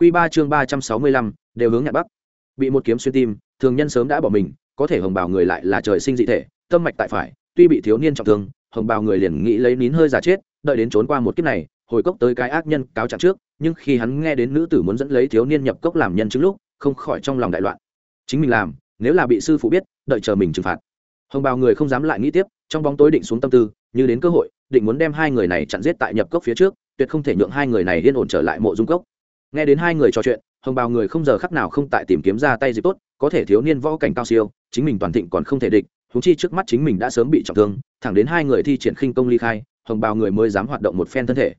Quy 3 chương 365, đều hướng nhạn bắc. Bị một kiếm xuyên tim, thường nhân sớm đã bỏ mình, có thể hồng bào người lại là trời sinh dị thể, tâm mạch tại phải, tuy bị thiếu niên trọng thương, hồng bào người liền nghĩ lấy nín hơi giả chết, đợi đến trốn qua một kiếp này, hồi cốc tới cái ác nhân cáo trạng trước, nhưng khi hắn nghe đến nữ tử muốn dẫn lấy thiếu niên nhập cốc làm nhân chứng lúc, không khỏi trong lòng đại loạn. Chính mình làm, nếu là bị sư phụ biết, đợi chờ mình trừng phạt. Hồng bào người không dám lại nghĩ tiếp, trong bóng tối định xuống tâm tư, như đến cơ hội, định muốn đem hai người này chặn giết tại nhập cốc phía trước, tuyệt không thể nhượng hai người này yên ổn trở lại mộ dung cốc nghe đến hai người trò chuyện, hồng bào người không giờ khắc nào không tại tìm kiếm ra tay dịp tốt, có thể thiếu niên võ cảnh cao siêu, chính mình toàn thịnh còn không thể địch thúng chi trước mắt chính mình đã sớm bị trọng thương, thẳng đến hai người thi triển khinh công ly khai, hồng bào người mới dám hoạt động một phen thân thể.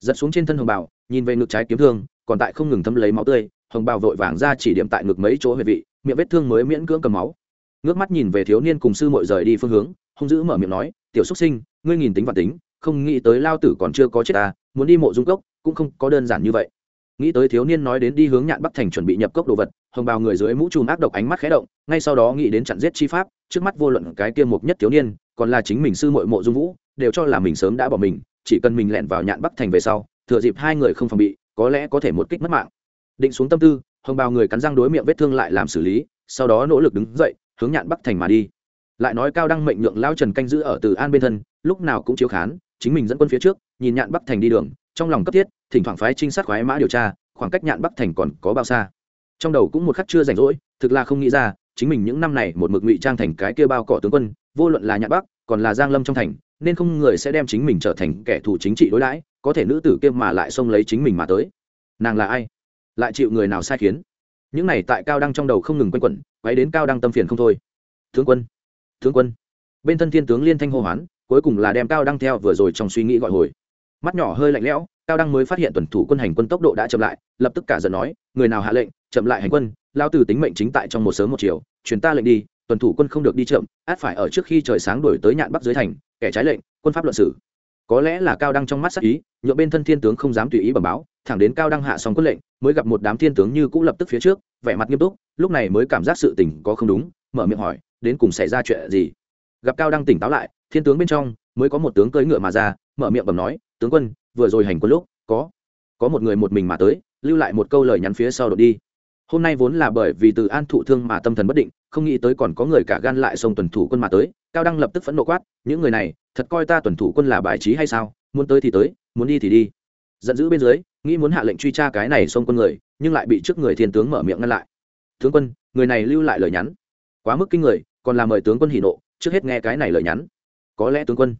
Giật xuống trên thân hồng bào, nhìn về ngực trái kiếm thương, còn tại không ngừng thấm lấy máu tươi, hồng bào vội vàng ra chỉ điểm tại ngực mấy chỗ huyệt vị, miệng vết thương mới miễn cưỡng cầm máu. Ngước mắt nhìn về thiếu niên cùng sư mội rời đi phương hướng, hung dữ mở miệng nói, tiểu xúc sinh, ngươi nhìn tính và tính, không nghĩ tới lao tử còn chưa có chết ta muốn đi mộ dung cốc, cũng không có đơn giản như vậy nghĩ tới thiếu niên nói đến đi hướng nhạn bắc thành chuẩn bị nhập cốc đồ vật, hồng bào người dưới mũ chùm ác độc ánh mắt khé động, ngay sau đó nghĩ đến chặn giết chi pháp, trước mắt vô luận cái kia mục nhất thiếu niên, còn là chính mình sư mội mộ dung vũ, đều cho là mình sớm đã bỏ mình, chỉ cần mình lẹn vào nhạn bắc thành về sau, thừa dịp hai người không phòng bị, có lẽ có thể một kích mất mạng. Định xuống tâm tư, hồng bào người cắn răng đối miệng vết thương lại làm xử lý, sau đó nỗ lực đứng dậy, hướng nhạn bắc thành mà đi. Lại nói cao đăng mệnh nhượng lao trần canh giữ ở từ an bên thân, lúc nào cũng chiếu khán, chính mình dẫn quân phía trước, nhìn nhạn bắc thành đi đường, trong lòng cấp thiết thỉnh thoảng phái trinh sát khoái mã điều tra, khoảng cách nhạn bắc thành còn có bao xa. Trong đầu cũng một khắc chưa rảnh rỗi, thực là không nghĩ ra, chính mình những năm này một mực ngụy trang thành cái kia bao cỏ tướng quân, vô luận là nhạn bắc, còn là giang lâm trong thành, nên không người sẽ đem chính mình trở thành kẻ thù chính trị đối đãi, có thể nữ tử kia mà lại xông lấy chính mình mà tới. Nàng là ai? Lại chịu người nào sai khiến? Những này tại cao đăng trong đầu không ngừng quanh quẩn quay đến cao đăng tâm phiền không thôi. Tướng quân tướng quân. Bên thân thiên tướng liên thanh hô hoán, cuối cùng là đem cao đăng theo vừa rồi trong suy nghĩ gọi hồi. Mắt nhỏ hơi lạnh lẽo cao đăng mới phát hiện tuần thủ quân hành quân tốc độ đã chậm lại, lập tức cả giận nói, người nào hạ lệnh, chậm lại hành quân, lao từ tính mệnh chính tại trong một sớm một chiều, truyền ta lệnh đi, tuần thủ quân không được đi chậm, át phải ở trước khi trời sáng đổi tới nhạn bắc dưới thành, kẻ trái lệnh, quân pháp luận sử có lẽ là cao đăng trong mắt sắc ý nhộn bên thân thiên tướng không dám tùy ý bẩm báo, thẳng đến cao đăng hạ xong quân lệnh, mới gặp một đám thiên tướng như cũ lập tức phía trước, vẻ mặt nghiêm túc, lúc này mới cảm giác sự tình có không đúng, mở miệng hỏi, đến cùng xảy ra chuyện gì? Gặp cao đăng tỉnh táo lại, thiên tướng bên trong mới có một tướng cưỡi ngựa mà ra, mở miệng bẩm nói, tướng quân, vừa rồi hành quân lúc, có có một người một mình mà tới, lưu lại một câu lời nhắn phía sau đột đi. Hôm nay vốn là bởi vì từ an thụ thương mà tâm thần bất định, không nghĩ tới còn có người cả gan lại xông tuần thủ quân mà tới. Cao đăng lập tức phẫn nộ quát, những người này, thật coi ta tuần thủ quân là bài trí hay sao? Muốn tới thì tới, muốn đi thì đi. Giận dữ bên dưới, nghĩ muốn hạ lệnh truy tra cái này xông quân người, nhưng lại bị trước người thiên tướng mở miệng ngăn lại. Tướng quân, người này lưu lại lời nhắn. Quá mức kinh người, còn là mời tướng quân hỉ nộ, trước hết nghe cái này lời nhắn có lẽ tướng quân.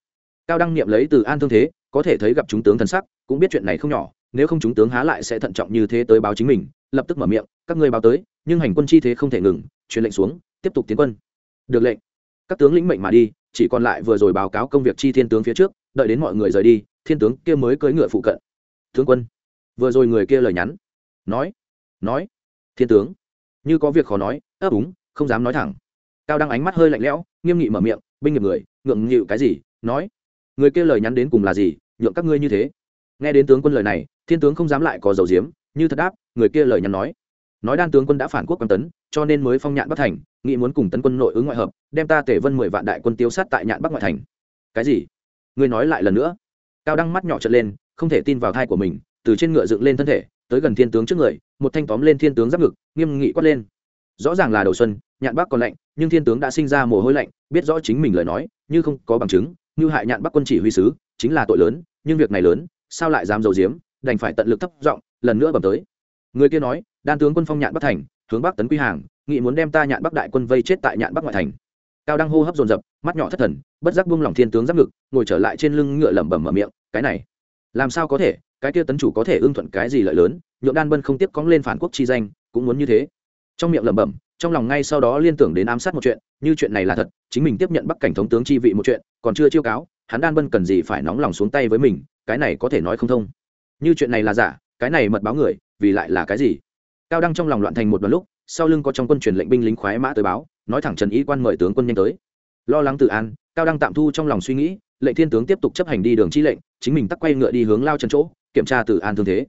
Cao đăng niệm lấy từ an thương thế, có thể thấy gặp chúng tướng thần sắc, cũng biết chuyện này không nhỏ, nếu không chúng tướng há lại sẽ thận trọng như thế tới báo chính mình, lập tức mở miệng, các ngươi báo tới, nhưng hành quân chi thế không thể ngừng, truyền lệnh xuống, tiếp tục tiến quân. Được lệnh. Các tướng lĩnh mệnh mà đi, chỉ còn lại vừa rồi báo cáo công việc chi thiên tướng phía trước, đợi đến mọi người rời đi, thiên tướng kia mới cưỡi ngựa phụ cận. Tướng quân. Vừa rồi người kia lời nhắn. Nói nói, thiên tướng, như có việc khó nói, ấp úng, không dám nói thẳng cao đăng ánh mắt hơi lạnh lẽo, nghiêm nghị mở miệng, binh nghiệp người, ngượng nghịu cái gì? Nói. Người kia lời nhắn đến cùng là gì? Nhượng các ngươi như thế. Nghe đến tướng quân lời này, thiên tướng không dám lại có dầu diếm, như thật đáp, người kia lời nhắn nói. Nói đan tướng quân đã phản quốc quan tấn, cho nên mới phong nhạn bắc thành, nghĩ muốn cùng tấn quân nội ứng ngoại hợp, đem ta tể vân mười vạn đại quân tiêu sát tại nhạn bắc ngoại thành. Cái gì? Ngươi nói lại lần nữa. Cao đăng mắt nhỏ trợn lên, không thể tin vào thai của mình, từ trên ngựa dựng lên thân thể, tới gần thiên tướng trước người, một thanh tóm lên thiên tướng giáp ngực, nghiêm nghị quát lên. Rõ ràng là đầu xuân, nhạn bắc còn lạnh nhưng thiên tướng đã sinh ra mồ hôi lạnh, biết rõ chính mình lời nói, như không có bằng chứng, như hại nhạn bắc quân chỉ huy sứ, chính là tội lớn, nhưng việc này lớn, sao lại dám dầu diếm đành phải tận lực thấp giọng, lần nữa bẩm tới. Người kia nói, đan tướng quân phong nhạn bắc thành, hướng bắc tấn quy hàng, nghị muốn đem ta nhạn bắc đại quân vây chết tại nhạn bắc ngoại thành. Cao đăng hô hấp dồn dập, mắt nhỏ thất thần, bất giác buông lỏng thiên tướng giáp ngực, ngồi trở lại trên lưng ngựa lẩm bẩm mở miệng, cái này, làm sao có thể? Cái kia tấn chủ có thể ưng thuận cái gì lợi lớn? Nhượng đan bân không tiếp cóng lên phản quốc chi danh, cũng muốn như thế. Trong miệng lẩm bẩm trong lòng ngay sau đó liên tưởng đến ám sát một chuyện, như chuyện này là thật, chính mình tiếp nhận bắc cảnh thống tướng chi vị một chuyện, còn chưa chiêu cáo, hắn đan bân cần gì phải nóng lòng xuống tay với mình, cái này có thể nói không thông. Như chuyện này là giả, cái này mật báo người, vì lại là cái gì? Cao đăng trong lòng loạn thành một đoạn lúc, sau lưng có trong quân truyền lệnh binh lính khoái mã tới báo, nói thẳng trần ý quan mời tướng quân nhanh tới. Lo lắng tự an, cao đăng tạm thu trong lòng suy nghĩ, lệnh thiên tướng tiếp tục chấp hành đi đường chi lệnh, chính mình tắc quay ngựa đi hướng lao trần chỗ, kiểm tra tự an thương thế.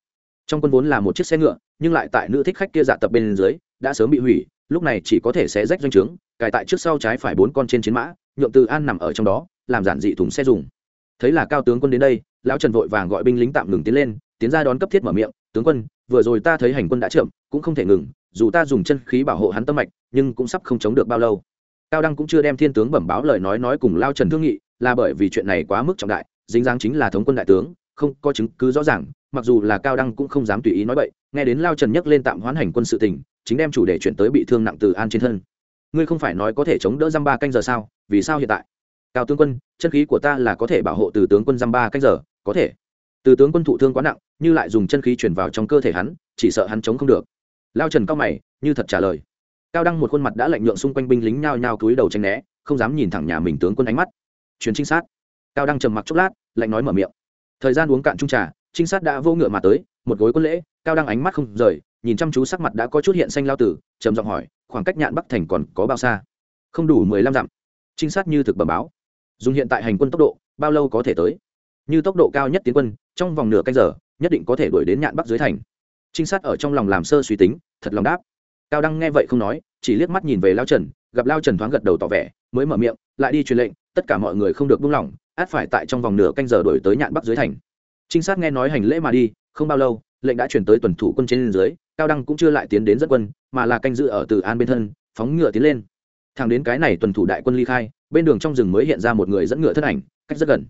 Trong quân vốn là một chiếc xe ngựa, nhưng lại tại nữ thích khách kia dạ tập bên dưới, đã sớm bị hủy lúc này chỉ có thể sẽ rách doanh trướng, cài tại trước sau trái phải bốn con trên chiến mã, nhượng từ an nằm ở trong đó, làm giản dị thùng xe dùng. Thấy là cao tướng quân đến đây, lão trần vội vàng gọi binh lính tạm ngừng tiến lên, tiến ra đón cấp thiết mở miệng, tướng quân, vừa rồi ta thấy hành quân đã chậm, cũng không thể ngừng, dù ta dùng chân khí bảo hộ hắn tâm mạch, nhưng cũng sắp không chống được bao lâu. Cao đăng cũng chưa đem thiên tướng bẩm báo lời nói nói cùng lao trần thương nghị, là bởi vì chuyện này quá mức trọng đại, dính dáng chính là thống quân đại tướng, không có chứng cứ rõ ràng, mặc dù là cao đăng cũng không dám tùy ý nói vậy nghe đến lao trần nhắc lên tạm hoãn hành quân sự tình chính đem chủ đề chuyển tới bị thương nặng từ an trên thân. Ngươi không phải nói có thể chống đỡ dăm ba canh giờ sao? Vì sao hiện tại? Cao tướng quân, chân khí của ta là có thể bảo hộ từ tướng quân dăm ba canh giờ, có thể. Từ tướng quân thụ thương quá nặng, như lại dùng chân khí chuyển vào trong cơ thể hắn, chỉ sợ hắn chống không được. Lao trần cao mày, như thật trả lời. Cao đăng một khuôn mặt đã lạnh nhượng xung quanh binh lính nhao nhao cúi đầu tranh né, không dám nhìn thẳng nhà mình tướng quân ánh mắt. Chuyến trinh sát. Cao đăng trầm mặc chốc lát, lạnh nói mở miệng. Thời gian uống cạn trung trà, trinh sát đã vô ngựa mà tới, một gối quân lễ, cao đăng ánh mắt không rời nhìn chăm chú sắc mặt đã có chút hiện xanh lao tử, trầm giọng hỏi, khoảng cách nhạn bắc thành còn có bao xa? Không đủ mười lăm dặm. Trinh sát như thực bẩm báo. Dùng hiện tại hành quân tốc độ, bao lâu có thể tới? Như tốc độ cao nhất tiến quân, trong vòng nửa canh giờ, nhất định có thể đuổi đến nhạn bắc dưới thành. Trinh sát ở trong lòng làm sơ suy tính, thật lòng đáp. Cao đăng nghe vậy không nói, chỉ liếc mắt nhìn về lao trần, gặp lao trần thoáng gật đầu tỏ vẻ, mới mở miệng, lại đi truyền lệnh, tất cả mọi người không được buông lỏng, át phải tại trong vòng nửa canh giờ đổi tới nhạn bắc dưới thành. Trinh sát nghe nói hành lễ mà đi, không bao lâu lệnh đã chuyển tới tuần thủ quân trên dưới, cao đăng cũng chưa lại tiến đến dẫn quân, mà là canh dự ở từ an bên thân, phóng ngựa tiến lên. Thẳng đến cái này tuần thủ đại quân ly khai, bên đường trong rừng mới hiện ra một người dẫn ngựa thân ảnh, cách rất gần.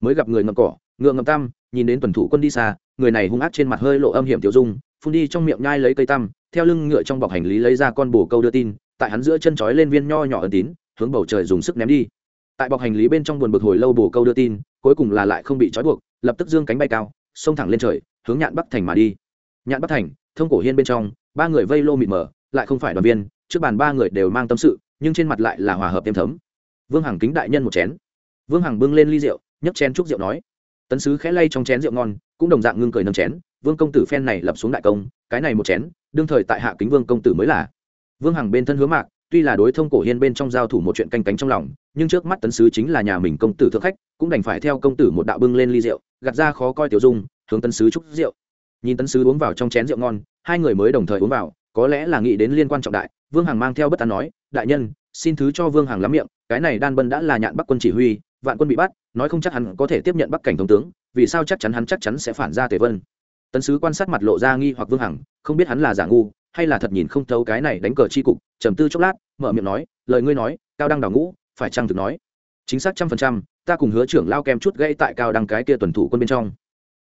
Mới gặp người ngậm cỏ, ngựa ngậm tam nhìn đến tuần thủ quân đi xa, người này hung ác trên mặt hơi lộ âm hiểm tiểu dung, phun đi trong miệng nhai lấy cây tăm, theo lưng ngựa trong bọc hành lý lấy ra con bồ câu đưa tin, tại hắn giữa chân trói lên viên nho nhỏ ẩn tín, hướng bầu trời dùng sức ném đi. Tại bọc hành lý bên trong buồn bực hồi lâu bồ câu đưa tin, cuối cùng là lại không bị trói buộc, lập tức dương cánh bay cao, xông thẳng lên trời hướng nhạn bắc thành mà đi. Nhạn bắc thành, thông cổ hiên bên trong, ba người vây lô mịt mờ, lại không phải đoàn viên, trước bàn ba người đều mang tâm sự, nhưng trên mặt lại là hòa hợp êm thấm. Vương hằng kính đại nhân một chén. Vương hằng bưng lên ly rượu, nhấc chén chúc rượu nói. Tấn sứ khẽ lay trong chén rượu ngon, cũng đồng dạng ngưng cười nâng chén. Vương công tử phen này lập xuống đại công, cái này một chén, đương thời tại hạ kính vương công tử mới là. Vương hằng bên thân hứa mạc, tuy là đối thông cổ hiên bên trong giao thủ một chuyện canh cánh trong lòng, nhưng trước mắt tấn sứ chính là nhà mình công tử thượng khách, cũng đành phải theo công tử một đạo bưng lên ly rượu, gạt ra khó coi tiểu dung hướng tấn sứ chúc rượu. Nhìn tấn sứ uống vào trong chén rượu ngon, hai người mới đồng thời uống vào, có lẽ là nghĩ đến liên quan trọng đại, vương hằng mang theo bất tán nói, đại nhân, xin thứ cho vương hằng lắm miệng, cái này đan bân đã là nhạn bắc quân chỉ huy, vạn quân bị bắt, nói không chắc hắn có thể tiếp nhận bắc cảnh thống tướng, vì sao chắc chắn hắn chắc chắn sẽ phản ra tề vân? Tấn sứ quan sát mặt lộ ra nghi hoặc vương hằng, không biết hắn là giả ngu, hay là thật nhìn không thấu cái này đánh cờ chi cục, trầm tư chốc lát, mở miệng nói, lời ngươi nói, cao đăng đào ngũ, phải chăng thực nói? Chính xác trăm phần trăm, ta cùng hứa trưởng lao kem chút gây tại cao đăng cái kia tuần thủ quân bên trong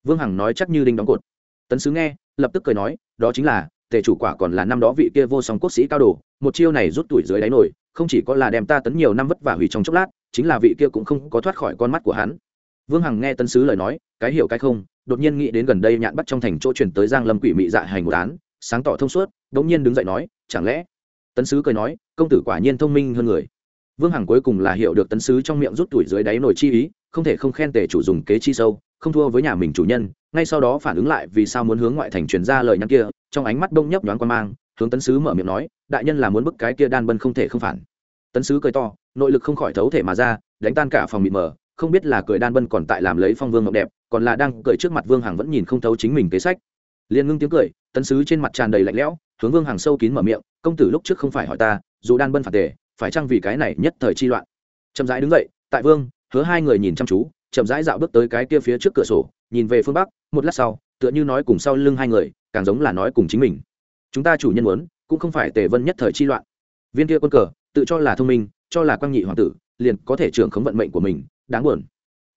vương hằng nói chắc như đinh đóng cột. Tấn sứ nghe, lập tức cười nói, đó chính là, tề chủ quả còn là năm đó vị kia vô song quốc sĩ cao đồ, một chiêu này rút tuổi dưới đáy nổi, không chỉ có là đem ta tấn nhiều năm vất vả hủy trong chốc lát, chính là vị kia cũng không có thoát khỏi con mắt của hắn. Vương hằng nghe Tấn sứ lời nói, cái hiểu cái không, đột nhiên nghĩ đến gần đây nhạn bắt trong thành chỗ chuyển tới giang lâm quỷ mị dạ hành một án, sáng tỏ thông suốt, đống nhiên đứng dậy nói, chẳng lẽ? Tấn sứ cười nói, công tử quả nhiên thông minh hơn người. Vương hằng cuối cùng là hiểu được tấn sứ trong miệng rút tuổi dưới đáy nổi chi ý, không thể không khen tề chủ dùng kế chi sâu không thua với nhà mình chủ nhân, ngay sau đó phản ứng lại vì sao muốn hướng ngoại thành truyền ra lời nhắn kia, trong ánh mắt đông nhấp nhoáng quan mang, hướng tấn sứ mở miệng nói, đại nhân là muốn bức cái kia đan bân không thể không phản. Tấn sứ cười to, nội lực không khỏi thấu thể mà ra, đánh tan cả phòng mịt mờ, không biết là cười đan bân còn tại làm lấy phong vương ngọc đẹp, còn là đang cười trước mặt vương hằng vẫn nhìn không thấu chính mình kế sách. Liền ngưng tiếng cười, tấn sứ trên mặt tràn đầy lạnh lẽo, hướng vương hằng sâu kín mở miệng, công tử lúc trước không phải hỏi ta, dù đan bân phản tề, phải chăng vì cái này nhất thời chi loạn? Chậm rãi đứng dậy, tại vương, hứa hai người nhìn chăm chú chậm rãi dạo bước tới cái kia phía trước cửa sổ, nhìn về phương bắc, một lát sau, tựa như nói cùng sau lưng hai người, càng giống là nói cùng chính mình. Chúng ta chủ nhân muốn, cũng không phải tề vân nhất thời chi loạn. Viên kia quân cờ, tự cho là thông minh, cho là quang nhị hoàng tử, liền có thể trưởng khống vận mệnh của mình, đáng buồn.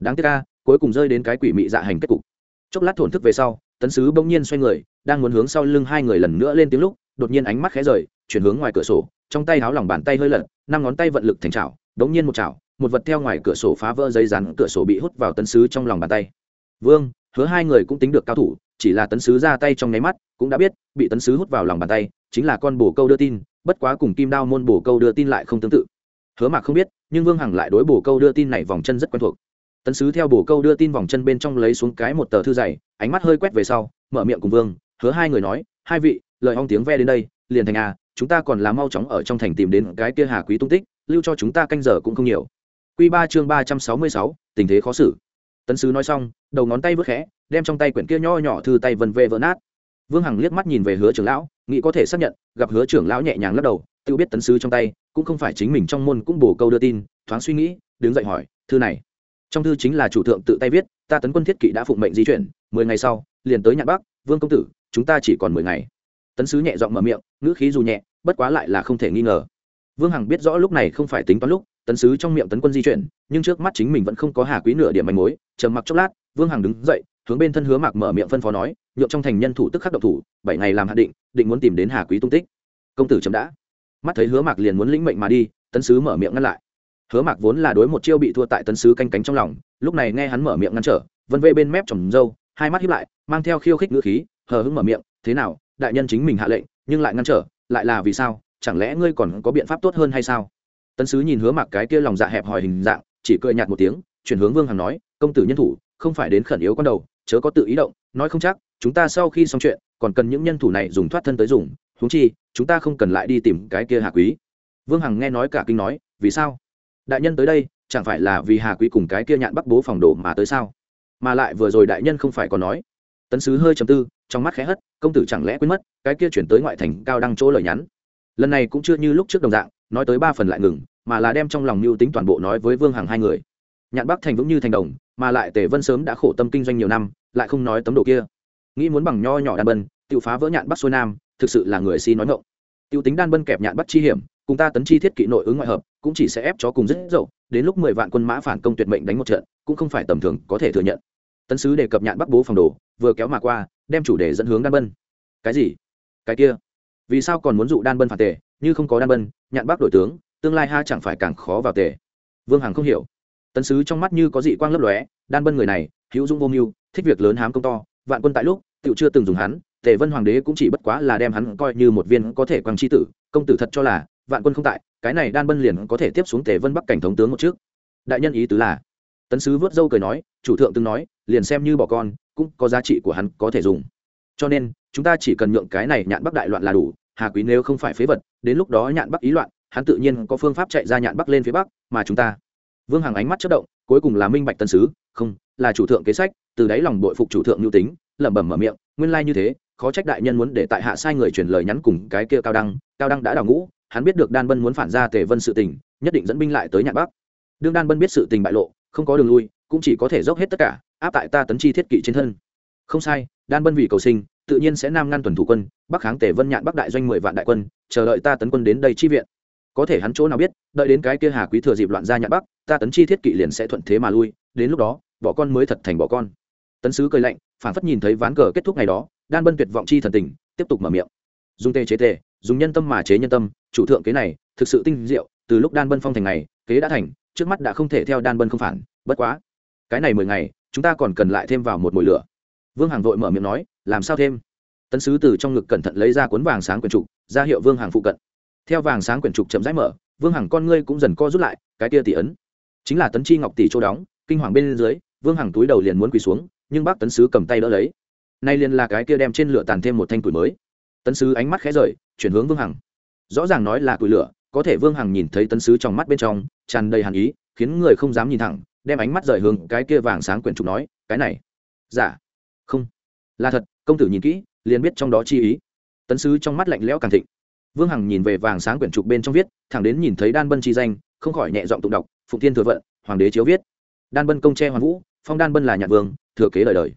Đáng tiếc ca cuối cùng rơi đến cái quỷ mị dạ hành kết cục. Chốc lát thổn thức về sau, tấn sứ bỗng nhiên xoay người, đang muốn hướng sau lưng hai người lần nữa lên tiếng lúc, đột nhiên ánh mắt khẽ rời, chuyển hướng ngoài cửa sổ, trong tay háo lòng bàn tay hơi lật, năm ngón tay vận lực thành chảo, đống nhiên một chảo một vật theo ngoài cửa sổ phá vỡ giấy rắn, cửa sổ bị hút vào tấn sứ trong lòng bàn tay. Vương, hứa hai người cũng tính được cao thủ, chỉ là tấn sứ ra tay trong nháy mắt, cũng đã biết, bị tấn sứ hút vào lòng bàn tay, chính là con bồ câu đưa tin, bất quá cùng kim đao môn bồ câu đưa tin lại không tương tự. Hứa mạc không biết, nhưng vương hằng lại đối bồ câu đưa tin này vòng chân rất quen thuộc. Tấn sứ theo bồ câu đưa tin vòng chân bên trong lấy xuống cái một tờ thư dày, ánh mắt hơi quét về sau, mở miệng cùng vương, hứa hai người nói, hai vị, lời ong tiếng ve đến đây, liền thành à chúng ta còn là mau chóng ở trong thành tìm đến cái kia hà quý tung tích, lưu cho chúng ta canh giờ cũng không nhiều. Quy ba chương ba trăm sáu mươi sáu, tình thế khó xử. Tấn sứ nói xong, đầu ngón tay vớt khẽ, đem trong tay quyển kia nho nhỏ thư tay vần về vỡ nát. Vương hằng liếc mắt nhìn về hứa trưởng lão, nghĩ có thể xác nhận, gặp hứa trưởng lão nhẹ nhàng lắc đầu, tự biết tấn sứ trong tay, cũng không phải chính mình trong môn cũng bổ câu đưa tin, thoáng suy nghĩ, đứng dậy hỏi, thư này, trong thư chính là chủ thượng tự tay viết, ta tấn quân thiết kỵ đã phụng mệnh di chuyển, mười ngày sau, liền tới nhạn bắc, vương công tử, chúng ta chỉ còn mười ngày. Tấn sứ nhẹ giọng mở miệng, ngữ khí dù nhẹ, bất quá lại là không thể nghi ngờ. Vương hằng biết rõ lúc này không phải tính toán lúc tấn sứ trong miệng tấn quân di chuyển, nhưng trước mắt chính mình vẫn không có hà quý nửa điểm manh mối, trầm mặc chốc lát, vương hằng đứng dậy, hướng bên thân hứa mạc mở miệng phân phó nói, nhượng trong thành nhân thủ tức khắc động thủ, bảy ngày làm hạ định định muốn tìm đến hà quý tung tích. Công tử chấm đã. Mắt thấy hứa mạc liền muốn lĩnh mệnh mà đi, tấn sứ mở miệng ngăn lại. Hứa mạc vốn là đối một chiêu bị thua tại tấn sứ canh cánh trong lòng, lúc này nghe hắn mở miệng ngăn trở, vân vê bên mép trồng râu, hai mắt hiếp lại, mang theo khiêu khích ngữ khí, hờ hững mở miệng, thế nào, đại nhân chính mình hạ lệnh, nhưng lại ngăn trở, lại là vì sao? Chẳng lẽ ngươi còn có biện pháp tốt hơn hay sao? Tấn sứ nhìn hứa mạc cái kia lòng dạ hẹp hòi hình dạng, chỉ cười nhạt một tiếng, chuyển hướng vương hằng nói, công tử nhân thủ, không phải đến khẩn yếu con đầu, chớ có tự ý động, nói không chắc, chúng ta sau khi xong chuyện, còn cần những nhân thủ này dùng thoát thân tới dùng, huống chi, chúng ta không cần lại đi tìm cái kia hà quý. Vương hằng nghe nói cả kinh nói, vì sao? Đại nhân tới đây, chẳng phải là vì hà quý cùng cái kia nhạn bắc bố phòng đồ mà tới sao? Mà lại vừa rồi đại nhân không phải còn nói. Tấn sứ hơi chầm tư, trong mắt khẽ hất, công tử chẳng lẽ quên mất, cái kia chuyển tới ngoại thành cao đăng chỗ lời nhắn? Lần này cũng chưa như lúc trước đồng dạng nói tới ba phần lại ngừng, mà là đem trong lòng mưu tính toàn bộ nói với vương hằng hai người. Nhạn bắc thành vững như thành đồng, mà lại tề vân sớm đã khổ tâm kinh doanh nhiều năm, lại không nói tấm độ kia. Nghĩ muốn bằng nho nhỏ đan bân, tự phá vỡ nhạn bắc xuôi nam, thực sự là người si nói ngộng tiêu tính đan bân kẹp nhạn bắc chi hiểm, cùng ta tấn chi thiết kỵ nội ứng ngoại hợp, cũng chỉ sẽ ép cho cùng rất dậu, đến lúc mười vạn quân mã phản công tuyệt mệnh đánh một trận, cũng không phải tầm thường có thể thừa nhận. Tấn sứ đề cập nhạn bắc bố phòng đồ, vừa kéo mà qua, đem chủ đề dẫn hướng đan bân. Cái gì? Cái kia? Vì sao còn muốn dụ đan bân phản tề, như không có đan bân nhạn bắc đổi tướng, tương lai ha chẳng phải càng khó vào tề. Vương hằng không hiểu. Tấn sứ trong mắt như có dị quang lấp lóe, đan bân người này, hữu dung vô mưu, thích việc lớn hám công to, vạn quân tại lúc tự chưa từng dùng hắn, tề vân hoàng đế cũng chỉ bất quá là đem hắn coi như một viên có thể quang c tử, công tử thật cho là, vạn quân không tại, cái này đan bân liền có thể tiếp xuống tề vân bắc cảnh thống tướng một trước. Đại nhân ý tứ là, tấn sứ vớt dâu cười nói, chủ thượng từng nói, liền xem như bỏ con, cũng có giá trị của hắn có thể dùng. Cho nên, chúng ta chỉ cần nhượng cái này nhạn bắc đại loạn là đủ hà quý nếu không phải phế vật, đến lúc đó nhạn bắc ý loạn, hắn tự nhiên có phương pháp chạy ra nhạn bắc lên phía bắc, mà chúng ta. Vương hằng ánh mắt chất động, cuối cùng là minh bạch tân sứ, không, là chủ thượng kế sách, từ đáy lòng bội phục chủ thượng nhu tính, lẩm bẩm mở miệng, nguyên lai như thế, khó trách đại nhân muốn để tại hạ sai người truyền lời nhắn cùng cái kia cao đăng cao đăng đã đào ngũ, hắn biết được đan bân muốn phản ra tề vân sự tình, nhất định dẫn binh lại tới nhạn bắc. Đương đan bân biết sự tình bại lộ, không có đường lui, cũng chỉ có thể dốc hết tất cả, áp tại ta tấn chi thiết kỵ trên thân. Không sai, đan bân vì cầu sinh tự nhiên sẽ nam ngăn tuần thủ quân bắc kháng tề vân nhạn bắc đại doanh mười vạn đại quân chờ đợi ta tấn quân đến đây chi viện. Có thể hắn chỗ nào biết đợi đến cái kia hà quý thừa dịp loạn ra nhạn bắc ta tấn chi thiết kỵ liền sẽ thuận thế mà lui đến lúc đó bỏ con mới thật thành bỏ con. Tấn sứ cười lạnh phản phất nhìn thấy ván cờ kết thúc ngày đó đan bân tuyệt vọng chi thần tình tiếp tục mở miệng. Dùng tê chế tề, dùng nhân tâm mà chế nhân tâm chủ thượng kế này thực sự tinh diệu từ lúc đan bân phong thành ngày kế đã thành trước mắt đã không thể theo đan bân không phản bất quá. Cái này mười ngày chúng ta còn cần lại thêm vào một mồi lửa. Vương hàng vội mở miệng nói làm sao thêm? Tấn sứ từ trong ngực cẩn thận lấy ra cuốn vàng sáng quyển trục, ra hiệu vương hàng phụ cận. Theo vàng sáng quyển trục chậm rãi mở, vương hàng con ngươi cũng dần co rút lại, cái tia tỷ ấn. Chính là tấn chi ngọc tỷ chỗ đóng, kinh hoàng bên dưới, vương hàng túi đầu liền muốn quỳ xuống, nhưng bác tấn sứ cầm tay đỡ lấy. Nay liền là cái kia đem trên lửa tàn thêm một thanh củi mới. Tấn sứ ánh mắt khẽ rời, chuyển hướng vương hằng. Rõ ràng nói là củi lửa, có thể vương hằng nhìn thấy tấn sứ trong mắt bên trong, tràn đầy hàn ý, khiến người không dám nhìn thẳng, đem ánh mắt rời hướng cái kia vàng sáng quyển trục nói, cái này, giả dạ. không là thật, công tử nhìn kỹ, liền biết trong đó chi ý. Tấn sứ trong mắt lạnh lẽo càng thịnh. Vương hằng nhìn về vàng sáng quyển trục bên trong viết, thẳng đến nhìn thấy đan bân chi danh, không khỏi nhẹ giọng tụng đọc, phụng thiên thừa vận, hoàng đế chiếu viết. Đan bân công tre hoàng vũ, phong đan bân là nhạn vương, thừa kế lời đời.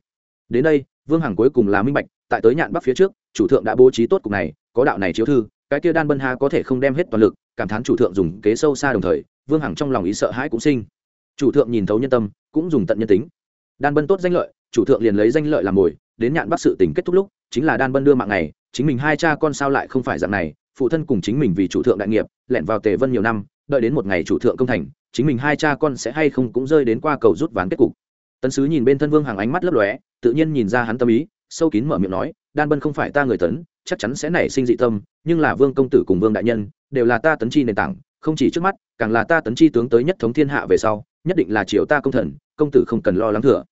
Đến đây, vương hằng cuối cùng là minh bạch, tại tới nhạn bắc phía trước, chủ thượng đã bố trí tốt cục này, có đạo này chiếu thư, cái kia đan bân ha có thể không đem hết toàn lực, cảm thán chủ thượng dùng kế sâu xa đồng thời, vương hằng trong lòng ý sợ hãi cũng sinh. Chủ thượng nhìn thấu nhân tâm, cũng dùng tận nhân tính. Đan bân tốt danh lợi chủ thượng liền lấy danh lợi làm mồi, đến nhạn bắt sự tình kết thúc lúc, chính là đan bân đưa mạng này, chính mình hai cha con sao lại không phải dạng này, phụ thân cùng chính mình vì chủ thượng đại nghiệp, lẻn vào tề vân nhiều năm, đợi đến một ngày chủ thượng công thành, chính mình hai cha con sẽ hay không cũng rơi đến qua cầu rút ván kết cục. Tấn sứ nhìn bên thân vương hàng ánh mắt lấp lóe, tự nhiên nhìn ra hắn tâm ý, sâu kín mở miệng nói, đan bân không phải ta người tấn, chắc chắn sẽ nảy sinh dị tâm, nhưng là vương công tử cùng vương đại nhân, đều là ta tấn chi nền tảng, không chỉ trước mắt, càng là ta tấn chi tướng tới nhất thống thiên hạ về sau, nhất định là triều ta công thần, công tử không cần lo lắng thừa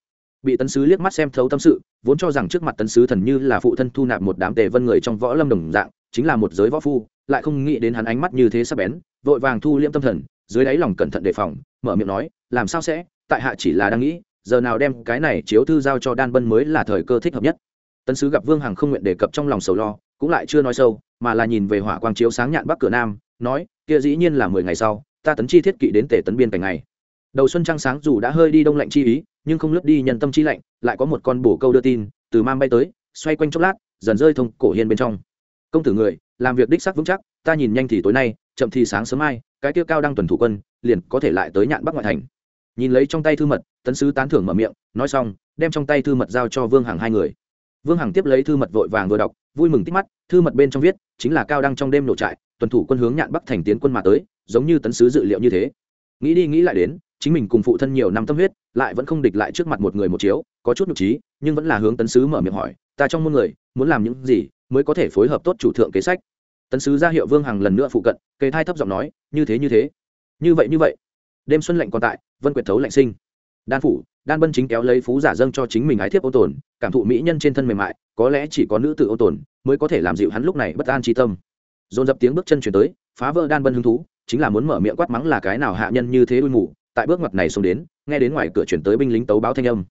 bị tấn sứ liếc mắt xem thấu tâm sự, vốn cho rằng trước mặt tấn sứ thần như là phụ thân thu nạp một đám tề vân người trong võ lâm đồng dạng, chính là một giới võ phu, lại không nghĩ đến hắn ánh mắt như thế sắp bén, vội vàng thu liễm tâm thần, dưới đáy lòng cẩn thận đề phòng, mở miệng nói, làm sao sẽ? Tại hạ chỉ là đang nghĩ, giờ nào đem cái này chiếu thư giao cho đan bân mới là thời cơ thích hợp nhất. Tấn sứ gặp vương hằng không nguyện đề cập trong lòng sầu lo, cũng lại chưa nói sâu, mà là nhìn về hỏa quang chiếu sáng nhạn bắc cửa nam, nói, kia dĩ nhiên là mười ngày sau, ta tấn chi thiết kỵ đến tể tấn biên cảnh ngày đầu xuân trăng sáng dù đã hơi đi đông lạnh chi ý, nhưng không lướt đi nhân tâm chi lạnh, lại có một con bổ câu đưa tin, từ mang bay tới, xoay quanh chốc lát, dần rơi thông cổ hiên bên trong. Công tử người, làm việc đích sắc vững chắc, ta nhìn nhanh thì tối nay, chậm thì sáng sớm mai, cái kia cao đang tuần thủ quân, liền có thể lại tới nhạn bắc ngoại thành. Nhìn lấy trong tay thư mật, tấn sứ tán thưởng mở miệng, nói xong, đem trong tay thư mật giao cho vương hằng hai người. Vương hằng tiếp lấy thư mật vội vàng vừa đọc, vui mừng tích mắt, thư mật bên trong viết, chính là cao đăng trong đêm nổ trại, tuần thủ quân hướng nhạn bắc thành tiến quân mà tới, giống như tấn sứ dự liệu như thế. Nghĩ đi nghĩ lại đến chính mình cùng phụ thân nhiều năm tâm huyết, lại vẫn không địch lại trước mặt một người một chiếu, có chút nhục trí, nhưng vẫn là hướng tấn sứ mở miệng hỏi, ta trong muôn người, muốn làm những gì mới có thể phối hợp tốt chủ thượng kế sách? Tấn sứ ra hiệu vương hằng lần nữa phụ cận, kề thai thấp giọng nói, như thế như thế. Như vậy như vậy. Đêm xuân lạnh còn tại, vân quyệt thấu lạnh sinh. Đan phủ, đan bân chính kéo lấy phú giả dâng cho chính mình ái thiếp ô tồn, cảm thụ mỹ nhân trên thân mềm mại, có lẽ chỉ có nữ tự ô tồn mới có thể làm dịu hắn lúc này bất an tri tâm. Dồn dập tiếng bước chân chuyển tới, phá vỡ đan bân hứng thú, chính là muốn mở miệng quát mắng là cái nào hạ nhân như thế đuôi mù tại bước ngoặt này xuống đến, nghe đến ngoài cửa chuyển tới binh lính tấu báo thanh âm.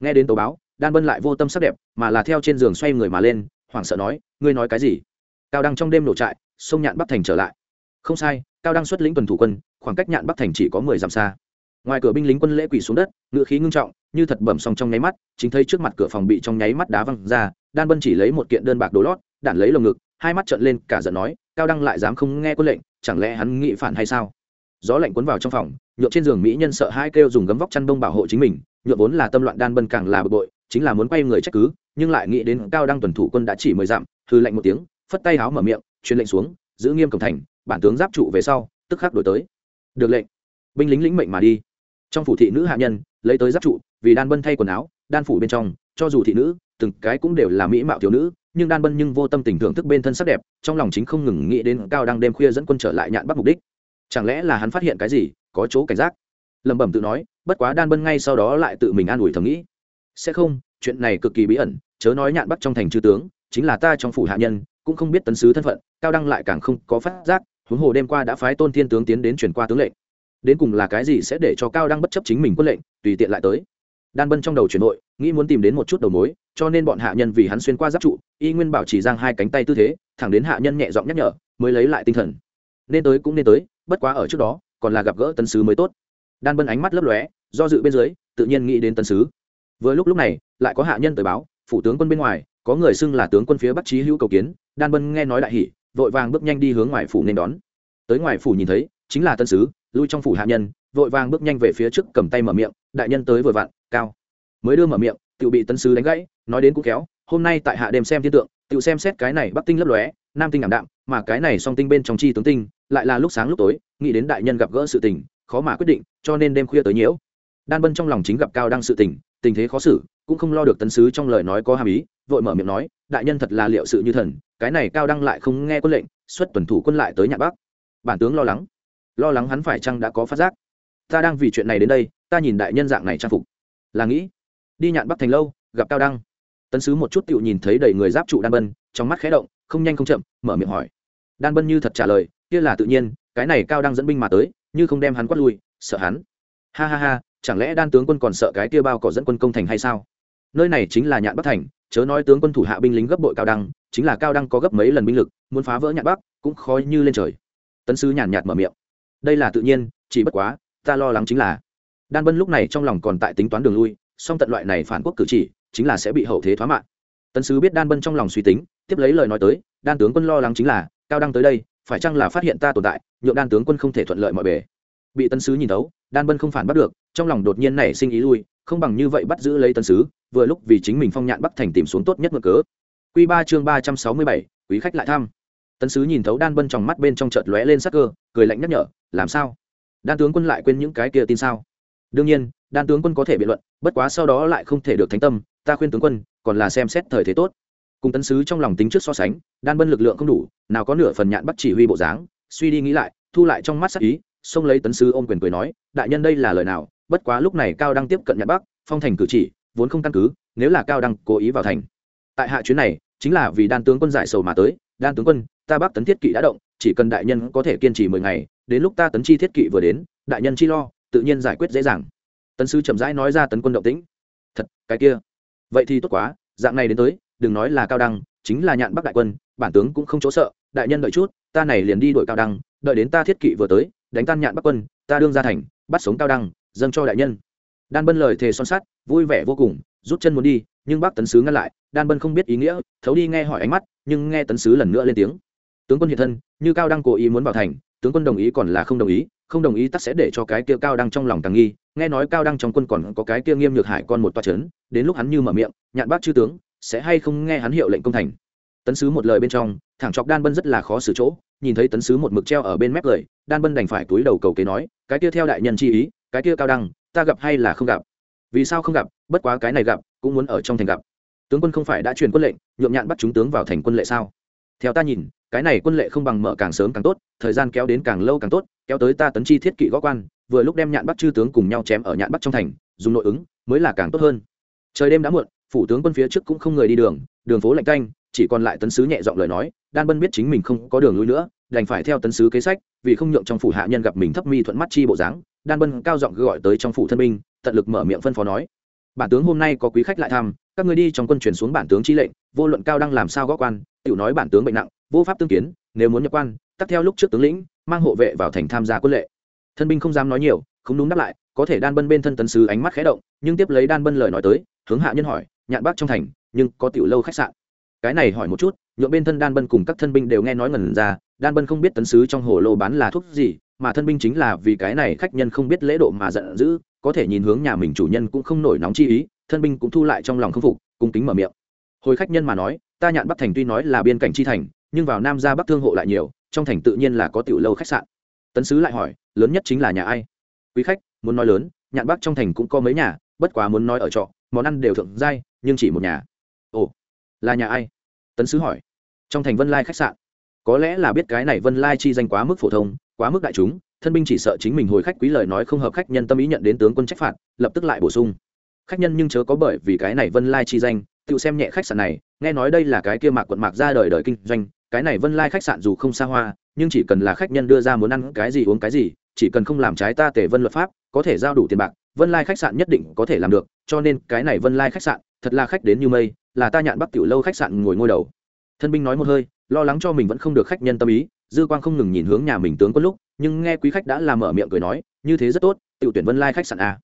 Nghe đến tấu báo, đan bân lại vô tâm sắc đẹp, mà là theo trên giường xoay người mà lên, hoảng sợ nói, ngươi nói cái gì? Cao đăng trong đêm nổ trại, sông nhạn bắc thành trở lại. Không sai, cao đăng xuất lĩnh tuần thủ quân, khoảng cách nhạn bắc thành chỉ có mười dặm xa. Ngoài cửa binh lính quân lễ quỳ xuống đất ngựa khí ngưng trọng, như thật bẩm xong trong nháy mắt, chính thấy trước mặt cửa phòng bị trong nháy mắt đá văng ra, đan bân chỉ lấy một kiện đơn bạc đồ lót, đạn lấy lồng ngực, hai mắt trợn lên, cả giận nói, cao đăng lại dám không nghe quân lệnh, chẳng lẽ hắn nghị phản hay sao? Gió lạnh cuốn vào trong phòng nhượng trên giường mỹ nhân sợ hai kêu dùng gấm vóc chăn đông bảo hộ chính mình nhượng vốn là tâm loạn đan bân càng là bực bội, chính là muốn quay người trách cứ, nhưng lại nghĩ đến cao đăng tuần thủ quân đã chỉ mười dặm, hư lạnh một tiếng, phất tay háo mở miệng, truyền lệnh xuống, giữ nghiêm cổng thành, bản tướng giáp trụ về sau, tức khắc đổi tới. Được lệnh. Binh lính lĩnh mệnh mà đi. Trong phủ thị nữ hạ nhân, lấy tới giáp trụ, vì đan bân thay quần áo, đan phủ bên trong, cho dù thị nữ, từng cái cũng đều là mỹ mạo thiếu nữ, nhưng đan bân nhưng vô tâm tình thưởng thức bên thân sắc đẹp, trong lòng chính không ngừng nghĩ đến cao đăng đêm khuya dẫn quân trở lại nhạn bắc mục đích chẳng lẽ là hắn phát hiện cái gì, có chỗ cảnh giác? Lẩm bẩm tự nói, bất quá đan bân ngay sau đó lại tự mình an ủi thầm nghĩ. Sẽ không, chuyện này cực kỳ bí ẩn, chớ nói nhạn bắc trong thành chư tướng, chính là ta trong phủ hạ nhân, cũng không biết tấn sứ thân phận, cao đăng lại càng không có phát giác, huống hồ đêm qua đã phái tôn thiên tướng tiến đến chuyển qua tướng lệnh. Đến cùng là cái gì sẽ để cho cao đăng bất chấp chính mình quân lệnh, tùy tiện lại tới? Đan bân trong đầu chuyển nội nghĩ muốn tìm đến một chút đầu mối, cho nên bọn hạ nhân vì hắn xuyên qua giáp trụ, y nguyên bảo chỉ giang hai cánh tay tư thế, thẳng đến hạ nhân nhẹ giọng nhắc nhở, mới lấy lại tinh thần nên tới cũng nên tới, bất quá ở trước đó, còn là gặp gỡ tân sứ mới tốt. Đan bân ánh mắt lấp lóe, do dự bên dưới, tự nhiên nghĩ đến tân sứ. Vừa lúc lúc này, lại có hạ nhân tới báo, phủ tướng quân bên ngoài, có người xưng là tướng quân phía bắc trí hữu cầu kiến, đan bân nghe nói đại hỷ vội vàng bước nhanh đi hướng ngoài phủ nên đón. Tới ngoài phủ nhìn thấy, chính là tân sứ, lui trong phủ hạ nhân, vội vàng bước nhanh về phía trước cầm tay mở miệng, đại nhân tới vừa vặn, cao. Mới đưa mở miệng tự bị tân sứ đánh gãy, nói đến cũng kéo hôm nay tại hạ đêm xem thiên tượng tự xem xét cái này bắc tinh lấp lóe nam tinh ảm đạm, mà cái này song tinh bên trong chi tướng tinh lại là lúc sáng lúc tối, nghĩ đến đại nhân gặp gỡ sự tình, khó mà quyết định, cho nên đêm khuya tới nhiễu. Đan bân trong lòng chính gặp cao đăng sự tình tình thế khó xử, cũng không lo được tấn sứ trong lời nói có hàm ý, vội mở miệng nói, đại nhân thật là liệu sự như thần, cái này cao đăng lại không nghe quân lệnh, xuất tuần thủ quân lại tới nhạn bắc. Bản tướng lo lắng lo lắng hắn phải chăng đã có phát giác. Ta đang vì chuyện này đến đây, ta nhìn đại nhân dạng này trang phục. Là nghĩ, đi nhạn bắc thành lâu, gặp cao đăng. Tấn sứ một chút tựu nhìn thấy đầy người giáp trụ đan bân, trong mắt khé động không nhanh không chậm, mở miệng hỏi. Đan bân như thật trả lời, kia là tự nhiên, cái này cao đăng dẫn binh mà tới, như không đem hắn quát lui, sợ hắn. Ha ha ha, chẳng lẽ đan tướng quân còn sợ cái kia bao cỏ dẫn quân công thành hay sao? Nơi này chính là nhạn bắc thành, chớ nói tướng quân thủ hạ binh lính gấp bội cao đăng, chính là cao đăng có gấp mấy lần binh lực, muốn phá vỡ nhạn bắc, cũng khó như lên trời. Tấn sứ nhàn nhạt mở miệng. Đây là tự nhiên, chỉ bất quá, ta lo lắng chính là đan bân lúc này trong lòng còn tại tính toán đường lui, song tận loại này phản quốc cử chỉ, chính là sẽ bị hậu thế thoá mạng. Tấn sứ biết đan bân trong lòng suy tính tiếp lấy lời nói tới, đan tướng quân lo lắng chính là, cao đăng tới đây, phải chăng là phát hiện ta tồn tại, nhượng đan tướng quân không thể thuận lợi mọi bề. Bị tân sứ nhìn tấu đan bân không phản bắt được, trong lòng đột nhiên nảy sinh ý lui, không bằng như vậy bắt giữ lấy tân sứ, vừa lúc vì chính mình phong nhạn bắc thành tìm xuống tốt nhất mở cớ. Q ba chương ba trăm sáu mươi bảy, quý khách lại thăm. Tân sứ nhìn thấu đan bân trong mắt bên trong chợt lóe lên sắc cơ, cười lạnh nhắc nhở, làm sao? Đan tướng quân lại quên những cái kia tin sao? Đương nhiên, đan tướng quân có thể biện luận, bất quá sau đó lại không thể được thánh tâm, ta khuyên tướng quân, còn là xem xét thời thế tốt cùng tấn sứ trong lòng tính trước so sánh, đan bân lực lượng không đủ, nào có nửa phần nhạn bắt chỉ huy bộ dáng. Suy đi nghĩ lại, thu lại trong mắt sắc ý, xông lấy tấn sứ ôm quyền cười nói, đại nhân đây là lời nào? Bất quá lúc này cao đang tiếp cận nhạn bắc, phong thành cử chỉ, vốn không căn cứ, nếu là cao đăng cố ý vào thành. Tại hạ chuyến này, chính là vì đan tướng quân giải sầu mà tới. Đan tướng quân, ta bắc tấn thiết kỵ đã động, chỉ cần đại nhân có thể kiên trì mười ngày, đến lúc ta tấn chi thiết kỵ vừa đến, đại nhân chi lo, tự nhiên giải quyết dễ dàng. Tấn sứ chậm rãi nói ra tấn quân động tĩnh. Thật, cái kia. Vậy thì tốt quá, dạng này đến tới đừng nói là cao đăng, chính là nhạn bắc đại quân, bản tướng cũng không chỗ sợ, đại nhân đợi chút, ta này liền đi đội cao đăng, đợi đến ta thiết kỵ vừa tới, đánh tan nhạn bắc quân, ta đương ra thành, bắt sống cao đăng, dâng cho đại nhân. Đan bân lời thề son sắt, vui vẻ vô cùng, rút chân muốn đi, nhưng bác tấn sứ ngăn lại, đan bân không biết ý nghĩa, thấu đi nghe hỏi ánh mắt, nhưng nghe tấn sứ lần nữa lên tiếng. Tướng quân hiện thân, như cao đăng cố ý muốn vào thành, tướng quân đồng ý còn là không đồng ý, không đồng ý tắc sẽ để cho cái kia cao đăng trong lòng càng nghi, nghe nói cao đăng trong quân còn có cái kia nghiêm nhược hải con một toa c h ấ n đến lúc hắn như mở miệng, nhạn bác chư tướng sẽ hay không nghe hắn hiệu lệnh công thành. Tấn sứ một lời bên trong, thẳng chọc đan bân rất là khó xử chỗ, nhìn thấy tấn sứ một mực treo ở bên mép lời, đan bân đành phải túi đầu cầu kế nói, cái kia theo đại nhân chi ý, cái kia cao đăng ta gặp hay là không gặp? Vì sao không gặp, bất quá cái này gặp, cũng muốn ở trong thành gặp. Tướng quân không phải đã truyền quân lệnh nhuộm nhạn bắt chúng tướng vào thành quân lệ sao? Theo ta nhìn, cái này quân lệ không bằng mở càng sớm càng tốt, thời gian kéo đến càng lâu càng tốt, kéo tới ta tấn chi thiết kỵ gõ quan, vừa lúc đem nhạn bắt chư tướng cùng nhau chém ở nhạn bắt trong thành, dùng nội ứng, mới là càng tốt hơn. Trời đêm đã muộn phủ tướng quân phía trước cũng không người đi đường đường phố lạnh canh, chỉ còn lại tấn sứ nhẹ giọng lời nói, đan bân biết chính mình không có đường lui nữa, đành phải theo tấn sứ kế sách, vì không nhượng trong phủ hạ nhân gặp mình thấp mi thuận mắt chi bộ dáng, đan bân cao giọng gọi tới trong phủ thân binh, tận lực mở miệng phân phó nói. Bản tướng hôm nay có quý khách lại thăm, các người đi trong quân chuyển xuống bản tướng chi lệnh, vô luận cao đang làm sao gõ quan, tiểu nói bản tướng bệnh nặng, vô pháp tương kiến, nếu muốn nhập quan, tắt theo lúc trước tướng lĩnh, mang hộ vệ vào thành tham gia quân lệ. Thân binh không dám nói nhiều, không đúng đáp lại, có thể đan bân bên thân tấn sứ ánh mắt khé động, nhưng tiếp lấy đan bân lời nói tới, hướng hạ nhân hỏi nhạn bác trong thành, nhưng có tiểu lâu khách sạn. Cái này hỏi một chút, nhượng bên thân đan bân cùng các thân binh đều nghe nói ngần ra, đan bân không biết tấn sứ trong hồ lô bán là thuốc gì, mà thân binh chính là vì cái này khách nhân không biết lễ độ mà giận dữ, có thể nhìn hướng nhà mình chủ nhân cũng không nổi nóng chi ý, thân binh cũng thu lại trong lòng không phục, cung kính mở miệng. Hồi khách nhân mà nói, ta nhạn bắc thành tuy nói là biên cảnh chi thành, nhưng vào nam ra bắc thương hộ lại nhiều, trong thành tự nhiên là có tiểu lâu khách sạn. Tấn sứ lại hỏi, lớn nhất chính là nhà ai? Quý khách, muốn nói lớn, nhạn bắc trong thành cũng có mấy nhà, bất quá muốn nói ở trọ món ăn đều thượng giai, nhưng chỉ một nhà. Ồ, là nhà ai? Tấn sứ hỏi. Trong thành vân lai khách sạn. Có lẽ là biết cái này vân lai chi danh quá mức phổ thông, quá mức đại chúng, thân binh chỉ sợ chính mình hồi khách quý lời nói không hợp khách nhân tâm ý nhận đến tướng quân trách phạt, lập tức lại bổ sung. Khách nhân nhưng chớ có bởi vì cái này vân lai chi danh, tự xem nhẹ khách sạn này, nghe nói đây là cái kia mạc quận mạc ra đời đời kinh doanh, cái này vân lai khách sạn dù không xa hoa, nhưng chỉ cần là khách nhân đưa ra muốn ăn cái gì uống cái gì, chỉ cần không làm trái ta tề vân luật pháp, có thể giao đủ tiền bạc vân lai khách sạn nhất định có thể làm được, cho nên cái này vân lai khách sạn, thật là khách đến như mây, là ta nhạn bắc tiểu lâu khách sạn ngồi ngôi đầu. Thân binh nói một hơi, lo lắng cho mình vẫn không được khách nhân tâm ý, dư quang không ngừng nhìn hướng nhà mình tướng quân lúc, nhưng nghe quý khách đã làm mở miệng cười nói, như thế rất tốt, tiểu tuyển vân lai khách sạn à.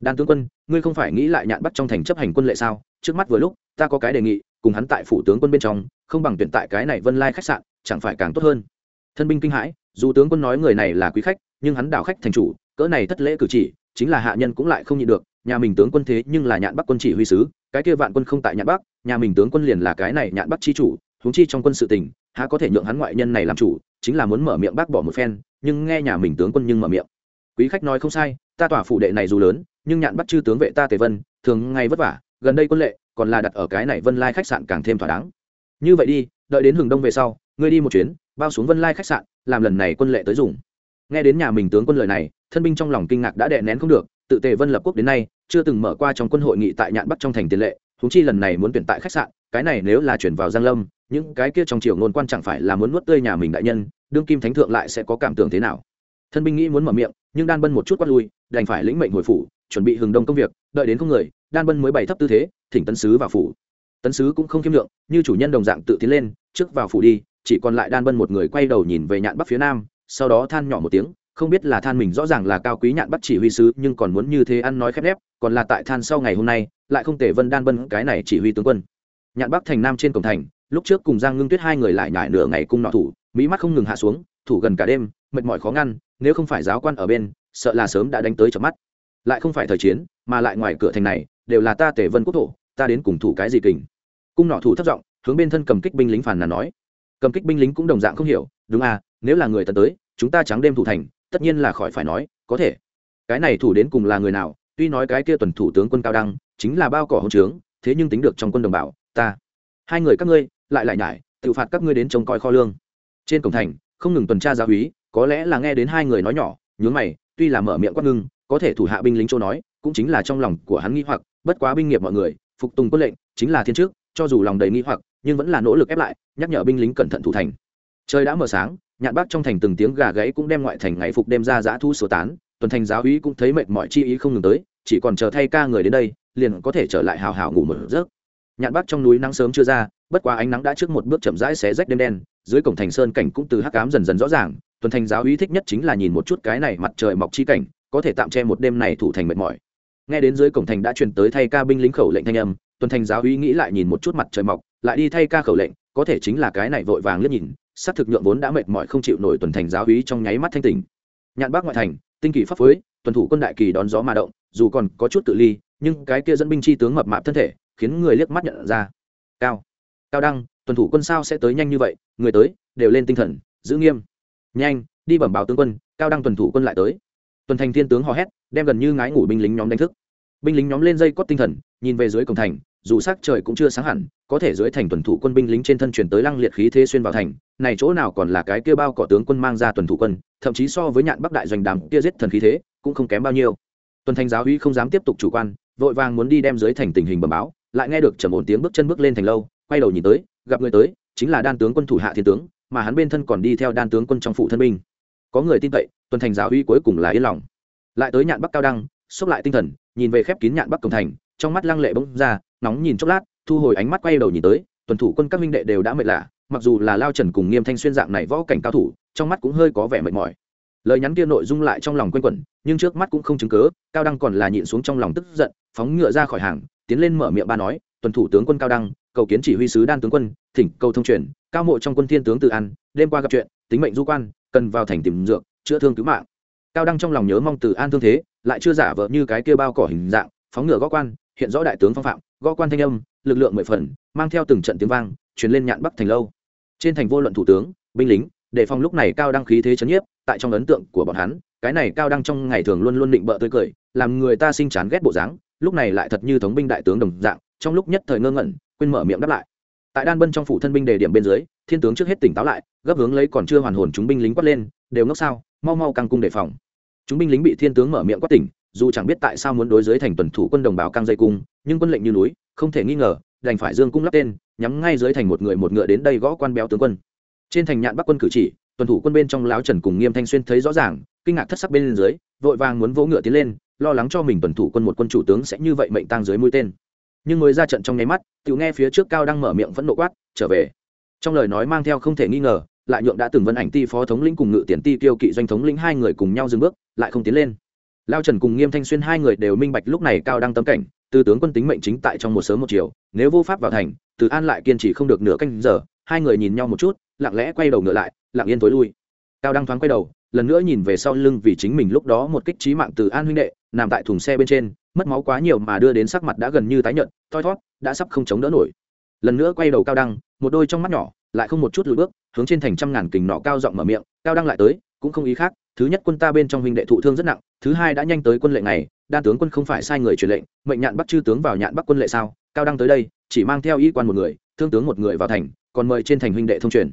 đan tướng quân, ngươi không phải nghĩ lại nhạn bắt trong thành chấp hành quân lệ sao? Trước mắt vừa lúc, ta có cái đề nghị, cùng hắn tại phủ tướng quân bên trong, không bằng tuyển tại cái này vân lai khách sạn, chẳng phải càng tốt hơn? Thân binh kinh hãi, dù tướng quân nói người này là quý khách, nhưng hắn đảo khách thành chủ, cỡ này thất lễ cử chỉ chính là hạ nhân cũng lại không nhịn được, nhà mình tướng quân thế nhưng là nhạn bắc quân chỉ huy sứ, cái kia vạn quân không tại nhạn bắc, nhà mình tướng quân liền là cái này nhạn bắc chi chủ, huống chi trong quân sự tình, há có thể nhượng hắn ngoại nhân này làm chủ, chính là muốn mở miệng bác bỏ một phen, nhưng nghe nhà mình tướng quân nhưng mở miệng. Quý khách nói không sai, ta tỏa phủ đệ này dù lớn, nhưng nhạn bắt chư tướng vệ ta tề vân, thường ngày vất vả, gần đây quân lệ, còn là đặt ở cái này vân lai khách sạn càng thêm thỏa đáng. Như vậy đi, đợi đến hừng đông về sau, ngươi đi một chuyến, bao xuống vân lai khách sạn, làm lần này quân lệ tới dùng. Nghe đến nhà mình tướng quân lời này thân binh trong lòng kinh ngạc đã đè nén không được, tự tề vân lập quốc đến nay, chưa từng mở qua trong quân hội nghị tại nhạn bắc trong thành tiền lệ thúng chi lần này muốn tuyển tại khách sạn, cái này nếu là chuyển vào giang lâm, những cái kia trong triều ngôn quan chẳng phải là muốn nuốt tươi nhà mình đại nhân, đương kim thánh thượng lại sẽ có cảm tưởng thế nào? Thân binh nghĩ muốn mở miệng, nhưng đan bân một chút quát lui, đành phải lĩnh mệnh hồi phủ, chuẩn bị hừng đông công việc, đợi đến không người, đan bân mới bày thấp tư thế, thỉnh tấn sứ vào phủ. Tấn sứ cũng không kiêm lượng như chủ nhân đồng dạng tự tiến lên, trước vào phủ đi, chỉ còn lại đan bân một người quay đầu nhìn về nhạn bắc phía nam, sau đó than nhỏ một tiếng không biết là than mình rõ ràng là cao quý nhạn bắt chỉ huy sứ, nhưng còn muốn như thế ăn nói khép nép, còn là tại than sau ngày hôm nay, lại không thể vân đan bân cái này chỉ huy tướng quân. Nhạn bắc thành nam trên cổng thành, lúc trước cùng giang ngưng tuyết hai người lại nhải nửa ngày cung nọ thủ, mỹ mắt không ngừng hạ xuống, thủ gần cả đêm, mệt mỏi khó ngăn, nếu không phải giáo quan ở bên, sợ là sớm đã đánh tới chợp mắt. Lại không phải thời chiến, mà lại ngoài cửa thành này, đều là ta tể vân quốc thổ, ta đến cùng thủ cái gì kình? Cung nọ thủ thất giọng, hướng bên thân cầm kích binh lính phàn là nói. Cầm kích binh lính cũng đồng dạng không hiểu, đúng à nếu là người tận tới, chúng ta trắng đêm thủ thành tất nhiên là khỏi phải nói, có thể. Cái này thủ đến cùng là người nào, tuy nói cái kia tuần thủ tướng quân cao đăng chính là bao cỏ hỗn trướng, thế nhưng tính được trong quân đồng bào, ta, hai người các ngươi, lại lại nhải, tự phạt các ngươi đến trông coi kho lương. Trên cổng thành, không ngừng tuần tra gia úy, có lẽ là nghe đến hai người nói nhỏ, nhướng mày, tuy là mở miệng quát ngưng, có thể thủ hạ binh lính châu nói, cũng chính là trong lòng của hắn nghi hoặc, bất quá binh nghiệp mọi người, phục tùng quân lệnh, chính là thiên trước, cho dù lòng đầy nghi hoặc, nhưng vẫn là nỗ lực ép lại, nhắc nhở binh lính cẩn thận thủ thành. Trời đã mở sáng nhạn bác trong thành từng tiếng gà gãy cũng đem ngoại thành ngày phục đêm ra giã thu sửa tán, tuần thành giáo úy cũng thấy mệt mỏi chi ý không ngừng tới, chỉ còn chờ thay ca người đến đây, liền có thể trở lại hào hào ngủ một giấc. Nhạn bác trong núi nắng sớm chưa ra, bất quá ánh nắng đã trước một bước chậm rãi xé rách đêm đen, dưới cổng thành sơn cảnh cũng từ hắc ám dần dần rõ ràng, tuần thành giáo úy thích nhất chính là nhìn một chút cái này mặt trời mọc chi cảnh, có thể tạm che một đêm này thủ thành mệt mỏi. Nghe đến dưới cổng thành đã truyền tới thay ca binh lính khẩu lệnh thanh âm, tuần thành giáo úy nghĩ lại nhìn một chút mặt trời mọc, lại đi thay ca khẩu lệnh, có thể chính là cái này vội vàng liếc nhìn sát thực nhượng vốn đã mệt mỏi không chịu nổi tuần thành giáo úy trong nháy mắt thanh tỉnh. Nhạn bác ngoại thành, tinh kỳ pháp phối, tuần thủ quân đại kỳ đón gió mà động, dù còn có chút tự ly, nhưng cái kia dẫn binh chi tướng mập mạp thân thể, khiến người liếc mắt nhận ra. Cao cao đăng, tuần thủ quân sao sẽ tới nhanh như vậy, người tới, đều lên tinh thần, giữ nghiêm. Nhanh, đi bẩm báo tướng quân, cao đăng tuần thủ quân lại tới. Tuần thành thiên tướng hò hét, đem gần như ngái ngủ binh lính nhóm đánh thức. Binh lính nhóm lên dây cót tinh thần, nhìn về dưới cổng thành dù sắc trời cũng chưa sáng hẳn, có thể dưới thành tuần thủ quân binh lính trên thân chuyển tới lăng liệt khí thế xuyên vào thành, này chỗ nào còn là cái kia bao cỏ tướng quân mang ra tuần thủ quân, thậm chí so với nhạn bắc đại doanh đàm kia giết thần khí thế, cũng không kém bao nhiêu. Tuần thành giáo uy không dám tiếp tục chủ quan, vội vàng muốn đi đem dưới thành tình hình bẩm báo, lại nghe được trầm ổn tiếng bước chân bước lên thành lâu, quay đầu nhìn tới, gặp người tới, chính là đan tướng quân thủ hạ thiên tướng, mà hắn bên thân còn đi theo đan tướng quân trong phụ thân binh. Có người tin cậy, tuần thành giáo uy cuối cùng là yên lòng. Lại tới nhạn bắc cao đăng, xốc lại tinh thần, nhìn về khép kín nhạn bắc cổng thành trong mắt lăng lệ bỗng ra, nóng nhìn chốc lát, thu hồi ánh mắt quay đầu nhìn tới, tuần thủ quân các minh đệ đều đã mệt lạ, mặc dù là lao trần cùng nghiêm thanh xuyên dạng này võ cảnh cao thủ, trong mắt cũng hơi có vẻ mệt mỏi. Lời nhắn kia nội dung lại trong lòng q u a n quẩn, nhưng trước mắt cũng không chứng cớ, cao đăng còn là nhịn xuống trong lòng tức giận, phóng ngựa ra khỏi hàng, tiến lên mở miệng ba nói, tuần thủ tướng quân cao đăng, cầu kiến chỉ huy sứ đan tướng quân, thỉnh cầu thông truyền, cao mộ trong quân thiên tướng tự ăn đêm qua gặp chuyện, tính mệnh du quan, cần vào thành tìm dược, chữa thương cứu mạng. Cao đăng trong lòng nhớ mong từ an thương thế, lại chưa giả vợ như cái kia bao cỏ hình dạng, phóng ngựa gõ quan hiện rõ đại tướng phong phạm, gõ quan thanh âm, lực lượng mười phần, mang theo từng trận tiếng vang, truyền lên nhạn bắc thành lâu. Trên thành vô luận thủ tướng, binh lính, để phòng lúc này cao đăng khí thế chấn nhiếp, tại trong ấn tượng của bọn hắn, cái này cao đăng trong ngày thường luôn luôn định bợ tươi cười, làm người ta sinh chán ghét bộ dáng, lúc này lại thật như thống binh đại tướng đồng dạng, trong lúc nhất thời ngơ ngẩn, quên mở miệng đáp lại. Tại đan bân trong phủ thân binh đề điểm bên dưới, thiên tướng trước hết tỉnh táo lại, gấp hướng lấy còn chưa hoàn hồn chúng binh lính quát lên, đều ngốc sao? Mau mau căng cung đề phòng. Chúng binh lính bị thiên tướng mở miệng quát tỉnh dù chẳng biết tại sao muốn đối dưới thành tuần thủ quân đồng bào căng dây cung, nhưng quân lệnh như núi, không thể nghi ngờ, đành phải dương cung lắp tên, nhắm ngay dưới thành một người một ngựa đến đây gõ quan béo tướng quân. Trên thành nhạn bắc quân cử chỉ, tuần thủ quân bên trong láo trần cùng nghiêm thanh xuyên thấy rõ ràng, kinh ngạc thất sắc bên dưới, vội vàng muốn vỗ ngựa tiến lên, lo lắng cho mình tuần thủ quân một quân chủ tướng sẽ như vậy mệnh tang dưới mũi tên. Nhưng mới ra trận trong nháy mắt tự nghe phía trước cao đang mở miệng vẫn nộ quát, trở về. Trong lời nói mang theo không thể nghi ngờ, lại nhượng đã từng vân ảnh ti phó thống lĩnh cùng ngự tiền ti tiêu kỵ doanh thống lĩnh hai người cùng nhau dừng bước, lại không tiến lên lao trần cùng nghiêm thanh xuyên hai người đều minh bạch lúc này cao đang tâm cảnh từ tướng quân tính mệnh chính tại trong một sớm một chiều, nếu vô pháp vào thành, từ an lại kiên trì không được nửa canh giờ, hai người nhìn nhau một chút, lặng lẽ quay đầu ngựa lại, lặng yên tối lui. Cao đăng thoáng quay đầu, lần nữa nhìn về sau lưng vì chính mình lúc đó một kích trí mạng từ an huynh đệ, nằm tại thùng xe bên trên, mất máu quá nhiều mà đưa đến sắc mặt đã gần như tái nhợt, thoi thót đã sắp không chống đỡ nổi. Lần nữa quay đầu cao đăng, một đôi trong mắt nhỏ, lại không một chút lùi bước, hướng trên thành trăm ngàn kình nọ cao giọng mở miệng, cao đăng lại tới cũng không ý khác, thứ nhất quân ta bên trong huynh đệ thụ thương rất nặng, thứ hai đã nhanh tới quân lệnh này đan tướng quân không phải sai người truyền lệnh, mệnh nhạn bắt chư tướng vào nhạn bắc quân lệ sao, cao đăng tới đây, chỉ mang theo y quan một người, thương tướng một người vào thành, còn mời trên thành huynh đệ thông truyền.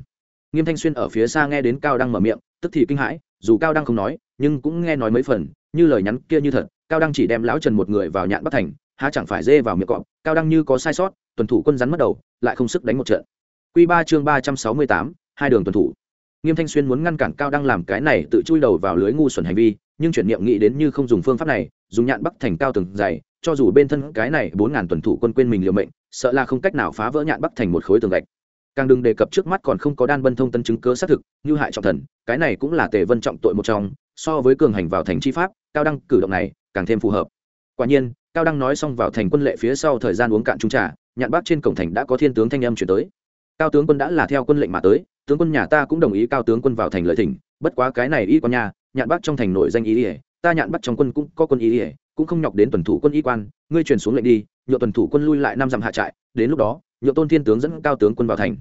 Nghiêm thanh xuyên ở phía xa nghe đến cao đăng mở miệng, tức thì kinh hãi, dù cao đăng không nói, nhưng cũng nghe nói mấy phần, như lời nhắn kia như thật, cao đăng chỉ đem lão trần một người vào nhạn bắc thành, há chẳng phải dê vào miệng cọp, cao đăng như có sai sót, tuần thủ quân rắn mất đầu, lại không sức đánh một trận. Q ba chương ba trăm sáu mươi tám, hai đường tuần thủ nghiêm thanh xuyên muốn ngăn cản cao đăng làm cái này tự chui đầu vào lưới ngu xuẩn hành vi, nhưng chuyển niệm nghĩ đến như không dùng phương pháp này, dùng nhạn bắc thành cao từng dày, cho dù bên thân cái này bốn ngàn tuần thủ quân quên mình liều mệnh, sợ là không cách nào phá vỡ nhạn bắc thành một khối tường gạch. Càng đừng đề cập trước mắt còn không có đan bân thông tân chứng cớ xác thực, như hại trọng thần, cái này cũng là tề vân trọng tội một trong, so với cường hành vào thành chi pháp, cao đăng cử động này càng thêm phù hợp. Quả nhiên, cao đăng nói xong vào thành quân lệ phía sau thời gian uống cạn trung trà, nhạn bắc trên cổng thành đã có thiên tướng thanh âm chuyển tới. Cao tướng quân đã là theo quân lệnh mà tới tướng quân nhà ta cũng đồng ý cao tướng quân vào thành lợi thỉnh, bất quá cái này y quan nhà nhạn bắc trong thành nổi danh ý ỉa ta nhạn bắt trong quân cũng có quân ý ỉa cũng không nhọc đến tuần thủ quân y quan, ngươi truyền xuống lệnh đi nhựa tuần thủ quân lui lại năm dặm hạ trại, đến lúc đó nhựa tôn thiên tướng dẫn cao tướng quân vào thành.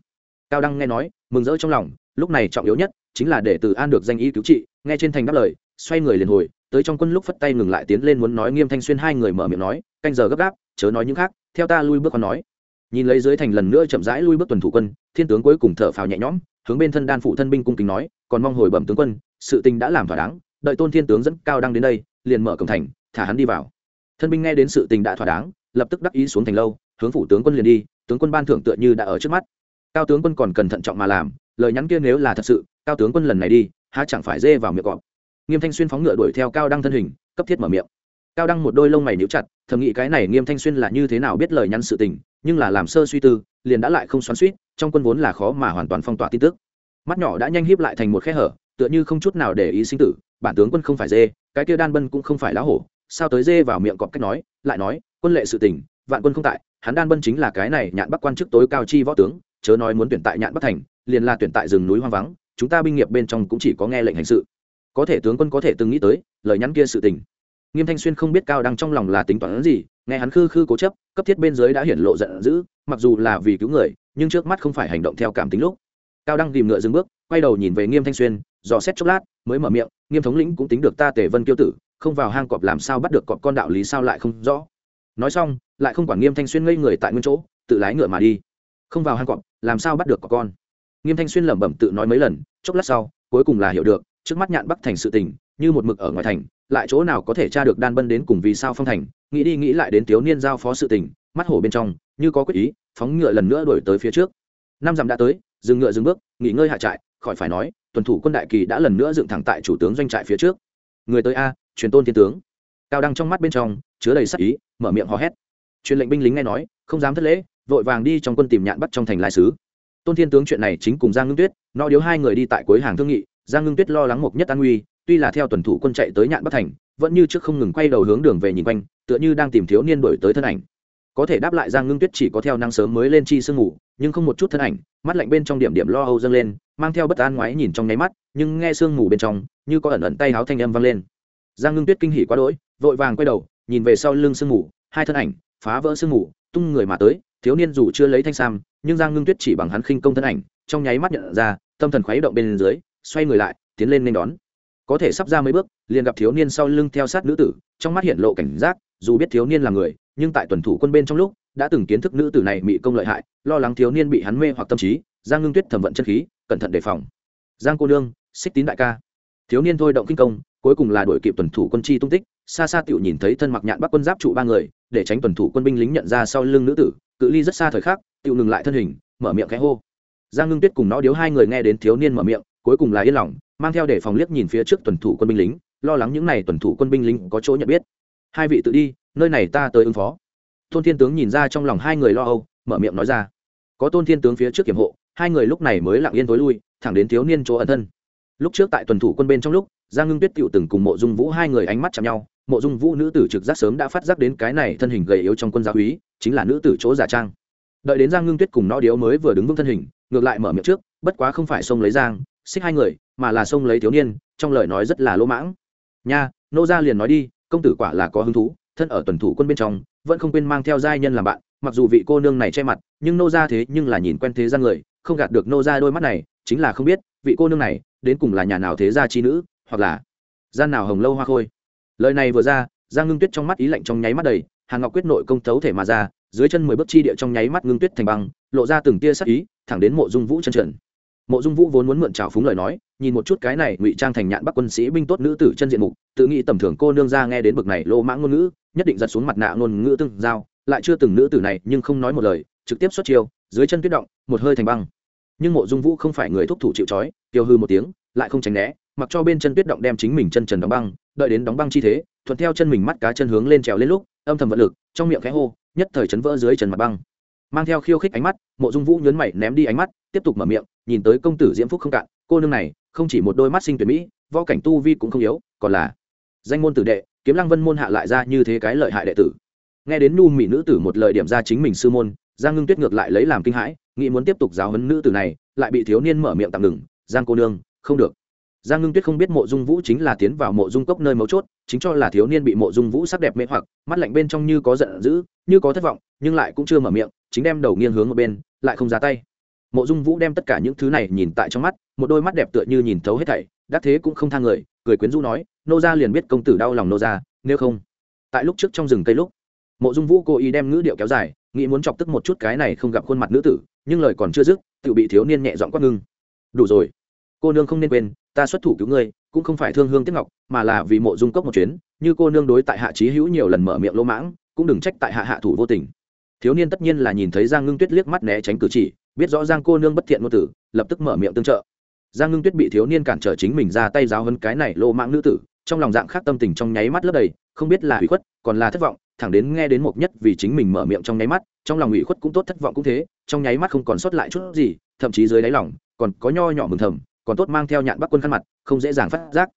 Cao đăng nghe nói, mừng rỡ trong lòng, lúc này trọng yếu nhất chính là để từ an được danh y cứu trị, nghe trên thành đáp lời, xoay người liền hồi, tới trong quân lúc phất tay ngừng lại tiến lên muốn nói nghiêm thanh xuyên hai người mở miệng nói, canh giờ gấp gáp, chớ nói những khác, theo ta lui bước còn nói. Nhìn lấy dưới thành lần nữa chậm rãi lui bước tuần thủ quân, thiên tướng cuối cùng thở phào nhẹ nhõm hướng bên thân đan phụ thân binh cung kính nói, còn mong hồi bẩm tướng quân, sự tình đã làm thỏa đáng, đợi tôn thiên tướng dẫn cao đăng đến đây, liền mở cổng thành, thả hắn đi vào. Thân binh nghe đến sự tình đã thỏa đáng, lập tức đắc ý xuống thành lâu, hướng phủ tướng quân liền đi, tướng quân ban thưởng tựa như đã ở trước mắt. Cao tướng quân còn cần thận trọng mà làm, lời nhắn kia nếu là thật sự, cao tướng quân lần này đi, há chẳng phải dê vào miệng cọp. Nghiêm thanh xuyên phóng ngựa đuổi theo cao đăng thân hình, cấp thiết mở miệng. Cao đăng một đôi lông mày níu chặt, thầm nghĩ cái này nghiêm thanh xuyên là như thế nào biết lời nhắn sự tình, nhưng là làm sơ suy tư, liền đã lại không xoắn suýt trong quân vốn là khó mà hoàn toàn phong tỏa tin tức. Mắt nhỏ đã nhanh híp lại thành một khe hở, tựa như không chút nào để ý sinh tử, bản tướng quân không phải dê, cái kia đan bân cũng không phải lá hổ, sao tới dê vào miệng cọp cách nói, lại nói, quân lệ sự tình, vạn quân không tại, hắn đan bân chính là cái này nhạn bắc quan chức tối cao chi võ tướng, chớ nói muốn tuyển tại nhạn bắc thành, liền là tuyển tại rừng núi hoang vắng, chúng ta binh nghiệp bên trong cũng chỉ có nghe lệnh hành sự. Có thể tướng quân có thể từng nghĩ tới, lời nhắn kia sự tình nghiêm thanh xuyên không biết cao đăng trong lòng là tính toán gì, nghe hắn khư khư cố chấp, cấp thiết bên dưới đã hiển lộ giận dữ, mặc dù là vì cứu người, nhưng trước mắt không phải hành động theo cảm tính lúc. Cao đăng tìm ngựa dừng bước, quay đầu nhìn về nghiêm thanh xuyên, dò xét chốc lát, mới mở miệng, nghiêm thống lĩnh cũng tính được ta tề vân kiêu tử, không vào hang cọp làm sao bắt được cọp con đạo lý sao lại không rõ? Nói xong, lại không quản nghiêm thanh xuyên ngây người tại nguyên chỗ, tự lái ngựa mà đi. Không vào hang cọp, làm sao bắt được cọp con? Nghiêm thanh xuyên lẩm bẩm tự nói mấy lần, chốc lát sau, cuối cùng là hiểu được, trước mắt nhạn bắc thành sự tình như một mực ở ngoài thành, lại chỗ nào có thể tra được đan bân đến cùng vì sao phong thành, nghĩ đi nghĩ lại đến thiếu niên giao phó sự tình, mắt hổ bên trong, như có quyết ý, phóng ngựa lần nữa đổi tới phía trước. Năm dặm đã tới, dừng ngựa dừng bước, nghỉ ngơi hạ trại, khỏi phải nói, tuần thủ quân đại kỳ đã lần nữa dựng thẳng tại chủ tướng doanh trại phía trước. Người tới a, truyền tôn thiên tướng. Cao đăng trong mắt bên trong, chứa đầy sắc ý, mở miệng hò hét. Truyền lệnh binh lính nghe nói, không dám thất lễ, vội vàng đi trong quân tìm nhạn bắt trong thành lai sứ. Tôn thiên tướng chuyện này chính cùng giang ngưng tuyết, no điếu hai người đi tại cuối hàng thương nghị, giang ngưng tuyết lo lắng một nhất an nguy tuy là theo tuần thủ quân chạy tới nhạn bắc thành, vẫn như trước không ngừng quay đầu hướng đường về nhìn quanh, tựa như đang tìm thiếu niên đổi tới thân ảnh. Có thể đáp lại giang ngưng tuyết chỉ có theo năng sớm mới lên chi sương ngủ, nhưng không một chút thân ảnh, mắt lạnh bên trong điểm điểm lo âu dâng lên, mang theo bất an ngoái nhìn trong nháy mắt, nhưng nghe sương ngủ bên trong, như có ẩn ẩn tay háo thanh âm vang lên. Giang ngưng tuyết kinh hỉ quá đỗi, vội vàng quay đầu, nhìn về sau lưng sương ngủ, hai thân ảnh, phá vỡ sương ngủ, tung người mà tới, thiếu niên dù chưa lấy thanh sam, nhưng giang ngưng tuyết chỉ bằng hắn khinh công thân ảnh, trong nháy mắt nhận ra, tâm thần khuấy động bên dưới, xoay người lại, tiến lên nên đón có thể sắp ra mấy bước, liền gặp thiếu niên sau lưng theo sát nữ tử, trong mắt hiện lộ cảnh giác, dù biết thiếu niên là người, nhưng tại tuần thủ quân bên trong lúc, đã từng kiến thức nữ tử này bị công lợi hại, lo lắng thiếu niên bị hắn mê hoặc tâm trí, giang ngưng tuyết thẩm vận chân khí, cẩn thận đề phòng. Giang cô nương, xích tín đại ca. Thiếu niên thôi động kinh công, cuối cùng là đuổi kịp tuần thủ quân chi tung tích, xa xa tựu nhìn thấy thân mặc nhạn bắc quân giáp trụ ba người, để tránh tuần thủ quân binh lính nhận ra sau lưng nữ tử, cự ly rất xa thời khắc tựu ngừng lại thân hình, mở miệng khẽ hô. Giang ngưng tuyết cùng nó điếu hai người nghe đến thiếu niên mở miệng, cuối cùng là yên lòng mang theo để phòng liếc nhìn phía trước tuần thủ quân binh lính, lo lắng những n à y tuần thủ quân binh lính có chỗ nhận biết. Hai vị tự đi, nơi này ta tới ứng phó. Tôn thiên tướng nhìn ra trong lòng hai người lo âu, mở miệng nói ra. Có tôn thiên tướng phía trước kiểm hộ, hai người lúc này mới lặng yên tối lui, thẳng đến thiếu niên chỗ ẩn thân. Lúc trước tại tuần thủ quân bên trong lúc, giang ngưng tuyết tựu từng cùng mộ dung vũ hai người ánh mắt chạm nhau, mộ dung vũ nữ tử trực giác sớm đã phát giác đến cái này thân hình gầy yếu trong quân gia úy, chính là nữ tử chỗ giả trang. Đợi đến giang ngưng tuyết cùng nó điếu mới vừa đứng vững thân hình, ngược lại mở miệng trước, bất quá không phải xông lấy giang xích hai người, mà là xông lấy thiếu niên, trong lời nói rất là lỗ mãng. Nha, nô gia liền nói đi, công tử quả là có hứng thú, thân ở tuần thủ quân bên trong, vẫn không quên mang theo giai nhân làm bạn, mặc dù vị cô nương này che mặt, nhưng nô gia thế nhưng là nhìn quen thế gian người, không gạt được nô gia đôi mắt này, chính là không biết, vị cô nương này, đến cùng là nhà nào thế gia chi nữ, hoặc là gian nào hồng lâu hoa khôi. Lời này vừa ra, giang ngưng tuyết trong mắt ý lạnh trong nháy mắt đầy hàng ngọc quyết nội công thấu thể mà ra, dưới chân mười bước chi địa trong nháy mắt ngưng tuyết thành băng, lộ ra từng tia sắc ý, thẳng đến mộ dung vũ chân trần mộ dung vũ vốn muốn mượn trào phúng lời nói, nhìn một chút cái này ngụy trang thành nhạn bắc quân sĩ binh tốt nữ tử chân diện mục, tự nghĩ tầm thường cô nương ra nghe đến bực này lô mãng ngôn ngữ, nhất định giật xuống mặt nạ ngôn ngữ tương giao, lại chưa từng nữ tử này nhưng không nói một lời, trực tiếp xuất chiêu, dưới chân tuyết động, một hơi thành băng. Nhưng mộ dung vũ không phải người thúc thủ chịu trói, tiêu hư một tiếng, lại không tránh né, mặc cho bên chân tuyết động đem chính mình chân trần đóng băng, đợi đến đóng băng chi thế, thuận theo chân mình mắt cá chân hướng lên trèo lên lúc, âm thầm vật lực, trong miệng khẽ hô, nhất thời chấn vỡ dưới trần mặt băng mang theo khiêu khích ánh mắt, mộ dung vũ nhớn mày ném đi ánh mắt, tiếp tục mở miệng, nhìn tới công tử diễm phúc không cạn, cô nương này, không chỉ một đôi mắt sinh tuyệt mỹ, võ cảnh tu vi cũng không yếu, còn là danh môn tử đệ, kiếm lăng vân môn hạ lại ra như thế cái lợi hại đệ tử. Nghe đến nu mỹ nữ tử một lời điểm ra chính mình sư môn, giang ngưng tuyết ngược lại lấy làm kinh hãi, nghĩ muốn tiếp tục giáo huấn nữ tử này, lại bị thiếu niên mở miệng tạm ngừng, giang cô nương, không được. Giang ngưng tuyết không biết mộ dung vũ chính là tiến vào mộ dung cốc nơi mấu chốt, chính cho là thiếu niên bị mộ dung vũ sắc đẹp mê hoặc, mắt lạnh bên trong như có giận dữ, như có thất vọng, nhưng lại cũng chưa mở miệng chính đem đầu nghiêng hướng một bên, lại không ra tay. Mộ dung vũ đem tất cả những thứ này nhìn tại trong mắt, một đôi mắt đẹp tựa như nhìn thấu hết thảy, đắc thế cũng không thang người, cười quyến rũ nói, nô gia liền biết công tử đau lòng nô gia, nếu không. Tại lúc trước trong rừng cây lúc, mộ dung vũ cố ý đem ngữ điệu kéo dài, nghĩ muốn chọc tức một chút cái này không gặp khuôn mặt nữ tử, nhưng lời còn chưa dứt tự bị thiếu niên nhẹ dọn quát ngưng, đủ rồi, cô nương không nên quên, ta xuất thủ cứu ngươi, cũng không phải thương hương tiếc ngọc, mà là vì mộ dung cốc một chuyến, như cô nương đối tại hạ trí hữu nhiều lần mở miệng lỗ mãng, cũng đừng trách tại hạ hạ thủ vô tình thiếu niên tất nhiên là nhìn thấy giang ngưng tuyết liếc mắt né tránh cử chỉ, biết rõ giang cô nương bất thiện ngôn tử, lập tức mở miệng tương trợ. Giang ngưng tuyết bị thiếu niên cản trở chính mình ra tay giáo hơn cái này lô mạng nữ tử, trong lòng dạng khác tâm tình trong nháy mắt lấp đầy, không biết là hủy khuất, còn là thất vọng, thẳng đến nghe đến một nhất vì chính mình mở miệng trong nháy mắt, trong lòng ủy khuất cũng tốt thất vọng cũng thế, trong nháy mắt không còn sót lại chút gì, thậm chí dưới đáy lòng, còn có nho nhỏ mừng thầm, còn tốt mang theo nhạn bắc quân khăn mặt, không dễ dàng phát giác.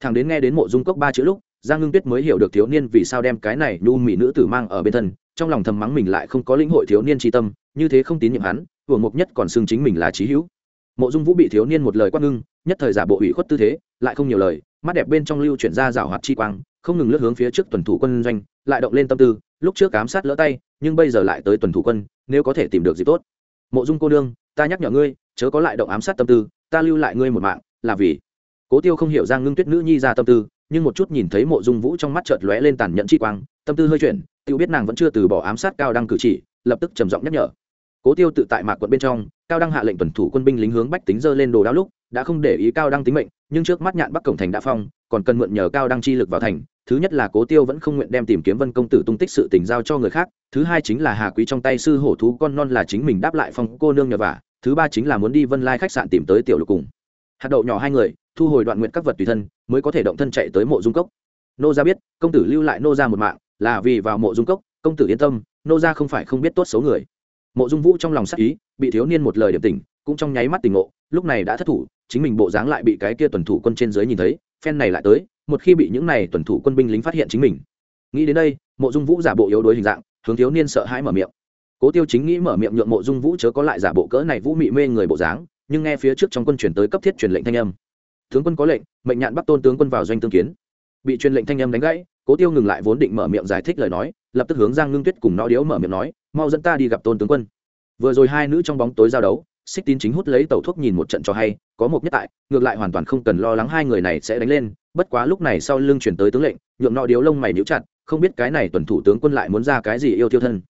Thằng đến nghe đến mộ dung cốc ba chữ lúc, giang ngưng tuyết mới hiểu được thiếu niên vì sao đem cái này nhu mỹ nữ tử mang ở bên thân trong lòng thầm mắng mình lại không có lĩnh hội thiếu niên tri tâm, như thế không tín nhiệm hắn, hưởng mục nhất còn xưng chính mình là trí hữu. Mộ dung vũ bị thiếu niên một lời quát ngưng, nhất thời giả bộ ủy khuất tư thế, lại không nhiều lời, mắt đẹp bên trong lưu chuyển ra rảo hoạt chi quang, không ngừng lướt hướng phía trước tuần thủ quân doanh, lại động lên tâm tư, lúc trước ám sát lỡ tay, nhưng bây giờ lại tới tuần thủ quân, nếu có thể tìm được gì tốt. Mộ dung cô nương, ta nhắc nhở ngươi, chớ có lại động ám sát tâm tư, ta lưu lại ngươi một mạng, là vì cố tiêu không hiểu giang ngưng tuyết nữ nhi ra tâm tư nhưng một chút nhìn thấy mộ dung vũ trong mắt chợt lóe lên tàn nhẫn chi quang, tâm tư hơi chuyển tiêu biết nàng vẫn chưa từ bỏ ám sát cao đăng cử chỉ, lập tức trầm giọng nhắc nhở. Cố tiêu tự tại mạc quận bên trong, cao đăng hạ lệnh tuần thủ quân binh lính hướng bách tính dơ lên đồ đao lúc, đã không để ý cao đăng tính mệnh, nhưng trước mắt nhạn bắc cổng thành đã phong, còn cần mượn nhờ cao đăng chi lực vào thành, thứ nhất là cố tiêu vẫn không nguyện đem tìm kiếm vân công tử tung tích sự tình giao cho người khác, thứ hai chính là hà quý trong tay sư hổ thú con non là chính mình đáp lại phong cô nương nhờ vả, thứ ba chính là muốn đi vân lai khách sạn tìm tới tiểu lục cùng. Hạt đậu nhỏ hai người thu hồi đoạn nguyện các vật tùy thân, mới có thể động thân chạy tới mộ dung cốc. Nô gia biết, công tử lưu lại nô gia một mạng, là vì vào mộ dung cốc, công tử yên tâm, nô gia không phải không biết tốt xấu người. Mộ dung vũ trong lòng sắc ý, bị thiếu niên một lời điểm tình cũng trong nháy mắt tình ngộ, lúc này đã thất thủ, chính mình bộ dáng lại bị cái kia tuần thủ quân trên dưới nhìn thấy, phen này lại tới, một khi bị những này tuần thủ quân binh lính phát hiện chính mình. Nghĩ đến đây, mộ dung vũ giả bộ yếu đuối hình dạng, hướng thiếu niên sợ hãi mở miệng. Cố tiêu chính nghĩ mở miệng nhượng mộ dung vũ chớ có lại giả bộ cỡ này vũ mị mê người bộ dáng, nhưng nghe phía trước trong quân chuyển tới cấp thiết truyền lệnh thanh âm tướng quân có lệnh, mệnh nhạn bắt tôn tướng quân vào doanh tương kiến. Bị truyền lệnh thanh âm đánh gãy, cố tiêu ngừng lại vốn định mở miệng giải thích lời nói, lập tức hướng giang ngưng tuyết cùng nó điếu mở miệng nói, mau dẫn ta đi gặp tôn tướng quân. Vừa rồi hai nữ trong bóng tối giao đấu, xích tín chính hút lấy tàu thuốc nhìn một trận cho hay, có một nhất tại, ngược lại hoàn toàn không cần lo lắng hai người này sẽ đánh lên, bất quá lúc này sau lưng chuyển tới tướng lệnh, nhượng nọ điếu lông mày níu chặt, không biết cái này tuần thủ tướng quân lại muốn ra cái gì yêu tiêu thân.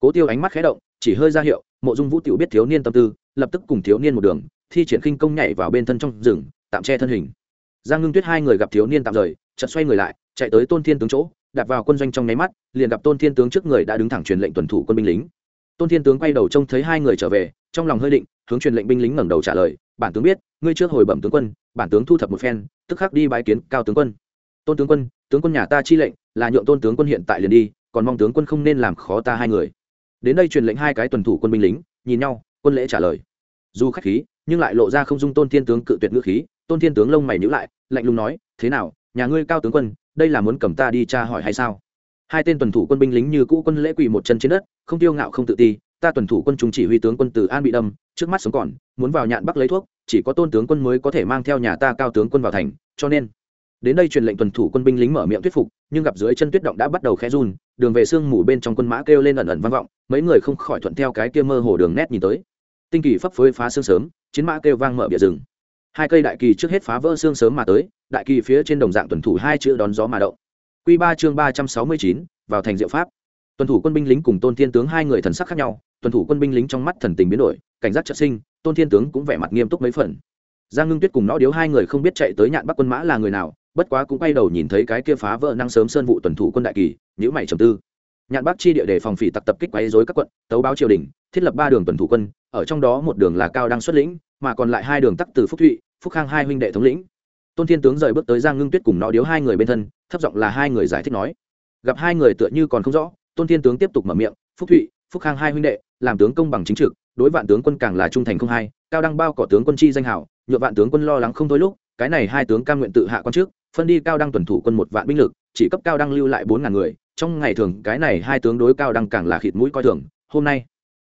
Cố tiêu ánh mắt khé động, chỉ hơi ra hiệu, mộ dung vũ tiểu biết thiếu niên tâm tư, lập tức cùng thiếu niên một đường, thi triển khinh công nhảy vào bên thân trong rừng tạm che thân hình. Giang ngưng tuyết hai người gặp thiếu niên tạm rời, chợt xoay người lại, chạy tới tôn thiên tướng chỗ, đạp vào quân doanh trong nháy mắt, liền gặp tôn thiên tướng trước người đã đứng thẳng truyền lệnh tuần thủ quân binh lính. Tôn thiên tướng quay đầu trông thấy hai người trở về, trong lòng hơi định, hướng truyền lệnh binh lính ngẩng đầu trả lời, bản tướng biết, ngươi trước hồi bẩm tướng quân, bản tướng thu thập một phen, tức khắc đi bái kiến cao tướng quân. Tôn tướng quân tướng quân nhà ta chi lệnh, là nhượng tôn tướng quân hiện tại liền đi, còn mong tướng quân không nên làm khó ta hai người. Đến đây truyền lệnh hai cái tuần thủ quân binh lính, nhìn nhau, quân lễ trả lời. Dù khách khí, nhưng lại lộ ra không dung tôn thiên tướng cự tuyệt ngữ khí tôn thiên tướng lông mày nhữ lại, lạnh lùng nói, thế nào, nhà ngươi cao tướng quân, đây là muốn cầm ta đi tra hỏi hay sao? Hai tên tuần thủ quân binh lính như cũ quân lễ quỳ một chân trên đất, không tiêu ngạo không tự ti, ta tuần thủ quân trung chỉ huy tướng quân từ an bị đâm, trước mắt sống còn, muốn vào nhạn bắc lấy thuốc, chỉ có tôn tướng quân mới có thể mang theo nhà ta cao tướng quân vào thành, cho nên đến đây truyền lệnh tuần thủ quân binh lính mở miệng thuyết phục, nhưng gặp dưới chân tuyết động đã bắt đầu khẽ run, đường về sương mù bên trong quân mã kêu lên ẩn ẩn vang vọng, mấy người không khỏi thuận theo cái kia mơ hồ đường nét nhìn tới. Tinh kỳ phấp phới phá sương sớm, chiến mã kêu vang mở bìa rừng hai cây đại kỳ trước hết phá vỡ xương sớm mà tới, đại kỳ phía trên đồng dạng tuần thủ hai chữ đón gió mà động. Q ba chương ba trăm sáu mươi chín, vào thành diệu pháp. Tuần thủ quân binh lính cùng tôn thiên tướng hai người thần sắc khác nhau, tuần thủ quân binh lính trong mắt thần tình biến đổi, cảnh giác trợ sinh, tôn thiên tướng cũng vẻ mặt nghiêm túc mấy phần. Giang ngưng tuyết cùng nó điếu hai người không biết chạy tới nhạn bắc quân mã là người nào, bất quá cũng quay đầu nhìn thấy cái kia phá vỡ năng sớm sơn vụ tuần thủ quân đại kỳ nhữ mày trầm tư. Nhạn bắc chi địa đề phòng phỉ tặc tập kích quấy dối các quận, tấu báo triều đình, thiết lập ba đường tuần thủ quân, ở trong đó một đường là cao đăng xuất lĩnh mà còn lại hai đường tắc từ phúc thụy, phúc khang hai huynh đệ thống lĩnh. Tôn thiên tướng rời bước tới giang ngưng tuyết cùng nó điếu hai người bên thân, thấp giọng là hai người giải thích nói. Gặp hai người tựa như còn không rõ, tôn thiên tướng tiếp tục mở miệng, phúc thụy, phúc khang hai huynh đệ, làm tướng công bằng chính trực, đối vạn tướng quân càng là trung thành không hai, cao đăng bao cỏ tướng quân chi danh hảo nhựa vạn tướng quân lo lắng không thôi lúc, cái này hai tướng cam nguyện tự hạ quan trước, phân đi cao đăng tuần thủ quân một vạn binh lực, chỉ cấp cao đăng lưu lại bốn ngàn người, trong ngày thường, cái này hai tướng đối cao đăng càng là khịt mũi coi thường, hôm nay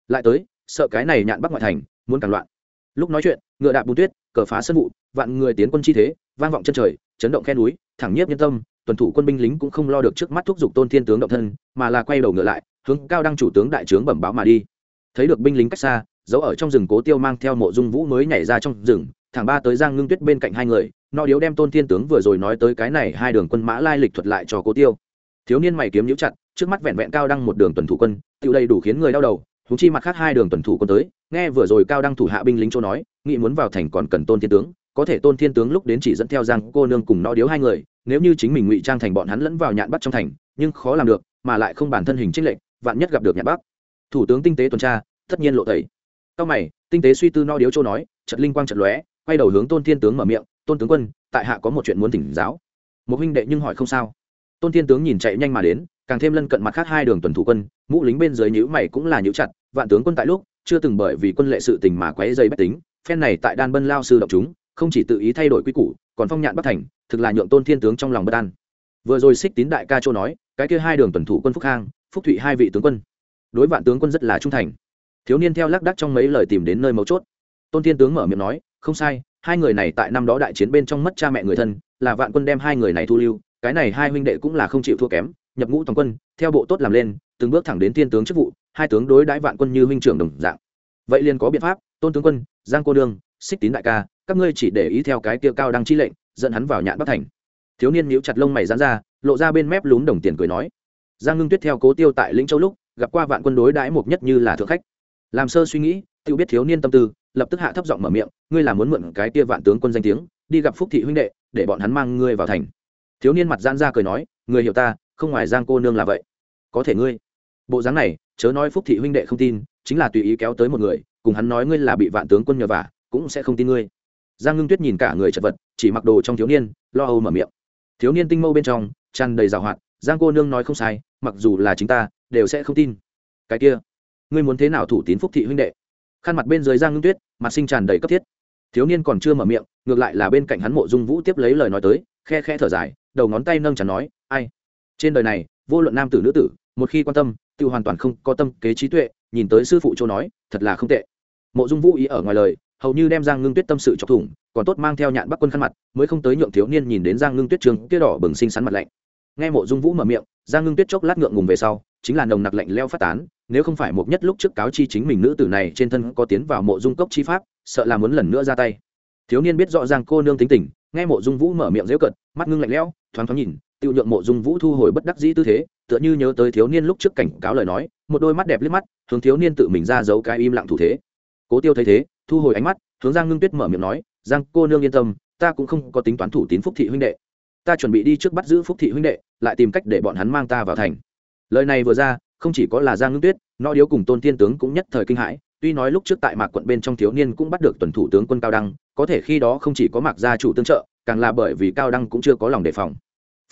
lại tới, sợ cái này nhạn bắc ngoại thành, muốn càng loạn lúc nói chuyện, ngựa đạp bùn tuyết, cờ phá sân vụ, vạn người tiến quân chi thế, vang vọng chân trời, chấn động khe núi, thẳng nhiếp nhân tâm, tuần thủ quân binh lính cũng không lo được trước mắt thúc giục tôn thiên tướng động thân, mà là quay đầu ngựa lại, hướng cao đăng chủ tướng đại trướng bẩm báo mà đi. Thấy được binh lính cách xa giấu ở trong rừng cố tiêu mang theo mộ dung vũ mới nhảy ra trong rừng, thẳng ba tới giang ngưng tuyết bên cạnh hai người no điếu đem tôn thiên tướng vừa rồi nói tới cái này hai đường quân mã lai lịch thuật lại cho cố tiêu. Thiếu niên mày kiếm nhũ chặt, trước mắt vẹn vẹn cao đăng một đường tuần thủ quân tự đầy đủ khiến người đau đầu húng chi mặt khác hai đường tuần thủ quân tới, nghe vừa rồi cao đăng thủ hạ binh lính chỗ nói nghị muốn vào thành còn cần tôn thiên tướng, có thể tôn thiên tướng lúc đến chỉ dẫn theo giang cô nương cùng no điếu hai người, nếu như chính mình ngụy trang thành bọn hắn lẫn vào nhạn bắt trong thành, nhưng khó làm được, mà lại không bản thân hình trích lệnh vạn nhất gặp được nhạn bắc thủ tướng tinh tế tuần tra, tất nhiên lộ tẩy. Sau mày, tinh tế suy tư no điếu châu nói trận linh quang trận lóe, quay đầu hướng tôn thiên tướng mở miệng, tôn tướng quân, tại hạ có một chuyện muốn tỉnh giáo. Một huynh đệ nhưng hỏi không sao tôn thiên tướng nhìn chạy nhanh mà đến, càng thêm lân cận mặt khác hai đường tuần thủ quân, mũ lính bên dưới nhữ mày cũng là nhữ chặt, vạn tướng quân tại lúc, chưa từng bởi vì quân lệ sự tình mà quấy dây bách tính, phen này tại đan bân lao sư động chúng, không chỉ tự ý thay đổi quy củ, còn phong nhạn bất thành, thực là nhượng tôn thiên tướng trong lòng bất an. Vừa rồi xích tín đại ca châu nói, cái kia hai đường tuần thủ quân phúc khang, phúc thụy hai vị tướng quân. Đối vạn tướng quân rất là trung thành. Thiếu niên theo lác đắc trong mấy lời tìm đến nơi mấu chốt. Tôn thiên tướng mở miệng nói, không sai, hai người này tại năm đó đại chiến bên trong mất cha mẹ người thân, là vạn quân đem hai người này thu lưu cái này hai huynh đệ cũng là không chịu thua kém, nhập ngũ toàn quân, theo bộ tốt làm lên, từng bước thẳng đến thiên tướng chức vụ, hai tướng đối đãi vạn quân như huynh trưởng đồng dạng. Vậy liền có biện pháp, tôn tướng quân, giang cô đương xích tín đại ca, các ngươi chỉ để ý theo cái kia cao đăng chi lệnh, dẫn hắn vào nhạn bắc thành. Thiếu niên nhíu chặt lông mày dán ra, lộ ra bên mép lún đồng tiền cười nói. Giang ngưng tuyết theo cố tiêu tại lĩnh châu lúc, gặp qua vạn quân đối đãi mục nhất như là thượng khách. Làm sơ suy nghĩ, tự biết thiếu niên tâm tư, lập tức hạ thấp giọng mở miệng, ngươi là muốn mượn cái kia vạn tướng quân danh tiếng, đi gặp phúc thị huynh đệ, để bọn hắn mang ngươi vào thành thiếu niên mặt gian ra cười nói, người hiểu ta, không ngoài giang cô nương là vậy. Có thể ngươi. Bộ dáng này, chớ nói phúc thị huynh đệ không tin, chính là tùy ý kéo tới một người, cùng hắn nói ngươi là bị vạn tướng quân nhờ vả, cũng sẽ không tin ngươi. Giang ngưng tuyết nhìn cả người chật vật, chỉ mặc đồ trong thiếu niên, lo âu mở miệng. Thiếu niên tinh mâu bên trong, tràn đầy rào hoạt, giang cô nương nói không sai, mặc dù là chính ta, đều sẽ không tin. Cái kia, ngươi muốn thế nào thủ tín phúc thị huynh đệ? Khăn mặt bên dưới giang ngưng tuyết, mặt sinh tràn đầy cấp thiết. Thiếu niên còn chưa mở miệng, ngược lại là bên cạnh hắn mộ dung vũ tiếp lấy lời nói tới, khe khe thở dài đầu ngón tay nâng chắn nói, ai? Trên đời này, vô luận nam tử nữ tử, một khi quan tâm, tự hoàn toàn không có tâm kế trí tuệ, nhìn tới sư phụ châu nói, thật là không tệ. Mộ dung vũ ý ở ngoài lời, hầu như đem giang ngưng tuyết tâm sự chọc thủng, còn tốt mang theo nhạn bắc quân khăn mặt, mới không tới nhượng thiếu niên nhìn đến giang ngưng tuyết trường kia đỏ bừng xinh xắn mặt lạnh. Nghe mộ dung vũ mở miệng, giang ngưng tuyết chốc lát ngượng ngùng về sau, chính là nồng nặc lạnh leo phát tán, nếu không phải một nhất lúc trước cáo chi chính mình nữ tử này trên thân có tiến vào mộ dung cốc chi pháp, sợ là muốn lần nữa ra tay thiếu niên biết rõ ràng cô nương tính tình, nghe mộ dung vũ mở miệng dễu cận mắt ngưng lạnh lẽo, thoáng thoáng nhìn tự nhượng mộ dung vũ thu hồi bất đắc dĩ tư thế, tựa như nhớ tới thiếu niên lúc trước cảnh cáo lời nói, một đôi mắt đẹp liếc mắt, hướng thiếu niên tự mình ra giấu cái im lặng thủ thế. Cố tiêu thấy thế, thu hồi ánh mắt, hướng giang ngưng tuyết mở miệng nói, giang, cô nương yên tâm, ta cũng không có tính toán thủ tín phúc thị huynh đệ. Ta chuẩn bị đi trước bắt giữ phúc thị huynh đệ, lại tìm cách để bọn hắn mang ta vào thành. Lời này vừa ra, không chỉ có là giang ngưng tuyết, nó điếu cùng tôn tiên tướng cũng nhất thời kinh hãi, tuy nói lúc trước tại mạc quận bên trong thiếu niên cũng bắt được tuần thủ tướng quân cao đăng có thể khi đó không chỉ có mạc gia chủ tương trợ, càng là bởi vì cao đăng cũng chưa có lòng đề phòng.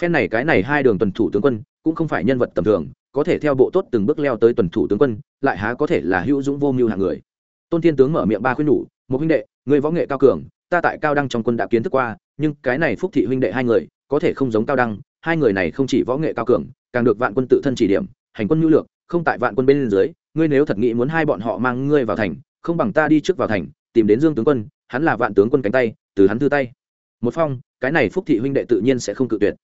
Phen này cái này hai đường tuần thủ tướng quân, cũng không phải nhân vật tầm thường, có thể theo bộ tốt từng bước leo tới tuần thủ tướng quân, lại há có thể là hữu dũng vô mưu hạng người. Tôn thiên tướng mở miệng ba khuyên nhủ, một huynh đệ, người võ nghệ cao cường, ta tại cao đăng trong quân đã kiến thức qua, nhưng cái này phúc thị huynh đệ hai người, có thể không giống cao đăng, hai người này không chỉ võ nghệ cao cường, càng được vạn quân tự thân chỉ điểm, hành quân nhu lược, không tại vạn quân bên dưới, ngươi nếu thật nghĩ muốn hai bọn họ mang ngươi vào thành, không bằng ta đi trước vào thành, tìm đến dương tướng quân hắn là vạn tướng quân cánh tay, từ hắn thư tay. Một phong, cái này phúc thị huynh đệ tự nhiên sẽ không cự tuyệt.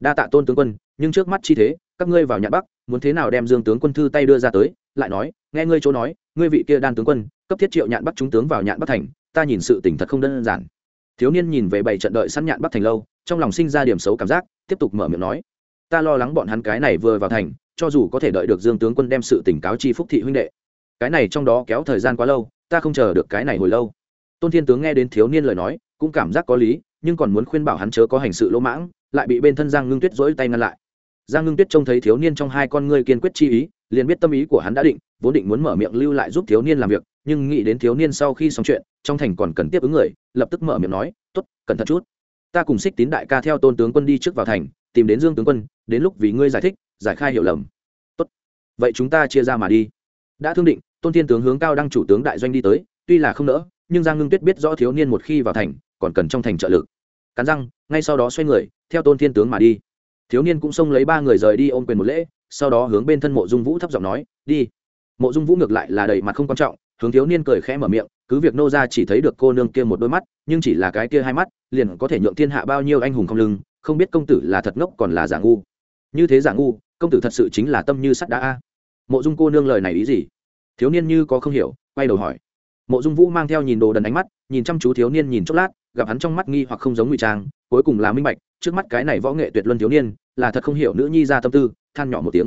Đa tạ tôn tướng quân, nhưng trước mắt chi thế, các ngươi vào nhạn bắc, muốn thế nào đem dương tướng quân thư tay đưa ra tới? Lại nói, nghe ngươi chỗ nói, ngươi vị kia đan tướng quân, cấp thiết triệu nhạn bắc chúng tướng vào nhạn bắc thành, ta nhìn sự tình thật không đơn giản. Thiếu niên nhìn về bảy trận đợi săn nhạn bắc thành lâu, trong lòng sinh ra điểm xấu cảm giác, tiếp tục mở miệng nói, ta lo lắng bọn hắn cái này vừa vào thành, cho dù có thể đợi được dương tướng quân đem sự tỉnh cáo chi phúc thị huynh đệ. Cái này trong đó kéo thời gian quá lâu, ta không chờ được cái này hồi lâu tôn thiên tướng nghe đến thiếu niên lời nói, cũng cảm giác có lý, nhưng còn muốn khuyên bảo hắn chớ có hành sự lỗ mãng, lại bị bên thân giang ngưng tuyết dỗi tay ngăn lại. Giang ngưng tuyết trông thấy thiếu niên trong hai con ngươi kiên quyết chi ý, liền biết tâm ý của hắn đã định, vốn định muốn mở miệng lưu lại giúp thiếu niên làm việc, nhưng nghĩ đến thiếu niên sau khi xong chuyện, trong thành còn cần tiếp ứng người, lập tức mở miệng nói t ố t cẩn thận chút. Ta cùng xích tín đại ca theo tôn tướng quân đi trước vào thành, tìm đến dương tướng quân, đến lúc vì ngươi giải thích, giải khai hiểu lầm. Tốt. Vậy chúng ta chia ra mà đi. Đã thương định, tôn thiên tướng hướng cao đăng chủ tướng đại doanh đi tới, tuy là không nỡ nhưng giang ngưng tuyết biết rõ thiếu niên một khi vào thành, còn cần trong thành trợ lực. Cắn răng, ngay sau đó xoay người, theo tôn thiên tướng mà đi. Thiếu niên cũng xông lấy ba người rời đi ôm quyền một lễ, sau đó hướng bên thân mộ dung vũ thấp giọng nói, đi. Mộ dung vũ ngược lại là đầy mặt không quan trọng, hướng thiếu niên cười khẽ mở miệng, cứ việc nô ra chỉ thấy được cô nương kia một đôi mắt, nhưng chỉ là cái kia hai mắt, liền có thể nhượng thiên hạ bao nhiêu anh hùng không lưng, không biết công tử là thật ngốc còn là giả ngu. Như thế giả ngu, công tử thật sự chính là tâm như sắt đá a. Mộ dung cô nương lời này ý gì? Thiếu niên như có không hiểu, quay đầu hỏi mộ dung vũ mang theo nhìn đồ đần ánh mắt, nhìn chăm chú thiếu niên nhìn chốc lát, gặp hắn trong mắt nghi hoặc không giống ngụy trang, cuối cùng là minh bạch, trước mắt cái này võ nghệ tuyệt luân thiếu niên, là thật không hiểu nữ nhi ra tâm tư, than nhỏ một tiếng.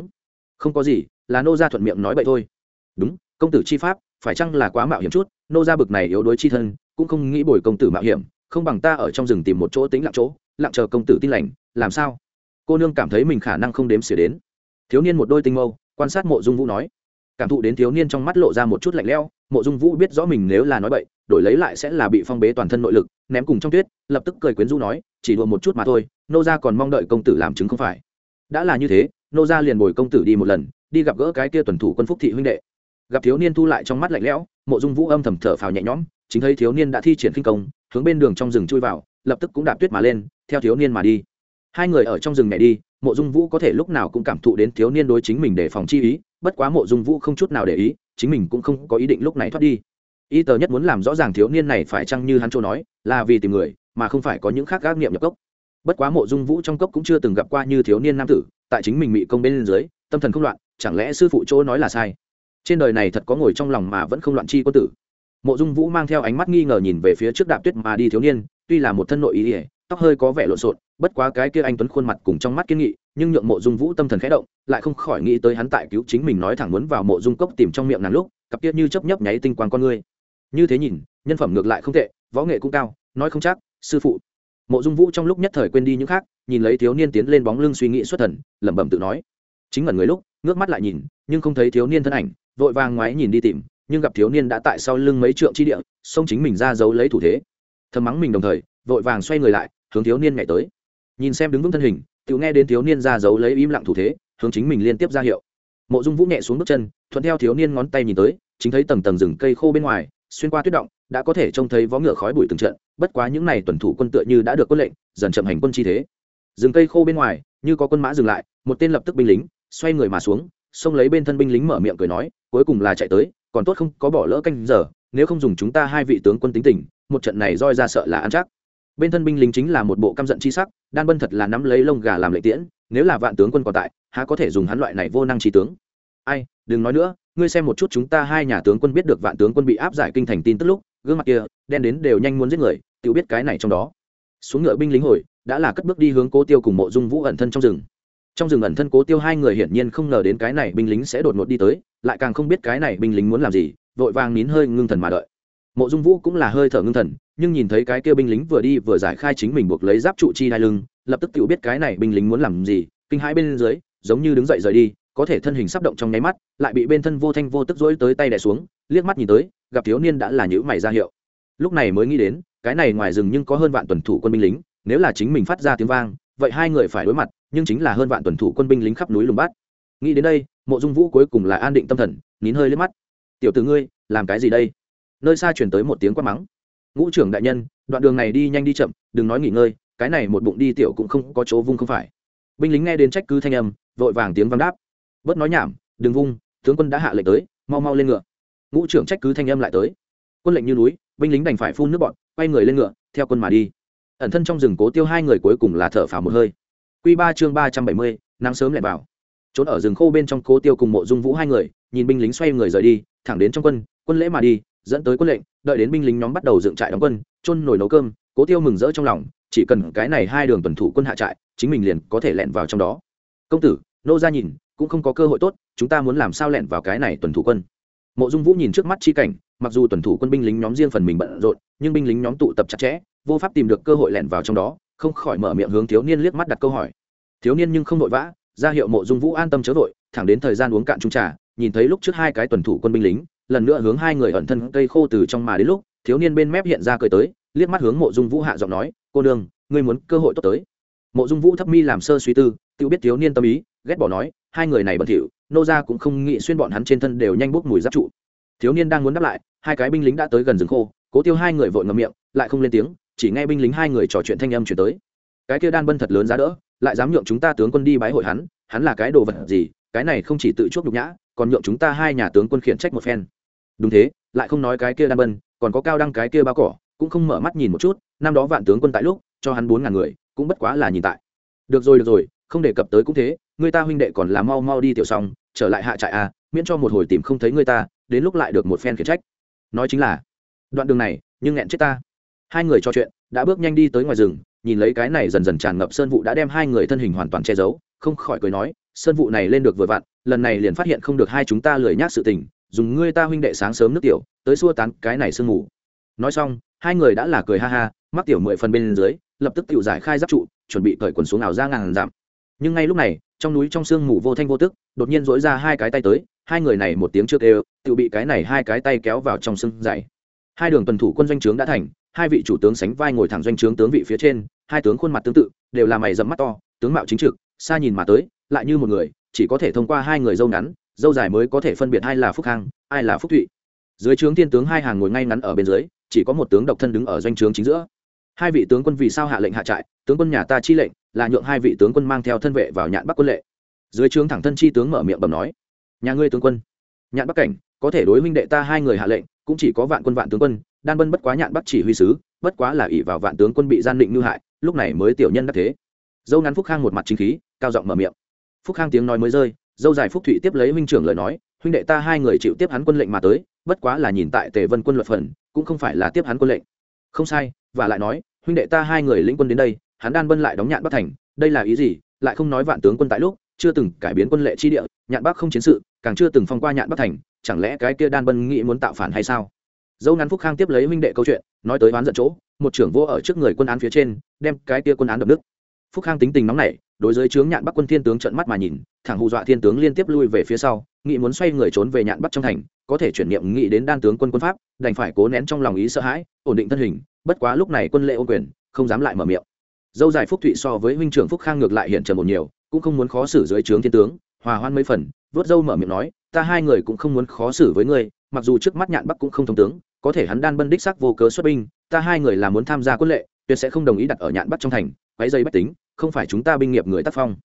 Không có gì, là nô gia thuận miệng nói vậy thôi. Đúng, công tử chi pháp, phải chăng là quá mạo hiểm chút, nô gia bực này yếu đuối chi thân, cũng không nghĩ bồi công tử mạo hiểm, không bằng ta ở trong rừng tìm một chỗ tính lặng chỗ, lặng chờ công tử tin lành, làm sao? Cô nương cảm thấy mình khả năng không đếm xỉa đến. Thiếu niên một đôi tinh mâu, quan sát mộ dung vũ nói. Cảm thụ đến thiếu niên trong mắt lộ ra một chút lạnh lẽo mộ dung vũ biết rõ mình nếu là nói bậy, đổi lấy lại sẽ là bị phong bế toàn thân nội lực, ném cùng trong tuyết, lập tức cười quyến du nói, chỉ đùa một chút mà thôi, nô gia còn mong đợi công tử làm chứng không phải. Đã là như thế, nô gia liền bồi công tử đi một lần, đi gặp gỡ cái kia tuần thủ quân phúc thị huynh đệ. Gặp thiếu niên thu lại trong mắt lạnh lẽo, mộ dung vũ âm thầm thở phào nhẹ nhõm, chính thấy thiếu niên đã thi triển kinh công, hướng bên đường trong rừng chui vào, lập tức cũng đạp tuyết mà lên, theo thiếu niên mà đi. Hai người ở trong rừng nhảy đi, mộ dung vũ có thể lúc nào cũng cảm thụ đến thiếu niên đối chính mình để phòng chi ý, bất quá mộ dung vũ không chút nào để ý chính mình cũng không có ý định lúc này thoát đi. Y tờ nhất muốn làm rõ ràng thiếu niên này phải chăng như hắn châu nói, là vì tìm người, mà không phải có những khác gác nghiệm nhập cốc. Bất quá mộ dung vũ trong cốc cũng chưa từng gặp qua như thiếu niên nam tử, tại chính mình bị công bên dưới, tâm thần không loạn, chẳng lẽ sư phụ chỗ nói là sai? Trên đời này thật có ngồi trong lòng mà vẫn không loạn chi có tử. Mộ dung vũ mang theo ánh mắt nghi ngờ nhìn về phía trước đạp tuyết mà đi thiếu niên, tuy là một thân nội ý ỉa tóc hơi có vẻ lộn xộn, bất quá cái kia anh tuấn khuôn mặt cùng trong mắt kiên nghị, nhưng nhượng mộ dung vũ tâm thần khẽ động, lại không khỏi nghĩ tới hắn tại cứu chính mình nói thẳng muốn vào mộ dung cốc tìm trong miệng nàng lúc, cặp kia như chấp nhấp nháy tinh quang con ngươi như thế nhìn, nhân phẩm ngược lại không tệ, võ nghệ cũng cao, nói không chắc, sư phụ. Mộ dung vũ trong lúc nhất thời quên đi những khác, nhìn lấy thiếu niên tiến lên bóng lưng suy nghĩ xuất thần, lẩm bẩm tự nói. Chính ngẩn người lúc, ngước mắt lại nhìn, nhưng không thấy thiếu niên thân ảnh, vội vàng ngoái nhìn đi tìm, nhưng gặp thiếu niên đã tại sau lưng mấy trượng chi địa, xông chính mình ra giấu lấy thủ thế. Thầm mắng mình đồng thời, vội vàng xoay người lại hướng thiếu niên nhảy tới. Nhìn xem đứng vững thân hình tự nghe đến thiếu niên ra giấu lấy im lặng thủ thế, hướng chính mình liên tiếp ra hiệu. Mộ dung vũ nhẹ xuống bước chân, thuận theo thiếu niên ngón tay nhìn tới, chính thấy tầng tầng rừng cây khô bên ngoài, xuyên qua tuyết động, đã có thể trông thấy vó ngựa khói bụi từng trận, bất quá những này tuần thủ quân tựa như đã được quân lệnh, dần chậm hành quân chi thế. Rừng cây khô bên ngoài, như có quân mã dừng lại, một tên lập tức binh lính, xoay người mà xuống, xông lấy bên thân binh lính mở miệng cười nói, cuối cùng là chạy tới, còn tốt không có bỏ lỡ canh giờ, nếu không dùng chúng ta hai vị tướng quân tính tình, một trận này roi ra sợ là ăn chắc bên thân binh lính chính là một bộ căm giận chi sắc, đan bân thật là nắm lấy lông gà làm lệ tiễn, nếu là vạn tướng quân còn tại, há có thể dùng hắn loại này vô năng trí tướng? Ai, đừng nói nữa, ngươi xem một chút chúng ta hai nhà tướng quân biết được vạn tướng quân bị áp giải kinh thành tin tức lúc, gương mặt kia, đen đến đều nhanh muốn giết người, tự biết cái này trong đó. Xuống ngựa binh lính hồi, đã là cất bước đi hướng cố tiêu cùng mộ dung vũ ẩn thân trong rừng. Trong rừng ẩn thân cố tiêu hai người hiển nhiên không ngờ đến cái này binh lính sẽ đột ngột đi tới, lại càng không biết cái này binh lính muốn làm gì, vội vàng nín hơi ngưng thần mà đợi. Mộ dung vũ cũng là hơi thở ngưng thần nhưng nhìn thấy cái kia binh lính vừa đi vừa giải khai chính mình buộc lấy giáp trụ chi đai lưng, lập tức tự biết cái này binh lính muốn làm gì, kinh hãi bên dưới, giống như đứng dậy rời đi, có thể thân hình sắp động trong nháy mắt, lại bị bên thân vô thanh vô tức dỗi tới tay đè xuống, liếc mắt nhìn tới, gặp thiếu niên đã là nhữ mày ra hiệu. Lúc này mới nghĩ đến, cái này ngoài rừng nhưng có hơn vạn tuần thủ quân binh lính, nếu là chính mình phát ra tiếng vang, vậy hai người phải đối mặt, nhưng chính là hơn vạn tuần thủ quân binh lính khắp núi lùng bát. Nghĩ đến đây, mộ dung vũ cuối cùng là an định tâm thần, nín hơi lên mắt. Tiểu t ngươi, làm cái gì đây? Nơi xa chuyển tới một tiếng quát mắng ngũ trưởng đại nhân, đoạn đường này đi nhanh đi chậm, đừng nói nghỉ ngơi, cái này một bụng đi tiểu cũng không có chỗ vung không phải. Binh lính nghe đến trách cứ thanh âm, vội vàng tiếng vang đáp. Bớt nói nhảm, đừng vung, tướng quân đã hạ lệnh tới, mau mau lên ngựa. Ngũ trưởng trách cứ thanh âm lại tới. Quân lệnh như núi, binh lính đành phải phun nước bọn quay người lên ngựa, theo quân mà đi. Ẩn thân trong rừng cố tiêu hai người cuối cùng là thở phào một hơi. Q ba chương ba trăm bảy mươi, nắng sớm lại vào. Trốn ở rừng khô bên trong cố tiêu cùng mộ dung vũ hai người, nhìn binh lính xoay người rời đi, thẳng đến trong quân quân lễ mà đi dẫn tới quân lệnh, đợi đến binh lính nhóm bắt đầu dựng trại đóng quân trôn nồi nấu cơm, cố tiêu mừng rỡ trong lòng, chỉ cần cái này hai đường tuần thủ quân hạ trại, chính mình liền có thể lẹn vào trong đó. Công tử, nô ra nhìn, cũng không có cơ hội tốt, chúng ta muốn làm sao lẹn vào cái này tuần thủ quân? Mộ dung vũ nhìn trước mắt chi cảnh, mặc dù tuần thủ quân binh lính nhóm riêng phần mình bận rộn, nhưng binh lính nhóm tụ tập chặt chẽ, vô pháp tìm được cơ hội lẹn vào trong đó, không khỏi mở miệng hướng thiếu niên liếc mắt đặt câu hỏi. Thiếu niên nhưng không vội vã, ra hiệu mộ dung vũ an tâm chớ vội, thẳng đến thời gian uống cạn trung trà, nhìn thấy lúc trước hai cái tuần thủ quân binh lính lần nữa hướng hai người ẩn thân cây khô từ trong mà đến lúc thiếu niên bên mép hiện ra cười tới liếc mắt hướng mộ dung vũ hạ giọng nói cô đường, ngươi muốn cơ hội tốt tới. Mộ dung vũ thấp mi làm sơ suy tư tự biết thiếu niên tâm ý ghét bỏ nói hai người này bẩn thỉu nô ra cũng không nghĩ xuyên bọn hắn trên thân đều nhanh bốc mùi giáp trụ. Thiếu niên đang muốn đáp lại hai cái binh lính đã tới gần rừng khô cố tiêu hai người vội ngậm miệng lại không lên tiếng chỉ nghe binh lính hai người trò chuyện thanh âm chuyển tới. Cái kia đan bân thật lớn giá đỡ lại dám nhượng chúng ta tướng quân đi bái hội hắn hắn là cái đồ vật gì cái này không chỉ tự chuốc nhục nhã còn nhượng chúng ta hai nhà tướng quân khiển trách một phen đúng thế, lại không nói cái kia đan bân, còn có cao đăng cái kia bao cỏ, cũng không mở mắt nhìn một chút, năm đó vạn tướng quân tại lúc, cho hắn bốn ngàn người, cũng bất quá là nhìn tại. Được rồi được rồi, không đề cập tới cũng thế, người ta huynh đệ còn là mau mau đi tiểu xong, trở lại hạ trại à miễn cho một hồi tìm không thấy người ta, đến lúc lại được một phen khiển trách. Nói chính là, đoạn đường này, nhưng nghẹn chết ta. Hai người trò chuyện, đã bước nhanh đi tới ngoài rừng, nhìn lấy cái này dần dần tràn ngập sơn vụ đã đem hai người thân hình hoàn toàn che giấu, không khỏi cười nói, sơn vụ này lên được vừa vặn, lần này liền phát hiện không được hai chúng ta lười nhác sự tình dùng ngươi ta huynh đệ sáng sớm nước tiểu, tới xua tán cái này sương ngủ. nói xong, hai người đã là cười ha ha, mắc tiểu mười phần bên dưới, lập tức tiểu giải khai giáp trụ, chuẩn bị cởi quần xuống ảo ra ngàn giảm nhưng ngay lúc này, trong núi trong sương mù vô thanh vô tức, đột nhiên dỗi ra hai cái tay tới, hai người này một tiếng trước đều tự bị cái này hai cái tay kéo vào trong sưng dày hai đường tuần thủ quân doanh trướng đã thành, hai vị chủ tướng sánh vai ngồi thẳng doanh trướng tướng vị phía trên, hai tướng khuôn mặt tương tự, đều là mày dẫm mắt to, tướng mạo chính trực, xa nhìn mà tới, lại như một người, chỉ có thể thông qua hai người dâu ngắn dâu dài mới có thể phân biệt ai là phúc khang, ai là phúc thụy. Dưới trướng thiên tướng hai hàng ngồi ngay ngắn ở bên dưới, chỉ có một tướng độc thân đứng ở doanh trướng chính giữa. Hai vị tướng quân vì sao hạ lệnh hạ trại, tướng quân nhà ta chi lệnh, là nhượng hai vị tướng quân mang theo thân vệ vào nhạn bắc quân lệ. Dưới trướng thẳng thân chi tướng mở miệng bầm nói, nhà ngươi tướng quân, nhạn bắc cảnh, có thể đối huynh đệ ta hai người hạ lệnh, cũng chỉ có vạn quân vạn tướng quân, đan bân bất quá nhạn bắc chỉ huy sứ, bất quá là ỷ vào vạn tướng quân bị gian định ngư hại, lúc này mới tiểu nhân đắc thế. Dâu ngắn phúc khang một mặt chính khí, cao giọng mở miệng. Phúc khang tiếng nói mới rơi dâu dài phúc thụy tiếp lấy huynh trưởng lời nói, huynh đệ ta hai người chịu tiếp hắn quân lệnh mà tới, bất quá là nhìn tại tề vân quân luật phần, cũng không phải là tiếp hắn quân lệnh. Không sai, và lại nói, huynh đệ ta hai người lĩnh quân đến đây, hắn đan bân lại đóng nhạn bắc thành, đây là ý gì, lại không nói vạn tướng quân tại lúc, chưa từng cải biến quân lệ chi địa, nhạn bắc không chiến sự, càng chưa từng phong qua nhạn bắc thành, chẳng lẽ cái kia đan bân nghĩ muốn tạo phản hay sao? Dâu ngắn phúc khang tiếp lấy huynh đệ câu chuyện, nói tới oán giận chỗ, một trưởng vô ở trước người quân án phía trên, đem cái kia quân án đập nước phúc khang tính tình nóng nảy, đối với chướng nhạn bắc quân thiên tướng trận mắt mà nhìn, thẳng hù dọa thiên tướng liên tiếp lui về phía sau nghị muốn xoay người trốn về nhạn bắc trong thành, có thể chuyển niệm nghị đến đan tướng quân quân pháp, đành phải cố nén trong lòng ý sợ hãi, ổn định thân hình, bất quá lúc này quân lệ ô quyền, không dám lại mở miệng. Dâu dài phúc thụy so với huynh trưởng phúc khang ngược lại hiện trần một nhiều, cũng không muốn khó xử dưới trướng thiên tướng, hòa hoan mấy phần, vớt dâu mở miệng nói, ta hai người cũng không muốn khó xử với ngươi, mặc dù trước mắt nhạn bắc cũng không thông tướng, có thể hắn đan bân đích sắc vô cớ xuất binh, ta hai người là muốn tham gia quân lệ, tuyệt sẽ không đồng ý đặt ở nhạn bắc trong thành quấy dây bách tính, không phải chúng ta binh nghiệp người tác phong.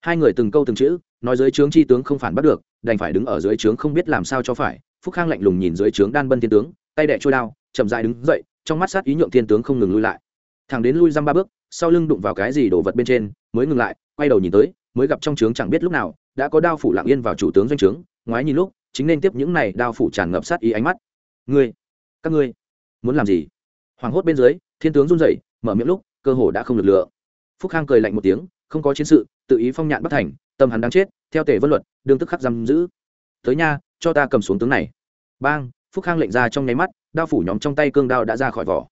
Hai người từng câu từng chữ, nói dưới trướng chi tướng không phản bắt được, đành phải đứng ở dưới trướng không biết làm sao cho phải. Phúc khang lạnh lùng nhìn dưới trướng đan bân thiên tướng, tay đẻ trôi đao, chậm dại đứng dậy, trong mắt sát ý nhượng thiên tướng không ngừng lui lại. Thằng đến lui dăm ba bước, sau lưng đụng vào cái gì đổ vật bên trên, mới ngừng lại, quay đầu nhìn tới, mới gặp trong trướng chẳng biết lúc nào, đã có đao phủ lặng yên vào chủ tướng doanh trướng, ngoái nhìn lúc, chính nên tiếp những này đao phủ tràn ngập sát ý ánh mắt. Ngươi, các ngươi, muốn làm gì? Hoảng hốt bên dưới, thiên tướng run rẩy, mở miệng lúc, cơ hồ đã không lực lượng phúc khang cười lạnh một tiếng, không có chiến sự, tự ý phong nhạn bắt thành, tâm hắn đang chết, theo tề vân luật, đương tức khắc giam giữ. Tới nha, cho ta cầm xuống tướng này. Bang, phúc khang lệnh ra trong nháy mắt, đao phủ nhóm trong tay cương đao đã ra khỏi vỏ.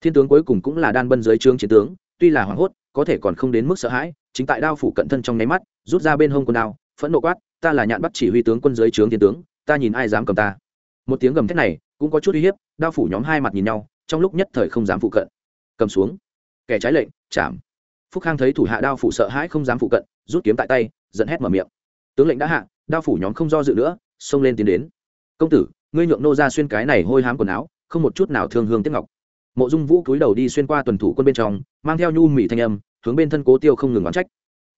Thiên tướng cuối cùng cũng là đan bân dưới trướng chiến tướng, tuy là hoảng hốt, có thể còn không đến mức sợ hãi, chính tại đao phủ cận thân trong nháy mắt, rút ra bên hông quân đao, phẫn nộ quát, ta là nhạn bắt chỉ huy tướng quân dưới trướng thiên tướng, ta nhìn ai dám cầm ta? Một tiếng gầm thét này, cũng có chút uy hiếp, đao phủ nhóm hai mặt nhìn nhau, trong lúc nhất thời không dám phụ cận. Cầm xuống. Kẻ trái lệnh, chạm phúc khang thấy thủ hạ đao phủ sợ hãi không dám phụ cận, rút kiếm tại tay dẫn hét mở miệng. Tướng lệnh đã hạ, đao phủ nhóm không do dự nữa, xông lên tiến đến. Công tử, ngươi nhượng nô ra xuyên cái này hôi hám quần áo, không một chút nào thương hương tiếc ngọc. Mộ dung vũ cúi đầu đi xuyên qua tuần thủ quân bên trong, mang theo nhu mỹ thanh âm, hướng bên thân cố tiêu không ngừng oán trách.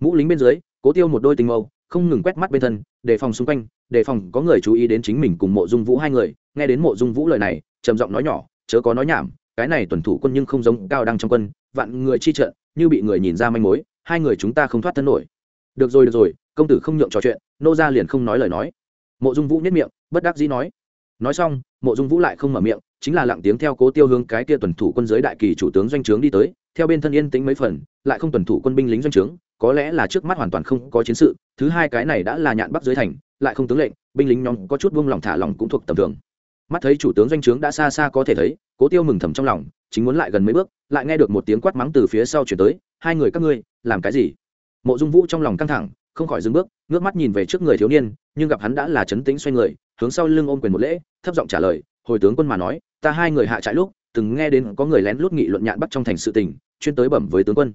Mũ lính bên dưới, cố tiêu một đôi tình mâu, không ngừng quét mắt bên thân, đề phòng xung quanh, đề phòng có người chú ý đến chính mình cùng mộ dung vũ hai người. Nghe đến mộ dung vũ lời này, trầm giọng nói nhỏ, chớ có nói nhảm, cái này tuần thủ quân nhưng không giống cao đăng trong quân vạn người chi trận, như bị người nhìn ra manh mối, hai người chúng ta không thoát thân nổi. Được rồi được rồi, công tử không nhượng trò chuyện, nô ra liền không nói lời nói. Mộ dung vũ nhất miệng, bất đắc dĩ nói. Nói xong, mộ dung vũ lại không mở miệng, chính là lặng tiếng theo cố tiêu hướng cái kia tuần thủ quân giới đại kỳ chủ tướng doanh trướng đi tới, theo bên thân yên tĩnh mấy phần, lại không tuần thủ quân binh lính doanh trướng, có lẽ là trước mắt hoàn toàn không có chiến sự, thứ hai cái này đã là nhạn bắc dưới thành, lại không tướng lệnh, binh lính nhóm có chút buông lỏng thả lỏng cũng thuộc tầm thường mắt thấy chủ tướng doanh trướng đã xa xa có thể thấy, cố tiêu mừng thầm trong lòng, chính muốn lại gần mấy bước, lại nghe được một tiếng quát mắng từ phía sau chuyển tới, hai người các ngươi, làm cái gì? Mộ dung vũ trong lòng căng thẳng, không khỏi dừng bước, ngước mắt nhìn về trước người thiếu niên, nhưng gặp hắn đã là chấn tĩnh xoay người, hướng sau lưng ôm quyền một lễ, thấp giọng trả lời, hồi tướng quân mà nói, ta hai người hạ trại lúc, từng nghe đến có người lén lút nghị luận nhạn bắt trong thành sự tình, chuyên tới bẩm với tướng quân.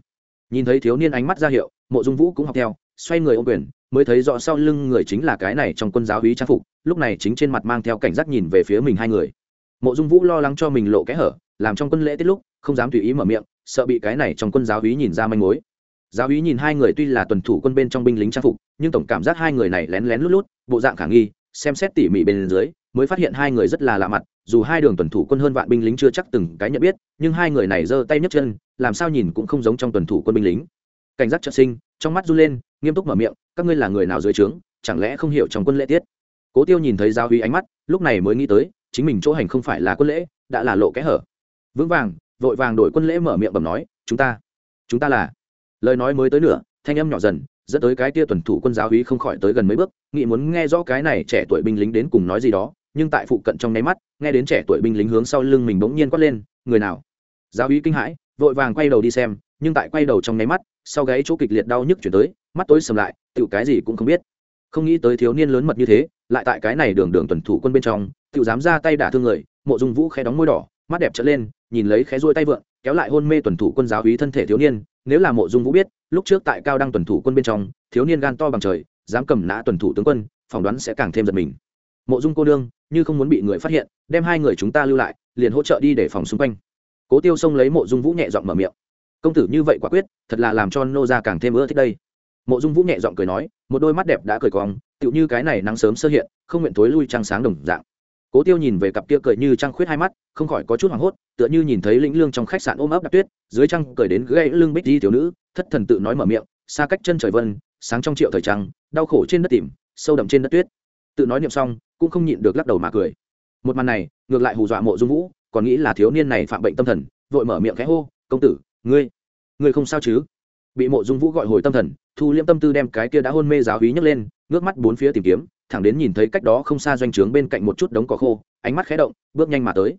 Nhìn thấy thiếu niên ánh mắt ra hiệu, mộ dung vũ cũng học theo, xoay người ôm quyền mới thấy rõ sau lưng người chính là cái này trong quân giáo hí trang phục, lúc này chính trên mặt mang theo cảnh giác nhìn về phía mình hai người. Mộ dung vũ lo lắng cho mình lộ kẽ hở, làm trong quân lễ tiết lúc, không dám tùy ý mở miệng, sợ bị cái này trong quân giáo hí nhìn ra manh mối. Giáo hí nhìn hai người tuy là tuần thủ quân bên trong binh lính trang phục, nhưng tổng cảm giác hai người này lén lén lút lút, bộ dạng khả nghi, xem xét tỉ mỉ bên dưới, mới phát hiện hai người rất là lạ mặt, dù hai đường tuần thủ quân hơn vạn binh lính chưa chắc từng cái nhận biết, nhưng hai người này giơ tay nhấc chân, làm sao nhìn cũng không giống trong tuần thủ quân binh lính. Cảnh giác trợ sinh trong mắt run lên, nghiêm túc mở miệng, các ngươi là người nào dưới trướng? Chẳng lẽ không hiểu trong quân lễ tiết? Cố tiêu nhìn thấy giáo uy ánh mắt, lúc này mới nghĩ tới, chính mình chỗ hành không phải là quân lễ, đã là lộ kẽ hở. Vững vàng, vội vàng đổi quân lễ mở miệng bẩm nói, chúng ta chúng ta là lời nói mới tới nửa, thanh âm nhỏ dần, dẫn tới cái tia tuần thủ quân giáo uy không khỏi tới gần mấy bước, nghĩ muốn nghe rõ cái này trẻ tuổi binh lính đến cùng nói gì đó, nhưng tại phụ cận trong nháy mắt, nghe đến trẻ tuổi binh lính hướng sau lưng mình bỗng nhiên quát lên, người nào? Giáo uy kinh hãi, vội vàng quay đầu đi xem nhưng tại quay đầu trong nháy mắt, sau gáy chỗ kịch liệt đau nhức chuyển tới, mắt tối sầm lại tựu cái gì cũng không biết. Không nghĩ tới thiếu niên lớn mật như thế, lại tại cái này đường đường tuần thủ quân bên trong tựu dám ra tay đả thương người, mộ dung vũ khẽ đóng môi đỏ, mắt đẹp trở lên, nhìn lấy khẽ ruôi tay vượn kéo lại hôn mê tuần thủ quân giáo hí thân thể thiếu niên, nếu là mộ dung vũ biết, lúc trước tại cao đăng tuần thủ quân bên trong, thiếu niên gan to bằng trời, dám cầm nã tuần thủ tướng quân, phỏng đoán sẽ càng thêm giật mình. Mộ dung cô đương như không muốn bị người phát hiện, đem hai người chúng ta lưu lại, liền hỗ trợ đi để phòng xung quanh. Cố tiêu xông lấy mộ dung vũ nhẹ giọng mở miệng công tử như vậy quả quyết, thật là làm cho nô ra càng thêm ưa thích đây. Mộ dung vũ nhẹ giọng cười nói, một đôi mắt đẹp đã cười cong, tựu như cái này nắng sớm sơ hiện, không nguyện thối lui trăng sáng đồng dạng. Cố tiêu nhìn về cặp kia cười như trăng khuyết hai mắt, không khỏi có chút hoảng hốt, tựa như nhìn thấy lĩnh lương trong khách sạn ôm ấp đạp tuyết, dưới trăng cười đến gãy lưng bích di thiếu nữ, thất thần tự nói mở miệng, xa cách chân trời vân, sáng trong triệu thời trăng, đau khổ trên đất tìm, sâu đậm trên đất tuyết. Tự nói niệm xong, cũng không nhịn được lắc đầu mà cười. Một màn này, ngược lại hù dọa mộ dung vũ, còn nghĩ là thiếu niên này phạm bệnh tâm thần, vội mở miệng khẽ hô, công tử ngươi ngươi không sao chứ? Bị mộ dung vũ gọi hồi tâm thần, thu liêm tâm tư đem cái kia đã hôn mê giáo hí nhấc lên, ngước mắt bốn phía tìm kiếm, thẳng đến nhìn thấy cách đó không xa doanh trướng bên cạnh một chút đống cỏ khô, ánh mắt khẽ động, bước nhanh mà tới.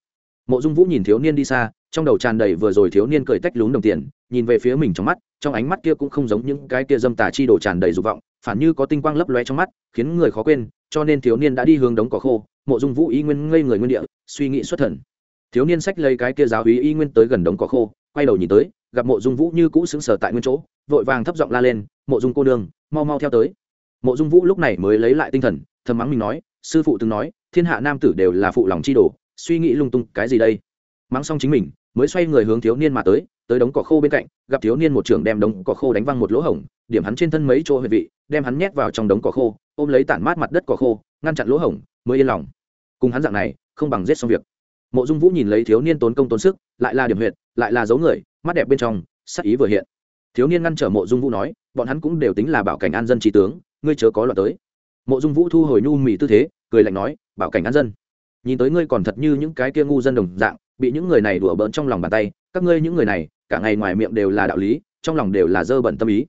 Mộ dung vũ nhìn thiếu niên đi xa, trong đầu tràn đầy vừa rồi thiếu niên cười tách lún đồng tiền, nhìn về phía mình trong mắt, trong ánh mắt kia cũng không giống những cái kia dâm tà chi đồ tràn đầy dục vọng, phản như có tinh quang lấp loe trong mắt, khiến người khó quên, cho nên thiếu niên đã đi hướng đống cỏ khô, mộ dung vũ y nguyên ngây người nguyên địa, suy nghĩ xuất thần. Thiếu niên sách lấy cái kia giáo hí y nguyên tới gần đống cỏ khô quay đầu nhìn tới, gặp mộ dung vũ như cũ sững sờ tại nguyên chỗ, vội vàng thấp giọng la lên, mộ dung cô nương, mau mau theo tới. Mộ dung vũ lúc này mới lấy lại tinh thần, thầm mắng mình nói, sư phụ từng nói, thiên hạ nam tử đều là phụ lòng chi đồ, suy nghĩ lung tung, cái gì đây? Mắng xong chính mình, mới xoay người hướng thiếu niên mà tới tới đống cỏ khô bên cạnh, gặp thiếu niên một trưởng đem đống cỏ khô đánh văng một lỗ hổng, điểm hắn trên thân mấy chỗ huyệt vị, đem hắn nhét vào trong đống cỏ khô, ôm lấy tản mát mặt đất cỏ khô, ngăn chặn lỗ hổng, mới yên lòng. Cùng hắn dạng này, không bằng giết xong việc mộ dung vũ nhìn lấy thiếu niên tốn công tốn sức, lại là điểm huyệt, lại là dấu người, mắt đẹp bên trong, sắc ý vừa hiện. Thiếu niên ngăn trở mộ dung vũ nói, bọn hắn cũng đều tính là bảo cảnh an dân trí tướng, ngươi chớ có loạt tới. Mộ dung vũ thu hồi nhu mì tư thế, cười lạnh nói, bảo cảnh an dân. Nhìn tới ngươi còn thật như những cái kia ngu dân đồng dạng, bị những người này đùa bỡn trong lòng bàn tay, các ngươi những người này, cả ngày ngoài miệng đều là đạo lý, trong lòng đều là dơ bẩn tâm ý.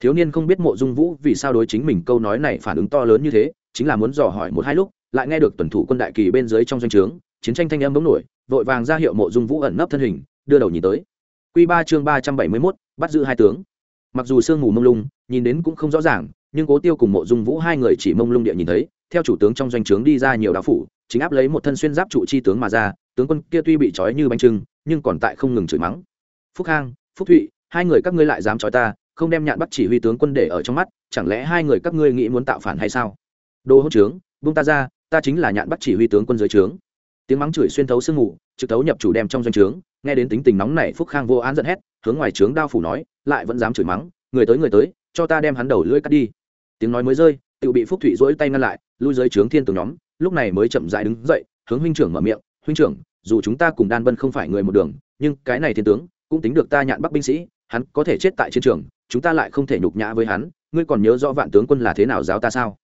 Thiếu niên không biết mộ dung vũ vì sao đối chính mình câu nói này phản ứng to lớn như thế, chính là muốn dò hỏi một hai lúc, lại nghe được tuần thủ quân đại kỳ bên dưới trong doanh trướng chiến tranh thanh âm bỗng nổi, vội vàng ra hiệu mộ dung vũ ẩn nấp thân hình, đưa đầu nhìn tới. Q ba chương ba trăm bảy mươi mốt, bắt giữ hai tướng. Mặc dù sương mù mông lung, nhìn đến cũng không rõ ràng, nhưng cố tiêu cùng mộ dung vũ hai người chỉ mông lung địa nhìn thấy, theo chủ tướng trong doanh trướng đi ra nhiều đạo phủ, chính áp lấy một thân xuyên giáp trụ chi tướng mà ra, tướng quân kia tuy bị trói như bánh trưng, nhưng còn tại không ngừng chửi mắng. Phúc khang phúc thụy, hai người các ngươi lại dám trói ta, không đem nhạn bắt chỉ huy tướng quân để ở trong mắt, chẳng lẽ hai người các ngươi nghĩ muốn tạo phản hay sao? Đồ hỗn trướng, buông ta ra, ta chính là nhạn bắt chỉ huy tướng quân dưới trướng tiếng mắng chửi xuyên thấu sương mù, trực thấu nhập chủ đem trong doanh trướng, nghe đến tính tình nóng này phúc khang vô án giận hét, hướng ngoài trướng đao phủ nói, lại vẫn dám chửi mắng, người tới người tới, cho ta đem hắn đầu lưỡi cắt đi. Tiếng nói mới rơi, tự bị phúc thụy dỗi tay ngăn lại, lui dưới trướng thiên tường nhóm, lúc này mới chậm dại đứng dậy, hướng huynh trưởng mở miệng, huynh trưởng, dù chúng ta cùng đan vân không phải người một đường, nhưng cái này thiên tướng, cũng tính được ta nhạn bắc binh sĩ, hắn có thể chết tại chiến trường, chúng ta lại không thể nhục nhã với hắn, ngươi còn nhớ rõ vạn tướng quân là thế nào giáo ta sao?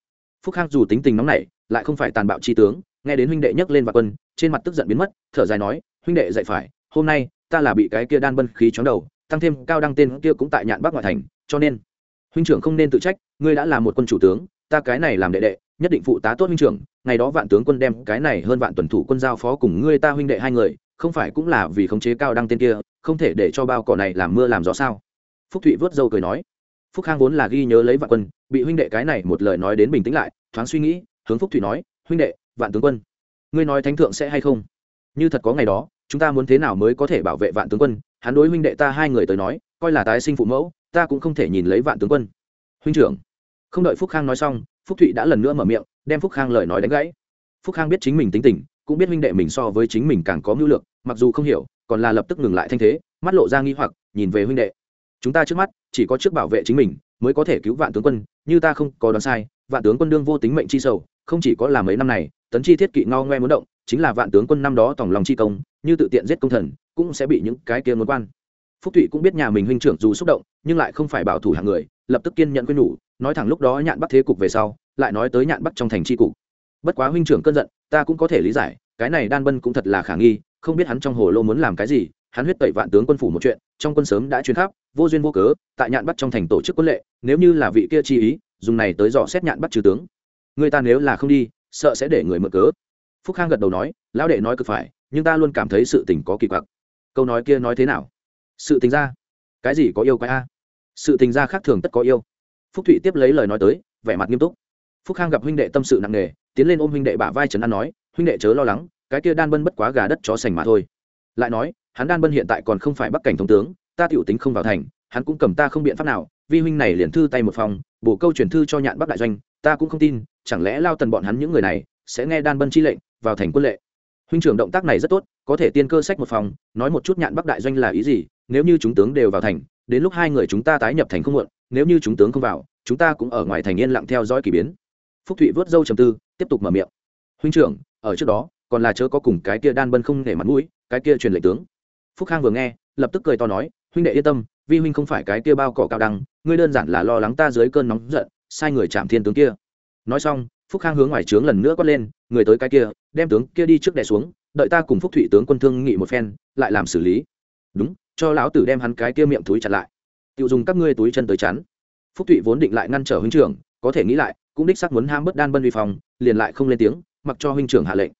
Phúc khang dù tính tình nóng nảy, lại không phải tàn bạo chi tướng nghe đến huynh đệ nhấc lên và quân, trên mặt tức giận biến mất, thở dài nói, huynh đệ dạy phải, hôm nay ta là bị cái kia đan bân khí chóng đầu, tăng thêm cao đăng tên kia cũng tại nhạn bắc ngoại thành, cho nên huynh trưởng không nên tự trách, ngươi đã là một quân chủ tướng, ta cái này làm đệ đệ, nhất định phụ tá tốt huynh trưởng, ngày đó vạn tướng quân đem cái này hơn vạn tuần thủ quân giao phó cùng ngươi ta huynh đệ hai người, không phải cũng là vì khống chế cao đăng tên kia, không thể để cho bao cỏ này làm mưa làm gió sao? Phúc thụy vớt dâu cười nói, phúc khang vốn là ghi nhớ lấy vạn quân, bị huynh đệ cái này một lời nói đến bình tĩnh lại, thoáng suy nghĩ, hướng phúc thụy nói, huynh đệ vạn tướng quân. Ngươi nói thánh thượng sẽ hay không? Như thật có ngày đó, chúng ta muốn thế nào mới có thể bảo vệ vạn tướng quân? Hắn đối huynh đệ ta hai người tới nói, coi là tái sinh phụ mẫu, ta cũng không thể nhìn lấy vạn tướng quân. Huynh trưởng, không đợi phúc khang nói xong, phúc thụy đã lần nữa mở miệng, đem phúc khang lời nói đánh gãy. Phúc khang biết chính mình tính tình, cũng biết huynh đệ mình so với chính mình càng có mưu lược, mặc dù không hiểu, còn là lập tức ngừng lại thanh thế, mắt lộ ra nghi hoặc, nhìn về huynh đệ. Chúng ta trước mắt, chỉ có trước bảo vệ chính mình, mới có thể cứu vạn tướng quân, như ta không có đoán sai, vạn tướng quân đương vô tính mệnh chi sầu không chỉ có là mấy năm này, tấn chi thiết kỵ ngao ngoe muốn động, chính là vạn tướng quân năm đó tổng lòng chi công, như tự tiện giết công thần, cũng sẽ bị những cái kia ngôn quan. Phúc thụy cũng biết nhà mình huynh trưởng dù xúc động, nhưng lại không phải bảo thủ hàng người, lập tức kiên nhận quên nhủ, nói thẳng lúc đó nhạn bắt thế cục về sau, lại nói tới nhạn bắt trong thành tri cục. Bất quá huynh trưởng cơn giận, ta cũng có thể lý giải, cái này đan bân cũng thật là khả nghi, không biết hắn trong hồ lô muốn làm cái gì, hắn huyết tẩy vạn tướng quân phủ một chuyện, trong quân sớm đã truyền khắp, vô duyên vô cớ, tại nhạn bắt trong thành tổ chức quân lệ, nếu như là vị kia chi ý, dùng này tới dò xét nhạn bắt trừ tướng người ta nếu là không đi, sợ sẽ để người mượn cớ. Phúc khang gật đầu nói, lão đệ nói cực phải, nhưng ta luôn cảm thấy sự tình có kỳ quặc. Câu nói kia nói thế nào? Sự tình ra? Cái gì có yêu quái a? Sự tình ra khác thường tất có yêu. Phúc thụy tiếp lấy lời nói tới, vẻ mặt nghiêm túc. Phúc khang gặp huynh đệ tâm sự nặng nề, tiến lên ôm huynh đệ bả vai trấn an nói, huynh đệ chớ lo lắng, cái kia đan bân bất quá gà đất chó sành mà thôi. Lại nói, hắn đan bân hiện tại còn không phải bắc cảnh thống tướng, ta tiểu tính không vào thành, hắn cũng cầm ta không biện pháp nào, vi huynh này liền thư tay một phòng, bổ câu chuyển thư cho nhạn bắc đại doanh, ta cũng không tin chẳng lẽ lao tần bọn hắn những người này sẽ nghe đan bân chi lệnh, vào thành quân lệ? Huynh trưởng động tác này rất tốt, có thể tiên cơ sách một phòng, nói một chút nhạn bắc đại doanh là ý gì, nếu như chúng tướng đều vào thành, đến lúc hai người chúng ta tái nhập thành không muộn, nếu như chúng tướng không vào, chúng ta cũng ở ngoài thành yên lặng theo dõi k ỳ biến. Phúc thụy vớt dâu trầm tư, tiếp tục mở miệng. Huynh trưởng, ở trước đó, còn là chớ có cùng cái kia đan bân không để mặt mũi, cái kia truyền lệnh tướng. Phúc khang vừa nghe, lập tức cười to nói, huynh đệ yên tâm, vi huynh không phải cái kia bao cỏ cao đăng ngươi đơn giản là lo lắng ta dưới cơn nóng giận, sai người chạm thiên tướng kia nói xong, phúc khang hướng ngoài trướng lần nữa quát lên, người tới cái kia, đem tướng kia đi trước đè xuống, đợi ta cùng phúc thụy tướng quân thương nghị một phen, lại làm xử lý. Đúng, cho lão tử đem hắn cái kia miệng túi chặt lại. Tự dùng các ngươi túi chân tới chắn. Phúc thụy vốn định lại ngăn trở huynh trưởng, có thể nghĩ lại, cũng đích xác muốn ham bất đan bân vi phòng liền lại không lên tiếng, mặc cho huynh trưởng hạ lệnh.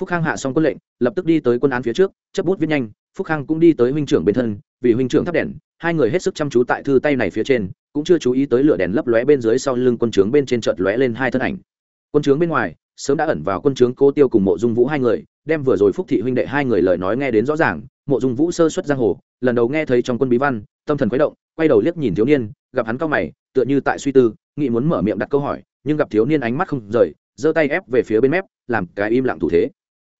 Phúc khang hạ xong quân lệnh, lập tức đi tới quân án phía trước chấp bút viết nhanh, phúc khang cũng đi tới huynh trưởng bên thân, vì huynh trưởng thắp đèn, hai người hết sức chăm chú tại thư tay này phía trên cũng chưa chú ý tới lửa đèn lấp lóe bên dưới sau lưng quân trướng bên trên chợt lóe lên hai thân ảnh. Quân trướng bên ngoài, sớm đã ẩn vào quân trướng cô tiêu cùng mộ dung vũ hai người, đem vừa rồi phúc thị huynh đệ hai người lời nói nghe đến rõ ràng, mộ dung vũ sơ xuất giang hồ, lần đầu nghe thấy trong quân bí văn, tâm thần khuấy động, quay đầu liếc nhìn thiếu niên, gặp hắn cao mày, tựa như tại suy tư, nghĩ muốn mở miệng đặt câu hỏi, nhưng gặp thiếu niên ánh mắt không rời, giơ tay ép về phía bên mép, làm cái im lặng thủ thế.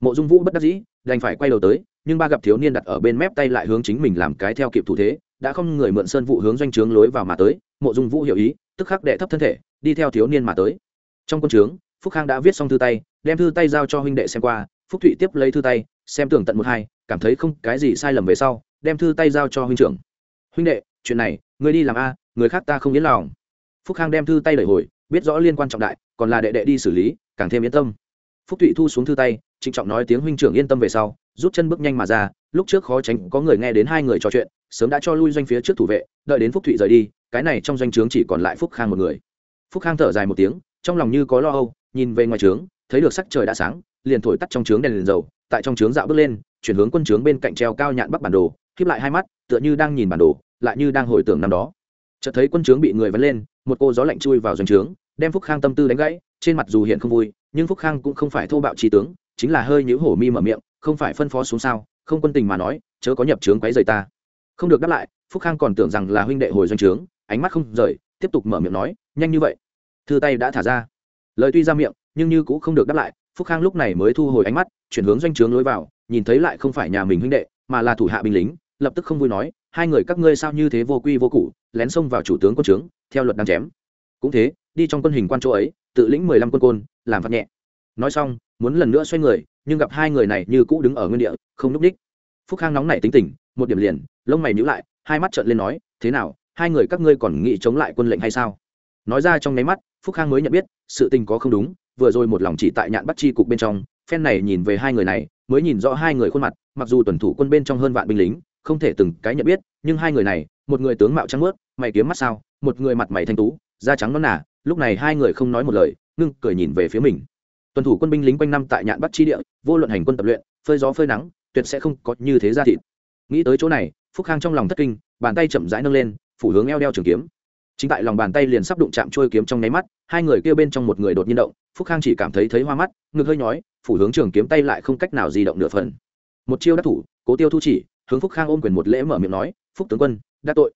Mộ dung vũ bất đắc dĩ, đành phải quay đầu tới, nhưng ba gặp thiếu niên đặt ở bên mép tay lại hướng chính mình làm cái theo kịp thủ thế đã không người mượn sơn vụ hướng doanh trướng lối vào mà tới, mộ dung vũ hiểu ý, tức khắc đệ thấp thân thể, đi theo thiếu niên mà tới. Trong quân trướng, phúc khang đã viết xong thư tay, đem thư tay giao cho huynh đệ xem qua, phúc thụy tiếp lấy thư tay, xem tưởng tận một hai, cảm thấy không cái gì sai lầm về sau, đem thư tay giao cho huynh trưởng. Huynh đệ, chuyện này, người đi làm a, người khác ta không yên lòng. Phúc khang đem thư tay đẩy hồi, biết rõ liên quan trọng đại, còn là đệ đệ đi xử lý, càng thêm yên tâm. Phúc thụy thu xuống thư tay, trịnh trọng nói tiếng huynh trưởng yên tâm về sau, rút chân bước nhanh mà ra lúc trước khó tránh, có người nghe đến hai người trò chuyện, sớm đã cho lui doanh phía trước thủ vệ, đợi đến phúc thụy rời đi, cái này trong doanh trướng chỉ còn lại phúc khang một người. Phúc khang thở dài một tiếng, trong lòng như có lo âu, nhìn về ngoài trướng, thấy được sắc trời đã sáng, liền thổi tắt trong trướng đèn liền dầu, tại trong trướng dạo bước lên, chuyển hướng quân trướng bên cạnh treo cao nhạn bắc bản đồ khiếp lại hai mắt, tựa như đang nhìn bản đồ, lại như đang hồi tưởng năm đó. Chợt thấy quân trướng bị người vấn lên, một cô gió lạnh chui vào doanh trướng, đem phúc khang tâm tư đánh gãy, trên mặt dù hiện không vui, nhưng phúc khang cũng không phải thô bạo trí tướng, chính là hơi nhũ hổ mi mở miệng, không phải phân phó xuống sao không quân tình mà nói, chớ có nhập trướng quấy rầy ta. Không được đáp lại, phúc khang còn tưởng rằng là huynh đệ hồi doanh trướng, ánh mắt không rời, tiếp tục mở miệng nói, nhanh như vậy. Thư tay đã thả ra. Lời tuy ra miệng, nhưng như cũng không được đáp lại, phúc khang lúc này mới thu hồi ánh mắt, chuyển hướng doanh trướng lối vào, nhìn thấy lại không phải nhà mình huynh đệ, mà là thủ hạ binh lính, lập tức không vui nói, hai người các ngươi sao như thế vô quy vô cụ lén xông vào chủ tướng quân trướng, theo luật đang chém. Cũng thế, đi trong quân hình quan chỗ ấy, tự lĩnh mười lăm quân côn, làm phạt nhẹ. Nói xong, muốn lần nữa xoay người nhưng gặp hai người này như cũ đứng ở nguyên địa không núp đích phúc khang nóng nảy tính tình một điểm liền lông mày nhíu lại hai mắt trợn lên nói thế nào hai người các ngươi còn nghĩ chống lại quân lệnh hay sao? Nói ra trong nháy mắt phúc khang mới nhận biết sự tình có không đúng vừa rồi một lòng chỉ tại nhạn bắt chi cục bên trong phen này nhìn về hai người này mới nhìn rõ hai người khuôn mặt mặc dù tuần thủ quân bên trong hơn vạn binh lính không thể từng cái nhận biết nhưng hai người này một người tướng mạo trắng mướt mày kiếm mắt sao một người mặt mày thanh tú da trắng non nà, lúc này hai người không nói một lời ngưng cười nhìn về phía mình tuần thủ quân binh lính quanh năm tại nhạn bắc chi địa, vô luận hành quân tập luyện, phơi gió phơi nắng, tuyệt sẽ không có như thế ra thịt. Nghĩ tới chỗ này, phúc khang trong lòng thất kinh, bàn tay chậm rãi nâng lên, phủ hướng eo đeo trường kiếm. Chính tại lòng bàn tay liền sắp đụng chạm trôi kiếm trong nháy mắt, hai người kêu bên trong một người đột nhiên động, phúc khang chỉ cảm thấy thấy hoa mắt, ngực hơi nhói, phủ hướng trường kiếm tay lại không cách nào di động nửa phần. Một chiêu đắc thủ, cố tiêu thu chỉ, hướng phúc khang ôm quyền một lễ mở miệng nói, phúc tướng quân đã tội.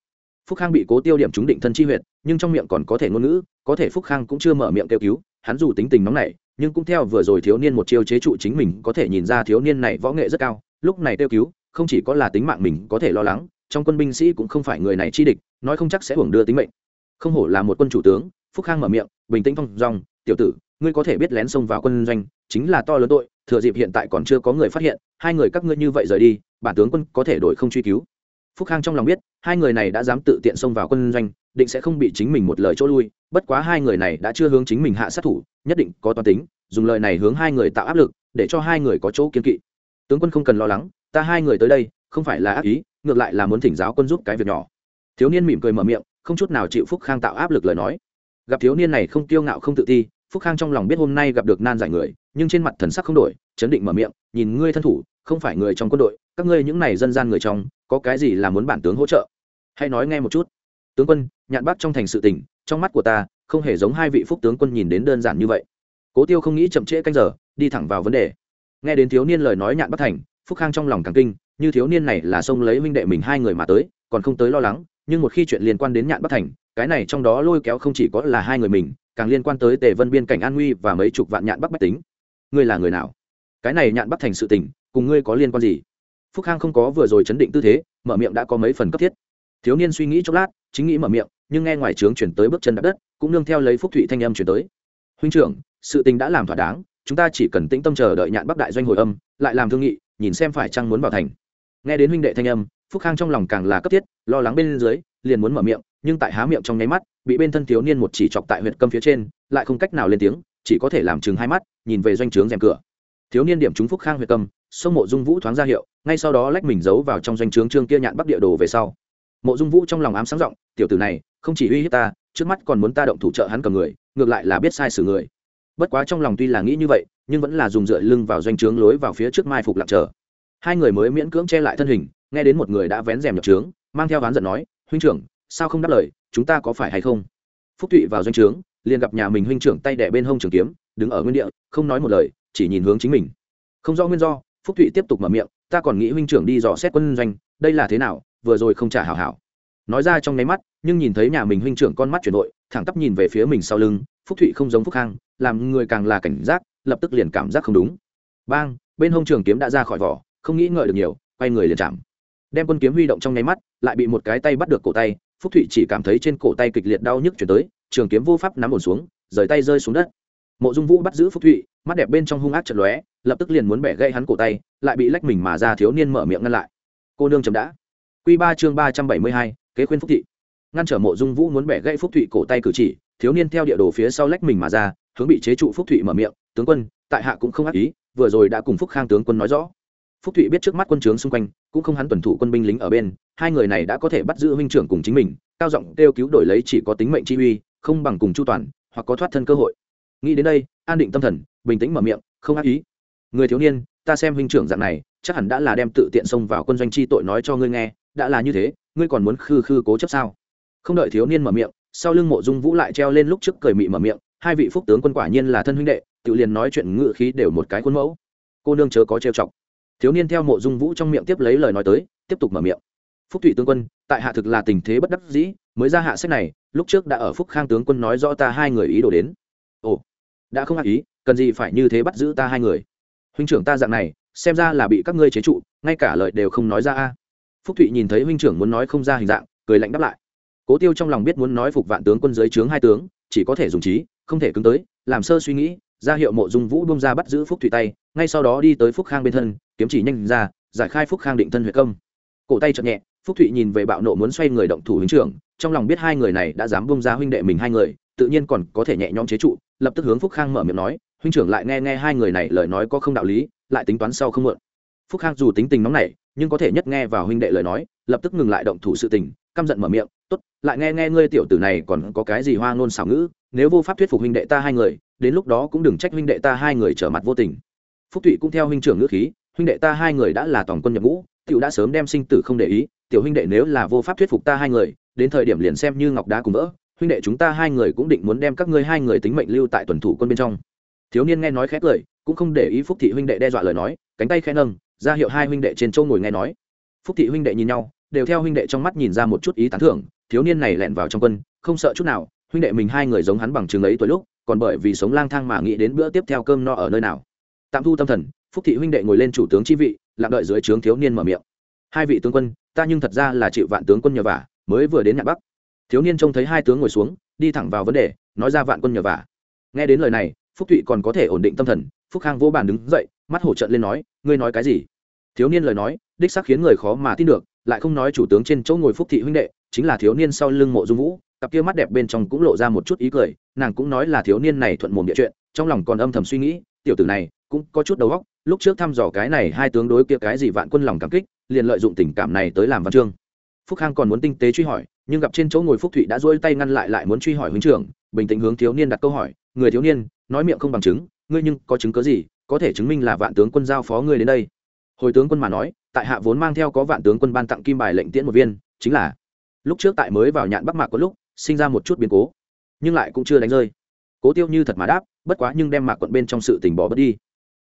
Phúc khang bị cố tiêu điểm trúng định thân chi huyệt, nhưng trong miệng còn có thể ngôn ngữ, có thể phúc khang cũng chưa mở miệng kêu cứu hắn dù tính tình nóng nảy, nhưng cũng theo vừa rồi thiếu niên một chiêu chế trụ chính mình có thể nhìn ra thiếu niên này võ nghệ rất cao, lúc này kêu cứu, không chỉ có là tính mạng mình có thể lo lắng, trong quân binh sĩ cũng không phải người này chi địch, nói không chắc sẽ hưởng đưa tính mệnh. Không hổ là một quân chủ tướng, phúc khang mở miệng, bình tĩnh phong dòng tiểu tử, ngươi có thể biết lén xông vào quân doanh, chính là to lớn tội, thừa dịp hiện tại còn chưa có người phát hiện, hai người các ngươi như vậy rời đi, bản tướng quân có thể đổi không truy cứu. Phúc khang trong lòng biết, hai người này đã dám tự tiện xông vào quân doanh định sẽ không bị chính mình một lời chỗ lui, bất quá hai người này đã chưa hướng chính mình hạ sát thủ, nhất định có toán tính, dùng lời này hướng hai người tạo áp lực, để cho hai người có chỗ kiên kỵ. Tướng quân không cần lo lắng, ta hai người tới đây, không phải là ác ý, ngược lại là muốn thỉnh giáo quân giúp cái việc nhỏ. Thiếu niên mỉm cười mở miệng, không chút nào chịu phúc khang tạo áp lực lời nói. Gặp thiếu niên này không kiêu ngạo không tự ti, phúc khang trong lòng biết hôm nay gặp được nan giải người, nhưng trên mặt thần sắc không đổi, chấn định mở miệng, nhìn ngươi thân thủ, không phải người trong quân đội, các ngươi những này dân gian người trong, có cái gì là muốn bản tướng hỗ trợ? Hay nói nghe một chút. Tướng quân nhạn bác trong thành sự tình, trong mắt của ta, không hề giống hai vị phúc tướng quân nhìn đến đơn giản như vậy. Cố tiêu không nghĩ chậm trễ canh giờ, đi thẳng vào vấn đề. Nghe đến thiếu niên lời nói nhạn bắc thành, phúc khang trong lòng càng kinh, như thiếu niên này là xông lấy huynh đệ mình hai người mà tới, còn không tới lo lắng, nhưng một khi chuyện liên quan đến nhạn bắc thành, cái này trong đó lôi kéo không chỉ có là hai người mình, càng liên quan tới tề vân biên cảnh an nguy và mấy chục vạn nhạn bắc bách tính. Ngươi là người nào? Cái này nhạn bắc thành sự tình, cùng ngươi có liên quan gì? Phúc khang không có vừa rồi chấn định tư thế, mở miệng đã có mấy phần cấp thiết. Thiếu niên suy nghĩ chốc lát, chính nghĩ mở miệng nhưng nghe ngoài trướng chuyển tới bước chân đập đất, cũng nương theo lấy phúc thụy thanh âm chuyển tới. Huynh trưởng, sự tình đã làm thỏa đáng, chúng ta chỉ cần tĩnh tâm chờ đợi nhạn bắc đại doanh hồi âm, lại làm thương nghị, nhìn xem phải chăng muốn vào thành. Nghe đến huynh đệ thanh âm, phúc khang trong lòng càng là cấp thiết, lo lắng bên dưới, liền muốn mở miệng, nhưng tại há miệng trong nháy mắt, bị bên thân thiếu niên một chỉ chọc tại huyệt câm phía trên, lại không cách nào lên tiếng, chỉ có thể làm chừng hai mắt, nhìn về doanh trướng rèm cửa. Thiếu niên điểm trúng phúc khang huyện câm, sông mộ dung vũ thoáng ra hiệu, ngay sau đó lách mình giấu vào trong doanh trướng trương kia nhạn bắc địa đồ về sau. Mộ dung vũ trong lòng ám sáng giọng, tiểu tử này không chỉ uy hiếp ta, trước mắt còn muốn ta động thủ trợ hắn cầm người, ngược lại là biết sai xử người. Bất quá trong lòng tuy là nghĩ như vậy, nhưng vẫn là dùng dựa lưng vào doanh trướng lối vào phía trước mai phục lặng chờ. Hai người mới miễn cưỡng che lại thân hình, nghe đến một người đã vén rèm nhập trướng, mang theo ván giận nói, huynh trưởng, sao không đáp lời, chúng ta có phải hay không? Phúc thụy vào doanh trướng, liền gặp nhà mình huynh trưởng tay đẻ bên hông trường kiếm, đứng ở nguyên địa, không nói một lời, chỉ nhìn hướng chính mình. Không do nguyên do, phúc thụy tiếp tục mở miệng, ta còn nghĩ huynh trưởng đi dò xét quân doanh, đây là thế nào, vừa rồi không trả hảo hảo nói ra trong nháy mắt, nhưng nhìn thấy nhà mình huynh trưởng con mắt chuyển đội thẳng tắp nhìn về phía mình sau lưng, phúc thụy không giống phúc khang, làm người càng là cảnh giác, lập tức liền cảm giác không đúng. Bang, bên hông trường kiếm đã ra khỏi vỏ, không nghĩ ngợi được nhiều, quay người liền chạm. Đem quân kiếm huy động trong nháy mắt, lại bị một cái tay bắt được cổ tay, phúc thụy chỉ cảm thấy trên cổ tay kịch liệt đau nhức chuyển tới, trường kiếm vô pháp nắm ổn xuống, rời tay rơi xuống đất. Mộ dung vũ bắt giữ phúc thụy, mắt đẹp bên trong hung ác chật lóe, lập tức liền muốn bẻ gãy hắn cổ tay, lại bị lách mình mà ra thiếu niên mở miệng ngăn lại. Cô nương chấm đã. Q ba chương ba trăm bảy mươi hai kế khuyên phúc thị. Ngăn trở mộ dung vũ muốn bẻ gãy phúc thụy cổ tay cử chỉ, thiếu niên theo địa đồ phía sau lách mình mà ra, hướng bị chế trụ phúc thụy mở miệng, tướng quân, tại hạ cũng không ác ý, vừa rồi đã cùng phúc khang tướng quân nói rõ. Phúc thụy biết trước mắt quân trướng xung quanh, cũng không hắn tuần thủ quân binh lính ở bên, hai người này đã có thể bắt giữ huynh trưởng cùng chính mình, cao giọng kêu cứu đổi lấy chỉ có tính mệnh chi uy, không bằng cùng chu toàn, hoặc có thoát thân cơ hội. Nghĩ đến đây, an định tâm thần, bình tĩnh mở miệng, không ác ý. Người thiếu niên, ta xem huynh trưởng dạng này, chắc hẳn đã là đem tự tiện xông vào quân doanh chi tội nói cho ngươi nghe, đã là như thế ngươi còn muốn khư khư cố chấp sao? Không đợi thiếu niên mở miệng, sau lưng mộ dung vũ lại treo lên lúc trước cười mị mở miệng, hai vị phúc tướng quân quả nhiên là thân huynh đệ, tự liền nói chuyện ngự khí đều một cái khuôn mẫu. Cô nương chớ có trêu chọc. Thiếu niên theo mộ dung vũ trong miệng tiếp lấy lời nói tới, tiếp tục mở miệng. Phúc thụy tướng quân, tại hạ thực là tình thế bất đắc dĩ, mới ra hạ sách này, lúc trước đã ở phúc khang tướng quân nói rõ ta hai người ý đồ đến. Ồ, đã không ác ý, cần gì phải như thế bắt giữ ta hai người? Huynh trưởng ta dạng này, xem ra là bị các ngươi chế trụ, ngay cả lời đều không nói ra a phúc thụy nhìn thấy huynh trưởng muốn nói không ra hình dạng, cười lạnh đáp lại. Cố tiêu trong lòng biết muốn nói phục vạn tướng quân dưới trướng hai tướng, chỉ có thể dùng trí, không thể cứng tới, làm sơ suy nghĩ, ra hiệu mộ dung vũ bông ra bắt giữ phúc thụy tay, ngay sau đó đi tới phúc khang bên thân, kiếm chỉ nhanh ra, giải khai phúc khang định thân huyệt công. Cổ tay chậm nhẹ, phúc thụy nhìn về bạo nộ muốn xoay người động thủ huynh trưởng, trong lòng biết hai người này đã dám bông ra huynh đệ mình hai người, tự nhiên còn có thể nhẹ nhõm chế trụ, lập tức hướng phúc khang mở miệng nói, huynh trưởng lại nghe nghe hai người này lời nói có không đạo lý, lại tính toán sau không mượn phúc khang dù tính tình nóng nảy nhưng có thể nhất nghe vào huynh đệ lời nói, lập tức ngừng lại động thủ sự tình, căm giận mở miệng, tốt, lại nghe nghe ngươi tiểu tử này còn có cái gì hoa ngôn xảo ngữ, nếu vô pháp thuyết phục huynh đệ ta hai người, đến lúc đó cũng đừng trách huynh đệ ta hai người trở mặt vô tình. Phúc thụy cũng theo huynh trưởng ngữ khí, huynh đệ ta hai người đã là toàn quân nhập ngũ, tiểu đã sớm đem sinh tử không để ý, tiểu huynh đệ nếu là vô pháp thuyết phục ta hai người, đến thời điểm liền xem như ngọc đá cùng vỡ, huynh đệ chúng ta hai người cũng định muốn đem các ngươi hai người tính mệnh lưu tại tuần thủ quân bên trong. Thiếu niên nghe nói khét lời cũng không để ý phúc thị huynh đệ đe dọa lời nói, cánh tay khẽ nâng ra hiệu hai huynh đệ trên châu ngồi nghe nói. Phúc thị huynh đệ nhìn nhau, đều theo huynh đệ trong mắt nhìn ra một chút ý tán thưởng, thiếu niên này lẹn vào trong quân, không sợ chút nào, huynh đệ mình hai người giống hắn bằng chứng ấy tuổi lúc, còn bởi vì sống lang thang mà nghĩ đến bữa tiếp theo cơm no ở nơi nào. Tạm thu tâm thần, phúc thị huynh đệ ngồi lên chủ tướng chi vị, lặng đợi dưới trướng thiếu niên mở miệng. Hai vị tướng quân, ta nhưng thật ra là chịu vạn tướng quân nhờ vả, mới vừa đến nhà bắc. Thiếu niên trông thấy hai tướng ngồi xuống, đi thẳng vào vấn đề, nói ra vạn quân nhờ vả. Nghe đến lời này, phúc thụy còn có thể ổn định tâm thần, phúc khang vô bàn đứng dậy, mắt hổ trận lên nói, ngươi nói cái gì? Thiếu niên lời nói, đích xác khiến người khó mà tin được, lại không nói chủ tướng trên chỗ ngồi phúc thị huynh đệ, chính là thiếu niên sau lưng mộ dung vũ, cặp kia mắt đẹp bên trong cũng lộ ra một chút ý cười, nàng cũng nói là thiếu niên này thuận mồm địa chuyện, trong lòng còn âm thầm suy nghĩ, tiểu tử này cũng có chút đầu óc, lúc trước thăm dò cái này hai tướng đối kia cái gì vạn quân lòng cảm kích, liền lợi dụng tình cảm này tới làm văn chương. Phúc khang còn muốn tinh tế truy hỏi, nhưng gặp trên chỗ ngồi phúc thụy đã dỗi tay ngăn lại lại muốn truy hỏi huynh trưởng, bình tĩnh hướng thiếu niên đặt câu hỏi, người thiếu niên, nói miệng không bằng chứng, ngươi nhưng có chứng cớ gì, có thể chứng minh là vạn tướng quân giao phó ngươi đến đây? Hồi tướng quân mà nói, tại hạ vốn mang theo có vạn tướng quân ban tặng kim bài lệnh tiễn một viên, chính là, lúc trước tại mới vào nhạn bắc mạc có lúc, sinh ra một chút biến cố, nhưng lại cũng chưa đánh rơi. Cố tiêu như thật mà đáp, bất quá nhưng đem mạc quận bên trong sự tình bỏ bớt đi.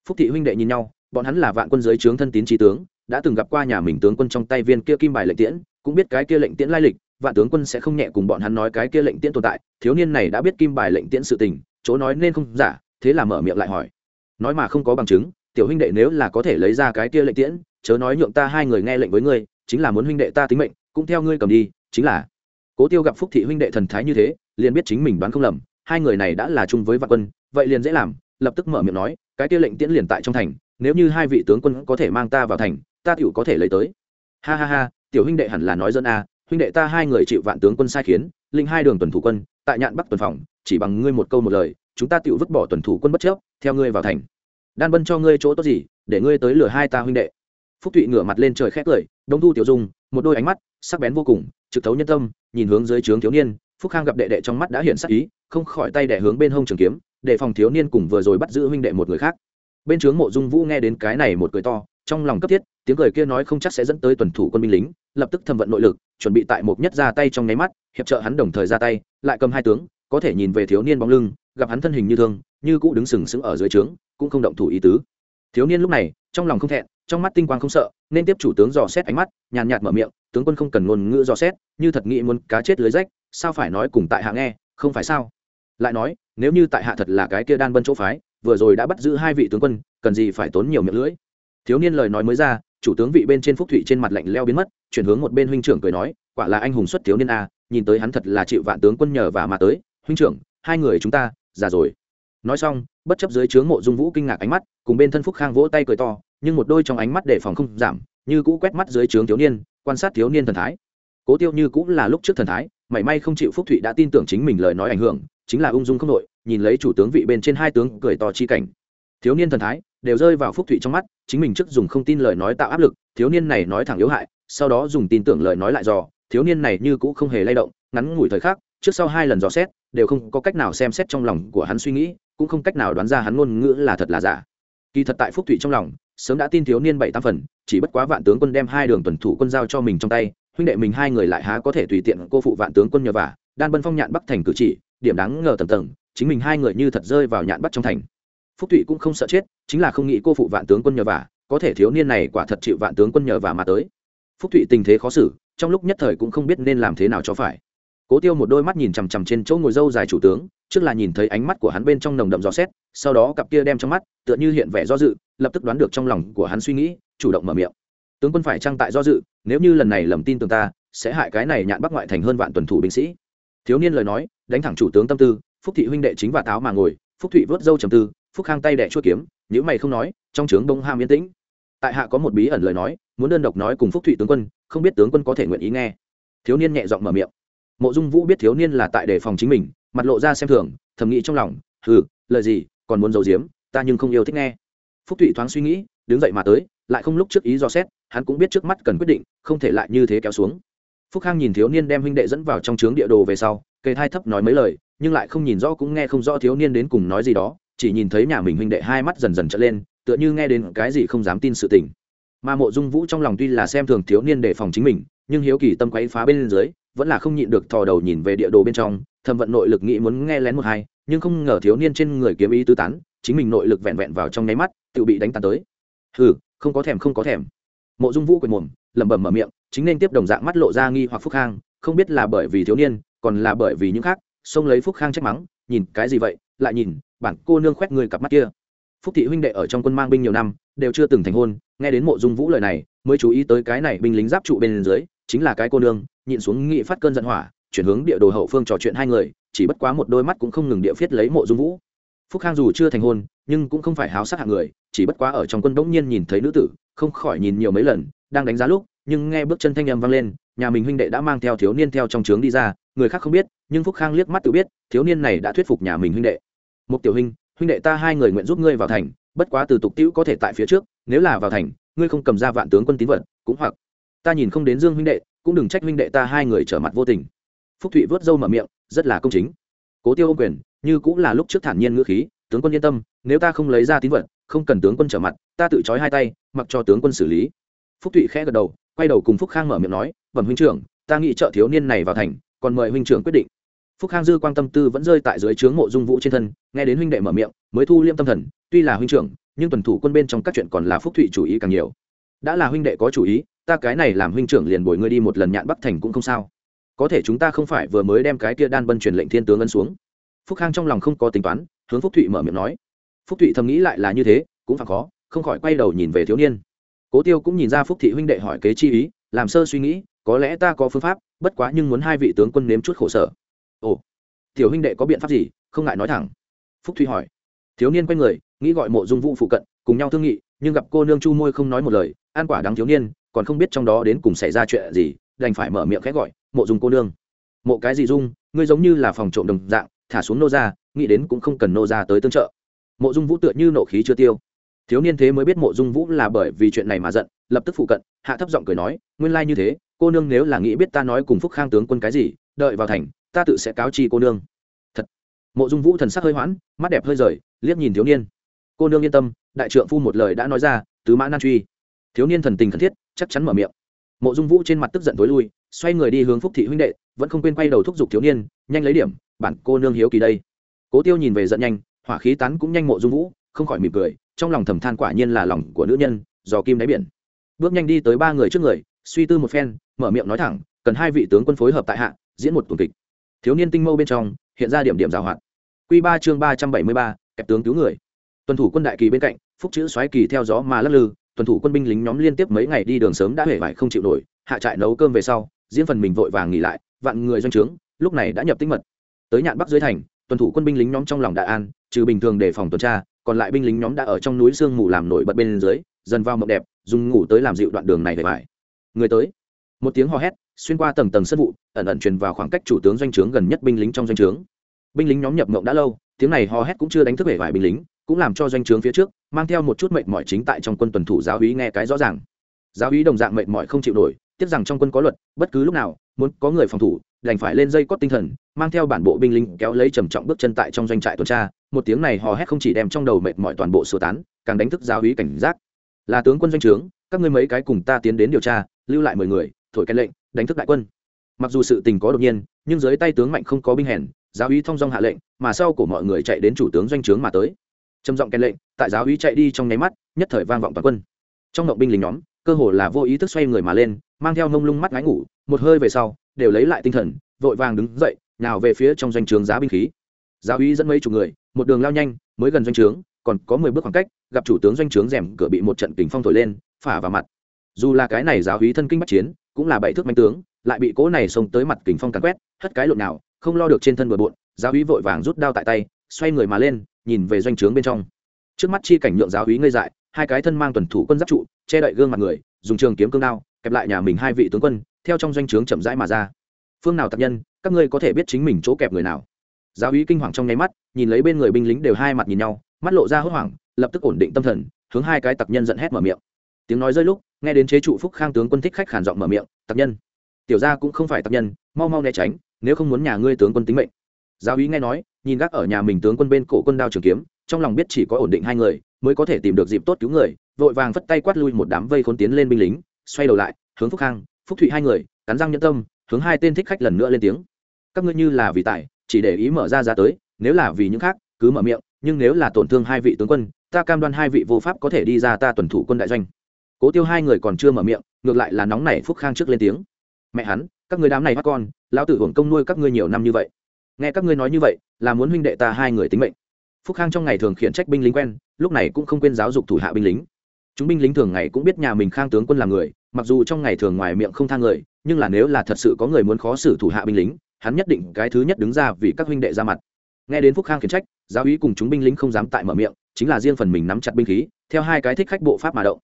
Phúc thị huynh đệ nhìn nhau, bọn hắn là vạn quân giới trướng thân tín trí tướng, đã từng gặp qua nhà mình tướng quân trong tay viên kia kim bài lệnh tiễn, cũng biết cái kia lệnh tiễn lai lịch, vạn tướng quân sẽ không nhẹ cùng bọn hắn nói cái kia lệnh tiễn tồn tại, thiếu niên này đã biết kim bài lệnh tiễn sự tình, chỗ nói nên không giả, thế là mở miệng lại hỏi. Nói mà không có bằng chứng tiểu huynh đệ nếu là có thể lấy ra cái kia lệnh tiễn, chớ nói nhượng ta hai người nghe lệnh với ngươi, chính là muốn huynh đệ ta tính mệnh, cũng theo ngươi cầm đi, chính là. Cố tiêu gặp phúc thị huynh đệ thần thái như thế, liền biết chính mình đoán không lầm, hai người này đã là chung với vạn quân, vậy liền dễ làm, lập tức mở miệng nói, cái kia lệnh tiễn liền tại trong thành, nếu như hai vị tướng quân có thể mang ta vào thành, ta tựu có thể lấy tới. Ha ha ha, tiểu huynh đệ hẳn là nói dân a, huynh đệ ta hai người chịu vạn tướng quân sai khiến, linh hai đường tuần thủ quân, tại nhạn bắc tuần phòng, chỉ bằng ngươi một câu một lời, chúng ta tựu vứt bỏ tuần thủ quân bất chấp, theo ngươi vào thành đan bân cho ngươi chỗ tốt gì, để ngươi tới lừa hai ta huynh đệ. Phúc thụy ngửa mặt lên trời khét cười, đông thu tiểu dung, một đôi ánh mắt, sắc bén vô cùng, trực thấu nhân tâm, nhìn hướng dưới trướng thiếu niên. Phúc khang gặp đệ đệ trong mắt đã hiện sắc ý, không khỏi tay đẻ hướng bên hông trường kiếm, để phòng thiếu niên cùng vừa rồi bắt giữ huynh đệ một người khác. Bên trướng mộ dung vũ nghe đến cái này một cười to, trong lòng cấp thiết, tiếng cười kia nói không chắc sẽ dẫn tới tuần thủ quân binh lính, lập tức thâm vận nội lực, chuẩn bị tại một nhất ra tay trong nháy mắt, hiệp trợ hắn đồng thời ra tay, lại cầm hai tướng, có thể nhìn về thiếu niên bóng lưng gặp hắn thân hình như thương, như cũ đứng sừng sững ở dưới trướng, cũng không động thủ ý tứ. Thiếu niên lúc này, trong lòng không thẹn, trong mắt tinh quang không sợ, nên tiếp chủ tướng dò xét ánh mắt, nhàn nhạt mở miệng, tướng quân không cần ngôn ngữ dò xét, như thật nghĩ muốn cá chết lưới rách, sao phải nói cùng tại hạ nghe, không phải sao? Lại nói, nếu như tại hạ thật là cái kia đan bân chỗ phái, vừa rồi đã bắt giữ hai vị tướng quân, cần gì phải tốn nhiều miệng lưỡi? Thiếu niên lời nói mới ra, chủ tướng vị bên trên phúc thụy trên mặt lạnh leo biến mất, chuyển hướng một bên huynh trưởng cười nói, quả là anh hùng xuất thiếu niên a, nhìn tới hắn thật là chịu vạn tướng quân nhờ và mà tới. Huynh trưởng, hai người chúng ta già rồi. Nói xong, bất chấp dưới trướng mộ dung vũ kinh ngạc ánh mắt, cùng bên thân phúc khang vỗ tay cười to, nhưng một đôi trong ánh mắt đề phòng không giảm, như cũ quét mắt dưới trướng thiếu niên, quan sát thiếu niên thần thái. Cố tiêu như cũng là lúc trước thần thái, mảy may không chịu phúc thụy đã tin tưởng chính mình lời nói ảnh hưởng, chính là ung dung không đội, nhìn lấy chủ tướng vị bên trên hai tướng, cười to chi cảnh. Thiếu niên thần thái đều rơi vào phúc thụy trong mắt, chính mình trước dùng không tin lời nói tạo áp lực, thiếu niên này nói thẳng yếu hại, sau đó dùng tin tưởng lời nói lại dò, thiếu niên này như cũ không hề lay động, ngắn ngủi thời khắc trước sau hai lần dò xét, đều không có cách nào xem xét trong lòng của hắn suy nghĩ, cũng không cách nào đoán ra hắn ngôn ngữ là thật là giả. Kỳ thật tại phúc thụy trong lòng, sớm đã tin thiếu niên bảy tam phần, chỉ bất quá vạn tướng quân đem hai đường tuần thủ quân giao cho mình trong tay, huynh đệ mình hai người lại há có thể tùy tiện cô phụ vạn tướng quân nhờ vả, đan bân phong nhạn bắc thành cử chỉ, điểm đáng ngờ tầng tầng, chính mình hai người như thật rơi vào nhạn bắc trong thành. Phúc thụy cũng không sợ chết, chính là không nghĩ cô phụ vạn tướng quân nhờ vả, có thể thiếu niên này quả thật chịu vạn tướng quân nhờ vả mà tới. Phúc thụy tình thế khó xử, trong lúc nhất thời cũng không biết nên làm thế nào cho phải cố tiêu một đôi mắt nhìn chằm chằm trên chỗ ngồi dâu dài chủ tướng, trước là nhìn thấy ánh mắt của hắn bên trong nồng đậm gió xét, sau đó cặp kia đem trong mắt, tựa như hiện vẻ do dự, lập tức đoán được trong lòng của hắn suy nghĩ, chủ động mở miệng. Tướng quân phải trang tại do dự, nếu như lần này lầm tin tưởng ta, sẽ hại cái này nhạn bắc ngoại thành hơn vạn tuần thủ binh sĩ. Thiếu niên lời nói, đánh thẳng chủ tướng tâm tư, phúc thị huynh đệ chính và táo mà ngồi, phúc thụy vớt dâu trầm tư, phúc khang tay đẻ chuốt kiếm nếu mày không nói, trong trướng bông ham yên tĩnh. Tại hạ có một bí ẩn lời nói, muốn đơn độc nói cùng phúc thụy tướng quân, không biết tướng quân có thể nguyện ý nghe. Thiếu niên nhẹ giọng mở miệng mộ dung vũ biết thiếu niên là tại đề phòng chính mình mặt lộ ra xem thường thầm nghĩ trong lòng hừ, lời gì còn muốn giấu giếm ta nhưng không yêu thích nghe. Phúc thụy thoáng suy nghĩ đứng dậy mà tới lại không lúc trước ý do xét hắn cũng biết trước mắt cần quyết định không thể lại như thế kéo xuống. Phúc khang nhìn thiếu niên đem huynh đệ dẫn vào trong trướng địa đồ về sau cây thai thấp nói mấy lời nhưng lại không nhìn rõ cũng nghe không rõ thiếu niên đến cùng nói gì đó chỉ nhìn thấy nhà mình huynh đệ hai mắt dần dần trở lên tựa như nghe đến cái gì không dám tin sự tình. Mà mộ dung vũ trong lòng tuy là xem thường thiếu niên để phòng chính mình nhưng hiếu kỳ tâm quấy phá bên dưới vẫn là không nhịn được thò đầu nhìn về địa đồ bên trong, thầm vận nội lực nghĩ muốn nghe lén một hai, nhưng không ngờ thiếu niên trên người kiếm ý tứ tán, chính mình nội lực vẹn vẹn vào trong nháy mắt, tự bị đánh tàn tới. Hừ, không có thèm, không có thèm. Mộ dung vũ quệt mồm, lẩm bẩm mở miệng, chính nên tiếp đồng dạng mắt lộ ra nghi hoặc phúc khang, không biết là bởi vì thiếu niên, còn là bởi vì những khác, xông lấy phúc khang trách mắng, nhìn cái gì vậy, lại nhìn, bản cô nương khoét người cặp mắt kia. Phúc thị huynh đệ ở trong quân mang binh nhiều năm, đều chưa từng thành hôn, nghe đến mộ dung vũ lời này, mới chú ý tới cái này binh lính giáp trụ bên dưới chính là cái cô nương, nhịn xuống nghị phát cơn giận hỏa, chuyển hướng địa đồ hậu phương trò chuyện hai người, chỉ bất quá một đôi mắt cũng không ngừng địa phiết lấy mộ dung vũ. Phúc khang dù chưa thành hôn, nhưng cũng không phải háo sắc hạng người, chỉ bất quá ở trong quân bỗng nhiên nhìn thấy nữ tử, không khỏi nhìn nhiều mấy lần, đang đánh giá lúc, nhưng nghe bước chân thanh âm vang lên, nhà mình huynh đệ đã mang theo thiếu niên theo trong trướng đi ra, người khác không biết, nhưng phúc khang liếc mắt tự biết, thiếu niên này đã thuyết phục nhà mình huynh đệ. Một tiểu huynh huynh đệ ta hai người nguyện giúp ngươi vào thành, bất quá từ tục tiễu có thể tại phía trước, nếu là vào thành, ngươi không cầm ra vạn tướng quân tín vật, cũng hoặc ta nhìn không đến dương huynh đệ, cũng đừng trách huynh đệ ta hai người trở mặt vô tình. Phúc thụy vớt râu mở miệng, rất là công chính. Cố tiêu ô quyền, như cũng là lúc trước thản nhiên ngữ khí, tướng quân yên tâm, nếu ta không lấy ra tín vật, không cần tướng quân trở mặt, ta tự trói hai tay, mặc cho tướng quân xử lý. Phúc thụy khẽ gật đầu, quay đầu cùng phúc khang mở miệng nói, bẩm huynh trưởng, ta nghĩ trợ thiếu niên này vào thành, còn mời huynh trưởng quyết định. Phúc khang dư quang tâm tư vẫn rơi tại dưới trướng mộ dung vũ trên thân, nghe đến huynh đệ mở miệng, mới thu liêm tâm thần, tuy là huynh trưởng, nhưng tuần thủ quân bên trong các chuyện còn là phúc thụy chủ ý càng nhiều. Đã là huynh đệ có chủ ý ta cái này làm huynh trưởng liền bồi ngươi đi một lần nhạn bắc thành cũng không sao. Có thể chúng ta không phải vừa mới đem cái kia đan bân truyền lệnh thiên tướng ân xuống. Phúc khang trong lòng không có tính toán, hướng phúc thụy mở miệng nói. Phúc thụy thầm nghĩ lại là như thế, cũng phải khó, không khỏi quay đầu nhìn về thiếu niên. Cố tiêu cũng nhìn ra phúc thị huynh đệ hỏi kế chi ý, làm sơ suy nghĩ, có lẽ ta có phương pháp, bất quá nhưng muốn hai vị tướng quân nếm chút khổ sở. Ồ, tiểu huynh đệ có biện pháp gì? Không ngại nói thẳng. Phúc Thụy hỏi. Thiếu niên quay người, nghĩ gọi mộ dung vũ phụ cận, cùng nhau thương nghị, nhưng gặp cô nương chu môi không nói một lời an quả đáng thiếu niên còn không biết trong đó đến cùng xảy ra chuyện gì, đành phải mở miệng khẽ gọi, mộ dung cô nương. Mộ cái gì dung? Ngươi giống như là phòng trộm đồng dạng, thả xuống nô ra, nghĩ đến cũng không cần nô ra tới tương trợ. Mộ dung vũ tựa như nộ khí chưa tiêu. Thiếu niên thế mới biết mộ dung vũ là bởi vì chuyện này mà giận, lập tức phụ cận, hạ thấp giọng cười nói, nguyên lai như thế, cô nương nếu là nghĩ biết ta nói cùng phúc khang tướng quân cái gì, đợi vào thành, ta tự sẽ cáo chi cô nương. Thật. Mộ dung vũ thần sắc hơi hoãn, mắt đẹp hơi rời, liếc nhìn thiếu niên. Cô nương yên tâm, đại trượng phu một lời đã nói ra, tứ mã nan truy thiếu niên thần tình khẩn thiết, chắc chắn mở miệng. Mộ dung vũ trên mặt tức giận tối lui, xoay người đi hướng phúc thị huynh đệ, vẫn không quên quay đầu thúc giục thiếu niên, nhanh lấy điểm, bản cô nương hiếu kỳ đây. Cố tiêu nhìn về giận nhanh, hỏa khí tán cũng nhanh mộ dung vũ, không khỏi mỉm cười, trong lòng thầm than quả nhiên là lòng của nữ nhân dò kim đáy biển. Bước nhanh đi tới ba người trước người, suy tư một phen, mở miệng nói thẳng, cần hai vị tướng quân phối hợp tại hạ, diễn một tuần kịch. Thiếu niên tinh mâu bên trong, hiện ra điểm điểm rào hoạt. Q ba chương ba trăm bảy mươi ba, kẹp tướng cứu người. Tuần thủ quân đại kỳ bên cạnh, phúc chữ xoáy kỳ theo gió mà lắc lư tuần thủ quân binh lính nhóm liên tiếp mấy ngày đi đường sớm đã hể vải không chịu nổi, hạ trại nấu cơm về sau, diễn phần mình vội vàng nghỉ lại, vạn người doanh trướng, lúc này đã nhập tích mật. Tới nhạn bắc dưới thành, tuần thủ quân binh lính nhóm trong lòng đại an, trừ bình thường đề phòng tuần tra, còn lại binh lính nhóm đã ở trong núi sương mù làm nổi bật bên dưới, dần vào mộng đẹp, dùng ngủ tới làm dịu đoạn đường này về vải. Người tới. Một tiếng hò hét, xuyên qua tầng tầng sân vụ, ẩn ẩn truyền vào khoảng cách chủ tướng doanh trướng gần nhất binh lính trong doanh trướng. Binh lính nhóm nhập mộng đã lâu, tiếng này hò hét cũng chưa đánh thức vẻ vải binh lính cũng làm cho doanh trướng phía trước mang theo một chút mệnh mỏi chính tại trong quân tuần thủ giáo úy nghe cái rõ ràng. Giáo úy đồng dạng mệnh mỏi không chịu nổi, tiếc rằng trong quân có luật, bất cứ lúc nào, muốn có người phòng thủ, đành phải lên dây cót tinh thần, mang theo bản bộ binh lính kéo lấy trầm trọng bước chân tại trong doanh trại tuần tra. Một tiếng này hò hét không chỉ đem trong đầu mệt mỏi toàn bộ sơ tán, càng đánh thức giáo úy cảnh giác. Là tướng quân doanh trướng, các ngươi mấy cái cùng ta tiến đến điều tra, lưu lại mười người, thổi cái lệnh, đánh thức đại quân. Mặc dù sự tình có đột nhiên, nhưng dưới tay tướng mạnh không có binh hèn, giáo úy thông dong hạ lệnh, mà sau của mọi người chạy đến chủ tướng doanh trướng mà tới trầm giọng kèn lệnh, tại giáo úy chạy đi trong nháy mắt, nhất thời vang vọng toàn quân. Trong ngộng binh lính nhóm, cơ hồ là vô ý thức xoay người mà lên, mang theo mông lung mắt ngáy ngủ, một hơi về sau, đều lấy lại tinh thần, vội vàng đứng dậy, nào về phía trong doanh trướng giá binh khí. Giáo úy dẫn mấy chục người, một đường lao nhanh, mới gần doanh trướng, còn có mười bước khoảng cách, gặp chủ tướng doanh trướng rèm cửa bị một trận kình phong thổi lên, phả vào mặt. Dù là cái này giáo úy thân kinh bắt chiến, cũng là bảy thước manh tướng, lại bị cỗ này xông tới mặt kình phong càn quét, hất cái lộn nào, không lo được trên thân bừa bộn, giáo úy vội vàng rút đao tại tay xoay người mà lên, nhìn về doanh trướng bên trong. Trước mắt chi cảnh nhượng giáo úy ngây dại, hai cái thân mang tuần thủ quân giáp trụ, che đậy gương mặt người, dùng trường kiếm cương đao, kẹp lại nhà mình hai vị tướng quân, theo trong doanh trướng chậm rãi mà ra. Phương nào tập nhân, các ngươi có thể biết chính mình chỗ kẹp người nào? Giáo úy kinh hoàng trong nháy mắt, nhìn lấy bên người binh lính đều hai mặt nhìn nhau, mắt lộ ra hốt hoảng, lập tức ổn định tâm thần, hướng hai cái tặc nhân giận hét mở miệng. Tiếng nói rơi lúc, nghe đến chế trụ phúc khang tướng quân thích khách khản giọng mở miệng, tặc nhân, tiểu gia cũng không phải tặc nhân, mau mau né tránh, nếu không muốn nhà ngươi tướng quân tính mệnh giáo úy nghe nói, nhìn gác ở nhà mình tướng quân bên cổ quân đao trường kiếm, trong lòng biết chỉ có ổn định hai người, mới có thể tìm được dịp tốt cứu người, vội vàng phất tay quát lui một đám vây khốn tiến lên binh lính, xoay đầu lại, hướng phúc khang, phúc thụy hai người, cắn răng nhẫn tâm, hướng hai tên thích khách lần nữa lên tiếng. Các ngươi như là vì tài, chỉ để ý mở ra ra tới, nếu là vì những khác, cứ mở miệng, nhưng nếu là tổn thương hai vị tướng quân, ta cam đoan hai vị vô pháp có thể đi ra ta tuần thủ quân đại doanh. Cố tiêu hai người còn chưa mở miệng, ngược lại là nóng nảy phúc khang trước lên tiếng. Mẹ hắn, các người đám này bắt con, lão tử hưởng công nuôi các ngươi nhiều năm như vậy nghe các ngươi nói như vậy, là muốn huynh đệ ta hai người tính mệnh. Phúc khang trong ngày thường khiển trách binh lính quen, lúc này cũng không quên giáo dục thủ hạ binh lính. Chúng binh lính thường ngày cũng biết nhà mình khang tướng quân là người, mặc dù trong ngày thường ngoài miệng không thang người, nhưng là nếu là thật sự có người muốn khó xử thủ hạ binh lính, hắn nhất định cái thứ nhất đứng ra vì các huynh đệ ra mặt. Nghe đến phúc khang khiển trách, giáo úy cùng chúng binh lính không dám tại mở miệng, chính là riêng phần mình nắm chặt binh khí, theo hai cái thích khách bộ pháp mà động.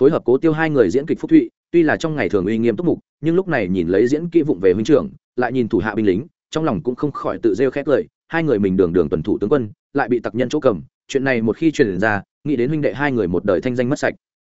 Phối hợp cố tiêu hai người diễn kịch phúc thụy, tuy là trong ngày thường uy nghiêm túc mục, nhưng lúc này nhìn lấy diễn kỹ vụng về huynh trưởng, lại nhìn thủ hạ binh lính trong lòng cũng không khỏi tự rêu khét lời, hai người mình đường đường tuần thủ tướng quân, lại bị tặc nhân chỗ cầm, chuyện này một khi truyền ra, nghĩ đến huynh đệ hai người một đời thanh danh mất sạch.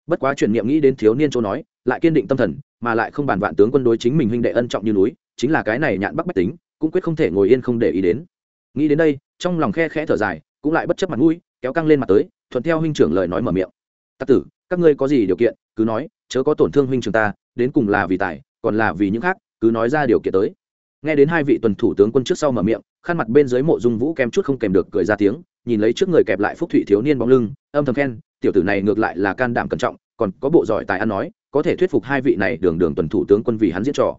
Bất quá chuyển niệm nghĩ đến thiếu niên chỗ nói, lại kiên định tâm thần, mà lại không bàn vạn tướng quân đối chính mình huynh đệ ân trọng như núi, chính là cái này nhạn bắc bách tính, cũng quyết không thể ngồi yên không để ý đến. Nghĩ đến đây, trong lòng khe khẽ thở dài, cũng lại bất chấp mặt mũi, kéo căng lên mặt tới, thuận theo huynh trưởng lời nói mở miệng. Tặc tử, các ngươi có gì điều kiện, cứ nói, chớ có tổn thương huynh trưởng ta, đến cùng là vì tài, còn là vì những khác, cứ nói ra điều kiện tới nghe đến hai vị tuần thủ tướng quân trước sau mở miệng, khăn mặt bên dưới mộ dung vũ kem chút không kèm được cười ra tiếng, nhìn lấy trước người kẹp lại phúc thụy thiếu niên bóng lưng, âm thầm khen, tiểu tử này ngược lại là can đảm cẩn trọng, còn có bộ giỏi tài ăn nói, có thể thuyết phục hai vị này đường đường tuần thủ tướng quân vì hắn diễn trò.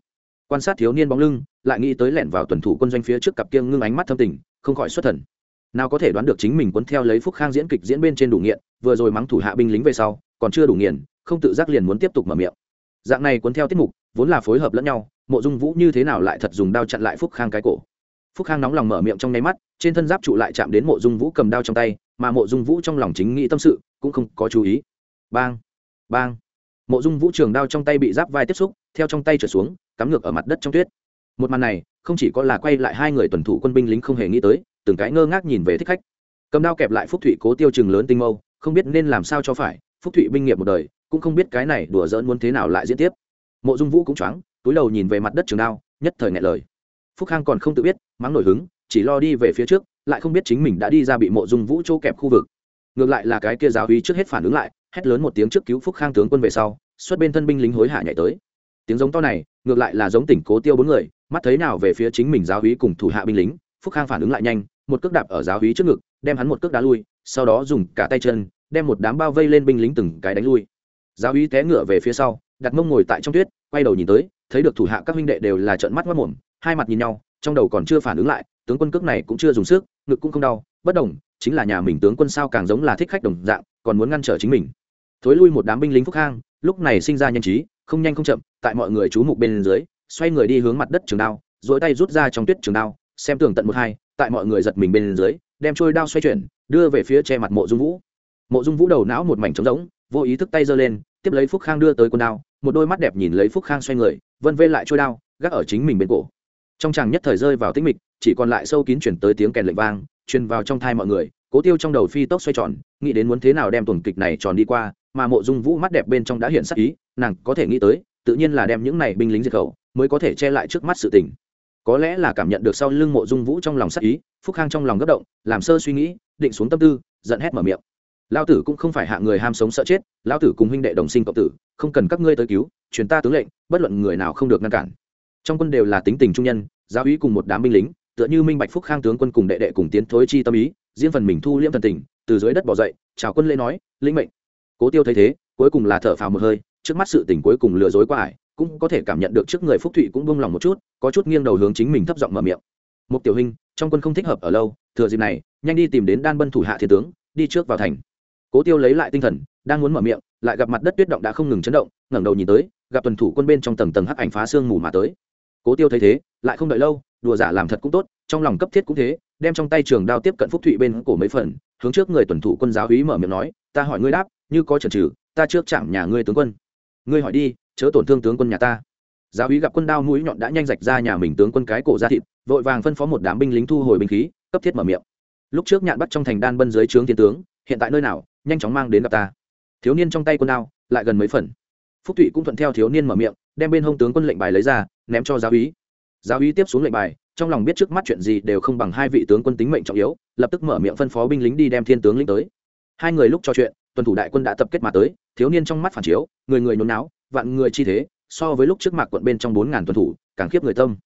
Quan sát thiếu niên bóng lưng, lại nghĩ tới lẻn vào tuần thủ quân doanh phía trước cặp kiêng ngưng ánh mắt thâm tình, không khỏi xuất thần. Nào có thể đoán được chính mình cuốn theo lấy phúc khang diễn kịch diễn bên trên đủ nghiện, vừa rồi mắng thủ hạ binh lính về sau, còn chưa đủ nghiền, không tự giác liền muốn tiếp tục mở miệng. Dạng này cuốn theo tiết mục, vốn là phối hợp lẫn nhau mộ dung vũ như thế nào lại thật dùng đao chặn lại phúc khang cái cổ phúc khang nóng lòng mở miệng trong nháy mắt trên thân giáp trụ lại chạm đến mộ dung vũ cầm đao trong tay mà mộ dung vũ trong lòng chính nghĩ tâm sự cũng không có chú ý bang bang mộ dung vũ trường đao trong tay bị giáp vai tiếp xúc theo trong tay trở xuống cắm ngược ở mặt đất trong tuyết một màn này không chỉ có là quay lại hai người tuần thủ quân binh lính không hề nghĩ tới từng cái ngơ ngác nhìn về thích khách cầm đao kẹp lại phúc thụy cố tiêu chừng lớn tinh mâu không biết nên làm sao cho phải phúc thụy binh nghiệp một đời cũng không biết cái này đùa dỡn muốn thế nào lại diễn tiếp mộ dung vũ cũng choáng túi đầu nhìn về mặt đất trường đao, nhất thời ngại lời. Phúc khang còn không tự biết, mắng nổi hứng, chỉ lo đi về phía trước, lại không biết chính mình đã đi ra bị mộ dung vũ chỗ kẹp khu vực. Ngược lại là cái kia giáo hí trước hết phản ứng lại, hét lớn một tiếng trước cứu phúc khang tướng quân về sau, xuất bên thân binh lính hối hả nhảy tới. Tiếng giống to này, ngược lại là giống tỉnh cố tiêu bốn người, mắt thấy nào về phía chính mình giáo hí cùng thủ hạ binh lính, phúc khang phản ứng lại nhanh, một cước đạp ở giáo hí trước ngực, đem hắn một cước đá lui, sau đó dùng cả tay chân, đem một đám bao vây lên binh lính từng cái đánh lui. Giáo hí té ngựa về phía sau, đặt mông ngồi tại trong tuyết, quay đầu nhìn tới thấy được thủ hạ các huynh đệ đều là trợn mắt mắt mồm, hai mặt nhìn nhau, trong đầu còn chưa phản ứng lại, tướng quân cước này cũng chưa dùng sức, ngực cũng không đau, bất đồng, chính là nhà mình tướng quân sao càng giống là thích khách đồng dạng, còn muốn ngăn trở chính mình. Thối lui một đám binh lính phúc khang lúc này sinh ra nhanh trí, không nhanh không chậm, tại mọi người chú mục bên dưới, xoay người đi hướng mặt đất trường đao dỗi tay rút ra trong tuyết trường đao, xem tường tận một hai, tại mọi người giật mình bên dưới, đem trôi đao xoay chuyển, đưa về phía che mặt mộ dung vũ. Mộ dung vũ đầu não một mảnh trống rỗng, vô ý thức tay giơ lên, tiếp lấy phúc khang đưa tới quần đao, một đôi mắt đẹp nhìn lấy phúc khang xoay người vân vê lại trôi đao, gác ở chính mình bên cổ. Trong chàng nhất thời rơi vào tĩnh mịch, chỉ còn lại sâu kín chuyển tới tiếng kèn lệnh vang, truyền vào trong thai mọi người, cố tiêu trong đầu phi tốc xoay tròn, nghĩ đến muốn thế nào đem tuần kịch này tròn đi qua, mà mộ dung vũ mắt đẹp bên trong đã hiện sắc ý, nàng có thể nghĩ tới, tự nhiên là đem những này binh lính diệt khẩu, mới có thể che lại trước mắt sự tình. Có lẽ là cảm nhận được sau lưng mộ dung vũ trong lòng sắc ý, phúc khang trong lòng gấp động, làm sơ suy nghĩ, định xuống tâm tư, giận hét mở miệng. Lao tử cũng không phải hạ người ham sống sợ chết lao tử cùng huynh đệ đồng sinh cộng tử, không cần các ngươi tới cứu truyền ta tướng lệnh, bất luận người nào không được ngăn cản. Trong quân đều là tính tình trung nhân, giáo úy cùng một đám binh lính, tựa như minh bạch phúc khang tướng quân cùng đệ đệ cùng tiến thối chi tâm ý, riêng phần mình thu liễm thần tình, từ dưới đất bỏ dậy, chào quân lễ nói, lĩnh mệnh. Cố tiêu thấy thế, cuối cùng là thở phào một hơi, trước mắt sự tình cuối cùng lừa dối qua ải, cũng có thể cảm nhận được trước người phúc thụy cũng buông lòng một chút, có chút nghiêng đầu hướng chính mình thấp giọng mở miệng. Mục tiểu hình trong quân không thích hợp ở lâu, thừa dịp này, nhanh đi tìm đến đan bân thủ hạ thiên tướng, đi trước vào thành. Cố tiêu lấy lại tinh thần, đang muốn mở miệng lại gặp mặt đất tuyết động đã không ngừng chấn động, ngẩng đầu nhìn tới, gặp tuần thủ quân bên trong tầng tầng hắc ảnh phá xương mù mà tới. Cố tiêu thấy thế, lại không đợi lâu, đùa giả làm thật cũng tốt, trong lòng cấp thiết cũng thế, đem trong tay trường đao tiếp cận phúc thụy bên cổ mấy phần, hướng trước người tuần thủ quân giáo hí mở miệng nói, ta hỏi ngươi đáp, như có chần trừ ta trước chạm nhà ngươi tướng quân. Ngươi hỏi đi, chớ tổn thương tướng quân nhà ta. Giáo hí gặp quân đao mũi nhọn đã nhanh rạch ra nhà mình tướng quân cái cổ ra thịt, vội vàng phân phó một đám binh lính thu hồi binh khí, cấp thiết mở miệng. Lúc trước nhạn bắt trong thành đan bân dưới trướng thiên tướng, hiện tại nơi nào, nhanh chóng mang đến gặp ta thiếu niên trong tay quân đao, lại gần mấy phần. Phúc thụy cũng thuận theo thiếu niên mở miệng, đem bên hông tướng quân lệnh bài lấy ra, ném cho giáo úy. Giáo úy tiếp xuống lệnh bài, trong lòng biết trước mắt chuyện gì đều không bằng hai vị tướng quân tính mệnh trọng yếu, lập tức mở miệng phân phó binh lính đi đem thiên tướng lĩnh tới. Hai người lúc trò chuyện, tuần thủ đại quân đã tập kết mà tới, thiếu niên trong mắt phản chiếu, người người nhốn náo, vạn người chi thế, so với lúc trước mặt quận bên trong bốn ngàn tuần thủ, càng khiếp người tâm.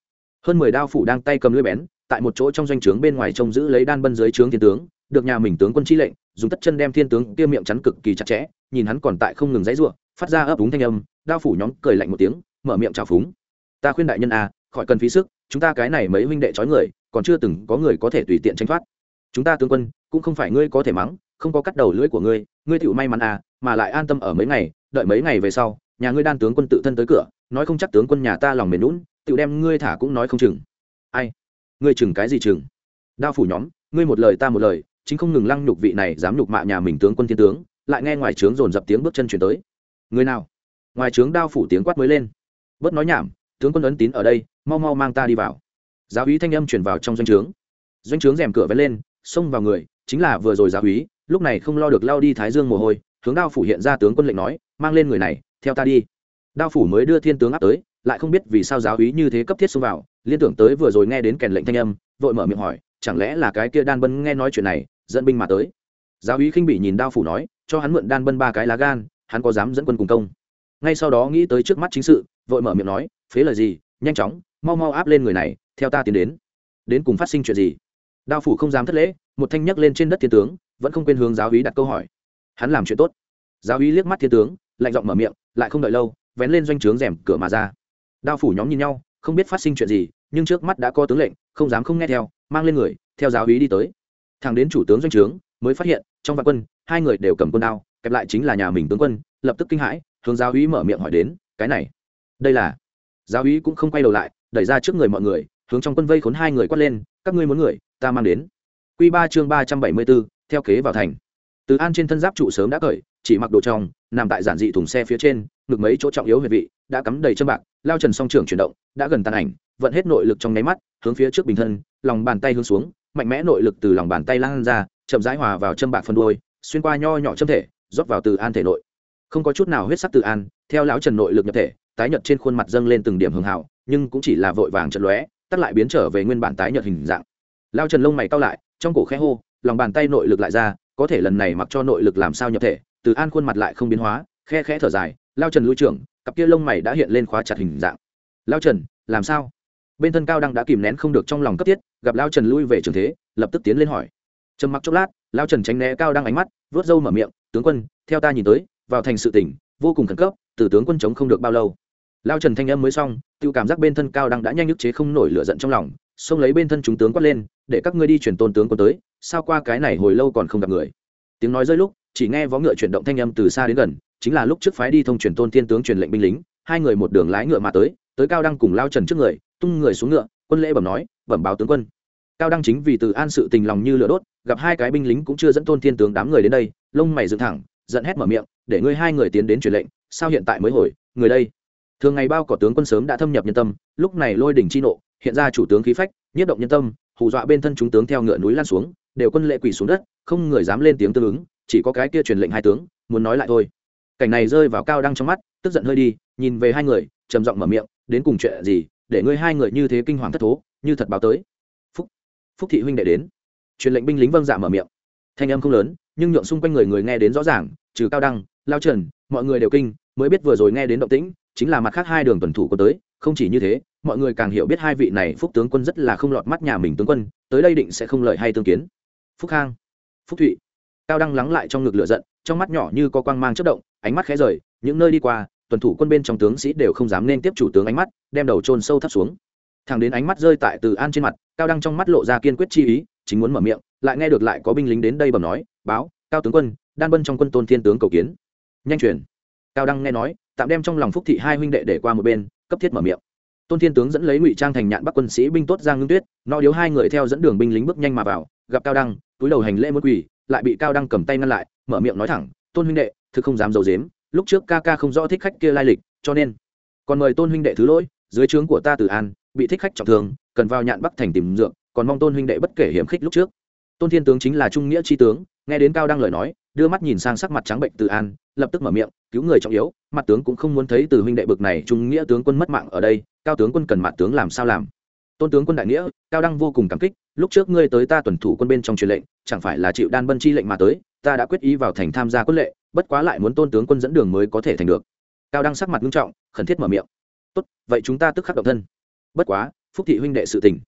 Hơn mười đao phủ đang tay cầm lưỡi bén, tại một chỗ trong doanh trướng bên ngoài trông giữ lấy đan bân dưới trướng thiên tướng, được nhà mình tướng quân chi lệnh dùng tất chân đem thiên tướng kia miệng chắn cực kỳ chặt chẽ nhìn hắn còn tại không ngừng dãy ruộng phát ra ấp úng thanh âm đao phủ nhóm cười lạnh một tiếng mở miệng chào phúng. Ta khuyên đại nhân à, khỏi cần phí sức chúng ta cái này mấy huynh đệ trói người còn chưa từng có người có thể tùy tiện tranh thoát. Chúng ta tướng quân cũng không phải ngươi có thể mắng không có cắt đầu lưỡi của ngươi ngươi tựu may mắn à mà lại an tâm ở mấy ngày đợi mấy ngày về sau nhà ngươi đan tướng quân tự thân tới cửa nói không chắc tướng quân nhà ta lòng mềm lún tựu đem ngươi thả cũng nói không chừng. Ai? Ngươi chừng cái gì chừng? Đao phủ nhóm ngươi một lời ta một lời chính không ngừng lăng nhục vị này dám nhục mạ nhà mình tướng quân thiên tướng, lại nghe ngoài trướng dồn dập tiếng bước chân chuyển tới. Người nào? Ngoài trướng đao phủ tiếng quát mới lên. Bớt nói nhảm, tướng quân ấn tín ở đây, mau mau mang ta đi vào. Giáo úy thanh âm chuyển vào trong doanh trướng. Doanh trướng rèm cửa vén lên, xông vào người, chính là vừa rồi giáo úy, lúc này không lo được lao đi thái dương mồ hôi, hướng đao phủ hiện ra tướng quân lệnh nói, mang lên người này, theo ta đi. Đao phủ mới đưa thiên tướng áp tới, lại không biết vì sao giáo úy như thế cấp thiết xông vào, liên tưởng tới vừa rồi nghe đến kèn lệnh thanh âm, vội mở miệng hỏi, chẳng lẽ là cái kia đan bân nghe nói chuyện này dẫn binh mà tới. Giáo úy khinh bị nhìn đao phủ nói, cho hắn mượn đan bân ba cái lá gan, hắn có dám dẫn quân cùng công. Ngay sau đó nghĩ tới trước mắt chính sự, vội mở miệng nói, phế lời gì, nhanh chóng, mau mau áp lên người này, theo ta tiến đến. Đến cùng phát sinh chuyện gì? Đao phủ không dám thất lễ, một thanh nhấc lên trên đất thiên tướng, vẫn không quên hướng giáo úy đặt câu hỏi. Hắn làm chuyện tốt. Giáo úy liếc mắt thiên tướng, lạnh giọng mở miệng, lại không đợi lâu, vén lên doanh trướng rèm cửa mà ra. Đao phủ nhóm nhìn nhau, không biết phát sinh chuyện gì, nhưng trước mắt đã có tướng lệnh, không dám không nghe theo, mang lên người, theo giáo úy đi tới thằng đến chủ tướng doanh trướng mới phát hiện trong vạn quân hai người đều cầm quân đao, kẹp lại chính là nhà mình tướng quân, lập tức kinh hãi, hướng giáo úy mở miệng hỏi đến, cái này, đây là? Giáo úy cũng không quay đầu lại, đẩy ra trước người mọi người, hướng trong quân vây khốn hai người quát lên, các ngươi muốn người, ta mang đến. Q ba chương ba trăm bảy mươi bốn theo kế vào thành. Từ an trên thân giáp trụ sớm đã cởi, chỉ mặc đồ trong, nằm tại giản dị thùng xe phía trên, ngực mấy chỗ trọng yếu huyệt vị, đã cắm đầy chân bạc, lao trần song trưởng chuyển động, đã gần tàn ảnh, vận hết nội lực trong nháy mắt, hướng phía trước bình thân, lòng bàn tay hướng xuống mạnh mẽ nội lực từ lòng bàn tay lan ra, chậm rãi hòa vào châm bạc phân đôi xuyên qua nho nhỏ châm thể, rót vào từ an thể nội. Không có chút nào huyết sắc từ an, theo lão trần nội lực nhập thể, tái nhợt trên khuôn mặt dâng lên từng điểm hưởng hảo, nhưng cũng chỉ là vội vàng chật lóe, tắt lại biến trở về nguyên bản tái nhợt hình dạng. Lao trần lông mày cao lại, trong cổ khẽ hô, lòng bàn tay nội lực lại ra, có thể lần này mặc cho nội lực làm sao nhập thể, từ an khuôn mặt lại không biến hóa, khe khẽ thở dài lao trần lui trưởng, cặp kia lông mày đã hiện lên khóa chặt hình dạng. Lao trần, làm sao? Bên thân cao đăng đã kìm nén không được trong lòng cấp thiết, gặp lao trần lui về trường thế, lập tức tiến lên hỏi. Trầm mặc chốc lát, lao trần tránh né cao đăng ánh mắt vớt râu mở miệng, tướng quân, theo ta nhìn tới, vào thành sự tỉnh, vô cùng khẩn cấp, từ tướng quân chống không được bao lâu? Lao trần thanh âm mới xong tự cảm giác bên thân cao đăng đã nhanh nhức chế không nổi lửa giận trong lòng, xông lấy bên thân chúng tướng quát lên, để các ngươi đi chuyển tôn tướng quân tới, sao qua cái này hồi lâu còn không gặp người? Tiếng nói rơi lúc, chỉ nghe vó ngựa chuyển động thanh âm từ xa đến gần, chính là lúc trước phái đi thông truyền tôn thiên tướng truyền lệnh binh lính, hai người một đường lái ngựa mà tới tới cao đăng cùng lao trần trước người tung người xuống ngựa, quân lễ bẩm nói, bẩm báo tướng quân. Cao đăng chính vì từ an sự tình lòng như lửa đốt, gặp hai cái binh lính cũng chưa dẫn tôn thiên tướng đám người đến đây, lông mày dựng thẳng, giận hét mở miệng, để ngươi hai người tiến đến truyền lệnh, sao hiện tại mới hồi, người đây? Thường ngày bao cỏ tướng quân sớm đã thâm nhập nhân tâm, lúc này lôi đỉnh chi nộ, hiện ra chủ tướng khí phách nhất động nhân tâm, hù dọa bên thân chúng tướng theo ngựa núi lan xuống, đều quân lệ quỳ xuống đất, không người dám lên tiếng tương ứng, chỉ có cái kia truyền lệnh hai tướng, muốn nói lại thôi. Cảnh này rơi vào cao đăng trong mắt, tức giận hơi đi, nhìn về hai người, trầm giọng mở miệng, đến cùng chuyện gì để ngươi hai người như thế kinh hoàng thất thố, như thật báo tới. Phúc phúc thị huynh đệ đến. Truyền lệnh binh lính vâng dạ mở miệng. Thanh âm không lớn, nhưng nhượng xung quanh người người nghe đến rõ ràng, trừ cao đăng, lao trần, mọi người đều kinh, mới biết vừa rồi nghe đến động tĩnh, chính là mặt khác hai đường tuần thủ có tới, không chỉ như thế, mọi người càng hiểu biết hai vị này phúc tướng quân rất là không lọt mắt nhà mình tướng quân, tới đây định sẽ không lợi hay tương kiến. Phúc khang, phúc thụy. Cao đăng lắng lại trong ngực lửa giận, trong mắt nhỏ như có quang mang chất động, ánh mắt khẽ rời, những nơi đi qua tuần thủ quân bên trong tướng sĩ đều không dám nên tiếp chủ tướng ánh mắt, đem đầu trôn sâu thấp xuống. Thẳng đến ánh mắt rơi tại từ an trên mặt, cao đăng trong mắt lộ ra kiên quyết chi ý, chính muốn mở miệng, lại nghe được lại có binh lính đến đây bẩm nói, báo, cao tướng quân, đan bân trong quân tôn thiên tướng cầu kiến. Nhanh truyền. Cao đăng nghe nói, tạm đem trong lòng phúc thị hai huynh đệ để qua một bên, cấp thiết mở miệng. Tôn thiên tướng dẫn lấy ngụy trang thành nhạn bắc quân sĩ binh tốt giang ngưng tuyết, no điếu hai người theo dẫn đường binh lính bước nhanh mà vào, gặp cao đăng, túi đầu hành lễ mất quỳ, lại bị cao đăng cầm tay ngăn lại, mở miệng nói thẳng, tôn huynh đệ, thực không dám d i ấ u dếm lúc trước ca ca không rõ thích khách kia lai lịch, cho nên còn mời tôn huynh đệ thứ lỗi, dưới trướng của ta từ an, bị thích khách trọng thương, cần vào nhạn bắc thành tìm dược, còn mong tôn huynh đệ bất kể hiểm khích lúc trước. Tôn thiên tướng chính là trung nghĩa tri tướng, nghe đến cao đăng lời nói, đưa mắt nhìn sang sắc mặt trắng bệnh từ an, lập tức mở miệng, cứu người trọng yếu, mặt tướng cũng không muốn thấy từ huynh đệ bực này trung nghĩa tướng quân mất mạng ở đây, cao tướng quân cần mặt tướng làm sao làm? Tôn tướng quân đại nghĩa, cao đăng vô cùng cảm kích, lúc trước ngươi tới ta tuần thủ quân bên trong truyền lệnh, chẳng phải là chịu đan bân chi lệnh mà tới, ta đã quyết ý vào thành tham gia quân lệ bất quá lại muốn tôn tướng quân dẫn đường mới có thể thành được. Cao đăng sắc mặt nghiêm trọng, khẩn thiết mở miệng. Tốt, vậy chúng ta tức khắc động thân. Bất quá, phúc thị huynh đệ sự tình.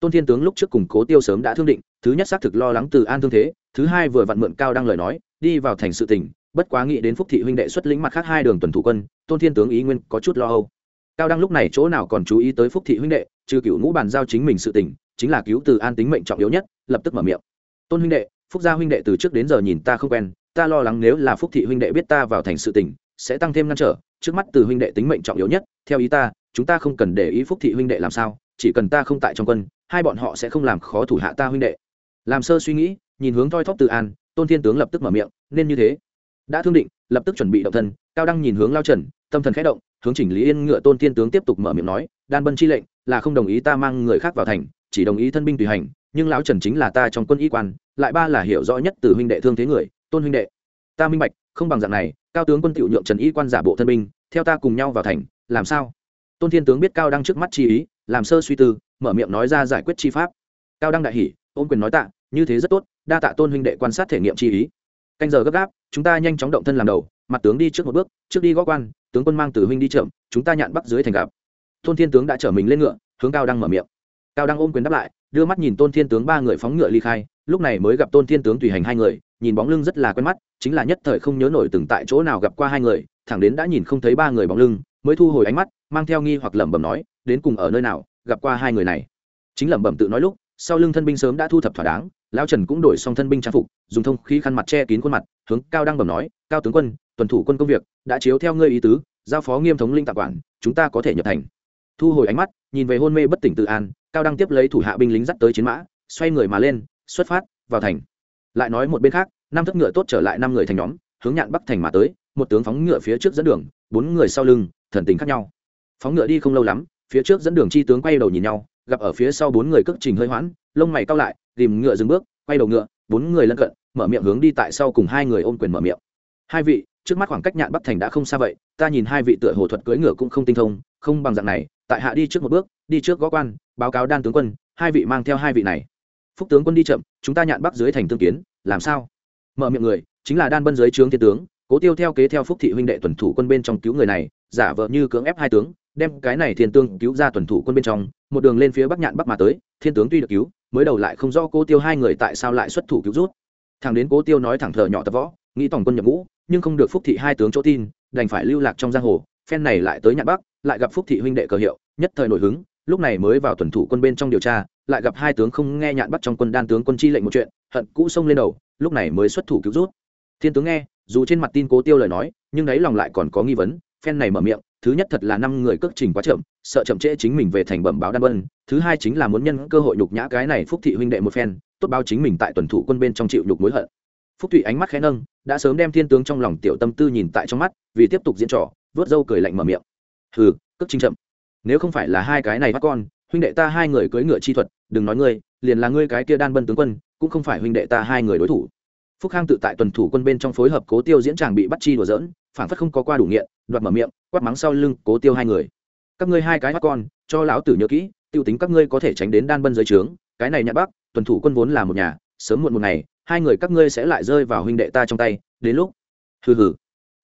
Tôn thiên tướng lúc trước cùng cố tiêu sớm đã thương định, thứ nhất xác thực lo lắng từ an thương thế, thứ hai vừa vặn mượn cao đăng lời nói, đi vào thành sự tình, bất quá nghĩ đến phúc thị huynh đệ xuất lĩnh mặt khác hai đường tuần thủ quân, tôn thiên tướng ý nguyên có chút lo âu. Cao đăng lúc này chỗ nào còn chú ý tới phúc thị huynh đệ, trừ cựu ngũ bàn giao chính mình sự tình, chính là cứu từ an tính mệnh trọng yếu nhất, lập tức mở miệng. Tôn huynh đệ, phúc gia huynh đệ từ trước đến giờ nhìn ta không quen ta lo lắng nếu là phúc thị huynh đệ biết ta vào thành sự tình, sẽ tăng thêm ngăn trở, trước mắt từ huynh đệ tính mệnh trọng yếu nhất, theo ý ta, chúng ta không cần để ý phúc thị huynh đệ làm sao, chỉ cần ta không tại trong quân, hai bọn họ sẽ không làm khó thủ hạ ta huynh đệ. Làm sơ suy nghĩ, nhìn hướng thoi thóp từ an, tôn thiên tướng lập tức mở miệng, nên như thế. Đã thương định, lập tức chuẩn bị động thân, cao đăng nhìn hướng lao trần, tâm thần khẽ động, hướng chỉnh lý yên ngựa tôn thiên tướng tiếp tục mở miệng nói, đan bân chi lệnh, là không đồng ý ta mang người khác vào thành, chỉ đồng ý thân binh tùy hành, nhưng lão trần chính là ta trong quân y quan, lại ba là hiểu rõ nhất từ huynh đệ thương thế người tôn huynh đệ, ta minh bạch, không bằng dạng này, cao tướng quân tiểu nhượng trần y quan giả bộ thân binh, theo ta cùng nhau vào thành, làm sao? Tôn thiên tướng biết cao đăng trước mắt chi ý, làm sơ suy tư, mở miệng nói ra giải quyết chi pháp. Cao đăng đại hỉ, ôm quyền nói tạ, như thế rất tốt, đa tạ tôn huynh đệ quan sát thể nghiệm chi ý. Canh giờ gấp gáp, chúng ta nhanh chóng động thân làm đầu, mặt tướng đi trước một bước, trước đi gõ quan, tướng quân mang tử huynh đi chậm, chúng ta nhạn bắc dưới thành gặp. Tôn thiên tướng đã chở mình lên ngựa, hướng cao đăng mở miệng. Cao đăng ôm quyền đáp lại, đưa mắt nhìn tôn thiên tướng ba người phóng ngựa ly khai, lúc này mới gặp tôn thiên tướng tùy hành hai người nhìn bóng lưng rất là quen mắt, chính là nhất thời không nhớ nổi từng tại chỗ nào gặp qua hai người, thẳng đến đã nhìn không thấy ba người bóng lưng, mới thu hồi ánh mắt, mang theo nghi hoặc lẩm bẩm nói, đến cùng ở nơi nào, gặp qua hai người này. Chính lẩm bẩm tự nói lúc, sau lưng thân binh sớm đã thu thập thỏa đáng, lão trần cũng đổi xong thân binh trang phục, dùng thông khí khăn mặt che kín khuôn mặt, hướng cao đăng bẩm nói, cao tướng quân, tuần thủ quân công việc, đã chiếu theo ngươi ý tứ, giao phó nghiêm thống linh tạp quản, chúng ta có thể nhập thành. Thu hồi ánh mắt, nhìn về hôn mê bất tỉnh tự an, cao đăng tiếp lấy thủ hạ binh lính dắt tới chiến mã, xoay người mà lên, xuất phát, vào thành lại nói một bên khác, năm thất ngựa tốt trở lại năm người thành nhóm, hướng nhạn bắc thành mà tới, một tướng phóng ngựa phía trước dẫn đường, bốn người sau lưng, thần tình khác nhau. Phóng ngựa đi không lâu lắm, phía trước dẫn đường chi tướng quay đầu nhìn nhau, gặp ở phía sau bốn người cất trình hơi hoãn, lông mày cao lại, tìm ngựa dừng bước, quay đầu ngựa, bốn người lân cận, mở miệng hướng đi tại sau cùng hai người ôm quyền mở miệng. Hai vị, trước mắt khoảng cách nhạn bắc thành đã không xa vậy, ta nhìn hai vị tựa hồ thuật cưỡi ngựa cũng không tinh thông, không bằng dạng này, tại hạ đi trước một bước, đi trước gõ quan, báo cáo đan tướng quân, hai vị mang theo hai vị này phúc tướng quân đi chậm, chúng ta nhạn bắc dưới thành tương kiến, làm sao? Mở miệng người, chính là đan bân dưới trướng thiên tướng, cố tiêu theo kế theo phúc thị huynh đệ tuần thủ quân bên trong cứu người này, giả vợ như cưỡng ép hai tướng, đem cái này thiên tương cứu ra tuần thủ quân bên trong, một đường lên phía bắc nhạn bắc mà tới, thiên tướng tuy được cứu, mới đầu lại không rõ cố tiêu hai người tại sao lại xuất thủ cứu rút. Thằng đến cố tiêu nói thẳng thờ nhỏ tập võ, nghĩ tổng quân nhập ngũ, nhưng không được phúc thị hai tướng chỗ tin, đành phải lưu lạc trong giang hồ, phen này lại tới nhạn bắc, lại gặp phúc thị huynh đệ cờ hiệu, nhất thời nổi hứng lúc này mới vào tuần thủ quân bên trong điều tra, lại gặp hai tướng không nghe nhạn bắt trong quân đan tướng quân chi lệnh một chuyện, hận cũ xông lên đầu, lúc này mới xuất thủ cứu rút. Thiên tướng nghe, dù trên mặt tin cố tiêu lời nói, nhưng đấy lòng lại còn có nghi vấn, phen này mở miệng, thứ nhất thật là năm người cước trình quá chậm, sợ chậm trễ chính mình về thành bẩm báo đan vân, thứ hai chính là muốn nhân cơ hội nhục nhã cái này phúc thị huynh đệ một phen, tốt báo chính mình tại tuần thủ quân bên trong chịu nhục mối hận. Phúc thụy ánh mắt khẽ nâng, đã sớm đem thiên tướng trong lòng tiểu tâm tư nhìn tại trong mắt, vì tiếp tục diễn trò, vớt râu cười lạnh mở miệng. Hừ, cước trình chậm nếu không phải là hai cái này bắt con, huynh đệ ta hai người cưỡi ngựa chi thuật, đừng nói ngươi, liền là ngươi cái kia đan bân tướng quân, cũng không phải huynh đệ ta hai người đối thủ. Phúc khang tự tại tuần thủ quân bên trong phối hợp cố tiêu diễn tràng bị bắt chi đùa dỡn phản phất không có qua đủ nghiện, đoạt mở miệng, quát mắng sau lưng cố tiêu hai người. Các ngươi hai cái bắt con, cho lão tử nhớ kỹ, tiêu tính các ngươi có thể tránh đến đan bân dưới trướng, cái này nhã bắc, tuần thủ quân vốn là một nhà, sớm muộn một ngày, hai người các ngươi sẽ lại rơi vào huynh đệ ta trong tay, đến lúc. Hừ hừ.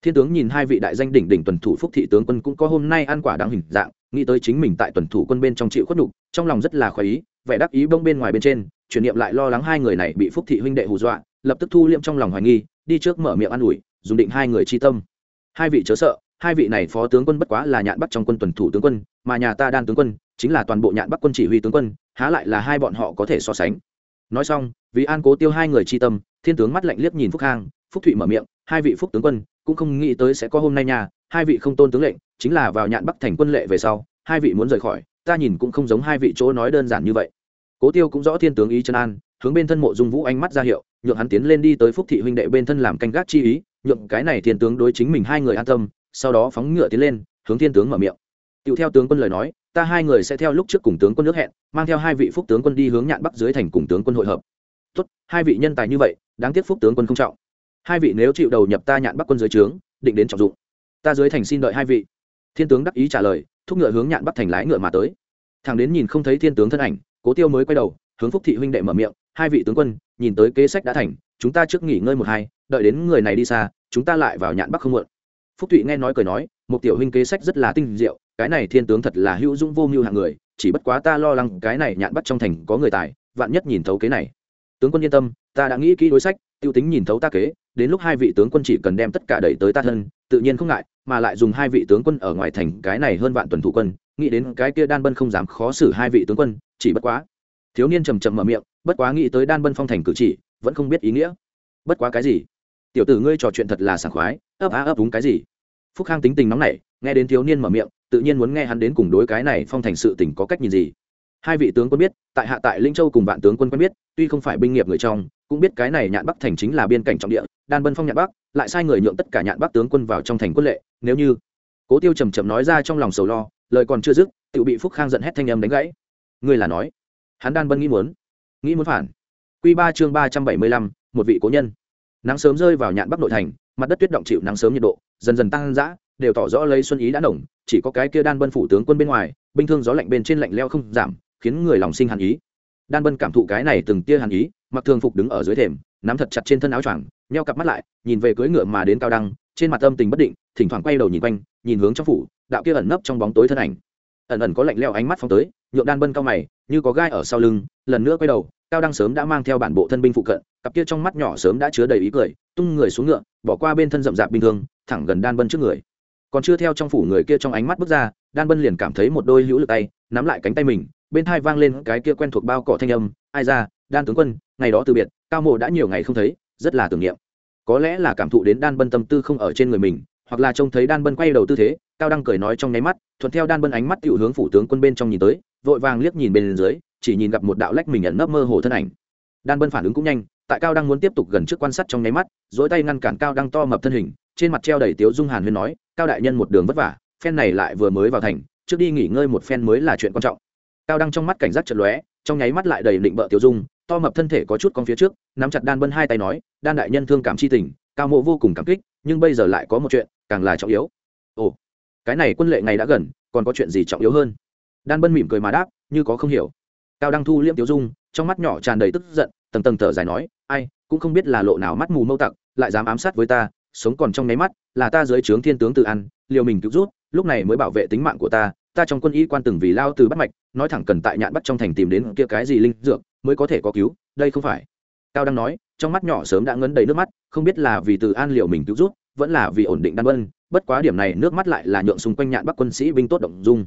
Thiên tướng nhìn hai vị đại danh đỉnh đỉnh tuần thủ phúc thị tướng quân cũng có hôm nay ăn quả đáng hình dạng nghĩ tới chính mình tại tuần thủ quân bên trong chịu khuất nhục, trong lòng rất là khoái ý, vẻ đắc ý bông bên ngoài bên trên, chuyển niệm lại lo lắng hai người này bị phúc thị huynh đệ hù dọa, lập tức thu liệm trong lòng hoài nghi, đi trước mở miệng an ủi, dùng định hai người chi tâm. Hai vị chớ sợ, hai vị này phó tướng quân bất quá là nhạn bắc trong quân tuần thủ tướng quân, mà nhà ta đan tướng quân, chính là toàn bộ nhạn bắc quân chỉ huy tướng quân, há lại là hai bọn họ có thể so sánh. Nói xong, vì an cố tiêu hai người chi tâm, thiên tướng mắt lạnh liếc nhìn phúc khang phúc thụy mở miệng, hai vị phúc tướng quân cũng không nghĩ tới sẽ có hôm nay nha, hai vị không tôn tướng lệnh, chính là vào nhạn bắc thành quân lệ về sau, hai vị muốn rời khỏi, ta nhìn cũng không giống hai vị chỗ nói đơn giản như vậy. Cố tiêu cũng rõ thiên tướng ý chân an, hướng bên thân mộ dung vũ ánh mắt ra hiệu, nhượng hắn tiến lên đi tới phúc thị huynh đệ bên thân làm canh gác chi ý, nhượng cái này thiên tướng đối chính mình hai người an tâm, sau đó phóng ngựa tiến lên, hướng thiên tướng mở miệng. Tựu theo tướng quân lời nói, ta hai người sẽ theo lúc trước cùng tướng quân nước hẹn, mang theo hai vị phúc tướng quân đi hướng nhạn bắc dưới thành cùng tướng quân hội hợp. Tốt, hai vị nhân tài như vậy, đáng tiếc phúc tướng quân không trọng hai vị nếu chịu đầu nhập ta nhạn bắc quân dưới trướng, định đến trọng dụng. Ta dưới thành xin đợi hai vị. Thiên tướng đắc ý trả lời, thúc ngựa hướng nhạn bắc thành lái ngựa mà tới. Thằng đến nhìn không thấy thiên tướng thân ảnh, cố tiêu mới quay đầu, hướng phúc thị huynh đệ mở miệng, hai vị tướng quân, nhìn tới kế sách đã thành, chúng ta trước nghỉ ngơi một hai, đợi đến người này đi xa, chúng ta lại vào nhạn bắc không muộn. Phúc thụy nghe nói cười nói một tiểu huynh kế sách rất là tinh diệu, cái này thiên tướng thật là hữu dũng vô mưu hạng người, chỉ bất quá ta lo lắng cái này nhạn bắt trong thành có người tài, vạn nhất nhìn thấu kế này. Tướng quân yên tâm, ta đã nghĩ kỹ đối sách tiêu tính nhìn thấu ta kế, đến lúc hai vị tướng quân chỉ cần đem tất cả đẩy tới ta thân, tự nhiên không ngại, mà lại dùng hai vị tướng quân ở ngoài thành cái này hơn vạn tuần thủ quân, nghĩ đến cái kia đan bân không dám khó xử hai vị tướng quân, chỉ bất quá. Thiếu niên trầm trầm mở miệng, bất quá nghĩ tới đan bân phong thành cử chỉ, vẫn không biết ý nghĩa. Bất quá cái gì? Tiểu tử ngươi trò chuyện thật là sảng khoái, ấp á ấp đúng cái gì? Phúc khang tính tình nóng nảy, nghe đến thiếu niên mở miệng, tự nhiên muốn nghe hắn đến cùng đối cái này phong thành sự tình có cách nhìn gì. Hai vị tướng quân biết, tại hạ tại linh châu cùng vạn tướng quân quen biết tuy không phải binh nghiệp người trong, cũng biết cái này nhạn bắc thành chính là biên cảnh trọng địa, đan bân phong nhạn bắc, lại sai người nhượng tất cả nhạn bắc tướng quân vào trong thành quân lệ, nếu như cố tiêu trầm trầm nói ra trong lòng sầu lo, lời còn chưa dứt tự bị phúc khang giận hét thanh âm đánh gãy. Ngươi là nói, hắn đan bân nghĩ muốn nghĩ muốn phản. Q ba chương ba trăm bảy mươi lăm, một vị cố nhân. Nắng sớm rơi vào nhạn bắc nội thành, mặt đất tuyết động chịu nắng sớm nhiệt độ, dần dần tăng dã, đều tỏ rõ lấy xuân ý đã nồng, chỉ có cái kia đan bân phủ tướng quân bên ngoài, binh thương gió lạnh bên trên lạnh leo không giảm, khiến người lòng sinh hàn ý đan bân cảm thụ cái này từng tia hàn ý, mặc thường phục đứng ở dưới thềm, nắm thật chặt trên thân áo choàng, nheo cặp mắt lại, nhìn về cưỡi ngựa mà đến cao đăng, trên mặt âm tình bất định, thỉnh thoảng quay đầu nhìn quanh, nhìn hướng trong phủ, đạo kia ẩn nấp trong bóng tối thân ảnh. Ẩn ẩn có lạnh leo ánh mắt phong tới, nhượng đan bân cao mày, như có gai ở sau lưng, lần nữa quay đầu, cao đăng sớm đã mang theo bản bộ thân binh phụ cận, cặp kia trong mắt nhỏ sớm đã chứa đầy ý cười, tung người xuống ngựa, bỏ qua bên thân rậm rạp bình thường, thẳng gần đan bân trước người. Còn chưa theo trong phủ người kia trong ánh mắt bước ra, đan bân liền cảm thấy một đôi hữu lực tay, nắm lại cánh tay mình bên thai vang lên cái kia quen thuộc bao cỏ thanh âm, ai ra, đan tướng quân, ngày đó từ biệt, cao mộ đã nhiều ngày không thấy, rất là tưởng niệm. Có lẽ là cảm thụ đến đan bân tâm tư không ở trên người mình, hoặc là trông thấy đan bân quay đầu tư thế, cao đăng cười nói trong nháy mắt, thuận theo đan bân ánh mắt tiểu hướng phủ tướng quân bên trong nhìn tới, vội vàng liếc nhìn bên dưới, chỉ nhìn gặp một đạo lách mình ẩn nấp mơ hồ thân ảnh. Đan bân phản ứng cũng nhanh, tại cao đăng muốn tiếp tục gần trước quan sát trong nháy mắt dỗi tay ngăn cản cao đăng to mập thân hình, trên mặt treo đầy tiếu dung hàn huyên nói, cao đại nhân một đường vất vả, phen này lại vừa mới vào thành, trước đi nghỉ ngơi một phen mới là chuyện quan trọng cao đăng trong mắt cảnh giác chật lóe, trong nháy mắt lại đầy định bợ tiểu dung, to mập thân thể có chút con phía trước, nắm chặt đan bân hai tay nói, đan đại nhân thương cảm chi tình, cao mộ vô cùng cảm kích, nhưng bây giờ lại có một chuyện, càng là trọng yếu. Ồ, cái này quân lệ ngày đã gần, còn có chuyện gì trọng yếu hơn? Đan bân mỉm cười mà đáp, như có không hiểu. Cao đăng thu liễm tiểu dung, trong mắt nhỏ tràn đầy tức giận, tầng tầng thở dài nói, ai, cũng không biết là lộ nào mắt mù mâu tặc, lại dám ám sát với ta, sống còn trong nháy mắt, là ta dưới trướng thiên tướng tự ăn, liều mình cứu rút, lúc này mới bảo vệ tính mạng của ta ta trong quân y quan từng vì lao từ bắt mạch, nói thẳng cần tại nhạn bắt trong thành tìm đến kia cái gì linh dược mới có thể có cứu, đây không phải. Cao đang nói, trong mắt nhỏ sớm đã ngấn đầy nước mắt, không biết là vì từ an liệu mình cứu rút vẫn là vì ổn định đan vân, bất quá điểm này nước mắt lại là nhượng xung quanh nhạn bắc quân sĩ binh tốt động dung.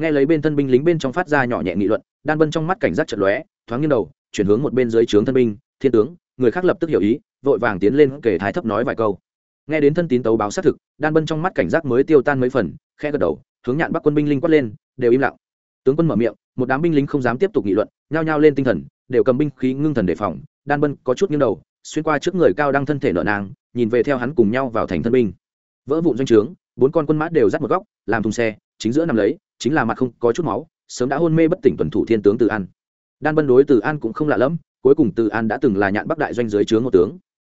Nghe lấy bên thân binh lính bên trong phát ra nhỏ nhẹ nghị luận, đan vân trong mắt cảnh giác chật lóe, thoáng nghiêng đầu, chuyển hướng một bên dưới trướng thân binh, thiên tướng. Người khác lập tức hiểu ý, vội vàng tiến lên kể thái thấp nói vài câu. Nghe đến thân tín tấu báo xác thực, đan bân trong mắt cảnh giác mới tiêu tan mấy phần khe gật đầu hướng nhạn bắc quân binh linh quát lên, đều im lặng. Tướng quân mở miệng, một đám binh lính không dám tiếp tục nghị luận, nhao nhao lên tinh thần, đều cầm binh khí ngưng thần đề phòng. Đan bân có chút nghiêng đầu, xuyên qua trước người cao đang thân thể nợ nàng nhìn về theo hắn cùng nhau vào thành thân binh. Vỡ vụn doanh trướng, bốn con quân mã đều dắt một góc, làm thùng xe, chính giữa nằm lấy, chính là mặt không có chút máu, sớm đã hôn mê bất tỉnh tuần thủ thiên tướng từ an. Đan bân đối từ an cũng không lạ lẫm, cuối cùng từ an đã từng là nhạn bắc đại doanh dưới trướng một tướng.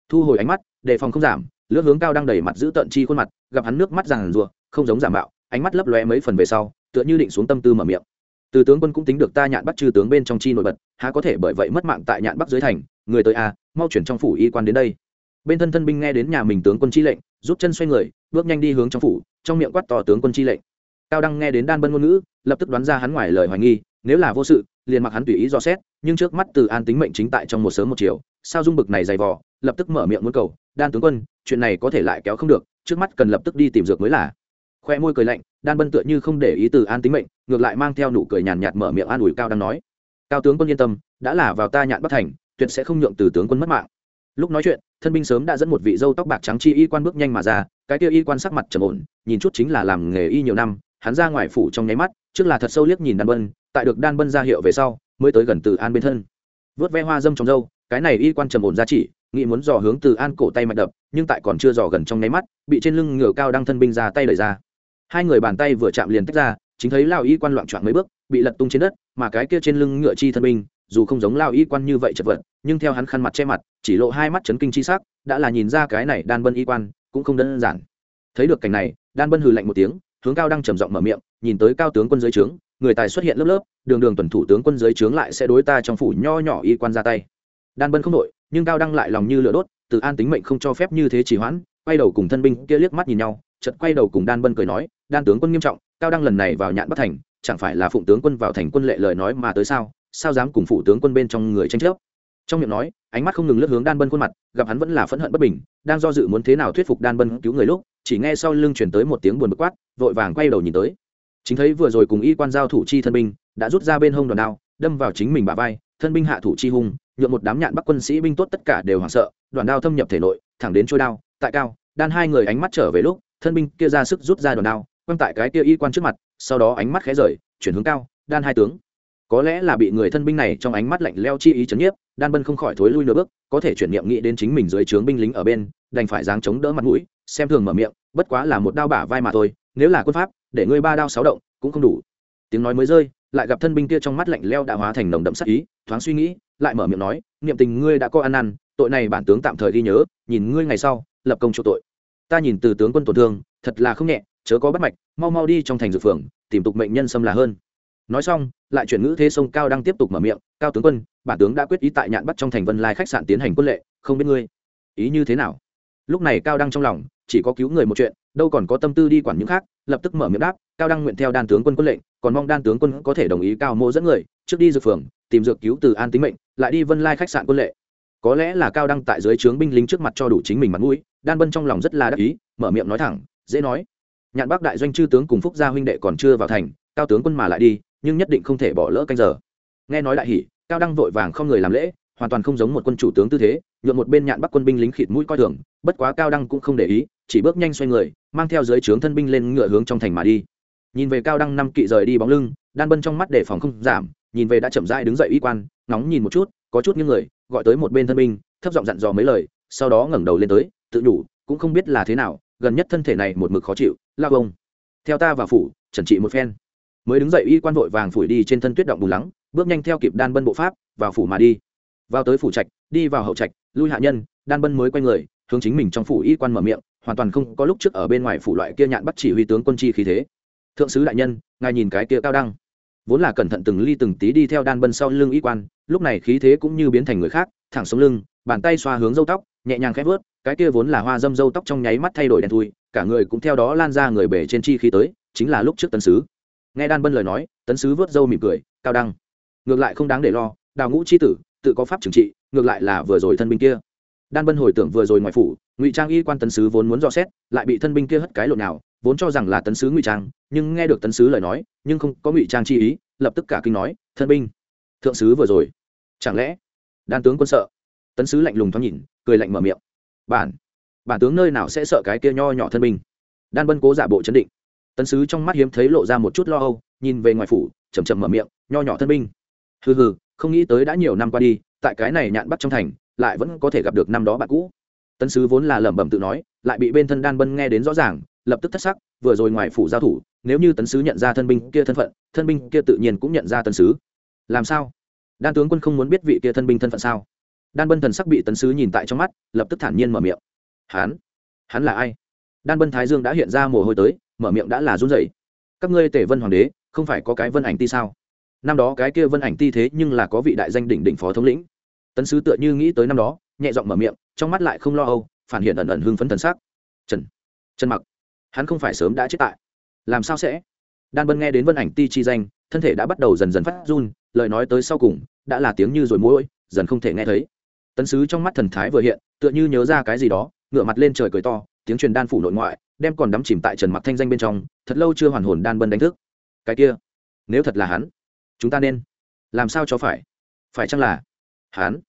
Thu hồi ánh mắt, đề phòng không giảm, lướt hướng cao đang đầy mặt giữ tận chi khuôn mặt, gặp hắn nước mắt ràng rùa không giống giả mạo ánh mắt lấp lóe mấy phần về sau, tựa như định xuống tâm tư mở miệng. Từ tướng quân cũng tính được ta nhạn bắt trừ tướng bên trong chi nổi bật, há có thể bởi vậy mất mạng tại nhạn bắc dưới thành, người tới a mau chuyển trong phủ y quan đến đây. Bên thân thân binh nghe đến nhà mình tướng quân chi lệnh, rút chân xoay người, bước nhanh đi hướng trong phủ, trong miệng quát to tướng quân chi lệnh. Cao đăng nghe đến đan bân ngôn ngữ, lập tức đoán ra hắn ngoài lời hoài nghi, nếu là vô sự, liền mặc hắn tùy ý do xét, nhưng trước mắt từ an tính mệnh chính tại trong một sớm một chiều, sao dung bực này dày vò, lập tức mở miệng muốn cầu, đan tướng quân, chuyện này có thể lại kéo không được, trước mắt cần lập tức đi tìm dược mới là khoe môi cười lạnh, đan bân tựa như không để ý từ an tính mệnh, ngược lại mang theo nụ cười nhàn nhạt mở miệng an ủi cao đang nói, cao tướng quân yên tâm, đã là vào ta nhạn bất thành, tuyệt sẽ không nhượng từ tướng quân mất mạng. Lúc nói chuyện, thân binh sớm đã dẫn một vị dâu tóc bạc trắng chi y quan bước nhanh mà ra, cái kia y quan sắc mặt trầm ổn, nhìn chút chính là làm nghề y nhiều năm, hắn ra ngoài phủ trong nháy mắt, trước là thật sâu liếc nhìn đan bân, tại được đan bân ra hiệu về sau, mới tới gần từ an bên thân. Vớt ve hoa dâm trong dâu, cái này y quan trầm ổn ra chỉ, nghĩ muốn dò hướng từ an cổ tay mạch đập, nhưng tại còn chưa dò gần trong nháy mắt, bị trên lưng ngựa cao đăng thân binh ra tay đẩy ra hai người bàn tay vừa chạm liền tách ra, chính thấy lao y quan loạn trọn mấy bước, bị lật tung trên đất, mà cái kia trên lưng ngựa chi thân binh, dù không giống lao y quan như vậy chật vật, nhưng theo hắn khăn mặt che mặt, chỉ lộ hai mắt chấn kinh chi sắc, đã là nhìn ra cái này đan bân y quan cũng không đơn giản. Thấy được cảnh này, đan bân hừ lạnh một tiếng, hướng cao đăng trầm giọng mở miệng, nhìn tới cao tướng quân dưới trướng, người tài xuất hiện lớp lớp, đường đường tuần thủ tướng quân dưới trướng lại sẽ đối ta trong phủ nho nhỏ y quan ra tay. Đan bân không nội nhưng cao đăng lại lòng như lửa đốt, từ an tính mệnh không cho phép như thế chỉ hoãn, quay đầu cùng thân binh kia liếc mắt nhìn nhau, chợt quay đầu cùng đan bân cười nói đan tướng quân nghiêm trọng, cao đăng lần này vào nhạn bất thành, chẳng phải là phụng tướng quân vào thành quân lệ lời nói mà tới sao? Sao dám cùng phụ tướng quân bên trong người tranh chấp? Trong miệng nói, ánh mắt không ngừng lướt hướng đan bân khuôn mặt, gặp hắn vẫn là phẫn hận bất bình, đang do dự muốn thế nào thuyết phục đan bân cứu người lúc, chỉ nghe sau lưng chuyển tới một tiếng buồn bực quát, vội vàng quay đầu nhìn tới. Chính thấy vừa rồi cùng y quan giao thủ chi thân binh, đã rút ra bên hông đòn đao, đâm vào chính mình bả vai, thân binh hạ thủ chi hung nhuộm một đám nhạn bắc quân sĩ binh tốt tất cả đều hoảng sợ đoàn đao thâm nhập thể nội, thẳng đến trôi đao, tại cao, đan hai người ánh mắt trở về lúc, thân binh kia ra sức rút ra đoàn đao quăng tại cái kia y quan trước mặt, sau đó ánh mắt khẽ rời, chuyển hướng cao, đan hai tướng. Có lẽ là bị người thân binh này trong ánh mắt lạnh leo chi ý chấn nhiếp, đan bân không khỏi thối lui nửa bước, có thể chuyển niệm nghĩ đến chính mình dưới trướng binh lính ở bên, đành phải dáng chống đỡ mặt mũi, xem thường mở miệng, bất quá là một đao bả vai mà thôi, nếu là quân pháp, để ngươi ba đao sáu động, cũng không đủ. Tiếng nói mới rơi, lại gặp thân binh kia trong mắt lạnh leo đã hóa thành nồng đậm sắc ý, thoáng suy nghĩ, lại mở miệng nói, niệm tình ngươi đã có ăn ăn tội này bản tướng tạm thời ghi nhớ, nhìn ngươi ngày sau, lập công chỗ tội. Ta nhìn từ tướng quân tổn thương, thật là không nhẹ chớ có bắt mạch, mau mau đi trong thành dược phường, tìm tục mệnh nhân xâm là hơn. Nói xong, lại chuyển ngữ thế sông cao đang tiếp tục mở miệng, cao tướng quân, bản tướng đã quyết ý tại nhạn bắt trong thành vân lai khách sạn tiến hành quân lệ, không biết ngươi ý như thế nào? Lúc này cao đăng trong lòng, chỉ có cứu người một chuyện, đâu còn có tâm tư đi quản những khác, lập tức mở miệng đáp, cao đăng nguyện theo đan tướng quân quân lệnh, còn mong đan tướng quân có thể đồng ý cao mô dẫn người, trước đi dược phường, tìm dược cứu từ an tính mệnh, lại đi vân lai khách sạn quân lệ. Có lẽ là cao đăng tại dưới trướng binh lính trước mặt cho đủ chính mình mặt mũi, đan bân trong lòng rất là đắc ý, mở miệng nói thẳng, dễ nói nhạn bắc đại doanh chư tướng cùng phúc gia huynh đệ còn chưa vào thành, cao tướng quân mà lại đi, nhưng nhất định không thể bỏ lỡ canh giờ. Nghe nói đại hỷ, cao cao đăng vội vàng không người làm lễ, hoàn toàn không giống một quân chủ tướng tư thế, nhuộm một bên nhạn bắc quân binh lính khịt mũi coi thường, bất quá cao đăng cũng không để ý, chỉ bước nhanh xoay người, mang theo dưới trướng thân binh lên ngựa hướng trong thành mà đi. Nhìn về cao đăng năm kỵ rời đi bóng lưng, đan bân trong mắt đề phòng không giảm, nhìn về đã chậm rãi đứng dậy y quan nóng nhìn một chút, có chút những người, gọi tới một bên thân binh, thấp giọng dặn dò mấy lời, sau đó ngẩng đầu lên tới, tự nhủ, cũng không biết là thế nào gần nhất thân thể này một mực khó chịu, lao bông theo ta vào phủ trần trị một phen. Mới đứng dậy y quan vội vàng phủi đi trên thân tuyết động bù lắng, bước nhanh theo kịp đan bân bộ pháp, vào phủ mà đi. Vào tới phủ trạch, đi vào hậu trạch, lui hạ nhân, đan bân mới quay người, hướng chính mình trong phủ y quan mở miệng, hoàn toàn không có lúc trước ở bên ngoài phủ loại kia nhạn bắt chỉ huy tướng quân chi khí thế. Thượng sứ đại nhân, ngài nhìn cái kia cao đăng. Vốn là cẩn thận từng ly từng tí đi theo đan bân sau lưng y quan, lúc này khí thế cũng như biến thành người khác, thẳng xuống lưng, bàn tay xoa hướng dâu tóc, nhẹ nhàng khép vớt cái kia vốn là hoa dâm dâu tóc trong nháy mắt thay đổi đen thui, cả người cũng theo đó lan ra người bể trên chi khí tới, chính là lúc trước tấn sứ. Nghe đan bân lời nói, tấn sứ vớt dâu mỉm cười, cao đăng. Ngược lại không đáng để lo, đào ngũ c h i tử, tự có pháp trừng trị, ngược lại là vừa rồi thân binh kia. Đan bân hồi tưởng vừa rồi ngoài phủ, ngụy trang y quan tấn sứ vốn muốn dò xét, lại bị thân binh kia hất cái lộn nào, vốn cho rằng là tấn sứ ngụy trang, nhưng nghe được tấn sứ lời nói, nhưng không có ngụy trang chi ý, lập tức cả kinh nói, thân binh, thượng sứ vừa rồi. Chẳng lẽ đan tướng quân sợ? Tấn sứ lạnh lùng thoáng nhìn, cười lạnh mở miệng bản. Bản tướng nơi nào sẽ sợ cái kia nho nhỏ thân binh? Đan bân cố giả bộ chấn định. Tấn sứ trong mắt hiếm thấy lộ ra một chút lo âu, nhìn về ngoài phủ chầm chậm mở miệng, nho nhỏ thân binh. Hừ hừ, không nghĩ tới đã nhiều năm qua đi, tại cái này nhạn bắt trong thành, lại vẫn có thể gặp được năm đó bạn cũ. Tấn sứ vốn là lẩm bẩm tự nói, lại bị bên thân đan bân nghe đến rõ ràng, lập tức thất sắc, vừa rồi ngoài phủ giao thủ, nếu như tấn sứ nhận ra thân binh kia thân phận, thân binh kia tự nhiên cũng nhận ra tấn sứ. Làm sao? Đan tướng quân không muốn biết vị kia thân binh thân phận sao? Đan bân thần sắc bị tấn sứ nhìn tại trong mắt, lập tức thản nhiên mở miệng. Hắn? Hắn là ai? Đan bân thái dương đã hiện ra mồ hôi tới, mở miệng đã là run rẩy. Các ngươi tể vân hoàng đế, không phải có cái vân ảnh ti sao? Năm đó cái kia vân ảnh ti thế nhưng là có vị đại danh đỉnh đỉnh phó thống lĩnh. Tấn sứ tựa như nghĩ tới năm đó, nhẹ giọng mở miệng, trong mắt lại không lo âu, phản hiện ẩn ẩn hưng phấn thần sắc. Trần trần mặc, hắn không phải sớm đã chết tại. Làm sao sẽ? Đan bân nghe đến vân ảnh ti chi danh, thân thể đã bắt đầu dần dần phát run, lời nói tới sau cùng, đã là tiếng như rồi mũi, dần không thể nghe thấy tấn sứ trong mắt thần thái vừa hiện, tựa như nhớ ra cái gì đó ngựa mặt lên trời cười to, tiếng truyền đan phủ nội ngoại, đem còn đắm chìm tại trần mặc thanh danh bên trong, thật lâu chưa hoàn hồn đan bân đánh thức. Cái kia, nếu thật là hắn, chúng ta nên làm sao cho phải? Phải chăng là hắn?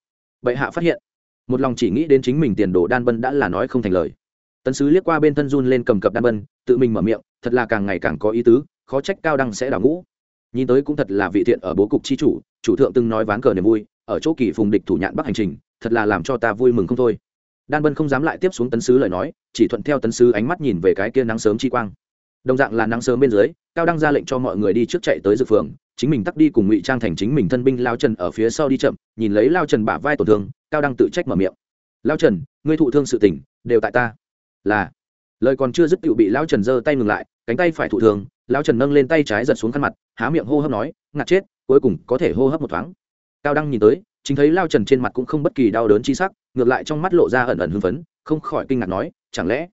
Bệ hạ phát hiện, một lòng chỉ nghĩ đến chính mình tiền đồ đan bân đã là nói không thành lời. Tấn sứ liếc qua bên thân run lên cầm cập đan bân, tự mình mở miệng, thật là càng ngày càng có ý tứ, khó trách cao đăng sẽ đảo ngũ. Nhìn tới cũng thật là vị thiện ở bố cục chi chủ chủ thượng từng nói ván cờ niềm vui, ở chỗ kỳ phùng địch thủ nhạn bắc hành trình thật là làm cho ta vui mừng không thôi. Đan bân không dám lại tiếp xuống tấn sứ lời nói, chỉ thuận theo tấn sứ ánh mắt nhìn về cái kia nắng sớm chi quang. Đồng dạng là nắng sớm bên dưới, cao đăng ra lệnh cho mọi người đi trước chạy tới dược phường, chính mình tắt đi cùng ngụy trang thành chính mình thân binh lao trần ở phía sau đi chậm, nhìn lấy lao trần bả vai tổn thương, cao đăng tự trách mở miệng. Lao trần, ngươi thụ thương sự tỉnh đều tại ta. Là. Lời còn chưa dứt tựu bị lao trần giơ tay ngừng lại, cánh tay phải thụ thương, lao trần nâng lên tay trái giật xuống khăn mặt, há miệng hô hấp nói, ngạt chết, cuối cùng có thể hô hấp một thoáng. Cao đăng nhìn tới chính thấy lao trần trên mặt cũng không bất kỳ đau đớn chi sắc, ngược lại trong mắt lộ ra ẩn ẩn hưng phấn, không khỏi kinh ngạc nói, chẳng lẽ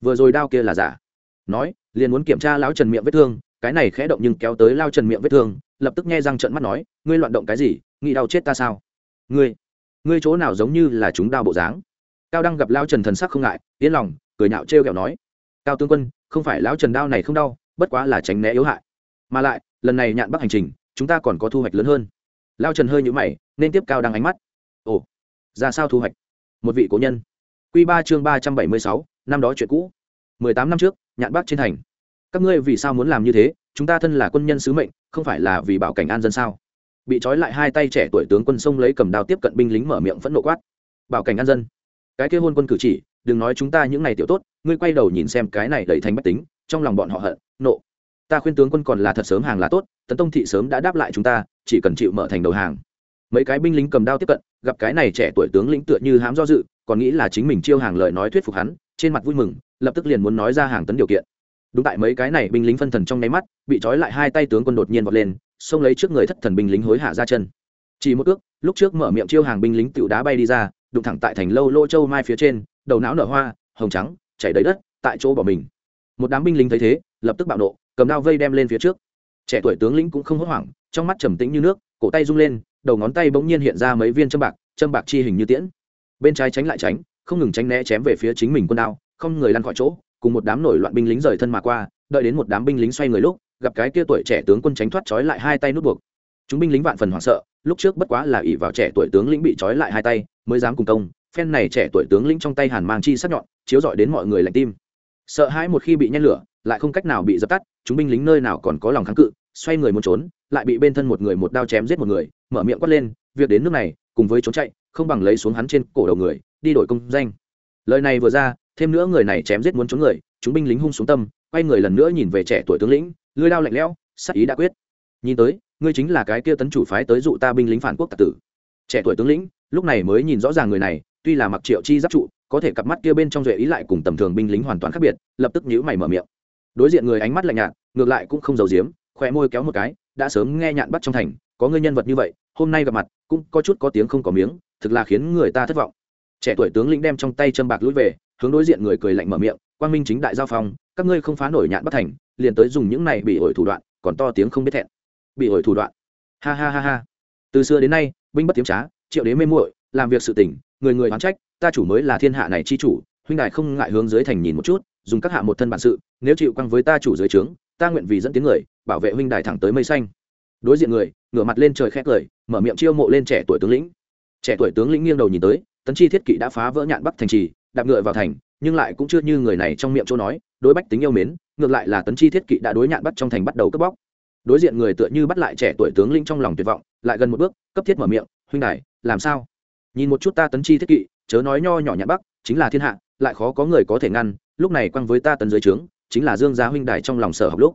vừa rồi đau kia là giả? Nói, liền muốn kiểm tra lão trần miệng vết thương, cái này khẽ động nhưng kéo tới lao trần miệng vết thương, lập tức nghe răng trận mắt nói, ngươi loạn động cái gì? Nghĩ đau chết ta sao? Ngươi ngươi chỗ nào giống như là chúng đau bộ dáng? Cao đăng gặp lao trần thần sắc không ngại, yên lòng, cười nhạo trêu kẹo nói, cao tướng quân, không phải lão trần đau này không đau, bất quá là tránh né yếu hại. Mà lại, lần này nhạn bắc hành trình, chúng ta còn có thu hoạch lớn hơn. Lao trần hơi nhũ mày nên tiếp cao đăng ánh mắt. Ồ, ra sao thu hoạch? Một vị cố nhân. Q ba chương ba trăm bảy mươi sáu, năm đó chuyện cũ. Mười tám năm trước, nhạn bắc trên thành. Các ngươi vì sao muốn làm như thế? Chúng ta thân là quân nhân sứ mệnh, không phải là vì bảo cảnh an dân sao? Bị trói lại hai tay trẻ tuổi tướng quân sông lấy cầm đao tiếp cận binh lính mở miệng phẫn nộ quát. Bảo cảnh an dân. Cái kia hôn quân cử chỉ, đừng nói chúng ta những này tiểu tốt, ngươi quay đầu nhìn xem cái này đẩy thành bách tính, trong lòng bọn họ hận, nộ. Ta khuyên tướng quân còn là thật sớm hàng là tốt, tấn tông thị sớm đã đáp lại chúng ta, chỉ cần chịu mở thành đầu hàng mấy cái binh lính cầm đao tiếp cận, gặp cái này trẻ tuổi tướng lĩnh tựa như hám do dự, còn nghĩ là chính mình chiêu hàng lời nói thuyết phục hắn, trên mặt vui mừng, lập tức liền muốn nói ra hàng tấn điều kiện. Đúng tại mấy cái này binh lính phân thần trong nháy mắt, bị trói lại hai tay tướng quân đột nhiên vọt lên, xông lấy trước người thất thần binh lính hối hạ ra chân. Chỉ một ước, lúc trước mở miệng chiêu hàng binh lính tựu đá bay đi ra, đụng thẳng tại thành lâu lô châu mai phía trên, đầu não nở hoa, hồng trắng, chảy đầy đất, tại chỗ bỏ mình. Một đám binh lính thấy thế, lập tức bạo nộ, cầm đao vây đem lên phía trước. Trẻ tuổi tướng lĩnh cũng không hốt hoảng, trong mắt trầm tĩnh như nước, cổ tay rung lên đầu ngón tay bỗng nhiên hiện ra mấy viên châm bạc châm bạc chi hình như tiễn. Bên trái tránh lại tránh, không ngừng tránh né chém về phía chính mình quân đao không người lăn khỏi chỗ, cùng một đám nổi loạn binh lính rời thân mà qua, đợi đến một đám binh lính xoay người lúc, gặp cái kia tuổi trẻ tướng quân tránh thoát trói lại hai tay nút buộc. Chúng binh lính vạn phần hoảng sợ, lúc trước bất quá là ỷ vào trẻ tuổi tướng lĩnh bị trói lại hai tay, mới dám cùng công, phen này trẻ tuổi tướng lĩnh trong tay hàn mang chi sắc nhọn, chiếu rọi đến mọi người lạnh tim. Sợ hãi một khi bị nhen lửa, lại không cách nào bị dập tắt, chúng binh lính nơi nào còn có lòng kháng cự, xoay người muốn trốn, lại bị bên thân một người một đao chém giết một người mở miệng quát lên, việc đến nước này, cùng với trốn chạy, không bằng lấy xuống hắn trên cổ đầu người, đi đổi công danh. Lời này vừa ra, thêm nữa người này chém giết muốn trốn người, chúng binh lính hung xuống tâm, quay người lần nữa nhìn về trẻ tuổi tướng lĩnh, lưỡi đao lạnh lẽo, sắc ý đã quyết. Nhìn tới, ngươi chính là cái kia tấn chủ phái tới dụ ta binh lính phản quốc tạc tử. Trẻ tuổi tướng lĩnh, lúc này mới nhìn rõ ràng người này, tuy là mặc triệu chi giáp trụ, có thể cặp mắt kia bên trong duệ ý lại cùng tầm thường binh lính hoàn toàn khác biệt, lập tức nhíu mày mở miệng. Đối diện người ánh mắt lạnh nhạt, ngược lại cũng không giấu giếm khỏe môi kéo một cái, đã sớm nghe nhạn bắt trong thành có ngươi nhân vật như vậy, hôm nay gặp mặt, cũng có chút có tiếng không có miếng, thực là khiến người ta thất vọng. Trẻ tuổi tướng lĩnh đem trong tay châm bạc lũi về, hướng đối diện người cười lạnh mở miệng, quang minh chính đại giao phong, các ngươi không phá nổi nhạn bất thành, liền tới dùng những này bị ổi thủ đoạn, còn to tiếng không biết thẹn. Bị ổi thủ đoạn. Ha ha ha ha. Từ xưa đến nay, binh bất tiếm trá, triệu đế mê muội, làm việc sự tỉnh người người oán trách, ta chủ mới là thiên hạ này chi chủ, huynh đại không ngại hướng dưới thành nhìn một chút, dùng các hạ một thân bản sự, nếu chịu quăng với ta chủ dưới trướng, ta nguyện vì dẫn tiếng người, bảo vệ huynh đại thẳng tới mây xanh đối diện người ngửa mặt lên trời khét cười mở miệng chiêu mộ lên trẻ tuổi tướng lĩnh. Trẻ tuổi tướng lĩnh nghiêng đầu nhìn tới tấn chi thiết kỵ đã phá vỡ nhạn bắc thành trì đạp ngựa vào thành nhưng lại cũng chưa như người này trong miệng chỗ nói đối bách tính yêu mến ngược lại là tấn chi thiết kỵ đã đối nhạn bắt trong thành bắt đầu cướp bóc. Đối diện người tựa như bắt lại trẻ tuổi tướng lĩnh trong lòng tuyệt vọng lại gần một bước cấp thiết mở miệng huynh đài, làm sao? Nhìn một chút ta tấn chi thiết kỵ chớ nói nho nhỏ nhạn bắc chính là thiên hạ lại khó có người có thể ngăn lúc này quăng với ta tấn dưới trướng chính là dương gia huynh đài trong lòng sở học lúc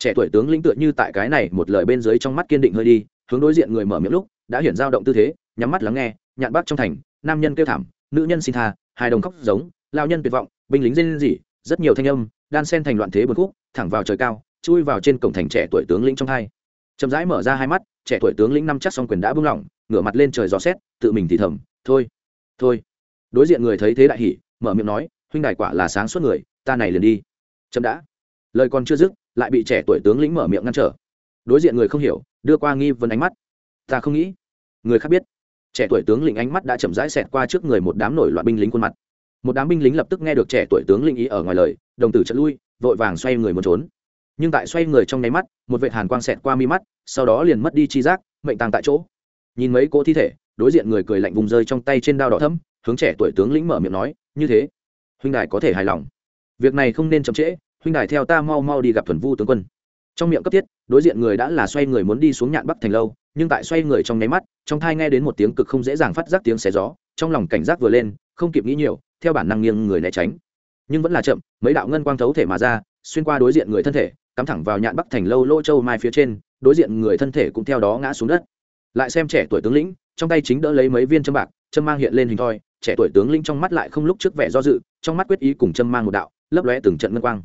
trẻ tuổi tướng lĩnh tựa như tại cái này một lời bên dưới trong mắt kiên định hơi đi, hướng đối diện người mở miệng lúc, đã hiển dao động tư thế, nhắm mắt lắng nghe, nhạn bắc trong thành, nam nhân kêu thảm, nữ nhân xin tha hai đồng khóc giống, lao nhân tuyệt vọng, binh lính dên dỉ rất nhiều thanh âm, đan sen thành loạn thế bật khúc, thẳng vào trời cao, chui vào trên cổng thành trẻ tuổi tướng lĩnh trong hai. Chậm rãi mở ra hai mắt, trẻ tuổi tướng lĩnh năm chắc xong quyền đã buông lỏng, ngửa mặt lên trời gió xét, tự mình thì thầm, thôi thôi. Đối diện người thấy thế đại hỉ, mở miệng nói, huynh đại quả là sáng suốt người, ta này liền đi. Chậm đã. Lời còn chưa dứt lại bị trẻ tuổi tướng lĩnh mở miệng ngăn trở. Đối diện người không hiểu, đưa qua nghi vấn ánh mắt. Ta không nghĩ. Người khác biết. Trẻ tuổi tướng lĩnh ánh mắt đã chậm rãi xẹt qua trước người một đám nổi loạn binh lính khuôn mặt. Một đám binh lính lập tức nghe được trẻ tuổi tướng lĩnh ý ở ngoài lời, đồng tử chật lui, vội vàng xoay người muốn trốn. Nhưng tại xoay người trong nháy mắt, một vệt hàn quang xẹt qua mi mắt, sau đó liền mất đi chi giác, mệnh tàng tại chỗ. Nhìn mấy cỗ thi thể, đối diện người cười lạnh vùng rơi trong tay trên đao đỏ thấm hướng trẻ tuổi tướng lĩnh mở miệng nói, như thế, huynh đài có thể hài lòng. Việc này không nên chậm trễ huynh đài theo ta mau mau đi gặp thuần vu tướng quân. Trong miệng cấp thiết, đối diện người đã là xoay người muốn đi xuống nhạn bắc thành lâu, nhưng tại xoay người trong nháy mắt, trong thai nghe đến một tiếng cực không dễ dàng phát giác tiếng xé gió, trong lòng cảnh giác vừa lên, không kịp nghĩ nhiều, theo bản năng nghiêng người né tránh. Nhưng vẫn là chậm, mấy đạo ngân quang thấu thể mà ra, xuyên qua đối diện người thân thể, cắm thẳng vào nhạn bắc thành lâu lỗ châu mai phía trên, đối diện người thân thể cũng theo đó ngã xuống đất. Lại xem trẻ tuổi tướng lĩnh, trong tay chính đỡ lấy mấy viên châm bạc, châm mang hiện lên hình thoi, trẻ tuổi tướng lĩnh trong mắt lại không lúc trước vẻ do dự, trong mắt quyết ý cùng châm mang một đạo, lấp lóe từng trận ngân quang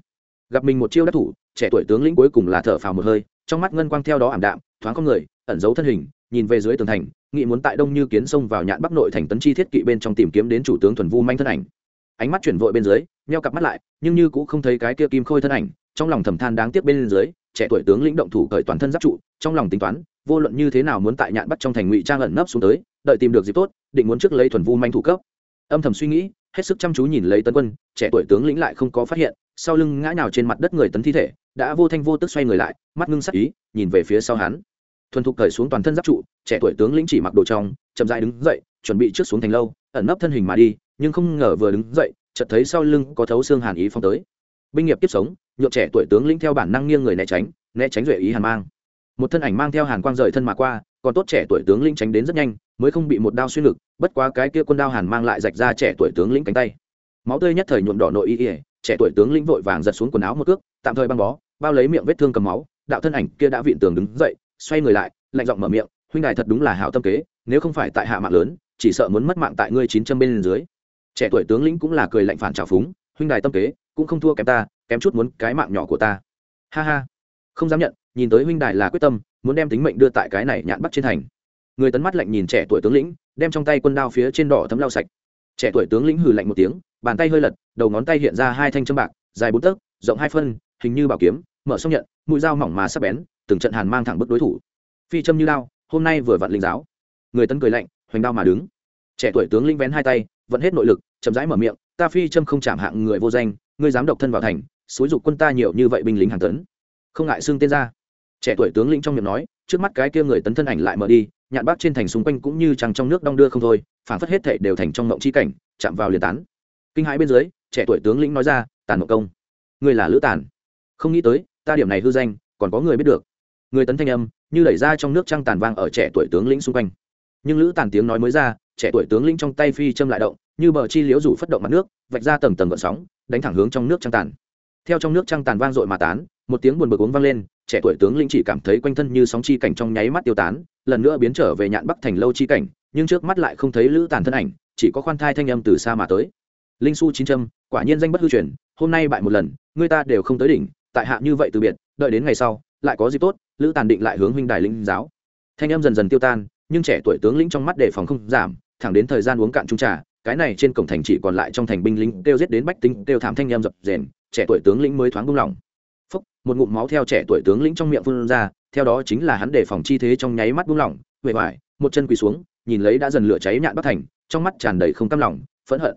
gặp mình một chiêu đắc thủ, trẻ tuổi tướng lĩnh cuối cùng là thở phào một hơi, trong mắt ngân quang theo đó ảm đạm, thoáng con người, ẩn giấu thân hình, nhìn về dưới tường thành nghị muốn tại đông như kiến sông vào nhạn bắc nội thành tấn chi thiết kỵ bên trong tìm kiếm đến chủ tướng thuần vu manh thân ảnh. Ánh mắt chuyển vội bên dưới neo cặp mắt lại, nhưng như cũng không thấy cái kia kim khôi thân ảnh, trong lòng thầm than đáng tiếc bên dưới, trẻ tuổi tướng lĩnh động thủ cởi toàn thân giáp trụ, trong lòng tính toán, vô luận như thế nào muốn tại nhạn bắt trong thành ngụy trang ẩn nấp xuống tới, đợi tìm được dịp tốt, định muốn trước lấy thuần vu manh thủ cấp. Âm thầm suy nghĩ, hết sức chăm chú nhìn lấy tấn quân, trẻ tuổi tướng lĩnh lại không có phát hiện sau lưng ngã nhào trên mặt đất người tấn thi thể, đã vô thanh vô tức xoay người lại, mắt ngưng sắc ý, nhìn về phía sau hắn. Thuần thục cởi xuống toàn thân giáp trụ, trẻ tuổi tướng lĩnh chỉ mặc đồ trong, chậm dại đứng dậy, chuẩn bị trước xuống thành lâu, ẩn nấp thân hình mà đi, nhưng không ngờ vừa đứng dậy, chợt thấy sau lưng có thấu xương hàn ý phong tới. Binh nghiệp tiếp sống, nhộn trẻ tuổi tướng lĩnh theo bản năng nghiêng người né tránh né tránh duệ ý hàn mang. Một thân ảnh mang theo hàn quang rời thân mà qua, còn tốt trẻ tuổi tướng lĩnh tránh đến rất nhanh, mới không bị một đao xuyên ngực, bất quá cái kia quân đao hàn mang lại rạch ra trẻ tuổi tướng lĩnh cánh tay. Máu tươi nhất thời nhuộm đỏ nội y ỉa trẻ tuổi tướng lĩnh vội vàng giật xuống quần áo một cước, tạm thời băng bó, bao lấy miệng vết thương cầm máu, đạo thân ảnh kia đã vịn tường đứng dậy, xoay người lại, lạnh giọng mở miệng, huynh đài thật đúng là hảo tâm kế, nếu không phải tại hạ mạng lớn, chỉ sợ muốn mất mạng tại ngươi chín trăm bên dưới. Trẻ tuổi tướng lĩnh cũng là cười lạnh phản trào phúng, huynh đài tâm kế, cũng không thua kém ta, kém chút muốn cái mạng nhỏ của ta. Ha ha. Không dám nhận, nhìn tới huynh đài là quyết tâm, muốn đem tính mệnh đưa tại cái này nhãn bắt trên thành. Người tấn mắt lạnh nhìn trẻ tuổi tướng lĩnh, đem trong tay quân đao phía trên đỏ thấm lau sạch trẻ tuổi tướng lĩnh hừ lạnh một tiếng, bàn tay hơi lật, đầu ngón tay hiện ra hai thanh châm bạc, dài bốn tấc, rộng hai phân, hình như bảo kiếm, mở xong nhận, mũi dao mỏng mà sắp bén, từng trận hàn mang thẳng bức đối thủ. Phi châm như lao, hôm nay vừa vặn linh giáo. Người tấn cười lạnh, hoành đao mà đứng. Trẻ tuổi tướng lĩnh vén hai tay vẫn hết nội lực, chậm rãi mở miệng, ta phi châm không chạm hạng người vô danh, ngươi dám độc thân vào thành, xúi dục quân ta nhiều như vậy binh lính hàng tấn. Không ngại xưng tên ra. Trẻ tuổi tướng lĩnh trong miệng nói, trước mắt cái kia người tấn thân ảnh lại mở đi nhạn bác trên thành xung quanh cũng như trăng trong nước đong đưa không thôi phản phất hết thệ đều thành trong mộng chi cảnh, chạm vào liền tán. Kinh hãi bên dưới, trẻ tuổi tướng lĩnh nói ra, tàn mộng công người là lữ tàn. Không nghĩ tới, ta điểm này hư danh, còn có người biết được. Người tấn thanh âm, như đẩy ra trong nước trăng tàn vang ở trẻ tuổi tướng lĩnh xung quanh. Nhưng lữ tàn tiếng nói mới ra, trẻ tuổi tướng lĩnh trong tay phi châm lại động, như bờ chi liễu rủ phất động mặt nước, vạch ra tầng tầng gợn sóng, đánh thẳng hướng trong nước trăng tàn. Theo trong nước trăng tàn vang dội mà tán, một tiếng buồn bực uống vang lên trẻ tuổi tướng lĩnh chỉ cảm thấy quanh thân như sóng chi cảnh trong nháy mắt tiêu tán, lần nữa biến trở về nhạn bắc thành lâu chi cảnh, nhưng trước mắt lại không thấy lữ tàn thân ảnh, chỉ có khoan thai thanh âm từ xa mà tới. Linh su chín trâm quả nhiên danh bất hư truyền, hôm nay bại một lần, người ta đều không tới đỉnh, tại hạ như vậy từ biệt, đợi đến ngày sau, lại có gì tốt, lữ tàn định lại hướng huynh đài linh giáo. Thanh âm dần dần tiêu tan, nhưng trẻ tuổi tướng lĩnh trong mắt đề phòng không giảm, thẳng đến thời gian uống cạn trung trà, cái này trên cổng thành chỉ còn lại trong thành binh lính kêu giết đến bách tính kêu thảm thanh âm dập dền, trẻ tuổi tướng lĩnh mới thoáng buông lỏng một ngụm máu theo trẻ tuổi tướng lĩnh trong miệng phun ra, theo đó chính là hắn đề phòng chi thế trong nháy mắt buông lỏng, huệ hoài, một chân quỳ xuống, nhìn lấy đã dần lửa cháy nhạn bắc thành, trong mắt tràn đầy không cam lòng, phẫn hận.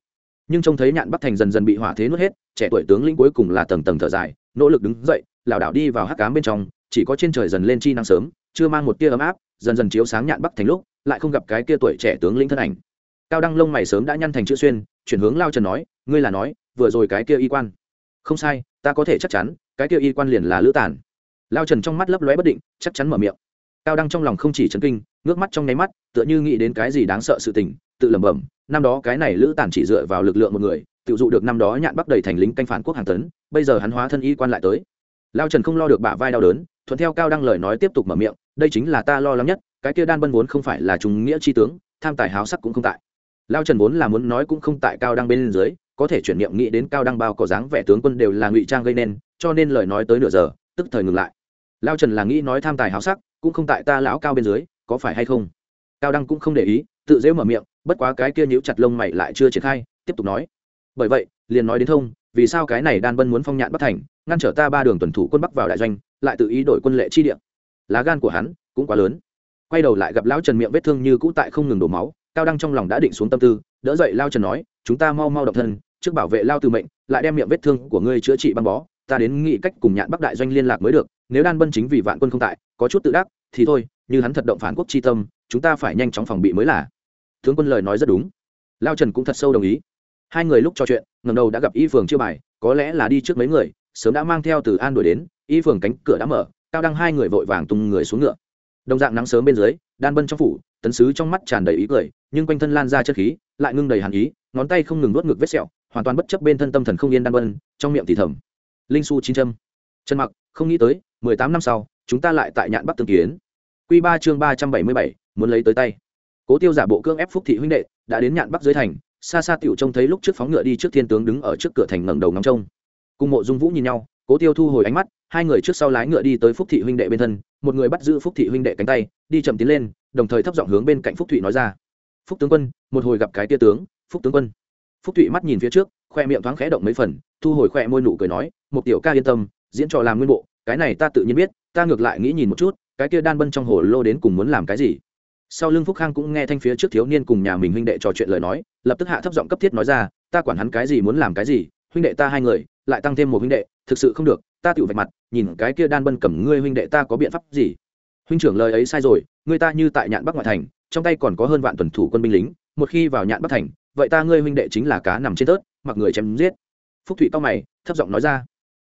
Nhưng trông thấy nhạn bắc thành dần dần bị hỏa thế nuốt hết, trẻ tuổi tướng lĩnh cuối cùng là tầng tầng thở dài, nỗ lực đứng dậy, lảo đảo đi vào hắc cám bên trong, chỉ có trên trời dần lên chi năng sớm, chưa mang một tia ấm áp, dần dần chiếu sáng nhạn bắc thành lúc, lại không gặp cái kia tuổi trẻ tướng lĩnh thân ảnh. Cao đăng lông mày sớm đã nhăn thành chữ xuyên, chuyển hướng lao trần nói, ngươi là nói, vừa rồi cái kia y quan không sai, ta có thể chắc chắn, cái kia y quan liền là lữ tản lao trần trong mắt lấp lóe bất định, chắc chắn mở miệng. Cao đăng trong lòng không chỉ chấn kinh, ngước mắt trong nháy mắt, tựa như nghĩ đến cái gì đáng sợ sự tình, tự lẩm bẩm, năm đó cái này lữ tản chỉ dựa vào lực lượng một người, tự dụ được năm đó nhạn bắc đầy thành lính canh phản quốc hàng tấn, bây giờ hắn hóa thân y quan lại tới. Lao trần không lo được bả vai đau đớn, thuận theo cao đăng lời nói tiếp tục mở miệng, đây chính là ta lo lắng nhất, cái kia đan bân vốn không phải là trùng nghĩa chi tướng, tham tài háo sắc cũng không tại. Lao trần vốn là muốn nói cũng không tại cao đăng bên dưới có thể chuyển niệm nghĩ đến cao đăng bao có dáng vẻ tướng quân đều là ngụy trang gây nên, cho nên lời nói tới nửa giờ, tức thời ngừng lại. Lao trần là nghĩ nói tham tài háo sắc, cũng không tại ta lão cao bên dưới, có phải hay không? Cao đăng cũng không để ý, tự dễ mở miệng, bất quá cái kia nhíu chặt lông mày lại chưa triển khai, tiếp tục nói. Bởi vậy, liền nói đến thông, vì sao cái này đan bân muốn phong nhạn bất thành, ngăn trở ta ba đường tuần thủ quân bắc vào đại doanh, lại tự ý đổi quân lệ chi địa. Lá gan của hắn cũng quá lớn. Quay đầu lại gặp lão trần miệng vết thương như cũ tại không ngừng đổ máu, cao đăng trong lòng đã định xuống tâm tư, đỡ dậy lao trần nói, chúng ta mau mau độc thân trước bảo vệ lao từ mệnh, lại đem miệng vết thương của ngươi chữa trị băng bó. Ta đến nghĩ cách cùng nhạn bắc đại doanh liên lạc mới được, nếu đan bân chính vì vạn quân không tại, có chút tự đắc, thì thôi, như hắn thật động phản quốc chi tâm, chúng ta phải nhanh chóng phòng bị mới là. Tướng quân lời nói rất đúng. Lao trần cũng thật sâu đồng ý. Hai người lúc trò chuyện ngầm đầu đã gặp y phường chưa bài, có lẽ là đi trước mấy người, sớm đã mang theo từ an đuổi đến, y phường cánh cửa đã mở, cao đăng hai người vội vàng tung người xuống ngựa. Đồng dạng nắng sớm bên dưới, đan bân trong phủ, tấn sứ trong mắt tràn đầy ý cười, nhưng quanh thân lan ra chất khí, lại ngưng đầy hàn ý, ngón tay không ngừng nuốt ngực vết sẹo hoàn toàn bất chấp bên thân tâm thần không yên đan bân trong miệng thì thầm. Linh su chín trăm, trần mặc không nghĩ tới mười tám năm sau chúng ta lại tại nhạn bắc tương kiến. Q ba chương ba trăm bảy mươi bảy muốn lấy tới tay. Cố tiêu giả bộ cương ép phúc thị huynh đệ đã đến nhạn bắc dưới thành xa xa tiểu trông thấy lúc trước phóng ngựa đi trước thiên tướng đứng ở trước cửa thành ngẩng đầu ngắm trông. Cùng mộ dung vũ nhìn nhau cố tiêu thu hồi ánh mắt hai người trước sau lái ngựa đi tới phúc thị huynh đệ bên thân một người bắt giữ phúc thị huynh đệ cánh tay đi chậm tiến lên đồng thời thấp giọng hướng bên cạnh phúc thụy nói ra. Phúc tướng quân một hồi gặp cái tia tướng phúc tướng quân phúc thụy mắt nhìn phía trước, khoe miệng thoáng khẽ động mấy phần, thu hồi khoe môi nụ cười nói một tiểu ca yên tâm, diễn trò làm nguyên bộ, cái này ta tự nhiên biết, ta ngược lại nghĩ nhìn một chút, cái kia đan bân trong hồ lô đến cùng muốn làm cái gì? Sau lưng phúc khang cũng nghe thanh phía trước thiếu niên cùng nhà mình huynh đệ trò chuyện lời nói, lập tức hạ thấp giọng cấp thiết nói ra, ta quản hắn cái gì muốn làm cái gì, huynh đệ ta hai người, lại tăng thêm một huynh đệ, thực sự không được, ta tự vạch mặt, nhìn cái kia đan bân cầm ngươi huynh đệ ta có biện pháp gì? Huynh trưởng lời ấy sai rồi ngươi ta như tại nhạn bắc ngoại thành, trong tay còn có hơn vạn tuần thủ quân binh lính, một khi vào nhạn bắc thành vậy ta ngươi huynh đệ chính là cá nằm trên tớt mặc người chém giết. Phúc thụy cao mày, thấp giọng nói ra.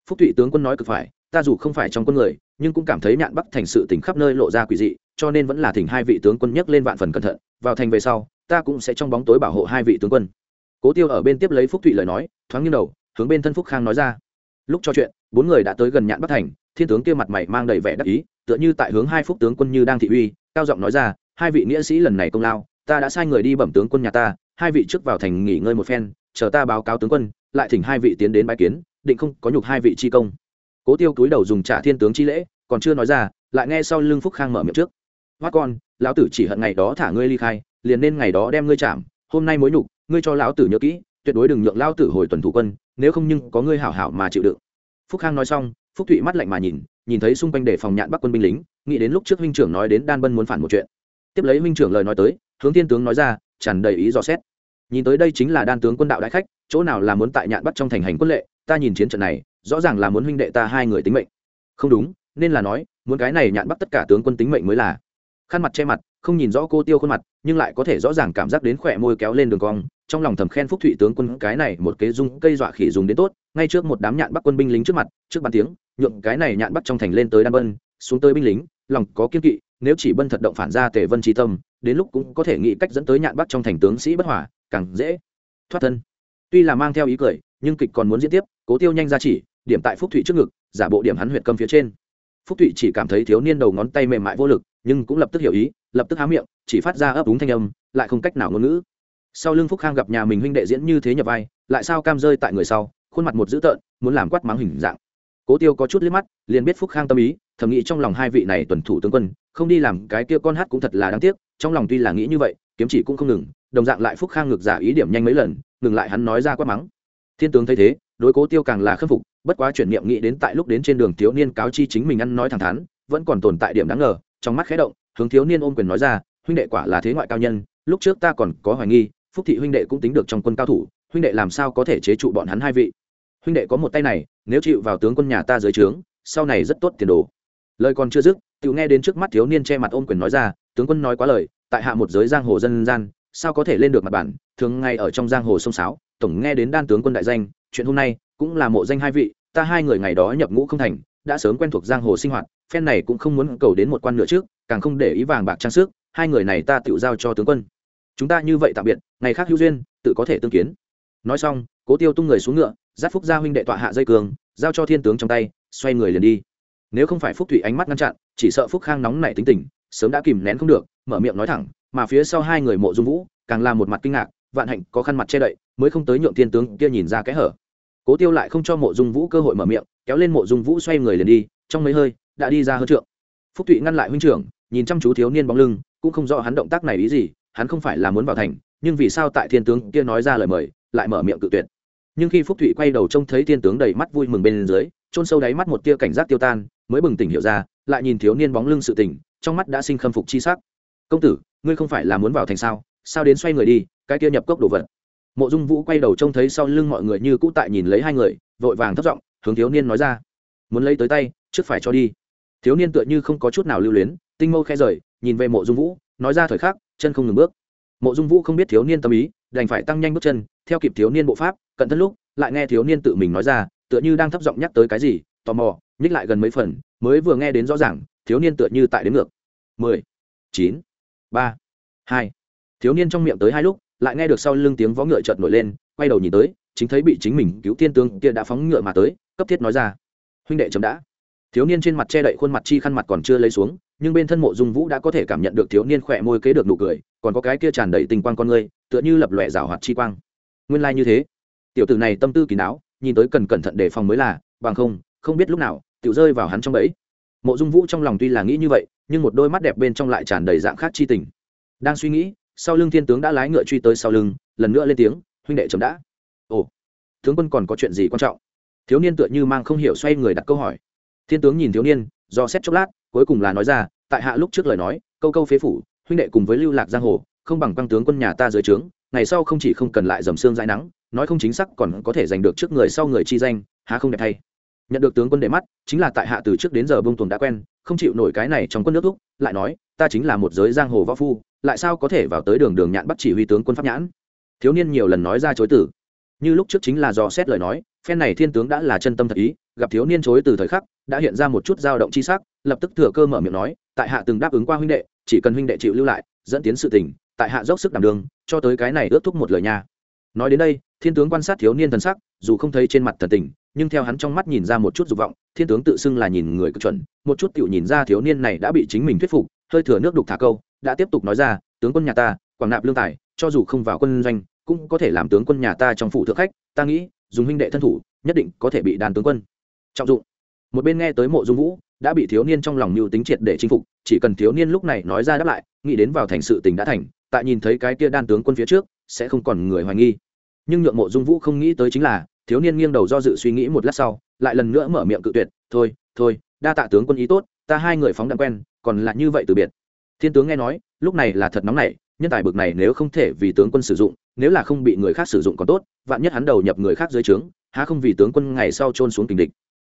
Phúc thụy tướng quân nói cực phải, ta dù không phải trong quân người, nhưng cũng cảm thấy nhạn bắc thành sự tỉnh khắp nơi lộ ra quỷ dị, cho nên vẫn là thỉnh hai vị tướng quân nhấc lên vạn phần cẩn thận, vào thành về sau, ta cũng sẽ trong bóng tối bảo hộ hai vị tướng quân. Cố tiêu ở bên tiếp lấy phúc thụy lời nói, thoáng nghiêng đầu, hướng bên thân phúc khang nói ra. Lúc trò chuyện, bốn người đã tới gần nhạn bắc thành, thiên tướng kia mặt mày mang đầy vẻ đắc ý, tựa như tại hướng hai phúc tướng quân như đang thị uy, cao giọng nói ra, hai vị nghĩa sĩ lần này công lao, ta đã sai người đi bẩm tướng quân nhà ta hai vị trước vào thành nghỉ ngơi một phen, chờ ta báo cáo tướng quân, lại thỉnh hai vị tiến đến bãi kiến, định không có nhục hai vị chi công. Cố tiêu túi đầu dùng trả thiên tướng chi lễ, còn chưa nói ra, lại nghe sau lưng phúc khang mở miệng trước. Hoát con, lão tử chỉ hận ngày đó thả ngươi ly khai, liền nên ngày đó đem ngươi chạm, hôm nay mối nhục, ngươi cho lão tử nhớ kỹ, tuyệt đối đừng nhượng lão tử hồi tuần thủ quân, nếu không nhưng có ngươi hảo hảo mà chịu đựng. Phúc khang nói xong, phúc thụy mắt lạnh mà nhìn nhìn thấy xung quanh để phòng nhạn bắc quân binh lính, nghĩ đến lúc trước huynh trưởng nói đến đan bân muốn phản một chuyện. Tiếp lấy huynh trưởng lời nói tới, hướng thiên tướng nói ra, tràn đầy ý dò xét nhìn tới đây chính là đan tướng quân đạo đại khách, chỗ nào là muốn tại nhạn bắt trong thành hành quân lệ, ta nhìn chiến trận này, rõ ràng là muốn huynh đệ ta hai người tính mệnh. Không đúng, nên là nói, muốn cái này nhạn bắt tất cả tướng quân tính mệnh mới là. Khăn mặt che mặt, không nhìn rõ cô tiêu khuôn mặt, nhưng lại có thể rõ ràng cảm giác đến khỏe môi kéo lên đường cong, trong lòng thầm khen phúc thụy tướng quân cái này một kế dung, cây dọa khỉ dùng đến tốt, ngay trước một đám nhạn bắc quân binh lính trước mặt, trước bàn tiếng, nhượng cái này nhạn bắc trong thành lên tới đan bân xuống tới binh lính, lòng có kiên kỵ nếu chỉ bân thật động phản ra tề vân tri tâm, đến lúc cũng có thể nghĩ cách dẫn tới nhạn bắc trong thành tướng sĩ bất hỏa càng dễ thoát thân. Tuy là mang theo ý cười, nhưng kịch còn muốn diễn tiếp, cố tiêu nhanh ra chỉ, điểm tại phúc thụy trước ngực, giả bộ điểm hắn huyệt cầm phía trên. Phúc thụy chỉ cảm thấy thiếu niên đầu ngón tay mềm mại vô lực, nhưng cũng lập tức hiểu ý, lập tức há miệng, chỉ phát ra ấp úng thanh âm, lại không cách nào ngôn ngữ. Sau lưng phúc khang gặp nhà mình huynh đệ diễn như thế nhập vai, lại sao cam rơi tại người sau, khuôn mặt một dữ tợn, muốn làm quát mắng hình dạng cố tiêu có chút liếc mắt, liền biết phúc khang tâm ý, thầm nghĩ trong lòng hai vị này tuần thủ tướng quân, không đi làm cái kia con hát cũng thật là đáng tiếc, trong lòng tuy là nghĩ như vậy, kiếm chỉ cũng không ngừng, đồng dạng lại phúc khang ngược giả ý điểm nhanh mấy lần, ngừng lại hắn nói ra quát mắng. Thiên tướng thấy thế, đối cố tiêu càng là khâm phục, bất quá chuyển niệm nghĩ đến tại lúc đến trên đường thiếu niên cáo chi chính mình ăn nói thẳng thắn, vẫn còn tồn tại điểm đáng ngờ, trong mắt khẽ động, hướng thiếu niên ôm quyền nói ra, huynh đệ quả là thế ngoại cao nhân, lúc trước ta còn có hoài nghi, phúc thị huynh đệ cũng tính được trong quân cao thủ, huynh đệ làm sao có thể chế trụ bọn hắn hai vị? Huynh đệ có một tay này, nếu chịu vào tướng quân nhà ta dưới trướng, sau này rất tốt tiền đồ. Lời còn chưa dứt tự nghe đến trước mắt thiếu niên che mặt ôm quyền nói ra, tướng quân nói quá lời, tại hạ một giới giang hồ dân gian, sao có thể lên được mặt bản, thường ngay ở trong giang hồ sông sáo, tổng nghe đến đan tướng quân đại danh, chuyện hôm nay cũng là mộ danh hai vị, ta hai người ngày đó nhập ngũ không thành, đã sớm quen thuộc giang hồ sinh hoạt, phen này cũng không muốn cầu đến một quan nữa trước, càng không để ý vàng bạc trang sức, hai người này ta tự giao cho tướng quân. Chúng ta như vậy tạm biệt, ngày khác hữu duyên, tự có thể tương kiến. Nói xong, cố tiêu tung người xuống ngựa giáp phúc gia huynh đệ tọa hạ dây cường, giao cho thiên tướng trong tay, xoay người liền đi. Nếu không phải phúc thủy ánh mắt ngăn chặn, chỉ sợ phúc khang nóng nảy tính tình, sớm đã kìm nén không được, mở miệng nói thẳng, mà phía sau hai người mộ dung vũ, càng làm một mặt kinh ngạc, vạn hạnh có khăn mặt che đậy, mới không tới nhượng thiên tướng kia nhìn ra cái hở. Cố tiêu lại không cho mộ dung vũ cơ hội mở miệng, kéo lên mộ dung vũ xoay người liền đi, trong mấy hơi, đã đi ra hơn trượng. Phúc thụy ngăn lại huynh trưởng, nhìn chăm chú thiếu niên bóng lưng, cũng không rõ hắn động tác này ý gì, hắn không phải là muốn vào thành, nhưng vì sao tại thiên tướng kia nói ra lời mời, lại mở miệng cự tuyệt nhưng khi phúc thụy quay đầu trông thấy thiên tướng đầy mắt vui mừng bên dưới trôn sâu đáy mắt một tia cảnh giác tiêu tan, mới bừng tỉnh hiểu ra, lại nhìn thiếu niên bóng lưng sự tỉnh trong mắt đã sinh khâm phục chi sắc. Công tử, ngươi không phải là muốn vào thành sao? Sao đến xoay người đi, cái kia nhập cốc đồ vật? Mộ dung vũ quay đầu trông thấy sau lưng mọi người như cũ tại nhìn lấy hai người, vội vàng thất giọng, hướng thiếu niên nói ra, muốn lấy tới tay, trước phải cho đi. Thiếu niên tựa như không có chút nào lưu luyến, tinh mâu khe rời, nhìn về mộ dung vũ, nói ra thời khắc, chân không ngừng bước mộ dung vũ không biết thiếu niên tâm ý, đành phải tăng nhanh bước chân, theo kịp thiếu niên bộ pháp cận thân lúc, lại nghe thiếu niên tự mình nói ra, tựa như đang thấp giọng nhắc tới cái gì, tò mò, nhích lại gần mấy phần, mới vừa nghe đến rõ ràng, thiếu niên tựa như tại đến ngược. Mười, chín, ba, hai. Thiếu niên trong miệng tới hai lúc, lại nghe được sau lưng tiếng vó ngựa chợt nổi lên, quay đầu nhìn tới, chính thấy bị chính mình cứu tiên tướng kia đã phóng ngựa mà tới, cấp thiết nói ra. Huynh đệ chấm đã. Thiếu niên trên mặt che đậy khuôn mặt chi khăn mặt còn chưa lấy xuống nhưng bên thân mộ dung vũ đã có thể cảm nhận được thiếu niên khỏe môi kế được nụ cười, còn có cái kia tràn đầy tình quang con ngươi tựa như lập lòe rào hoạt chi quang. Nguyên lai như thế. Tiểu tử này tâm tư kỳ não, nhìn tới cần cẩn thận đề phòng mới là, bằng không không biết lúc nào, tiểu rơi vào hắn trong bẫy. Mộ dung vũ trong lòng tuy là nghĩ như vậy, nhưng một đôi mắt đẹp bên trong lại tràn đầy dạng khác chi tình. Đang suy nghĩ, sau lưng thiên tướng đã lái ngựa truy tới sau lưng, lần nữa lên tiếng, huynh đệ chấm đã. Ồ, tướng quân còn có chuyện gì quan trọng? Thiếu niên tựa như mang không hiểu xoay người đặt câu hỏi. Thiên tướng nhìn thiếu niên, do xét chốc lát cuối cùng là nói ra tại hạ lúc trước lời nói câu câu phế phủ huynh đệ cùng với lưu lạc giang hồ không bằng quang tướng quân nhà ta dưới trướng ngày sau không chỉ không cần lại dầm xương dãi nắng nói không chính xác còn có thể giành được trước người sau người chi danh há không đẹp thay. Nhận được tướng quân để mắt chính là tại hạ từ trước đến giờ bông tuồng đã quen không chịu nổi cái này trong quân nước thúc lại nói ta chính là một giới giang hồ võ phu lại sao có thể vào tới đường đường nhạn bắt chỉ huy tướng quân pháp nhãn? Thiếu niên nhiều lần nói ra chối từ, như lúc trước chính là do xét lời nói phen này thiên tướng đã là chân tâm thật ý gặp thiếu niên chối từ thời khắc đã hiện ra một chút dao động chi sắc lập tức thừa cơ mở miệng nói, tại hạ từng đáp ứng qua huynh đệ, chỉ cần huynh đệ chịu lưu lại, dẫn tiến sự tình, tại hạ dốc sức đảm đường cho tới cái này ước thúc một lời nha. Nói đến đây, thiên tướng quan sát thiếu niên thần sắc, dù không thấy trên mặt thần tình, nhưng theo hắn trong mắt nhìn ra một chút dục vọng, thiên tướng tự xưng là nhìn người cực chuẩn, một chút tựu nhìn ra thiếu niên này đã bị chính mình thuyết phục, hơi thừa nước đục thả câu, đã tiếp tục nói ra, tướng quân nhà ta, quảng nạp lương tài, cho dù không vào quân doanh, cũng có thể làm tướng quân nhà ta trong phủ thượng khách, ta nghĩ, dùng huynh đệ thân thủ, nhất định có thể bị đàn tướng quân trọng dụng một bên nghe tới mộ dung vũ, đã bị thiếu niên trong lòng mưu tính triệt để chinh phục, chỉ cần thiếu niên lúc này nói ra đáp lại, nghĩ đến vào thành sự tình đã thành, tại nhìn thấy cái kia đan tướng quân phía trước, sẽ không còn người hoài nghi. Nhưng nhượng mộ dung vũ không nghĩ tới chính là, thiếu niên nghiêng đầu do dự suy nghĩ một lát sau, lại lần nữa mở miệng cự tuyệt, thôi thôi, đa tạ tướng quân ý tốt, ta hai người phóng đạn quen, còn là như vậy từ biệt. Thiên tướng nghe nói, lúc này là thật nóng nảy, nhân tài bực này nếu không thể vì tướng quân sử dụng, nếu là không bị người khác sử dụng còn tốt, vạn nhất hắn đầu nhập người khác dưới trướng, há không vì tướng quân ngày sau trôn xuống tình địch.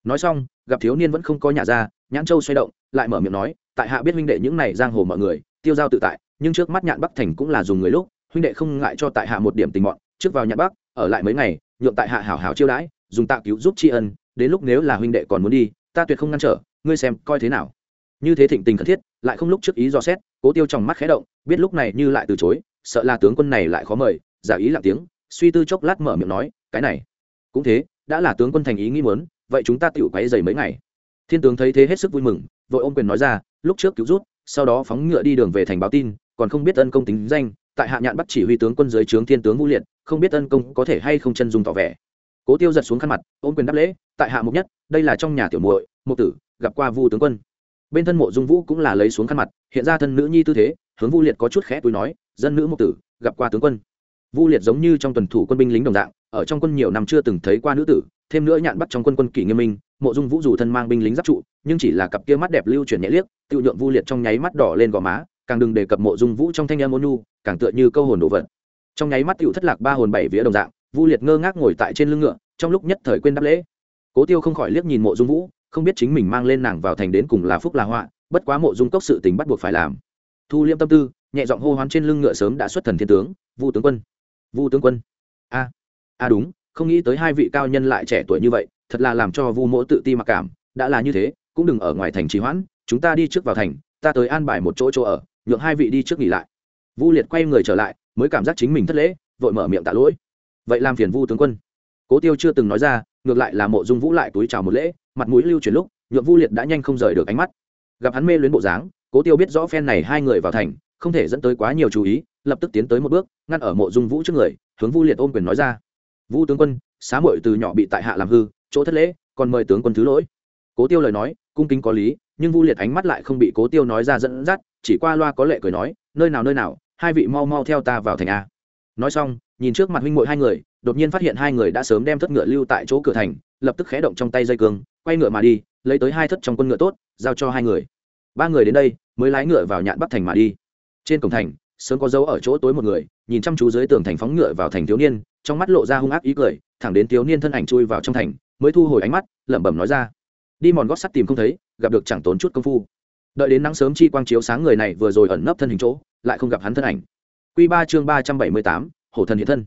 Nói xong gặp thiếu niên vẫn không có nhà ra, nhãn châu xoay động, lại mở miệng nói, tại hạ biết huynh đệ những này giang hồ mọi người, tiêu giao tự tại, nhưng trước mắt nhạn bắc thành cũng là dùng người lúc, huynh đệ không ngại cho tại hạ một điểm tình mọn trước vào nhạn bắc, ở lại mấy ngày, nhượng tại hạ hảo hảo chiêu đãi, dùng tạ cứu giúp tri ân, đến lúc nếu là huynh đệ còn muốn đi, ta tuyệt không ngăn trở, ngươi xem coi thế nào. Như thế thịnh tình cần thiết, lại không lúc trước ý do xét, cố tiêu trong mắt khé động, biết lúc này như lại từ chối, sợ là tướng quân này lại khó mời, giả ý lặng tiếng, suy tư chốc lát mở miệng nói, cái này, cũng thế, đã là tướng quân thành ý nghĩ muốn vậy chúng ta tựu quấy dày mấy ngày. Thiên tướng thấy thế hết sức vui mừng, vội ôm quyền nói ra, lúc trước cứu rút, sau đó phóng ngựa đi đường về thành báo tin, còn không biết ân công tính danh, tại hạ nhạn bắt chỉ huy tướng quân dưới trướng thiên tướng vũ liệt, không biết ân công có thể hay không chân dung tỏ vẻ. Cố tiêu giật xuống khăn mặt, ôm quyền đáp lễ, tại hạ mục nhất, đây là trong nhà tiểu muội, mục tử, gặp qua vu tướng quân. Bên thân mộ dung vũ cũng là lấy xuống khăn mặt, hiện ra thân nữ nhi tư thế, hướng vu liệt có chút khẽ túi nói, dân nữ mục tử, gặp qua tướng quân. Vu liệt giống như trong tuần thủ quân binh lính đồng dạng ở trong quân nhiều năm chưa từng thấy qua nữ tử, thêm nữa nhạn bắt trong quân quân kỷ nghiêm minh, mộ dung vũ dù thân mang binh lính giáp trụ, nhưng chỉ là cặp kia mắt đẹp lưu chuyển nhẹ liếc tự nhượng vu liệt trong nháy mắt đỏ lên gò má, càng đừng đề cập mộ dung vũ trong thanh em ôn nhu, càng tựa như câu hồn đồ vật. Trong nháy mắt tựu thất lạc ba hồn bảy vía đồng dạng, vu liệt ngơ ngác ngồi tại trên lưng ngựa, trong lúc nhất thời quên đáp lễ. Cố tiêu không khỏi liếc nhìn mộ dung vũ, không biết chính mình mang lên nàng vào thành đến cùng là phúc là họa, bất quá mộ dung cốc sự tình bắt buộc phải làm. Thu liêm tâm tư, nhẹ giọng hô hoán trên lưng ngựa sớm đã xuất thần thiên tướng, vu tướng quân, vu tướng quân. A à đúng, không nghĩ tới hai vị cao nhân lại trẻ tuổi như vậy, thật là làm cho vu mỗ tự ti mặc cảm, đã là như thế, cũng đừng ở ngoài thành trì hoãn, chúng ta đi trước vào thành, ta tới an bài một chỗ chỗ ở, nhượng hai vị đi trước nghỉ lại. Vu liệt quay người trở lại, mới cảm giác chính mình thất lễ, vội mở miệng tạ lỗi. Vậy làm phiền vu tướng quân. Cố tiêu chưa từng nói ra, ngược lại là mộ dung vũ lại túi chào một lễ, mặt mũi lưu chuyển lúc, nhượng vu liệt đã nhanh không rời được ánh mắt. Gặp hắn mê luyến bộ dáng, cố tiêu biết rõ phen này hai người vào thành, không thể dẫn tới quá nhiều chú ý, lập tức tiến tới một bước, ngăn ở mộ dung vũ trước người, hướng vu liệt ôm quyền nói ra vũ tướng quân, xá muội từ nhỏ bị tại hạ làm hư, chỗ thất lễ, còn mời tướng quân thứ lỗi. Cố tiêu lời nói, cung kính có lý, nhưng vu liệt ánh mắt lại không bị cố tiêu nói ra dẫn dắt, chỉ qua loa có lệ cười nói, nơi nào nơi nào, hai vị mau mau theo ta vào thành a. Nói xong, nhìn trước mặt huynh muội hai người, đột nhiên phát hiện hai người đã sớm đem thất ngựa lưu tại chỗ cửa thành, lập tức khé động trong tay dây cương, quay ngựa mà đi, lấy tới hai thất trong quân ngựa tốt, giao cho hai người. Ba người đến đây, mới lái ngựa vào nhạn bắc thành mà đi. Trên cổng thành, sớm có dấu ở chỗ tối một người, nhìn chăm chú dưới tường thành phóng ngựa vào thành thiếu niên trong mắt lộ ra hung ác ý cười, thẳng đến thiếu niên thân ảnh chui vào trong thành, mới thu hồi ánh mắt, lẩm bẩm nói ra. Đi mòn gót sắt tìm không thấy, gặp được chẳng tốn chút công phu. Đợi đến nắng sớm chi quang chiếu sáng người này vừa rồi ẩn nấp thân hình chỗ, lại không gặp hắn thân ảnh. Q ba chương ba trăm bảy mươi tám, hổ thần hiện thân.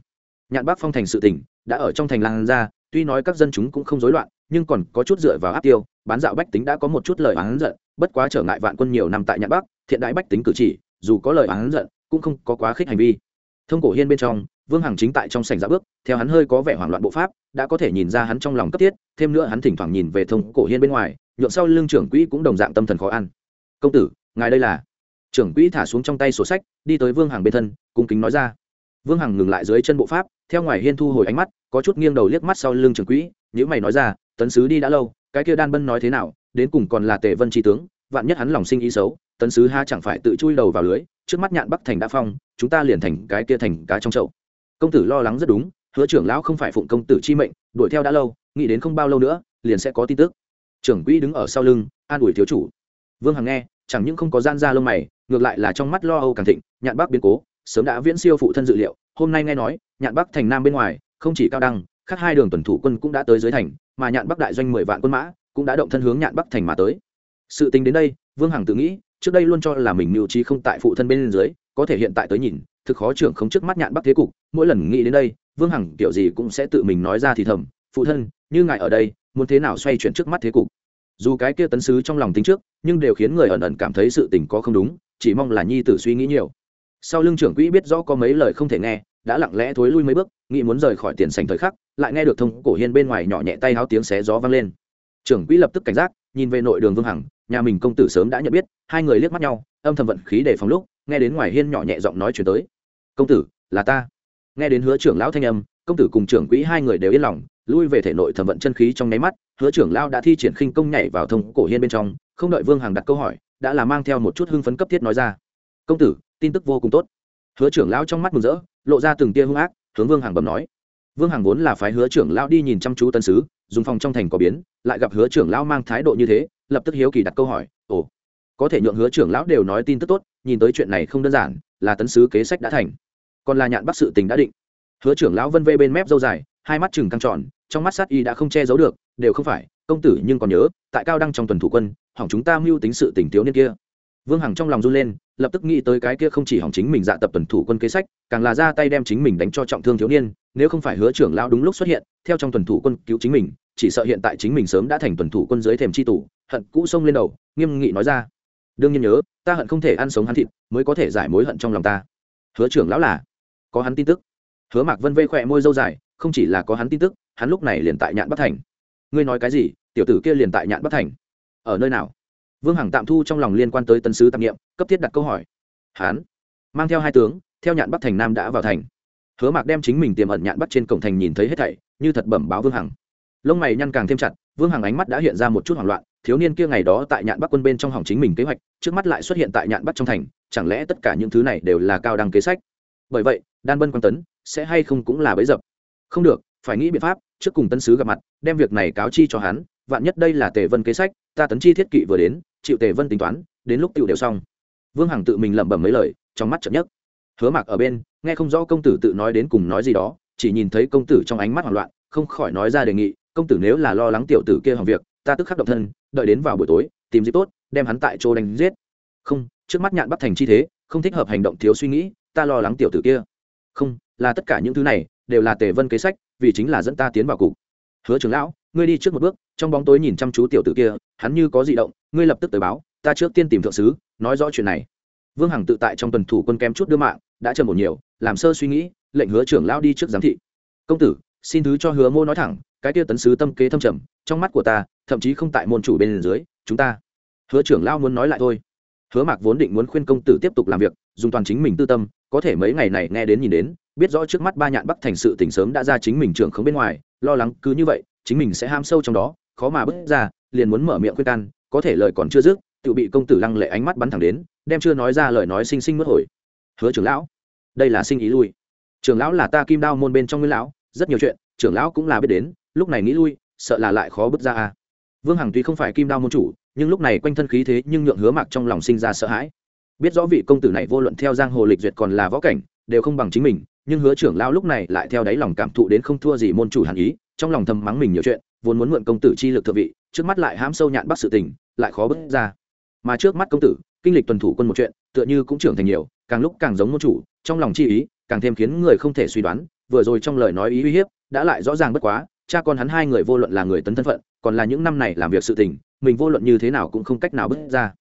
Nhạn bắc phong thành sự tỉnh đã ở trong thành lan ra, tuy nói các dân chúng cũng không rối loạn, nhưng còn có chút dựa vào áp tiêu, bán dạo bách tính đã có một chút lời oán giận, bất quá trở ngại vạn quân nhiều năm tại nhạn bắc, thiện đại bách tính cử chỉ, dù có lời oán giận, cũng không có quá khích hành vi. Thông cổ hiên bên trong vương hằng chính tại trong sảnh dạ bước, theo hắn hơi có vẻ hoảng loạn bộ pháp, đã có thể nhìn ra hắn trong lòng cấp thiết, thêm nữa hắn thỉnh thoảng nhìn về thông cổ hiên bên ngoài nhuộm sau lưng trưởng quỹ cũng đồng dạng tâm thần khó ăn công tử, ngài đây là? Trưởng quỹ thả xuống trong tay sổ sách, đi tới vương hằng bên thân, cung kính nói ra. Vương hằng ngừng lại dưới chân bộ pháp, theo ngoài hiên thu hồi ánh mắt, có chút nghiêng đầu liếc mắt sau lưng trưởng quỹ nếu mày nói ra, tấn sứ đi đã lâu, cái kia đan bân nói thế nào, đến cùng còn là tề vân tri tướng, vạn nhất hắn lòng sinh ý xấu, tấn sứ ha chẳng phải tự chui đầu vào lưới, trước mắt nhạn bắc thành đã phong, chúng ta liền thành cái kia thành cá trong chậu công tử lo lắng rất đúng, hứa trưởng lão không phải phụng công tử chi mệnh, đuổi theo đã lâu, nghĩ đến không bao lâu nữa, liền sẽ có tin tức. Trưởng quỹ đứng ở sau lưng, an ủi thiếu chủ. Vương hằng nghe, chẳng những không có gian ra lông mày, ngược lại là trong mắt lo âu càng thịnh, nhạn bắc biến cố, sớm đã viễn siêu phụ thân dự liệu, hôm nay nghe nói, nhạn bắc thành nam bên ngoài, không chỉ cao đăng khác hai đường tuần thủ quân cũng đã tới dưới thành, mà nhạn bắc đại doanh mười vạn quân mã, cũng đã động thân hướng nhạn bắc thành mà tới. Sự tình đến đây, vương hằng tự nghĩ, trước đây luôn cho là mình mưu trí không tại phụ thân bên dưới có thể hiện tại tới nhìn, thực khó trưởng không trước mắt nhạn bắc thế cục, mỗi lần nghĩ đến đây, vương hằng kiểu gì cũng sẽ tự mình nói ra thì thầm, phụ thân, như ngài ở đây, muốn thế nào xoay chuyển trước mắt thế cục? Dù cái kia tấn sứ trong lòng tính trước, nhưng đều khiến người ẩn ẩn cảm thấy sự tình có không đúng, chỉ mong là nhi tử suy nghĩ nhiều. Sau lưng trưởng quỹ biết rõ có mấy lời không thể nghe, đã lặng lẽ thối lui mấy bước, nghĩ muốn rời khỏi tiền sành thời khắc, lại nghe được thông cổ hiên bên ngoài nhỏ nhẹ tay háo tiếng xé gió vang lên. Trưởng quỹ lập tức cảnh giác, nhìn về nội đường vương hằng, nhà mình công tử sớm đã nhận biết, hai người liếc mắt nhau, âm thầm vận khí để phòng lúc nghe đến ngoài hiên nhỏ nhẹ giọng nói chuyển tới. Công tử, là ta. Nghe đến hứa trưởng lão thanh âm, công tử cùng trưởng quỹ hai người đều yên lòng, lui về thể nội thẩm vận chân khí trong nháy mắt, hứa trưởng lão đã thi triển khinh công nhảy vào thông cổ hiên bên trong, không đợi vương hằng đặt câu hỏi, đã là mang theo một chút hưng phấn cấp thiết nói ra. Công tử, tin tức vô cùng tốt. Hứa trưởng lão trong mắt mừng rỡ, lộ ra từng tia hung ác, hướng vương hằng bẩm nói. Vương hằng vốn là phái hứa trưởng lão đi nhìn chăm chú tân sứ, dùng phòng trong thành có biến, lại gặp hứa trưởng lão mang thái độ như thế, lập tức hiếu kỳ đặt câu hỏi, ồ, có thể nhượng hứa trưởng lão đều nói tin tức tốt nhìn tới chuyện này không đơn giản, là tấn sứ kế sách đã thành. Còn là nhạn bắc sự tình đã định. Hứa trưởng lão vân vê bên mép dâu dài, hai mắt chừng căng tròn, trong mắt sát y đã không che giấu được, đều không phải, công tử nhưng còn nhớ, tại cao đăng trong tuần thủ quân, hỏng chúng ta mưu tính sự tình thiếu niên kia. Vương hằng trong lòng run lên, lập tức nghĩ tới cái kia không chỉ hỏng chính mình dạ tập tuần thủ quân kế sách, càng là ra tay đem chính mình đánh cho trọng thương thiếu niên, nếu không phải hứa trưởng lão đúng lúc xuất hiện, theo trong tuần thủ quân cứu chính mình, chỉ sợ hiện tại chính mình sớm đã thành tuần thủ quân dưới thềm c h i tủ hận cũ xông lên đầu, nghiêm nghị nói ra đương nhiên nhớ, ta hận không thể ăn sống hắn thịt, mới có thể giải mối hận trong lòng ta. Hứa trưởng lão là, có hắn tin tức. Hứa mạc vân vây khỏe môi dâu dài, không chỉ là có hắn tin tức, hắn lúc này liền tại nhạn bắc thành. Ngươi nói cái gì? Tiểu tử kia liền tại nhạn bắc thành. Ở nơi nào? Vương hằng tạm thu trong lòng liên quan tới tân sứ tạp nghiệm cấp thiết đặt câu hỏi. Hắn mang theo hai tướng, theo nhạn bắc thành nam đã vào thành. Hứa mạc đem chính mình tiềm ẩn nhạn bắc trên cổng thành nhìn thấy hết thảy, như thật bẩm báo vương hằng. Lông mày nhăn càng thêm chặt, vương hằng ánh mắt đã hiện ra một chút hoảng loạn thiếu niên kia ngày đó tại nhạn bắc quân bên trong hỏng chính mình kế hoạch, trước mắt lại xuất hiện tại nhạn bắc trong thành, chẳng lẽ tất cả những thứ này đều là cao đăng kế sách? Bởi vậy, đan bân quan tấn, sẽ hay không cũng là bấy dập? Không được, phải nghĩ biện pháp, trước cùng tân sứ gặp mặt, đem việc này cáo chi cho hắn, vạn nhất đây là tề vân kế sách, ta tấn chi thiết kỵ vừa đến, chịu tề vân tính toán, đến lúc tựu đều xong. Vương hằng tự mình lẩm bẩm mấy lời, trong mắt chậm nhất hứa mạc ở bên, nghe không rõ công tử tự nói đến cùng nói gì đó, chỉ nhìn thấy công tử trong ánh mắt hoảng loạn, không khỏi nói ra đề nghị, công tử nếu là lo lắng tiểu tử kia hỏng việc ta tức khắc động thân, đợi đến vào buổi tối, tìm dịp tốt, đem hắn tại chỗ đánh giết. Không, trước mắt nhạn bắt thành chi thế, không thích hợp hành động thiếu suy nghĩ, ta lo lắng tiểu tử kia. Không, là tất cả những thứ này, đều là tề vân kế sách, vì chính là dẫn ta tiến vào cục. Hứa trưởng lão, ngươi đi trước một bước, trong bóng tối nhìn chăm chú tiểu tử kia, hắn như có di động, ngươi lập tức tới báo, ta trước tiên tìm thượng sứ, nói rõ chuyện này. Vương hằng tự tại trong tuần thủ quân kem chút đưa mạng, đã chờ một nhiều, làm sơ suy nghĩ, lệnh hứa trưởng lão đi trước giám thị. Công tử, xin thứ cho hứa mô nói thẳng, cái kia tấn sứ tâm kế thâm trầm, trong mắt của ta thậm chí không tại môn chủ bên dưới, chúng ta. Hứa trưởng lão muốn nói lại thôi. Hứa mạc vốn định muốn khuyên công tử tiếp tục làm việc, dùng toàn chính mình tư tâm, có thể mấy ngày này nghe đến nhìn đến, biết rõ trước mắt ba nhạn bắc thành sự tỉnh sớm đã ra chính mình trưởng không bên ngoài, lo lắng cứ như vậy, chính mình sẽ ham sâu trong đó, khó mà bước ra, liền muốn mở miệng khuyên can, có thể lời còn chưa dứt, tự bị công tử lăng lệ ánh mắt bắn thẳng đến, đem chưa nói ra lời nói sinh sinh mất hồi. Hứa trưởng lão, đây là sinh ý lui. Trưởng lão là ta kim đao môn bên trong nguyên lão, rất nhiều chuyện, trưởng lão cũng là biết đến, lúc này nghĩ lui, sợ là lại khó bước ra à vương hằng tuy không phải kim đao môn chủ, nhưng lúc này quanh thân khí thế nhưng nhượng hứa mạc trong lòng sinh ra sợ hãi. Biết rõ vị công tử này vô luận theo giang hồ lịch duyệt còn là võ cảnh, đều không bằng chính mình, nhưng hứa trưởng lao lúc này lại theo đáy lòng cảm thụ đến không thua gì môn chủ hàn ý, trong lòng thầm mắng mình nhiều chuyện, vốn muốn mượn công tử chi lực thượng vị, trước mắt lại hám sâu nhạn bắt sự tình, lại khó bước ra. Mà trước mắt công tử, kinh lịch tuần thủ quân một chuyện, tựa như cũng trưởng thành nhiều, càng lúc càng giống môn chủ, trong lòng chi ý, càng thêm khiến người không thể suy đoán, vừa rồi trong lời nói ý uy hiếp, đã lại rõ ràng bất quá, cha con hắn hai người vô luận là người tấn thân phận còn là những năm này làm việc sự tình, mình vô luận như thế nào cũng không cách nào bước ra.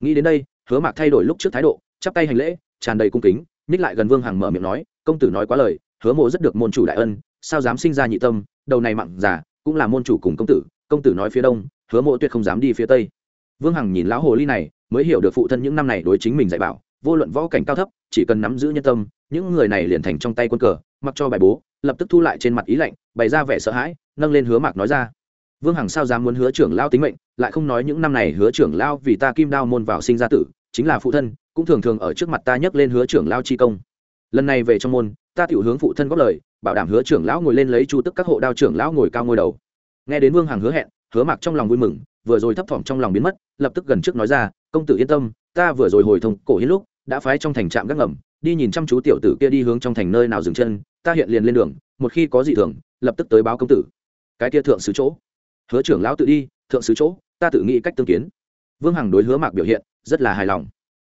Nghĩ đến đây, hứa mạc thay đổi lúc trước thái độ, chắp tay hành lễ, tràn đầy cung kính ních lại gần vương hằng mở miệng nói, công tử nói quá lời, hứa mộ rất được môn chủ đại ân, sao dám sinh ra nhị tâm, đầu này mặn giả cũng là môn chủ cùng công tử công tử nói phía đông, hứa mộ tuyệt không dám đi phía tây. Vương hằng nhìn lão hồ ly này, mới hiểu được phụ thân những năm này đối chính mình dạy bảo, vô luận võ cảnh cao thấp, chỉ cần nắm giữ nhân tâm, những người này liền thành trong tay quân cờ, mặc cho bài bố, lập tức thu lại trên mặt ý lạnh, bày ra vẻ sợ hãi, nâng lên hứa mạc nói ra vương hằng sao dám muốn hứa trưởng lao tính mệnh, lại không nói những năm này hứa trưởng lao vì ta kim đao môn vào sinh ra tử, chính là phụ thân, cũng thường thường ở trước mặt ta nhắc lên hứa trưởng lao chi công. Lần này về trong môn, ta tiểu hướng phụ thân góp lời, bảo đảm hứa trưởng lão ngồi lên lấy chu tức các hộ đao trưởng lão ngồi cao ngôi đầu. Nghe đến vương hằng hứa hẹn, hứa mặc trong lòng vui mừng, vừa rồi thấp thỏm trong lòng biến mất, lập tức gần trước nói ra, công tử yên tâm, ta vừa rồi hồi thông cổ hiến lúc, đã phái trong thành trạm gác ngầm, đi nhìn chăm chú tiểu tử kia đi hướng trong thành nơi nào dừng chân, ta hiện liền lên đường, một khi có gì thường, lập tức tới báo công tử. Cái kia thượng sứ chỗ hứa trưởng lão tự đi, thượng sứ chỗ, ta tự nghĩ cách tương kiến. Vương hằng đối hứa mạc biểu hiện rất là hài lòng.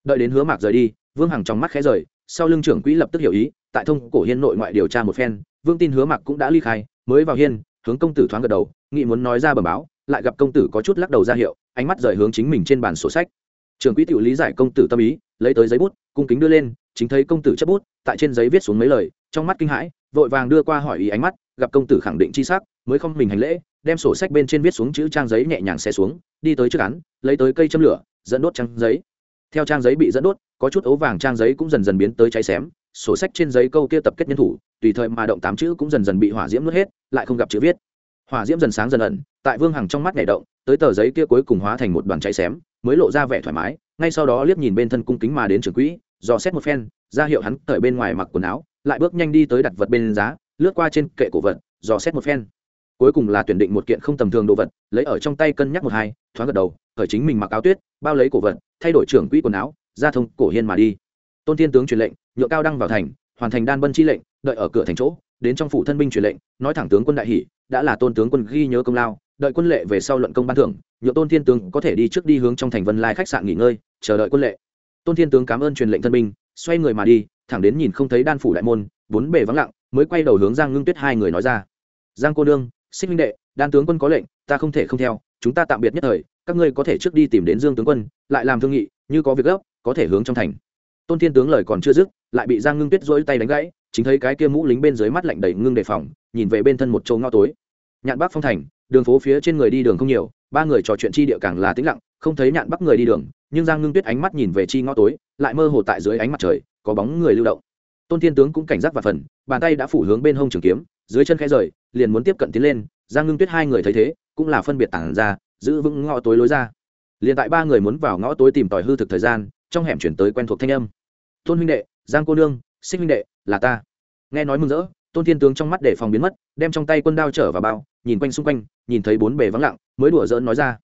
Đợi đến hứa mạc rời đi, vương hằng trong mắt khẽ rời, sau lưng trưởng quỹ lập tức hiểu ý, tại thông cổ hiên nội ngoại điều tra một phen, vương tin hứa mạc cũng đã ly khai, mới vào hiên, hướng công tử thoáng gật đầu nghị muốn nói ra bờ báo, lại gặp công tử có chút lắc đầu ra hiệu, ánh mắt rời hướng chính mình trên bàn sổ sách. Trưởng quỹ tự lý giải công tử tâm ý, lấy tới giấy bút, cung kính đưa lên, chính thấy công tử chấp bút, tại trên giấy viết xuống mấy lời, trong mắt kinh hãi, vội vàng đưa qua hỏi ý ánh mắt, gặp công tử khẳng định chi sắc, mới không mình hành lễ đem sổ sách bên trên viết xuống chữ trang giấy nhẹ nhàng xe xuống, đi tới trước án, lấy tới cây châm lửa, dẫn đốt trang giấy. Theo trang giấy bị dẫn đốt, có chút ấu vàng trang giấy cũng dần dần biến tới cháy xém, sổ sách trên giấy câu kia tập kết nhân thủ, tùy thời mà động tám chữ cũng dần dần bị hỏa diễm nuốt hết, lại không gặp chữ viết. Hỏa diễm dần sáng dần ẩn, tại vương hằng trong mắt nhảy động, tới tờ giấy kia cuối cùng hóa thành một đoàn cháy xém, mới lộ ra vẻ thoải mái, ngay sau đó liếc nhìn bên thân cung kính mà đến trường quỹ, dò xét một phen, ra hiệu hắn cởi bên ngoài mặc quần áo, lại bước nhanh đi tới đặt vật bên giá, lướt qua trên kệ cổ vật, dò xét một phen cuối cùng là tuyển định một kiện không tầm thường đồ vật, lấy ở trong tay cân nhắc một hai, thoáng gật đầu khởi chính mình mặc áo tuyết, bao lấy cổ vật, thay đổi trưởng quỹ quần áo, ra thông cổ hiên mà đi. Tôn thiên tướng truyền lệnh nhựa cao đăng vào thành, hoàn thành đan bân chi lệnh, đợi ở cửa thành chỗ, đến trong phủ thân binh truyền lệnh, nói thẳng tướng quân đại hỷ, đã là tôn tướng quân ghi nhớ công lao, đợi quân lệ về sau luận công ban thưởng nhựa tôn thiên tướng có thể đi trước đi hướng trong thành vân lai khách sạn nghỉ ngơi, chờ đợi quân lệ. Tôn thiên tướng cảm ơn truyền lệnh thân binh, xoay người mà đi, thẳng đến nhìn không thấy đan phủ đại môn, bốn bề vắng lặng, mới quay đầu hướng giang ngưng tuyết hai người nói ra. Giang cô nương xích minh đệ, đan tướng quân có lệnh, ta không thể không theo, chúng ta tạm biệt nhất thời, các ngươi có thể trước đi tìm đến dương tướng quân, lại làm thương nghị, như có việc gấp, có thể hướng trong thành. Tôn thiên tướng lời còn chưa dứt, lại bị giang ngưng tuyết rỗi tay đánh gãy, chính thấy cái kia mũ lính bên dưới mắt lạnh đầy ngưng đề phòng, nhìn về bên thân một chỗ ngõ tối. Nhạn bắc phong thành, đường phố phía trên người đi đường không nhiều, ba người trò chuyện chi địa càng là tĩnh lặng, không thấy nhạn bắc người đi đường, nhưng giang ngưng tuyết ánh mắt nhìn về chi ngõ tối, lại mơ hồ tại dưới ánh mặt trời, có bóng người lưu động. Tôn thiên tướng cũng cảnh giác và phần, bàn tay đã phủ hướng bên hông trường kiếm dưới chân khẽ rời, liền muốn tiếp cận tiến lên, giang ngưng tuyết hai người thấy thế, cũng là phân biệt tản ra, giữ vững ngõ tối lối ra. Liền tại ba người muốn vào ngõ tối tìm tòi hư thực thời gian, trong hẻm chuyển tới quen thuộc thanh âm. Tôn huynh đệ, giang cô nương, xích huynh đệ, là ta. Nghe nói mừng rỡ, tôn thiên tướng trong mắt để phòng biến mất, đem trong tay quân đao trở vào bao, nhìn quanh xung quanh, nhìn thấy bốn bề vắng lặng, mới đùa giỡn nói ra.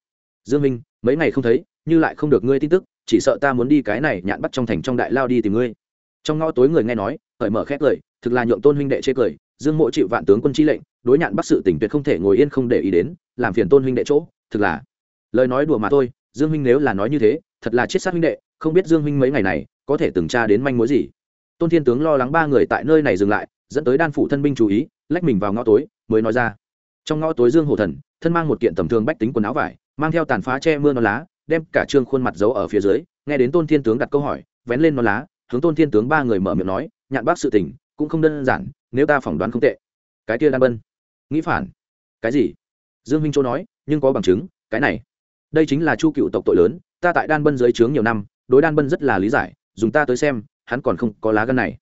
Dương minh mấy ngày không thấy, như lại không được ngươi tin tức, chỉ sợ ta muốn đi cái này nhạn bắt trong thành trong đại lao đi tìm ngươi. Trong ngõ tối người nghe nói hởi mở khét cười, thực là nhượng tôn huynh đệ chê cười dương mộ chịu vạn tướng quân chi lệnh, đối nhạn bắt sự tỉnh tuyệt không thể ngồi yên không để ý đến, làm phiền tôn huynh đệ chỗ, thực là lời nói đùa mà thôi, dương huynh nếu là nói như thế, thật là chết sát huynh đệ, không biết dương huynh mấy ngày này có thể từng tra đến manh mối gì. Tôn thiên tướng lo lắng ba người tại nơi này dừng lại, dẫn tới đan phủ thân binh chú ý, lách mình vào ngõ tối, mới nói ra. Trong ngõ tối dương hổ thần, thân mang một kiện tầm thường bách tính quần áo vải, mang theo tàn phá che mưa non lá, đem cả trương khuôn mặt giấu ở phía dưới, nghe đến tôn thiên tướng đặt câu hỏi, vén lên non lá, hướng tôn thiên tướng ba người mở miệng nói, nhạn bác sự tình cũng không đơn giản nếu ta phỏng đoán không tệ. Cái kia đan bân nghĩ phản. Cái gì? Dương minh châu nói, nhưng có bằng chứng, cái này. Đây chính là chu cựu tộc tội lớn, ta tại đan bân dưới trướng nhiều năm, đối đan bân rất là lý giải, dùng ta tới xem, hắn còn không có lá gân này.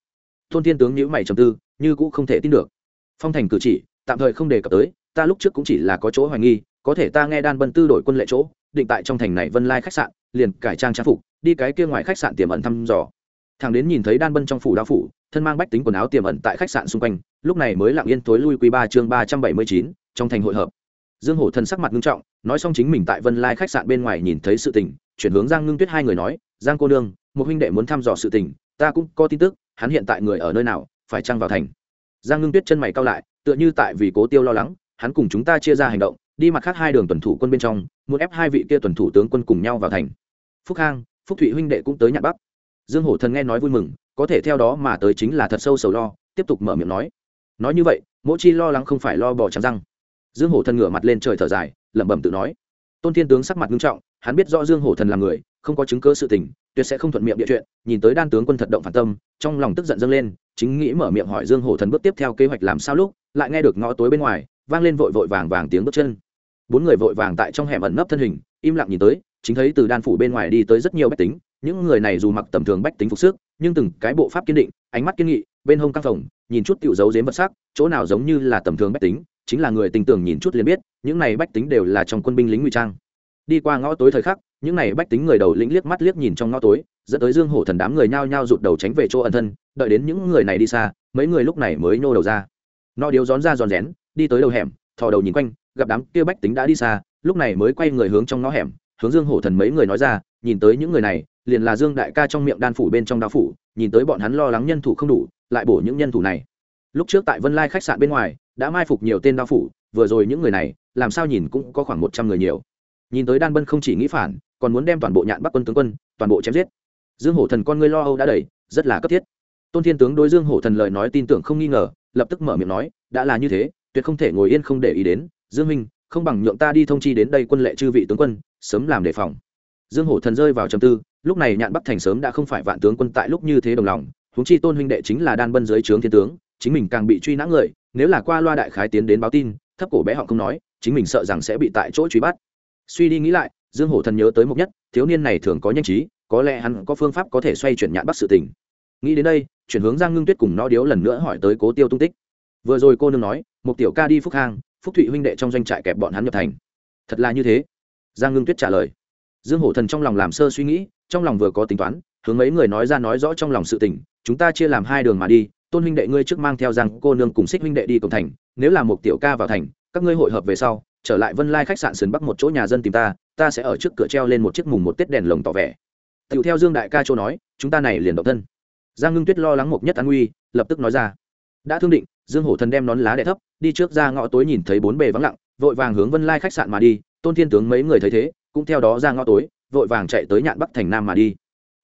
Thôn thiên tướng nhữ mày trầm tư, như cũng không thể tin được. Phong thành cử chỉ, tạm thời không đề cập tới, ta lúc trước cũng chỉ là có chỗ hoài nghi, có thể ta nghe đan bân tư đổi quân lệ chỗ, định tại trong thành này vân lai khách sạn, liền cải trang trang phục, đi cái kia ngoài khách sạn tiềm ẩn thăm dò thằng đến nhìn thấy đan bân trong phủ đao phủ, thân mang bách tính quần áo tiềm ẩn tại khách sạn xung quanh, lúc này mới lặng yên tối lui quý ba chương ba trăm bảy mươi chín, trong thành hội hợp. Dương hổ thân sắc mặt nghiêm trọng, nói xong chính mình tại vân lai khách sạn bên ngoài nhìn thấy sự tình, chuyển hướng giang ngưng tuyết hai người nói, giang cô nương, một huynh đệ muốn thăm dò sự tình, ta cũng có tin tức, hắn hiện tại người ở nơi nào, phải trăng vào thành? Giang ngưng tuyết chân mày cao lại, tựa như tại vì cố tiêu lo lắng, hắn cùng chúng ta chia ra hành động, đi mặt khác hai đường tuần thủ quân bên trong, muốn ép hai vị kia tuần thủ tướng quân cùng nhau vào thành. Phúc khang, phúc thụy huynh đệ cũng tới nhạn bắc dương hổ thần nghe nói vui mừng, có thể theo đó mà tới chính là thật sâu sầu lo, tiếp tục mở miệng nói. Nói như vậy, mỗi chi lo lắng không phải lo bỏ trắng răng. Dương hổ thần ngửa mặt lên trời thở dài, lẩm bẩm tự nói. Tôn thiên tướng sắc mặt nghiêm trọng, hắn biết rõ dương hổ thần là người, không có chứng cơ sự tình, tuyệt sẽ không thuận miệng địa chuyện, nhìn tới đan tướng quân thật động phản tâm, trong lòng tức giận dâng lên, chính nghĩ mở miệng hỏi dương hổ thần bước tiếp theo kế hoạch làm sao lúc, lại nghe được ngõ tối bên ngoài, vang lên vội vội vàng vàng tiếng bước chân. Bốn người vội vàng tại trong hẻm ẩn nấp thân hình, im lặng nhìn tới, chính thấy từ đan phủ bên ngoài đi tới rất nhiều bách tính những người này dù mặc tầm thường bách tính phục sức, nhưng từng cái bộ pháp kiên định, ánh mắt kiên nghị, bên hông căng phồng, nhìn chút tiểu dấu dếm vật sắc, chỗ nào giống như là tầm thường bách tính, chính là người tình tưởng nhìn chút liền biết, những này bách tính đều là trong quân binh lính ngụy trang. Đi qua ngõ tối thời khắc, những này bách tính người đầu lĩnh liếc mắt liếc nhìn trong ngõ tối, dẫn tới dương hổ thần đám người nhao nhao rụt đầu tránh về chỗ ẩn thân, đợi đến những người này đi xa, mấy người lúc này mới nhô đầu ra. No điếu rón ra giòn rén, đi tới đầu hẻm, thò đầu nhìn quanh, gặp đám kia bách tính đã đi xa, lúc này mới quay người hướng trong ngõ hẻm, hướng dương hổ thần mấy người nói ra, nhìn tới những người này liền là dương đại ca trong miệng đan phủ bên trong đao phủ, nhìn tới bọn hắn lo lắng nhân thủ không đủ, lại bổ những nhân thủ này. Lúc trước tại vân lai khách sạn bên ngoài, đã mai phục nhiều tên đao phủ, vừa rồi những người này, làm sao nhìn cũng có khoảng một trăm người nhiều. Nhìn tới đan bân không chỉ nghĩ phản, còn muốn đem toàn bộ nhạn bắc quân tướng quân, toàn bộ chém giết. Dương hổ thần con ngươi lo âu đã đầy, rất là cấp thiết. Tôn thiên tướng đối dương hổ thần lời nói tin tưởng không nghi ngờ, lập tức mở miệng nói, đã là như thế, tuyệt không thể ngồi yên không để ý đến. Dương minh, không bằng nhượng ta đi thông chi đến đây quân lệ chư vị tướng quân, sớm làm đề phòng. Dương hổ thần rơi vào trầm tư lúc này nhạn bắc thành sớm đã không phải vạn tướng quân tại lúc như thế đồng lòng, huống chi tôn huynh đệ chính là đan bân dưới trướng thiên tướng, chính mình càng bị truy nã người, nếu là qua loa đại khái tiến đến báo tin, thấp cổ bé họ không nói, chính mình sợ rằng sẽ bị tại chỗ truy bắt. Suy đi nghĩ lại, dương hổ thần nhớ tới mục nhất, thiếu niên này thường có nhanh trí, có lẽ hắn có phương pháp có thể xoay chuyển nhạn bắc sự tình. Nghĩ đến đây, chuyển hướng giang ngưng tuyết cùng nó điếu lần nữa hỏi tới cố tiêu tung tích. Vừa rồi cô nương nói một tiểu ca đi phúc hang, phúc thụy huynh đệ trong doanh trại kẹp bọn hắn nhập thành. Thật là như thế. Giang ngưng tuyết trả lời. Dương hổ thần trong lòng làm sơ suy nghĩ trong lòng vừa có tính toán, hướng mấy người nói ra nói rõ trong lòng sự tình, chúng ta chia làm hai đường mà đi, tôn huynh đệ ngươi trước mang theo rằng cô nương cùng xích huynh đệ đi cổng thành, nếu là một tiểu ca vào thành, các ngươi hội hợp về sau, trở lại vân lai khách sạn sườn bắc một chỗ nhà dân tìm ta ta sẽ ở trước cửa treo lên một chiếc mùng một tết đèn lồng tỏ vẻ. Tựu theo dương đại ca châu nói, chúng ta này liền động thân. Giang ngưng tuyết lo lắng một nhất an nguy lập tức nói ra. Đã thương định, dương hổ thần đem nón lá đẻ thấp, đi trước ra ngõ tối nhìn thấy bốn bề vắng lặng, vội vàng hướng vân lai khách sạn mà đi, tôn thiên tướng mấy người thấy thế, cũng theo đó ra ngõ tối vội vàng chạy tới nhạn bắc thành nam mà đi.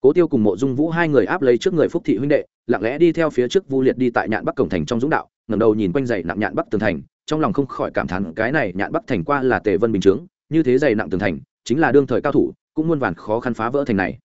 Cố tiêu cùng mộ dung vũ hai người áp lấy trước người phúc thị huynh đệ, lặng lẽ đi theo phía trước vu liệt đi tại nhạn bắc cổng thành trong dũng đạo, ngẩng đầu nhìn quanh dày nặng nhạn bắc tường thành, trong lòng không khỏi cảm thán cái này nhạn bắc thành qua là tề vân bình chướng như thế dày nặng tường thành, chính là đương thời cao thủ, cũng muôn vàn khó khăn phá vỡ thành này.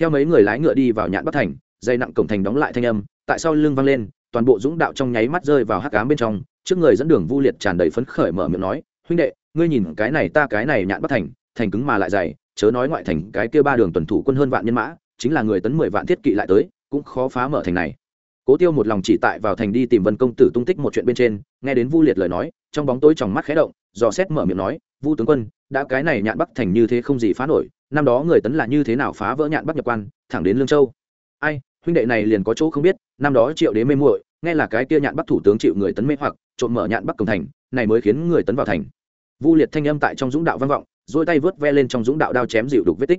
Theo mấy người lái ngựa đi vào nhạn bắc thành, dày nặng cổng thành đóng lại thanh âm, tại sau lưng vang lên, toàn bộ dũng đạo trong nháy mắt rơi vào hắc ám bên trong, trước người dẫn đường vu liệt tràn đầy phấn khởi mở miệng nói, huynh đệ, ngươi nhìn cái này ta cái này nhạn bắc thành thành cứng mà lại dày chớ nói ngoại thành cái kia ba đường tuần thủ quân hơn vạn nhân mã, chính là người tấn mười vạn thiết kỵ lại tới, cũng khó phá mở thành này. Cố tiêu một lòng chỉ tại vào thành đi tìm vân công tử tung tích một chuyện bên trên, nghe đến vu liệt lời nói, trong bóng tối trong mắt khẽ động, dò xét mở miệng nói, vu tướng quân, đã cái này nhạn bắc thành như thế không gì phá nổi, năm đó người tấn là như thế nào phá vỡ nhạn bắc nhập quan, thẳng đến lương châu? Ai, huynh đệ này liền có chỗ không biết, năm đó triệu đế mê muội, nghe là cái kia nhạn bắc thủ tướng chịu người tấn mê hoặc, trộm mở nhạn bắc cổng thành, này mới khiến người tấn vào thành. Vu liệt thanh âm tại trong dũng đạo vang vọng dỗi tay vớt ve lên trong dũng đạo đao chém dịu đục vết tích.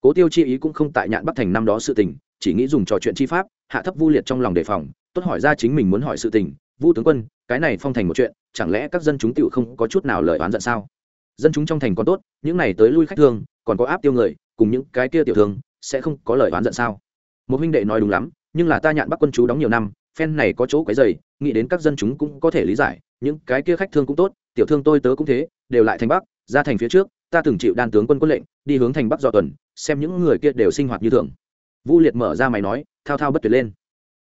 Cố tiêu chi ý cũng không tại nhạn bắc thành năm đó sự tình, chỉ nghĩ dùng trò chuyện chi pháp, hạ thấp vu liệt trong lòng đề phòng, tốt hỏi ra chính mình muốn hỏi sự tình. Vu tướng quân, cái này phong thành một chuyện, chẳng lẽ các dân chúng tựu không có chút nào lời oán giận sao? Dân chúng trong thành còn tốt, những này tới lui khách thương còn có áp tiêu người, cùng những cái kia tiểu thương, sẽ không có lời oán giận sao? Một huynh đệ nói đúng lắm, nhưng là ta nhạn bắc quân chú đóng nhiều năm, phen này có chỗ quấy dày nghĩ đến các dân chúng cũng có thể lý giải, những cái kia khách thương cũng tốt, tiểu thương tôi tớ cũng thế, đều lại thành bắc, ra thành phía trước ta từng chịu đan tướng quân quân lệnh, đi hướng thành bắc dọ tuần, xem những người kia đều sinh hoạt như thường. Vu liệt mở ra mày nói, thao thao bất tuyệt lên.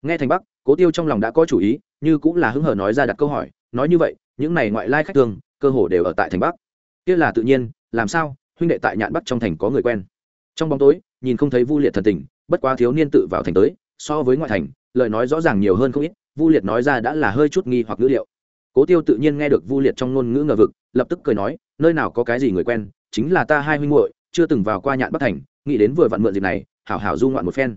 Nghe thành bắc, cố tiêu trong lòng đã có chủ ý, như cũng là hứng hờ nói ra đặt câu hỏi, nói như vậy, những này ngoại lai khách thường cơ hồ đều ở tại thành bắc. Kia là tự nhiên, làm sao, huynh đệ tại nhạn bắc trong thành có người quen. Trong bóng tối, nhìn không thấy vu liệt thần tình, bất quá thiếu niên tự vào thành tới, so với ngoại thành, lời nói rõ ràng nhiều hơn không ít, vu liệt nói ra đã là hơi chút nghi hoặc ngữ liệu. Cố tiêu tự nhiên nghe được vu liệt trong ngôn ngữ ngờ vực, lập tức cười nói, nơi nào có cái gì người quen chính là ta hai huynh muội, chưa từng vào qua nhạn bắc thành, nghĩ đến vừa vặn mượn dịp này, hảo hảo du ngoạn một phen.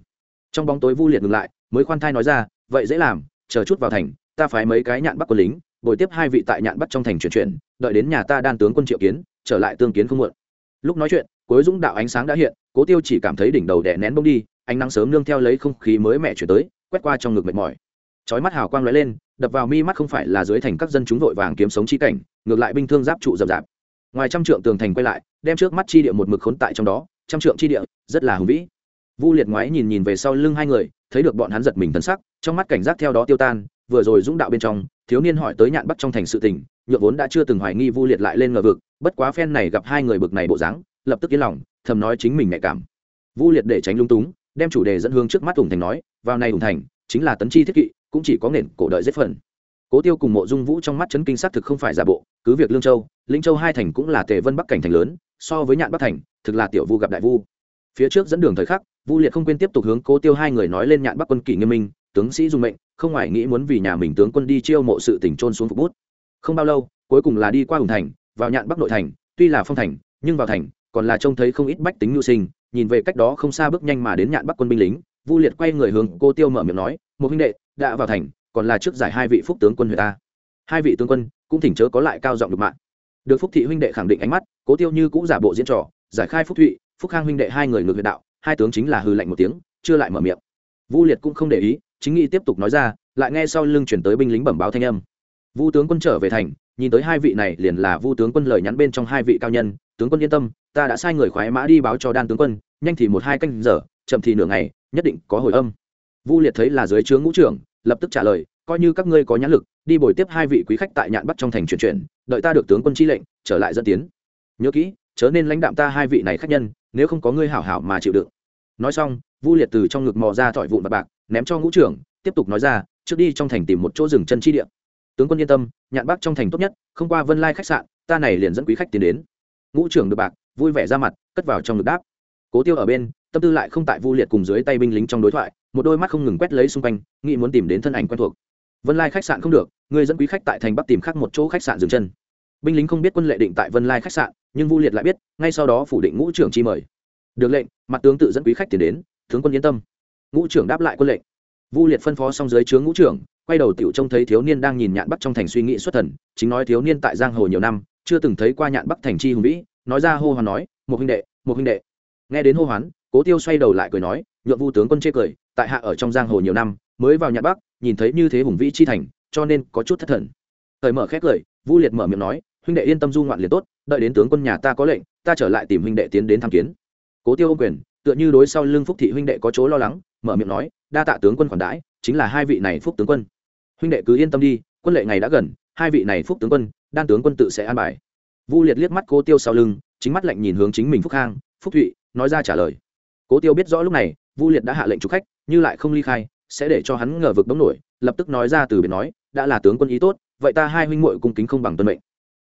Trong bóng tối vu liệt ngừng lại, mới khoan thai nói ra, vậy dễ làm, chờ chút vào thành, ta phái mấy cái nhạn bắc quân lính, bồi tiếp hai vị tại nhạn bắc trong thành chuyển chuyển, đợi đến nhà ta đan tướng quân triệu kiến, trở lại tương kiến không muộn. Lúc nói chuyện, cuối dũng đạo ánh sáng đã hiện, cố tiêu chỉ cảm thấy đỉnh đầu đè nén bông đi, ánh nắng sớm nương theo lấy không khí mới mẻ chuyển tới, quét qua trong ngực mệt mỏi. Chói mắt hào quang lóe lên, đập vào mi mắt không phải là dưới thành các dân chúng vội vàng kiếm sống chi cảnh, ngược lại binh thương giáp trụ dập dạp ngoài trăm trượng tường thành quay lại, đem trước mắt chi địa một mực khốn tại trong đó, trăm trượng chi địa, rất là hùng vĩ. Vu liệt ngoái nhìn nhìn về sau lưng hai người, thấy được bọn hắn giật mình thân sắc, trong mắt cảnh giác theo đó tiêu tan, vừa rồi dũng đạo bên trong, thiếu niên hỏi tới nhạn bắc trong thành sự tình, nhượng vốn đã chưa từng hoài nghi vu liệt lại lên ngờ vực, bất quá phen này gặp hai người bực này bộ dáng, lập tức yên lòng, thầm nói chính mình nhạy cảm. Vu liệt để tránh lung túng, đem chủ đề dẫn hướng trước mắt ủng thành nói, vào này ủng thành, chính là tấn chi thiết kỵ, cũng chỉ có nền cổ đợi giết phần cố tiêu cùng mộ dung vũ trong mắt chấn kinh xác thực không phải giả bộ, cứ việc lương châu linh châu hai thành cũng là tề vân bắc cảnh thành lớn, so với nhạn bắc thành, thực là tiểu vu gặp đại vu. Phía trước dẫn đường thời khắc, vu liệt không quên tiếp tục hướng cố tiêu hai người nói lên nhạn bắc quân kỷ nghiêm minh, tướng sĩ dùng mệnh, không ngoài nghĩ muốn vì nhà mình tướng quân đi chiêu mộ sự tỉnh trôn xuống phục bút. Không bao lâu, cuối cùng là đi qua hùng thành, vào nhạn bắc nội thành, tuy là phong thành, nhưng vào thành, còn là trông thấy không ít bách tính nhu sinh, nhìn về cách đó không xa bước nhanh mà đến nhạn bắc quân binh lính, vu liệt quay người hướng cô tiêu mở miệng nói một huynh đệ, đã vào thành còn là trước giải hai vị phúc tướng quân huyện ta hai vị tướng quân cũng thỉnh chớ có lại cao giọng được mạng được phúc thị huynh đệ khẳng định ánh mắt, cố tiêu như cũng giả bộ diễn trò, giải khai phúc thụy, phúc khang huynh đệ hai người ngược huyện đạo, hai tướng chính là hư lạnh một tiếng, chưa lại mở miệng. Vu liệt cũng không để ý, chính nghĩ tiếp tục nói ra, lại nghe sau lưng chuyển tới binh lính bẩm báo thanh âm. Vu tướng quân trở về thành, nhìn tới hai vị này liền là vu tướng quân lời nhắn bên trong hai vị cao nhân, tướng quân yên tâm, ta đã sai người khoái mã đi báo cho đan tướng quân, nhanh thì một hai canh giờ, chậm thì nửa ngày, nhất định có hồi âm. Vu liệt thấy là dưới trướng ngũ trưởng lập tức trả lời, coi như các ngươi có nhãn lực, đi bồi tiếp hai vị quý khách tại nhạn bắc trong thành chuyển chuyển, đợi ta được tướng quân chi lệnh, trở lại dẫn tiến. Nhớ kỹ, chớ nên lãnh đạm ta hai vị này khách nhân, nếu không có ngươi hảo hảo mà chịu đựng. Nói xong, vu liệt từ trong ngực mò ra thỏi vụn bạc bạc, ném cho ngũ trưởng, tiếp tục nói ra, trước đi trong thành tìm một chỗ dừng chân chi địa. Tướng quân yên tâm, nhạn bắc trong thành tốt nhất, không qua vân lai khách sạn, ta này liền dẫn quý khách tiến đến. Ngũ trưởng được bạc, vui vẻ ra mặt, cất vào trong ngực đáp. Cố tiêu ở bên tâm tư lại không tại vu liệt cùng dưới tay binh lính trong đối thoại, một đôi mắt không ngừng quét lấy xung quanh, nghĩ muốn tìm đến thân ảnh quen thuộc. Vân lai khách sạn không được, người dẫn quý khách tại thành bắc tìm khác một chỗ khách sạn dừng chân. Binh lính không biết quân lệ định tại vân lai khách sạn, nhưng vu liệt lại biết, ngay sau đó phủ định ngũ trưởng chi mời. Được lệnh, mặt tướng tự dẫn quý khách tiến đến, tướng quân yên tâm. Ngũ trưởng đáp lại quân lệnh. Vu liệt phân phó xong dưới trướng ngũ trưởng, quay đầu tiểu trông thấy thiếu niên đang nhìn nhạn bắc trong thành suy nghĩ xuất thần, chính nói thiếu niên tại giang hồ nhiều năm, chưa từng thấy qua nhạn bắc thành chi hùng vĩ, nói ra hô hoán nói, một huynh đệ, một huynh đệ. Nghe đến hô hoán cố tiêu xoay đầu lại cười nói, nhượng vu tướng quân chê cười, tại hạ ở trong giang hồ nhiều năm, mới vào nhạn bắc, nhìn thấy như thế hùng vĩ chi thành, cho nên có chút thất thần. Thời mở khét cười, vu liệt mở miệng nói, huynh đệ yên tâm du ngoạn liền tốt, đợi đến tướng quân nhà ta có lệnh, ta trở lại tìm huynh đệ tiến đến tham kiến. Cố tiêu ô quyền, tựa như đối sau lưng phúc thị huynh đệ có chỗ lo lắng, mở miệng nói, đa tạ tướng quân khoản đãi, chính là hai vị này phúc tướng quân. Huynh đệ cứ yên tâm đi, quân lệ ngày đã gần, hai vị này phúc tướng quân, đan tướng quân tự sẽ an bài. Vu liệt liếc mắt cố tiêu sau lưng, chính mắt lạnh nhìn hướng chính mình phúc khang, phúc thụy, nói ra trả lời cố tiêu biết rõ lúc này, vu liệt đã hạ lệnh chủ khách, như lại không ly khai, sẽ để cho hắn ngờ vực bóng nổi, lập tức nói ra từ biệt nói, đã là tướng quân ý tốt, vậy ta hai huynh muội cung kính không bằng tuân mệnh.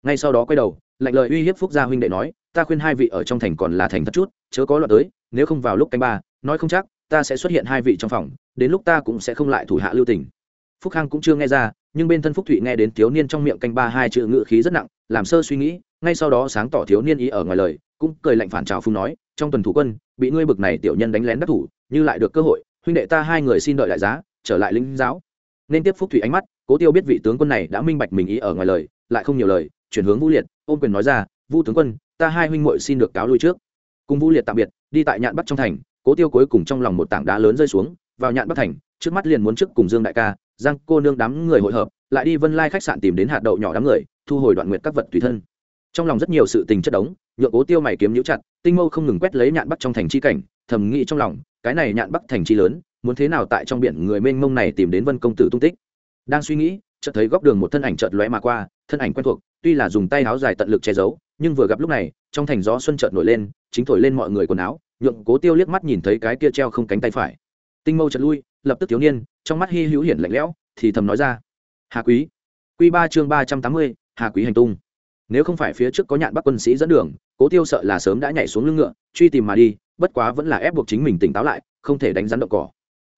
Ngay sau đó quay đầu, lạnh lời uy hiếp phúc gia huynh đệ nói, ta khuyên hai vị ở trong thành còn là thành thất chút, chớ có loạn tới, nếu không vào lúc canh ba, nói không chắc, ta sẽ xuất hiện hai vị trong phòng, đến lúc ta cũng sẽ không lại thủ hạ lưu tình. Phúc khang cũng chưa nghe ra, nhưng bên thân phúc thụy nghe đến thiếu niên trong miệng canh ba hai chữ ngự khí rất nặng, làm sơ suy nghĩ, ngay sau đó sáng tỏ thiếu niên ý ở ngoài lời, cũng cười lạnh phản trào phung nói trong tuần thủ quân, bị ngươi bực này tiểu nhân đánh lén đắc thủ, như lại được cơ hội, huynh đệ ta hai người xin đợi đại giá, trở lại lính giáo. Nên tiếp phúc thủy ánh mắt, cố tiêu biết vị tướng quân này đã minh bạch mình ý ở ngoài lời, lại không nhiều lời, chuyển hướng vũ liệt, ôm quyền nói ra vu tướng quân, ta hai huynh muội xin được cáo lui trước. Cùng vũ liệt tạm biệt, đi tại nhạn bắc trong thành, cố tiêu cuối cùng trong lòng một tảng đá lớn rơi xuống, vào nhạn bắc thành, trước mắt liền muốn trước cùng dương đại ca, giang cô nương đám người hội hợp, lại đi vân lai khách sạn tìm đến hạt đậu nhỏ đám người, thu hồi đoạn nguyện các vật tùy thân. Trong lòng rất nhiều sự tình chất đống nhựa cố tiêu mày kiếm nhũ chặt, tinh mâu không ngừng quét lấy nhạn bắc trong thành chi cảnh, thầm nghĩ trong lòng, cái này nhạn bắc thành chi lớn, muốn thế nào tại trong biển người mênh mông này tìm đến vân công tử tung tích. Đang suy nghĩ, chợt thấy góc đường một thân ảnh chợt lóe mà qua, thân ảnh quen thuộc, tuy là dùng tay áo dài tận lực che giấu, nhưng vừa gặp lúc này, trong thành gió xuân chợt nổi lên, chính thổi lên mọi người quần áo, nhượng cố tiêu liếc mắt nhìn thấy cái kia treo không cánh tay phải. Tinh mâu chợt lui, lập tức thiếu niên, trong mắt hy hữu hiển lạnh lẽo, thì thầm nói ra, hà quý, quy ba chương ba trăm tám mươi, hà quý hành tung nếu không phải phía trước có nhạn bắc quân sĩ dẫn đường, cố tiêu sợ là sớm đã nhảy xuống lưng ngựa, truy tìm mà đi, bất quá vẫn là ép buộc chính mình tỉnh táo lại, không thể đánh rắn động cỏ.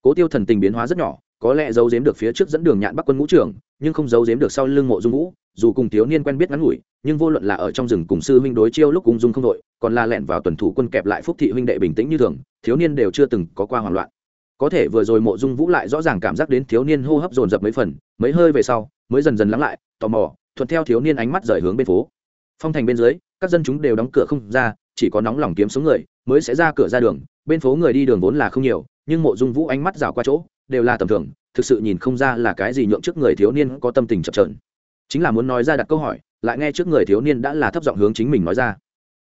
Cố tiêu thần tình biến hóa rất nhỏ, có lẽ giấu giếm được phía trước dẫn đường nhạn bắc quân ngũ trưởng, nhưng không giấu giếm được sau lưng mộ dung vũ, dù cùng thiếu niên quen biết ngắn ngủi, nhưng vô luận là ở trong rừng cùng sư huynh đối chiêu lúc cùng dung không đội, còn là lẹn vào tuần thủ quân kẹp lại phúc thị huynh đệ bình tĩnh như thường, thiếu niên đều chưa từng có qua hoảng loạn. Có thể vừa rồi mộ dung vũ lại rõ ràng cảm giác đến thiếu niên hô hấp dồn dập mấy phần, mấy hơi về sau, mới dần dần lắng lại, tò mò thuận theo thiếu niên ánh mắt rời hướng bên phố. Phong thành bên dưới, các dân chúng đều đóng cửa không ra, chỉ có nóng lòng kiếm số người mới sẽ ra cửa ra đường. Bên phố người đi đường vốn là không nhiều, nhưng mộ dung vũ ánh mắt rào qua chỗ, đều là tầm thường, thực sự nhìn không ra là cái gì nhượng trước người thiếu niên có tâm tình chập trờn chính là muốn nói ra đặt câu hỏi, lại nghe trước người thiếu niên đã là thấp giọng hướng chính mình nói ra.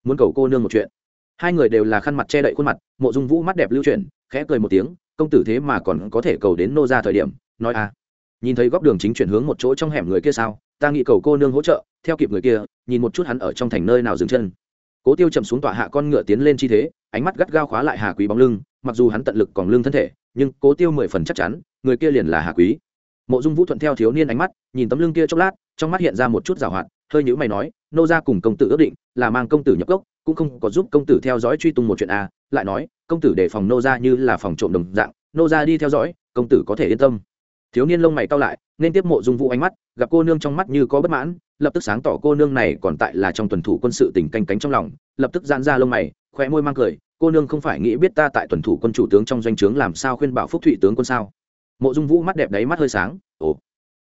Muốn cầu cô nương một chuyện. Hai người đều là khăn mặt che đậy khuôn mặt, mộ dung vũ mắt đẹp lưu chuyển, khẽ cười một tiếng, công tử thế mà còn có thể cầu đến nô ra thời điểm, nói a nhìn thấy góc đường chính chuyển hướng một chỗ trong hẻm người kia sao ta nghĩ cầu cô nương hỗ trợ, theo kịp người kia, nhìn một chút hắn ở trong thành nơi nào dừng chân. Cố tiêu chậm xuống tọa hạ con ngựa tiến lên chi thế, ánh mắt gắt gao khóa lại hà quý bóng lưng, mặc dù hắn tận lực còn lưng thân thể, nhưng cố tiêu mười phần chắc chắn, người kia liền là hà quý. Mộ dung vũ thuận theo thiếu niên ánh mắt, nhìn tấm lưng kia chốc lát, trong mắt hiện ra một chút g hoạt, hơi nhữ mày nói, nô ra cùng công tử ước định, là mang công tử nhập cốc, cũng không có giúp công tử theo dõi truy tung một chuyện a lại nói, công tử để phòng nô ra như là phòng trộm đồng dạng, nô ra đi theo dõi, công tử có thể yên tâm. Thiếu niên lông mày cao lại, nên tiếp mộ dung vũ ánh mắt gặp cô nương trong mắt như có bất mãn, lập tức sáng tỏ cô nương này còn tại là trong tuần thủ quân sự tình canh cánh trong lòng, lập tức giãn ra lông mày, khóe môi mang cười, cô nương không phải nghĩ biết ta tại tuần thủ quân chủ tướng trong doanh trướng làm sao khuyên bảo phúc thụy tướng quân sao? Mộ dung vũ mắt đẹp đáy mắt hơi sáng, ồ,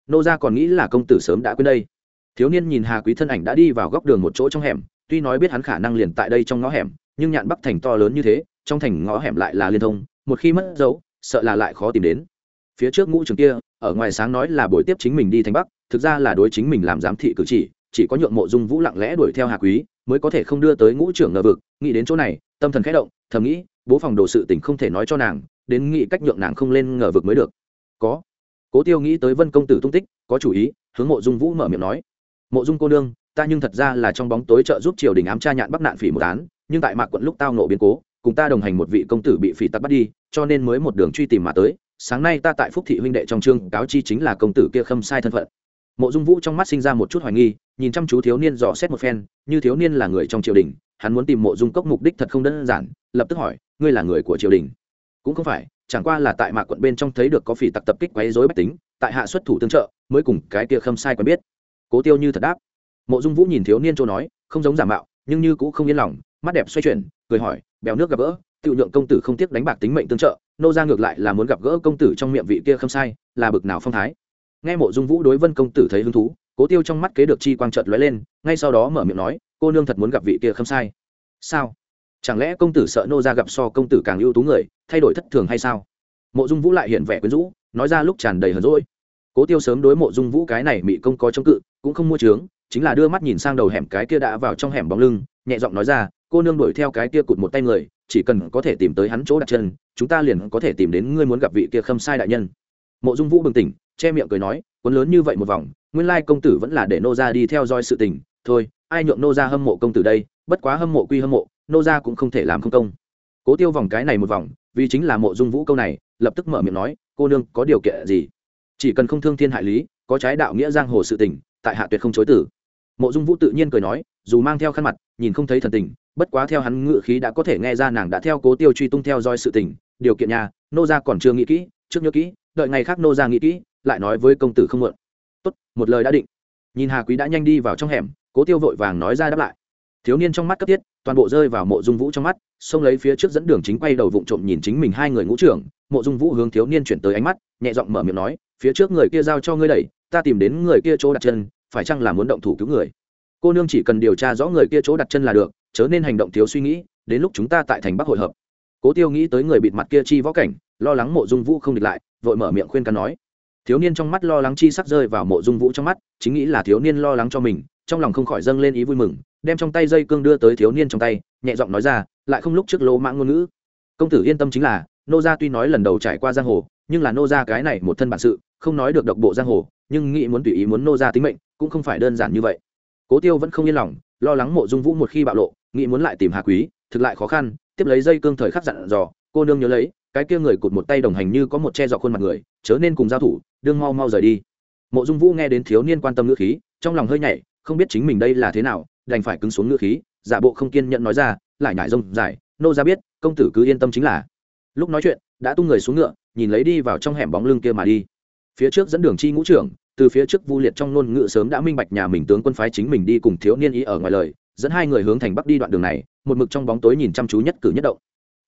nô gia còn nghĩ là công tử sớm đã quên đây. Thiếu niên nhìn hà quý thân ảnh đã đi vào góc đường một chỗ trong hẻm, tuy nói biết hắn khả năng liền tại đây trong ngõ hẻm, nhưng nhạn bắc thành to lớn như thế, trong thành ngõ hẻm lại là liên thông, một khi mất dấu, sợ là lại khó tìm đến. Phía trước ngũ trường kia, ở ngoài sáng nói là buổi tiếp chính mình đi thành bắc thực ra là đối chính mình làm giám thị cử chỉ chỉ có nhượng mộ dung vũ lặng lẽ đuổi theo hà quý, mới có thể không đưa tới ngũ trưởng ngờ vực. Nghĩ đến chỗ này, tâm thần khẽ động, thầm nghĩ, bố phòng đồ sự tình không thể nói cho nàng, đến nghĩ cách nhượng nàng không lên ngờ vực mới được. Có. Cố tiêu nghĩ tới vân công tử tung tích, có chủ ý, hướng mộ dung vũ mở miệng nói. Mộ dung cô nương, ta nhưng thật ra là trong bóng tối trợ giúp triều đình ám tra nhạn bắc nạn phỉ một án, nhưng tại mạc quận lúc tao nộ biến cố, cùng ta đồng hành một vị công tử bị phỉ tắc bắt đi, cho nên mới một đường truy tìm mà tới. Sáng nay ta tại phúc thị huynh đệ trong trương cáo chi chính là công tử kia khâm sai thân phận mộ dung vũ trong mắt sinh ra một chút hoài nghi, nhìn chăm chú thiếu niên dò xét một phen, như thiếu niên là người trong triều đình, hắn muốn tìm mộ dung cốc mục đích thật không đơn giản, lập tức hỏi, ngươi là người của triều đình? Cũng không phải, chẳng qua là tại mạc quận bên trong thấy được có phỉ tặc tập kích quấy rối bách tính, tại hạ xuất thủ tương trợ, mới cùng cái kia khâm sai quen biết. Cố tiêu như thật đáp. Mộ dung vũ nhìn thiếu niên châu nói, không giống giả mạo, nhưng như cũng không yên lòng, mắt đẹp xoay chuyển, cười hỏi bèo nước gặp gỡ tự nhượng công tử không tiếc đánh bạc tính mệnh tương trợ, nô ra ngược lại là muốn gặp gỡ công tử trong miệng vị kia khâm sai, là bực nào phong thái? Nghe mộ dung vũ đối vân công tử thấy hứng thú, cố tiêu trong mắt kế được chi quang trợt lóe lên, ngay sau đó mở miệng nói, cô nương thật muốn gặp vị kia không sai. Sao? Chẳng lẽ công tử sợ nô ra gặp so công tử càng ưu tú người, thay đổi thất thường hay sao? Mộ dung vũ lại hiện vẻ quyến rũ, nói ra lúc tràn đầy hờn rỗi cố tiêu sớm đối mộ dung vũ cái này bị công có chống cự, cũng không mua trướng chính là đưa mắt nhìn sang đầu hẻm cái kia đã vào trong hẻm bóng lưng, nhẹ giọng nói ra, cô nương đuổi theo cái kia cụt một tay người, chỉ cần có thể tìm tới hắn chỗ đặt chân, chúng ta liền có thể tìm đến ngươi muốn gặp vị kia khâm sai đại nhân. Mộ dung vũ bừng tỉnh che miệng cười nói, cuốn lớn như vậy một vòng, nguyên lai công tử vẫn là để nô ra đi theo dõi sự tình. Thôi, ai nhượng nô ra hâm mộ công tử đây? Bất quá hâm mộ quy hâm mộ, nô ra cũng không thể làm không công. Cố tiêu vòng cái này một vòng, vì chính là mộ dung vũ câu này, lập tức mở miệng nói, cô nương, có điều kiện gì? Chỉ cần không thương thiên hại lý, có trái đạo nghĩa giang hồ sự tình, tại hạ tuyệt không chối tử. Mộ dung vũ tự nhiên cười nói, dù mang theo khăn mặt, nhìn không thấy thần tình, bất quá theo hắn ngự khí đã có thể nghe ra nàng đã theo cố tiêu truy tung theo dõi sự tình. Điều kiện nhà nô gia còn chưa nghĩ kỹ, trước nhớ kỹ, đợi ngày khác nô gia nghĩ kỹ lại nói với công tử không muộn. Tốt, một lời đã định. Nhìn hà quý đã nhanh đi vào trong hẻm, cố tiêu vội vàng nói ra đáp lại. Thiếu niên trong mắt cấp thiết, toàn bộ rơi vào mộ dung vũ trong mắt, xông lấy phía trước dẫn đường chính quay đầu vụng trộm nhìn chính mình hai người ngũ trưởng, mộ dung vũ hướng thiếu niên chuyển tới ánh mắt, nhẹ giọng mở miệng nói, phía trước người kia giao cho ngươi đẩy, ta tìm đến người kia chỗ đặt chân, phải chăng là muốn động thủ cứu người? Cô nương chỉ cần điều tra rõ người kia chỗ đặt chân là được, chớ nên hành động thiếu suy nghĩ, đến lúc chúng ta tại thành bắc hội hợp. Cố tiêu nghĩ tới người bịt mặt kia chi võ cảnh, lo lắng mộ dung vũ không địch lại, vội mở miệng khuyên can nói thiếu niên trong mắt lo lắng chi sắc rơi vào mộ dung vũ trong mắt, chính nghĩ là thiếu niên lo lắng cho mình, trong lòng không khỏi dâng lên ý vui mừng, đem trong tay dây cương đưa tới thiếu niên trong tay, nhẹ giọng nói ra, lại không lúc trước lỗ mãng ngôn ngữ. Công tử yên tâm chính là, nô gia tuy nói lần đầu trải qua giang hồ, nhưng là nô gia cái này một thân bản sự, không nói được độc bộ giang hồ, nhưng nghĩ muốn tùy ý muốn nô gia tính mệnh, cũng không phải đơn giản như vậy. Cố tiêu vẫn không yên lòng, lo lắng mộ dung vũ một khi bạo lộ, nghĩ muốn lại tìm hà quý, thực lại khó khăn, tiếp lấy dây cương thời khắc dặn dò, cô nương nhớ lấy cái kia người cụt một tay đồng hành như có một che dọc khuôn mặt người, chớ nên cùng giao thủ, đương mau mau rời đi. Mộ dung vũ nghe đến thiếu niên quan tâm ngữ khí, trong lòng hơi nhảy, không biết chính mình đây là thế nào, đành phải cứng xuống ngữ khí, giả bộ không kiên nhận nói ra, lại nhải rông dài nô ra biết, công tử cứ yên tâm chính là. Lúc nói chuyện, đã tung người xuống ngựa, nhìn lấy đi vào trong hẻm bóng lưng kia mà đi. Phía trước dẫn đường chi ngũ trưởng, từ phía trước vu liệt trong ngôn ngữ sớm đã minh bạch nhà mình tướng quân phái chính mình đi cùng thiếu niên ý ở ngoài lời, dẫn hai người hướng thành bắc đi đoạn đường này, một mực trong bóng tối nhìn chăm chú nhất cử nhất động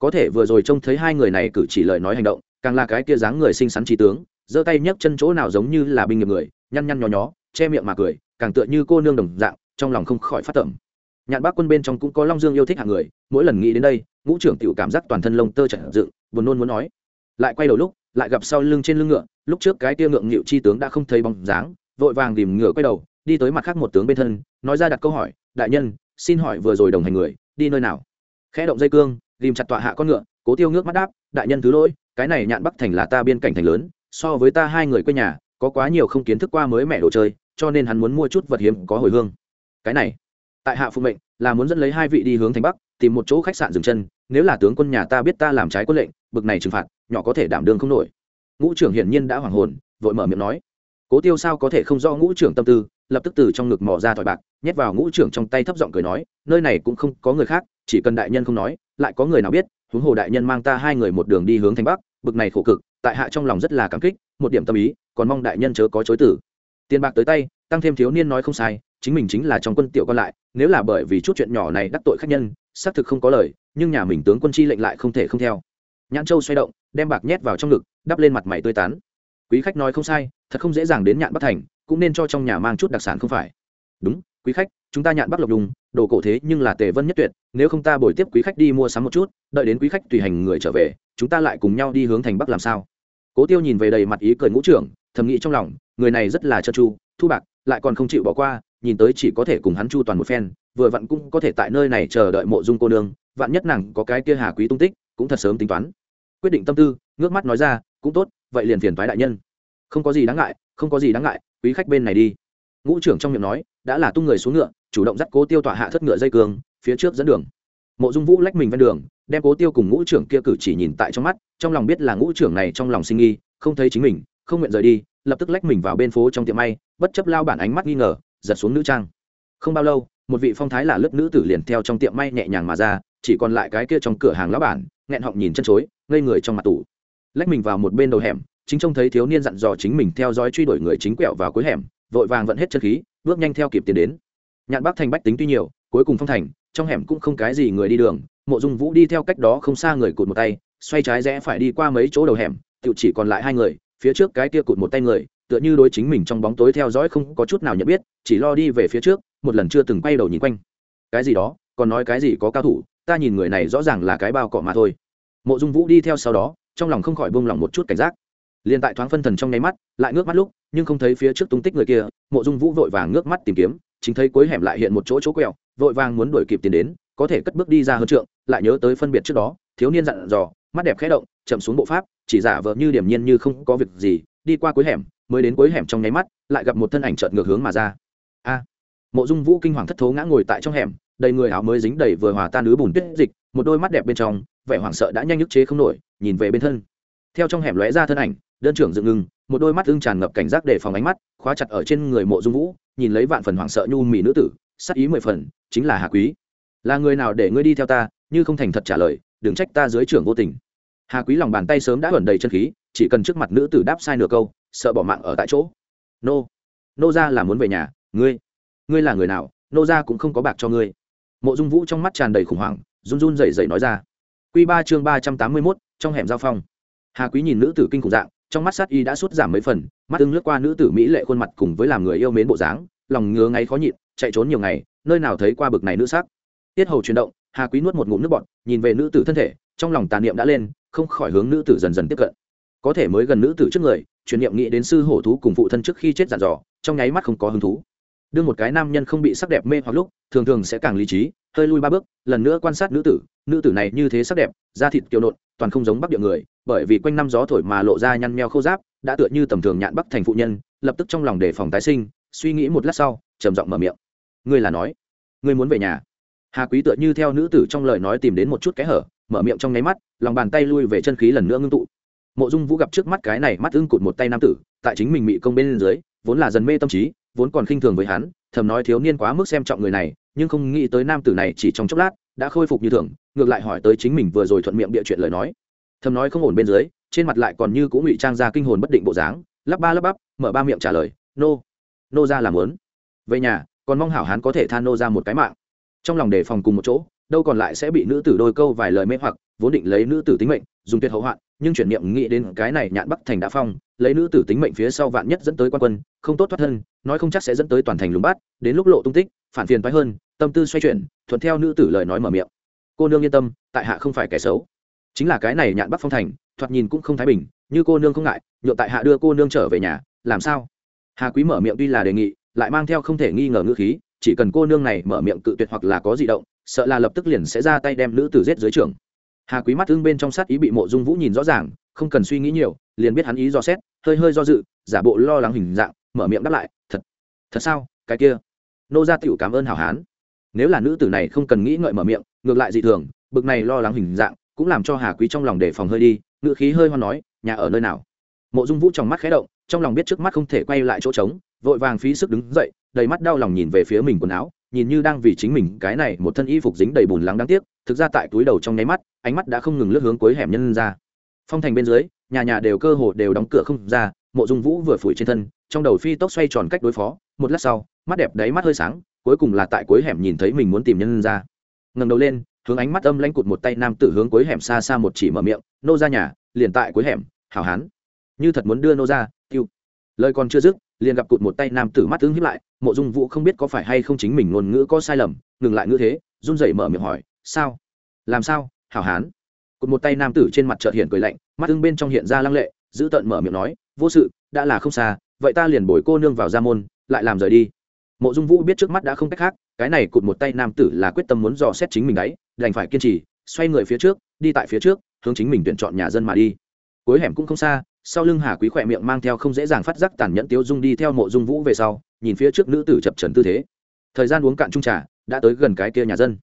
có thể vừa rồi trông thấy hai người này cử chỉ lời nói hành động, càng là cái kia dáng người xinh xắn trí tướng, giơ tay nhấc chân chỗ nào giống như là binh nghiệp người, nhăn nhăn nhó nhó, che miệng mà cười, càng tựa như cô nương đồng dạng, trong lòng không khỏi phát tẩm. Nhạn bác quân bên trong cũng có long dương yêu thích hạng người, mỗi lần nghĩ đến đây, ngũ trưởng tiểu cảm giác toàn thân lông tơ trận dựng, buồn nôn muốn nói. Lại quay đầu lúc, lại gặp sau lưng trên lưng ngựa, lúc trước cái tia ngượng nghịu chi tướng đã không thấy bóng dáng, vội vàng tìm ngựa quay đầu, đi tới mặt khác một tướng bên thân, nói ra đặt câu hỏi, đại nhân, xin hỏi vừa rồi đồng hành người, đi nơi nào? Khẽ động dây cương ghìm chặt tọa hạ con ngựa, cố tiêu ngước mắt đáp, đại nhân thứ lỗi, cái này nhạn bắc thành là ta biên cảnh thành lớn, so với ta hai người quê nhà, có quá nhiều không kiến thức qua mới mẹ đồ chơi, cho nên hắn muốn mua chút vật hiếm có hồi hương. Cái này? Tại hạ phụ mệnh, là muốn dẫn lấy hai vị đi hướng thành bắc, tìm một chỗ khách sạn dừng chân, nếu là tướng quân nhà ta biết ta làm trái quân lệnh, bực này trừng phạt, nhỏ có thể đảm đương không nổi. Ngũ trưởng hiển nhiên đã hoảng hồn, vội mở miệng nói. Cố tiêu sao có thể không do ngũ trưởng tâm tư, lập tức từ trong ngực mò ra thỏi bạc, nhét vào ngũ trưởng trong tay thấp giọng cười nói, nơi này cũng không có người khác, chỉ cần đại nhân không nói lại có người nào biết, huống hồ đại nhân mang ta hai người một đường đi hướng thành bắc, bực này khổ cực, tại hạ trong lòng rất là cảm kích, một điểm tâm ý, còn mong đại nhân chớ có chối tử. Tiền bạc tới tay, tăng thêm thiếu niên nói không sai, chính mình chính là trong quân tiểu còn lại, nếu là bởi vì chút chuyện nhỏ này đắc tội khách nhân, xác thực không có lời, nhưng nhà mình tướng quân chi lệnh lại không thể không theo. Nhãn châu xoay động, đem bạc nhét vào trong ngực, đắp lên mặt mày tươi tán quý khách nói không sai, thật không dễ dàng đến nhạn bắc thành, cũng nên cho trong nhà mang chút đặc sản không phải. Đúng, quý khách chúng ta nhạn bắc lộc đùng, đồ cổ thế nhưng là tề vân nhất tuyệt, nếu không ta bồi tiếp quý khách đi mua sắm một chút, đợi đến quý khách tùy hành người trở về, chúng ta lại cùng nhau đi hướng thành bắc làm sao? Cố tiêu nhìn về đầy mặt ý cười ngũ trưởng, thầm nghĩ trong lòng, người này rất là trơn tru, thu bạc, lại còn không chịu bỏ qua, nhìn tới chỉ có thể cùng hắn chu toàn một phen, vừa vặn cũng có thể tại nơi này chờ đợi mộ dung cô nương, vạn nhất nàng có cái kia hà quý tung tích, cũng thật sớm tính toán. Quyết định tâm tư, ngước mắt nói ra, cũng tốt, vậy liền phiền thoái đại nhân. Không có gì đáng ngại, không có gì đáng ngại, quý khách bên này đi. Ngũ trưởng trong miệng nói đã là tung người xuống ngựa, chủ động dắt cố tiêu tọa hạ thất ngựa dây cường phía trước dẫn đường. Mộ dung vũ lách mình ven đường, đem cố tiêu cùng ngũ trưởng kia cử chỉ nhìn tại trong mắt, trong lòng biết là ngũ trưởng này trong lòng sinh nghi, không thấy chính mình, không nguyện rời đi, lập tức lách mình vào bên phố trong tiệm may, bất chấp lao bản ánh mắt nghi ngờ, giật xuống nữ trang. Không bao lâu, một vị phong thái là lớp nữ tử liền theo trong tiệm may nhẹ nhàng mà ra, chỉ còn lại cái kia trong cửa hàng lão bản, nghẹn họng nhìn chân chối, ngây người trong mặt tủ lách mình vào một bên đầu hẻm, chính trông thấy thiếu niên dặn dò chính mình theo dõi truy đuổi người chính quẹo vào cuối hẻm vội vàng vận hết chân khí, bước nhanh theo kịp tiến đến. Nhạn bắc thành bách tính tuy nhiều, cuối cùng phong thành, trong hẻm cũng không cái gì người đi đường, mộ dung vũ đi theo cách đó không xa người cụt một tay, xoay trái rẽ phải đi qua mấy chỗ đầu hẻm tự chỉ còn lại hai người, phía trước cái kia cụt một tay người, tựa như đối chính mình trong bóng tối theo dõi không có chút nào nhận biết, chỉ lo đi về phía trước, một lần chưa từng quay đầu nhìn quanh. Cái gì đó, còn nói cái gì có cao thủ, ta nhìn người này rõ ràng là cái bao cọ mà thôi. Mộ dung vũ đi theo sau đó, trong lòng không khỏi buông lòng một chút cảnh giác. Liền tại thoáng phân thần trong nháy mắt, lại ngước mắt lúc nhưng không thấy phía trước tung tích người kia, mộ dung vũ vội vàng ngước mắt tìm kiếm, chính thấy cuối hẻm lại hiện một chỗ chỗ quẹo, vội vàng muốn đuổi kịp tiền đến, có thể cất bước đi ra hơn trượng, lại nhớ tới phân biệt trước đó, thiếu niên dặn dò, mắt đẹp khẽ động, chậm xuống bộ pháp, chỉ giả vờ như điểm nhiên như không có việc gì, đi qua cuối hẻm, mới đến cuối hẻm trong nháy mắt, lại gặp một thân ảnh chợt ngược hướng mà ra a mộ dung vũ kinh hoàng thất thố ngã ngồi tại trong hẻm, đầy người áo mới dính đầy vừa hòa tan lứa bùn tuyết dịch, một đôi mắt đẹp bên trong, vẻ hoảng sợ đã nhanh nhức chế không nổi, nhìn về bên thân theo trong hẻm lóe ra thân ảnh, đơn trưởng dựng ngừng một đôi mắt ưng tràn ngập cảnh giác để phòng ánh mắt, khóa chặt ở trên người mộ dung vũ, nhìn lấy vạn phần hoảng sợ nhu mì nữ tử, sắc ý mười phần, chính là hà quý. Là người nào để ngươi đi theo ta, như không thành thật trả lời, đừng trách ta dưới trưởng vô tình. Hà quý lòng bàn tay sớm đã ẩn đầy chân khí, chỉ cần trước mặt nữ tử đáp sai nửa câu, sợ bỏ mạng ở tại chỗ. Nô nô ra là muốn về nhà, ngươi ngươi là người nào, nô ra cũng không có bạc cho ngươi. Mộ dung vũ trong mắt tràn đầy khủng hoảng, run run rẩy rẩy nói ra. Q ba chương ba trăm tám mươi mốt, trong hẻm giao phong. Hà quý nhìn nữ tử kinh khủng dạng trong mắt sát y đã sút giảm mấy phần, mắt ưng lướt qua nữ tử mỹ lệ khuôn mặt cùng với làm người yêu mến bộ dáng, lòng ngứa ngáy khó nhịn, chạy trốn nhiều ngày, nơi nào thấy qua bực này nữ sắc. Tiết hầu chuyển động, hà quý nuốt một ngụm nước bọt, nhìn về nữ tử thân thể, trong lòng tà niệm đã lên, không khỏi hướng nữ tử dần dần tiếp cận. Có thể mới gần nữ tử trước người, chuyển niệm nghĩ đến sư hổ thú cùng phụ thân trước khi chết dặn dò, trong nháy mắt không có hứng thú. Đương một cái nam nhân không bị sắc đẹp mê hoặc lúc, thường thường sẽ càng lý trí hơi lui ba bước, lần nữa quan sát nữ tử nữ tử này như thế sắc đẹp, da thịt kiều nộn, toàn không giống bắc địa người, bởi vì quanh năm gió thổi mà lộ ra nhăn meo khô giáp, đã tựa như tầm thường nhạn bắc thành phụ nhân, lập tức trong lòng đề phòng tái sinh, suy nghĩ một lát sau, trầm giọng mở miệng. Ngươi là nói, ngươi muốn về nhà. Hà quý tựa như theo nữ tử trong lời nói tìm đến một chút kẽ hở, mở miệng trong nháy mắt, lòng bàn tay lui về chân khí lần nữa ngưng tụ. Mộ dung vũ gặp trước mắt cái này mắt ưng cụt một tay nam tử, tại chính mình bị công bên dưới, vốn là dần mê tâm trí, vốn còn khinh thường với hắn, thầm nói thiếu niên quá mức xem trọng người này nhưng không nghĩ tới nam tử này chỉ trong chốc lát đã khôi phục như thường, ngược lại hỏi tới chính mình vừa rồi thuận miệng bịa chuyện lời nói. Thầm nói không ổn bên dưới, trên mặt lại còn như cũng ngụy trang ra kinh hồn bất định bộ dáng, lắp ba lắp bắp, mở ba miệng trả lời, nô nô ra làm lớn. Về nhà, còn mong hảo hán có thể tha nô ra một cái mạng. Trong lòng đề phòng cùng một chỗ, đâu còn lại sẽ bị nữ tử đôi câu vài lời mê hoặc, vốn định lấy nữ tử tính mệnh, dùng tuyệt hậu hoạn, nhưng chuyển niệm nghĩ đến cái này nhạn bắc thành đã phong lấy nữ tử tính mệnh phía sau vạn nhất dẫn tới quan quân, không tốt thoát thân, nói không chắc sẽ dẫn tới toàn thành lùng bát, đến lúc lộ tung tích, phản phiền thoái hơn, tâm tư xoay chuyển, thuận theo nữ tử lời nói mở miệng. Cô nương yên tâm, tại hạ không phải kẻ xấu. Chính là cái này nhạn bắc phong thành, thoạt nhìn cũng không thái bình, như cô nương không ngại, nhượng tại hạ đưa cô nương trở về nhà, làm sao? Hà quý mở miệng tuy là đề nghị, lại mang theo không thể nghi ngờ ngữ khí, chỉ cần cô nương này mở miệng cự tuyệt hoặc là có di động, sợ là lập tức liền sẽ ra tay đem nữ tử giết dưới trường. Hà quý mắt thương bên trong sát ý bị mộ dung vũ nhìn rõ ràng không cần suy nghĩ nhiều, liền biết hắn ý do xét, hơi hơi do dự, giả bộ lo lắng hình dạng, mở miệng đáp lại, thật thật sao? Cái kia? Nô gia tiểu cảm ơn hảo hán. Nếu là nữ tử này không cần nghĩ ngợi mở miệng, ngược lại dị thường, bực này lo lắng hình dạng cũng làm cho hà quý trong lòng đề phòng hơi đi ngự khí hơi hoan nói, nhà ở nơi nào? Mộ dung vũ trong mắt khé động, trong lòng biết trước mắt không thể quay lại chỗ trống, vội vàng phí sức đứng dậy, đầy mắt đau lòng nhìn về phía mình quần áo, nhìn như đang vì chính mình cái này một thân y phục dính đầy bùn lắng đáng tiếc, thực ra tại túi đầu trong nháy mắt, ánh mắt đã không ngừng lướt hướng cuối hẻm nhân ra phong thành bên dưới, nhà nhà đều cơ hồ đều đóng cửa không ra, mộ dung vũ vừa phủi trên thân, trong đầu phi tốc xoay tròn cách đối phó, một lát sau, mắt đẹp đáy mắt hơi sáng, cuối cùng là tại cuối hẻm nhìn thấy mình muốn tìm nhân ra. Ngầm đầu lên, hướng ánh mắt âm lãnh cụt một tay nam tử hướng cuối hẻm xa xa một chỉ mở miệng, nô ra nhà, liền tại cuối hẻm, hảo hán. Như thật muốn đưa nô ra tiêu. Lời còn chưa dứt, liền gặp cụt một tay nam tử mắt tướng hiếp lại, mộ dung vũ không biết có phải hay không chính mình ngôn ngữ có sai lầm, ngừng lại ngữ thế, run rẩy mở miệng hỏi, sao? Làm sao, hảo hán? Cột một tay nam tử trên mặt chợt hiện cười lạnh, mắt ưng bên trong hiện ra lăng lệ, giữ tận mở miệng nói, vô sự, đã là không xa, vậy ta liền bồi cô nương vào ra môn, lại làm rời đi. Mộ dung vũ biết trước mắt đã không cách khác, cái này cụt một tay nam tử là quyết tâm muốn dò xét chính mình đấy, đành phải kiên trì, xoay người phía trước, đi tại phía trước, hướng chính mình tuyển chọn nhà dân mà đi. Cuối hẻm cũng không xa, sau lưng hà quý khỏe miệng mang theo không dễ dàng phát giác tàn nhẫn tiếu dung đi theo mộ dung vũ về sau, nhìn phía trước nữ tử chập trần tư thế. Thời gian uống cạn trung trà, đã tới gần cái kia nhà dân.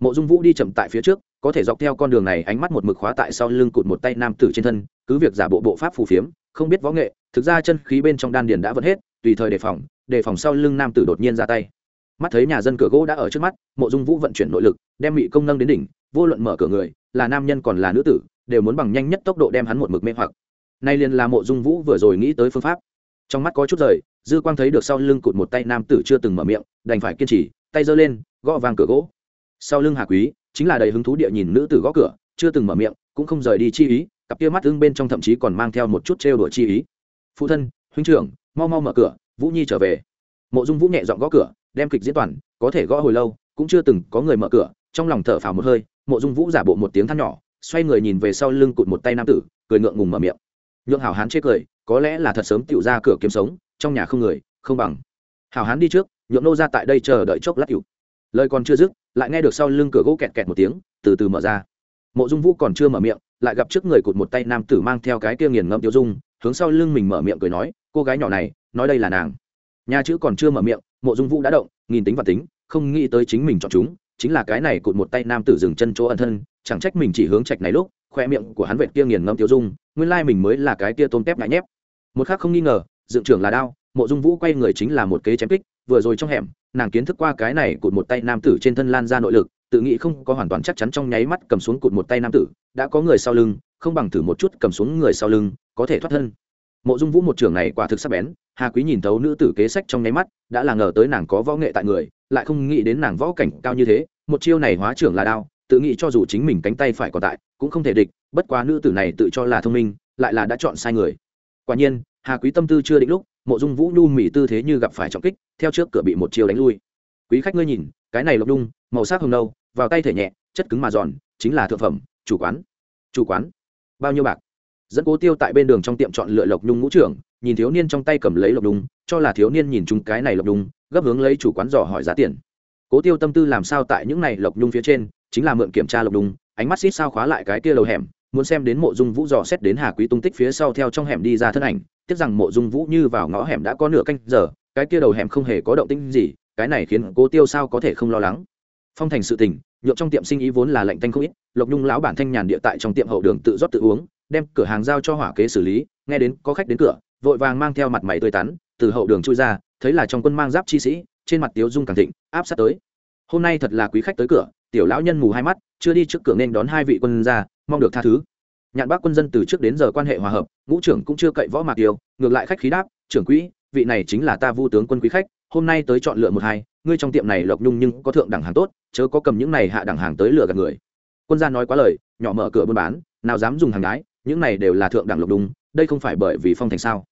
Mộ dung vũ đi chậm tại phía trước có thể dọc theo con đường này ánh mắt một mực khóa tại sau lưng cụt một tay nam tử trên thân, cứ việc giả bộ bộ pháp phù phiếm, không biết võ nghệ, thực ra chân khí bên trong đan điền đã vẫn hết, tùy thời đề phòng đề phòng sau lưng nam tử đột nhiên ra tay. Mắt thấy nhà dân cửa gỗ đã ở trước mắt, mộ dung vũ vận chuyển nội lực, đem mị công nâng đến đỉnh, vô luận mở cửa người, là nam nhân còn là nữ tử, đều muốn bằng nhanh nhất tốc độ đem hắn một mực mê hoặc. Nay liền là mộ dung vũ vừa rồi nghĩ tới phương pháp. Trong mắt có chút rời, dư quang thấy được sau lưng cụt một tay nam tử chưa từng mở miệng, đành phải kiên trì, tay giơ lên, gõ vàng cửa gỗ. Sau lưng hà quý chính là đầy hứng thú địa nhìn nữ tử gõ cửa, chưa từng mở miệng, cũng không rời đi chi ý, cặp kia mắt ưng bên trong thậm chí còn mang theo một chút trêu đùa chi ý. Phụ thân, huynh trưởng, mau mau mở cửa, vũ nhi trở về. Mộ dung vũ nhẹ dọn gõ cửa, đem kịch diễn toàn, có thể gõ hồi lâu, cũng chưa từng có người mở cửa, trong lòng thở phào một hơi, mộ dung vũ giả bộ một tiếng than nhỏ, xoay người nhìn về sau lưng cụt một tay nam tử, cười ngượng ngùng mở miệng. Nhượng hảo hán chê cười, có lẽ là thật sớm tựu ra cửa kiếm sống, trong nhà không người, không bằng. Hảo hán đi trước, nhượng nô ra tại đây chờ đợi chốc lát cựu lời còn chưa dứt, lại nghe được sau lưng cửa gỗ kẹt kẹt một tiếng, từ từ mở ra. Mộ dung vũ còn chưa mở miệng, lại gặp trước người cụt một tay nam tử mang theo cái kia nghiền ngẫm tiêu dung, hướng sau lưng mình mở miệng cười nói, cô gái nhỏ này, nói đây là nàng. Nhà chữ còn chưa mở miệng, mộ dung vũ đã động, nghìn tính và tính, không nghĩ tới chính mình chọn chúng, chính là cái này cụt một tay nam tử dừng chân chỗ ẩn thân, chẳng trách mình chỉ hướng trạch này lúc, khoe miệng của hắn vệt kia nghiền ngẫm tiêu dung, nguyên lai mình mới là cái kia tôm tép ngại nhép. Một khác không nghi ngờ, dựng trưởng là đao, mộ dung vũ quay người chính là một kế chém kích vừa rồi trong hẻm, nàng kiến thức qua cái này cụt một tay nam tử trên thân lan ra nội lực, tự nghĩ không có hoàn toàn chắc chắn trong nháy mắt cầm xuống cụt một tay nam tử, đã có người sau lưng, không bằng thử một chút cầm xuống người sau lưng, có thể thoát thân. Mộ dung vũ một trường này quả thực sắc bén, hà quý nhìn thấu nữ tử kế sách trong nháy mắt, đã là ngờ tới nàng có võ nghệ tại người, lại không nghĩ đến nàng võ cảnh cao như thế, một chiêu này hóa trưởng là đao, tự nghĩ cho dù chính mình cánh tay phải còn tại, cũng không thể địch, bất quá nữ tử này tự cho là thông minh, lại là đã chọn sai người. Quả nhiên, hà quý tâm tư chưa định lúc mộ dung vũ nhu mỹ tư thế như gặp phải trọng kích, theo trước cửa bị một chiều đánh lui. Quý khách ngươi nhìn, cái này lộc đung màu sắc hồng nâu, vào tay thể nhẹ, chất cứng mà giòn, chính là thượng phẩm, chủ quán. Chủ quán? Bao nhiêu bạc? Dẫn cố tiêu tại bên đường trong tiệm chọn lựa lộc nhung ngũ trưởng, nhìn thiếu niên trong tay cầm lấy lộc đung cho là thiếu niên nhìn chung cái này lộc đung gấp hướng lấy chủ quán dò hỏi giá tiền. Cố tiêu tâm tư làm sao tại những này lộc nhung phía trên, chính là mượn kiểm tra lộc đung ánh mắt xít sao khóa lại cái kia lầu hẻm muốn xem đến mộ dung vũ dò xét đến hà quý tung tích phía sau theo trong hẻm đi ra thân ảnh, tiếc rằng mộ dung vũ như vào ngõ hẻm đã có nửa canh giờ, cái kia đầu hẻm không hề có động tĩnh gì, cái này khiến cô tiêu sao có thể không lo lắng. Phong thành sự tình nhộn trong tiệm sinh ý vốn là lạnh thanh không ít, lộc nhung lão bản thanh nhàn địa tại trong tiệm hậu đường tự rót tự uống, đem cửa hàng giao cho hỏa kế xử lý, nghe đến có khách đến cửa, vội vàng mang theo mặt mày tươi tắn, từ hậu đường chui ra, thấy là trong quân mang giáp chi sĩ, trên mặt tiếu dung càng thịnh, áp sát tới. Hôm nay thật là quý khách tới cửa, tiểu lão nhân mù hai mắt, chưa đi trước cửa nên đón hai vị quân ra mong được tha thứ. Nhạn bác quân dân từ trước đến giờ quan hệ hòa hợp, ngũ trưởng cũng chưa cậy võ mạc tiêu ngược lại khách khí đáp, trưởng quỹ, vị này chính là ta vu tướng quân quý khách, hôm nay tới chọn lựa một hai, ngươi trong tiệm này lộc nhung nhưng có thượng đẳng hàng tốt, chớ có cầm những này hạ đẳng hàng tới lựa gạt người. Quân gia nói quá lời, nhỏ mở cửa buôn bán, nào dám dùng hàng đái, những này đều là thượng đẳng lộc nhung, đây không phải bởi vì phong thành sao.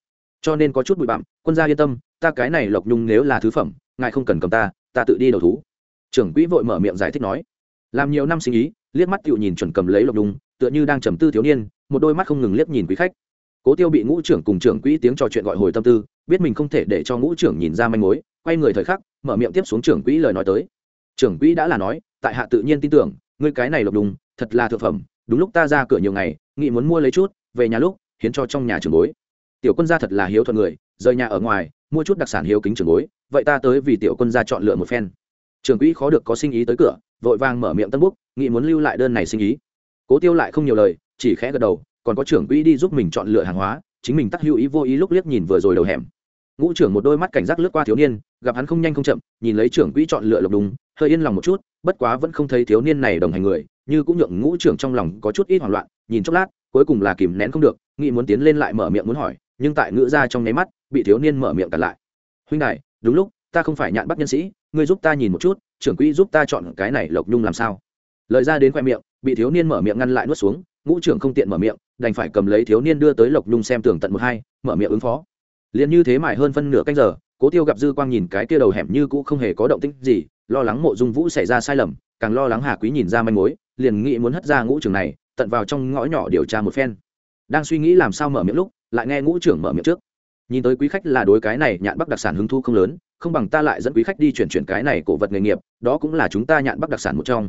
Cho nên có chút bụi bặm, quân gia yên tâm, ta cái này lộc nhung nếu là thứ phẩm, ngài không cần cầm ta ta tự đi đầu thú. Trưởng quỹ vội mở miệng giải thích nói, làm nhiều năm sinh ý, liếc mắt tựu nhìn chuẩn cầm lấy lộc nhung tựa như đang trầm tư thiếu niên, một đôi mắt không ngừng liếc nhìn quý khách. Cố tiêu bị ngũ trưởng cùng trưởng quỹ tiếng trò chuyện gọi hồi tâm tư, biết mình không thể để cho ngũ trưởng nhìn ra manh mối, quay người thời khắc, mở miệng tiếp xuống trưởng quỹ lời nói tới. Trưởng quỹ đã là nói, tại hạ tự nhiên tin tưởng, ngươi cái này lộc đùng, thật là thượng phẩm, đúng lúc ta ra cửa nhiều ngày, nghị muốn mua lấy chút, về nhà lúc, hiến cho trong nhà trường bối. Tiểu quân gia thật là hiếu thuận người, rời nhà ở ngoài, mua chút đặc sản hiếu kính trường bối, vậy ta tới vì tiểu quân gia chọn lựa một phen. Trưởng quỹ khó được có sinh ý tới cửa, vội vàng mở miệng tân búc, nghị muốn lưu lại đơn này sinh ý cố tiêu lại không nhiều lời, chỉ khẽ gật đầu, còn có trưởng quỹ đi giúp mình chọn lựa hàng hóa, chính mình tắc hữu ý vô ý lúc liếc nhìn vừa rồi đầu hẻm. Ngũ trưởng một đôi mắt cảnh giác lướt qua thiếu niên, gặp hắn không nhanh không chậm, nhìn lấy trưởng quỹ chọn lựa lộc đúng, hơi yên lòng một chút, bất quá vẫn không thấy thiếu niên này đồng hành người, như cũng nhượng ngũ trưởng trong lòng có chút ít hoảng loạn, nhìn chốc lát, cuối cùng là kìm nén không được, nghĩ muốn tiến lên lại mở miệng muốn hỏi, nhưng tại ngữ ra trong nháy mắt, bị thiếu niên mở miệng cặn lại. Huynh đại đúng lúc, ta không phải nhạn bắt nhân sĩ, ngươi giúp ta nhìn một chút, trưởng quỹ giúp ta chọn cái này lộc nhung làm sao? Lời ra đến khoe miệng bị thiếu niên mở miệng ngăn lại nuốt xuống, ngũ trưởng không tiện mở miệng, đành phải cầm lấy thiếu niên đưa tới lộc nhung xem tường tận một hai, mở miệng ứng phó. Liền như thế mải hơn phân nửa canh giờ, cố tiêu gặp dư quang nhìn cái kia đầu hẻm như cũ không hề có động tĩnh gì, lo lắng mộ dung vũ xảy ra sai lầm, càng lo lắng hà quý nhìn ra manh mối, liền nghĩ muốn hất ra ngũ trưởng này, tận vào trong ngõ nhỏ điều tra một phen. Đang suy nghĩ làm sao mở miệng lúc, lại nghe ngũ trưởng mở miệng trước. Nhìn tới quý khách là đối cái này nhạn bắc đặc sản hứng thu không lớn, không bằng ta lại dẫn quý khách đi chuyển chuyển cái này cổ vật nghề nghiệp, đó cũng là chúng ta nhạn bắc đặc sản một trong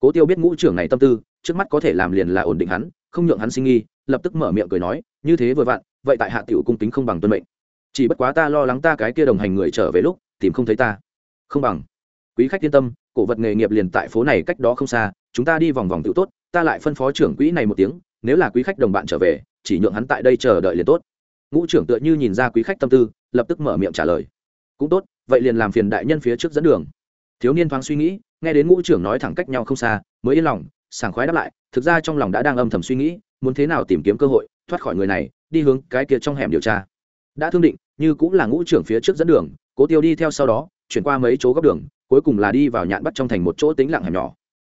cố tiêu biết ngũ trưởng này tâm tư, trước mắt có thể làm liền là ổn định hắn, không nhượng hắn sinh nghi, lập tức mở miệng cười nói, như thế vừa vặn, vậy tại hạ tiểu cung kính không bằng tuân mệnh. Chỉ bất quá ta lo lắng ta cái kia đồng hành người trở về lúc, tìm không thấy ta. Không bằng. Quý khách yên tâm, cổ vật nghề nghiệp liền tại phố này cách đó không xa, chúng ta đi vòng vòng tự tốt, ta lại phân phó trưởng quỹ này một tiếng, nếu là quý khách đồng bạn trở về, chỉ nhượng hắn tại đây chờ đợi liền tốt. Ngũ trưởng tựa như nhìn ra quý khách tâm tư, lập tức mở miệng trả lời. Cũng tốt, vậy liền làm phiền đại nhân phía trước dẫn đường thiếu niên thoáng suy nghĩ, nghe đến ngũ trưởng nói thẳng cách nhau không xa, mới yên lòng, sảng khoái đáp lại, thực ra trong lòng đã đang âm thầm suy nghĩ, muốn thế nào tìm kiếm cơ hội, thoát khỏi người này, đi hướng cái kia trong hẻm điều tra. Đã thương định, như cũng là ngũ trưởng phía trước dẫn đường, cố tiêu đi theo sau đó, chuyển qua mấy chỗ góc đường, cuối cùng là đi vào nhạn bắt trong thành một chỗ tĩnh lặng hẻm nhỏ.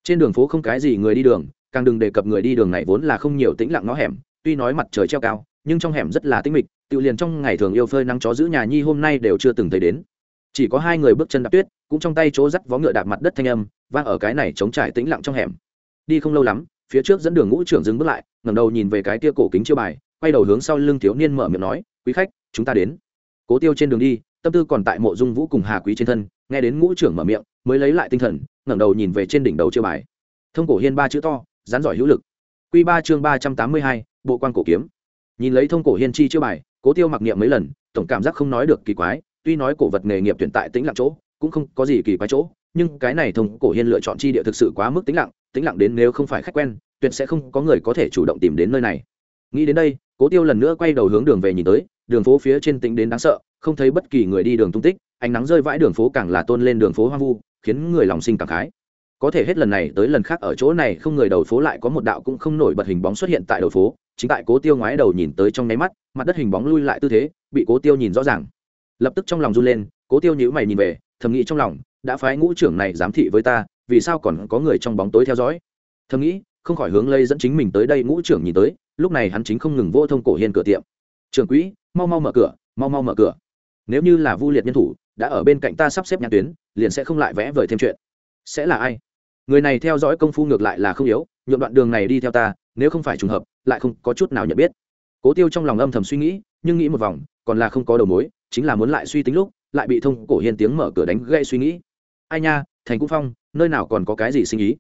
Trên đường phố không cái gì người đi đường, càng đừng đề cập người đi đường này vốn là không nhiều tĩnh lặng ngõ hẻm, tuy nói mặt trời treo cao, nhưng trong hẻm rất là tĩnh mịch, tự liền trong ngày thường yêu phơi nắng chó giữ nhà nhi hôm nay đều chưa từng thấy đến chỉ có hai người bước chân đạp tuyết, cũng trong tay chỗ dắt vó ngựa đạp mặt đất thanh âm, vang ở cái này chống trải tĩnh lặng trong hẻm. Đi không lâu lắm, phía trước dẫn đường ngũ trưởng dừng bước lại, ngẩng đầu nhìn về cái tia cổ kính chiêu bài, quay đầu hướng sau lưng thiếu niên mở miệng nói, quý khách, chúng ta đến. Cố tiêu trên đường đi, tâm tư còn tại mộ dung vũ cùng hà quý trên thân, nghe đến ngũ trưởng mở miệng, mới lấy lại tinh thần, ngẩng đầu nhìn về trên đỉnh đầu chiêu bài. Thông cổ hiên ba chữ to rán giỏi hữu lực. Q ba chương ba trăm tám mươi hai, bộ quan cổ kiếm. Nhìn lấy thông cổ hiên chi chiêu bài, cố tiêu mặc niệm mấy lần, tổng cảm giác không nói được kỳ quái tuy nói cổ vật nghề nghiệp tuyển tại tĩnh lặng chỗ, cũng không có gì kỳ quái chỗ, nhưng cái này thông cổ hiên lựa chọn chi địa thực sự quá mức tĩnh lặng tĩnh lặng đến nếu không phải khách quen, tuyệt sẽ không có người có thể chủ động tìm đến nơi này. Nghĩ đến đây, cố tiêu lần nữa quay đầu hướng đường về nhìn tới, đường phố phía trên tĩnh đến đáng sợ, không thấy bất kỳ người đi đường tung tích, ánh nắng rơi vãi đường phố càng là tôn lên đường phố hoang vu, khiến người lòng sinh cảm khái. Có thể hết lần này tới lần khác ở chỗ này không người đầu phố lại có một đạo cũng không nổi bật hình bóng xuất hiện tại đầu phố, chính tại cố tiêu ngoái đầu nhìn tới trong nháy mắt, mặt đất hình bóng lui lại tư thế, bị cố tiêu nhìn rõ ràng lập tức trong lòng run lên, cố tiêu nhữ mày nhìn về, thầm nghĩ trong lòng, đã phái ngũ trưởng này giám thị với ta, vì sao còn có người trong bóng tối theo dõi? Thầm nghĩ, không khỏi hướng lây dẫn chính mình tới đây ngũ trưởng nhìn tới, lúc này hắn chính không ngừng vô thông cổ hiên cửa tiệm. Trưởng quỹ, mau mau mở cửa, mau mau mở cửa. Nếu như là vu liệt nhân thủ, đã ở bên cạnh ta sắp xếp nhãn tuyến, liền sẽ không lại vẽ vời thêm chuyện. Sẽ là ai? Người này theo dõi công phu ngược lại là không yếu nhuộm đoạn đường này đi theo ta, nếu không phải trùng hợp, lại không có chút nào nhận biết. Cố tiêu trong lòng âm thầm suy nghĩ, nhưng nghĩ một vòng, còn là không có đầu mối chính là muốn lại suy tính lúc, lại bị thông cổ hiên tiếng mở cửa đánh gây suy nghĩ. Ai nha, thành cung phong, nơi nào còn có cái gì sinh ý?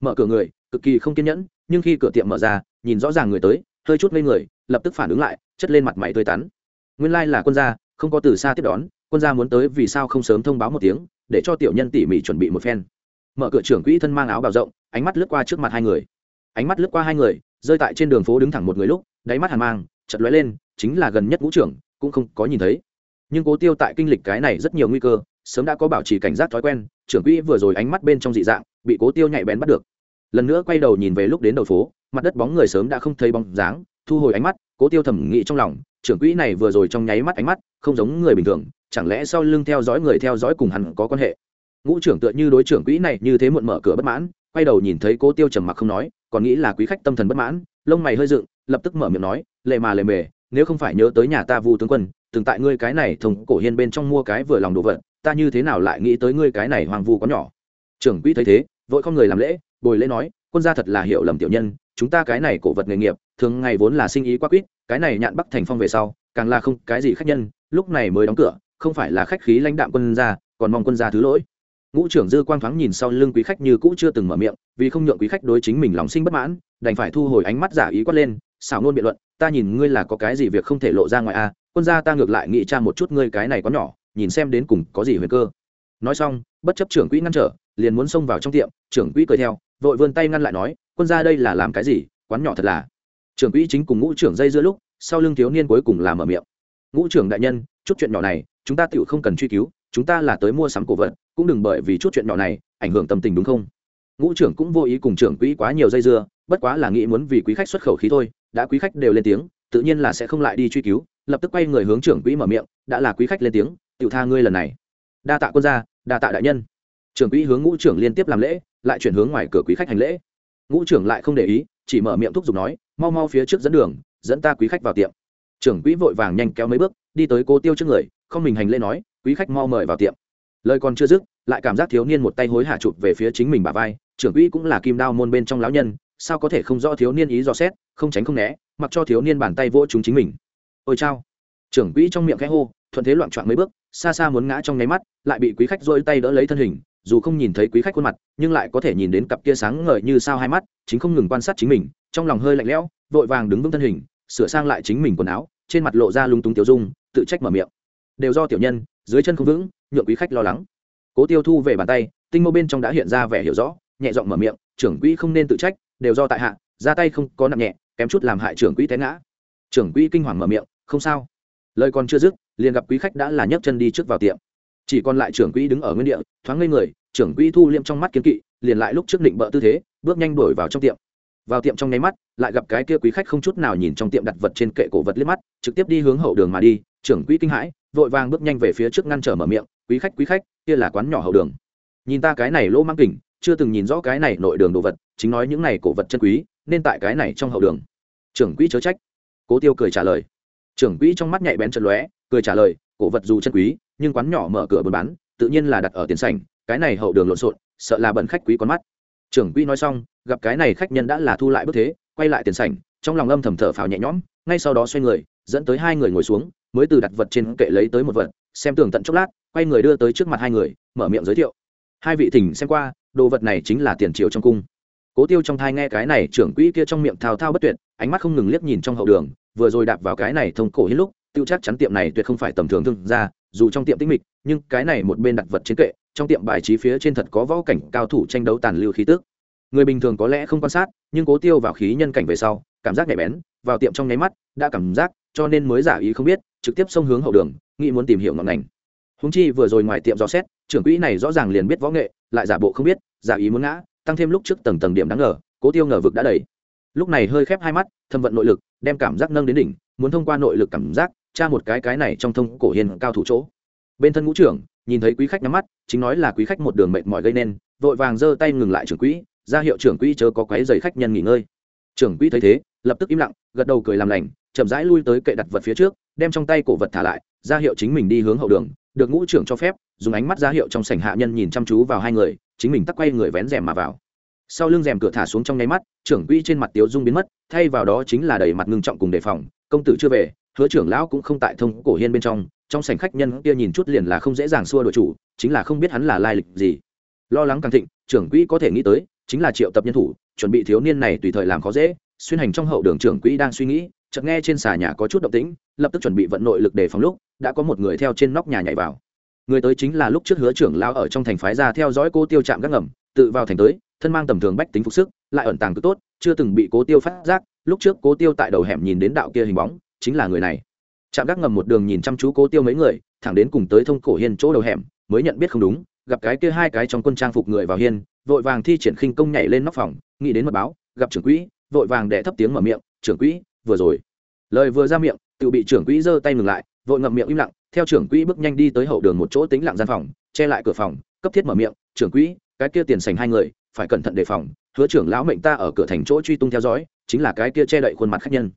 Mở cửa người, cực kỳ không kiên nhẫn, nhưng khi cửa tiệm mở ra, nhìn rõ ràng người tới, hơi chút lên người, lập tức phản ứng lại, chất lên mặt mày tươi tắn. Nguyên lai、like、là quân gia, không có từ xa tiếp đón, quân gia muốn tới vì sao không sớm thông báo một tiếng, để cho tiểu nhân tỉ mỉ chuẩn bị một phen. Mở cửa trưởng quỹ thân mang áo bào rộng, ánh mắt lướt qua trước mặt hai người. Ánh mắt lướt qua hai người, rơi tại trên đường phố đứng thẳng một người lúc, đáy mắt hàn mang chật lóe lên, chính là gần nhất ngũ trưởng, cũng không có nhìn thấy nhưng cố tiêu tại kinh lịch cái này rất nhiều nguy cơ, sớm đã có bảo trì cảnh giác thói quen, trưởng quỹ vừa rồi ánh mắt bên trong dị dạng, bị cố tiêu nhạy bén bắt được. Lần nữa quay đầu nhìn về lúc đến đầu phố, mặt đất bóng người sớm đã không thấy bóng dáng, thu hồi ánh mắt, cố tiêu thẩm nghĩ trong lòng, trưởng quỹ này vừa rồi trong nháy mắt ánh mắt, không giống người bình thường, chẳng lẽ sau lưng theo dõi người theo dõi cùng hắn có quan hệ? Ngũ trưởng tựa như đối trưởng quỹ này như thế muộn mở cửa bất mãn, quay đầu nhìn thấy cố tiêu trầm mặc không nói, còn nghĩ là quý khách tâm thần bất mãn, lông mày hơi dựng, lập tức mở miệng nói, lệ mà lệ mề, nếu không phải nhớ tới nhà ta vu tướng quân từng tại ngươi cái này thông cổ hiên bên trong mua cái vừa lòng đồ vật ta như thế nào lại nghĩ tới ngươi cái này hoàng vu có nhỏ? Trưởng quỹ thấy thế vội con người làm lễ bồi lễ nói quân gia thật là hiểu lầm tiểu nhân chúng ta cái này cổ vật nghề nghiệp thường ngày vốn là sinh ý quá quýt cái này nhạn bắc thành phong về sau càng là không cái gì khách nhân lúc này mới đóng cửa không phải là khách khí lãnh đạm quân gia còn mong quân gia thứ lỗi. Ngũ trưởng dư quang thoáng nhìn sau lưng quý khách như cũ chưa từng mở miệng vì không nhượng quý khách đối chính mình lòng sinh bất mãn đành phải thu hồi ánh mắt giả ý quát lên xảo ngôn biện luận ta nhìn ngươi là có cái gì việc không thể lộ ra ngoài a à, quân gia ta ngược lại nghĩ cha một chút ngươi cái này có nhỏ, nhìn xem đến cùng có gì huyền cơ. Nói xong, bất chấp trưởng quỹ ngăn trở, liền muốn xông vào trong tiệm, trưởng quỹ cười theo, vội vươn tay ngăn lại nói, quân gia đây là làm cái gì? Quán nhỏ thật là. Trưởng quỹ chính cùng ngũ trưởng dây giữa lúc, sau lưng thiếu niên cuối cùng làm ở miệng. Ngũ trưởng đại nhân, chút chuyện nhỏ này, chúng ta tựu không cần truy cứu, chúng ta là tới mua sắm cổ vật, cũng đừng bởi vì chút chuyện nhỏ này, ảnh hưởng tâm tình đúng không? Ngũ trưởng cũng vô ý cùng trưởng quỹ quá nhiều dây dưa, bất quá là nghĩ muốn vì quý khách xuất khẩu khí thôi, đã quý khách đều lên tiếng, tự nhiên là sẽ không lại đi truy cứu lập tức quay người hướng trưởng quỹ mở miệng, đã là quý khách lên tiếng tự tha ngươi lần này. Đa tạ quân gia, đa tạ đại nhân. Trưởng quỹ hướng ngũ trưởng liên tiếp làm lễ, lại chuyển hướng ngoài cửa quý khách hành lễ. Ngũ trưởng lại không để ý, chỉ mở miệng thúc giục nói, mau mau phía trước dẫn đường, dẫn ta quý khách vào tiệm. Trưởng quỹ vội vàng nhanh kéo mấy bước, đi tới cô tiêu trước người, không mình hành lễ nói, quý khách mau mời vào tiệm. Lời còn chưa dứt, lại cảm giác thiếu niên một tay hối hả chụp về phía chính mình bà vai, trưởng quỹ cũng là kim đao môn bên trong lão nhân, sao có thể không rõ thiếu niên ý dò xét, không tránh không né, mặc cho thiếu niên bàn tay vỗ chúng chính mình ôi chao. Trưởng quỹ trong miệng khẽ hô, thuận thế loạn trọn mấy bước, xa xa muốn ngã trong nháy mắt, lại bị quý khách dôi tay đỡ lấy thân hình, dù không nhìn thấy quý khách khuôn mặt, nhưng lại có thể nhìn đến cặp kia sáng ngời như sao hai mắt, chính không ngừng quan sát chính mình, trong lòng hơi lạnh lẽo, vội vàng đứng vững thân hình, sửa sang lại chính mình quần áo, trên mặt lộ ra lung túng tiểu dung, tự trách mở miệng. Đều do tiểu nhân, dưới chân không vững, nhượng quý khách lo lắng. Cố tiêu thu về bàn tay, tinh mô bên trong đã hiện ra vẻ hiểu rõ, nhẹ giọng mở miệng, trưởng quỹ không nên tự trách, đều do tại hạ, ra tay không có nặng nhẹ, kém chút làm hại trưởng quỹ té ngã. Trưởng quỹ kinh hoàng mở miệng không sao. Lời còn chưa dứt, liền gặp quý khách đã là nhấc chân đi trước vào tiệm. Chỉ còn lại trưởng quỹ đứng ở nguyên địa, thoáng ngây người, trưởng quỹ thu liêm trong mắt kiến kỵ, liền lại lúc trước định bợ tư thế, bước nhanh đuổi vào trong tiệm. Vào tiệm trong nháy mắt, lại gặp cái kia quý khách không chút nào nhìn trong tiệm đặt vật trên kệ cổ vật liếc mắt, trực tiếp đi hướng hậu đường mà đi, trưởng quỹ kinh hãi, vội vàng bước nhanh về phía trước ngăn trở mở miệng, quý khách quý khách, kia là quán nhỏ hậu đường. Nhìn ta cái này lỗ mang kỉnh, chưa từng nhìn rõ cái này nội đường đồ vật, chính nói những này cổ vật chân quý, nên tại cái này trong hậu đường. Trưởng quỹ chớ trách. Cố tiêu cười trả lời trưởng quỹ trong mắt nhạy bén chân lóe, cười trả lời, cổ vật dù chân quý, nhưng quán nhỏ mở cửa buôn bán, tự nhiên là đặt ở tiền sảnh, cái này hậu đường lộn xộn, sợ là bận khách quý con mắt. Trưởng quỹ nói xong, gặp cái này khách nhân đã là thu lại bước thế, quay lại tiền sảnh, trong lòng âm thầm thở phào nhẹ nhõm, ngay sau đó xoay người, dẫn tới hai người ngồi xuống, mới từ đặt vật trên kệ lấy tới một vật, xem tường tận chốc lát, quay người đưa tới trước mặt hai người, mở miệng giới thiệu. Hai vị thỉnh xem qua, đồ vật này chính là tiền triều trong cung. Cố tiêu trong thai nghe cái này, trưởng quỹ kia trong miệng thao thao bất tuyệt, ánh mắt không ngừng liếc nhìn trong hậu đường vừa rồi đạp vào cái này thông cổ hết lúc, tiêu chắc chắn tiệm này tuyệt không phải tầm thường thương ra dù trong tiệm tĩnh mịch, nhưng cái này một bên đặt vật trên kệ, trong tiệm bài trí phía trên thật có võ cảnh cao thủ tranh đấu tàn lưu khí tức. Người bình thường có lẽ không quan sát, nhưng cố tiêu vào khí nhân cảnh về sau, cảm giác nhạy bén, vào tiệm trong nháy mắt, đã cảm giác, cho nên mới giả ý không biết, trực tiếp xông hướng hậu đường, nghĩ muốn tìm hiểu ngọn ngành. Húng chi vừa rồi ngoài tiệm dò xét, trưởng quỹ này rõ ràng liền biết võ nghệ, lại giả bộ không biết, giả ý muốn ngã, tăng thêm lúc trước tầng tầng điểm đáng ngờ, cố tiêu ngờ vực đã đầy. Lúc này hơi khép hai mắt, thâm vận nội lực đem cảm giác nâng đến đỉnh, muốn thông qua nội lực cảm giác, tra một cái cái này trong thông cổ hiền cao thủ chỗ. Bên thân ngũ trưởng, nhìn thấy quý khách nhắm mắt, chính nói là quý khách một đường mệt mỏi gây nên, vội vàng giơ tay ngừng lại trưởng quỹ, ra hiệu trưởng quỹ chớ có quấy giày khách nhân nghỉ ngơi. Trưởng quỹ thấy thế, lập tức im lặng, gật đầu cười làm lành, chậm rãi lui tới kệ đặt vật phía trước, đem trong tay cổ vật thả lại, ra hiệu chính mình đi hướng hậu đường, được ngũ trưởng cho phép, dùng ánh mắt ra hiệu trong sảnh hạ nhân nhìn chăm chú vào hai người, chính mình tắc quay người vén rèm mà vào sau lưng rèm cửa thả xuống trong nháy mắt, trưởng quỹ trên mặt tiếu dung biến mất, thay vào đó chính là đầy mặt ngưng trọng cùng đề phòng, công tử chưa về, hứa trưởng lão cũng không tại thông cổ hiên bên trong trong sảnh khách nhân kia nhìn chút liền là không dễ dàng xua đội chủ, chính là không biết hắn là lai lịch gì. Lo lắng càng thịnh, trưởng quỹ có thể nghĩ tới, chính là triệu tập nhân thủ, chuẩn bị thiếu niên này tùy thời làm khó dễ, xuyên hành trong hậu đường trưởng quỹ đang suy nghĩ, chợt nghe trên xà nhà có chút động tĩnh, lập tức chuẩn bị vận nội lực để phòng lúc, đã có một người theo trên nóc nhà nhảy vào. Người tới chính là lúc trước hứa trưởng lão ở trong thành phái ra theo dõi cô tiêu chạm gác ngầm tự vào thành tới, thân mang tầm thường bách tính phục sức, lại ẩn tàng cứ tốt, chưa từng bị cố tiêu phát giác, lúc trước cố tiêu tại đầu hẻm nhìn đến đạo kia hình bóng, chính là người này. Trạm gác ngầm một đường nhìn chăm chú cố tiêu mấy người, thẳng đến cùng tới thông cổ hiên chỗ đầu hẻm, mới nhận biết không đúng, gặp cái kia hai cái trong quân trang phục người vào hiên, vội vàng thi triển khinh công nhảy lên nóc phòng, nghĩ đến mật báo, gặp trưởng quỹ, vội vàng đẻ thấp tiếng mở miệng, trưởng quỹ, vừa rồi. Lời vừa ra miệng, tự bị trưởng quỹ giơ tay ngừng lại, vội ngậm miệng im lặng, theo trưởng quỹ bước nhanh đi tới hậu đường một chỗ tính lặng gian phòng, che lại cửa phòng, cấp thiết mở miệng, trưởng quỹ cái kia tiền sành hai người, phải cẩn thận đề phòng, hứa trưởng lão mệnh ta ở cửa thành chỗ truy tung theo dõi, chính là cái kia che đậy khuôn mặt khách nhân.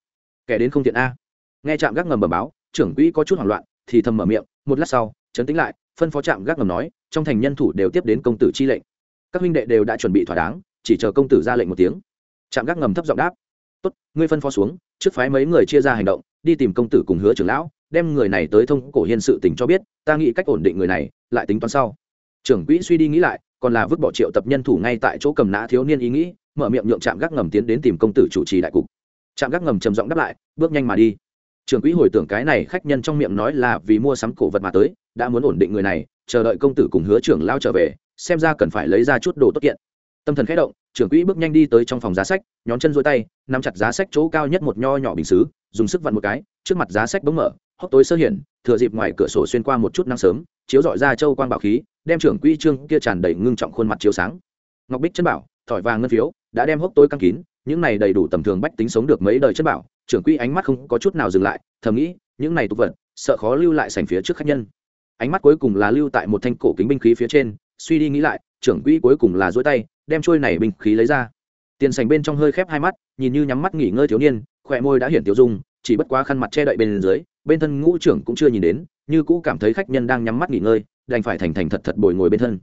Kẻ đến không thiện a. Nghe trạm gác ngầm bẩm báo, trưởng quỹ có chút hoảng loạn, thì thầm mở miệng, một lát sau, chấn tĩnh lại, phân phó trạm gác ngầm nói, trong thành nhân thủ đều tiếp đến công tử chi lệnh. Các huynh đệ đều đã chuẩn bị thỏa đáng, chỉ chờ công tử ra lệnh một tiếng. Trạm gác ngầm thấp giọng đáp, tốt, ngươi phân phó xuống, trước phái mấy người chia ra hành động, đi tìm công tử cùng hứa trưởng lão, đem người này tới thông cổ hiên sự tình cho biết, ta nghĩ cách ổn định người này, lại tính toán sau. Trưởng quỹ suy đi nghĩ lại còn là vứt bỏ triệu tập nhân thủ ngay tại chỗ cầm nã thiếu niên ý nghĩ, mở miệng nhượng trạm gác ngầm tiến đến tìm công tử chủ trì đại cục. Trạm gác ngầm trầm giọng đáp lại, bước nhanh mà đi. Trưởng quỹ hồi tưởng cái này khách nhân trong miệng nói là vì mua sắm cổ vật mà tới, đã muốn ổn định người này, chờ đợi công tử cùng hứa trưởng lao trở về, xem ra cần phải lấy ra chút đồ tốt kiện. Tâm thần khẽ động, trưởng quỹ bước nhanh đi tới trong phòng giá sách, nhón chân dối tay, nắm chặt giá sách chỗ cao nhất một nho nhỏ bình xứ, dùng sức vặn một cái, trước mặt giá sách bỗng mở, hốc tối sơ hiển thừa dịp ngoài cửa sổ xuyên qua một chút nắng sớm, chiếu dọi ra châu quan bảo khí, đem trưởng quỹ trương kia tràn đầy ngưng trọng khuôn mặt chiếu sáng. Ngọc bích chân bảo, thỏi vàng ngân phiếu, đã đem hốc tối căng kín, những này đầy đủ tầm thường bách tính sống được mấy đời chân bảo, trưởng quỹ ánh mắt không có chút nào dừng lại, thầm nghĩ, những này tục vật, sợ khó lưu lại sành phía trước khách nhân. Ánh mắt cuối cùng là lưu tại một thanh cổ kính binh khí phía trên, suy đi nghĩ lại, trưởng quỹ cuối cùng là duỗi tay, đem trôi này binh khí lấy ra. Tiền sành bên trong hơi khép hai mắt, nhìn như nhắm mắt nghỉ ngơi thiếu niên, khỏe môi đã hiển tiêu dung, chỉ bất quá khăn mặt che đậy bên dưới bên thân ngũ trưởng cũng chưa nhìn đến, như cũ cảm thấy khách nhân đang nhắm mắt nghỉ ngơi, đành phải thành thành thật thật bồi ngồi bên thân.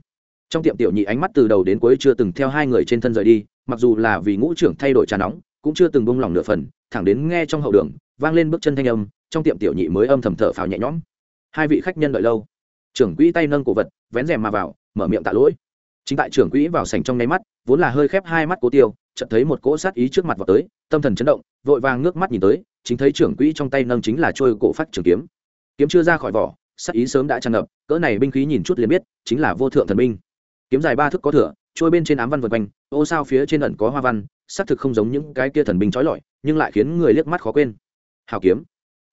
Trong tiệm tiểu nhị ánh mắt từ đầu đến cuối chưa từng theo hai người trên thân rời đi, mặc dù là vì ngũ trưởng thay đổi trà nóng, cũng chưa từng bông lòng nửa phần, thẳng đến nghe trong hậu đường, vang lên bước chân thanh âm, trong tiệm tiểu nhị mới âm thầm thở phào nhẹ nhõm. Hai vị khách nhân đợi lâu. Trưởng quỹ tay nâng cổ vật, vén rèm mà vào, mở miệng tạ lỗi. Chính tại trưởng quỹ vào sành trong nháy mắt, vốn là hơi khép hai mắt cố tiêu, chợt thấy một cỗ sát ý trước mặt vào tới, tâm thần chấn động, vội vàng ngước mắt nhìn tới chính thấy trưởng quỹ trong tay nâng chính là trôi cổ phát trường kiếm. Kiếm chưa ra khỏi vỏ, sắc ý sớm đã tràn ngập, cỡ này binh khí nhìn chút liền biết, chính là vô thượng thần binh. Kiếm dài ba thước có thửa, trôi bên trên ám văn vượt quanh, ô sao phía trên ẩn có hoa văn, xác thực không giống những cái kia thần binh trói lọi, nhưng lại khiến người liếc mắt khó quên. Hào kiếm.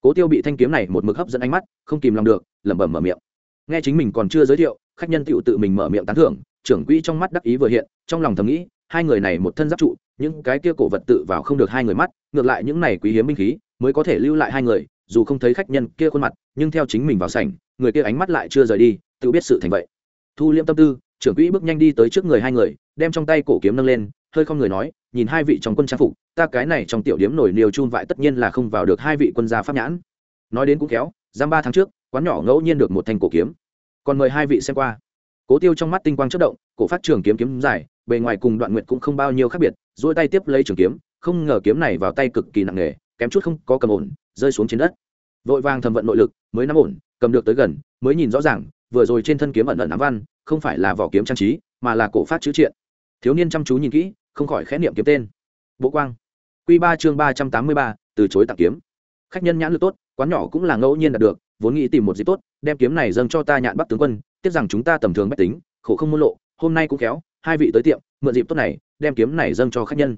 Cố tiêu bị thanh kiếm này một mực hấp dẫn ánh mắt, không kìm lòng được, lẩm bẩm mở miệng. Nghe chính mình còn chưa giới thiệu, khách nhân tựu tự mình mở miệng tán thưởng, trưởng quỹ trong mắt đắc ý vừa hiện, trong lòng thầm nghĩ hai người này một thân giáp trụ, những cái kia cổ vật tự vào không được hai người mắt, ngược lại những này quý hiếm binh khí mới có thể lưu lại hai người, dù không thấy khách nhân kia khuôn mặt, nhưng theo chính mình vào sảnh, người kia ánh mắt lại chưa rời đi, tự biết sự thành vậy. Thu liêm tâm tư, trưởng quỹ bước nhanh đi tới trước người hai người, đem trong tay cổ kiếm nâng lên, hơi không người nói, nhìn hai vị trong quân trang phục, ta cái này trong tiểu điếm nổi niều chun vại tất nhiên là không vào được hai vị quân gia pháp nhãn. Nói đến cũng kéo giam ba tháng trước, quán nhỏ ngẫu nhiên được một thanh cổ kiếm. Còn mời hai vị xem qua. Cố tiêu trong mắt tinh quang chất động, cổ phát trường kiếm kiếm dài bề ngoài cùng đoạn nguyệt cũng không bao nhiêu khác biệt dỗi tay tiếp lấy trường kiếm, không ngờ kiếm này vào tay cực kỳ nặng nề, kém chút không có cầm ổn, rơi xuống trên đất. Vội vàng thầm vận nội lực, mới nắm ổn, cầm được tới gần, mới nhìn rõ ràng, vừa rồi trên thân kiếm ẩn ẩn ám văn, không phải là vỏ kiếm trang trí, mà là cổ phát chữ triện. Thiếu niên chăm chú nhìn kỹ, không khỏi khẽ niệm kiếm tên. Bộ quang. Q ba chương ba trăm tám mươi ba, từ chối tặng kiếm. Khách nhân nhãn lực tốt, quán nhỏ cũng là ngẫu nhiên đạt được, vốn nghĩ tìm một dịp tốt, đem kiếm này dâng cho ta nhạn bắc tướng quân, tiếc rằng chúng ta tầm thường bách tính, khổ không muốn lộ, hôm nay cũng khéo hai vị tới tiệm, mượn dịp tốt này, đem kiếm này dâng cho khách nhân.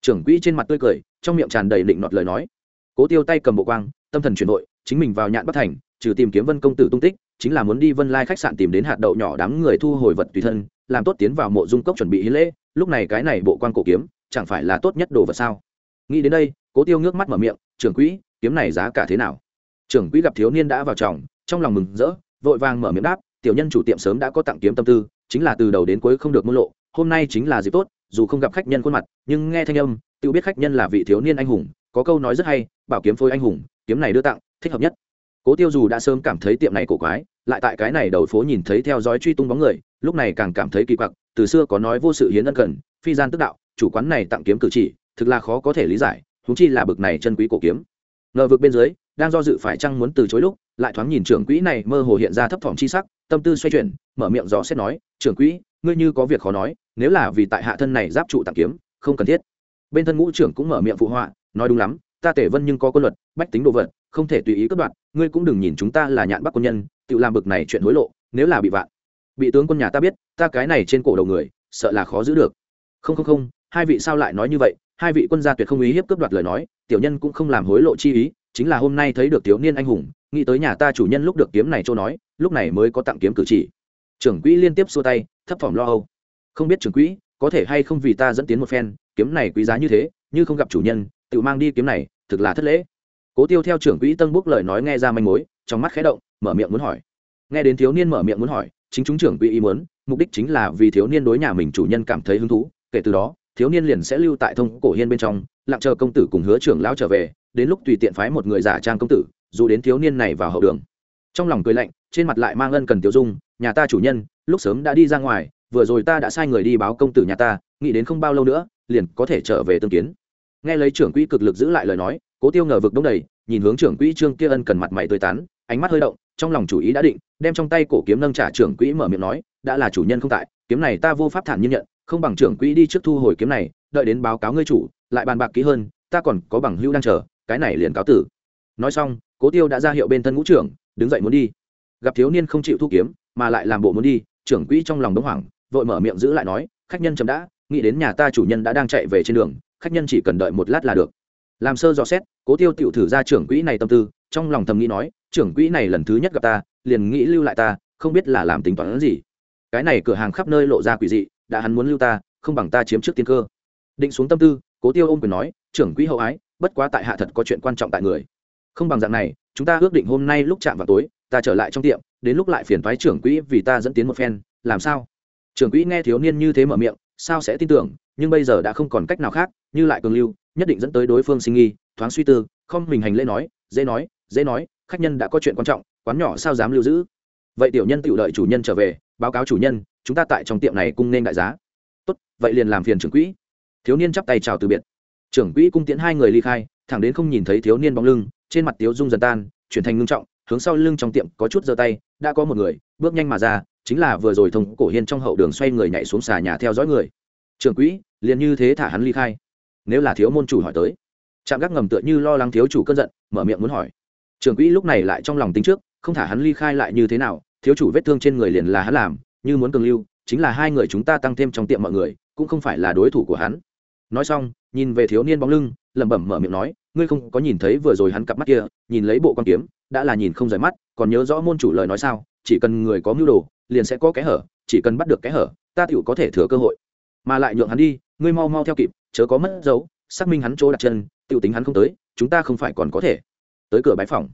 Trưởng quỹ trên mặt tươi cười, trong miệng tràn đầy định nọt lời nói. Cố tiêu tay cầm bộ quang, tâm thần chuyển đội chính mình vào nhạn bắc thành, trừ tìm kiếm vân công tử tung tích, chính là muốn đi vân lai khách sạn tìm đến hạt đậu nhỏ đám người thu hồi vật tùy thân, làm tốt tiến vào mộ dung cốc chuẩn bị hí lễ, lúc này cái này bộ quang cổ kiếm, chẳng phải là tốt nhất đồ vật sao? Nghĩ đến đây, cố tiêu ngước mắt mở miệng, trưởng quỹ, kiếm này giá cả thế nào? Trưởng quỹ gặp thiếu niên đã vào tròng, trong lòng mừng rỡ, vội vàng mở miệng đáp, tiểu nhân chủ tiệm sớm đã có tặng kiếm tâm tư chính là từ đầu đến cuối không được mua lộ, hôm nay chính là dịp tốt, dù không gặp khách nhân khuôn mặt, nhưng nghe thanh âm, tự biết khách nhân là vị thiếu niên anh hùng, có câu nói rất hay, bảo kiếm phôi anh hùng, kiếm này đưa tặng, thích hợp nhất. Cố tiêu dù đã sớm cảm thấy tiệm này cổ quái, lại tại cái này đầu phố nhìn thấy theo dõi truy tung bóng người, lúc này càng cảm thấy kỳ quặc, từ xưa có nói vô sự hiến ân cần, phi gian tức đạo, chủ quán này tặng kiếm cử chỉ, thực là khó có thể lý giải húng chi là bực này chân quý cổ kiếm. Ngờ vực bên dưới, đang do dự phải chăng muốn từ chối lúc lại thoáng nhìn trưởng quỹ này mơ hồ hiện ra thấp thỏm chi sắc, tâm tư xoay chuyển, mở miệng dò xét nói, trưởng quỹ, ngươi như có việc khó nói, nếu là vì tại hạ thân này giáp trụ tặng kiếm, không cần thiết. Bên thân ngũ trưởng cũng mở miệng phụ họa, nói đúng lắm, ta tể vân nhưng có quân luật, bách tính đồ vật, không thể tùy ý cất đoạn ngươi cũng đừng nhìn chúng ta là nhạn bắc quân nhân, tự làm bực này chuyện hối lộ, nếu là bị vạn, bị tướng quân nhà ta biết, ta cái này trên cổ đầu người, sợ là khó giữ được. Không không không, hai vị sao lại nói như vậy? Hai vị quân gia tuyệt không ý hiếp cướp đoạt lời nói, tiểu nhân cũng không làm hối lộ chi ý, chính là hôm nay thấy được thiếu niên anh hùng nghĩ tới nhà ta chủ nhân lúc được kiếm này châu nói, lúc này mới có tặng kiếm cử chỉ. Trưởng quỹ liên tiếp xua tay, thấp thỏm lo âu. Không biết trưởng quỹ, có thể hay không vì ta dẫn tiến một phen, kiếm này quý giá như thế, như không gặp chủ nhân, tự mang đi kiếm này, thực là thất lễ. Cố tiêu theo trưởng quỹ tân búc lời nói nghe ra manh mối, trong mắt khẽ động, mở miệng muốn hỏi. Nghe đến thiếu niên mở miệng muốn hỏi, chính chúng trưởng quỹ ý muốn, mục đích chính là vì thiếu niên đối nhà mình chủ nhân cảm thấy hứng thú, kể từ đó, thiếu niên liền sẽ lưu tại thông cổ hiên bên trong, lặng chờ công tử cùng hứa trưởng lão trở về, đến lúc tùy tiện phái một người giả trang công tử dù đến thiếu niên này vào hậu đường. Trong lòng cười lạnh, trên mặt lại mang ân cần tiêu dung, nhà ta chủ nhân, lúc sớm đã đi ra ngoài, vừa rồi ta đã sai người đi báo công tử nhà ta, nghĩ đến không bao lâu nữa, liền có thể trở về tương kiến. Nghe lấy trưởng quỹ cực lực giữ lại lời nói, cố tiêu ngờ vực đông đầy, nhìn hướng trưởng quỹ trương kia ân cần mặt mày tươi tắn, ánh mắt hơi động, trong lòng chủ ý đã định, đem trong tay cổ kiếm nâng trả trưởng quỹ mở miệng nói, đã là chủ nhân không tại, kiếm này ta vô pháp thản nhiên nhận, không bằng trưởng quỹ đi trước thu hồi kiếm này, đợi đến báo cáo ngươi chủ, lại bàn bạc kỹ hơn, ta còn có bằng hữu đang chờ, cái này liền cáo tử nói xong, cố tiêu đã ra hiệu bên thân ngũ trưởng, đứng dậy muốn đi. Gặp thiếu niên không chịu thu kiếm, mà lại làm bộ muốn đi, trưởng quỹ trong lòng đống hoảng, vội mở miệng giữ lại nói, khách nhân chấm đã, nghĩ đến nhà ta chủ nhân đã đang chạy về trên đường, khách nhân chỉ cần đợi một lát là được. Làm sơ dò xét, cố tiêu tựu thử ra trưởng quỹ này tâm tư, trong lòng thầm nghĩ nói, trưởng quỹ này lần thứ nhất gặp ta, liền nghĩ lưu lại ta, không biết là làm tính toán gì. Cái này cửa hàng khắp nơi lộ ra quỷ dị, đã hắn muốn lưu ta, không bằng ta chiếm trước tiên cơ. Định xuống tâm tư, cố tiêu ôm quyền nói, trưởng quỹ hậu ái, bất quá tại hạ thật có chuyện quan trọng tại người không bằng dạng này, chúng ta ước định hôm nay lúc chạm vào tối, ta trở lại trong tiệm, đến lúc lại phiền thoái trưởng quỹ vì ta dẫn tiến một phen, làm sao? Trưởng quỹ nghe thiếu niên như thế mở miệng, sao sẽ tin tưởng, nhưng bây giờ đã không còn cách nào khác, như lại cường lưu, nhất định dẫn tới đối phương sinh nghi, thoáng suy tư, không mình hành lễ nói, dễ nói dễ nói, khách nhân đã có chuyện quan trọng, quán nhỏ sao dám lưu giữ? Vậy tiểu nhân tự đợi chủ nhân trở về, báo cáo chủ nhân, chúng ta tại trong tiệm này cung nên đại giá. Tốt, vậy liền làm phiền trưởng quỹ. Thiếu niên chắp tay chào từ biệt trưởng quỹ cung tiễn hai người ly khai, thẳng đến không nhìn thấy thiếu niên bóng lưng, trên mặt tiếu dung dần tan, chuyển thành ngưng trọng, hướng sau lưng trong tiệm có chút giơ tay, đã có một người, bước nhanh mà ra, chính là vừa rồi thông cổ hiên trong hậu đường xoay người nhảy xuống xà nhà theo dõi người. Trưởng quỹ, liền như thế thả hắn ly khai. Nếu là thiếu môn chủ hỏi tới. Trạm gác ngầm tựa như lo lắng thiếu chủ cơn giận, mở miệng muốn hỏi. Trưởng quỹ lúc này lại trong lòng tính trước, không thả hắn ly khai lại như thế nào, thiếu chủ vết thương trên người liền là hắn làm, như muốn cường lưu, chính là hai người chúng ta tăng thêm trong tiệm mọi người, cũng không phải là đối thủ của hắn. Nói xong nhìn về thiếu niên bóng lưng, lẩm bẩm mở miệng nói, ngươi không có nhìn thấy vừa rồi hắn cặp mắt kia, nhìn lấy bộ quan kiếm, đã là nhìn không rời mắt, còn nhớ rõ môn chủ lời nói sao, chỉ cần người có mưu đồ, liền sẽ có kẽ hở, chỉ cần bắt được kẽ hở, ta tựu có thể thừa cơ hội. Mà lại nhượng hắn đi, ngươi mau mau theo kịp, chớ có mất dấu, xác minh hắn chỗ đặt chân tựu tính hắn không tới, chúng ta không phải còn có thể. Tới cửa bãi phòng,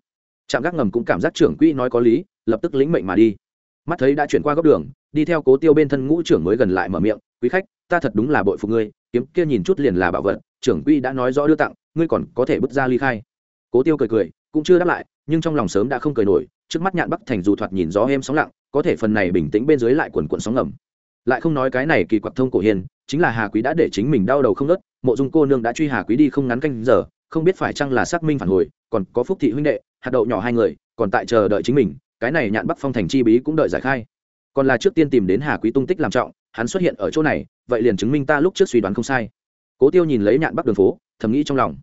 trạm gác ngầm cũng cảm giác trưởng quỹ nói có lý, lập tức lĩnh mệnh mà đi. Mắt thấy đã chuyển qua góc đường, đi theo cố tiêu bên thân ngũ trưởng mới gần lại mở miệng, quý khách, ta thật đúng là bội phục ngươi kiếm kia nhìn chút liền là bảo vật, trưởng quy đã nói rõ đưa tặng, ngươi còn có thể bước ra ly khai. Cố tiêu cười cười, cũng chưa đáp lại, nhưng trong lòng sớm đã không cười nổi, trước mắt nhạn bắc thành dù thoạt nhìn gió êm sóng lặng, có thể phần này bình tĩnh bên dưới lại quần quận sóng ngầm. Lại không nói cái này kỳ quặc thông cổ hiền, chính là hà quý đã để chính mình đau đầu không nớt mộ dung cô nương đã truy hà quý đi không ngắn canh giờ, không biết phải chăng là xác minh phản hồi, còn có phúc thị huynh đệ, hạt đậu nhỏ hai người, còn tại chờ đợi chính mình, cái này nhạn bắc phong thành chi bí cũng đợi giải khai. Còn là trước tiên tìm đến hà quý tung tích làm trọng, hắn xuất hiện ở chỗ này vậy liền chứng minh ta lúc trước suy đoán không sai. Cố tiêu nhìn lấy nhạn bắc đường phố, thầm nghĩ trong lòng.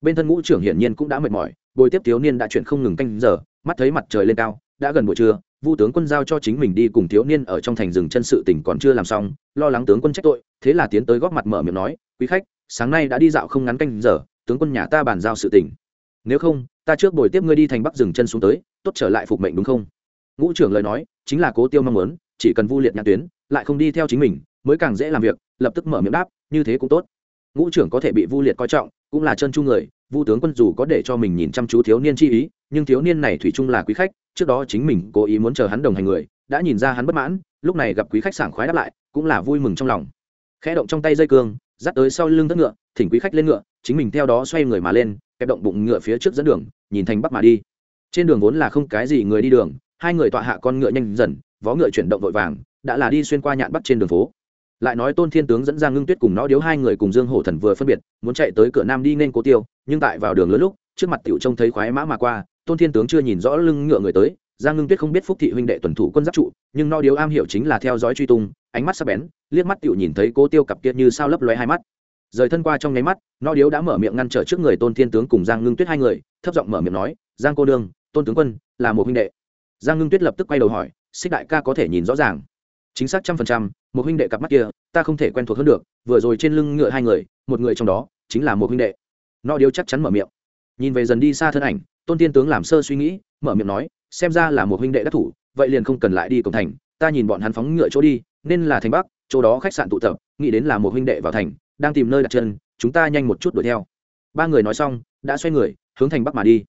Bên thân ngũ trưởng hiển nhiên cũng đã mệt mỏi bồi tiếp thiếu niên đã chuyển không ngừng canh giờ, mắt thấy mặt trời lên cao, đã gần buổi trưa, vu tướng quân giao cho chính mình đi cùng thiếu niên ở trong thành rừng chân sự tỉnh còn chưa làm xong, lo lắng tướng quân trách tội, thế là tiến tới góp mặt mở miệng nói, quý khách, sáng nay đã đi dạo không ngắn canh giờ, tướng quân nhà ta bàn giao sự tỉnh. Nếu không, ta trước buổi tiếp ngươi đi thành bắc rừng chân xuống tới, tốt trở lại phục mệnh đúng không? Ngũ trưởng lời nói, chính là cố tiêu mong muốn, chỉ cần vu liệt nhãn tuyến, lại không đi theo chính mình mới càng dễ làm việc, lập tức mở miệng đáp, như thế cũng tốt. Ngũ trưởng có thể bị vu liệt coi trọng, cũng là chân chu người, vu tướng quân dù có để cho mình nhìn chăm chú thiếu niên chi ý, nhưng thiếu niên này thủy chung là quý khách, trước đó chính mình cố ý muốn chờ hắn đồng hành người, đã nhìn ra hắn bất mãn, lúc này gặp quý khách sảng khoái đáp lại, cũng là vui mừng trong lòng. Khẽ động trong tay dây cương, dắt tới sau lưng thất ngựa, thỉnh quý khách lên ngựa, chính mình theo đó xoay người mà lên, kẹp động bụng ngựa phía trước dẫn đường, nhìn thành bắc mà đi. Trên đường vốn là không cái gì người đi đường, hai người tọa hạ con ngựa nhanh dần, vó ngựa chuyển động vội vàng, đã là đi xuyên qua nhạn bắc trên đường phố lại nói tôn thiên tướng dẫn ra ngưng tuyết cùng nó điếu hai người cùng dương hổ thần vừa phân biệt, muốn chạy tới cửa nam đi nên cố tiêu, nhưng tại vào đường lớn lúc, trước mặt tiểu trông thấy khoái mã mà qua, tôn thiên tướng chưa nhìn rõ lưng ngựa người tới giang ngưng tuyết không biết phúc thị huynh đệ tuần thủ quân giáp trụ, nhưng no điếu am hiểu chính là theo dõi truy tung, ánh mắt sắc bén, liếc mắt tiểu nhìn thấy cố tiêu cặp kia như sao lấp lóe hai mắt. Rời thân qua trong nháy mắt no điếu đã mở miệng ngăn trở trước người tôn thiên tướng cùng giang ngưng tuyết hai người, thấp giọng mở miệng nói, giang cô đương tôn tướng quân là một huynh đệ. Giang ngưng tuyết lập tức quay đầu hỏi, xích đại ca có thể nhìn rõ ràng? Chính xác trăm phần trăm, một huynh đệ cặp mắt kia, ta không thể quen thuộc hơn được, vừa rồi trên lưng ngựa hai người, một người trong đó, chính là một huynh đệ. No điếu chắc chắn mở miệng. Nhìn về dần đi xa thân ảnh, tôn tiên tướng làm sơ suy nghĩ, mở miệng nói, xem ra là một huynh đệ đắc thủ, vậy liền không cần lại đi cổng thành, ta nhìn bọn hắn phóng ngựa chỗ đi, nên là thành bắc, chỗ đó khách sạn tụ tập, nghĩ đến là một huynh đệ vào thành, đang tìm nơi đặt chân, chúng ta nhanh một chút đuổi theo. Ba người nói xong, đã xoay người, hướng thành bắc mà đi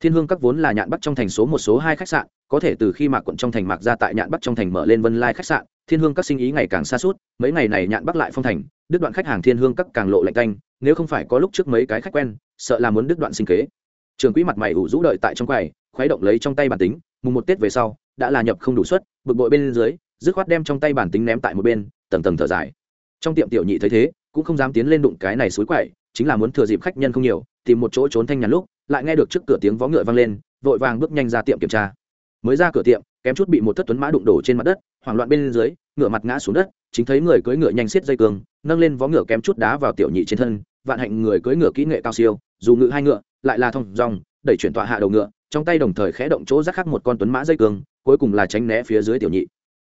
thiên hương các vốn là nhạn bắc trong thành số một, số hai khách sạn, có thể từ khi mạc quận trong thành mạc ra tại nhạn bắc trong thành mở lên vân lai khách sạn, thiên hương các sinh ý ngày càng xa suốt, mấy ngày này nhạn bắc lại phong thành, đứt đoạn khách hàng thiên hương các càng lộ lạnh canh nếu không phải có lúc trước mấy cái khách quen, sợ là muốn đứt đoạn sinh kế. Trường quỹ mặt mày ủ rũ đợi tại trong quầy, khuấy động lấy trong tay bản tính, mùng một tết về sau, đã là nhập không đủ suất, bực bội bên dưới, dứt khoát đem trong tay bản tính ném tại một bên, tầng tầng thở dài. Trong tiệm tiểu nhị thấy thế, cũng không dám tiến lên đụng cái này suối quậy chính là muốn thừa dịp khách nhân không nhiều, tìm một chỗ trốn thanh nhàn lúc, lại nghe được trước cửa tiếng vó ngựa vang lên, vội vàng bước nhanh ra tiệm kiểm tra. Mới ra cửa tiệm, kém chút bị một thất tuấn mã đụng đổ trên mặt đất, hoảng loạn bên dưới, ngựa mặt ngã xuống đất, chính thấy người cưỡi ngựa nhanh xiết dây cường, nâng lên vó ngựa kém chút đá vào tiểu nhị trên thân, vạn hạnh người cưỡi ngựa kỹ nghệ cao siêu, dù ngựa hai ngựa, lại là thông dòng, đẩy chuyển tọa hạ đầu ngựa, trong tay đồng thời khẽ động chỗ rắc khắc một con tuấn mã dây cường, cuối cùng là tránh né phía dưới tiểu nhị.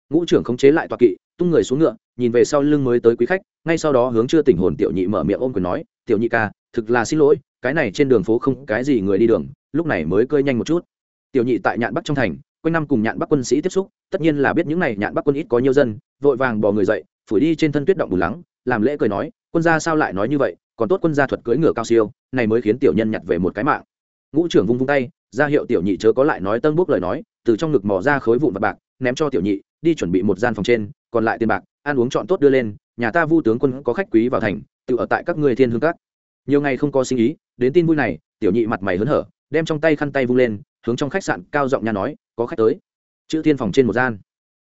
Ngũ trưởng khống chế lại tọa kỵ tung người xuống ngựa, nhìn về sau lưng mới tới quý khách, ngay sau đó hướng chưa tỉnh hồn tiểu nhị mở miệng ôm quyền nói, tiểu nhị ca, thực là xin lỗi, cái này trên đường phố không cái gì người đi đường, lúc này mới cơi nhanh một chút. Tiểu nhị tại nhạn bắc trong thành, quanh năm cùng nhạn bắc quân sĩ tiếp xúc, tất nhiên là biết những này nhạn bắc quân ít có nhiều dân, vội vàng bò người dậy, phủi đi trên thân tuyết động bù lắng, làm lễ cười nói, quân gia sao lại nói như vậy, còn tốt quân gia thuật cưỡi ngựa cao siêu, này mới khiến tiểu nhân nhặt về một cái mạng. Ngũ trưởng vung vung tay, ra hiệu tiểu nhị chớ có lại nói tân bốc lời nói, từ trong ngực mò ra khối vụn và bạc, ném cho tiểu nhị, đi chuẩn bị một gian phòng trên còn lại tiền bạc, ăn uống chọn tốt đưa lên, nhà ta vu tướng quân có khách quý vào thành, tự ở tại các người thiên hương các. Nhiều ngày không có sinh ý, đến tin vui này, tiểu nhị mặt mày hớn hở, đem trong tay khăn tay vung lên, hướng trong khách sạn cao giọng nhà nói, có khách tới. Chữ thiên phòng trên một gian.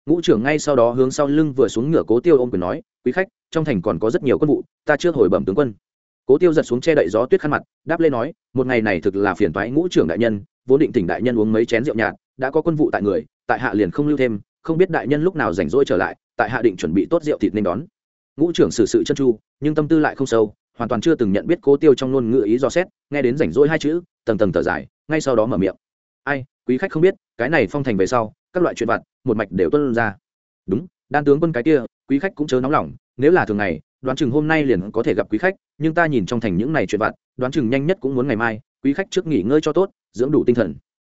Ngũ trưởng ngay sau đó hướng sau lưng vừa xuống ngựa cố tiêu ôm quyền nói, quý khách, trong thành còn có rất nhiều quân vụ, ta chưa hồi bẩm tướng quân. Cố tiêu giật xuống che đậy gió tuyết khăn mặt, đáp lên nói, một ngày này thực là phiền toái ngũ trưởng đại nhân, vốn định tỉnh đại nhân uống mấy chén rượu nhạt, đã có quân vụ tại người, tại hạ liền không lưu thêm, không biết đại nhân lúc nào rảnh rỗi trở lại tại hạ định chuẩn bị tốt rượu thịt nên đón. Ngũ trưởng xử sự chân chu, nhưng tâm tư lại không sâu, hoàn toàn chưa từng nhận biết cố tiêu trong ngôn ngữ ý do xét, nghe đến rảnh rỗi hai chữ, tầng tầng thở dài, ngay sau đó mở miệng. Ai, quý khách không biết, cái này phong thành về sau, các loại chuyện vặt, một mạch đều tuân ra. Đúng, đan tướng quân cái kia, quý khách cũng chớ nóng lòng, nếu là thường ngày, đoán chừng hôm nay liền có thể gặp quý khách, nhưng ta nhìn trong thành những này chuyện vặt, đoán chừng nhanh nhất cũng muốn ngày mai, quý khách trước nghỉ ngơi cho tốt, dưỡng đủ tinh thần.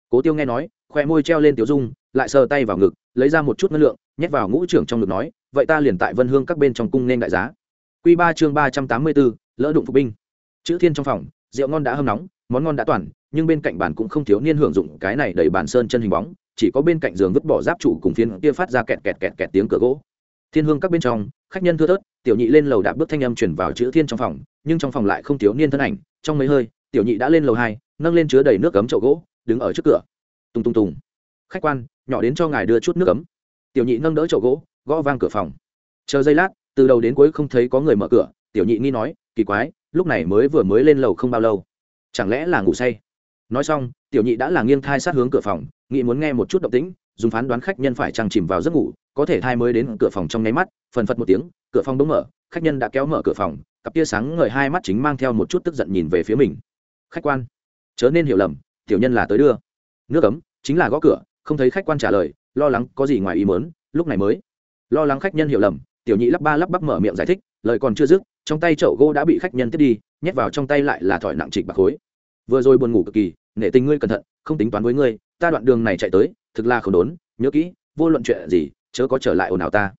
Cố tiêu nghe nói, khoe môi treo lên tiểu dung, lại sờ tay vào ngực, lấy ra một chút ngân lượng nhét vào ngũ trưởng trong ngực nói, vậy ta liền tại vân hương các bên trong cung nên đại giá. Q ba chương ba trăm tám mươi bốn, lỡ đụng phục binh. Chữ thiên trong phòng, rượu ngon đã hâm nóng, món ngon đã toàn, nhưng bên cạnh bàn cũng không thiếu niên hưởng dụng cái này đầy bàn sơn chân hình bóng, chỉ có bên cạnh giường vứt bỏ giáp trụ cùng phiến kia phát ra kẹt kẹt kẹt kẹt tiếng cửa gỗ. Thiên hương các bên trong, khách nhân thưa thớt, tiểu nhị lên lầu đạp bước thanh âm chuyển vào chữ thiên trong phòng, nhưng trong phòng lại không thiếu niên thân ảnh, trong mấy hơi, tiểu nhị đã lên lầu hai, nâng lên chứa đầy nước cấm chậu gỗ, đứng ở trước cửa. Tung tung tùng. Khách quan, nhỏ đến cho ngài đưa chút nước cấm tiểu nhị nâng đỡ chậu gỗ, gõ vang cửa phòng. Chờ giây lát, từ đầu đến cuối không thấy có người mở cửa, tiểu nhị nghi nói, kỳ quái, lúc này mới vừa mới lên lầu không bao lâu. Chẳng lẽ là ngủ say? Nói xong, tiểu nhị đã là nghiêng thai sát hướng cửa phòng, nghĩ muốn nghe một chút động tĩnh, dùng phán đoán khách nhân phải trăng chìm vào giấc ngủ, có thể thai mới đến cửa phòng trong nháy mắt, phần phật một tiếng, cửa phòng bỗng mở, khách nhân đã kéo mở cửa phòng, cặp tia sáng ngời hai mắt chính mang theo một chút tức giận nhìn về phía mình. Khách quan. Chớ nên hiểu lầm, tiểu nhân là tới đưa. Nước ấm, chính là gõ cửa. Không thấy khách quan trả lời lo lắng có gì ngoài ý mớn lúc này mới. Lo lắng khách nhân hiểu lầm, tiểu nhị lắp ba lắp bắp mở miệng giải thích, lời còn chưa dứt, trong tay chậu gỗ đã bị khách nhân tiếp đi, nhét vào trong tay lại là thỏi nặng trịch bạc khối. Vừa rồi buồn ngủ cực kỳ, nể tình ngươi cẩn thận, không tính toán với ngươi, ta đoạn đường này chạy tới, thực là không đốn, nhớ kỹ, vô luận chuyện gì, chớ có trở lại ồn ào ta.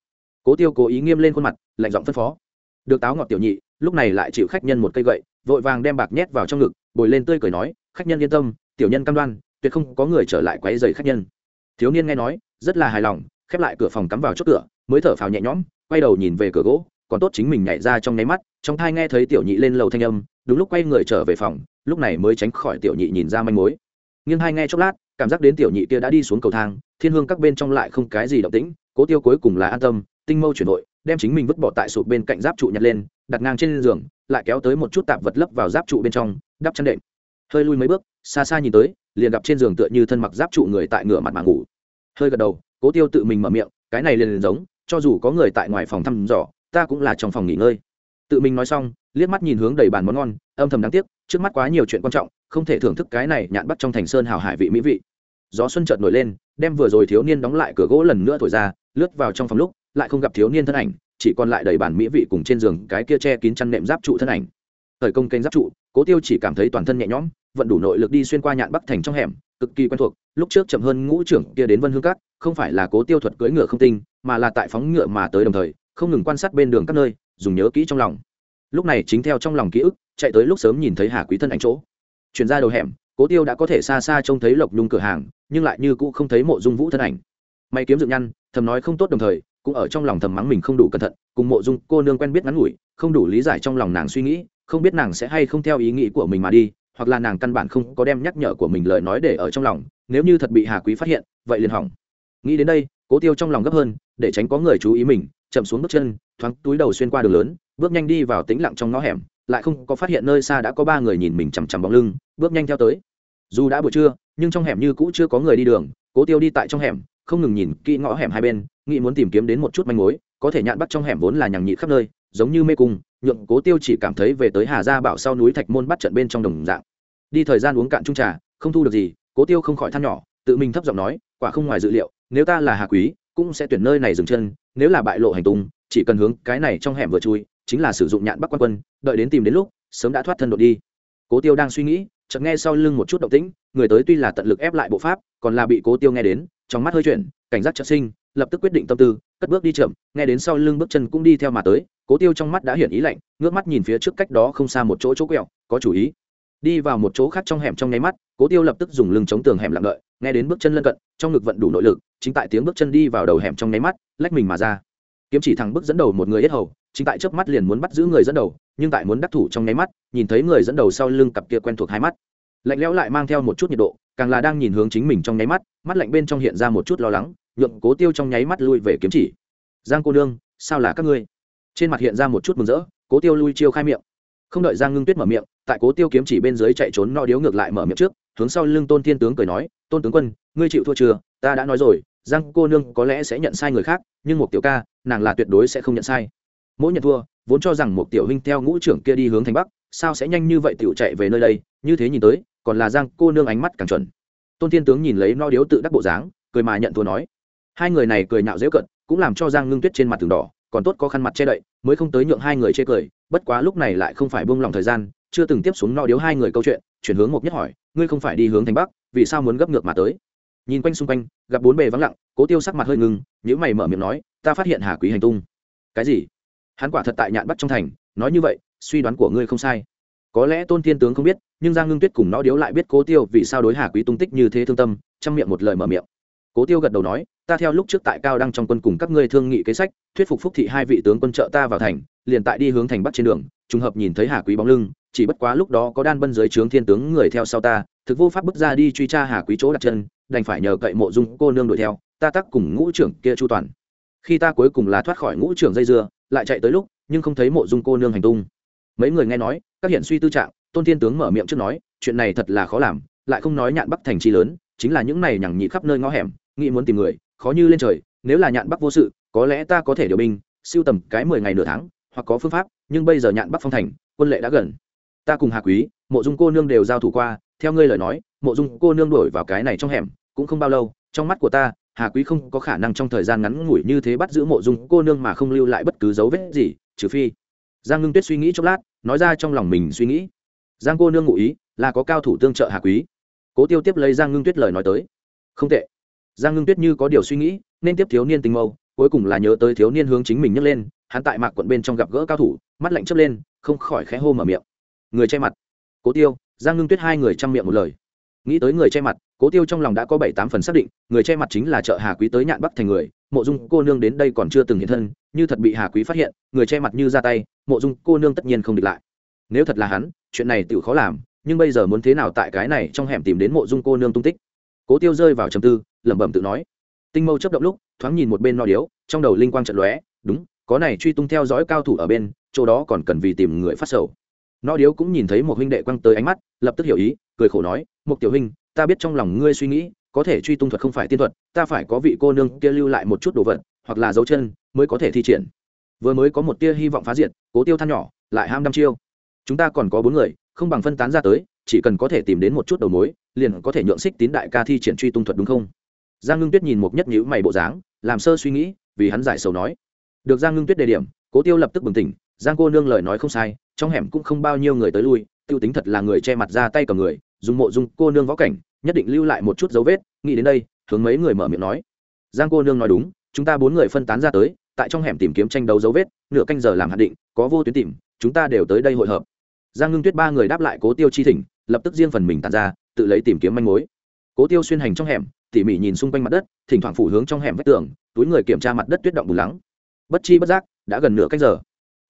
Cố tiêu cố ý nghiêm lên khuôn mặt, lạnh giọng phân phó. Được táo ngọt tiểu nhị, lúc này lại chịu khách nhân một cây gậy, vội vàng đem bạc nhét vào trong ngực, bồi lên tươi cười nói, khách nhân yên tâm, tiểu nhân cam đoan, tuyệt không có người trở lại quấy dày khách nhân thiếu niên nghe nói, rất là hài lòng, khép lại cửa phòng cắm vào chốt cửa, mới thở phào nhẹ nhõm, quay đầu nhìn về cửa gỗ, còn tốt chính mình nhảy ra trong nháy mắt, trong thai nghe thấy tiểu nhị lên lầu thanh âm, đúng lúc quay người trở về phòng, lúc này mới tránh khỏi tiểu nhị nhìn ra manh mối. Nghiêng hai nghe chốc lát, cảm giác đến tiểu nhị kia đã đi xuống cầu thang, thiên hương các bên trong lại không cái gì động tĩnh, cố tiêu cuối cùng là an tâm, tinh mâu chuyển đội đem chính mình vứt bỏ tại sụp bên cạnh giáp trụ nhặt lên, đặt ngang trên giường, lại kéo tới một chút tạp vật lấp vào giáp trụ bên trong, đắp chăn đệm. Hơi lui mấy bước, xa xa nhìn tới liền gặp trên giường tựa như thân mặc giáp trụ người tại ngựa mặt mà ngủ. Hơi gật đầu, cố tiêu tự mình mở miệng, cái này liền liền giống, cho dù có người tại ngoài phòng thăm dò, ta cũng là trong phòng nghỉ ngơi. Tự mình nói xong, liếc mắt nhìn hướng đầy bàn món ngon, âm thầm đáng tiếc, trước mắt quá nhiều chuyện quan trọng, không thể thưởng thức cái này nhạn bắt trong thành sơn hào hải vị mỹ vị. Gió xuân chợt nổi lên, đem vừa rồi thiếu niên đóng lại cửa gỗ lần nữa thổi ra, lướt vào trong phòng lúc, lại không gặp thiếu niên thân ảnh, chỉ còn lại đầy bàn mỹ vị cùng trên giường cái kia che kín chăn nệm giáp trụ thân ảnh. Thời công kênh giáp trụ, cố tiêu chỉ cảm thấy toàn thân nhẹ nhõm vận đủ nội lực đi xuyên qua nhạn bắc thành trong hẻm, cực kỳ quen thuộc, lúc trước chậm hơn ngũ trưởng kia đến vân hương cát không phải là cố tiêu thuật cưỡi ngựa không tinh, mà là tại phóng ngựa mà tới đồng thời, không ngừng quan sát bên đường các nơi, dùng nhớ kỹ trong lòng. Lúc này chính theo trong lòng ký ức, chạy tới lúc sớm nhìn thấy hà quý thân ảnh chỗ. Chuyển ra đầu hẻm, cố tiêu đã có thể xa xa trông thấy lộc nhung cửa hàng, nhưng lại như cũ không thấy mộ dung vũ thân ảnh. May kiếm dựng nhăn, thầm nói không tốt đồng thời, cũng ở trong lòng thầm mắng mình không đủ cẩn thận, cùng mộ dung cô nương quen biết ngắn ngủi, không đủ lý giải trong lòng nàng suy nghĩ, không biết nàng sẽ hay không theo ý nghĩ của mình mà đi hoặc là nàng căn bản không có đem nhắc nhở của mình lời nói để ở trong lòng, nếu như thật bị hà quý phát hiện, vậy liền hỏng. Nghĩ đến đây, cố tiêu trong lòng gấp hơn, để tránh có người chú ý mình, chậm xuống bước chân, thoáng túi đầu xuyên qua đường lớn, bước nhanh đi vào tĩnh lặng trong ngõ hẻm, lại không có phát hiện nơi xa đã có ba người nhìn mình chằm chằm bóng lưng, bước nhanh theo tới. Dù đã buổi trưa, nhưng trong hẻm như cũ chưa có người đi đường, cố tiêu đi tại trong hẻm, không ngừng nhìn kỹ ngõ hẻm hai bên, nghĩ muốn tìm kiếm đến một chút manh mối, có thể nhạn bắt trong hẻm vốn là nhằng nhị khắp nơi, giống như mê cung nhượng cố tiêu chỉ cảm thấy về tới hà gia bảo sau núi thạch môn bắt trận bên trong đồng dạng. Đi thời gian uống cạn trung trà, không thu được gì, cố tiêu không khỏi than nhỏ, tự mình thấp giọng nói, quả không ngoài dự liệu, nếu ta là hà quý, cũng sẽ tuyển nơi này dừng chân, nếu là bại lộ hành tung, chỉ cần hướng cái này trong hẻm vừa chui, chính là sử dụng nhạn bắc quan quân, đợi đến tìm đến lúc, sớm đã thoát thân đột đi. Cố tiêu đang suy nghĩ, chợt nghe sau lưng một chút động tĩnh, người tới tuy là tận lực ép lại bộ pháp, còn là bị cố tiêu nghe đến, trong mắt hơi chuyển, cảnh giác chợt sinh lập tức quyết định tâm tư, cất bước đi chậm, nghe đến sau lưng bước chân cũng đi theo mà tới, cố tiêu trong mắt đã hiện ý lạnh, ngước mắt nhìn phía trước cách đó không xa một chỗ chỗ quẹo, có chủ ý. Đi vào một chỗ khác trong hẻm trong nháy mắt, cố tiêu lập tức dùng lưng chống tường hẻm lặng đợi, nghe đến bước chân lân cận, trong ngực vận đủ nội lực, chính tại tiếng bước chân đi vào đầu hẻm trong nháy mắt, lách mình mà ra. Kiếm chỉ thẳng bước dẫn đầu một người yết hầu, chính tại chớp mắt liền muốn bắt giữ người dẫn đầu, nhưng tại muốn đắc thủ trong nháy mắt, nhìn thấy người dẫn đầu sau lưng cặp kia quen thuộc hai mắt. Lạnh lẽo lại mang theo một chút nhiệt độ, càng là đang nhìn hướng chính mình trong nháy mắt mắt lạnh bên trong hiện ra một chút lo lắng nhượng cố tiêu trong nháy mắt lui về kiếm chỉ. Giang cô nương, sao là các ngươi? Trên mặt hiện ra một chút mừng rỡ, cố tiêu lui chiêu khai miệng. Không đợi giang ngưng tuyết mở miệng, tại cố tiêu kiếm chỉ bên dưới chạy trốn no điếu ngược lại mở miệng trước, hướng sau lưng tôn thiên tướng cười nói, tôn tướng quân, ngươi chịu thua chưa? Ta đã nói rồi, giang cô nương có lẽ sẽ nhận sai người khác, nhưng một tiểu ca, nàng là tuyệt đối sẽ không nhận sai. Mỗi nhận thua, vốn cho rằng một tiểu huynh theo ngũ trưởng kia đi hướng thành bắc, sao sẽ nhanh như vậy tiểu chạy về nơi đây? Như thế nhìn tới, còn là giang cô nương ánh mắt càng chuẩn. Tôn thiên tướng nhìn lấy no điếu tự đắc bộ dáng, cười mà nhận thua nói hai người này cười nhạo dễu cận, cũng làm cho giang ngưng tuyết trên mặt tường đỏ, còn tốt có khăn mặt che đậy, mới không tới nhượng hai người chê cười, bất quá lúc này lại không phải buông lòng thời gian, chưa từng tiếp xuống no điếu hai người câu chuyện, chuyển hướng một nhất hỏi, ngươi không phải đi hướng thành bắc, vì sao muốn gấp ngược mà tới? Nhìn quanh xung quanh, gặp bốn bề vắng lặng, cố tiêu sắc mặt hơi ngừng nhữ mày mở miệng nói, ta phát hiện hà quý hành tung. Cái gì? Hắn quả thật tại nhạn bắt trong thành, nói như vậy, suy đoán của ngươi không sai. Có lẽ tôn thiên tướng không biết, nhưng giang ngưng tuyết cùng nó điếu lại biết cố tiêu vì sao đối hà quý tung tích như thế thương tâm, chăm miệng một lời mở miệng cố tiêu gật đầu nói, ta theo lúc trước tại cao đăng trong quân cùng các ngươi thương nghị kế sách, thuyết phục phúc thị hai vị tướng quân trợ ta vào thành, liền tại đi hướng thành bắc trên đường, trùng hợp nhìn thấy hà quý bóng lưng, chỉ bất quá lúc đó có đan bân dưới trướng thiên tướng người theo sau ta, thực vô pháp bước ra đi truy tra hà quý chỗ đặt chân, đành phải nhờ cậy mộ dung cô nương đuổi theo, ta tắc cùng ngũ trưởng kia chu toàn. Khi ta cuối cùng là thoát khỏi ngũ trưởng dây dưa, lại chạy tới lúc, nhưng không thấy mộ dung cô nương hành tung. Mấy người nghe nói, các hiện suy tư trạng, tôn thiên tướng mở miệng trước nói, chuyện này thật là khó làm, lại không nói nhạn bắc thành chi lớn, chính là những này nhằng nhị khắp nơi ngõ hẻm nghĩ muốn tìm người, khó như lên trời, nếu là nhạn bắc vô sự, có lẽ ta có thể điều binh, siêu tầm cái mười ngày nửa tháng, hoặc có phương pháp, nhưng bây giờ nhạn bắc phong thành, quân lệ đã gần. Ta cùng hà quý, mộ dung cô nương đều giao thủ qua, theo ngươi lời nói, mộ dung cô nương đổi vào cái này trong hẻm, cũng không bao lâu, trong mắt của ta, hà quý không có khả năng trong thời gian ngắn ngủi như thế bắt giữ mộ dung cô nương mà không lưu lại bất cứ dấu vết gì, trừ phi. Giang ngưng tuyết suy nghĩ chốc lát, nói ra trong lòng mình suy nghĩ. Giang cô nương ngụ ý là có cao thủ tương trợ hà quý. Cố tiêu tiếp lấy giang ngưng tuyết lời nói tới. Không tệ giang ngưng tuyết như có điều suy nghĩ, nên tiếp thiếu niên tình mâu, cuối cùng là nhớ tới thiếu niên hướng chính mình nhấc lên, hắn tại mạc quận bên trong gặp gỡ cao thủ, mắt lạnh chớp lên, không khỏi khẽ hô mở miệng. Người che mặt. Cố tiêu, giang ngưng tuyết hai người chăm miệng một lời. Nghĩ tới người che mặt, cố tiêu trong lòng đã có bảy tám phần xác định, người che mặt chính là chợ hà quý tới nhạn bắc thành người, mộ dung cô nương đến đây còn chưa từng hiện thân, như thật bị hà quý phát hiện, người che mặt như ra tay, mộ dung cô nương tất nhiên không địch lại. Nếu thật là hắn, chuyện này tự khó làm, nhưng bây giờ muốn thế nào tại cái này trong hẻm tìm đến mộ dung cô nương tung tích? Cố tiêu rơi vào trầm tư, lẩm bẩm tự nói. Tinh mâu chấp động lúc, thoáng nhìn một bên no điếu, trong đầu linh quang trận lóe, đúng, có này truy tung theo dõi cao thủ ở bên, chỗ đó còn cần vì tìm người phát sầu. No điếu cũng nhìn thấy một huynh đệ quăng tới ánh mắt, lập tức hiểu ý, cười khổ nói một tiểu huynh, ta biết trong lòng ngươi suy nghĩ, có thể truy tung thuật không phải tiên thuật, ta phải có vị cô nương kia lưu lại một chút đồ vật, hoặc là dấu chân, mới có thể thi triển. Vừa mới có một tia hy vọng phá diệt, cố tiêu than nhỏ, lại ham đăm chiêu. Chúng ta còn có bốn người, không bằng phân tán ra tới chỉ cần có thể tìm đến một chút đầu mối, liền có thể nhượng xích tín đại ca thi triển truy tung thuật đúng không? Giang ngưng tuyết nhìn một nhất nhữ mày bộ dáng, làm sơ suy nghĩ, vì hắn giải sầu nói. Được giang ngưng tuyết đề điểm, cố tiêu lập tức bừng tỉnh, giang cô nương lời nói không sai, trong hẻm cũng không bao nhiêu người tới lui t i ê u tính thật là người che mặt ra tay cầm người, dùng mộ dung cô nương võ cảnh, nhất định lưu lại một chút dấu vết, nghĩ đến đây, hướng mấy người mở miệng nói. Giang cô nương nói đúng, chúng ta bốn người phân tán ra tới, tại trong hẻm tìm kiếm tranh đấu dấu vết, nửa canh giờ làm hạn định, có vô tuyến tìm, chúng ta đều tới đây hội hợp. Giang ngưng tuyết ba người đáp lại cố tiêu chi thỉnh lập tức riêng phần mình tàn ra, tự lấy tìm kiếm manh mối. Cố tiêu xuyên hành trong hẻm, tỉ mỉ nhìn xung quanh mặt đất, thỉnh thoảng phủ hướng trong hẻm vách tường, túi người kiểm tra mặt đất tuyết động bùn lắng. Bất chi bất giác, đã gần nửa cách giờ.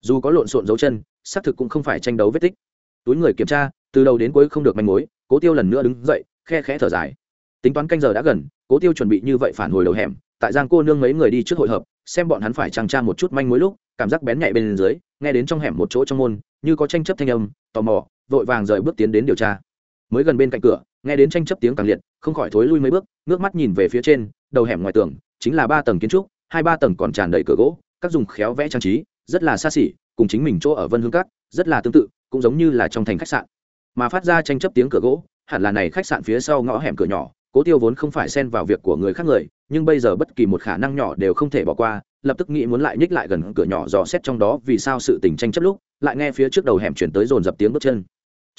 Dù có lộn xộn dấu chân, xác thực cũng không phải tranh đấu vết tích. Túi người kiểm tra, từ đầu đến cuối không được manh mối, cố tiêu lần nữa đứng dậy, khe khẽ thở dài. Tính toán canh giờ đã gần, cố tiêu chuẩn bị như vậy phản hồi đầu hẻm, tại giang cô nương mấy người đi trước hội hợp, xem bọn hắn phải trang tra một chút manh mối lúc, cảm giác bén nhạy bên dưới, nghe đến trong hẻm một chỗ trong môn, như có tranh chấp thanh âm, tò mò vội vàng rời bước tiến đến điều tra. Mới gần bên cạnh cửa, nghe đến tranh chấp tiếng càng liệt, không khỏi thối lui mấy bước, ngước mắt nhìn về phía trên, đầu hẻm ngoài tường, chính là ba tầng kiến trúc, hai ba tầng còn tràn đầy cửa gỗ, các dùng khéo vẽ trang trí, rất là xa xỉ, cùng chính mình chỗ ở vân hương cát rất là tương tự, cũng giống như là trong thành khách sạn. Mà phát ra tranh chấp tiếng cửa gỗ, hẳn là này khách sạn phía sau ngõ hẻm cửa nhỏ, cố tiêu vốn không phải xen vào việc của người khác người, nhưng bây giờ bất kỳ một khả năng nhỏ đều không thể bỏ qua, lập tức nghĩ muốn lại nhích lại gần cửa nhỏ dò xét trong đó vì sao sự tình tranh chấp lúc, lại nghe phía trước đầu hẻm chuyển tới dồn dập tiếng bước chân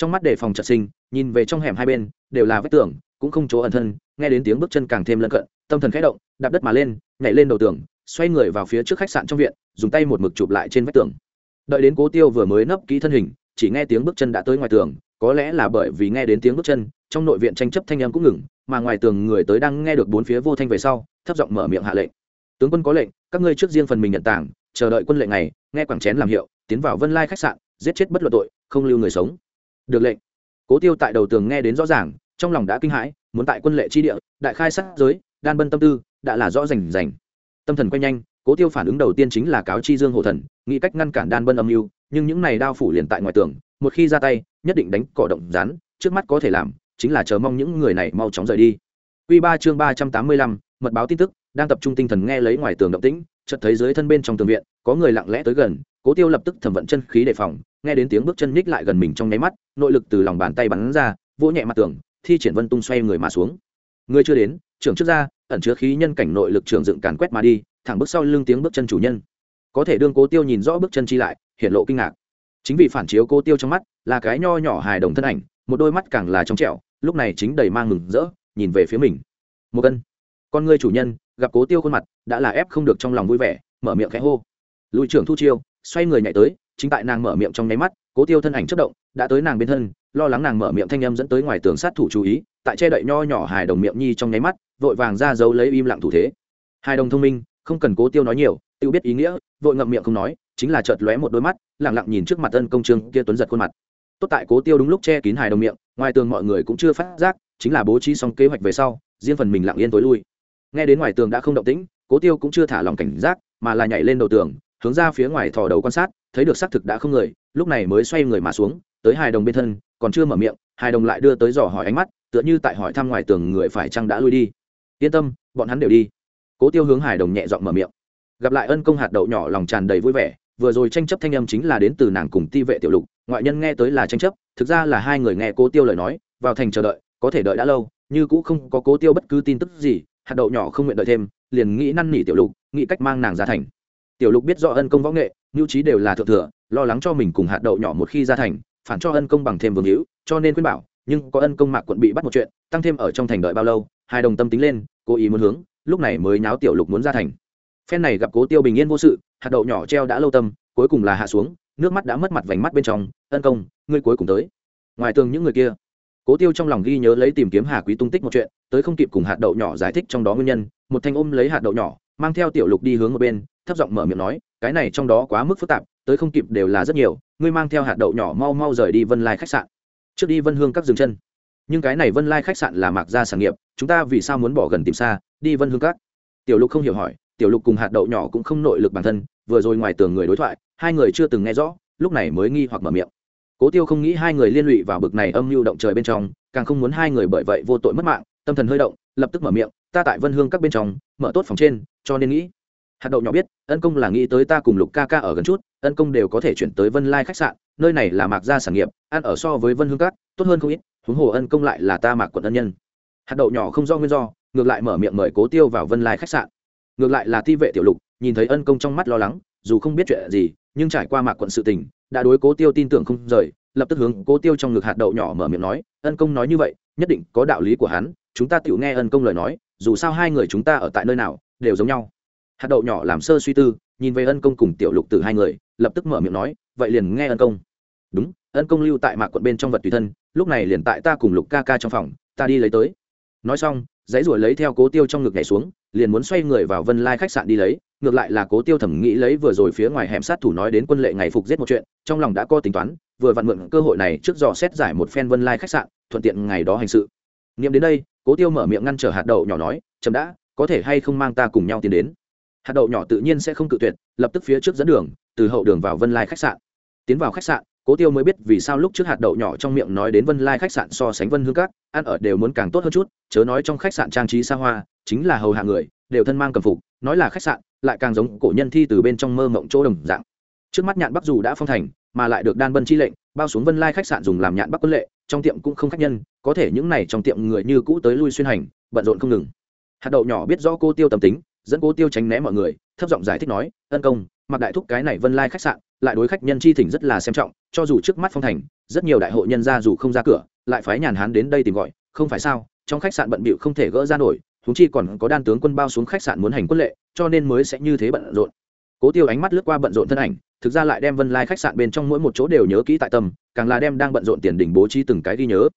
trong mắt đề phòng trật sinh, nhìn về trong hẻm hai bên, đều là vách tường, cũng không chỗ ẩn thân, nghe đến tiếng bước chân càng thêm lân cận, tâm thần khẽ động, đạp đất mà lên, nhảy lên đầu tường, xoay người vào phía trước khách sạn trong viện, dùng tay một mực chụp lại trên vách tường. Đợi đến cố tiêu vừa mới nấp kỹ thân hình, chỉ nghe tiếng bước chân đã tới ngoài tường, có lẽ là bởi vì nghe đến tiếng bước chân, trong nội viện tranh chấp thanh em cũng ngừng, mà ngoài tường người tới đang nghe được bốn phía vô thanh về sau, thấp giọng mở miệng hạ lệnh. Tướng quân có lệnh, các ngươi trước riêng phần mình nhận tảng, chờ đợi quân lệnh này, nghe quảng chén làm hiệu, tiến vào vân lai khách sạn, giết chết bất luận tội, không lưu người sống được lệnh. Cố tiêu tại đầu tường nghe đến rõ ràng, trong lòng đã kinh hãi, muốn tại quân lệ chi địa, đại khai sát giới, đan bân tâm tư, đã là rõ rành rành. Tâm thần quay nhanh, cố tiêu phản ứng đầu tiên chính là cáo chi dương hồ thần, nghĩ cách ngăn cản đan bân âm mưu, nhưng những này đao phủ liền tại ngoài tường, một khi ra tay, nhất định đánh cỏ động rán trước mắt có thể làm, chính là chờ mong những người này mau chóng rời đi. Quy ba chương ba trăm tám mươi lăm, mật báo tin tức, đang tập trung tinh thần nghe lấy ngoài tường động tĩnh, chợt thấy dưới thân bên trong tường viện, có người lặng lẽ tới gần, cố tiêu lập tức thẩm vận chân khí đề phòng nghe đến tiếng bước chân nhích lại gần mình trong nháy mắt, nội lực từ lòng bàn tay bắn ra, vỗ nhẹ mặt tường, thi triển vân tung xoay người mà xuống. Người chưa đến, trưởng trước ra, ẩn chứa khí nhân cảnh nội lực trưởng dựng càn quét mà đi, thẳng bước sau lưng tiếng bước chân chủ nhân. Có thể đương cố tiêu nhìn rõ bước chân chi lại hiện lộ kinh ngạc. Chính vì phản chiếu cố tiêu trong mắt, là cái nho nhỏ hài đồng thân ảnh, một đôi mắt càng là trong trẻo, lúc này chính đầy mang mừng rỡ, nhìn về phía mình. Một cân. Con người chủ nhân, gặp cố tiêu khuôn mặt, đã là ép không được trong lòng vui vẻ, mở miệng khẽ hô. Lùi trưởng thu chiêu, xoay người nhảy tới chính tại nàng mở miệng trong nháy mắt, cố tiêu thân ảnh chất động, đã tới nàng bên thân, lo lắng nàng mở miệng thanh âm dẫn tới ngoài tường sát thủ chú ý, tại che đậy nho nhỏ hài đồng miệng nhi trong nháy mắt, vội vàng ra giấu lấy im lặng thủ thế. Hài đồng thông minh, không cần cố tiêu nói nhiều, tiêu biết ý nghĩa, vội ngậm miệng không nói, chính là chợt lóe một đôi mắt lẳng lặng nhìn trước mặt ân công trương kia tuấn giật khuôn mặt. Tốt tại cố tiêu đúng lúc che kín hài đồng miệng, ngoài tường mọi người cũng chưa phát giác, chính là bố trí xong kế hoạch về sau, riêng phần mình lặng yên tối lui. Nghe đến ngoài tường đã không động tĩnh, cố tiêu cũng chưa thả lòng cảnh giác, mà là nhảy lên đầu tường, hướng ra phía ngoài thò đầu quan sát thấy được xác thực đã không người, lúc này mới xoay người mà xuống, tới hài đồng bên thân, còn chưa mở miệng hài đồng lại đưa tới dò hỏi ánh mắt, tựa như tại hỏi thăm ngoài tường người phải chăng đã lui đi. Yên tâm, bọn hắn đều đi. Cố tiêu hướng hải đồng nhẹ giọng mở miệng. Gặp lại ân công hạt đậu nhỏ lòng tràn đầy vui vẻ, vừa rồi tranh chấp thanh âm chính là đến từ nàng cùng ti vệ tiểu lục, ngoại nhân nghe tới là tranh chấp, thực ra là hai người nghe cố tiêu lời nói, vào thành chờ đợi, có thể đợi đã lâu, như cũng không có cố tiêu bất cứ tin tức gì, hạt đậu nhỏ không nguyện đợi thêm, liền nghĩ năn nỉ tiểu lục, nghĩ cách mang nàng ra thành. Tiểu lục biết rõ ân công võ nghệ nhu trí đều là thượng thừa, lo lắng cho mình cùng hạt đậu nhỏ một khi ra thành, phản cho ân công bằng thêm vương hữu, cho nên khuyên bảo, nhưng có ân công mạc quận bị bắt một chuyện, tăng thêm ở trong thành đợi bao lâu, hai đồng tâm tính lên, cố ý muốn hướng, lúc này mới nháo tiểu lục muốn ra thành. Phen này gặp cố tiêu bình yên vô sự, hạt đậu nhỏ treo đã lâu tâm, cuối cùng là hạ xuống, nước mắt đã mất mặt vành mắt bên trong, ân công, ngươi cuối cùng tới. Ngoài tường những người kia, cố tiêu trong lòng ghi nhớ lấy tìm kiếm hà quý tung tích một chuyện, tới không kịp cùng hạt đậu nhỏ giải thích trong đó nguyên nhân, một thanh ôm lấy hạt đậu nhỏ, mang theo tiểu lục đi hướng một bên thấp giọng mở miệng nói, cái này trong đó quá mức phức tạp, tới không kịp đều là rất nhiều, ngươi mang theo hạt đậu nhỏ mau mau rời đi vân lai khách sạn. Trước đi vân hương các dừng chân. Nhưng cái này vân lai khách sạn là mạc gia sản nghiệp, chúng ta vì sao muốn bỏ gần tìm xa, đi vân hương các? Tiểu lục không hiểu hỏi, tiểu lục cùng hạt đậu nhỏ cũng không nội lực bản thân, vừa rồi ngoài tường người đối thoại, hai người chưa từng nghe rõ, lúc này mới nghi hoặc mở miệng. Cố tiêu không nghĩ hai người liên lụy vào bực này âm mưu động trời bên trong, càng không muốn hai người bởi vậy vô tội mất mạng, tâm thần hơi động, lập tức mở miệng, ta tại vân hương các bên trong, mở tốt phòng trên, cho nên nghĩ hạt đậu nhỏ biết, ân công là nghĩ tới ta cùng lục ca ca ở gần chút, ân công đều có thể chuyển tới vân lai khách sạn, nơi này là mạc gia sản nghiệp, ăn ở so với vân hương Cát tốt hơn không ít, huống hồ ân công lại là ta mạc quận ân nhân. Hạt đậu nhỏ không do nguyên do, ngược lại mở miệng mời cố tiêu vào vân lai khách sạn. Ngược lại là Ti vệ tiểu lục, nhìn thấy ân công trong mắt lo lắng, dù không biết chuyện gì, nhưng trải qua mạc quận sự tình, đã đối cố tiêu tin tưởng không rời, lập tức hướng cố tiêu trong ngực hạt đậu nhỏ mở miệng nói, ân công nói như vậy, nhất định có đạo lý của hắn, chúng ta tự nghe ân công lời nói, dù sao hai người chúng ta ở tại nơi nào, đều giống nhau hạt đậu nhỏ làm sơ suy tư, nhìn về ân công cùng tiểu lục từ hai người, lập tức mở miệng nói, vậy liền nghe ân công. Đúng, ân công lưu tại mạc quận bên trong vật tùy thân, lúc này liền tại ta cùng lục ca ca trong phòng, ta đi lấy tới. Nói xong, dãy ruổi lấy theo cố tiêu trong ngực nhảy xuống, liền muốn xoay người vào vân lai khách sạn đi lấy, ngược lại là cố tiêu thẩm nghĩ lấy vừa rồi phía ngoài hẻm sát thủ nói đến quân lệ ngày phục giết một chuyện, trong lòng đã có tính toán, vừa vặn mượn cơ hội này trước dò xét giải một phen vân lai khách sạn, thuận tiện ngày đó hành sự. Nghiệm đến đây, cố tiêu mở miệng ngăn trở hạt đậu nhỏ nói, chậm đã, có thể hay không mang ta cùng nhau tiến đến? Hạt đậu nhỏ tự nhiên sẽ không cự tuyệt, lập tức phía trước dẫn đường, từ hậu đường vào vân lai khách sạn. Tiến vào khách sạn, cố tiêu mới biết vì sao lúc trước hạt đậu nhỏ trong miệng nói đến vân lai khách sạn so sánh vân hương cát ăn ở đều muốn càng tốt hơn chút, chớ nói trong khách sạn trang trí xa hoa, chính là hầu hạ người, đều thân mang cầm phục, nói là khách sạn, lại càng giống cổ nhân thi từ bên trong mơ mộng chỗ đồng dạng. Trước mắt nhạn bắc dù đã phong thành, mà lại được đan bân chi lệnh, bao xuống vân lai khách sạn dùng làm nhạn bắc quân lệ, trong tiệm cũng không khách nhân, có thể những này trong tiệm người như cũ tới lui xuyên hành, bận rộn không ngừng. Hạt đậu nhỏ biết rõ cô tiêu tâm tính dẫn cô tiêu tránh né mọi người, thấp giọng giải thích nói, ân công mặc đại thúc cái này vân lai khách sạn, lại đối khách nhân chi thỉnh rất là xem trọng, cho dù trước mắt phong thành, rất nhiều đại hội nhân ra dù không ra cửa, lại phái nhàn hán đến đây tìm gọi, không phải sao, trong khách sạn bận bịu không thể gỡ ra nổi thúng chi còn có đan tướng quân bao xuống khách sạn muốn hành quân lệ, cho nên mới sẽ như thế bận rộn. Cố tiêu ánh mắt lướt qua bận rộn thân ảnh, thực ra lại đem vân lai khách sạn bên trong mỗi một chỗ đều nhớ kỹ tại tâm, càng là đem đang bận rộn tiền đỉnh bố trí từng cái ghi nhớ.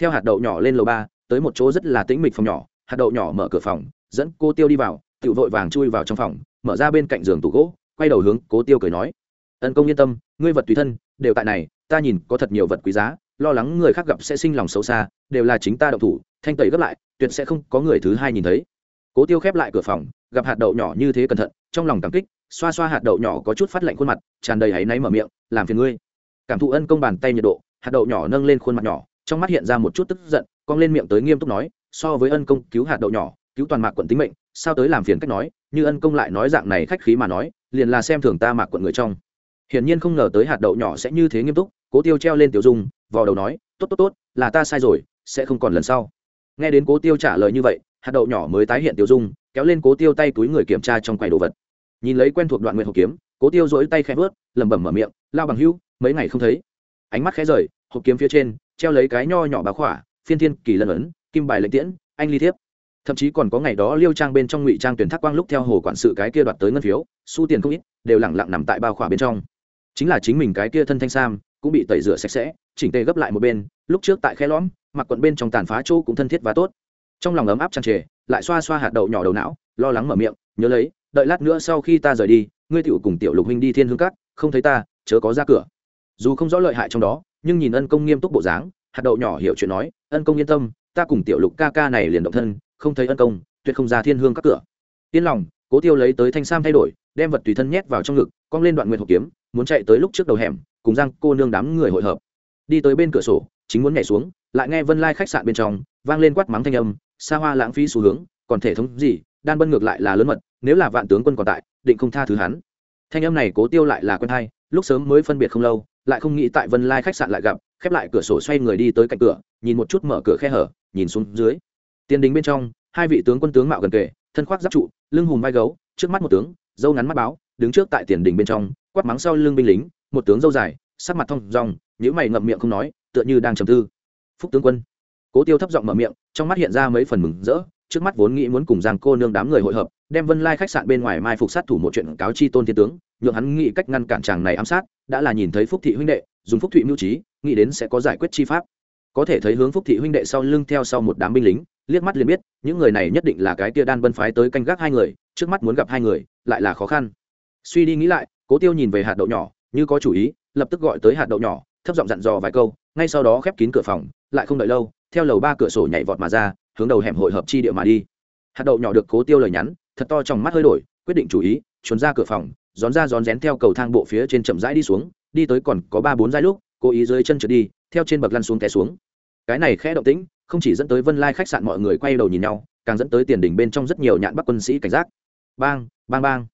Theo hạt đậu nhỏ lên lầu ba, tới một chỗ rất là tĩnh mịch phòng nhỏ, hạt đậu nhỏ mở cửa phòng, dẫn cô tiêu đi vào tự vội vàng chui vào trong phòng, mở ra bên cạnh giường tủ gỗ, quay đầu hướng cố tiêu cười nói, ân công yên tâm, ngươi vật tùy thân, đều tại này, ta nhìn có thật nhiều vật quý giá, lo lắng người khác gặp sẽ sinh lòng xấu xa, đều là chính ta động thủ, thanh tẩy gấp lại, tuyệt sẽ không có người thứ hai nhìn thấy. Cố tiêu khép lại cửa phòng, gặp hạt đậu nhỏ như thế cẩn thận, trong lòng cảm kích, xoa xoa hạt đậu nhỏ có chút phát lạnh khuôn mặt, tràn đầy áy náy mở miệng, làm phiền ngươi. Cảm thụ ân công bàn tay nhiệt độ, hạt đậu nhỏ nâng lên khuôn mặt nhỏ, trong mắt hiện ra một chút tức giận, cong lên miệng tới nghiêm túc nói, so với ân công cứu hạt đậu nhỏ cứu toàn mạc quận tính mệnh, sao tới làm phiền cách nói, như ân công lại nói dạng này khách khí mà nói, liền là xem thường ta mạc quận người trong. Hiển nhiên không ngờ tới hạt đậu nhỏ sẽ như thế nghiêm túc, cố tiêu treo lên tiểu dung, vò đầu nói, tốt tốt tốt, là ta sai rồi, sẽ không còn lần sau. Nghe đến cố tiêu trả lời như vậy, hạt đậu nhỏ mới tái hiện tiểu dung, kéo lên cố tiêu tay túi người kiểm tra trong quầy đồ vật. Nhìn lấy quen thuộc đoạn nguyện hộp kiếm, cố tiêu dỗi tay khẽ vớt, lẩm bẩm mở miệng, lao bằng hưu mấy ngày không thấy. Ánh mắt khẽ rời, hộp kiếm phía trên, treo lấy cái nho nhỏ bá khỏa, phiên thiên kỳ lân ấn, kim bài lệnh tiễn, anh ly thiếp thậm chí còn có ngày đó liêu trang bên trong ngụy trang tuyển thác quang lúc theo hồ quản sự cái kia đoạt tới ngân phiếu, su tiền không ít, đều lẳng lặng nằm tại bao khỏa bên trong. Chính là chính mình cái kia thân thanh sam, cũng bị tẩy rửa sạch sẽ, chỉnh tề gấp lại một bên, lúc trước tại khe lõm, mặc quận bên trong tàn phá chỗ cũng thân thiết và tốt. Trong lòng ấm áp tràn trề, lại xoa xoa hạt đậu nhỏ đầu não, lo lắng mở miệng, nhớ lấy, đợi lát nữa sau khi ta rời đi, ngươi tiểu cùng tiểu lục huynh đi thiên hương cát không thấy ta, chớ có ra cửa. Dù không rõ lợi hại trong đó, nhưng nhìn ân công nghiêm túc bộ dáng, hạt đậu nhỏ hiểu chuyện nói, ân công yên tâm, ta cùng tiểu lục ca ca này liền động thân không thấy ân công, tuyệt không ra thiên hương các cửa. Yên lòng, cố tiêu lấy tới thanh sam thay đổi, đem vật tùy thân nhét vào trong ngực, cong lên đoạn nguyện hộp kiếm, muốn chạy tới lúc trước đầu hẻm, cùng giang cô nương đám người hội hợp. Đi tới bên cửa sổ, chính muốn nhảy xuống, lại nghe vân lai khách sạn bên trong, vang lên quát mắng thanh âm xa hoa lãng phí xu hướng, còn thể thống gì, đan bân ngược lại là lớn mật, nếu là vạn tướng quân còn tại, định không tha thứ hắn. Thanh âm này cố tiêu lại là quen hay, lúc sớm mới phân biệt không lâu, lại không nghĩ tại vân lai khách sạn lại gặp, khép lại cửa sổ xoay người đi tới cạnh cửa, nhìn một chút mở cửa khe hở, nhìn xuống dưới tiền đình bên trong, hai vị tướng quân tướng mạo gần kề, thân khoác giáp trụ, lưng hùm vai gấu, trước mắt một tướng, dâu ngắn mắt báo, đứng trước tại tiền đình bên trong, quát mắng sau lưng binh lính, một tướng dâu dài, sắc mặt thong dong nhữ mày ngậm miệng không nói, tựa như đang trầm tư. Phúc tướng quân. Cố tiêu thấp giọng mở miệng, trong mắt hiện ra mấy phần mừng rỡ, trước mắt vốn nghĩ muốn cùng giang cô nương đám người hội hợp, đem vân lai khách sạn bên ngoài mai phục sát thủ một chuyện cáo chi tôn thiên tướng, nhượng hắn nghĩ cách ngăn cản chàng này ám sát, đã là nhìn thấy phúc thị huynh đệ, dùng phúc thụy mưu trí, nghĩ đến sẽ có giải quyết chi pháp. Có thể thấy hướng phúc thị huynh đệ sau lưng theo sau một đám binh lính liếc mắt liền biết, những người này nhất định là cái kia đan bân phái tới canh gác hai người, trước mắt muốn gặp hai người, lại là khó khăn. Suy đi nghĩ lại, cố tiêu nhìn về hạt đậu nhỏ, như có chủ ý, lập tức gọi tới hạt đậu nhỏ, thấp giọng dặn dò vài câu, ngay sau đó khép kín cửa phòng, lại không đợi lâu, theo lầu ba cửa sổ nhảy vọt mà ra, hướng đầu hẻm hội hợp chi địa mà đi. Hạt đậu nhỏ được cố tiêu lời nhắn, thật to trong mắt hơi đổi, quyết định chủ ý, trốn ra cửa phòng rón ra rón rén theo cầu thang bộ phía trên chậm rãi đi xuống, đi tới còn có ba bốn giai lúc, cố ý dưới chân trượt đi, theo trên bậc lăn xuống té xuống. Cái này khẽ động tĩnh không chỉ dẫn tới vân lai khách sạn mọi người quay đầu nhìn nhau, càng dẫn tới tiền đỉnh bên trong rất nhiều nhạn bắc quân sĩ cảnh giác. Bang bang bang.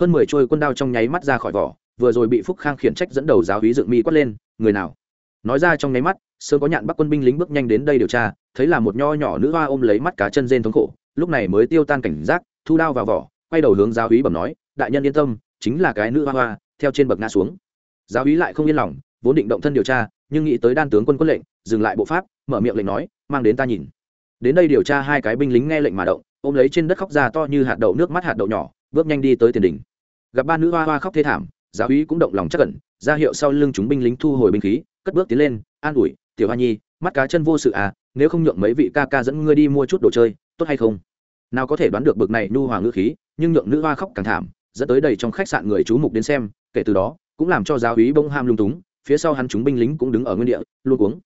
Hơn mười trôi quân đao trong nháy mắt ra khỏi vỏ, vừa rồi bị phúc khang khiển trách dẫn đầu giáo hí dựng mi quát lên, người nào? Nói ra trong nháy mắt, sớm có nhạn bắc quân binh lính bước nhanh đến đây điều tra, thấy là một nho nhỏ nữ hoa ôm lấy mắt cá chân rên thống khổ, lúc này mới tiêu tan cảnh giác, thu đao vào vỏ, quay đầu hướng giáo hí bẩm nói, đại nhân yên tâm, chính là cái nữ hoa hoa, theo trên bậc ngã xuống. Giáo hí lại không yên lòng, vốn định động thân điều tra, nhưng nghĩ tới đan tướng quân quân lệnh dừng lại bộ pháp, mở miệng lệnh nói, mang đến ta nhìn. Đến đây điều tra hai cái binh lính nghe lệnh mà động, ôm lấy trên đất khóc ra to như hạt đậu nước mắt hạt đậu nhỏ, bước nhanh đi tới tiền đình. Gặp ba nữ hoa hoa khóc thê thảm, giáo úy cũng động lòng chắc cẩn ra hiệu sau lưng chúng binh lính thu hồi binh khí, cất bước tiến lên, an ủi, tiểu hoa nhi, mắt cá chân vô sự à nếu không nhượng mấy vị ca ca dẫn ngươi đi mua chút đồ chơi, tốt hay không? Nào có thể đoán được bực này nu hoàng ngữ khí, nhưng nhượng nữ hoa khóc càng thảm, dẫn tới đầy trong khách sạn người chú mục đến xem, kể từ đó, cũng làm cho giáo úy bông ham lung túng, phía sau hắn chúng binh lính cũng đứng ở nguyên địa, luôn cuống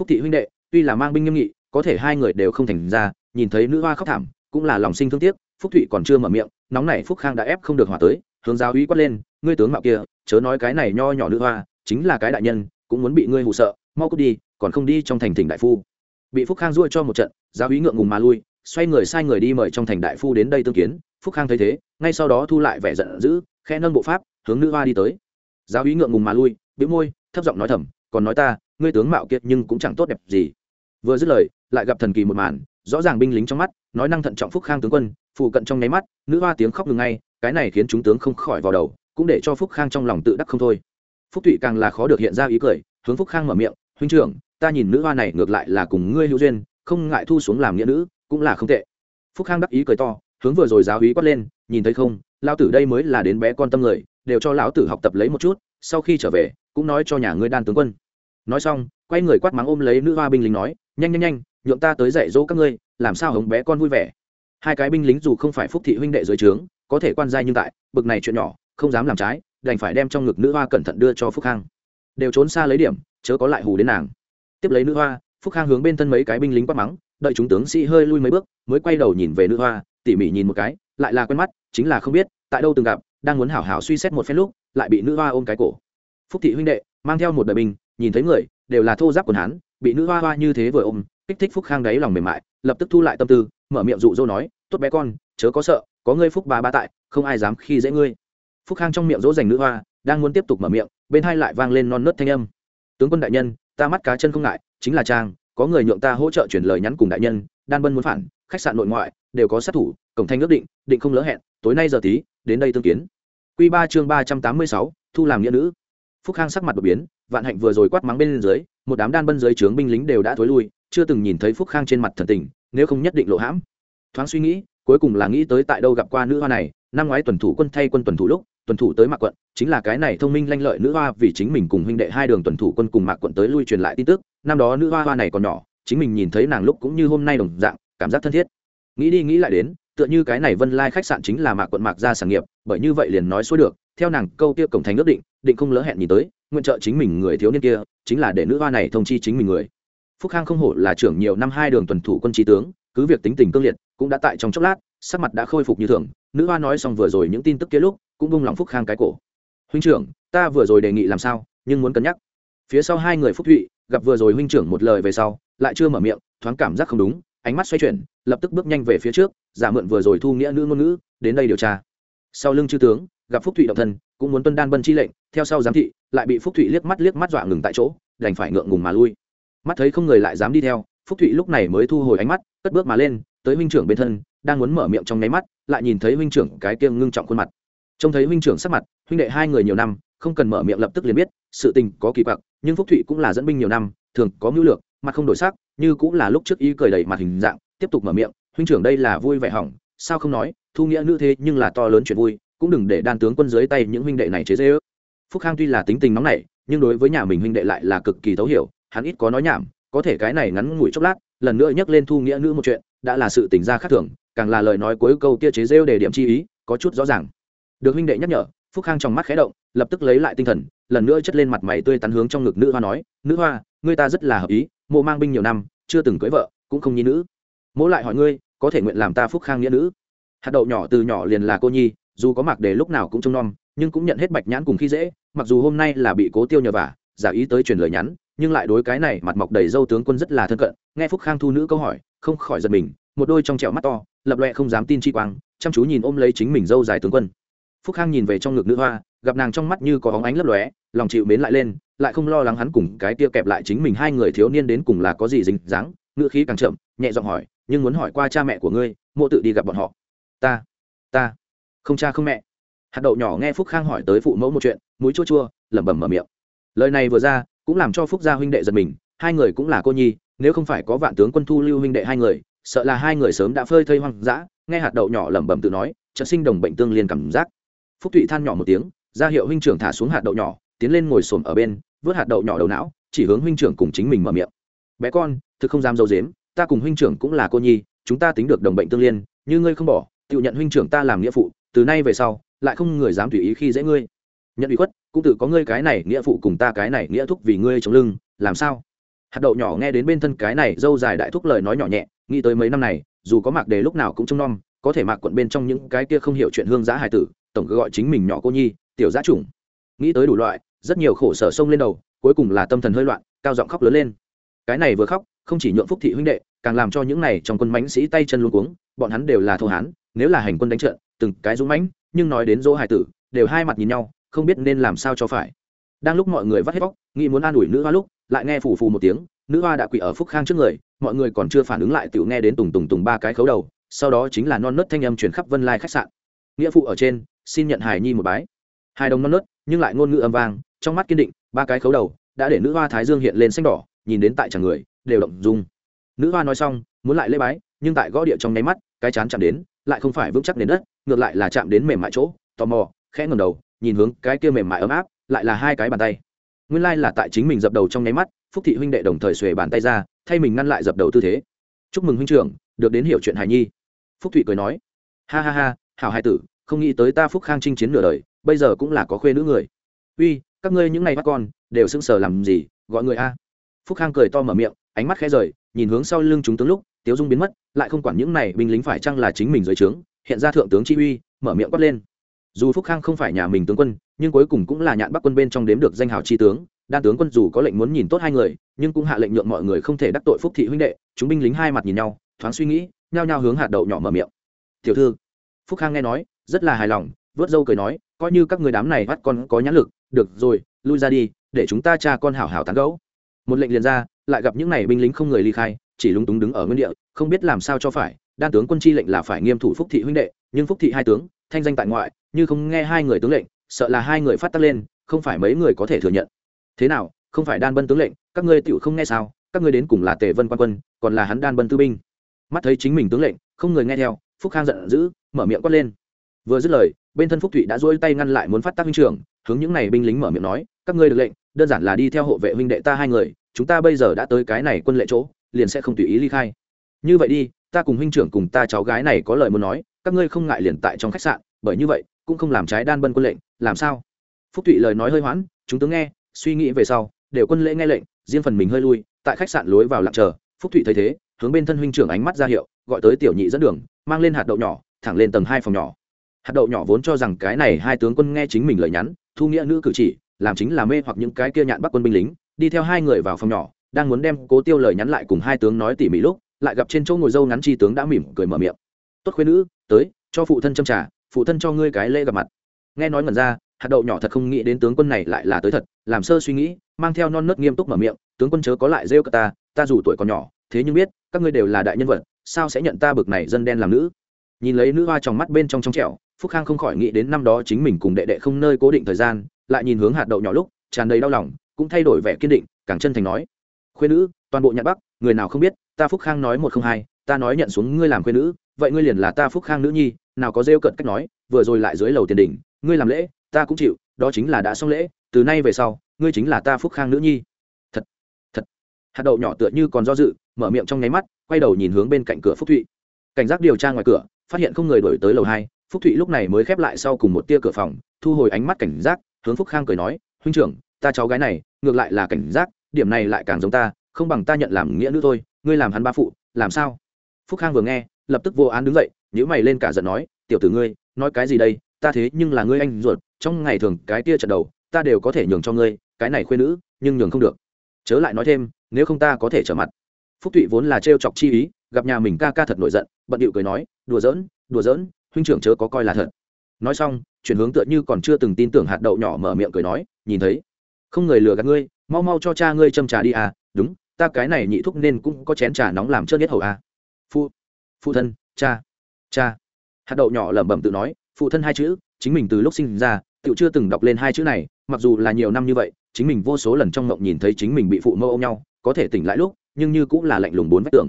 phúc thị huynh đệ, tuy là mang binh nghiêm nghị, có thể hai người đều không thành ra, nhìn thấy nữ hoa khóc thảm, cũng là lòng sinh thương tiếc, phúc thụy còn chưa mở miệng, nóng này phúc khang đã ép không được hòa tới, hướng giáo úy quát lên, ngươi tướng mạo kia, chớ nói cái này nho nhỏ nữ hoa, chính là cái đại nhân, cũng muốn bị ngươi hụ sợ, mau cút đi, còn không đi trong thành thỉnh đại phu. Bị phúc khang ruôi cho một trận, giáo úy ngượng ngùng mà lui, xoay người sai người đi mời trong thành đại phu đến đây tương kiến. Phúc khang thấy thế, ngay sau đó thu lại vẻ giận dữ khe nâng bộ pháp, hướng nữ hoa đi tới. Giáo úy ngượng ngùng mà lui, bĩu môi, thấp giọng nói thầm còn nói ta, ngươi tướng mạo kiệt nhưng cũng chẳng tốt đẹp gì. Vừa dứt lời, lại gặp thần kỳ một màn, rõ ràng binh lính trong mắt, nói năng thận trọng phúc khang tướng quân, phụ cận trong nháy mắt, nữ hoa tiếng khóc ngừng ngay, cái này khiến chúng tướng không khỏi vào đầu, cũng để cho phúc khang trong lòng tự đắc không thôi. Phúc thụy càng là khó được hiện ra ý cười, hướng phúc khang mở miệng, huynh trưởng, ta nhìn nữ hoa này ngược lại là cùng ngươi hữu duyên, không ngại thu xuống làm nghĩa nữ, cũng là không tệ. Phúc khang đắc ý cười to, hướng vừa rồi giáo hí quát lên, nhìn thấy không lao tử đây mới là đến bé con tâm người, đều cho lão tử học tập lấy một chút sau khi trở về, cũng nói cho nhà ngươi đan tướng quân. Nói xong, quay người quát mắng ôm lấy nữ hoa binh lính nói, nhanh nhanh nhanh, nhượng ta tới dạy dỗ các ngươi, làm sao hống bé con vui vẻ? Hai cái binh lính dù không phải phúc thị huynh đệ dưới trướng, có thể quan giai nhưng tại, bực này chuyện nhỏ, không dám làm trái, đành phải đem trong ngực nữ hoa cẩn thận đưa cho phúc khang đều trốn xa lấy điểm, chớ có lại hù đến nàng. Tiếp lấy nữ hoa, phúc khang hướng bên thân mấy cái binh lính quát mắng, đợi chúng tướng sĩ hơi lui mấy bước, mới quay đầu nhìn về nữ hoa, tỉ mỉ nhìn một cái, lại là quen mắt, chính là không biết, tại đâu từng gặp, đang muốn hảo hảo suy xét một phen lúc lại bị nữ hoa ôm cái cổ. Phúc thị huynh đệ, mang theo một đời binh, nhìn thấy người, đều là thô giáp quần hán, bị nữ hoa hoa như thế vừa ôm, kích thích phúc khang đáy lòng mềm mại, lập tức thu lại tâm tư, mở miệng dụ dỗ nói, tốt bé con, chớ có sợ, có ngươi phúc bà ba tại, không ai dám khi dễ ngươi. Phúc khang trong miệng dỗ dành nữ hoa, đang muốn tiếp tục mở miệng, bên hai lại vang lên non nớt thanh âm. Tướng quân đại nhân, ta mắt cá chân không ngại, chính là trang có người nhượng ta hỗ trợ chuyển lời nhắn cùng đại nhân, đan bân muốn phản, khách sạn nội ngoại, đều có sát thủ, cổng thanh ước định định không lỡ hẹn, tối nay giờ tí, đến đây tương kiến. Quy ba chương ba trăm tám mươi sáu, thu làm nghĩa nữ. Phúc khang sắc mặt đột biến, vạn hạnh vừa rồi quát mắng bên dưới, một đám đan bân dưới trướng binh lính đều đã thối lui, chưa từng nhìn thấy phúc khang trên mặt thần tình, nếu không nhất định lộ hãm. Thoáng suy nghĩ, cuối cùng là nghĩ tới tại đâu gặp qua nữ hoa này, năm ngoái tuần thủ quân thay quân tuần thủ lúc, tuần thủ tới mạc quận, chính là cái này thông minh lanh lợi nữ hoa vì chính mình cùng huynh đệ hai đường tuần thủ quân cùng mạc quận tới lui truyền lại tin tức, năm đó nữ hoa hoa này còn nhỏ, chính mình nhìn thấy nàng lúc cũng như hôm nay đồng dạng, cảm giác thân thiết. Nghĩ đi nghĩ lại đến, tựa như cái này vân lai khách sạn chính là mạc quận mạc gia sản nghiệp bởi như vậy liền nói xuôi được, theo nàng câu kia cổng thành ước định định không lỡ hẹn nhìn tới, nguyện trợ chính mình người thiếu niên kia, chính là để nữ hoa này thông chi chính mình người. Phúc khang không hổ là trưởng nhiều năm hai đường tuần thủ quân trí tướng, cứ việc tính tình cương liệt, cũng đã tại trong chốc lát, sắc mặt đã khôi phục như thường. Nữ hoa nói xong vừa rồi những tin tức kia lúc, cũng bung lòng phúc khang cái cổ. Huynh trưởng, ta vừa rồi đề nghị làm sao, nhưng muốn cân nhắc. Phía sau hai người phúc thụy, gặp vừa rồi huynh trưởng một lời về sau, lại chưa mở miệng, thoáng cảm giác không đúng, ánh mắt xoay chuyển, lập tức bước nhanh về phía trước, giả mượn vừa rồi thu nghĩa nữ ngôn ngữ, đến đây điều tra sau lưng chư tướng, gặp phúc thụy động thân, cũng muốn tuân đan bân chi lệnh, theo sau giám thị, lại bị phúc thụy liếc mắt liếc mắt dọa ngừng tại chỗ, đành phải ngượng ngùng mà lui. Mắt thấy không người lại dám đi theo, phúc thụy lúc này mới thu hồi ánh mắt, cất bước mà lên, tới huynh trưởng bên thân, đang muốn mở miệng trong nháy mắt, lại nhìn thấy huynh trưởng cái kiêng ngưng trọng khuôn mặt. Trông thấy huynh trưởng sắc mặt, huynh đệ hai người nhiều năm, không cần mở miệng lập tức liền biết, sự tình có kỳ quặc, nhưng phúc thụy cũng là dẫn binh nhiều năm, thường có mưu lược, mặt không đổi sắc, như cũng là lúc trước ý cười đầy mặt hình dạng, tiếp tục mở miệng, huynh trưởng đây là vui vẻ hỏng, sao không nói thu nghĩa nữ thế nhưng là to lớn chuyện vui, cũng đừng để đan tướng quân dưới tay những huynh đệ này chế dễ ước phúc khang tuy là tính tình nóng nảy, nhưng đối với nhà mình huynh đệ lại là cực kỳ thấu hiểu, hắn ít có nói nhảm, có thể cái này ngắn ngủi chốc lát, lần nữa nhắc lên thu nghĩa nữ một chuyện, đã là sự tình ra khác thường, càng là lời nói cuối câu kia chế rêu để điểm chi ý, có chút rõ ràng. Được huynh đệ nhắc nhở, phúc khang trong mắt khẽ động, lập tức lấy lại tinh thần, lần nữa chất lên mặt mày tươi tắn hướng trong ngực nữ hoa nói, nữ hoa, ngươi ta rất là hợp ý, mộ mang binh nhiều năm, chưa từng cưới vợ, cũng không nhi nữ. Mỗ lại hỏi ngươi, có thể nguyện làm ta phúc khang nghĩa nữ? Hạt đậu nhỏ từ nhỏ liền là cô nhi, dù có mặc để lúc nào cũng trông nom, nhưng cũng nhận hết bạch nhãn cùng khi dễ, mặc dù hôm nay là bị cố tiêu nhờ vả, giả ý tới truyền lời nhắn, nhưng lại đối cái này mặt mọc đầy dâu tướng quân rất là thân cận, nghe phúc khang thu nữ câu hỏi, không khỏi giật mình, một đôi trong trẹo mắt to, lập loẹ không dám tin chi quang, chăm chú nhìn ôm lấy chính mình dâu dài tướng quân. Phúc khang nhìn về trong ngực nữ hoa, gặp nàng trong mắt như có óng ánh lấp lóe, lòng chịu mến lại lên, lại không lo lắng hắn cùng cái tia kẹp lại chính mình hai người thiếu niên đến cùng là có gì dính dáng, ngữ khí càng chậm, nhẹ giọng hỏi, nhưng muốn hỏi qua cha mẹ của ngươi, mộ tự đi gặp bọn họ ta ta, không cha không mẹ. Hạt đậu nhỏ nghe phúc khang hỏi tới phụ mẫu một chuyện, mũi chua chua, lẩm bẩm mở miệng. Lời này vừa ra, cũng làm cho phúc gia huynh đệ giật mình, hai người cũng là cô nhi, nếu không phải có vạn tướng quân thu lưu huynh đệ hai người, sợ là hai người sớm đã phơi thây hoang dã, nghe hạt đậu nhỏ lẩm bẩm tự nói, chợt sinh đồng bệnh tương liên cảm giác. Phúc thụy than nhỏ một tiếng, ra hiệu huynh trưởng thả xuống hạt đậu nhỏ, tiến lên ngồi xổm ở bên, vớt hạt đậu nhỏ đầu não, chỉ hướng huynh trưởng cùng chính mình mở miệng. Bé con, thực không dám dâu dếm ta cùng huynh trưởng cũng là cô nhi, chúng ta tính được đồng bệnh tương liên, như ngươi không bỏ tự nhận huynh trưởng ta làm nghĩa phụ, từ nay về sau, lại không người dám tùy ý khi dễ ngươi. Nhận ủy khuất, cũng tự có ngươi cái này nghĩa phụ cùng ta cái này nghĩa thúc vì ngươi chống lưng, làm sao? Hạt đậu nhỏ nghe đến bên thân cái này dâu dài đại thúc lời nói nhỏ nhẹ, nghĩ tới mấy năm này, dù có mạc đề lúc nào cũng trông nom, có thể mạc quận bên trong những cái kia không hiểu chuyện hương giá hải tử, tổng cứ gọi chính mình nhỏ cô nhi, tiểu giá chủng. Nghĩ tới đủ loại, rất nhiều khổ sở sông lên đầu, cuối cùng là tâm thần hơi loạn, cao giọng khóc lớn lên. Cái này vừa khóc, không chỉ nhượng phúc thị huynh đệ, càng làm cho những này trong quân mãnh sĩ tay chân luôn cuống, bọn hắn đều là thô hán nếu là hành quân đánh trận từng cái dũng mãnh nhưng nói đến dỗ hải tử đều hai mặt nhìn nhau không biết nên làm sao cho phải. Đang lúc mọi người vắt hết vóc, nghĩ muốn an ủi nữ hoa lúc lại nghe phù phù một tiếng nữ hoa đã quỳ ở phúc khang trước người mọi người còn chưa phản ứng lại tiểu nghe đến tùng tùng tùng ba cái khấu đầu sau đó chính là non nớt thanh âm truyền khắp vân lai khách sạn. Nghĩa phụ ở trên xin nhận Hải nhi một bái. Hai đồng non nớt nhưng lại ngôn ngữ âm vang trong mắt kiên định ba cái khấu đầu đã để nữ hoa thái dương hiện lên xanh đỏ nhìn đến tại chẳng người đều động dung. Nữ hoa nói xong muốn lại lễ bái nhưng tại gõ địa trong nháy mắt cái chán chạm đến lại không phải vững chắc đến đất, ngược lại là chạm đến mềm mại chỗ, tò mò, khẽ ngầm đầu, nhìn hướng cái kia mềm mại ấm áp, lại là hai cái bàn tay. Nguyên lai là tại chính mình dập đầu trong nháy mắt, phúc thị huynh đệ đồng thời xuề bàn tay ra, thay mình ngăn lại dập đầu tư thế. Chúc mừng huynh trưởng, được đến hiểu chuyện hài nhi. Phúc thụy cười nói. Ha ha ha, hảo hai tử, không nghĩ tới ta phúc khang chinh chiến nửa đời, bây giờ cũng là có khuê nữ người. Uy, các ngươi những ngày bắt con, đều sững sờ làm gì, gọi người a? Phúc khang cười to mở miệng, ánh mắt khẽ rời nhìn hướng sau lưng chúng tướng lúc, tiếu dung biến mất, lại không quản những này binh lính phải chăng là chính mình dưới trướng, hiện ra thượng tướng chi uy, mở miệng quát lên. Dù phúc khang không phải nhà mình tướng quân, nhưng cuối cùng cũng là nhạn bắc quân bên trong đếm được danh hào chi tướng, đan tướng quân dù có lệnh muốn nhìn tốt hai người, nhưng cũng hạ lệnh nhượng mọi người không thể đắc tội phúc thị huynh đệ, chúng binh lính hai mặt nhìn nhau, thoáng suy nghĩ, nhao nhao hướng hạt đậu nhỏ mở miệng. Tiểu thư. Phúc khang nghe nói, rất là hài lòng, vớt dâu cười nói, coi như các người đám này bắt con có nhãn lực, được rồi, lui ra đi, để chúng ta cha con hảo hảo tán gấu một lệnh liền ra lại gặp những này binh lính không người ly khai, chỉ lúng túng đứng ở nguyên địa, không biết làm sao cho phải. Đan tướng quân chi lệnh là phải nghiêm thủ phúc thị huynh đệ, nhưng phúc thị hai tướng, thanh danh tại ngoại, như không nghe hai người tướng lệnh, sợ là hai người phát tắc lên, không phải mấy người có thể thừa nhận. Thế nào, không phải đan bân tướng lệnh, các ngươi tựu không nghe sao? Các ngươi đến cùng là tề vân quan quân, còn là hắn đan bân tư binh? Mắt thấy chính mình tướng lệnh, không người nghe theo, phúc khang giận dữ, mở miệng quát lên. Vừa dứt lời, bên thân phúc thụy đã dỗi tay ngăn lại muốn phát tác huynh trưởng, hướng những n à y binh lính mở miệng nói, các ngươi được lệnh, đơn giản là đi theo hộ vệ huynh đệ ta hai người chúng ta bây giờ đã tới cái này quân lệ chỗ, liền sẽ không tùy ý ly khai. Như vậy đi, ta cùng huynh trưởng cùng ta cháu gái này có lời muốn nói, các ngươi không ngại liền tại trong khách sạn, bởi như vậy, cũng không làm trái đan bân quân lệnh, làm sao? Phúc thụy lời nói hơi hoãn, chúng tướng nghe, suy nghĩ về sau, đều quân lễ nghe lệnh, riêng phần mình hơi lui, tại khách sạn lối vào lặng chờ, phúc thụy thấy thế, hướng bên thân huynh trưởng ánh mắt ra hiệu, gọi tới tiểu nhị dẫn đường, mang lên hạt đậu nhỏ, thẳng lên tầng hai phòng nhỏ. Hạt đậu nhỏ vốn cho rằng cái này hai tướng quân nghe chính mình lời nhắn, thu nghĩa nữ cử chỉ, làm chính là mê hoặc những cái kia nhạn bắc quân binh lính đi theo hai người vào phòng nhỏ, đang muốn đem cố tiêu lời nhắn lại cùng hai tướng nói tỉ mỉ lúc, lại gặp trên chỗ ngồi dâu ngắn chi tướng đã mỉm cười mở miệng. Tốt khuyên nữ, tới, cho phụ thân châm trả phụ thân cho ngươi cái lễ gặp mặt. Nghe nói ngẩn ra, hạt đậu nhỏ thật không nghĩ đến tướng quân này lại là tới thật, làm sơ suy nghĩ, mang theo non nớt nghiêm túc mở miệng, tướng quân chớ có lại rêu cả ta ta dù tuổi còn nhỏ, thế nhưng biết, các ngươi đều là đại nhân vật, sao sẽ nhận ta bực này dân đen làm nữ? Nhìn lấy nữ hoa trong mắt bên trong trong trẻo, phúc khang không khỏi nghĩ đến năm đó chính mình cùng đệ đệ không nơi cố định thời gian, lại nhìn hướng hạt đậu nhỏ lúc, tràn đầy đau lòng cũng thay đổi vẻ kiên định, càng chân thành nói khuyên nữ, toàn bộ nhạc bắc, người nào không biết, ta phúc khang nói một không hai, ta nói nhận xuống ngươi làm khuyên nữ, vậy ngươi liền là ta phúc khang nữ nhi, nào có rêu cận cách nói, vừa rồi lại dưới lầu tiền đỉnh, ngươi làm lễ, ta cũng chịu, đó chính là đã xong lễ, từ nay về sau, ngươi chính là ta phúc khang nữ nhi. Thật thật. Hạt đậu nhỏ tựa như còn do dự, mở miệng trong nháy mắt, quay đầu nhìn hướng bên cạnh cửa phúc thụy. Cảnh giác điều tra ngoài cửa, phát hiện không người đổi tới lầu hai, phúc thụy lúc này mới khép lại sau cùng một tia cửa phòng, thu hồi ánh mắt cảnh giác, hướng phúc khang cười nói, huynh trưởng, ta cháu gái này ngược lại là cảnh giác, điểm này lại càng giống ta, không bằng ta nhận làm nghĩa nữ thôi, ngươi làm hắn ba phụ, làm sao? Phúc khang vừa nghe, lập tức vô án đứng dậy nhữ mày lên cả giận nói, tiểu tử ngươi, nói cái gì đây? Ta thế nhưng là ngươi anh ruột, trong ngày thường cái tia trận đầu, ta đều có thể nhường cho ngươi, cái này khuyên nữ, nhưng nhường không được. Chớ lại nói thêm, nếu không ta có thể trở mặt. Phúc thụy vốn là trêu chọc chi ý, gặp nhà mình ca ca thật nổi giận, bận điệu cười nói, đùa giỡn đùa giỡn, huynh trưởng chớ có coi là thật. Nói xong, chuyển hướng tựa như còn chưa từng tin tưởng hạt đậu nhỏ mở miệng cười nói, nhìn thấy không người lừa gạt ngươi, mau mau cho cha ngươi châm trà đi à đúng, ta cái này nhị thúc nên cũng có chén trà nóng làm trơn nhất hầu à. Phụ phụ thân, cha cha. Hạt đậu nhỏ lẩm bẩm tự nói phụ thân hai chữ, chính mình từ lúc sinh ra tự chưa từng đọc lên hai chữ này, mặc dù là nhiều năm như vậy, chính mình vô số lần trong mộng nhìn thấy chính mình bị phụ mâu ôm nhau, có thể tỉnh lại lúc, nhưng như cũng là lạnh lùng bốn vách tường.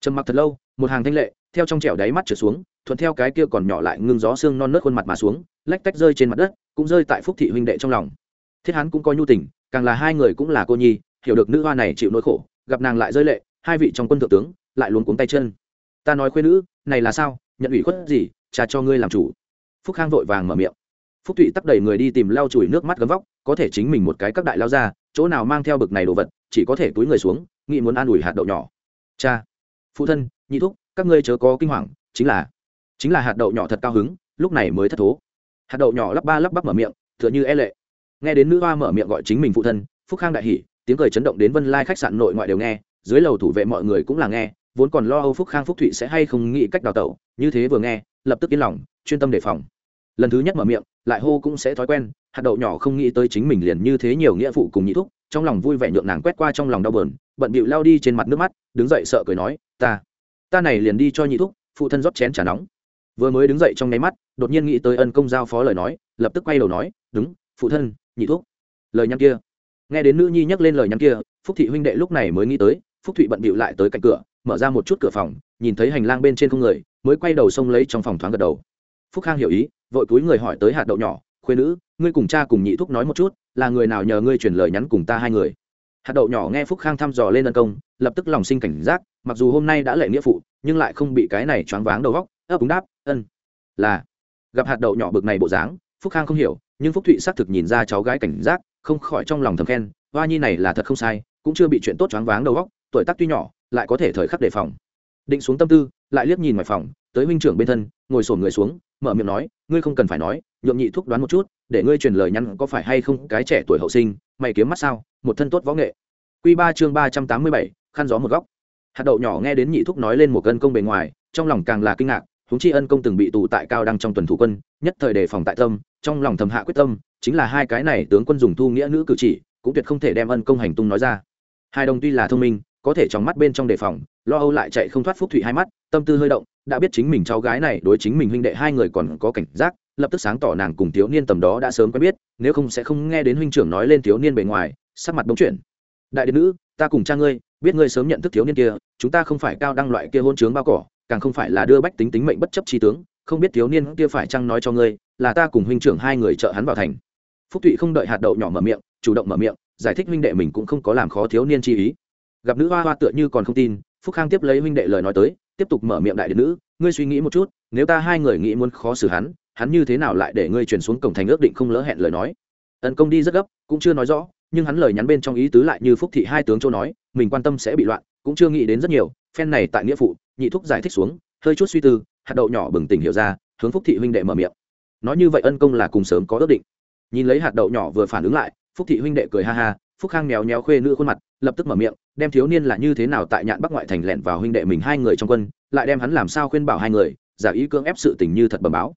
Trầm mặc thật lâu, một hàng thanh lệ, theo trong trẻo đáy mắt trở xuống, thuận theo cái kia còn nhỏ lại ngưng gió xương non nớt khuôn mặt mà xuống, lách tách rơi trên mặt đất, cũng rơi tại phúc thị huynh đệ trong lòng thiết hán cũng có nhu tình, càng là hai người cũng là cô nhi, hiểu được nữ hoa này chịu nỗi khổ, gặp nàng lại rơi lệ, hai vị trong quân thượng tướng lại luôn cuống tay chân. Ta nói khuyên nữ, này là sao? Nhận ủy khuất gì? Cha cho ngươi làm chủ. Phúc khang vội vàng mở miệng. Phúc thụy tắc đầy người đi tìm lau chùi nước mắt gấm vóc, có thể chính mình một cái các đại lao ra, chỗ nào mang theo bực này đồ vật, chỉ có thể túi người xuống, nghĩ muốn an ủi hạt đậu nhỏ. Cha, phụ thân, nhị thúc, các ngươi chớ có kinh hoàng, chính là chính là hạt đậu nhỏ thật cao hứng, lúc này mới thất thố. Hạt đậu nhỏ lắp ba lắp bắp mở miệng, tựa như e lệ nghe đến nữ hoa mở miệng gọi chính mình phụ thân, phúc khang đại hỉ, tiếng cười chấn động đến vân lai khách sạn nội ngoại đều nghe, dưới lầu thủ vệ mọi người cũng là nghe, vốn còn lo âu phúc khang phúc thụy sẽ hay không nghĩ cách đào tẩu, như thế vừa nghe, lập tức yên lòng, chuyên tâm đề phòng. Lần thứ nhất mở miệng, lại hô cũng sẽ thói quen, hạt đậu nhỏ không nghĩ tới chính mình liền như thế nhiều nghĩa phụ cùng nhị thúc, trong lòng vui vẻ nhượng nàng quét qua trong lòng đau bờn bận bịu lao đi trên mặt nước mắt, đứng dậy sợ cười nói, ta ta này liền đi cho nhị thúc, phụ thân rót chén trà nóng. Vừa mới đứng dậy trong nháy mắt, đột nhiên nghĩ tới ân công giao phó lời nói, lập tức quay đầu nói, đúng, phụ thân nhị thúc. Lời nhắn kia. Nghe đến nữ nhi nhắc lên lời nhắn kia, phúc thị huynh đệ lúc này mới nghĩ tới, phúc thụy bận bịu lại tới cạnh cửa, mở ra một chút cửa phòng, nhìn thấy hành lang bên trên không người, mới quay đầu xông lấy trong phòng thoáng gật đầu. Phúc khang hiểu ý, vội túi người hỏi tới hạt đậu nhỏ khuyên nữ, ngươi cùng cha cùng nhị thúc nói một chút, là người nào nhờ ngươi truyền lời nhắn cùng ta hai người? Hạt đậu nhỏ nghe phúc khang thăm dò lên tấn công, lập tức lòng sinh cảnh giác, mặc dù hôm nay đã lệ nghĩa phụ, nhưng lại không bị cái này choáng váng đầu góc ấp úng đáp, ân, là. Gặp hạt đậu nhỏ bực này bộ dáng, phúc khang không hiểu nhưng phúc thụy xác thực nhìn ra cháu gái cảnh giác, không khỏi trong lòng thầm khen, hoa nhi này là thật không sai, cũng chưa bị chuyện tốt choáng váng đầu góc tuổi tác tuy nhỏ, lại có thể thời khắc đề phòng. Định xuống tâm tư, lại liếc nhìn ngoài phòng, tới huynh trưởng bên thân, ngồi sổn người xuống, mở miệng nói, ngươi không cần phải nói, nhượng nhị thúc đoán một chút, để ngươi truyền lời nhắn có phải hay không cái trẻ tuổi hậu sinh, mày kiếm mắt sao, một thân tốt võ nghệ. Quy ba chương ba trăm tám mươi bảy, khăn gió một góc. Hạt đậu nhỏ nghe đến nhị thúc nói lên một cân công bề ngoài, trong lòng càng là kinh ngạc húng chi ân công từng bị tù tại cao đăng trong tuần thủ quân, nhất thời đề phòng tại tâm trong lòng thầm hạ quyết tâm, chính là hai cái này tướng quân dùng thu nghĩa nữ cử chỉ, cũng tuyệt không thể đem ân công hành tung nói ra. Hai đồng tuy là thông minh, có thể trong mắt bên trong đề phòng, lo âu lại chạy không thoát phúc thụy hai mắt, tâm tư hơi động, đã biết chính mình cháu gái này đối chính mình huynh đệ hai người còn có cảnh giác, lập tức sáng tỏ nàng cùng thiếu niên tầm đó đã sớm quen biết, nếu không sẽ không nghe đến huynh trưởng nói lên thiếu niên bề ngoài, sắc mặt bóng chuyển. Đại điện nữ, ta cùng cha ngươi, biết ngươi sớm nhận thức thiếu niên kia, chúng ta không phải cao đăng loại kia hôn trướng bao cỏ, càng không phải là đưa bách tính tính mệnh bất chấp trí tướng, không biết thiếu niên kia phải chăng nói cho ngươi là ta cùng huynh trưởng hai người trợ hắn vào thành. Phúc thụy không đợi hạt đậu nhỏ mở miệng, chủ động mở miệng, giải thích huynh đệ mình cũng không có làm khó thiếu niên chi ý. Gặp nữ hoa hoa tựa như còn không tin, phúc khang tiếp lấy huynh đệ lời nói tới, tiếp tục mở miệng đại điện nữ, ngươi suy nghĩ một chút, nếu ta hai người nghĩ muốn khó xử hắn hắn như thế nào lại để ngươi chuyển xuống cổng thành ước định không lỡ hẹn lời nói? Tấn công đi rất gấp, cũng chưa nói rõ, nhưng hắn lời nhắn bên trong ý tứ lại như phúc thị hai tướng châu nói, mình quan tâm sẽ bị loạn, cũng chưa nghĩ đến rất nhiều, phen này tại nghĩa phụ, nhị thúc giải thích xuống, hơi chút suy tư, hạt đậu nhỏ bừng tỉnh hiểu ra, hướng phúc thị huynh đệ mở miệng nói như vậy ân công là cùng sớm có ước định. Nhìn lấy hạt đậu nhỏ vừa phản ứng lại, phúc thị huynh đệ cười ha ha, phúc khang mèo nhéo khuê nữ khuôn mặt, lập tức mở miệng, đem thiếu niên là như thế nào tại nhạn bắc ngoại thành lẹn vào huynh đệ mình hai người trong quân, lại đem hắn làm sao khuyên bảo hai người, giả ý cưỡng ép sự tình như thật bẩm báo.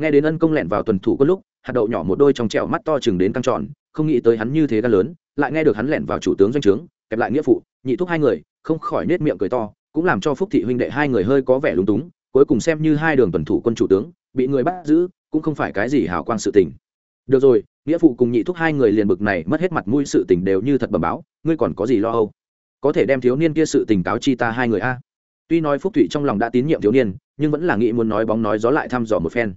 Nghe đến ân công lẹn vào tuần thủ có lúc, hạt đậu nhỏ một đôi trong trẹo mắt to chừng đến căng tròn, không nghĩ tới hắn như thế gan lớn, lại nghe được hắn lẹn vào chủ tướng doanh trướng, kẹp lại nghĩa phụ, nhị thúc hai người, không khỏi nết miệng cười to, cũng làm cho phúc thị huynh đệ hai người hơi có vẻ lúng túng, cuối cùng xem như hai đường tuần thủ quân chủ tướng, bị người bắt giữ cũng không phải cái gì hào quang sự tình. Được rồi, nghĩa phụ cùng nhị thúc hai người liền bực này, mất hết mặt mũi sự tình đều như thật bẩm báo, ngươi còn có gì lo âu? Có thể đem thiếu niên kia sự tình cáo chi ta hai người a? Tuy nói phúc thụy trong lòng đã tín nhiệm thiếu niên, nhưng vẫn là nghĩ muốn nói bóng nói gió lại thăm dò một phen.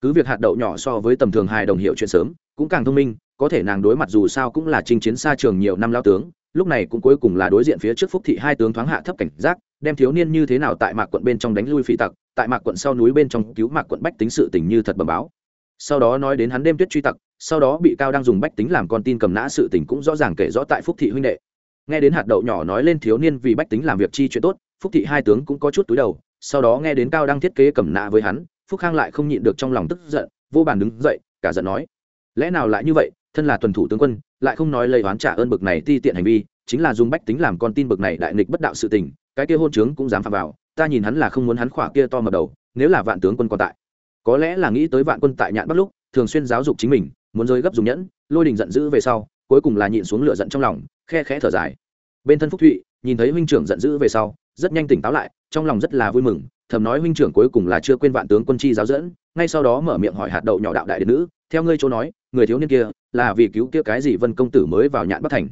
Cứ việc hạt đậu nhỏ so với tầm thường hài đồng hiệu chuyện sớm, cũng càng thông minh, có thể nàng đối mặt dù sao cũng là chinh chiến xa trường nhiều năm lao tướng lúc này cũng cuối cùng là đối diện phía trước phúc thị hai tướng thoáng hạ thấp cảnh giác, đem thiếu niên như thế nào tại mạc quận bên trong đánh lui phi tặc, tại mạc quận sau núi bên trong cứu mạc quận bách tính sự tình như thật bẩm báo. Sau đó nói đến hắn đêm tuyết truy tặc, sau đó bị cao đang dùng bách tính làm con tin cầm nã sự tình cũng rõ ràng kể rõ tại phúc thị huynh đệ. Nghe đến hạt đậu nhỏ nói lên thiếu niên vì bách tính làm việc chi chuyện tốt, phúc thị hai tướng cũng có chút túi đầu, sau đó nghe đến cao đang thiết kế cầm nã với hắn, phúc khang lại không nhịn được trong lòng tức giận, vô bàn đứng dậy, cả giận nói, lẽ nào lại như vậy? Thân là tuần thủ tướng quân, lại không nói lời oán trả ơn bực này ti tiện hành vi, chính là dùng bách tính làm con tin bực này đại nghịch bất đạo sự tình, cái kia hôn trướng cũng dám phạm vào, ta nhìn hắn là không muốn hắn khỏa kia to mập đầu, nếu là vạn tướng quân còn tại. Có lẽ là nghĩ tới vạn quân tại nhạn bắt lúc, thường xuyên giáo dục chính mình, muốn rơi gấp dùng nhẫn, lôi đình giận dữ về sau, cuối cùng là nhịn xuống lửa giận trong lòng, khe khẽ thở dài. Bên thân phúc thụy, nhìn thấy huynh trưởng giận dữ về sau, rất nhanh tỉnh táo lại, trong lòng rất là vui mừng, thầm nói huynh trưởng cuối cùng là chưa quên vạn tướng quân chi giáo dẫn ngay sau đó mở miệng hỏi hạt đậu nhỏ đạo đại đệ nữ, theo ngươi chỗ nói, người thiếu niên kia là vì cứu kia cái gì vân công tử mới vào nhạn bắc thành?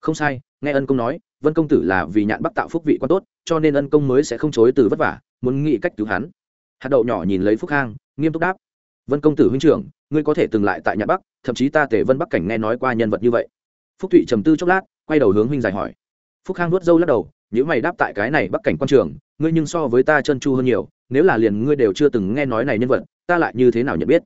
Không sai, nghe ân công nói, vân công tử là vì nhạn bắc tạo phúc vị quan tốt, cho nên ân công mới sẽ không chối từ vất vả, muốn nghĩ cách cứu hắn. Hạt đậu nhỏ nhìn lấy phúc khang, nghiêm túc đáp, vân công tử huynh trưởng, ngươi có thể từng lại tại nhạn bắc, thậm chí ta tể vân bắc cảnh nghe nói qua nhân vật như vậy. Phúc thụy trầm tư chốc lát, quay đầu hướng huynh dài hỏi. Phúc khang nuốt dâu lắc đầu nếu mày đáp tại cái này bắc cảnh quan trường, ngươi nhưng so với ta chân chu hơn nhiều, nếu là liền ngươi đều chưa từng nghe nói này nhân vật ta lại như thế nào nhận biết?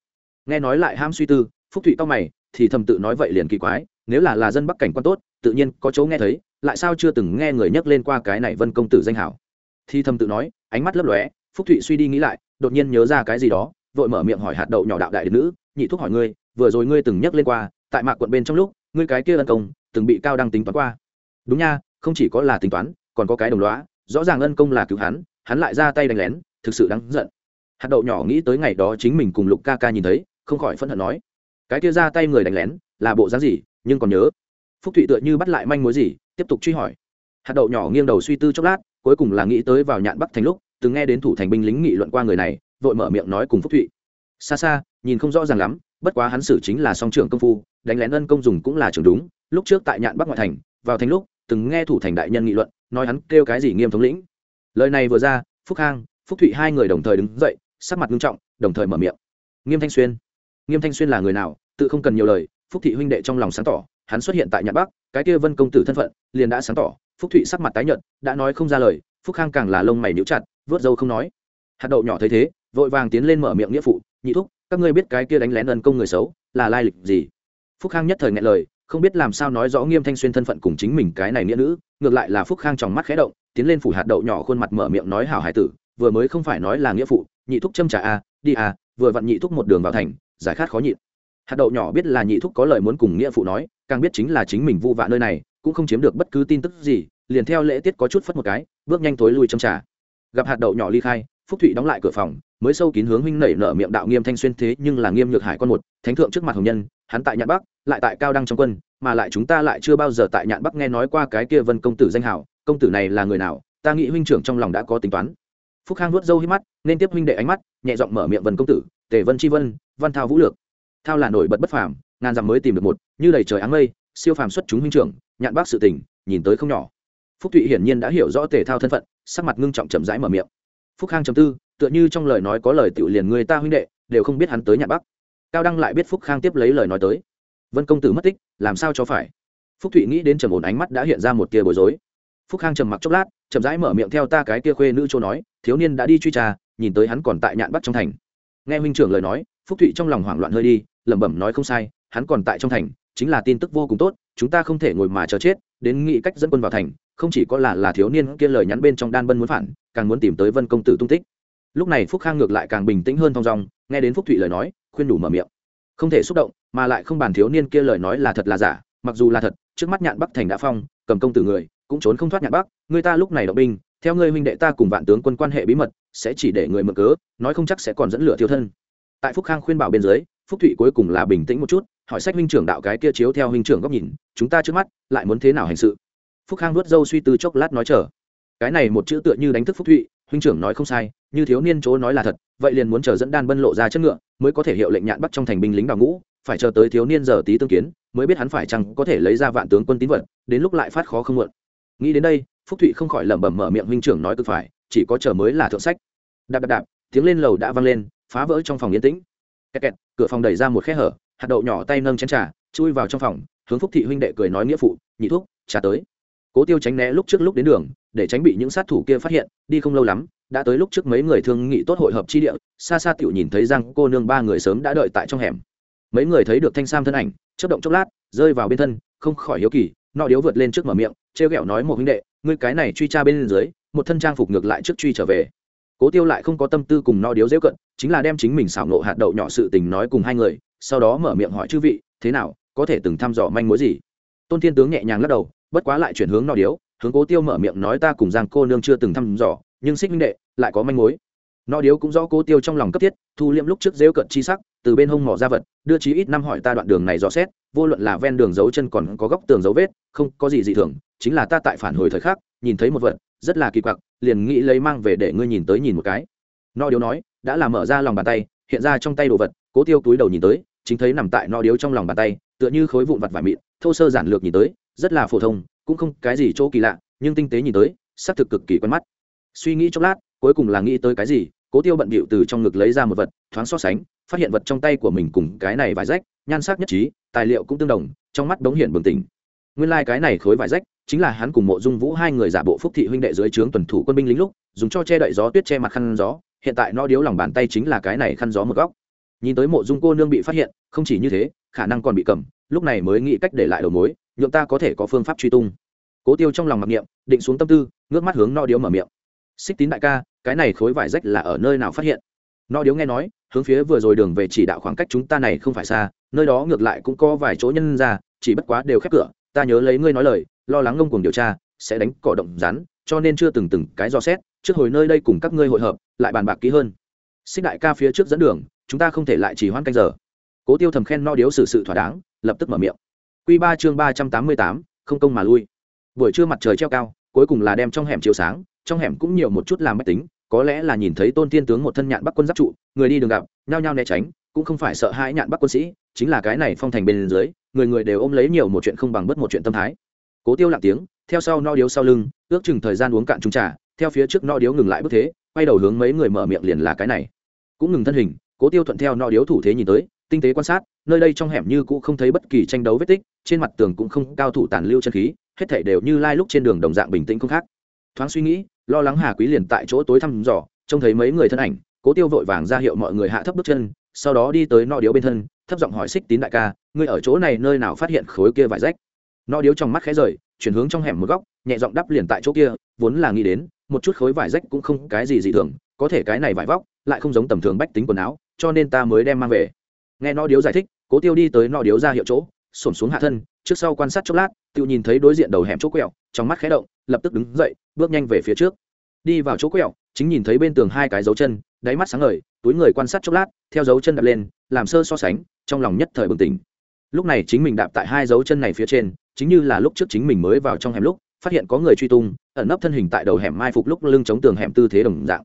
Nghe nói lại ham suy tư, phúc thụy cao mày, thì thầm tự nói vậy liền kỳ quái, nếu là là dân bắc cảnh quan tốt, tự nhiên có chỗ nghe thấy, lại sao chưa từng nghe người nhắc lên qua cái này vân công tử danh hảo? Thì thầm tự nói, ánh mắt lấp lóe, phúc thụy suy đi nghĩ lại, đột nhiên nhớ ra cái gì đó, vội mở miệng hỏi hạt đậu nhỏ đạo đại đệ nữ, nhị thúc hỏi ngươi, vừa rồi ngươi từng nhắc lên qua, tại mạc quận bên trong lúc, ngươi cái kia ân công, từng bị cao đăng tính toán qua. Đúng nha, không chỉ có là tính toán, còn có cái đồng lõa, rõ ràng ân công là cứu hắn hắn lại ra tay đánh lén, thực sự đáng giận hạt đậu nhỏ nghĩ tới ngày đó chính mình cùng lục ca ca nhìn thấy, không khỏi phẫn hận nói, cái kia ra tay người đánh lén, là bộ dáng gì, nhưng còn nhớ. Phúc thụy tựa như bắt lại manh mối gì, tiếp tục truy hỏi. Hạt đậu nhỏ nghiêng đầu suy tư chốc lát, cuối cùng là nghĩ tới vào nhạn bắc thành lúc, từng nghe đến thủ thành binh lính nghị luận qua người này, vội mở miệng nói cùng phúc thụy. Xa xa, nhìn không rõ ràng lắm, bất quá hắn xử chính là song trưởng công phu, đánh lén ân công dùng cũng là trường đúng, lúc trước tại nhạn bắc ngoại thành, vào thành lúc, từng nghe thủ thành đại nhân nghị luận, nói hắn kêu cái gì nghiêm thống lĩnh. Lời này vừa ra, phúc khang phúc thụy hai người đồng thời đứng dậy sắc mặt nghiêm trọng, đồng thời mở miệng. Nghiêm thanh xuyên. Nghiêm thanh xuyên là người nào, tự không cần nhiều lời, phúc thị huynh đệ trong lòng sáng tỏ, hắn xuất hiện tại nhạn bắc, cái kia vân công tử thân phận, liền đã sáng tỏ, phúc thụy sắc mặt tái nhợt, đã nói không ra lời, phúc khang càng là lông mày níu chặt, vớt dâu không nói. Hạt đậu nhỏ thấy thế, vội vàng tiến lên mở miệng nghĩa phụ, nhị thúc, các ngươi biết cái kia đánh lén ân công người xấu, là lai lịch gì? Phúc khang nhất thời ngại lời, không biết làm sao nói rõ nghiêm thanh xuyên thân phận cùng chính mình cái này nghĩa nữ, ngược lại là phúc khang trong mắt khẽ động, tiến lên phủ hạt đậu nhỏ khuôn mặt mở miệng nói hảo hải tử vừa mới không phải nói là nghĩa phụ, nhị thúc châm trả a, đi a, vừa vặn nhị thúc một đường vào thành, giải khát khó nhịn. Hạt đậu nhỏ biết là nhị thúc có lời muốn cùng nghĩa phụ nói, càng biết chính là chính mình vu vạ nơi này, cũng không chiếm được bất cứ tin tức gì, liền theo lễ tiết có chút phất một cái, bước nhanh tối lui châm trả gặp hạt đậu nhỏ ly khai, phúc thụy đóng lại cửa phòng, mới sâu kín hướng huynh nảy nở miệng đạo nghiêm thanh xuyên thế nhưng là nghiêm nhược hải con một, thánh thượng trước mặt hồng nhân, hắn tại nhạn bắc, lại tại cao đăng trong quân, mà lại chúng ta lại chưa bao giờ tại nhạn bắc nghe nói qua cái kia vân công tử danh hảo, công tử này là người nào, ta nghĩ huynh trưởng trong lòng đã có tính toán phúc khang nuốt dâu hít mắt, nên tiếp huynh đệ ánh mắt, nhẹ giọng mở miệng vân công tử, tề vân tri vân, văn thao vũ lược. Thao là nổi bật bất phàm, ngàn dặm mới tìm được một, như đầy trời áng mây, siêu phàm xuất chúng huynh trưởng, nhạn bác sự tình, nhìn tới không nhỏ. Phúc thụy hiển nhiên đã hiểu rõ tề thao thân phận, sắc mặt ngưng trọng chậm rãi mở miệng. Phúc khang chấm tư, tựa như trong lời nói có lời tiểu liền người ta huynh đệ, đều không biết hắn tới nhạn bắc cao đăng lại biết phúc khang tiếp lấy lời nói tới. Vân công tử mất tích, làm sao cho phải? Phúc thụy nghĩ đến trầm ổn ánh mắt đã hiện ra một tia bối rối. Phúc khang trầm mặc chốc lát, chậm rãi mở miệng theo ta cái kia khuê nữ châu nói thiếu niên đã đi truy tra, nhìn tới hắn còn tại nhạn bắc trong thành. Nghe huynh trưởng lời nói phúc thụy trong lòng hoảng loạn hơi đi lẩm bẩm nói không sai hắn còn tại trong thành chính là tin tức vô cùng tốt chúng ta không thể ngồi mà chờ chết đến nghĩ cách dẫn quân vào thành không chỉ có là là thiếu niên kia lời nhắn bên trong đan bân muốn phản càng muốn tìm tới vân công tử tung tích. Lúc này phúc khang ngược lại càng bình tĩnh hơn thong dong nghe đến phúc thụy lời nói khuyên đủ mở miệng. Không thể xúc động mà lại không bàn thiếu niên kia lời nói là thật là giả mặc dù là thật trước mắt nhạn bắc thành đã phong cầm công tử người cũng trốn không thoát nhạn bắc người ta lúc này động binh theo ngươi huynh đệ ta cùng vạn tướng quân quan hệ bí mật, sẽ chỉ để người mượn cớ, nói không chắc sẽ còn dẫn lửa thiêu thân. Tại phúc khang khuyên bảo bên dưới, phúc thụy cuối cùng là bình tĩnh một chút, hỏi sách huynh trưởng đạo cái kia chiếu theo huynh trưởng góc nhìn, chúng ta trước mắt, lại muốn thế nào hành sự? Phúc khang nuốt dâu suy tư chốc lát nói chờ. Cái này một chữ tựa như đánh thức phúc thụy, huynh trưởng nói không sai, như thiếu niên chỗ nói là thật, vậy liền muốn chờ dẫn đan bân lộ ra chất ngựa, mới có thể hiệu lệnh nhạn bắt trong thành binh lính đào ngũ, phải chờ tới thiếu niên giờ tí tương kiến, mới biết hắn phải chăng có thể lấy ra vạn tướng quân tín vật, đến lúc lại phát khó không muộn. Nghĩ đến đây phúc thụy không khỏi lẩm bẩm mở miệng huynh trưởng nói cực phải, chỉ có chờ mới là thượng sách. Đạp đạp đạp, tiếng lên lầu đã vang lên, phá vỡ trong phòng yên tĩnh. Kẹt kẹt, cửa phòng đẩy ra một khe hở, hạt đậu nhỏ tay nâng chén trà, chui vào trong phòng, hướng phúc thị huynh đệ cười nói nghĩa phụ, nhị thuốc trà tới. Cố tiêu tránh né lúc trước lúc đến đường, để tránh bị những sát thủ kia phát hiện, đi không lâu lắm, đã tới lúc trước mấy người thương nghị tốt hội hợp chi địa, xa xa tiểu nhìn thấy rằng cô nương ba người sớm đã đợi tại trong hẻm. Mấy người thấy được thanh sam thân ảnh, chớp động chốc lát, rơi vào bên thân, không khỏi hiếu kỳ, nọ điếu vượt lên trước mở miệng, trêu ghẹo nói một huynh đệ ngươi cái này truy tra bên dưới, một thân trang phục ngược lại trước truy trở về. Cố tiêu lại không có tâm tư cùng no điếu dễu cận, chính là đem chính mình xảo nộ hạt đậu nhỏ sự tình nói cùng hai người, sau đó mở miệng hỏi chư vị, thế nào, có thể từng thăm dò manh mối gì? Tôn thiên tướng nhẹ nhàng lắc đầu, bất quá lại chuyển hướng no điếu, hướng cố tiêu mở miệng nói, ta cùng giang cô nương chưa từng thăm dò, nhưng xích minh đệ lại có manh mối. No điếu cũng rõ cố tiêu trong lòng cấp thiết, thu liệm lúc trước rêu cận chi sắc, từ bên hông mỏ ra vật, đưa chí ít năm hỏi ta đoạn đường này dò xét vô luận là ven đường dấu chân còn có góc tường dấu vết, không có gì dị thường, chính là ta tại phản hồi thời khắc, nhìn thấy một vật, rất là kỳ quặc, liền nghĩ lấy mang về để ngươi nhìn tới nhìn một cái. No điếu nói, đã làm mở ra lòng bàn tay, hiện ra trong tay đồ vật, cố tiêu túi đầu nhìn tới, chính thấy nằm tại no điếu trong lòng bàn tay, tựa như khối vụn vặt vải mịn, thô sơ giản lược nhìn tới, rất là phổ thông, cũng không cái gì chỗ kỳ lạ, nhưng tinh tế nhìn tới, xác thực cực kỳ quen mắt. Suy nghĩ chốc lát, cuối cùng là nghĩ tới cái gì, cố tiêu bận bịu từ trong ngực lấy ra một vật, thoáng so sánh phát hiện vật trong tay của mình cùng cái này vải rách, nhan sắc nhất trí, tài liệu cũng tương đồng, trong mắt đống hiện bừng tỉnh. Nguyên lai、like、cái này khối vải rách chính là hắn cùng mộ dung vũ hai người giả bộ phúc thị huynh đệ dưới trướng tuần thủ quân binh lính lúc, dùng cho che đậy gió tuyết che mặt khăn gió, hiện tại nó điếu lòng bàn tay chính là cái này khăn gió một góc. Nhìn tới mộ dung cô nương bị phát hiện, không chỉ như thế, khả năng còn bị cầm, lúc này mới nghĩ cách để lại đầu mối, nhượng ta có thể có phương pháp truy tung. Cố tiêu trong lòng mặc niệm, định xuống tâm tư, ngước mắt hướng no điếu mở miệng. Xích tín đại ca, cái này khối vải rách là ở nơi nào phát hiện? No điếu nghe nói hướng phía vừa rồi đường về chỉ đạo khoảng cách chúng ta này không phải xa, nơi đó ngược lại cũng có vài chỗ nhân ra, chỉ bất quá đều khép cửa, ta nhớ lấy ngươi nói lời, lo lắng ngông cuồng điều tra, sẽ đánh cỏ động rắn, cho nên chưa từng từng cái do xét, trước hồi nơi đây cùng các ngươi hội hợp, lại bàn bạc kỹ hơn. Xích đại ca phía trước dẫn đường, chúng ta không thể lại chỉ hoãn canh giờ. Cố tiêu thầm khen no điếu xử sự thỏa đáng, lập tức mở miệng. Q ba chương ba trăm tám mươi tám, không công mà lui. Buổi trưa mặt trời treo cao, cuối cùng là đem trong hẻm chiều sáng, trong hẻm cũng nhiều một chút làm máy tính có lẽ là nhìn thấy tôn tiên tướng một thân nhạn bắc quân giáp trụ, người đi đường gặp, nhao nhao né tránh, cũng không phải sợ hãi nhạn bắc quân sĩ, chính là cái này phong thành bên dưới, người người đều ôm lấy nhiều một chuyện không bằng bất một chuyện tâm thái. Cố tiêu lặng tiếng, theo sau no điếu sau lưng, ước chừng thời gian uống cạn trung trà, theo phía trước no điếu ngừng lại bước thế, quay đầu hướng mấy người mở miệng liền là cái này. Cũng ngừng thân hình, cố tiêu thuận theo no điếu thủ thế nhìn tới, tinh tế quan sát, nơi đây trong hẻm như cũ không thấy bất kỳ tranh đấu vết tích, trên mặt tường cũng không cao thủ tàn lưu chân khí, hết thảy đều như lai lúc trên đường đồng dạng bình tĩnh không khác. Thoáng suy nghĩ lo lắng hà quý liền tại chỗ tối thăm dò, trông thấy mấy người thân ảnh, cố tiêu vội vàng ra hiệu mọi người hạ thấp bước chân, sau đó đi tới nọ điếu bên thân, thấp giọng hỏi xích tín đại ca, ngươi ở chỗ này nơi nào phát hiện khối kia vải rách? Nọ điếu trong mắt khẽ rời, chuyển hướng trong hẻm một góc, nhẹ giọng đắp liền tại chỗ kia, vốn là nghĩ đến, một chút khối vải rách cũng không cái gì dị thường, có thể cái này vải vóc lại không giống tầm thường bách tính quần áo, cho nên ta mới đem mang về. Nghe nọ điếu giải thích, cố tiêu đi tới nọ điếu ra hiệu chỗ, xổm xuống hạ thân trước sau quan sát chốc lát, tự nhìn thấy đối diện đầu hẻm chỗ quẹo, trong mắt khẽ động, lập tức đứng dậy, bước nhanh về phía trước. Đi vào chỗ quẹo, chính nhìn thấy bên tường hai cái dấu chân, đáy mắt sáng ngời, túi người quan sát chốc lát, theo dấu chân đặt lên, làm sơ so sánh, trong lòng nhất thời bừng tỉnh. Lúc này chính mình đạp tại hai dấu chân này phía trên, chính như là lúc trước chính mình mới vào trong hẻm lúc, phát hiện có người truy tung, ẩn nấp thân hình tại đầu hẻm mai phục lúc lưng chống tường hẻm tư thế đồng dạng.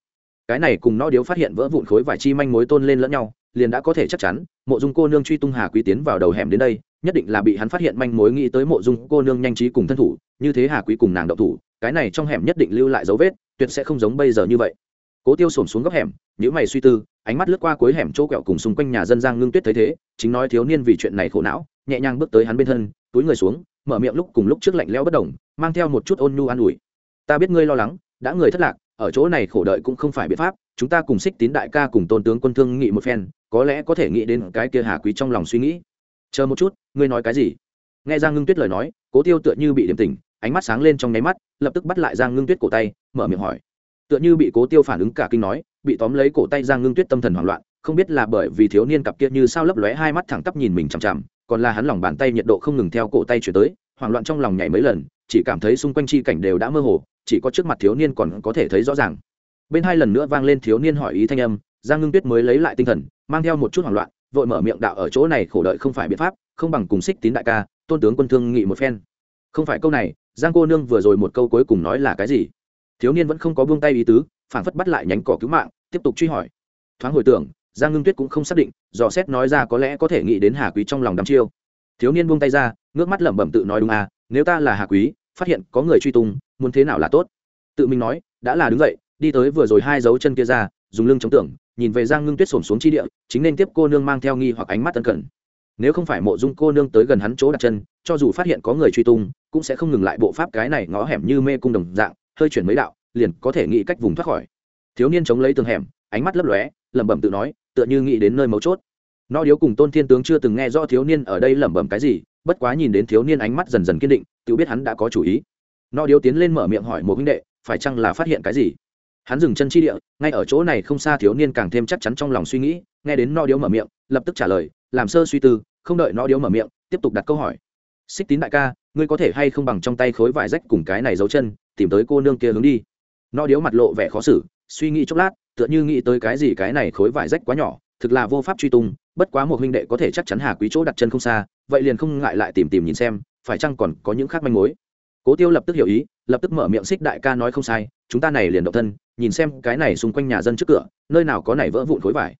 Cái này cùng nó điếu phát hiện vỡ vụn khối vải chi manh mối tôn lên lẫn nhau, liền đã có thể chắc chắn, mộ dung cô nương truy tung hà quý tiến vào đầu hẻm đến đây nhất định là bị hắn phát hiện manh mối nghĩ tới mộ dung cô nương nhanh trí cùng thân thủ, như thế hà quý cùng nàng đậu thủ, cái này trong hẻm nhất định lưu lại dấu vết, tuyệt sẽ không giống bây giờ như vậy. Cố tiêu xổm xuống góc hẻm nhữ mày suy tư, ánh mắt lướt qua cuối hẻm chỗ kẹo cùng xung quanh nhà dân giang ngưng tuyết thấy thế, chính nói thiếu niên vì chuyện này khổ não, nhẹ nhàng bước tới hắn bên thân, túi người xuống, mở miệng lúc cùng lúc trước lạnh lẽo bất đồng mang theo một chút ôn nhu an ủi. Ta biết ngươi lo lắng, đã người thất lạc, ở chỗ này khổ đợi cũng không phải biện pháp, chúng ta cùng xích tín đại ca cùng tôn tướng quân thương nghị một phen, có lẽ có thể nghĩ đến cái kia hà quý trong lòng suy nghĩ chờ một chút, ngươi nói cái gì? Nghe giang ngưng tuyết lời nói, cố tiêu tựa như bị điểm tình ánh mắt sáng lên trong nháy mắt, lập tức bắt lại giang ngưng tuyết cổ tay, mở miệng hỏi. Tựa như bị cố tiêu phản ứng cả kinh nói, bị tóm lấy cổ tay giang ngưng tuyết tâm thần hoảng loạn, không biết là bởi vì thiếu niên cặp kia như sao lấp lóe hai mắt thẳng tắp nhìn mình chằm chằm, còn là hắn lòng bàn tay nhiệt độ không ngừng theo cổ tay chuyển tới, hoảng loạn trong lòng nhảy mấy lần, chỉ cảm thấy xung quanh chi cảnh đều đã mơ hồ, chỉ có trước mặt thiếu niên còn có thể thấy rõ ràng. Bên hai lần nữa vang lên thiếu niên hỏi ý thanh âm, giang ngưng tuyết mới lấy lại tinh thần, mang theo một chút hoảng loạn vội mở miệng đạo ở chỗ này khổ đợi không phải biện pháp, không bằng cùng xích tín đại ca, tôn tướng quân thương nghị một phen. Không phải câu này, giang cô nương vừa rồi một câu cuối cùng nói là cái gì? Thiếu niên vẫn không có buông tay ý tứ phản phất bắt lại nhánh cỏ cứu mạng, tiếp tục truy hỏi. Thoáng hồi tưởng, giang ngưng tuyết cũng không xác định, dò xét nói ra có lẽ có thể nghĩ đến hà quý trong lòng đắm chiêu. Thiếu niên buông tay ra, ngước mắt lẩm bẩm tự nói đúng à nếu ta là hà quý, phát hiện có người truy tung, muốn thế nào là tốt? Tự mình nói, đã là đứng dậy, đi tới vừa rồi hai dấu chân kia ra, dùng lưng chống tưởng nhìn về giang ngưng tuyết xổm xuống chi địa, chính nên tiếp cô nương mang theo nghi hoặc ánh mắt tân cận nếu không phải mộ dung cô nương tới gần hắn chỗ đặt chân, cho dù phát hiện có người truy tung, cũng sẽ không ngừng lại bộ pháp cái này ngõ hẻm như mê cung đồng dạng, hơi chuyển mấy đạo, liền có thể nghĩ cách vùng thoát khỏi. Thiếu niên chống lấy tường hẻm, ánh mắt lấp lóe, lẩm bẩm tự nói, tựa như nghĩ đến nơi mấu chốt. Nó điếu cùng tôn thiên tướng chưa từng nghe rõ thiếu niên ở đây lẩm bẩm cái gì, bất quá nhìn đến thiếu niên ánh mắt dần dần kiên định, tự biết hắn đã có chủ ý. Nó điếu tiến lên mở miệng hỏi một huynh đệ, phải chăng là phát hiện cái gì? Hắn dừng chân chi địa, ngay ở chỗ này không xa thiếu niên càng thêm chắc chắn trong lòng suy nghĩ, nghe đến no điếu mở miệng, lập tức trả lời, làm sơ suy tư, không đợi no điếu mở miệng, tiếp tục đặt câu hỏi. Xích tín đại ca, ngươi có thể hay không bằng trong tay khối vải rách cùng cái này giấu chân, tìm tới cô nương kia hướng đi. No điếu mặt lộ vẻ khó xử, suy nghĩ chốc lát, tựa như nghĩ tới cái gì cái này khối vải rách quá nhỏ, thực là vô pháp truy tung, bất quá một huynh đệ có thể chắc chắn hà quý chỗ đặt chân không xa, vậy liền không ngại lại tìm tìm nhìn xem, phải chăng còn có những khác manh mối cố tiêu lập tức hiểu ý, lập tức mở miệng xích đại ca nói không sai, chúng ta này liền động thân, nhìn xem cái này xung quanh nhà dân trước cửa, nơi nào có này vỡ vụn khối vải.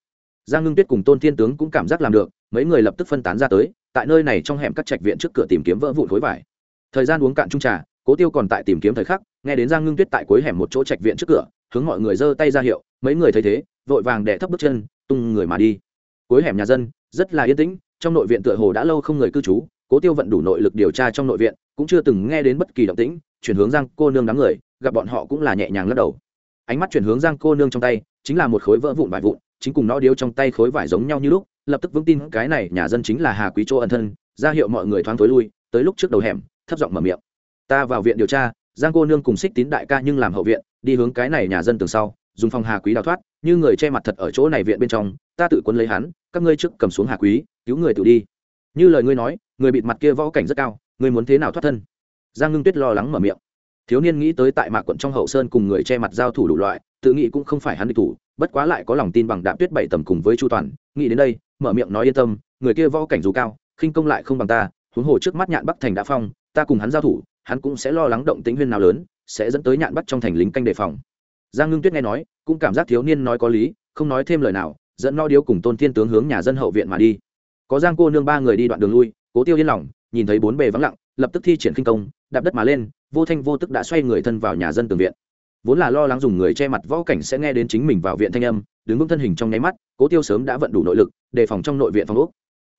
Giang ngưng tuyết cùng tôn thiên tướng cũng cảm giác làm được, mấy người lập tức phân tán ra tới, tại nơi này trong hẻm các trạch viện trước cửa tìm kiếm vỡ vụn khối vải. Thời gian uống cạn trung trà, cố tiêu còn tại tìm kiếm thời khắc, nghe đến giang ngưng tuyết tại cuối hẻm một chỗ trạch viện trước cửa, hướng mọi người giơ tay ra hiệu, mấy người thấy thế, vội vàng đẻ thấp bước chân, tung người mà đi. Cuối hẻm nhà dân, rất là yên tĩnh, trong nội viện tựa hồ đã lâu không người cư trú, cố tiêu vận đủ nội lực điều tra trong nội viện cũng chưa từng nghe đến bất kỳ động tĩnh, chuyển hướng giang cô nương đám người, gặp bọn họ cũng là nhẹ nhàng lắc đầu. Ánh mắt chuyển hướng giang cô nương trong tay, chính là một khối vỡ vụn vải vụn, chính cùng nó điếu trong tay khối vải giống nhau như lúc, lập tức vững tin cái này nhà dân chính là hà quý chỗ ẩn thân, ra hiệu mọi người thoáng tối lui, tới lúc trước đầu hẻm, thấp giọng mở miệng. Ta vào viện điều tra, giang cô nương cùng xích tín đại ca nhưng làm hậu viện, đi hướng cái này nhà dân tường sau, dùng phòng hà quý đào thoát, như người che mặt thật ở chỗ này viện bên trong, ta tự quân lấy hắn, các ngươi trước cầm xuống hà quý, cứu người tự đi. Như lời ngươi nói, người bịt mặt kia võ cảnh rất cao ngươi muốn thế nào thoát thân? Giang ngưng tuyết lo lắng mở miệng. Thiếu niên nghĩ tới tại mạc quận trong hậu sơn cùng người che mặt giao thủ đủ loại, tự nghĩ cũng không phải hắn địch thủ, bất quá lại có lòng tin bằng đạm tuyết bảy tầm cùng với chu toàn, nghĩ đến đây, mở miệng nói yên tâm, người kia võ cảnh dù cao, khinh công lại không bằng ta, huống hồ trước mắt nhạn bắc thành đã phong, ta cùng hắn giao thủ, hắn cũng sẽ lo lắng động tĩnh huyên nào lớn, sẽ dẫn tới nhạn bắc trong thành lính canh đề phòng. Giang ngưng tuyết nghe nói, cũng cảm giác thiếu niên nói có lý, không nói thêm lời nào, dẫn no điếu cùng tôn thiên tướng hướng nhà dân hậu viện mà đi. Có giang cô nương ba người đi đoạn đường lui, cố tiêu yên lòng nhìn thấy bốn bề vắng lặng, lập tức thi triển khinh công, đạp đất mà lên, vô thanh vô tức đã xoay người thân vào nhà dân tường viện. Vốn là lo lắng dùng người che mặt võ cảnh sẽ nghe đến chính mình vào viện thanh âm, đứng vững thân hình trong nháy mắt, cố tiêu sớm đã vận đủ nội lực, đề phòng trong nội viện phòng úc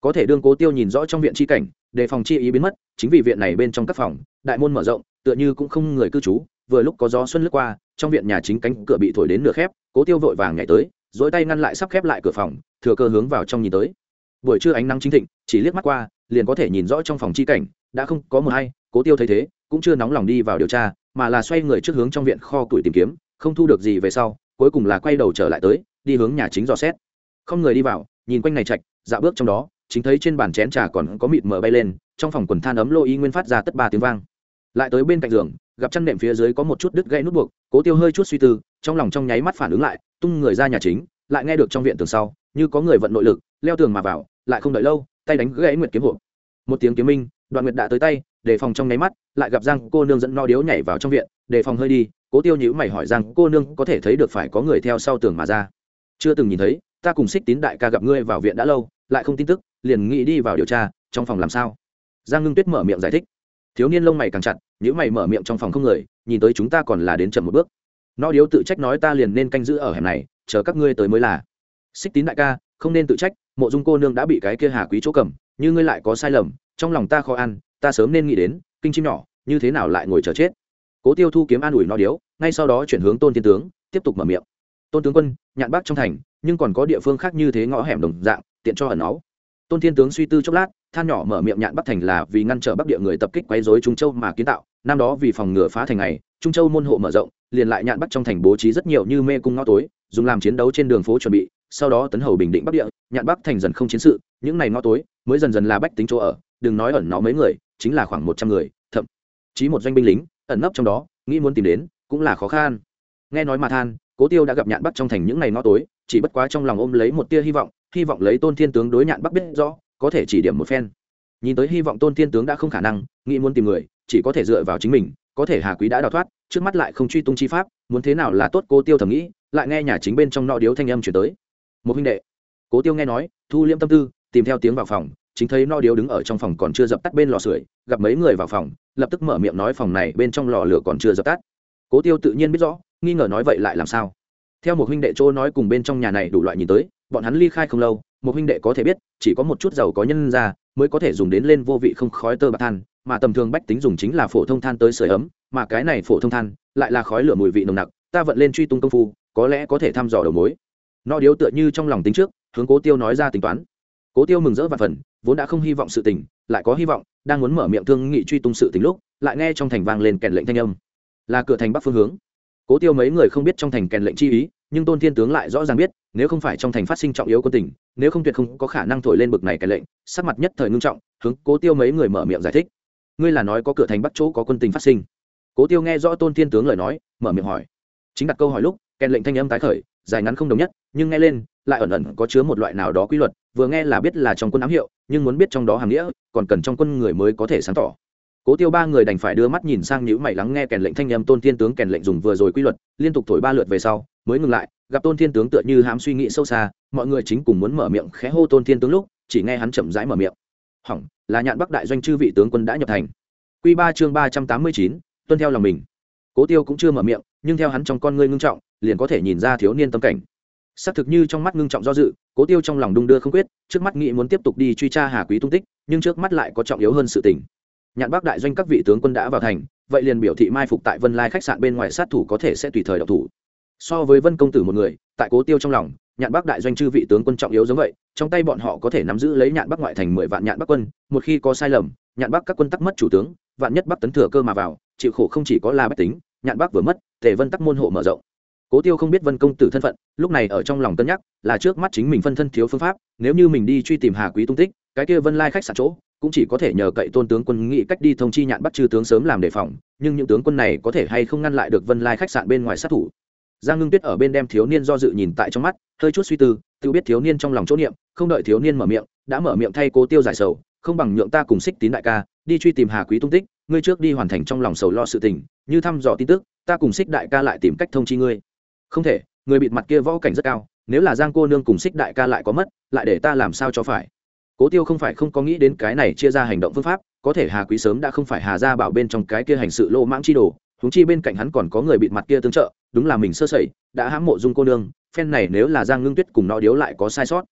có thể đương cố tiêu nhìn rõ trong viện chi cảnh, đề phòng chi ý biến mất, chính vì viện này bên trong các phòng, đại môn mở rộng, tựa như cũng không người cư trú, vừa lúc có gió xuân lướt qua, trong viện nhà chính cánh cửa bị thổi đến nửa khép, cố tiêu vội vàng nhảy tới dỗi tay ngăn lại sắp khép lại cửa phòng, thừa cơ hướng vào trong nhìn tới. Buổi trưa ánh nắng chính thịnh, chỉ liếc mắt qua liền có thể nhìn rõ trong phòng chi cảnh, đã không có một hay cố tiêu thấy thế, cũng chưa nóng lòng đi vào điều tra, mà là xoay người trước hướng trong viện kho tuổi tìm kiếm, không thu được gì về sau, cuối cùng là quay đầu trở lại tới, đi hướng nhà chính dò xét. Không người đi vào, nhìn quanh này chạch dạo bước trong đó, chính thấy trên bàn chén trà còn có mịt mờ bay lên, trong phòng quần than ấm lô y nguyên phát ra tất ba tiếng vang. Lại tới bên cạnh giường, gặp chăn nệm phía dưới có một chút đứt gãy nút buộc, cố tiêu hơi chút suy tư, trong lòng trong nháy mắt phản ứng lại, tung người ra nhà chính, lại nghe được trong viện tường sau, như có người vận nội lực, leo tường mà vào, lại không đợi lâu tay đánh gãy nguyệt kiếm hộp một tiếng kiếm minh, đoạn nguyệt đã tới tay đề phòng trong nháy mắt, lại gặp giang cô nương dẫn no điếu nhảy vào trong viện đề phòng hơi đi, cố tiêu nhữ mày hỏi rằng cô nương có thể thấy được phải có người theo sau tường mà ra. Chưa từng nhìn thấy, ta cùng xích tín đại ca gặp ngươi vào viện đã lâu, lại không tin tức, liền nghĩ đi vào điều tra, trong phòng làm sao? Giang ngưng tuyết mở miệng giải thích. Thiếu niên lông mày càng chặt nhữ mày mở miệng trong phòng không người, nhìn tới chúng ta còn là đến chậm một bước. No điếu tự trách nói ta liền nên canh giữ ở hẻm này, chờ các ngươi tới mới là. Xích tín đại ca không nên tự trách, mộ dung cô nương đã bị cái kia hà quý chỗ cầm, như ngươi lại có sai lầm, trong lòng ta khó ăn, ta sớm nên nghĩ đến, kinh chim nhỏ, như thế nào lại ngồi chờ chết. Cố tiêu thu kiếm an ủi no điếu, ngay sau đó chuyển hướng tôn thiên tướng, tiếp tục mở miệng. Tôn tướng quân, nhạn bác trong thành, nhưng còn có địa phương khác như thế ngõ hẻm đồng dạng, tiện cho ẩn náu. Tôn thiên tướng suy tư chốc lát, than nhỏ mở miệng nhạn bắc thành là vì ngăn trở bắc địa người tập kích quấy dối trung châu mà kiến tạo, năm đó vì phòng ngừa phá thành này, trung châu môn hộ mở rộng, liền lại nhạn bắc trong thành bố trí rất nhiều như mê cung ngõ tối, dùng làm chiến đấu trên đường phố chuẩn bị sau đó tấn hầu bình định bắc địa, nhạn bắc thành dần không chiến sự, những ngày ngõ tối mới dần dần là bách tính chỗ ở, đừng nói ẩn nó mấy người, chính là khoảng một trăm người, thậm chí một doanh binh lính, ẩn nấp trong đó, nghĩ muốn tìm đến cũng là khó khăn. Nghe nói mà than, cố tiêu đã gặp nhạn bắc trong thành những ngày ngõ tối, chỉ bất quá trong lòng ôm lấy một tia hy vọng hy vọng lấy tôn thiên tướng đối nhạn bắc biết rõ, có thể chỉ điểm một phen. Nhìn tới hy vọng tôn thiên tướng đã không khả năng, nghĩ muốn tìm người, chỉ có thể dựa vào chính mình, có thể hà quý đã đào thoát, trước mắt lại không truy tung chi pháp, muốn thế nào là tốt, cố tiêu thầm nghĩ, lại nghe nhà chính bên trong nọ điếu thanh âm chuyển tới một huynh đệ. Cố tiêu nghe nói, thu liêm tâm tư, tìm theo tiếng vào phòng, chính thấy no điếu đứng ở trong phòng còn chưa dập tắt bên lò sưởi, gặp mấy người vào phòng, lập tức mở miệng nói phòng này bên trong lò lửa còn chưa dập tắt. Cố tiêu tự nhiên biết rõ, nghi ngờ nói vậy lại làm sao? Theo một huynh đệ chỗ nói cùng bên trong nhà này đủ loại nhìn tới, bọn hắn ly khai không lâu, một huynh đệ có thể biết, chỉ có một chút dầu có nhân ra, mới có thể dùng đến lên vô vị không khói tơ bạc than, mà tầm thường bách tính dùng chính là phổ thông than tới sưởi ấm, mà cái này phổ thông than lại là khói lửa mùi vị nồng nặc, ta vận lên truy tung công phu, có lẽ có thể thăm dò đầu mối no điếu tựa như trong lòng tính trước, hướng cố tiêu nói ra tính toán. Cố tiêu mừng rỡ và phần, vốn đã không hy vọng sự tình, lại có hy vọng, đang muốn mở miệng thương nghị truy tung sự tình lúc, lại nghe trong thành vang lên kèn lệnh thanh âm. Là cửa thành bắc phương hướng. Cố tiêu mấy người không biết trong thành kèn lệnh chi ý, nhưng tôn thiên tướng lại rõ ràng biết, nếu không phải trong thành phát sinh trọng yếu quân tình, nếu không tuyệt không có khả năng thổi lên bực này kèn lệnh, sắc mặt nhất thời ngưng trọng, hướng cố tiêu mấy người mở miệng giải thích. Ngươi là nói có cửa thành bắc chỗ có quân tình phát sinh. Cố tiêu nghe rõ tôn thiên tướng lời nói, mở miệng hỏi. Chính đặt câu hỏi lúc, kèn lệnh thanh âm tái khởi dài ngắn không đồng nhất, nhưng nghe lên, lại ẩn ẩn có chứa một loại nào đó quy luật, vừa nghe là biết là trong quân ám hiệu, nhưng muốn biết trong đó hàm nghĩa, còn cần trong quân người mới có thể sáng tỏ. Cố tiêu ba người đành phải đưa mắt nhìn sang nhữ mày lắng nghe kèn lệnh thanh â m tôn thiên tướng kèn lệnh dùng vừa rồi quy luật, liên tục thổi ba lượt về sau, mới ngừng lại, gặp tôn thiên tướng tựa như hám suy nghĩ sâu xa, mọi người chính cùng muốn mở miệng khẽ hô tôn thiên tướng lúc, chỉ nghe hắn chậm rãi mở miệng. Hỏng, là nhạn bắc đại doanh chư vị tướng quân đã nhập thành. Q ba chương ba trăm tám mươi chín, tuân theo lòng mình. Cố tiêu cũng chưa mở miệng, nhưng theo hắn trong con ngươi ngưng trọng liền có thể nhìn ra thiếu niên tâm cảnh. Xác thực như trong mắt ngưng trọng do dự, cố tiêu trong lòng đung đưa không quyết, trước mắt nghĩ muốn tiếp tục đi truy tra hà quý tung tích, nhưng trước mắt lại có trọng yếu hơn sự tình. Nhạn bác đại doanh các vị tướng quân đã vào thành, vậy liền biểu thị mai phục tại vân lai khách sạn bên ngoài sát thủ có thể sẽ tùy thời độc thủ. So với vân công tử một người, tại cố tiêu trong lòng, nhạn bắc đại doanh chư vị tướng quân trọng yếu giống vậy, trong tay bọn họ có thể nắm giữ lấy nhạn bắc ngoại thành mười vạn nhạn bắc quân, một khi có sai lầm, nhạn bắc các quân tắc mất chủ tướng, vạn nhất bắc tấn thừa cơ mà vào, chịu khổ không chỉ có là bách tính, nhạn bắc vừa mất, tề vân tắc môn hộ mở rộng cố tiêu không biết vân công tử thân phận, lúc này ở trong lòng cân nhắc, là trước mắt chính mình phân thân thiếu phương pháp, nếu như mình đi truy tìm hà quý tung tích, cái kia vân lai khách sạn chỗ, cũng chỉ có thể nhờ cậy tôn tướng quân nghĩ cách đi thông chi nhạn bắt chư tướng sớm làm đề phòng, nhưng những tướng quân này có thể hay không ngăn lại được vân lai khách sạn bên ngoài sát thủ. Giang ngưng tuyết ở bên đem thiếu niên do dự nhìn tại trong mắt, hơi chút suy tư, tự biết thiếu niên trong lòng chỗ niệm, không đợi thiếu niên mở miệng, đã mở miệng thay cố tiêu giải sầu, không bằng nhượng ta cùng xích tín đại ca, đi truy tìm hà quý tung tích, ngươi trước đi hoàn thành trong lòng sầu lo sự tình, như thăm dò tin tức, ta cùng xích đại ca lại tìm cách thông chi ngươi không thể, người bịt mặt kia võ cảnh rất cao, nếu là giang cô nương cùng xích đại ca lại có mất, lại để ta làm sao cho phải? Cố tiêu không phải không có nghĩ đến cái này chia ra hành động phương pháp, có thể hà quý sớm đã không phải hà gia bảo bên trong cái kia hành sự lô mãng chi đồ húng chi bên cạnh hắn còn có người bịt mặt kia tương trợ, đúng là mình sơ sẩy, đã hãm mộ dung cô nương, phen này nếu là giang ngưng tuyết cùng nó điếu lại có sai sót.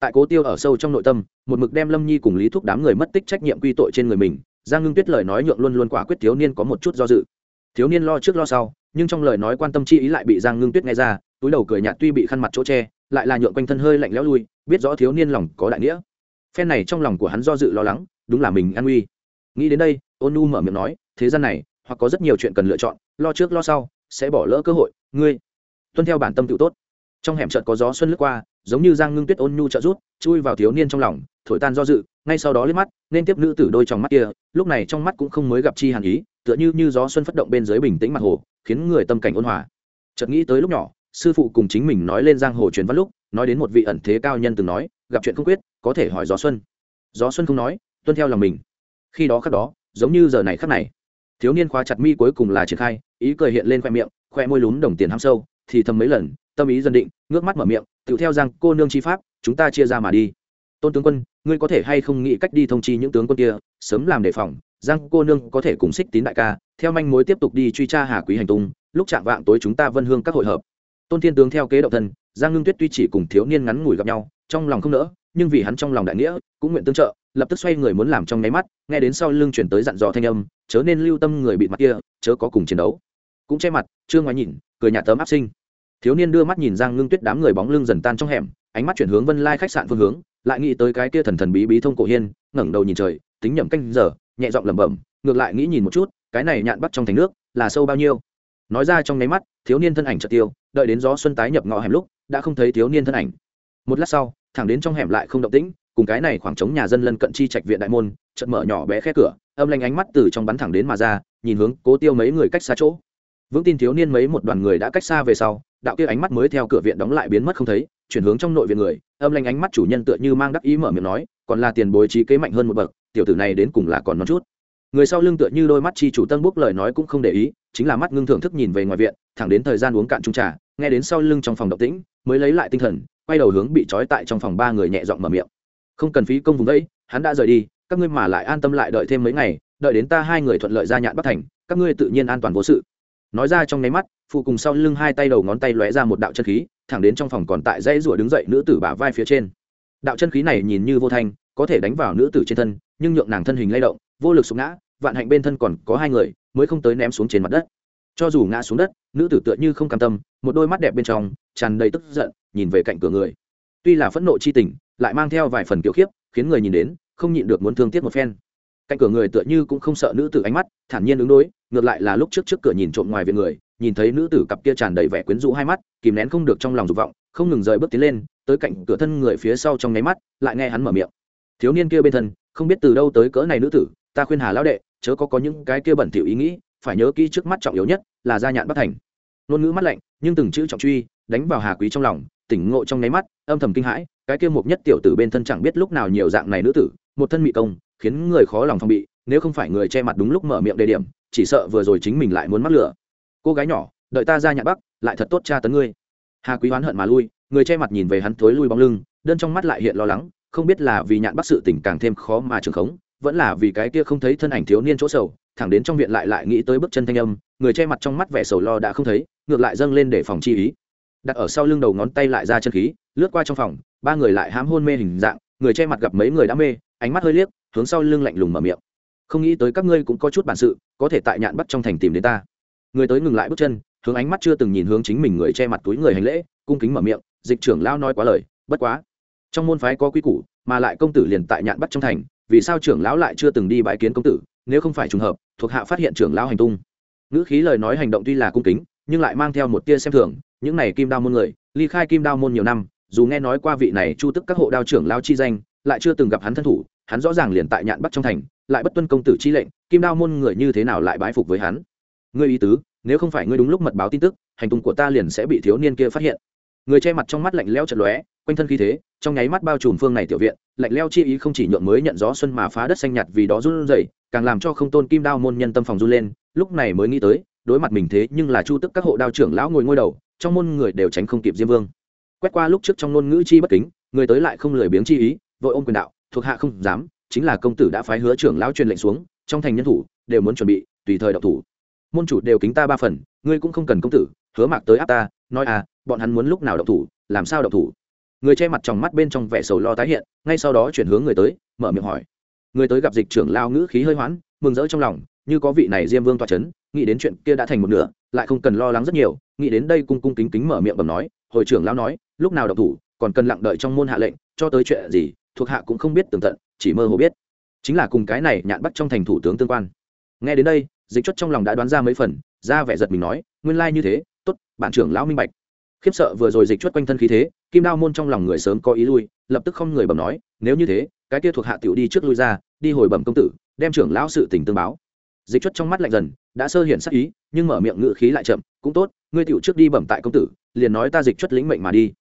Tại cố tiêu ở sâu trong nội tâm, một mực đem lâm nhi cùng lý thúc đám người mất tích trách nhiệm quy tội trên người mình, giang ngưng tuyết lời nói nhượng luôn luôn quả quyết thiếu niên có một chút do dự thiếu niên lo trước lo sau, nhưng trong lời nói quan tâm chi ý lại bị giang ngưng tuyết nghe ra, túi đầu cười nhạt tuy bị khăn mặt chỗ tre lại là nhượng quanh thân hơi lạnh lẽo lui, biết rõ thiếu niên lòng có đại nghĩa. Phen này trong lòng của hắn do dự lo lắng, đúng là mình an uy nghĩ đến đây, ôn nu mở miệng nói, thế gian này, hoặc có rất nhiều chuyện cần lựa chọn, lo trước lo sau, sẽ bỏ lỡ cơ hội, ngươi tuân theo bản tâm tự tốt trong hẻm chợt có gió xuân lướt qua, giống như giang ngưng tuyết ôn nhu trợ rút chui vào thiếu niên trong lòng, thổi tan do dự, ngay sau đó liếc mắt, nên tiếp nữ tử đôi trong mắt kia, lúc này trong mắt cũng không mới gặp chi hàn ý, tựa như như gió xuân phất động bên dưới bình tĩnh mặt hồ, khiến người tâm cảnh ôn hòa. Chợt nghĩ tới lúc nhỏ, sư phụ cùng chính mình nói lên giang hồ truyền văn lúc, nói đến một vị ẩn thế cao nhân từng nói, gặp chuyện không quyết, có thể hỏi gió xuân. Gió xuân không nói, tuân theo lòng mình. Khi đó khắc đó, giống như giờ này khắc này, thiếu niên khóa chặt mi cuối cùng là triển khai, ý cười hiện lên khoe miệng, khoe môi lún đồng tiền hăm sâu, thì thầm mấy lần tâm ý dân định, ngước mắt mở miệng tự theo rằng, cô nương chi pháp, chúng ta chia ra mà đi. Tôn tướng quân, ngươi có thể hay không nghĩ cách đi thông chi những tướng quân kia, sớm làm đề phòng giang cô nương có thể cùng xích tín đại ca, theo manh mối tiếp tục đi truy tra hà quý hành tung, lúc chạm vạng tối chúng ta vân hương các hội hợp. Tôn thiên tướng theo kế động thân, giang ngưng tuyết tuy chỉ cùng thiếu niên ngắn ngủi gặp nhau, trong lòng không nỡ, nhưng vì hắn trong lòng đại nghĩa, cũng nguyện tương trợ, lập tức xoay người muốn làm trong nháy mắt, nghe đến sau lưng chuyển tới dặn dò thanh âm, chớ nên lưu tâm người bị mặt kia, chớ có cùng chiến đấu. Cũng che mặt chưa ngoài nhìn, cười nhạt tấm áp sinh thiếu niên đưa mắt nhìn giang ngưng tuyết đám người bóng lưng dần tan trong hẻm, ánh mắt chuyển hướng vân lai khách sạn phương hướng, lại nghĩ tới cái kia thần thần bí bí thông cổ hiên, ngẩng đầu nhìn trời, tính nhẩm canh giờ, nhẹ giọng lẩm bẩm, ngược lại nghĩ nhìn một chút, cái này nhạn bắt trong thành nước, là sâu bao nhiêu? Nói ra trong nháy mắt, thiếu niên thân ảnh chợt tiêu, đợi đến gió xuân tái nhập ngõ hẻm lúc, đã không thấy thiếu niên thân ảnh. Một lát sau, thẳng đến trong hẻm lại không động tĩnh, cùng cái này khoảng trống nhà dân lân cận chi trạch viện đại môn, chợt mở nhỏ bé khe cửa, âm lanh ánh mắt từ trong bắn thẳng đến mà ra, nhìn hướng cố tiêu mấy người cách xa chỗ. Vững tin thiếu niên mấy một đoàn người đã cách xa về sau đạo kia ánh mắt mới theo cửa viện đóng lại biến mất không thấy, chuyển hướng trong nội viện người, âm lanh ánh mắt chủ nhân tựa như mang đắc ý mở miệng nói, còn là tiền bối trí kế mạnh hơn một bậc, tiểu tử này đến cùng là còn non chút. Người sau lưng tựa như đôi mắt chi chủ tân bốc lời nói cũng không để ý, chính là mắt ngưng thưởng thức nhìn về ngoài viện, thẳng đến thời gian uống cạn trung trà, nghe đến sau lưng trong phòng động tĩnh, mới lấy lại tinh thần, quay đầu hướng bị trói tại trong phòng ba người nhẹ giọng mở miệng. Không cần phí công vùng đấy hắn đã rời đi, các ngươi mà lại an tâm lại đợi thêm mấy ngày, đợi đến ta hai người thuận lợi ra nhạn bắc thành, các ngươi tự nhiên an toàn vô sự nói ra trong nháy mắt, phụ cùng sau lưng hai tay đầu ngón tay lóe ra một đạo chân khí, thẳng đến trong phòng còn tại dãy rủa đứng dậy nữ tử bả vai phía trên. Đạo chân khí này nhìn như vô thanh, có thể đánh vào nữ tử trên thân, nhưng nhượng nàng thân hình lay động, vô lực sụp ngã, vạn hạnh bên thân còn có hai người, mới không tới ném xuống trên mặt đất. Cho dù ngã xuống đất, nữ tử tựa như không cam tâm, một đôi mắt đẹp bên trong, tràn đầy tức giận, nhìn về cạnh cửa người. Tuy là phẫn nộ chi tình, lại mang theo vài phần kiểu khiếp, khiến người nhìn đến, không nhịn được muốn thương tiếc một phen cạnh cửa người tựa như cũng không sợ nữ tử ánh mắt, thản nhiên ứng đối, ngược lại là lúc trước trước cửa nhìn trộm ngoài viện người, nhìn thấy nữ tử cặp kia tràn đầy vẻ quyến rũ hai mắt, kìm nén không được trong lòng dục vọng, không ngừng rời bước tiến lên, tới cạnh cửa thân người phía sau trong nháy mắt, lại nghe hắn mở miệng. Thiếu niên kia bên thân, không biết từ đâu tới cỡ này nữ tử, ta khuyên hà lão đệ, chớ có có những cái kia bẩn thỉu ý nghĩ, phải nhớ kỹ trước mắt trọng yếu nhất là gia nhạn bất thành. Ngôn ngữ mắt lạnh, nhưng từng chữ trọng truy, đánh vào hà quý trong lòng, tỉnh ngộ trong nháy mắt, âm thầm kinh hãi, cái kia một nhất tiểu tử bên thân chẳng biết lúc nào nhiều dạng này nữ tử, một thân mị công khiến người khó lòng phòng bị, nếu không phải người che mặt đúng lúc mở miệng đề điểm, chỉ sợ vừa rồi chính mình lại muốn mắc lửa. Cô gái nhỏ, đợi ta ra nhà bắc, lại thật tốt cha tấn ngươi. Hà quý oán hận mà lui, người che mặt nhìn về hắn thối lui bóng lưng, đơn trong mắt lại hiện lo lắng, không biết là vì nhạn bắc sự tình càng thêm khó mà trường khống, vẫn là vì cái kia không thấy thân ảnh thiếu niên chỗ sầu, thẳng đến trong viện lại lại nghĩ tới bước chân thanh âm, người che mặt trong mắt vẻ sầu lo đã không thấy, ngược lại dâng lên để phòng chi ý. Đặt ở sau lưng đầu ngón tay lại ra chân khí, lướt qua trong phòng, ba người lại hám hôn mê hình dạng, người che mặt gặp mấy người đã mê, ánh mắt hơi liếc hướng sau lưng lạnh lùng mở miệng. Không nghĩ tới các ngươi cũng có chút bản sự, có thể tại nhạn bắt trong thành tìm đến ta. Người tới ngừng lại bước chân, hướng ánh mắt chưa từng nhìn hướng chính mình người che mặt túi người hành lễ, cung kính mở miệng, dịch trưởng lao nói quá lời, bất quá. Trong môn phái có quy củ, mà lại công tử liền tại nhạn bắt trong thành, vì sao trưởng lão lại chưa từng đi bãi kiến công tử, nếu không phải trùng hợp, thuộc hạ phát hiện trưởng lão hành tung. Ngữ khí lời nói hành động tuy là cung kính, nhưng lại mang theo một tia xem thường, những này kim đao môn người, ly khai kim đao môn nhiều năm, dù nghe nói qua vị này chu tức các hộ đao trưởng lao chi danh, lại chưa từng gặp hắn thân thủ hắn rõ ràng liền tại nhạn bắc trong thành, lại bất tuân công tử chi lệnh, kim đao môn người như thế nào lại bái phục với hắn? Ngươi ý tứ, nếu không phải ngươi đúng lúc mật báo tin tức, hành tung của ta liền sẽ bị thiếu niên kia phát hiện. Người che mặt trong mắt lạnh leo chật lóe, quanh thân khí thế, trong nháy mắt bao trùm phương này tiểu viện, lạnh leo chi ý không chỉ nhượng mới nhận gió xuân mà phá đất xanh nhạt vì đó run rẩy, càng làm cho không tôn kim đao môn nhân tâm phòng run lên, lúc này mới nghĩ tới, đối mặt mình thế nhưng là chu tức các hộ đao trưởng lão ngồi ngôi đầu, trong môn người đều tránh không kịp diêm vương. Quét qua lúc trước trong ngôn ngữ chi bất kính, người tới lại không lười biếng chi ý, vội ôm quyền đạo thuộc hạ không dám, chính là công tử đã phái hứa trưởng lão truyền lệnh xuống, trong thành nhân thủ đều muốn chuẩn bị, tùy thời độc thủ. Môn chủ đều kính ta ba phần, ngươi cũng không cần công tử, hứa mạc tới áp ta, nói à bọn hắn muốn lúc nào độc thủ, làm sao độc thủ? Người che mặt trong mắt bên trong vẻ sầu lo tái hiện, ngay sau đó chuyển hướng người tới, mở miệng hỏi. Người tới gặp dịch trưởng lao ngữ khí hơi hoãn mừng rỡ trong lòng, như có vị này diêm vương toa c h ấ n nghĩ đến chuyện kia đã thành một nửa, lại không cần lo lắng rất nhiều, nghĩ đến đây cung cung kính kính mở miệng bầm nói, hồi trưởng lao nói, lúc nào độc thủ, còn cần lặng đợi trong môn hạ lệnh, cho tới chuyện gì thuộc hạ cũng không biết tường tận, chỉ mơ hồ biết. Chính là cùng cái này nhạn bắt trong thành thủ tướng tương quan. Nghe đến đây, dịch chốt trong lòng đã đoán ra mấy phần, ra vẻ giật mình nói, nguyên lai như thế, tốt, bản trưởng lão minh bạch. Khiếp sợ vừa rồi dịch chuất quanh thân khí thế, kim đao môn trong lòng người sớm có ý lui, lập tức không người bẩm nói, nếu như thế, cái kia thuộc hạ tiểu đi trước lui ra, đi hồi bẩm công tử, đem trưởng lão sự tình tương báo. Dịch chuất trong mắt lạnh dần, đã sơ hiện sắc ý, nhưng mở miệng ngự khí lại chậm, cũng tốt, ngươi tiểu trước đi bẩm tại công tử, liền nói ta dịch chuất lĩnh mệnh mà đi.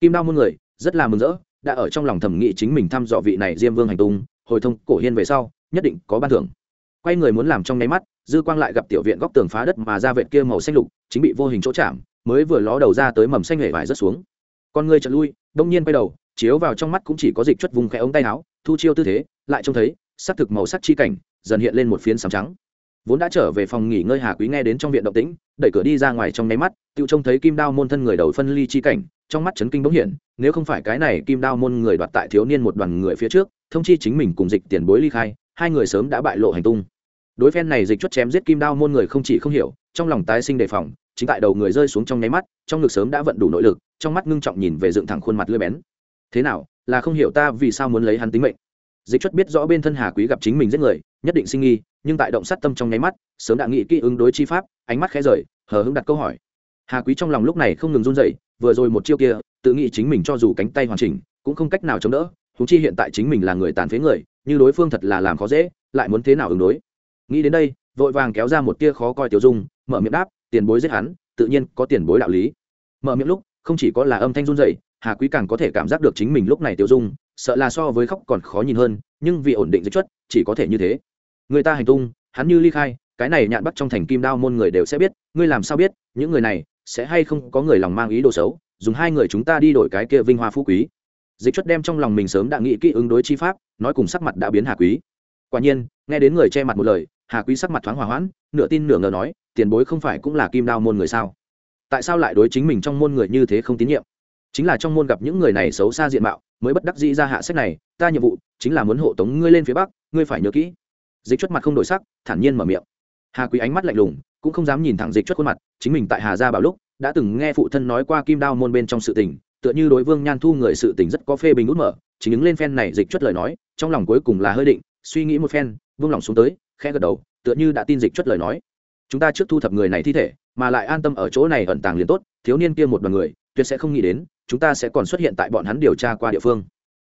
Kim đao môn người, rất là mừng rỡ đã ở trong lòng thẩm nghị chính mình thăm dò vị này diêm vương hành tung, hồi thông cổ hiên về sau, nhất định có ban thưởng. Quay người muốn làm trong nháy mắt, dư quang lại gặp tiểu viện góc tường phá đất mà ra vệt kia màu xanh lục, chính bị vô hình chỗ chạm, mới vừa ló đầu ra tới mầm xanh hề vải rất xuống. Con người chợt lui, đông nhiên quay đầu, chiếu vào trong mắt cũng chỉ có dịch chuất vùng khẽ ống tay áo, thu chiêu tư thế, lại trông thấy, sắc thực màu sắc chi cảnh, dần hiện lên một phiến sám trắng vốn đã trở về phòng nghỉ ngơi hà quý nghe đến trong viện động tĩnh, đẩy cửa đi ra ngoài trong nháy mắt, tiêu trông thấy kim đao môn thân người đầu phân ly chi cảnh, trong mắt chấn kinh bỗng hiện, nếu không phải cái này kim đao môn người đoạt tại thiếu niên một đoàn người phía trước, thông chi chính mình cùng dịch tiền bối ly khai, hai người sớm đã bại lộ hành tung. Đối phen này dịch chuất chém giết kim đao môn người không chỉ không hiểu, trong lòng tái sinh đề phòng, chính tại đầu người rơi xuống trong nháy mắt, trong ngực sớm đã vận đủ nội lực, trong mắt ngưng trọng nhìn về dựng thẳng khuôn mặt lưỡi bén. Thế nào, là không hiểu ta vì sao muốn lấy hắn tính mệnh? Dịch chuất biết rõ bên thân hà quý gặp chính mình giết người nhất định sinh nghi, nhưng tại động sát tâm trong nháy mắt, sớm đã nghĩ kỹ ứng đối chi pháp, ánh mắt khẽ rời, hờ hững đặt câu hỏi. Hà quý trong lòng lúc này không ngừng run dậy vừa rồi một chiêu kia, tự nghĩ chính mình cho dù cánh tay hoàn chỉnh, cũng không cách nào chống đỡ húng chi hiện tại chính mình là người tàn phế người, như đối phương thật là làm khó dễ, lại muốn thế nào ứng đối? Nghĩ đến đây, vội vàng kéo ra một tia khó coi tiểu dung, mở miệng đáp, tiền bối giết hắn, tự nhiên có tiền bối đạo lý. Mở miệng lúc, không chỉ có là âm thanh run dậy hà quý càng có thể cảm giác được chính mình lúc này tiểu dung, sợ là so với khóc còn khó nhìn hơn, nhưng vì ổn định dịch chất, chỉ có thể như thế người ta hành tung, hắn như ly khai, cái này nhạn bắt trong thành kim đao môn người đều sẽ biết, ngươi làm sao biết, những người này sẽ hay không có người lòng mang ý đồ xấu, dùng hai người chúng ta đi đổi cái kia vinh hoa phú quý. Dịch chất đem trong lòng mình sớm đã nghĩ kỹ ứng đối chi pháp, nói cùng sắc mặt đã biến hà quý. Quả nhiên, nghe đến người che mặt một lời, hà quý sắc mặt thoáng hòa hoãn, nửa tin nửa ngờ nói, tiền bối không phải cũng là kim đao môn người sao? Tại sao lại đối chính mình trong môn người như thế không tín nhiệm? Chính là trong môn gặp những người này xấu xa diện mạo, mới bất đắc dĩ ra hạ sách này, ta nhiệm vụ chính là muốn hộ tống ngươi lên phía bắc, ngươi phải nhớ kỹ dịch chất mặt không đổi sắc, thản nhiên mở miệng. Hà quý ánh mắt lạnh lùng, cũng không dám nhìn thẳng dịch chất khuôn mặt, chính mình tại hà gia bảo lúc, đã từng nghe phụ thân nói qua kim đao môn bên trong sự tình, tựa như đối vương nhan thu người sự tình rất có phê bình út mở, chỉ ứng lên phen này dịch chất lời nói, trong lòng cuối cùng là hơi định, suy nghĩ một phen vương lòng xuống tới, khẽ gật đầu, tựa như đã tin dịch chất lời nói. Chúng ta trước thu thập người này thi thể, mà lại an tâm ở chỗ này ẩn tàng liền tốt, thiếu niên kia một đoàn người, tuyệt sẽ không nghĩ đến, chúng ta sẽ còn xuất hiện tại bọn hắn điều tra qua địa phương.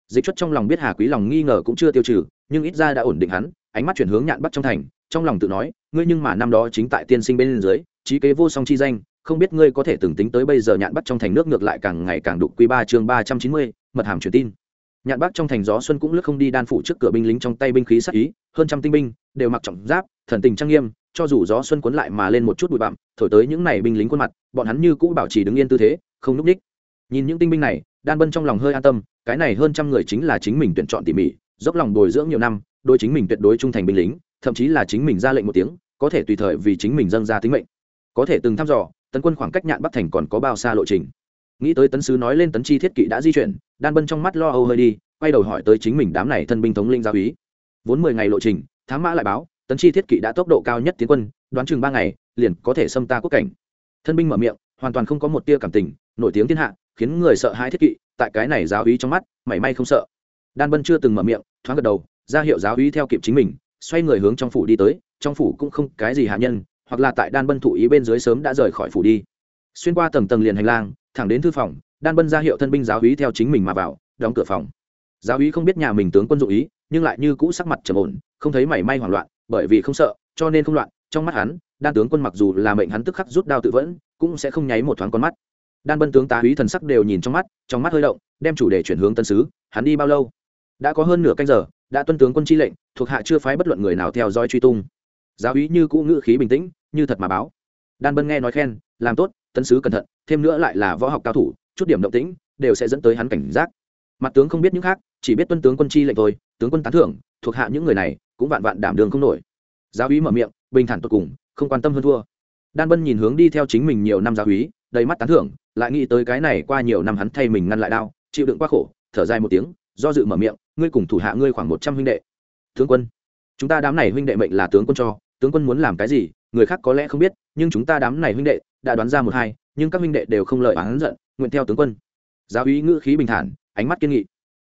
Dịch chất trong lòng biết hà quý lòng nghi ngờ cũng chưa tiêu trừ, nhưng ít ra đã ổn định hắn ánh mắt chuyển hướng nhạn bắt trong thành, trong lòng tự nói, ngươi nhưng mà năm đó chính tại tiên sinh bên dưới, trí kế vô song chi danh, không biết ngươi có thể từng tính tới bây giờ nhạn bắt trong thành nước ngược lại càng ngày càng đục quy ba chương ba trăm chín mươi, mật hàm truyền tin. Nhạn bắc trong thành gió xuân cũng lướt không đi đan phủ trước cửa binh lính trong tay binh khí sắc ý, hơn trăm tinh binh, đều mặc trọng giáp, thần tình trang nghiêm, cho dù gió xuân cuốn lại mà lên một chút bụi bặm, thổi tới những này binh lính khuôn mặt, bọn hắn như cũ bảo trì đứng yên tư thế, không núp ních nhìn những tinh binh này, đan bân trong lòng hơi an tâm, cái này hơn trăm người chính là chính mình tuyển chọn tỉ mỉ, dốc lòng bồi dưỡng nhiều năm đôi chính mình tuyệt đối trung thành binh lính, thậm chí là chính mình ra lệnh một tiếng, có thể tùy thời vì chính mình dâng ra tính mệnh. Có thể từng thăm dò, tấn quân khoảng cách nhạn bắc thành còn có bao xa lộ trình. Nghĩ tới tấn sứ nói lên tấn chi thiết kỵ đã di chuyển, đan bân trong mắt lo âu hơi đi, quay đầu hỏi tới chính mình đám này thân binh thống linh gia úy. Vốn mười ngày lộ trình, thám mã lại báo, tấn chi thiết kỵ đã tốc độ cao nhất tiến quân, đoán chừng ba ngày, liền có thể xâm ta quốc cảnh. Thân binh mở miệng, hoàn toàn không có một tia cảm tình, nổi tiếng thiên hạ, khiến người sợ hãi thiết kỵ, tại cái này giáo úy trong mắt, mảy may không sợ. Đan bân chưa từng mở miệng, thoáng gật đầu ra hiệu giáo úy theo kịp chính mình, xoay người hướng trong phủ đi tới, trong phủ cũng không cái gì hạ nhân, hoặc là tại đan bân thụ ý bên dưới sớm đã rời khỏi phủ đi. Xuyên qua tầng tầng liền hành lang, thẳng đến thư phòng, đan bân ra hiệu thân binh giáo úy theo chính mình mà vào, đóng cửa phòng. Giáo úy không biết nhà mình tướng quân dụ ý, nhưng lại như cũ sắc mặt trầm ổn, không thấy mảy may hoảng loạn, bởi vì không sợ, cho nên không loạn, trong mắt hắn, đan tướng quân mặc dù là mệnh hắn tức khắc rút đao tự vẫn, cũng sẽ không nháy một thoáng con mắt. Đan bân tướng tá úy thần sắc đều nhìn trong mắt trong mắt hơi động, đem chủ đề chuyển hướng tân sứ, hắn đi bao lâu? Đã có hơn nửa canh giờ đã tuân tướng quân chi lệnh, thuộc hạ chưa phái bất luận người nào theo dõi truy tung. Giáo úy như cũ ngữ khí bình tĩnh, như thật mà báo. Đan bân nghe nói khen, làm tốt tân sứ cẩn thận, thêm nữa lại là võ học cao thủ, chút điểm động tĩnh, đều sẽ dẫn tới hắn cảnh giác. Mặt tướng không biết những khác, chỉ biết tuân tướng quân chi lệnh thôi, tướng quân tán thưởng, thuộc hạ những người này, cũng vạn vạn đảm đường không nổi. Giáo úy mở miệng, bình thản tột cùng, không quan tâm hơn thua. Đan bân nhìn hướng đi theo chính mình nhiều năm giáo úy, đầy mắt tán thưởng, lại nghĩ tới cái này qua nhiều năm hắn thay mình ngăn lại đau chịu đựng quá khổ, thở dài một tiếng do dự mở miệng, ngươi cùng thủ hạ ngươi khoảng một trăm huynh đệ. Tướng quân, chúng ta đám này huynh đệ mệnh là tướng quân cho, tướng quân muốn làm cái gì, người khác có lẽ không biết, nhưng chúng ta đám này huynh đệ đã đoán ra một hai, nhưng các huynh đệ đều không lời oán giận, nguyện theo tướng quân. Giáo úy ngữ khí bình thản, ánh mắt kiên nghị.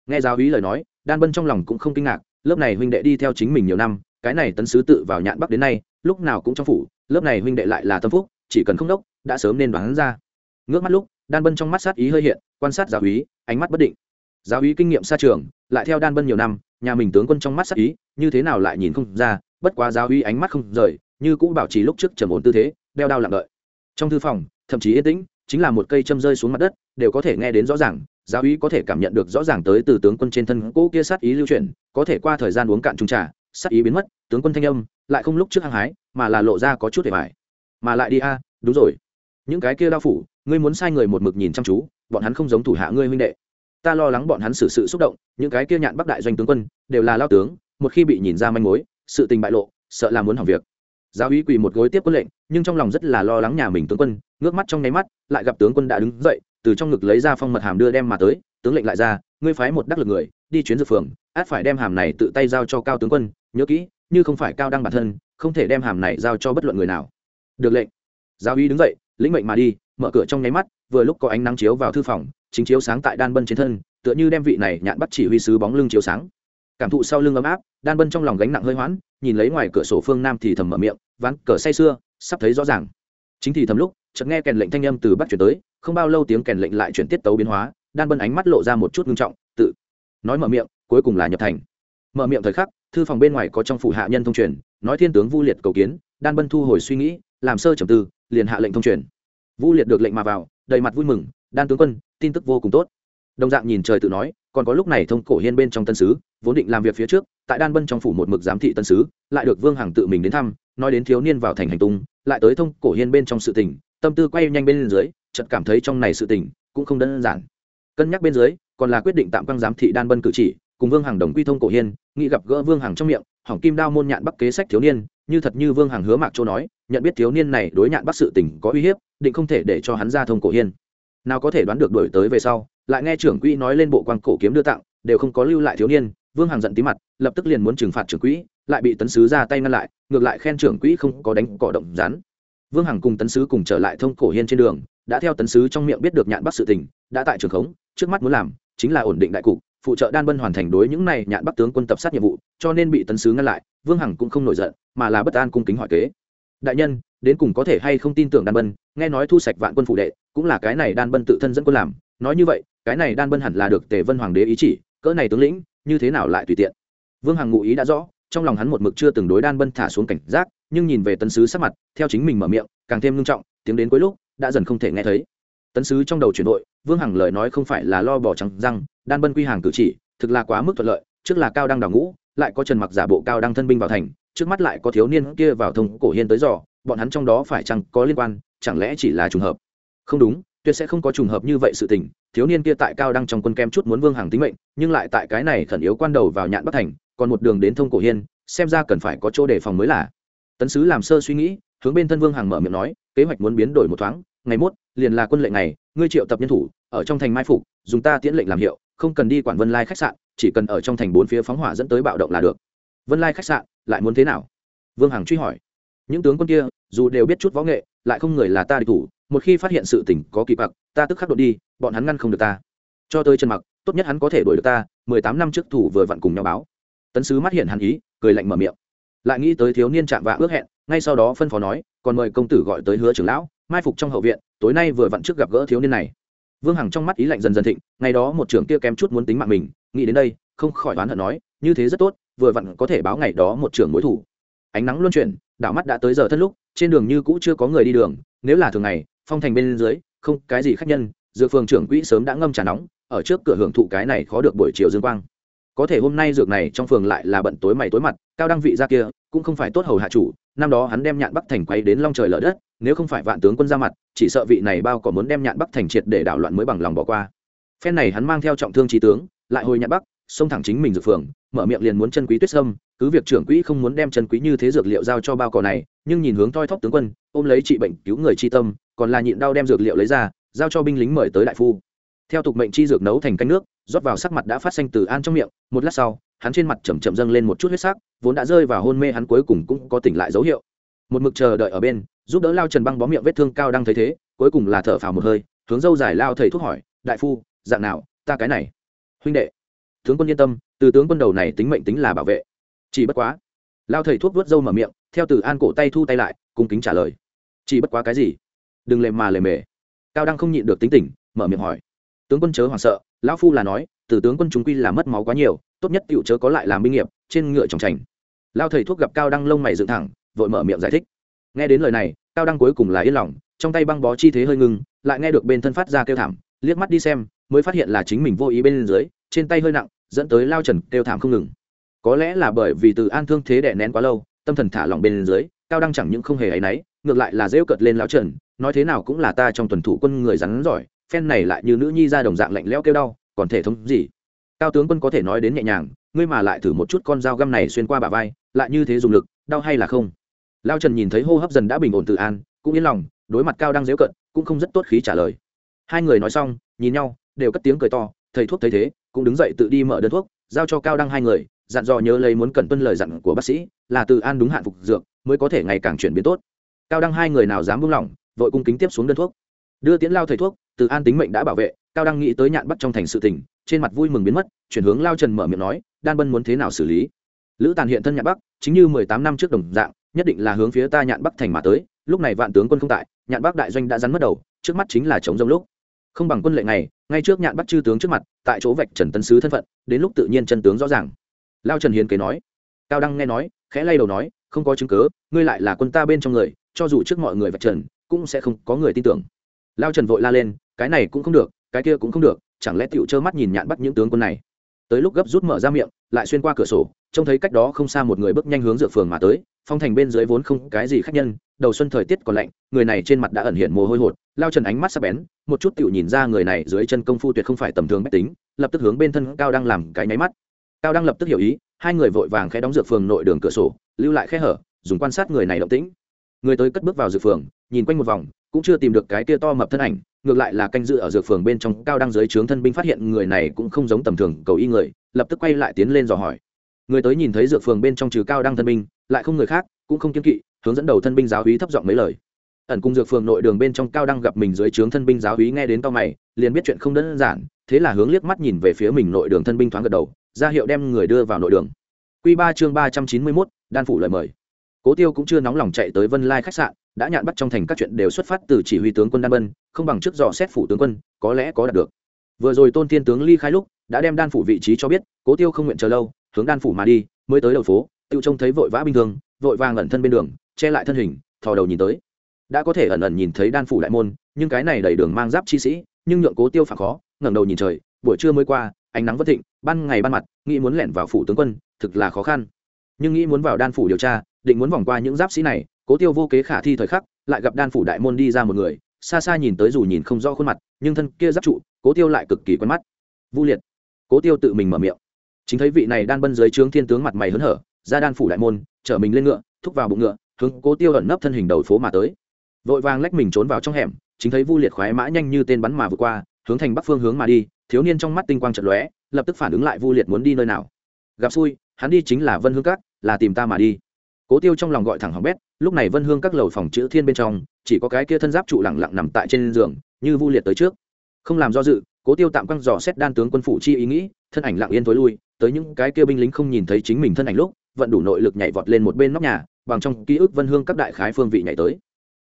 Nghe giáo úy lời nói, đan bân trong lòng cũng không kinh ngạc, lớp này huynh đệ đi theo chính mình nhiều năm, cái này tấn sứ tự vào nhạn bắc đến nay, lúc nào cũng trong phủ, lớp này huynh đệ lại là tâm phúc, chỉ cần không đốc, đã sớm nên đoán ra. Ngước mắt lúc, đan bân trong mắt sát ý hơi hiện, quan sát giáo úy, ánh mắt bất định giáo ý kinh nghiệm xa trường, lại theo đan bân nhiều năm, nhà mình tướng quân trong mắt sắc ý, như thế nào lại nhìn không ra, bất quá giáo ý ánh mắt không rời, như cũ bảo trì lúc trước trầm ổn tư thế, đeo đao lặng đợi. Trong thư phòng, thậm chí yên tĩnh, chính là một cây châm rơi xuống mặt đất, đều có thể nghe đến rõ ràng, giáo ý có thể cảm nhận được rõ ràng tới từ tướng quân trên thân cũ kia sát ý lưu chuyển, có thể qua thời gian uống cạn trung trà, sát ý biến mất, tướng quân thanh âm lại không lúc trước hăng hái, mà là lộ ra có chút để bài mà lại đi a, đúng rồi. Những cái kia đao phủ, ngươi muốn sai người một mực nhìn chăm chú, bọn hắn không giống thủ hạ ngươi huynh đệ ta lo lắng bọn hắn xử sự xúc động, những cái kia nhạn bắc đại doanh tướng quân, đều là lao tướng, một khi bị nhìn ra manh mối, sự tình bại lộ, sợ là muốn hỏng việc. Giáo úy quỳ một gối tiếp quân lệnh, nhưng trong lòng rất là lo lắng nhà mình tướng quân, ngước mắt trong nháy mắt, lại gặp tướng quân đã đứng dậy, từ trong ngực lấy ra phong mật hàm đưa đem mà tới, tướng lệnh lại ra, ngươi phái một đắc lực người, đi chuyến dược phường, át phải đem hàm này tự tay giao cho cao tướng quân, nhớ kỹ, như không phải cao đăng bản thân, không thể đem hàm này giao cho bất luận người nào. Được lệnh. Giáo uy đứng dậy, lĩnh mệnh mà đi, mở cửa trong nháy mắt, vừa lúc có ánh nắng chiếu vào thư phòng chính chiếu sáng tại đan bân trên thân tựa như đem vị này nhạn bắt chỉ huy sứ bóng lưng chiếu sáng. Cảm thụ sau lưng ấm áp đan bân trong lòng gánh nặng hơi hoãn nhìn lấy ngoài cửa sổ phương nam thì thầm mở miệng ván cờ say xưa, sắp thấy rõ ràng. Chính thì thầm lúc chợt nghe kèn lệnh thanh âm từ bắc chuyển tới không bao lâu tiếng kèn lệnh lại chuyển tiết tấu biến hóa đan bân ánh mắt lộ ra một chút ngưng trọng tự nói mở miệng cuối cùng là nhập thành. Mở miệng thời khắc thư phòng bên ngoài có trong phủ hạ nhân thông truyền nói thiên tướng vu liệt cầu kiến đan bân thu hồi suy nghĩ làm sơ trầm tư liền hạ lệnh thông truyền. Vu liệt được lệnh mà vào đầy mặt vui mừng đan tướng quân tin tức vô cùng tốt. Đồng dạng nhìn trời tự nói, còn có lúc này thông cổ hiên bên trong tân sứ, vốn định làm việc phía trước, tại đan bân trong phủ một mực giám thị tân sứ, lại được vương hằng tự mình đến thăm, nói đến thiếu niên vào thành hành tung, lại tới thông cổ hiên bên trong sự tình, tâm tư quay nhanh bên dưới, chợt cảm thấy trong này sự tình cũng không đơn giản. Cân nhắc bên dưới, còn là quyết định tạm căng giám thị đan bân cử chỉ, cùng vương hằng đồng quy thông cổ hiên, nghĩ gặp gỡ vương hằng trong miệng, hỏng kim đao môn nhạn bắc kế sách thiếu niên, như thật như vương hằng hứa mạc châu nói, nhận biết thiếu niên này đối nhạn bắc sự tình có uy hiếp, định không thể để cho hắn ra thông cổ hiên nào có thể đoán được đổi tới về sau, lại nghe trưởng quỹ nói lên bộ quan cổ kiếm đưa tặng, đều không có lưu lại thiếu niên, vương hằng giận tí mặt, lập tức liền muốn trừng phạt trưởng quỹ, lại bị tấn sứ ra tay ngăn lại, ngược lại khen trưởng quỹ không có đánh cỏ động rắn. Vương hằng cùng tấn sứ cùng trở lại thông cổ hiên trên đường, đã theo tấn sứ trong miệng biết được nhạn bắc sự tình, đã tại trường khống, trước mắt muốn làm chính là ổn định đại cục, phụ trợ đan bân hoàn thành đối những này nhạn bắc tướng quân tập sát nhiệm vụ, cho nên bị tấn sứ ngăn lại, vương hằng cũng không nổi giận, mà là bất an cung kính hỏi kế. Đại nhân, đến cùng có thể hay không tin tưởng đan bân, nghe nói thu sạch vạn quân phụ đệ cũng là cái này đan bân tự thân dẫn quân làm, nói như vậy, cái này đan bân hẳn là được tề vân hoàng đế ý chỉ, cỡ này tướng lĩnh, như thế nào lại tùy tiện? Vương hằng ngụ ý đã rõ, trong lòng hắn một mực chưa từng đối đan bân thả xuống cảnh giác, nhưng nhìn về tấn sứ sắc mặt, theo chính mình mở miệng, càng thêm nghiêm trọng, tiếng đến cuối lúc, đã dần không thể nghe thấy. Tấn sứ trong đầu chuyển đội vương hằng lời nói không phải là lo bỏ trắng răng, đan bân quy hàng cử chỉ, thực là quá mức thuận lợi, trước là cao đăng đào ngũ, lại có trần mặc giả bộ cao đăng thân binh vào thành, trước mắt lại có thiếu niên kia vào thông cổ hiên tới dò, bọn hắn trong đó phải chăng có liên quan, chẳng lẽ chỉ là trùng hợp? Không đúng, tuyệt sẽ không có trùng hợp như vậy sự tình, thiếu niên kia tại cao đăng trong quân kem chút muốn vương hàng tính mệnh, nhưng lại tại cái này khẩn yếu quan đầu vào nhạn bắc thành, còn một đường đến thông cổ hiên, xem ra cần phải có chỗ đề phòng mới là. Tấn sứ làm sơ suy nghĩ, hướng bên thân vương hàng mở miệng nói, kế hoạch muốn biến đổi một thoáng, ngày mốt, liền là quân lệnh này ngươi triệu tập nhân thủ, ở trong thành mai phục, dùng ta tiễn lệnh làm hiệu, không cần đi quản vân lai khách sạn, chỉ cần ở trong thành bốn phía phóng hỏa dẫn tới bạo động là được. Vân lai khách sạn, lại muốn thế nào? Vương hằng truy hỏi. Những tướng quân kia, dù đều biết chút võ nghệ, lại không người là ta địch thủ một khi phát hiện sự tình có kỳ bạc ta tức khắc đột đi, bọn hắn ngăn không được ta. Cho tới trần mặc, tốt nhất hắn có thể đuổi được ta, mười tám năm trước thủ vừa vặn cùng nhau báo. Tấn sứ mắt hiện hắn ý, cười lạnh mở miệng. Lại nghĩ tới thiếu niên chạm vạ ước hẹn, ngay sau đó phân phó nói, còn mời công tử gọi tới hứa trưởng lão, mai phục trong hậu viện, tối nay vừa vặn trước gặp gỡ thiếu niên này. Vương hằng trong mắt ý lạnh dần dần thịnh, ngày đó một trưởng kia kém chút muốn tính mạng mình, nghĩ đến đây, không khỏi oán hận nói, như thế rất tốt, vừa vặn có thể báo ngày đó một trưởng mối thủ. Ánh nắng luân chuyển, đảo mắt đã tới giờ thân lúc, trên đường như cũ chưa có người đi đường, nếu là thường ngày phong thành bên dưới, không, cái gì khác nhân, dược phường trưởng quỹ sớm đã ngâm trà nóng, ở trước cửa hưởng thụ cái này khó được buổi chiều dương quang. Có thể hôm nay dược này trong phường lại là bận tối mày tối mặt, cao đăng vị ra kia, cũng không phải tốt hầu hạ chủ, năm đó hắn đem nhạn bắc thành quay đến long trời lở đất, nếu không phải vạn tướng quân ra mặt, chỉ sợ vị này bao có muốn đem nhạn bắc thành triệt để đảo loạn mới bằng lòng bỏ qua. Phen này hắn mang theo trọng thương trí tướng, lại hồi nhạn bắc, xông thẳng chính mình dược phường, mở miệng liền muốn chân quý tuyết sâm, cứ việc trưởng quỹ không muốn đem chân quý như thế dược liệu giao cho bao cỏ này, nhưng nhìn hướng toi thóp tướng quân, ôm lấy trị bệnh cứu người chi tâm còn là nhịn đau đem dược liệu lấy ra, giao cho binh lính mời tới đại phu. Theo tục mệnh chi dược nấu thành canh nước, rót vào sắc mặt đã phát xanh từ an trong miệng, một lát sau, hắn trên mặt chầm chậm dâng lên một chút huyết sắc, vốn đã rơi vào hôn mê hắn cuối cùng cũng có tỉnh lại dấu hiệu. Một mực chờ đợi ở bên, giúp đỡ lao trần băng bó miệng vết thương cao đang thấy thế, cuối cùng là thở phào một hơi, hướng dâu dài lao thầy thuốc hỏi, đại phu, dạng nào, ta cái này? Huynh đệ. Tướng quân yên tâm, từ tướng quân đầu này tính mệnh tính là bảo vệ. Chỉ bất quá. Lao thầy thuốc vớt dâu mở miệng, theo từ an cổ tay thu tay lại, cung kính trả lời. Chỉ bất quá cái gì? Đừng lề mà lề mề. Cao đăng không nhịn được tính tình, mở miệng hỏi. Tướng quân chớ hoảng sợ, lão phu là nói, từ tướng quân chúng quy là mất máu quá nhiều, tốt nhất tựu chớ có lại làm binh nghiệp, trên ngựa trọng trành. Lao thầy thuốc gặp cao đăng lông mày dựng thẳng, vội mở miệng giải thích. Nghe đến lời này, cao đăng cuối cùng là yên lòng, trong tay băng bó chi thế hơi ngưng, lại nghe được bên thân phát ra kêu thảm, liếc mắt đi xem, mới phát hiện là chính mình vô ý bên dưới, trên tay hơi nặng, dẫn tới lao trần kêu thảm không ngừng. Có lẽ là bởi vì từ an thương thế đè nén quá lâu, tâm thần thả lỏng bên dưới, cao đăng chẳng những không hề áy náy, ngược lại là rêu cợt lên lao trần nói thế nào cũng là ta trong tuần thủ quân người rắn giỏi, phen này lại như nữ nhi ra đồng dạng lạnh lẽo kêu đau, còn thể thống gì? Cao tướng quân có thể nói đến nhẹ nhàng, ngươi mà lại thử một chút con dao găm này xuyên qua bả vai, lại như thế dùng lực, đau hay là không? Lao trần nhìn thấy hô hấp dần đã bình ổn tự an, cũng yên lòng, đối mặt cao đang dễu cận, cũng không rất tốt khí trả lời. Hai người nói xong, nhìn nhau, đều cất tiếng cười to, thầy thuốc thấy thế, cũng đứng dậy tự đi mở đơn thuốc, giao cho cao đăng hai người, dặn dò nhớ lấy muốn cẩn tuân lời dặn của bác sĩ, là từ an đúng hạn phục dược, mới có thể ngày càng chuyển biến tốt. Cao đăng hai người nào dám buông lỏng vội cung kính tiếp xuống đơn thuốc. Đưa tiễn lao thầy thuốc, từ an tính mệnh đã bảo vệ, cao đăng nghĩ tới nhạn bắt trong thành sự tình, trên mặt vui mừng biến mất, chuyển hướng lao trần mở miệng nói, đan bân muốn thế nào xử lý? Lữ tàn hiện thân nhạn bắc, chính như mười tám năm trước đồng dạng, nhất định là hướng phía ta nhạn bắc thành mà tới, lúc này vạn tướng quân không tại, nhạn bắc đại doanh đã rắn mất đầu, trước mắt chính là chống rông lúc. Không bằng quân lệ này ngay trước nhạn bắt chư tướng trước mặt, tại chỗ vạch trần tân sứ thân phận, đến lúc tự nhiên chân tướng rõ ràng. Lao trần hiến kế nói. Cao đăng nghe nói, khẽ lay đầu nói, không có chứng cớ ngươi lại là quân ta bên trong người, cho dù trước mọi người vạch trần cũng sẽ không có người tin tưởng. Lao trần vội la lên, cái này cũng không được, cái kia cũng không được, chẳng lẽ tựu trơ mắt nhìn nhạn bắt những tướng quân này? Tới lúc gấp rút mở ra miệng, lại xuyên qua cửa sổ, trông thấy cách đó không xa một người bước nhanh hướng dược phường mà tới, phong thành bên dưới vốn không cái gì khác nhân, đầu xuân thời tiết còn lạnh, người này trên mặt đã ẩn hiện mồ hôi hột, lao trần ánh mắt sắc bén, một chút tựu nhìn ra người này dưới chân công phu tuyệt không phải tầm thường mách tính, lập tức hướng bên thân cao đang làm cái nháy mắt. Cao đang lập tức hiểu ý, hai người vội vàng khẽ đóng dược phường nội đường cửa sổ, lưu lại khe hở, dùng quan sát người này động tĩnh. Người tới cất bước vào dược phường nhìn quanh một vòng cũng chưa tìm được cái kia to mập thân ảnh ngược lại là canh dự ở dược phường bên trong cao đang dưới trướng thân binh phát hiện người này cũng không giống tầm thường cầu y người lập tức quay lại tiến lên dò hỏi. Người tới nhìn thấy dược phường bên trong trừ cao đang thân binh lại không người khác cũng không kiên kỵ hướng dẫn đầu thân binh giáo hí thấp giọng mấy lời. Ẩn cung dược phường nội đường bên trong cao đang gặp mình dưới trướng thân binh giáo hí nghe đến to mày liền biết chuyện không đơn giản thế là hướng liếc mắt nhìn về phía mình nội đường thân binh thoáng gật đầu ra hiệu đem người đưa vào nội đường. Quy ba chương ba trăm chín mươi 391, đan phủ lời mời. Cố tiêu cũng chưa nóng lòng chạy tới vân lai khách sạn đã nhạn bắt trong thành các chuyện đều xuất phát từ chỉ huy tướng quân đan bân, không bằng trước dò xét phủ tướng quân, có lẽ có đạt được. Vừa rồi tôn thiên tướng ly khai lúc, đã đem đan phủ vị trí cho biết, cố tiêu không nguyện chờ lâu, hướng đan phủ mà đi, mới tới đầu phố, tiêu trông thấy vội vã bình thường vội vàng ẩn thân bên đường, che lại thân hình, thò đầu nhìn tới. Đã có thể ẩn ẩn nhìn thấy đan phủ đại môn, nhưng cái này đầy đường mang giáp chi sĩ, nhưng nhượng cố tiêu phản khó, ngẩng đầu nhìn trời, buổi trưa mới qua, ánh nắng vất thịnh, ban ngày ban mặt, nghĩ muốn lẻn vào phủ tướng quân, thực là khó khăn. Nhưng nghĩ muốn vào đan phủ điều tra, định muốn vòng qua những giáp sĩ này cố tiêu vô kế khả thi thời khắc, lại gặp đan phủ đại môn đi ra một người, xa xa nhìn tới dù nhìn không rõ khuôn mặt, nhưng thân kia giáp trụ, cố tiêu lại cực kỳ quen mắt. Vu liệt. Cố tiêu tự mình mở miệng. Chính thấy vị này đan bân dưới trướng thiên tướng mặt mày hớn hở, ra đan phủ đại môn chở mình lên ngựa, thúc vào bụng ngựa, hướng cố tiêu ẩn nấp thân hình đầu phố mà tới. Vội vàng lách mình trốn vào trong hẻm, chính thấy vu liệt khoái mã nhanh như tên bắn mà vượt qua, hướng thành bắc phương hướng mà đi, thiếu niên trong mắt tinh quang trận lóe, lập tức phản ứng lại vu liệt muốn đi nơi nào. Gặp xui, hắn đi chính là vân hương cát là tìm ta mà đi cố tiêu trong lòng gọi thẳng hỏng bét, lúc này vân hương các lầu phòng chữ thiên bên trong, chỉ có cái kia thân giáp trụ lẳng lặng nằm tại trên giường, như vu liệt tới trước. Không làm do dự, cố tiêu tạm quăng dò xét đan tướng quân phủ chi ý nghĩ, thân ảnh lặng yên tối lui, tới những cái kia binh lính không nhìn thấy chính mình thân ảnh lúc, vận đủ nội lực nhảy vọt lên một bên nóc nhà, bằng trong ký ức vân hương các đại khái phương vị nhảy tới.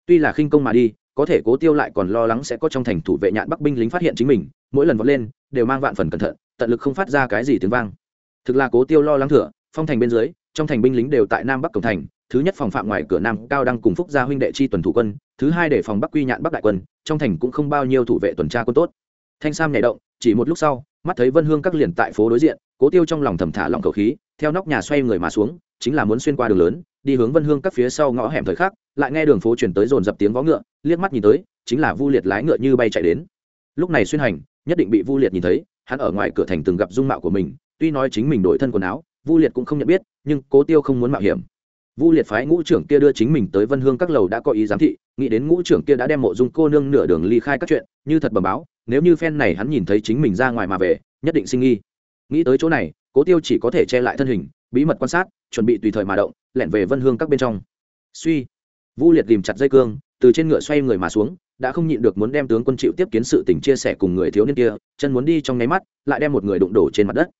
Tuy là khinh công mà đi, có thể cố tiêu lại còn lo lắng sẽ có trong thành thủ vệ nhạn bắc binh lính phát hiện chính mình, mỗi lần vọt lên, đều mang vạn phần cẩn thận, tận lực không phát ra cái gì tiếng vang. Thực là cố tiêu lo lắng thửa phong thành bên dưới trong thành binh lính đều tại nam bắc cổng thành, thứ nhất phòng phạm ngoài cửa nam cao đăng cùng phúc gia huynh đệ chi tuần thủ quân, thứ hai để phòng bắc quy nhạn bắc đại quân, trong thành cũng không bao nhiêu thủ vệ tuần tra quân tốt. Thanh sam nhảy động, chỉ một lúc sau, mắt thấy vân hương các liền tại phố đối diện, cố tiêu trong lòng thầm thả lòng cầu khí, theo nóc nhà xoay người mà xuống, chính là muốn xuyên qua đường lớn, đi hướng vân hương các phía sau ngõ hẻm thời khắc, lại nghe đường phố chuyển tới dồn dập tiếng vó ngựa, liếc mắt nhìn tới, chính là vu liệt lái ngựa như bay chạy đến. Lúc này xuyên hành, nhất định bị vu liệt nhìn thấy, hắn ở ngoài cửa thành từng gặp dung mạo của mình, tuy nói chính mình đổi thân quần áo vu liệt cũng không nhận biết, nhưng cố tiêu không muốn mạo hiểm. Vu liệt phái ngũ trưởng kia đưa chính mình tới vân hương các lầu đã có ý giám thị, nghĩ đến ngũ trưởng kia đã đem mộ dung cô nương nửa đường ly khai các chuyện, như thật bẩm báo, nếu như phen này hắn nhìn thấy chính mình ra ngoài mà về, nhất định sinh nghi. Nghĩ tới chỗ này, cố tiêu chỉ có thể che lại thân hình, bí mật quan sát, chuẩn bị tùy thời mà động, lẻn về vân hương các bên trong. Suy. Vu liệt tìm chặt dây cương, từ trên ngựa xoay người mà xuống, đã không nhịn được muốn đem tướng quân chịu tiếp kiến sự tình chia sẻ cùng người thiếu niên kia, chân muốn đi trong nháy mắt, lại đem một người đụng đổ trên mặt đất.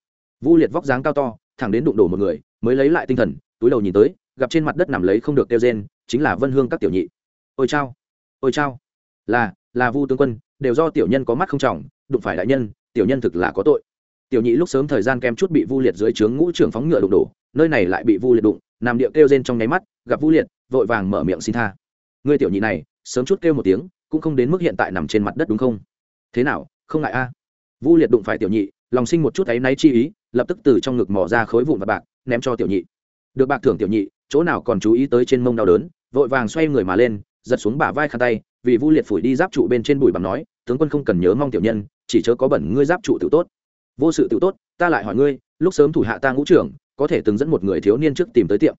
Vu liệt vóc dáng cao to thẳng đến đụng đổ một người, mới lấy lại tinh thần, túi đầu nhìn tới, gặp trên mặt đất nằm lấy không được kêu gen chính là vân hương các tiểu nhị. Ôi chao ôi chao. Là là vu tướng quân, đều do tiểu nhân có mắt không trọng, đụng phải đại nhân, tiểu nhân thực là có tội. Tiểu nhị lúc sớm thời gian kem chút bị vu liệt dưới trướng ngũ trưởng phóng ngựa đụng đổ, nơi này lại bị vu liệt đụng nằm điệu kêu gen trong nháy mắt, gặp vu liệt, vội vàng mở miệng xin tha. Người tiểu nhị này, sớm chút kêu một tiếng, cũng không đến mức hiện tại nằm trên mặt đất đúng không? Thế nào, không ngại a? Vu liệt đụng phải tiểu nhị lòng sinh một chút áy náy chi ý, lập tức từ trong ngực mỏ ra khối vụn và bạc, ném cho tiểu nhị. Được bạc thưởng tiểu nhị, chỗ nào còn chú ý tới trên mông đau đớn, vội vàng xoay người mà lên, giật xuống bả vai khăn tay, vì vu liệt phủi đi giáp trụ bên trên bụi bằng nói, tướng quân không cần nhớ mong tiểu nhân, chỉ chớ có bẩn ngươi giáp trụ tự tốt. Vô sự tự tốt, ta lại hỏi ngươi, lúc sớm thủ hạ ta ngũ trưởng, có thể từng dẫn một người thiếu niên trước tìm tới tiệm.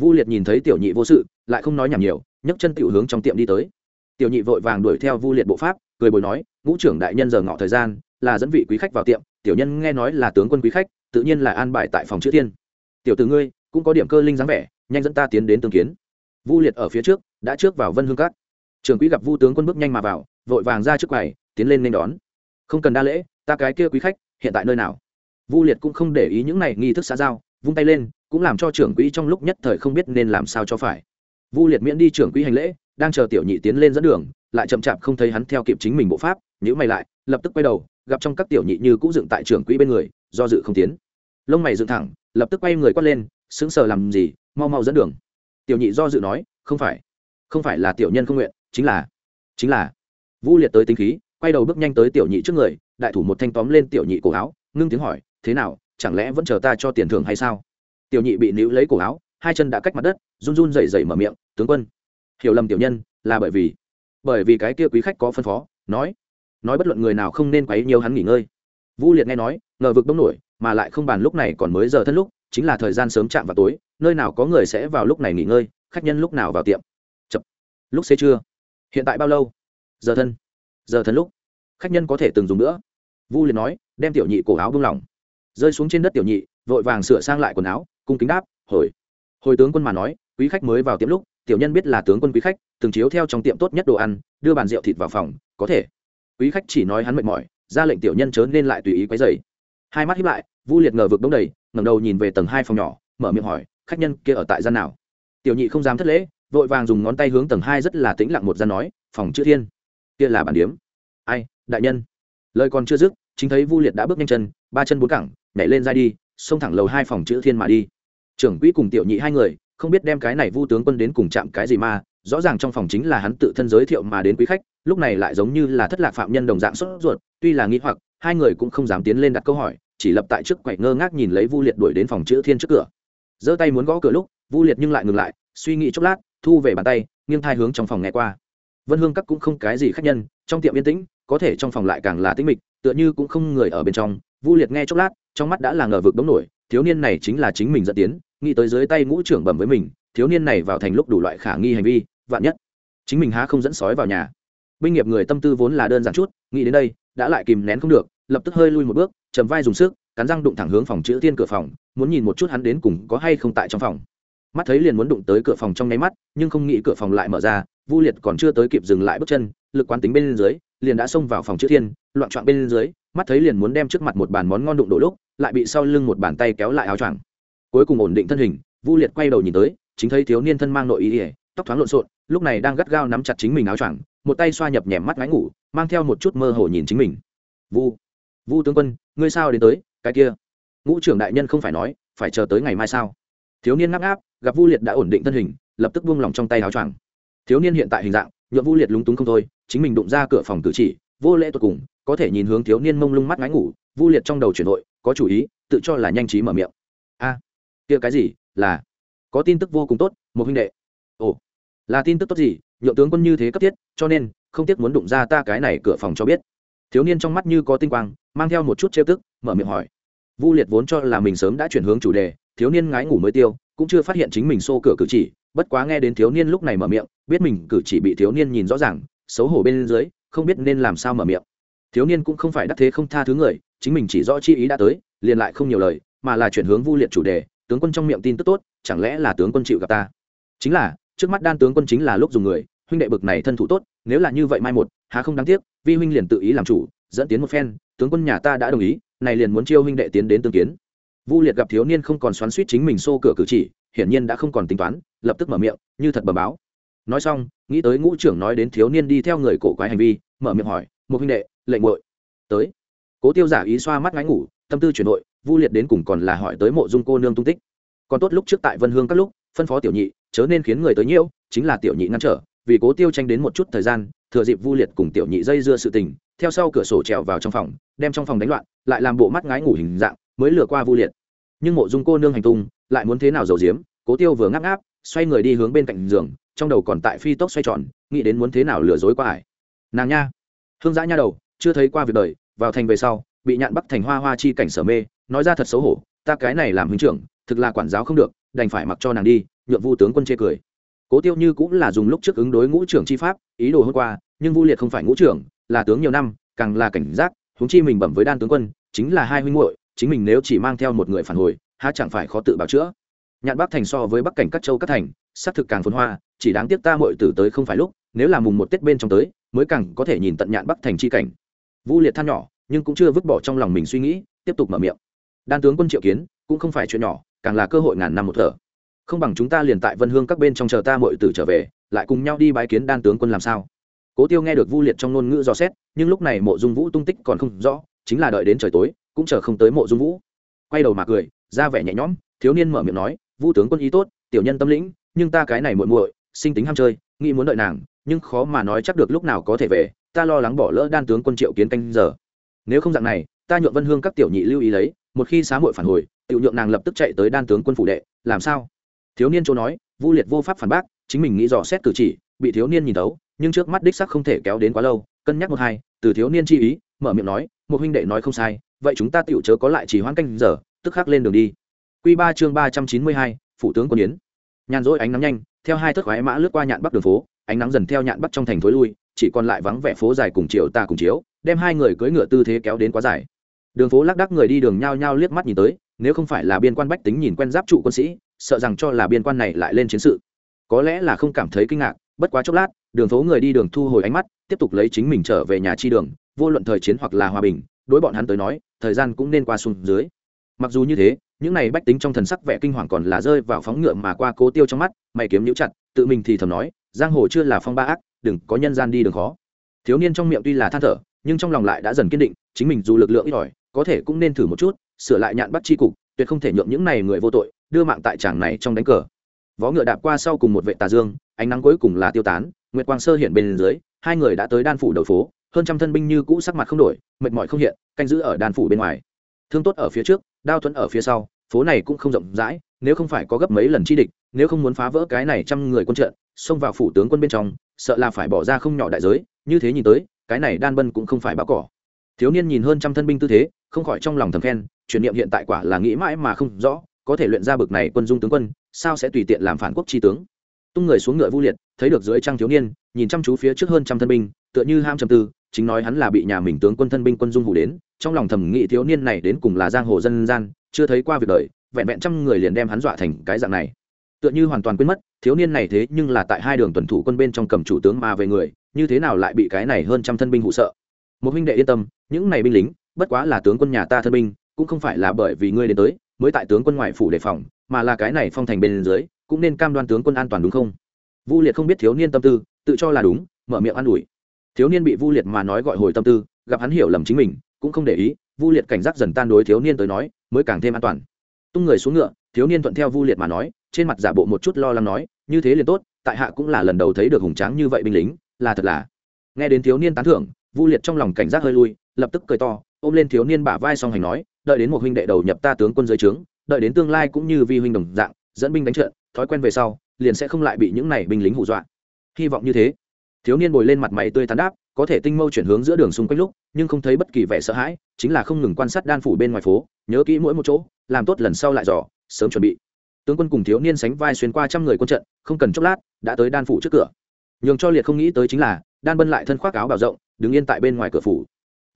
Vu liệt nhìn thấy tiểu nhị vô sự, lại không nói nhảm nhiều, nhấc chân tiểu hướng trong tiệm đi tới. Tiểu nhị vội vàng đuổi theo vu liệt bộ pháp, cười bồi nói, ngũ trưởng đại nhân giờ ngọ thời gian, là dẫn vị quý khách vào tiệm tiểu nhân nghe nói là tướng quân quý khách, tự nhiên là an bài tại phòng chữ thiên. Tiểu từ ngươi, cũng có điểm cơ linh dáng vẻ, nhanh dẫn ta tiến đến tương kiến. Vu liệt ở phía trước, đã trước vào vân hương cát. Trưởng quý gặp vu tướng quân bước nhanh mà vào, vội vàng ra trước quầy, tiến lên nên đón. Không cần đa lễ, ta cái kia quý khách, hiện tại nơi nào? Vu liệt cũng không để ý những này nghi thức xã giao, vung tay lên, cũng làm cho trưởng quỹ trong lúc nhất thời không biết nên làm sao cho phải. Vu liệt miễn đi trưởng quỹ hành lễ, đang chờ tiểu nhị tiến lên dẫn đường, lại chậm chạp không thấy hắn theo kịp chính mình bộ pháp nhữ mày lại, lập tức quay đầu gặp trong các tiểu nhị như cũ dựng tại trưởng quỹ bên người, do dự không tiến. Lông mày dựng thẳng, lập tức quay người quát lên, sững sờ làm gì? Mau mau dẫn đường. Tiểu nhị do dự nói, không phải không phải là tiểu nhân không nguyện, chính là chính là. Vu liệt tới tính khí, quay đầu bước nhanh tới tiểu nhị trước người, đại thủ một thanh tóm lên tiểu nhị cổ áo, ngưng tiếng hỏi, thế nào, chẳng lẽ vẫn chờ ta cho tiền thưởng hay sao? Tiểu nhị bị níu lấy cổ áo, hai chân đã cách mặt đất, run run rẩy rẩy mở miệng, tướng quân, hiểu lầm tiểu nhân, là bởi vì bởi vì cái kia quý khách có phân phó, nói nói bất luận người nào không nên quấy nhiều hắn nghỉ ngơi. Vu liệt nghe nói, ngờ vực bông nổi, mà lại không bàn lúc này còn mới giờ thân lúc, chính là thời gian sớm chạm vào tối, nơi nào có người sẽ vào lúc này nghỉ ngơi, khách nhân lúc nào vào tiệm. Chập. Lúc xế trưa. Hiện tại bao lâu? Giờ thân. Giờ thân lúc. Khách nhân có thể từng dùng nữa. Vu liệt nói, đem tiểu nhị cổ áo bung lỏng. Rơi xuống trên đất tiểu nhị, vội vàng sửa sang lại quần áo, cung kính đáp, hồi. Hồi tướng quân mà nói, quý khách mới vào tiệm lúc, tiểu nhân biết là tướng quân quý khách, từng chiếu theo trong tiệm tốt nhất đồ ăn, đưa bàn rượu thịt vào phòng, có thể quý khách chỉ nói hắn mệt mỏi, ra lệnh tiểu nhân chớ nên lại tùy ý quấy dày hai mắt hiếp lại, vu liệt ngờ vực bóng đầy, ngẩng đầu nhìn về tầng hai phòng nhỏ, mở miệng hỏi, khách nhân kia ở tại gian nào? Tiểu nhị không dám thất lễ, vội vàng dùng ngón tay hướng tầng hai rất là tĩnh lặng một gian nói, phòng chữ thiên. Kia là bản điếm. Ai, đại nhân. Lời còn chưa dứt, chính thấy vu liệt đã bước nhanh chân, ba chân bốn cẳng, nhảy lên ra đi, xông thẳng lầu hai phòng chữ thiên mà đi. Trưởng quỹ cùng tiểu nhị hai người, không biết đem cái này vu tướng quân đến cùng chạm cái gì mà rõ ràng trong phòng chính là hắn tự thân giới thiệu mà đến quý khách, lúc này lại giống như là thất lạc phạm nhân đồng dạng sốt ruột, tuy là nghĩ hoặc, hai người cũng không dám tiến lên đặt câu hỏi, chỉ lập tại trước quậy ngơ ngác nhìn lấy vu liệt đuổi đến phòng chữ thiên trước cửa. Giơ tay muốn gõ cửa lúc, vu liệt nhưng lại ngừng lại, suy nghĩ chốc lát, thu về bàn tay, nghiêng thai hướng trong phòng nghe qua. Vân hương các cũng không cái gì khách nhân, trong tiệm yên tĩnh, có thể trong phòng lại càng là tĩnh mịch, tựa như cũng không người ở bên trong. Vu liệt nghe chốc lát, trong mắt đã là ngờ vực đống nổi, thiếu niên này chính là chính mình dẫn tiến, nghĩ tới dưới tay ngũ trưởng bẩm với mình, thiếu niên này vào thành lúc đủ loại khả nghi hành vi vạn nhất. Chính mình há không dẫn sói vào nhà. Binh nghiệp người tâm tư vốn là đơn giản chút, nghĩ đến đây, đã lại kìm nén không được, lập tức hơi lui một bước chầm vai dùng sức, cắn răng đụng thẳng hướng phòng chữ thiên cửa phòng, muốn nhìn một chút hắn đến cùng có hay không tại trong phòng. Mắt thấy liền muốn đụng tới cửa phòng trong nháy mắt, nhưng không nghĩ cửa phòng lại mở ra, vu liệt còn chưa tới kịp dừng lại bước chân, lực quán tính bên dưới, liền đã xông vào phòng chữ thiên, loạn trọn bên dưới, mắt thấy liền muốn đem trước mặt một bàn món ngon đụng đổ lúc, lại bị sau lưng một bàn tay kéo lại áo choàng. Cuối cùng ổn định thân hình, vu liệt quay đầu nhìn tới, chính thấy thiếu niên thân mang nội ý ỉa tóc thoáng lộn xộn lúc này đang gắt gao nắm chặt chính mình áo choàng, một tay xoa nhập nhèm mắt ngáy ngủ, mang theo một chút mơ hồ nhìn chính mình. Vu vu tướng quân, ngươi sao đến tới, cái kia? Ngũ trưởng đại nhân không phải nói, phải chờ tới ngày mai sao? Thiếu niên ngáp ngáp, gặp vu liệt đã ổn định thân hình, lập tức buông lòng trong tay áo choàng. Thiếu niên hiện tại hình dạng nhuộm vu liệt lúng túng không thôi, chính mình đụng ra cửa phòng cử chỉ, vô lễ tuột cùng, có thể nhìn hướng thiếu niên mông lung mắt ngáy ngủ, vu liệt trong đầu chuyển đội có chủ ý, tự cho là nhanh trí mở miệng. A, kia cái gì, là, có tin tức vô cùng tốt, một huynh đệ là tin tức tốt gì, nhượng tướng quân như thế cấp thiết, cho nên, không tiếc muốn đụng ra ta cái này cửa phòng cho biết. Thiếu niên trong mắt như có tinh quang, mang theo một chút trêu tức, mở miệng hỏi. Vu liệt vốn cho là mình sớm đã chuyển hướng chủ đề, thiếu niên ngái ngủ mới tiêu, cũng chưa phát hiện chính mình xô cửa cử chỉ, bất quá nghe đến thiếu niên lúc này mở miệng, biết mình cử chỉ bị thiếu niên nhìn rõ ràng, xấu hổ bên dưới, không biết nên làm sao mở miệng. Thiếu niên cũng không phải đắc thế không tha thứ người, chính mình chỉ rõ chi ý đã tới, liền lại không nhiều lời, mà là chuyển hướng vu liệt chủ đề, tướng quân trong miệng tin tức tốt, chẳng lẽ là tướng quân chịu gặp ta? Chính là trước mắt đan tướng quân chính là lúc dùng người, huynh đệ bực này thân thủ tốt, nếu là như vậy mai một, há không đáng tiếc, vi huynh liền tự ý làm chủ, dẫn tiến một phen, tướng quân nhà ta đã đồng ý, này liền muốn chiêu huynh đệ tiến đến tương kiến. Vu liệt gặp thiếu niên không còn xoắn suýt chính mình xô cửa cử chỉ, hiển nhiên đã không còn tính toán, lập tức mở miệng, như thật bẩm báo. Nói xong, nghĩ tới ngũ trưởng nói đến thiếu niên đi theo người cổ quái hành vi, mở miệng hỏi, một huynh đệ, lệnh ngội tới. Cố tiêu giả ý xoa mắt ngáy ngủ, tâm tư chuyển nội vu liệt đến cùng còn là hỏi tới mộ dung cô nương tung tích. Còn tốt lúc trước tại vân hương các lúc phân phó tiểu nhị, chớ nên khiến người tới nhiễu, chính là tiểu nhị ngăn trở, vì cố tiêu tranh đến một chút thời gian, thừa dịp vu liệt cùng tiểu nhị dây dưa sự tình, theo sau cửa sổ trèo vào trong phòng, đem trong phòng đánh loạn, lại làm bộ mắt ngái ngủ hình dạng, mới lừa qua vu liệt. Nhưng mộ dung cô nương hành tung, lại muốn thế nào giấu giếm, cố tiêu vừa ngáp ngáp, xoay người đi hướng bên cạnh giường, trong đầu còn tại phi tốc xoay tròn, nghĩ đến muốn thế nào lừa dối qua ải nàng nha, hương giã nha đầu, chưa thấy qua việc đời, vào thành về sau, bị nhạn bắc thành hoa hoa chi cảnh sở mê, nói ra thật xấu hổ, ta cái này làm huynh trưởng, thực là quản giáo không được đành phải mặc cho nàng đi, nhượng vu tướng quân chê cười. Cố tiêu như cũng là dùng lúc trước ứng đối ngũ trưởng chi pháp, ý đồ hôm qua, nhưng vu liệt không phải ngũ trưởng, là tướng nhiều năm, càng là cảnh giác, huống chi mình bẩm với đan tướng quân, chính là hai huynh muội, chính mình nếu chỉ mang theo một người phản hồi, há chẳng phải khó tự bào chữa. Nhạn bắc thành so với bắc cảnh các châu các thành, xác thực càng phồn hoa, chỉ đáng tiếc ta muội tử tới không phải lúc, nếu là mùng một tết bên trong tới, mới càng có thể nhìn tận nhạn bắc thành chi cảnh. Vu liệt than nhỏ, nhưng cũng chưa vứt bỏ trong lòng mình suy nghĩ, tiếp tục mở miệng. Đan tướng quân triệu kiến, cũng không phải chuyện nhỏ càng là cơ hội ngàn năm một thở. Không bằng chúng ta liền tại vân hương các bên trong chờ ta muội tử trở về, lại cùng nhau đi bái kiến đan tướng quân làm sao? Cố tiêu nghe được vu liệt trong ngôn ngữ dò xét, nhưng lúc này mộ dung vũ tung tích còn không rõ, chính là đợi đến trời tối, cũng chờ không tới mộ dung vũ. Quay đầu mà cười, ra vẻ nhẹ nhõm, thiếu niên mở miệng nói, vu tướng quân ý tốt, tiểu nhân tâm lĩnh, nhưng ta cái này muội muội, sinh tính ham chơi, nghĩ muốn đợi nàng, nhưng khó mà nói chắc được lúc nào có thể về, ta lo lắng bỏ lỡ đan tướng quân triệu kiến canh giờ. Nếu không dạng này, ta nhượng vân hương các tiểu nhị lưu ý lấy một khi xá muội phản hồi, tiểu nhượng nàng lập tức chạy tới đan tướng quân phủ đệ, làm sao? Thiếu niên chỗ nói, vu liệt vô pháp phản bác, chính mình nghĩ dò xét cử chỉ, bị thiếu niên nhìn tấu, nhưng trước mắt đích sắc không thể kéo đến quá lâu, cân nhắc một hai, từ thiếu niên chi ý, mở miệng nói, một huynh đệ nói không sai, vậy chúng ta tựu chớ có lại chỉ hoãn canh giờ, tức khắc lên đường đi. Quy ba chương ba trăm chín mươi hai phụ tướng quân yến. Nhàn rỗi ánh nắng nhanh, theo hai thất khoái mã lướt qua nhạn bắc đường phố, ánh nắng dần theo nhạn bắc trong thành thối lui, chỉ còn lại vắng vẻ phố dài cùng chiều ta cùng chiếu, đem hai người cưỡi ngựa tư thế kéo đến quá dài đường phố lác đác người đi đường nhao nhao liếc mắt nhìn tới, nếu không phải là biên quan bách tính nhìn quen giáp trụ quân sĩ, sợ rằng cho là biên quan này lại lên chiến sự. Có lẽ là không cảm thấy kinh ngạc, bất quá chốc lát, đường phố người đi đường thu hồi ánh mắt, tiếp tục lấy chính mình trở về nhà chi đường, vô luận thời chiến hoặc là hòa bình, đối bọn hắn tới nói, thời gian cũng nên qua xuống dưới. Mặc dù như thế, những này bách tính trong thần sắc vẻ kinh hoàng còn là rơi vào phóng ngựa mà qua cố tiêu trong mắt, mày kiếm nhũ chặt, tự mình thì thầm nói, giang hồ chưa là phong ba ác, đừng có nhân gian đi đường khó. Thiếu niên trong miệng tuy là than thở, nhưng trong lòng lại đã dần kiên định, chính mình dù lực lượng ít ỏi có thể cũng nên thử một chút, sửa lại nhạn bắt chi cục, tuyệt không thể nhượng những này người vô tội, đưa mạng tại tràng này trong đánh cờ. Vó ngựa đạp qua sau cùng một vệ tà dương, ánh nắng cuối cùng là tiêu tán, nguyệt quang sơ hiện bên dưới, hai người đã tới đan phủ đầu phố, hơn trăm thân binh như cũ sắc mặt không đổi, mệt mỏi không hiện, canh giữ ở đan phủ bên ngoài. Thương tốt ở phía trước, đao thuẫn ở phía sau, phố này cũng không rộng rãi, nếu không phải có gấp mấy lần chi địch, nếu không muốn phá vỡ cái này trăm người quân trận, xông vào phủ tướng quân bên trong, sợ là phải bỏ ra không nhỏ đại giới, như thế nhìn tới, cái này đan bân cũng không phải báo cỏ. Thiếu niên nhìn hơn trăm thân binh tư thế không khỏi trong lòng thầm khen, chuyển niệm hiện tại quả là nghĩ mãi mà không rõ, có thể luyện ra bực này quân dung tướng quân, sao sẽ tùy tiện làm phản quốc tri tướng? Tung người xuống ngựa vu liệt, thấy được dưới trăng thiếu niên, nhìn chăm chú phía trước hơn trăm thân binh, tựa như ham trầm tư, chính nói hắn là bị nhà mình tướng quân thân binh quân dung hủ đến, trong lòng thầm nghĩ thiếu niên này đến cùng là giang hồ dân gian, chưa thấy qua việc đời, vẹn vẹn trăm người liền đem hắn dọa thành cái dạng này. Tựa như hoàn toàn quên mất, thiếu niên này thế nhưng là tại hai đường tuần thủ quân bên trong cầm chủ tướng mà về người, như thế nào lại bị cái này hơn trăm thân binh hụ sợ? Một huynh đệ yên tâm, những này binh lính bất quá là tướng quân nhà ta thân binh, cũng không phải là bởi vì ngươi đến tới, mới tại tướng quân ngoại phủ đề phòng, mà là cái này phong thành bên dưới, cũng nên cam đoan tướng quân an toàn đúng không? Vu liệt không biết thiếu niên tâm tư, tự cho là đúng, mở miệng an ủi. Thiếu niên bị vu liệt mà nói gọi hồi tâm tư, gặp hắn hiểu lầm chính mình, cũng không để ý, vu liệt cảnh giác dần tan đối thiếu niên tới nói, mới càng thêm an toàn. Tung người xuống ngựa, thiếu niên thuận theo vu liệt mà nói, trên mặt giả bộ một chút lo lắng nói, như thế liền tốt, tại hạ cũng là lần đầu thấy được hùng tráng như vậy binh lính, là thật là. Nghe đến thiếu niên tán thưởng, vu liệt trong lòng cảnh giác hơi lui, lập tức cười to ôm lên thiếu niên bả vai song hành nói, đợi đến một huynh đệ đầu nhập ta tướng quân dưới trướng, đợi đến tương lai cũng như vi huynh đồng dạng, dẫn binh đánh trận, thói quen về sau, liền sẽ không lại bị những này binh lính hù dọa. Hy vọng như thế. Thiếu niên bồi lên mặt mày tươi tắn đáp, có thể tinh mâu chuyển hướng giữa đường xung quanh lúc, nhưng không thấy bất kỳ vẻ sợ hãi, chính là không ngừng quan sát đan phủ bên ngoài phố, nhớ kỹ mỗi một chỗ, làm tốt lần sau lại dò, sớm chuẩn bị. Tướng quân cùng thiếu niên sánh vai xuyên qua trăm người quân trận, không cần chốc lát, đã tới đan phủ trước cửa. Nhường cho liệt không nghĩ tới chính là, đan bân lại thân khoác áo bảo rộng, đứng yên tại bên ngoài cửa phủ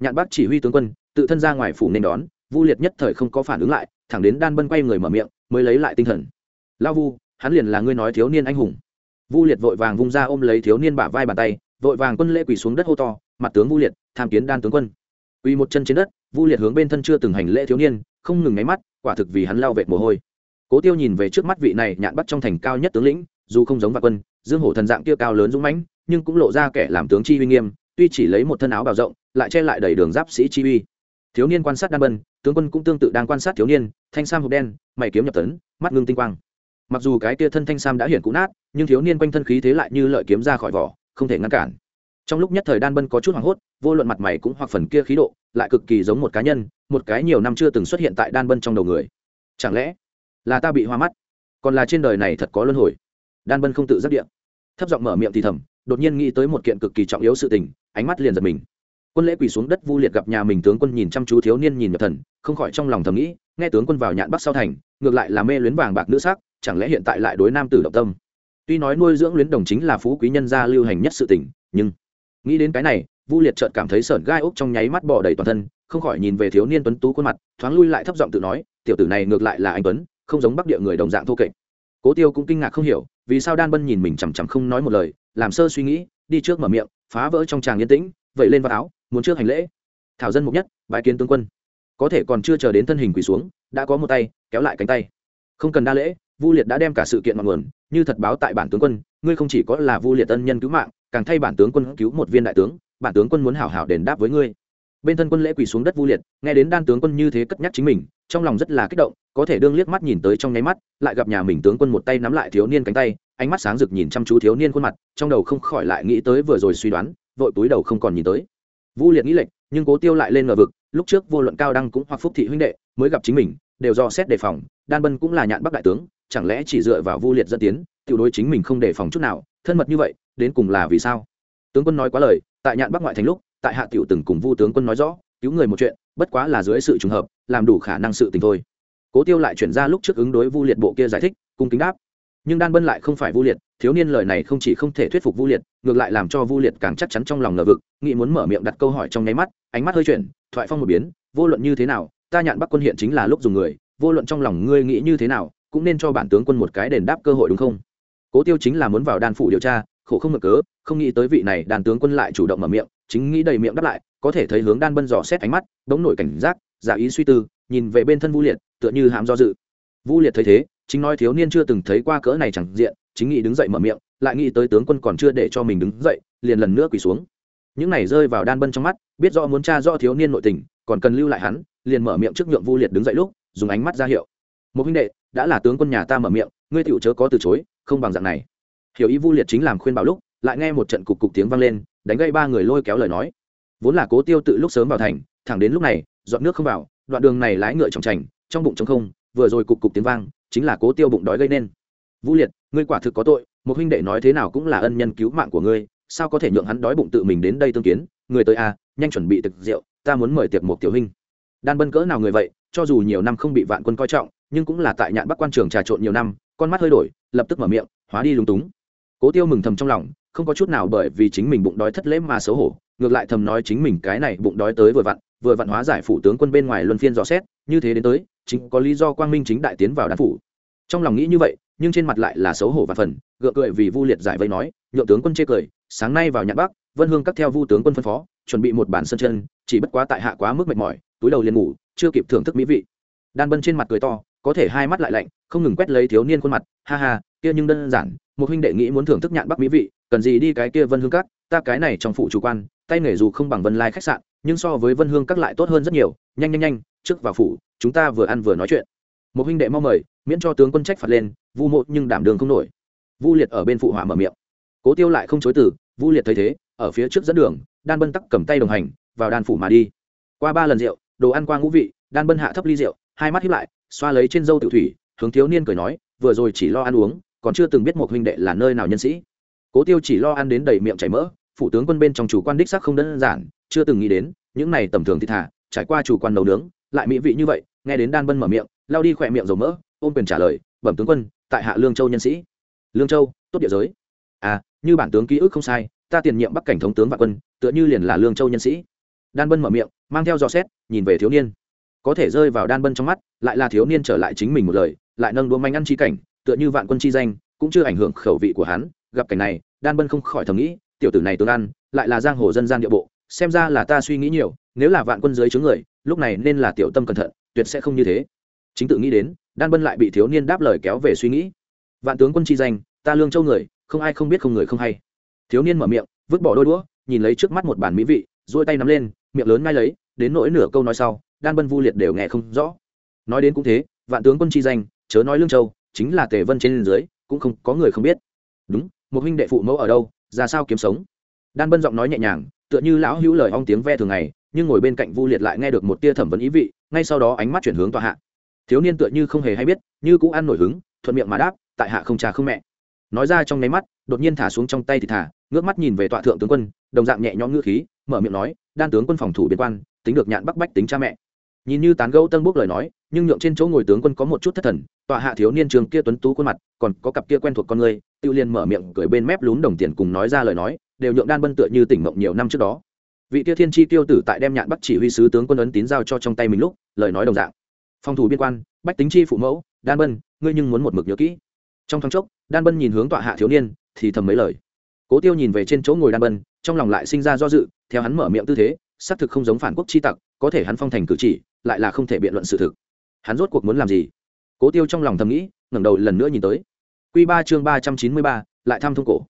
nhạn bác chỉ huy tướng quân, tự thân ra ngoài phủ nên đón, vu liệt nhất thời không có phản ứng lại, thẳng đến đan bân quay người mở miệng, mới lấy lại tinh thần. Lao vu, hắn liền là ngươi nói thiếu niên anh hùng. Vu liệt vội vàng vung ra ôm lấy thiếu niên bả vai bàn tay, vội vàng quân lễ quỳ xuống đất hô to, mặt tướng vu liệt, tham kiến đan tướng quân. Quỳ một chân trên đất, vu liệt hướng bên thân chưa từng hành lễ thiếu niên, không ngừng nháy mắt, quả thực vì hắn lao vệt mồ hôi. Cố tiêu nhìn về trước mắt vị này nhạn bắt trong thành cao nhất tướng lĩnh, dù không giống vạn quân, dương hổ thần dạng kia cao lớn dũng mãnh, nhưng cũng lộ ra kẻ làm tướng chi uy nghiêm tuy chỉ lấy một thân áo bào rộng, lại che lại đầy đường giáp sĩ chi uy. Thiếu niên quan sát đan bân, tướng quân cũng tương tự đang quan sát thiếu niên, thanh sam hộp đen, mày kiếm nhập tấn, mắt ngưng tinh quang. Mặc dù cái tia thân thanh sam đã hiển cũ nát, nhưng thiếu niên quanh thân khí thế lại như lợi kiếm ra khỏi vỏ, không thể ngăn cản. Trong lúc nhất thời đan bân có chút hoảng hốt, vô luận mặt mày cũng hoặc phần kia khí độ, lại cực kỳ giống một cá nhân, một cái nhiều năm chưa từng xuất hiện tại đan bân trong đầu người. Chẳng lẽ là ta bị hoa mắt? Còn là trên đời này thật có luân hồi? Đan bân không tự giác điện thấp giọng mở miệng thì thầm, đột nhiên nghĩ tới một kiện cực kỳ trọng yếu sự tình ánh mắt liền giật mình. Quân lễ quỳ xuống đất vu liệt gặp nhà mình tướng quân nhìn chăm chú thiếu niên nhìn nhập thần, không khỏi trong lòng thầm nghĩ, nghe tướng quân vào nhạn bắc sau thành, ngược lại là mê luyến vàng bạc nữ sắc, chẳng lẽ hiện tại lại đối nam tử động tâm? Tuy nói nuôi dưỡng luyến đồng chính là phú quý nhân gia lưu hành nhất sự tình, nhưng nghĩ đến cái này, vu liệt chợt cảm thấy sởn gai ốc trong nháy mắt bỏ đầy toàn thân, không khỏi nhìn về thiếu niên tuấn tú khuôn mặt, thoáng lui lại thấp giọng tự nói, tiểu tử này ngược lại là anh tuấn, không giống bắc địa người đồng dạng thô kệch. Cố tiêu cũng kinh ngạc không hiểu, vì sao đan bân nhìn mình chằm chằm không nói một lời, làm sơ suy nghĩ, đi trước mở miệng phá vỡ trong tràng yên tĩnh vậy lên vào áo, muốn trước hành lễ. Thảo dân mục nhất bãi kiến tướng quân. Có thể còn chưa chờ đến thân hình quỳ xuống, đã có một tay kéo lại cánh tay. Không cần đa lễ, vu liệt đã đem cả sự kiện mọi nguồn, như thật báo tại bản tướng quân, ngươi không chỉ có là vu liệt ân nhân cứu mạng, càng thay bản tướng quân cứu một viên đại tướng, bản tướng quân muốn hảo hảo đền đáp với ngươi bên thân quân lễ quỳ xuống đất vu liệt, nghe đến đan tướng quân như thế cất nhắc chính mình, trong lòng rất là kích động, có thể đương liếc mắt nhìn tới trong nháy mắt, lại gặp nhà mình tướng quân một tay nắm lại thiếu niên cánh tay, ánh mắt sáng rực nhìn chăm chú thiếu niên khuôn mặt, trong đầu không khỏi lại nghĩ tới vừa rồi suy đoán, vội túi đầu không còn nhìn tới. Vu liệt nghĩ lệch, nhưng cố tiêu lại lên ngờ vực, lúc trước vô luận cao đăng cũng hoặc phúc thị huynh đệ, mới gặp chính mình, đều do xét đề phòng, đan bân cũng là nhạn bắc đại tướng, chẳng lẽ chỉ dựa vào vu liệt dẫn tiến, tiểu đối chính mình không đề phòng chút nào, thân mật như vậy, đến cùng là vì sao? Tướng quân nói quá lời, tại nhạn bắc ngoại thành lúc tại hạ tiểu từng cùng vu tướng quân nói rõ, cứu người một chuyện, bất quá là dưới sự trùng hợp, làm đủ khả năng sự tình thôi. Cố tiêu lại chuyển ra lúc trước ứng đối vu liệt bộ kia giải thích, cung kính đáp. Nhưng đan bân lại không phải vu liệt, thiếu niên lời này không chỉ không thể thuyết phục vu liệt, ngược lại làm cho vu liệt càng chắc chắn trong lòng ngờ vực, nghĩ muốn mở miệng đặt câu hỏi trong nháy mắt, ánh mắt hơi chuyển, thoại phong một biến, vô luận như thế nào, ta nhạn bắc quân hiện chính là lúc dùng người, vô luận trong lòng ngươi nghĩ như thế nào, cũng nên cho bản tướng quân một cái đền đáp cơ hội đúng không? Cố tiêu chính là muốn vào đan phủ điều tra, khổ không ngờ cớ, không nghĩ tới vị này đàn tướng quân lại chủ động mở miệng chính nghĩ đầy miệng đáp lại, có thể thấy hướng đan bân dò xét ánh mắt, đống nổi cảnh giác, giả ý suy tư, nhìn về bên thân vu liệt, tựa như hãm do dự. Vu liệt thấy thế, chính nói thiếu niên chưa từng thấy qua cỡ này chẳng diện, chính nghĩ đứng dậy mở miệng, lại nghĩ tới tướng quân còn chưa để cho mình đứng dậy, liền lần nữa quỳ xuống. Những này rơi vào đan bân trong mắt, biết rõ muốn tra rõ thiếu niên nội tình, còn cần lưu lại hắn, liền mở miệng trước nhượng vu liệt đứng dậy lúc, dùng ánh mắt ra hiệu. Một huynh đệ, đã là tướng quân nhà ta mở miệng, ngươi tiểu chớ có từ chối, không bằng dạng này. Hiểu ý vu liệt chính làm khuyên bảo lúc, lại nghe một trận cục cục tiếng vang lên đánh gây ba người lôi kéo lời nói. Vốn là cố tiêu tự lúc sớm vào thành thẳng đến lúc này dọn nước không vào đoạn đường này lái ngựa trọng trành trong bụng trống không vừa rồi cục cục tiếng vang chính là cố tiêu bụng đói gây nên. Vũ liệt ngươi quả thực có tội một huynh đệ nói thế nào cũng là ân nhân cứu mạng của ngươi sao có thể nhượng hắn đói bụng tự mình đến đây tương kiến? Người tới a à, nhanh chuẩn bị thực rượu ta muốn mời tiệc một tiểu huynh. Đan bân cỡ nào người vậy cho dù nhiều năm không bị vạn quân coi trọng nhưng cũng là tại nhạn bắc quan trường trà trộn nhiều năm con mắt hơi đổi lập tức mở miệng hóa đi lúng túng. Cố tiêu mừng thầm trong lòng không có chút nào bởi vì chính mình bụng đói thất lễ mà xấu hổ, ngược lại thầm nói chính mình cái này bụng đói tới vừa vặn vừa vặn hóa giải phủ tướng quân bên ngoài luân phiên dò xét, như thế đến tới, chính có lý do quang minh chính đại tiến vào đan phủ. Trong lòng nghĩ như vậy, nhưng trên mặt lại là xấu hổ và phần, gượng cười vì vu liệt giải vây nói, nhượng tướng quân chê cười, sáng nay vào nhạn bắc, vân hương các theo vu tướng quân phân phó, chuẩn bị một bản sân chân, chỉ bất quá tại hạ quá mức mệt mỏi, túi đầu liền ngủ, chưa kịp thưởng thức mỹ vị. Đan bân trên mặt cười to, có thể hai mắt lại lạnh, không ngừng quét lấy thiếu niên khuôn mặt, ha ha, kia nhưng đơn giản, một huynh đệ nghĩ muốn thưởng thức nhạn bắc mỹ vị cần gì đi cái kia vân hương các, ta cái này trong phụ chủ quan, tay nghề dù không bằng vân lai khách sạn, nhưng so với vân hương các lại tốt hơn rất nhiều. Nhanh nhanh nhanh, trước vào phủ, chúng ta vừa ăn vừa nói chuyện. Một huynh đệ mong mời, miễn cho tướng quân trách phạt lên, vu mộ nhưng đảm đường không nổi. Vu liệt ở bên phụ hỏa mở miệng. Cố tiêu lại không chối từ, vu liệt thấy thế, ở phía trước dẫn đường, đan bân tắc cầm tay đồng hành, vào đan phủ mà đi. Qua ba lần rượu, đồ ăn qua ngũ vị, đan bân hạ thấp ly rượu, hai mắt hiếp lại, xoa lấy trên dâu tự thủy, hướng thiếu niên cười nói, vừa rồi chỉ lo ăn uống, còn chưa từng biết một huynh đệ là nơi nào nhân sĩ cố tiêu chỉ lo ăn đến đầy miệng chảy mỡ, phủ tướng quân bên trong chủ quan đích sắc không đơn giản, chưa từng nghĩ đến, những này tầm thường thì thả, trải qua chủ quan nấu nướng, lại mỹ vị như vậy, nghe đến đan bân mở miệng lao đi khỏe miệng dầu mỡ, ôm quyền trả lời, bẩm tướng quân, tại hạ lương châu nhân sĩ. Lương châu, tốt địa giới. À như bản tướng ký ức không sai, ta tiền nhiệm bắc cảnh thống tướng vạn quân, tựa như liền là lương châu nhân sĩ. Đan bân mở miệng, mang theo dò xét, nhìn về thiếu niên. Có thể rơi vào đan bân trong mắt, lại là thiếu niên trở lại chính mình một lời, lại nâng đũa manh ăn chi cảnh, tựa như vạn quân chi danh, cũng chưa ảnh hưởng khẩu vị của hắn, gặp cảnh này đan bân không khỏi thầm nghĩ, tiểu tử này tướng ăn, lại là giang hồ dân gian địa bộ, xem ra là ta suy nghĩ nhiều, nếu là vạn quân dưới chướng người, lúc này nên là tiểu tâm cẩn thận, tuyệt sẽ không như thế. Chính tự nghĩ đến, đan bân lại bị thiếu niên đáp lời kéo về suy nghĩ. Vạn tướng quân chi danh, ta lương châu người, không ai không biết không người không hay. Thiếu niên mở miệng, vứt bỏ đôi đũa, nhìn lấy trước mắt một bản mỹ vị dỗi tay nắm lên, miệng lớn ngay lấy, đến nỗi nửa câu nói sau, đan bân vu liệt đều nghe không rõ. Nói đến cũng thế, vạn tướng quân chi danh, chớ nói lương châu, chính là tề vân trên dưới, cũng không có người không biết. Đúng một huynh đệ phụ mẫu ở đâu, ra sao kiếm sống? Đan bân giọng nói nhẹ nhàng, tựa như lão hữu lời ong tiếng ve thường ngày, nhưng ngồi bên cạnh vu liệt lại nghe được một tia thẩm vấn ý vị, ngay sau đó ánh mắt chuyển hướng tòa hạ. Thiếu niên tựa như không hề hay biết, như cũng ăn nổi hứng, thuận miệng mà đáp, tại hạ không cha không mẹ. Nói ra trong nháy mắt, đột nhiên thả xuống trong tay thì thả, ngước mắt nhìn về tọa thượng tướng quân, đồng dạng nhẹ nhõm ngữ khí, mở miệng nói, đan tướng quân phòng thủ biên quan, tính được nhạn bắc bách tính cha mẹ. Nhìn như tán gẫu tân bốc lời nói, nhưng nhượng trên chỗ ngồi tướng quân có một chút thất thần tọa hạ thiếu niên trường kia tuấn tú khuôn mặt, còn có cặp kia quen thuộc con người tự Liên mở miệng cười bên mép lún đồng tiền cùng nói ra lời nói, đều nhượng đan bân tựa như tỉnh mộng nhiều năm trước đó. Vị kia thiên chi tiêu tử tại đem nhạn bắc chỉ huy sứ tướng quân ấn tín giao cho trong tay mình lúc, lời nói đồng dạng. Phòng thủ biên quan, bách tính chi phụ mẫu, đan bân, ngươi nhưng muốn một mực nhớ kỹ. Trong thoáng chốc, đan bân nhìn hướng tọa hạ thiếu niên, thì thầm mấy lời. Cố tiêu nhìn về trên chỗ ngồi đan bân, trong lòng lại sinh ra do dự, theo hắn mở miệng tư thế, xác thực không giống phản quốc chi tặc, có thể hắn phong thành cử chỉ, lại là không thể biện luận sự thực. Hắn rốt cuộc muốn làm gì? Cố tiêu trong lòng thầm nghĩ, ngẩng đầu lần nữa nhìn tới. Q ba chương ba trăm chín mươi ba, lại thăm thông cổ.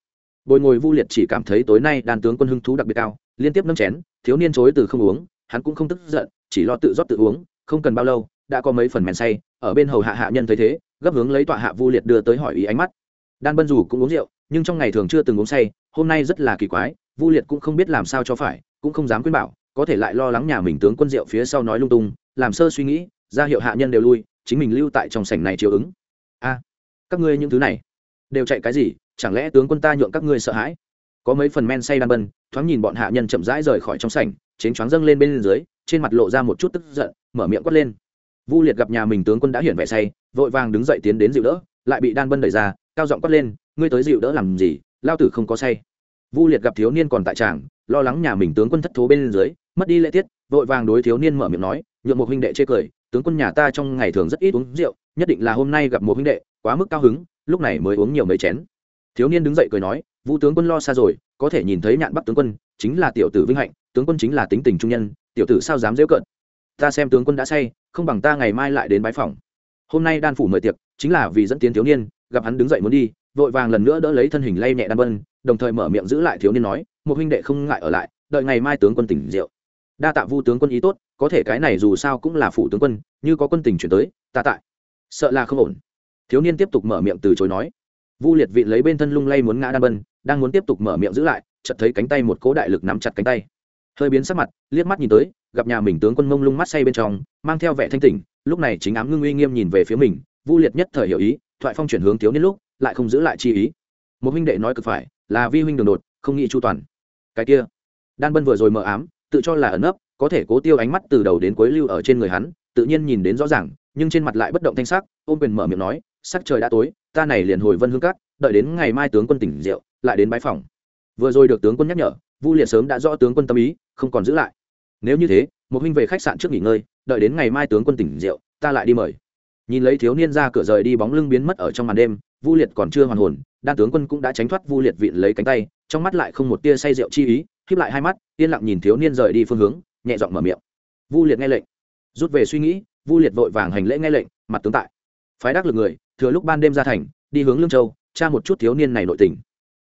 Bồi ngồi vu liệt chỉ cảm thấy tối nay đàn tướng quân hưng thú đặc biệt cao, liên tiếp nâng chén, thiếu niên chối từ không uống, hắn cũng không tức giận, chỉ lo tự rót tự uống, không cần bao lâu, đã có mấy phần mèn say, ở bên hầu hạ hạ nhân thấy thế, gấp hướng lấy tọa hạ vu liệt đưa tới hỏi ý ánh mắt. Đan bân dù cũng uống rượu, nhưng trong ngày thường chưa từng uống say, hôm nay rất là kỳ quái, vu liệt cũng không biết làm sao cho phải, cũng không dám khuyên bảo, có thể lại lo lắng nhà mình tướng quân rượu phía sau nói lung tung, làm sơ suy nghĩ, ra hiệu hạ nhân đều lui chính mình lưu tại trong sảnh này chiều ứng. A, các ngươi những thứ này đều chạy cái gì? Chẳng lẽ tướng quân ta nhượng các ngươi sợ hãi? Có mấy phần men say đan bân, thoáng nhìn bọn hạ nhân chậm rãi rời khỏi trong sảnh chén choáng dâng lên bên dưới, trên mặt lộ ra một chút tức giận, mở miệng quát lên. Vu liệt gặp nhà mình tướng quân đã hiển vẻ say, vội vàng đứng dậy tiến đến dịu đỡ, lại bị đan bân đẩy ra, cao giọng quát lên, ngươi tới dịu đỡ làm gì? Lao tử không có say. Vu liệt gặp thiếu niên còn tại tràng, lo lắng nhà mình tướng quân thất thố bên dưới, mất đi lễ tiết, vội vàng đối thiếu niên mở miệng nói nhượng một huynh đệ chê cười, tướng quân nhà ta trong ngày thường rất ít uống rượu, nhất định là hôm nay gặp một huynh đệ quá mức cao hứng, lúc này mới uống nhiều mấy chén. Thiếu niên đứng dậy cười nói, vũ tướng quân lo xa rồi, có thể nhìn thấy nhạn bắc tướng quân, chính là tiểu tử vinh hạnh, tướng quân chính là tính tình trung nhân, tiểu tử sao dám dễ cận ta xem tướng quân đã say, không bằng ta ngày mai lại đến bái phòng hôm nay đan phủ mời tiệc, chính là vì dẫn tiến thiếu niên, gặp hắn đứng dậy muốn đi, vội vàng lần nữa đỡ lấy thân hình lay nhẹ đan bân đồng thời mở miệng giữ lại thiếu niên nói, một huynh đệ không ngại ở lại, đợi ngày mai tướng quân tỉnh rượu. Đa tạ vu tướng quân ý tốt có thể cái này dù sao cũng là phủ tướng quân, như có quân tình chuyển tới, ta tại. Sợ là không ổn. Thiếu niên tiếp tục mở miệng từ chối nói. Vu liệt vị lấy bên thân lung lay muốn ngã đan bân, đang muốn tiếp tục mở miệng giữ lại, chợt thấy cánh tay một cố đại lực nắm chặt cánh tay. Hơi biến sắc mặt, liếc mắt nhìn tới, gặp nhà mình tướng quân mông lung mắt say bên trong, mang theo vẻ thanh tỉnh, lúc này chính ám ngưng uy nghiêm nhìn về phía mình, vu liệt nhất thời hiểu ý, thoại phong chuyển hướng thiếu niên lúc, lại không giữ lại chi ý. Một huynh đệ nói cực phải, là vi huynh đường đột, không nghĩ chu toàn. Cái kia, đan bân vừa rồi mờ ám, tự cho là ẩn ấp có thể cố tiêu ánh mắt từ đầu đến cuối lưu ở trên người hắn, tự nhiên nhìn đến rõ ràng, nhưng trên mặt lại bất động thanh sắc, ôm quyền mở miệng nói, sắc trời đã tối, ta này liền hồi vân hương cát đợi đến ngày mai tướng quân tỉnh rượu, lại đến bãi phòng. Vừa rồi được tướng quân nhắc nhở, vu liệt sớm đã rõ tướng quân tâm ý, không còn giữ lại. Nếu như thế, một huynh về khách sạn trước nghỉ ngơi, đợi đến ngày mai tướng quân tỉnh rượu, ta lại đi mời. Nhìn lấy thiếu niên ra cửa rời đi bóng lưng biến mất ở trong màn đêm, vu liệt còn chưa hoàn hồn, đan tướng quân cũng đã tránh thoát vu liệt vịn lấy cánh tay, trong mắt lại không một tia say rượu chi ý khiếp lại hai mắt, yên lặng nhìn thiếu niên rời đi phương hướng nhẹ giọng mở miệng. Vu liệt nghe lệnh. Rút về suy nghĩ, vu liệt vội vàng hành lễ nghe lệnh, mặt tướng tại. Phái đắc lực người, thừa lúc ban đêm ra thành, đi hướng lương châu, tra một chút thiếu niên này nội tình.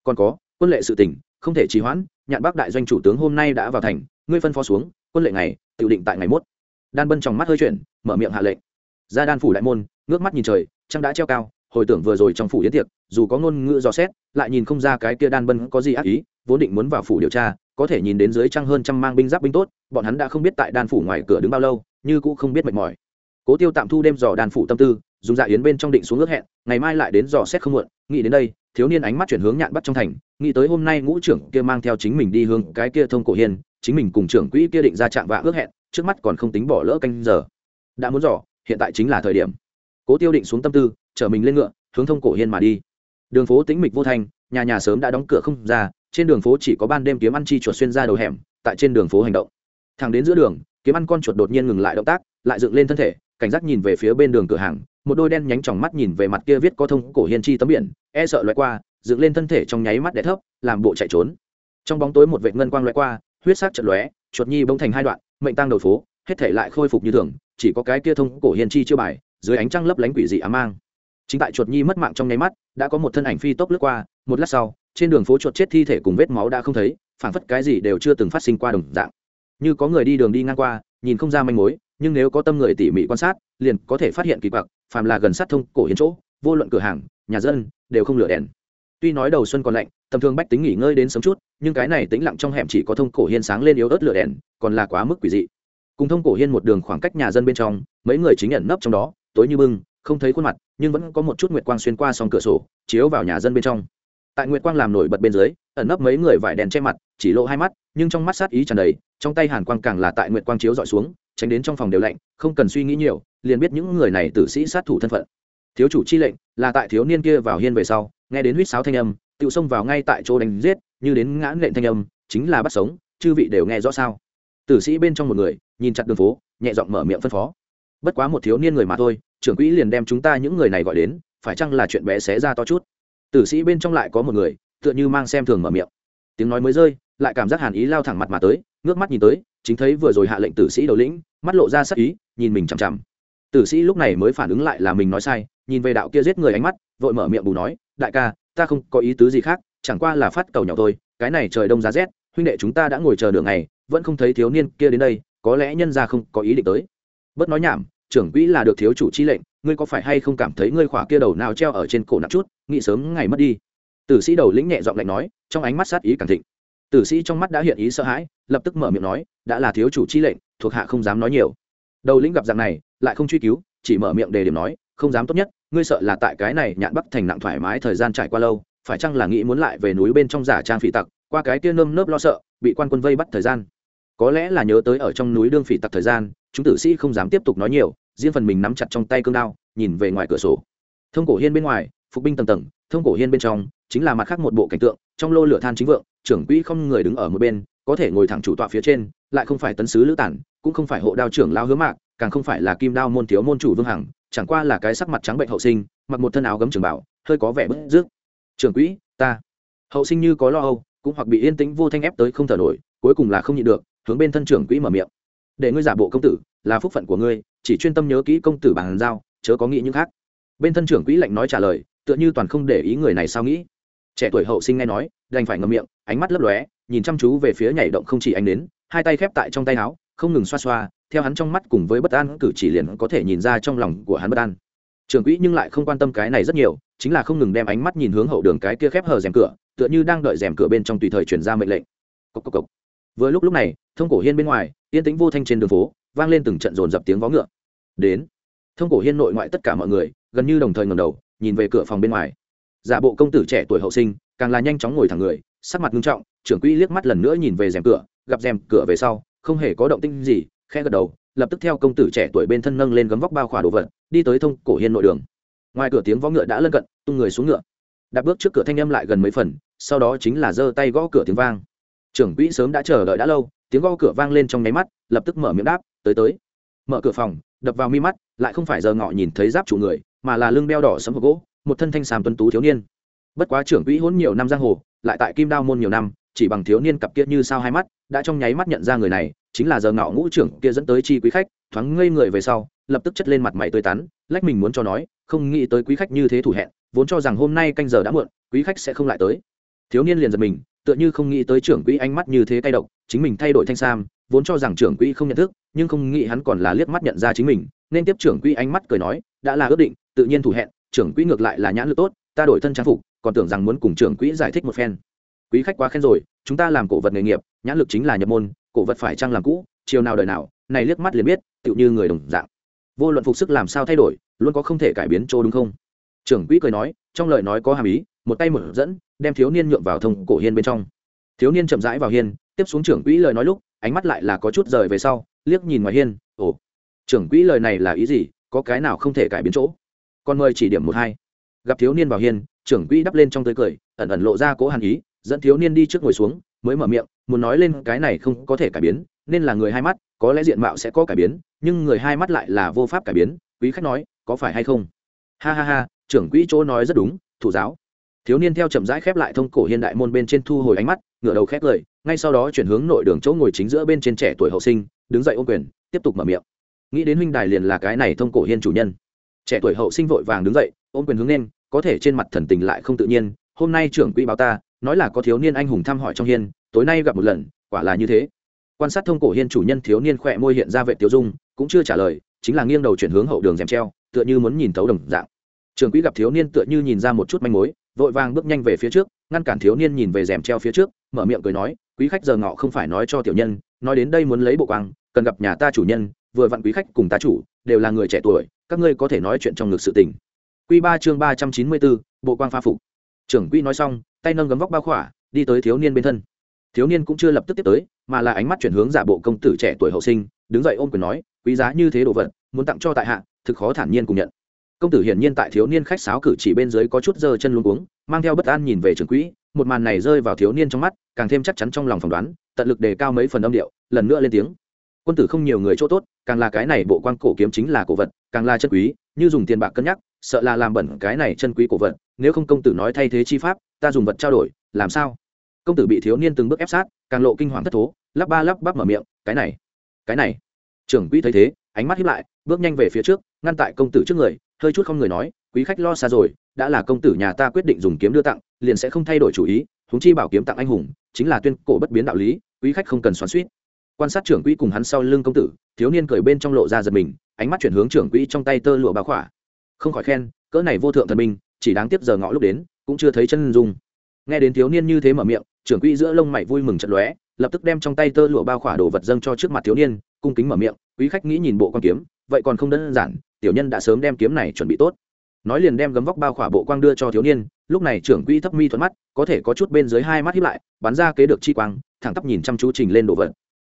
Còn có, quân lệ sự tình, không thể trì hoãn, nhạn bác đại doanh chủ tướng hôm nay đã vào thành, ngươi phân phó xuống, quân lệ này tự định tại ngày mốt. Đan bân trong mắt hơi chuyển, mở miệng hạ lệnh. Ra đan phủ đại môn, ngước mắt nhìn trời, trăng đã treo cao, hồi tưởng vừa rồi trong phủ yến tiệc, dù có ngôn ngữ dò xét, lại nhìn không ra cái kia đan bân có gì ác ý, vốn định muốn vào phủ điều tra có thể nhìn đến dưới trăng hơn trăm mang binh giáp binh tốt, bọn hắn đã không biết tại đan phủ ngoài cửa đứng bao lâu, như cũng không biết mệt mỏi. Cố tiêu tạm thu đêm dò đan phủ tâm tư, dùng dạ yến bên trong định xuống ước hẹn, ngày mai lại đến dò xét không muộn, nghĩ đến đây, thiếu niên ánh mắt chuyển hướng nhạn bắt trong thành, nghĩ tới hôm nay ngũ trưởng kia mang theo chính mình đi hướng cái kia thông cổ hiền chính mình cùng trưởng quỹ kia định ra chạm vạ ước hẹn, trước mắt còn không tính bỏ lỡ canh giờ. Đã muốn dò, hiện tại chính là thời điểm. Cố tiêu định xuống tâm tư, chở mình lên ngựa, hướng thông cổ hiên mà đi. Đường phố tĩnh mịch vô thành nhà nhà sớm đã đóng cửa không ra trên đường phố chỉ có ban đêm kiếm ăn chi chuột xuyên ra đầu hẻm, tại trên đường phố hành động. Thẳng đến giữa đường, kiếm ăn con chuột đột nhiên ngừng lại động tác, lại dựng lên thân thể, cảnh giác nhìn về phía bên đường cửa hàng, một đôi đen nhánh tròng mắt nhìn về mặt kia viết có thông cổ hiên chi tấm biển e sợ loại qua, dựng lên thân thể trong nháy mắt đẻ thấp, làm bộ chạy trốn. Trong bóng tối một vệt ngân quang loại qua, huyết sắc trận lóe, chuột nhi bỗng thành hai đoạn, mệnh tăng đầu phố, hết thể lại khôi phục như thường, chỉ có cái kia thông cổ hiên chi chưa bài, dưới ánh trăng lấp lánh quỷ dị ám mang. Chính tại chuột nhi mất mạng trong nháy mắt, đã có một thân ảnh phi tốc lướt qua, một lát sau trên đường phố chuột chết thi thể cùng vết máu đã không thấy, phảng phất cái gì đều chưa từng phát sinh qua đồng dạng. Như có người đi đường đi ngang qua, nhìn không ra manh mối, nhưng nếu có tâm người tỉ mỉ quan sát, liền có thể phát hiện kỳ quặc, phàm là gần sát thông cổ hiến chỗ, vô luận cửa hàng, nhà dân, đều không lửa đèn. Tuy nói đầu xuân còn lạnh, tầm thường bách tính nghỉ ngơi đến sớm chút, nhưng cái này tĩnh lặng trong hẻm chỉ có thông cổ hiên sáng lên yếu ớt lửa đèn, còn là quá mức quỷ dị. Cùng thông cổ hiên một đường khoảng cách nhà dân bên trong, mấy người chính nhận nấp trong đó, tối như bưng, không thấy khuôn mặt, nhưng vẫn có một chút nguyệt quang xuyên qua song cửa sổ, chiếu vào nhà dân bên trong tại nguyệt quang làm nổi bật bên dưới, ẩn nấp mấy người vải đèn che mặt, chỉ lộ hai mắt, nhưng trong mắt sát ý tràn đầy, trong tay hàn quang càng là tại nguyệt quang chiếu dọi xuống, tránh đến trong phòng đều lạnh, không cần suy nghĩ nhiều, liền biết những người này tử sĩ sát thủ thân phận. Thiếu chủ chi lệnh, là tại thiếu niên kia vào hiên về sau, nghe đến huýt sáo thanh âm, tự xông vào ngay tại chỗ đánh giết, như đến ngãn lệnh thanh âm, chính là bắt sống, chư vị đều nghe rõ sao? Tử sĩ bên trong một người, nhìn chặt đường phố, nhẹ giọng mở miệng phân phó. Bất quá một thiếu niên người mà thôi, trưởng quỹ liền đem chúng ta những người này gọi đến, phải chăng là chuyện bé xé ra to chút? Tử sĩ bên trong lại có một người, tựa như mang xem thường mở miệng. Tiếng nói mới rơi, lại cảm giác hàn ý lao thẳng mặt mà tới, ngước mắt nhìn tới, chính thấy vừa rồi hạ lệnh tử sĩ đầu lĩnh, mắt lộ ra sắc ý, nhìn mình chằm chằm. Tử sĩ lúc này mới phản ứng lại là mình nói sai, nhìn về đạo kia giết người ánh mắt, vội mở miệng bù nói, đại ca, ta không có ý tứ gì khác, chẳng qua là phát cầu nhỏ thôi, cái này trời đông giá rét, huynh đệ chúng ta đã ngồi chờ đường này vẫn không thấy thiếu niên kia đến đây, có lẽ nhân ra không có ý định tới. Bớt nói nhảm trưởng quỹ là được thiếu chủ chi lệnh, ngươi có phải hay không cảm thấy ngươi khỏa kia đầu nào treo ở trên cổ nặng chút, nghĩ sớm ngày mất đi. Tử sĩ đầu lĩnh nhẹ giọng lạnh nói, trong ánh mắt sát ý càng thịnh. Tử sĩ trong mắt đã hiện ý sợ hãi, lập tức mở miệng nói, đã là thiếu chủ chi lệnh, thuộc hạ không dám nói nhiều. Đầu lĩnh gặp dạng này, lại không truy cứu, chỉ mở miệng đề điểm nói, không dám tốt nhất, ngươi sợ là tại cái này nhạn bắc thành nặng thoải mái thời gian trải qua lâu, phải chăng là nghĩ muốn lại về núi bên trong giả trang phỉ tặc, qua cái kia nơm nớp lo sợ, bị quan quân vây bắt thời gian. Có lẽ là nhớ tới ở trong núi đương phỉ tặc thời gian chúng tử sĩ không dám tiếp tục nói nhiều, riêng phần mình nắm chặt trong tay cương đao, nhìn về ngoài cửa sổ. Thông cổ hiên bên ngoài, phục binh tầng tầng, thông cổ hiên bên trong, chính là mặt khác một bộ cảnh tượng, trong lô lửa than chính vượng, trưởng quỹ không người đứng ở một bên, có thể ngồi thẳng chủ tọa phía trên, lại không phải tấn sứ lữ tản, cũng không phải hộ đao trưởng lao hứa mạc, càng không phải là kim đao môn thiếu môn chủ vương hằng, chẳng qua là cái sắc mặt trắng bệnh hậu sinh, mặc một thân áo gấm trường bảo, hơi có vẻ bức rước trưởng quỹ, ta. Hậu sinh như có lo âu, cũng hoặc bị yên tĩnh vô thanh ép tới không thở nổi, cuối cùng là không nhịn được, hướng bên thân trưởng quỹ mở miệng để ngươi giả bộ công tử, là phúc phận của ngươi, chỉ chuyên tâm nhớ kỹ công tử bàn giao, chớ có nghĩ những khác. Bên thân trưởng quỹ lạnh nói trả lời, tựa như toàn không để ý người này sao nghĩ. Trẻ tuổi hậu sinh nghe nói, đành phải ngậm miệng, ánh mắt lấp lóe, nhìn chăm chú về phía nhảy động không chỉ anh đến hai tay khép tại trong tay áo, không ngừng xoa xoa, theo hắn trong mắt cùng với bất an cử chỉ liền có thể nhìn ra trong lòng của hắn bất an. Trưởng quỹ nhưng lại không quan tâm cái này rất nhiều, chính là không ngừng đem ánh mắt nhìn hướng hậu đường cái kia khép hờ rèm cửa, tựa như đang đợi rèm cửa bên trong tùy thời chuyển ra mệnh lệnh. Cốc cốc cốc vừa lúc lúc này, thông cổ hiên bên ngoài, yên tĩnh vô thanh trên đường phố, vang lên từng trận dồn dập tiếng vó ngựa. Đến. Thông cổ hiên nội ngoại tất cả mọi người, gần như đồng thời ngầm đầu, nhìn về cửa phòng bên ngoài. Giả bộ công tử trẻ tuổi hậu sinh, càng là nhanh chóng ngồi thẳng người, sắc mặt nghiêm trọng, trưởng quỹ liếc mắt lần nữa nhìn về rèm cửa, gặp rèm cửa về sau, không hề có động tinh gì, khẽ gật đầu, lập tức theo công tử trẻ tuổi bên thân nâng lên gấm vóc bao khỏa đồ vật, đi tới thông cổ hiên nội đường. Ngoài cửa tiếng vó ngựa đã lân cận, tung người xuống ngựa. Đạp bước trước cửa thanh âm lại gần mấy phần, sau đó chính là giơ tay gõ cửa tiếng vang trưởng quỹ sớm đã chờ đợi đã lâu, tiếng gõ cửa vang lên trong nháy mắt, lập tức mở miệng đáp, tới tới. Mở cửa phòng, đập vào mi mắt, lại không phải giờ ngọ nhìn thấy giáp chủ người, mà là lưng beo đỏ sấm hộp gỗ, một thân thanh sàm tuân tú thiếu niên. Bất quá trưởng quỹ hôn nhiều năm giang hồ, lại tại kim đao môn nhiều năm, chỉ bằng thiếu niên cặp kia như sao hai mắt, đã trong nháy mắt nhận ra người này, chính là giờ ngọ ngũ trưởng kia dẫn tới chi quý khách, thoáng ngây người về sau, lập tức chất lên mặt mày tươi tắn, lách mình muốn cho nói, không nghĩ tới quý khách như thế thủ hẹn, vốn cho rằng hôm nay canh giờ đã muộn, quý khách sẽ không lại tới. Thiếu niên liền giật mình tựa như không nghĩ tới trưởng quỹ ánh mắt như thế cay độc, chính mình thay đổi thanh sam, vốn cho rằng trưởng quỹ không nhận thức, nhưng không nghĩ hắn còn là liếc mắt nhận ra chính mình, nên tiếp trưởng quỹ ánh mắt cười nói, đã là ước định, tự nhiên thủ hẹn, trưởng quỹ ngược lại là nhãn lực tốt, ta đổi thân trang phục, còn tưởng rằng muốn cùng trưởng quỹ giải thích một phen. Quý khách quá khen rồi, chúng ta làm cổ vật nghề nghiệp, nhãn lực chính là nhập môn, cổ vật phải trang làm cũ, chiều nào đời nào, này liếc mắt liền biết, tựu như người đồng dạng. Vô luận phục sức làm sao thay đổi, luôn có không thể cải biến chỗ đúng không? Trưởng quỹ cười nói, trong lời nói có hàm ý, một tay một dẫn đem thiếu niên nhượng vào thông cổ hiên bên trong. Thiếu niên chậm rãi vào hiên, tiếp xuống trưởng quỹ lời nói lúc, ánh mắt lại là có chút rời về sau, liếc nhìn ngoài hiên, ồ, trưởng quỹ lời này là ý gì? Có cái nào không thể cải biến chỗ? Con mời chỉ điểm một hai. Gặp thiếu niên vào hiên, trưởng quỹ đắp lên trong tươi cười, ẩn ẩn lộ ra cố hàn ý, dẫn thiếu niên đi trước ngồi xuống, mới mở miệng, muốn nói lên cái này không có thể cải biến, nên là người hai mắt, có lẽ diện mạo sẽ có cải biến, nhưng người hai mắt lại là vô pháp cải biến. Quý khách nói, có phải hay không? Ha ha ha, trưởng quỹ chỗ nói rất đúng, thủ giáo thiếu niên theo chậm rãi khép lại thông cổ hiên đại môn bên trên thu hồi ánh mắt, ngửa đầu khép lời, ngay sau đó chuyển hướng nội đường chỗ ngồi chính giữa bên trên trẻ tuổi hậu sinh, đứng dậy ôm quyền, tiếp tục mở miệng. Nghĩ đến huynh đài liền là cái này thông cổ hiên chủ nhân. Trẻ tuổi hậu sinh vội vàng đứng dậy, ôm quyền hướng lên, có thể trên mặt thần tình lại không tự nhiên, hôm nay trưởng quỹ báo ta, nói là có thiếu niên anh hùng thăm hỏi trong hiên, tối nay gặp một lần, quả là như thế. Quan sát thông cổ hiên chủ nhân thiếu niên khỏe môi hiện ra vệ tiêu dung, cũng chưa trả lời, chính là nghiêng đầu chuyển hướng hậu đường rèm treo, tựa như muốn nhìn thấu đồng dạng. Trưởng quỹ gặp thiếu niên tựa như nhìn ra một chút manh mối vội vàng bước nhanh về phía trước, ngăn cản thiếu niên nhìn về rèm treo phía trước, mở miệng cười nói, quý khách giờ ngọ không phải nói cho tiểu nhân, nói đến đây muốn lấy bộ quang, cần gặp nhà ta chủ nhân, vừa vặn quý khách cùng ta chủ đều là người trẻ tuổi, các ngươi có thể nói chuyện trong ngực sự tình. Quy ba chương ba trăm chín mươi bốn, bộ quang pha phục. Trưởng quỹ nói xong, tay nâng gấm vóc bao khỏa, đi tới thiếu niên bên thân. Thiếu niên cũng chưa lập tức tiếp tới, mà là ánh mắt chuyển hướng giả bộ công tử trẻ tuổi hậu sinh, đứng dậy ôm quyền nói, quý giá như thế đồ vật, muốn tặng cho tại hạ, thực khó thản nhiên cùng nhận công tử hiển nhiên tại thiếu niên khách sáo cử chỉ bên dưới có chút giơ chân luống cuống, mang theo bất an nhìn về trường quỹ, một màn này rơi vào thiếu niên trong mắt, càng thêm chắc chắn trong lòng phỏng đoán, tận lực đề cao mấy phần âm điệu, lần nữa lên tiếng. Quân tử không nhiều người chỗ tốt, càng là cái này bộ quan cổ kiếm chính là cổ vật, càng là chân quý, như dùng tiền bạc cân nhắc, sợ là làm bẩn cái này chân quý cổ vật, nếu không công tử nói thay thế chi pháp, ta dùng vật trao đổi, làm sao? Công tử bị thiếu niên từng bước ép sát, càng lộ kinh hoàng thất thố, lắp ba lắp bắp mở miệng, cái này cái này. Trưởng quỹ thấy thế, ánh mắt hiếp lại, bước nhanh về phía trước ngăn tại công tử trước người, hơi chút không người nói, quý khách lo xa rồi, đã là công tử nhà ta quyết định dùng kiếm đưa tặng, liền sẽ không thay đổi chủ ý, huống chi bảo kiếm tặng anh hùng, chính là tuyên cổ bất biến đạo lý, quý khách không cần xoắn suýt quan sát trưởng quỹ cùng hắn sau lưng công tử, thiếu niên cười bên trong lộ ra giật mình, ánh mắt chuyển hướng trưởng quỹ trong tay tơ lụa bao khỏa. Không khỏi khen, cỡ này vô thượng thần minh, chỉ đáng tiếp giờ ngọ lúc đến, cũng chưa thấy chân dung. Nghe đến thiếu niên như thế mở miệng, trưởng quỹ giữa lông mày vui mừng chật lóe, lập tức đem trong tay tơ lụa bao khỏa đồ vật dâng cho trước mặt thiếu niên, cung kính mở miệng, quý khách nghĩ nhìn bộ quan kiếm, vậy còn không đơn giản tiểu nhân đã sớm đem kiếm này chuẩn bị tốt. Nói liền đem gấm vóc bao khỏa bộ quang đưa cho thiếu niên, lúc này trưởng quỹ thấp mi thuận mắt, có thể có chút bên dưới hai mắt hiếp lại, bắn ra kế được chi quang, thẳng tắp nhìn chăm chú trình lên đồ vật.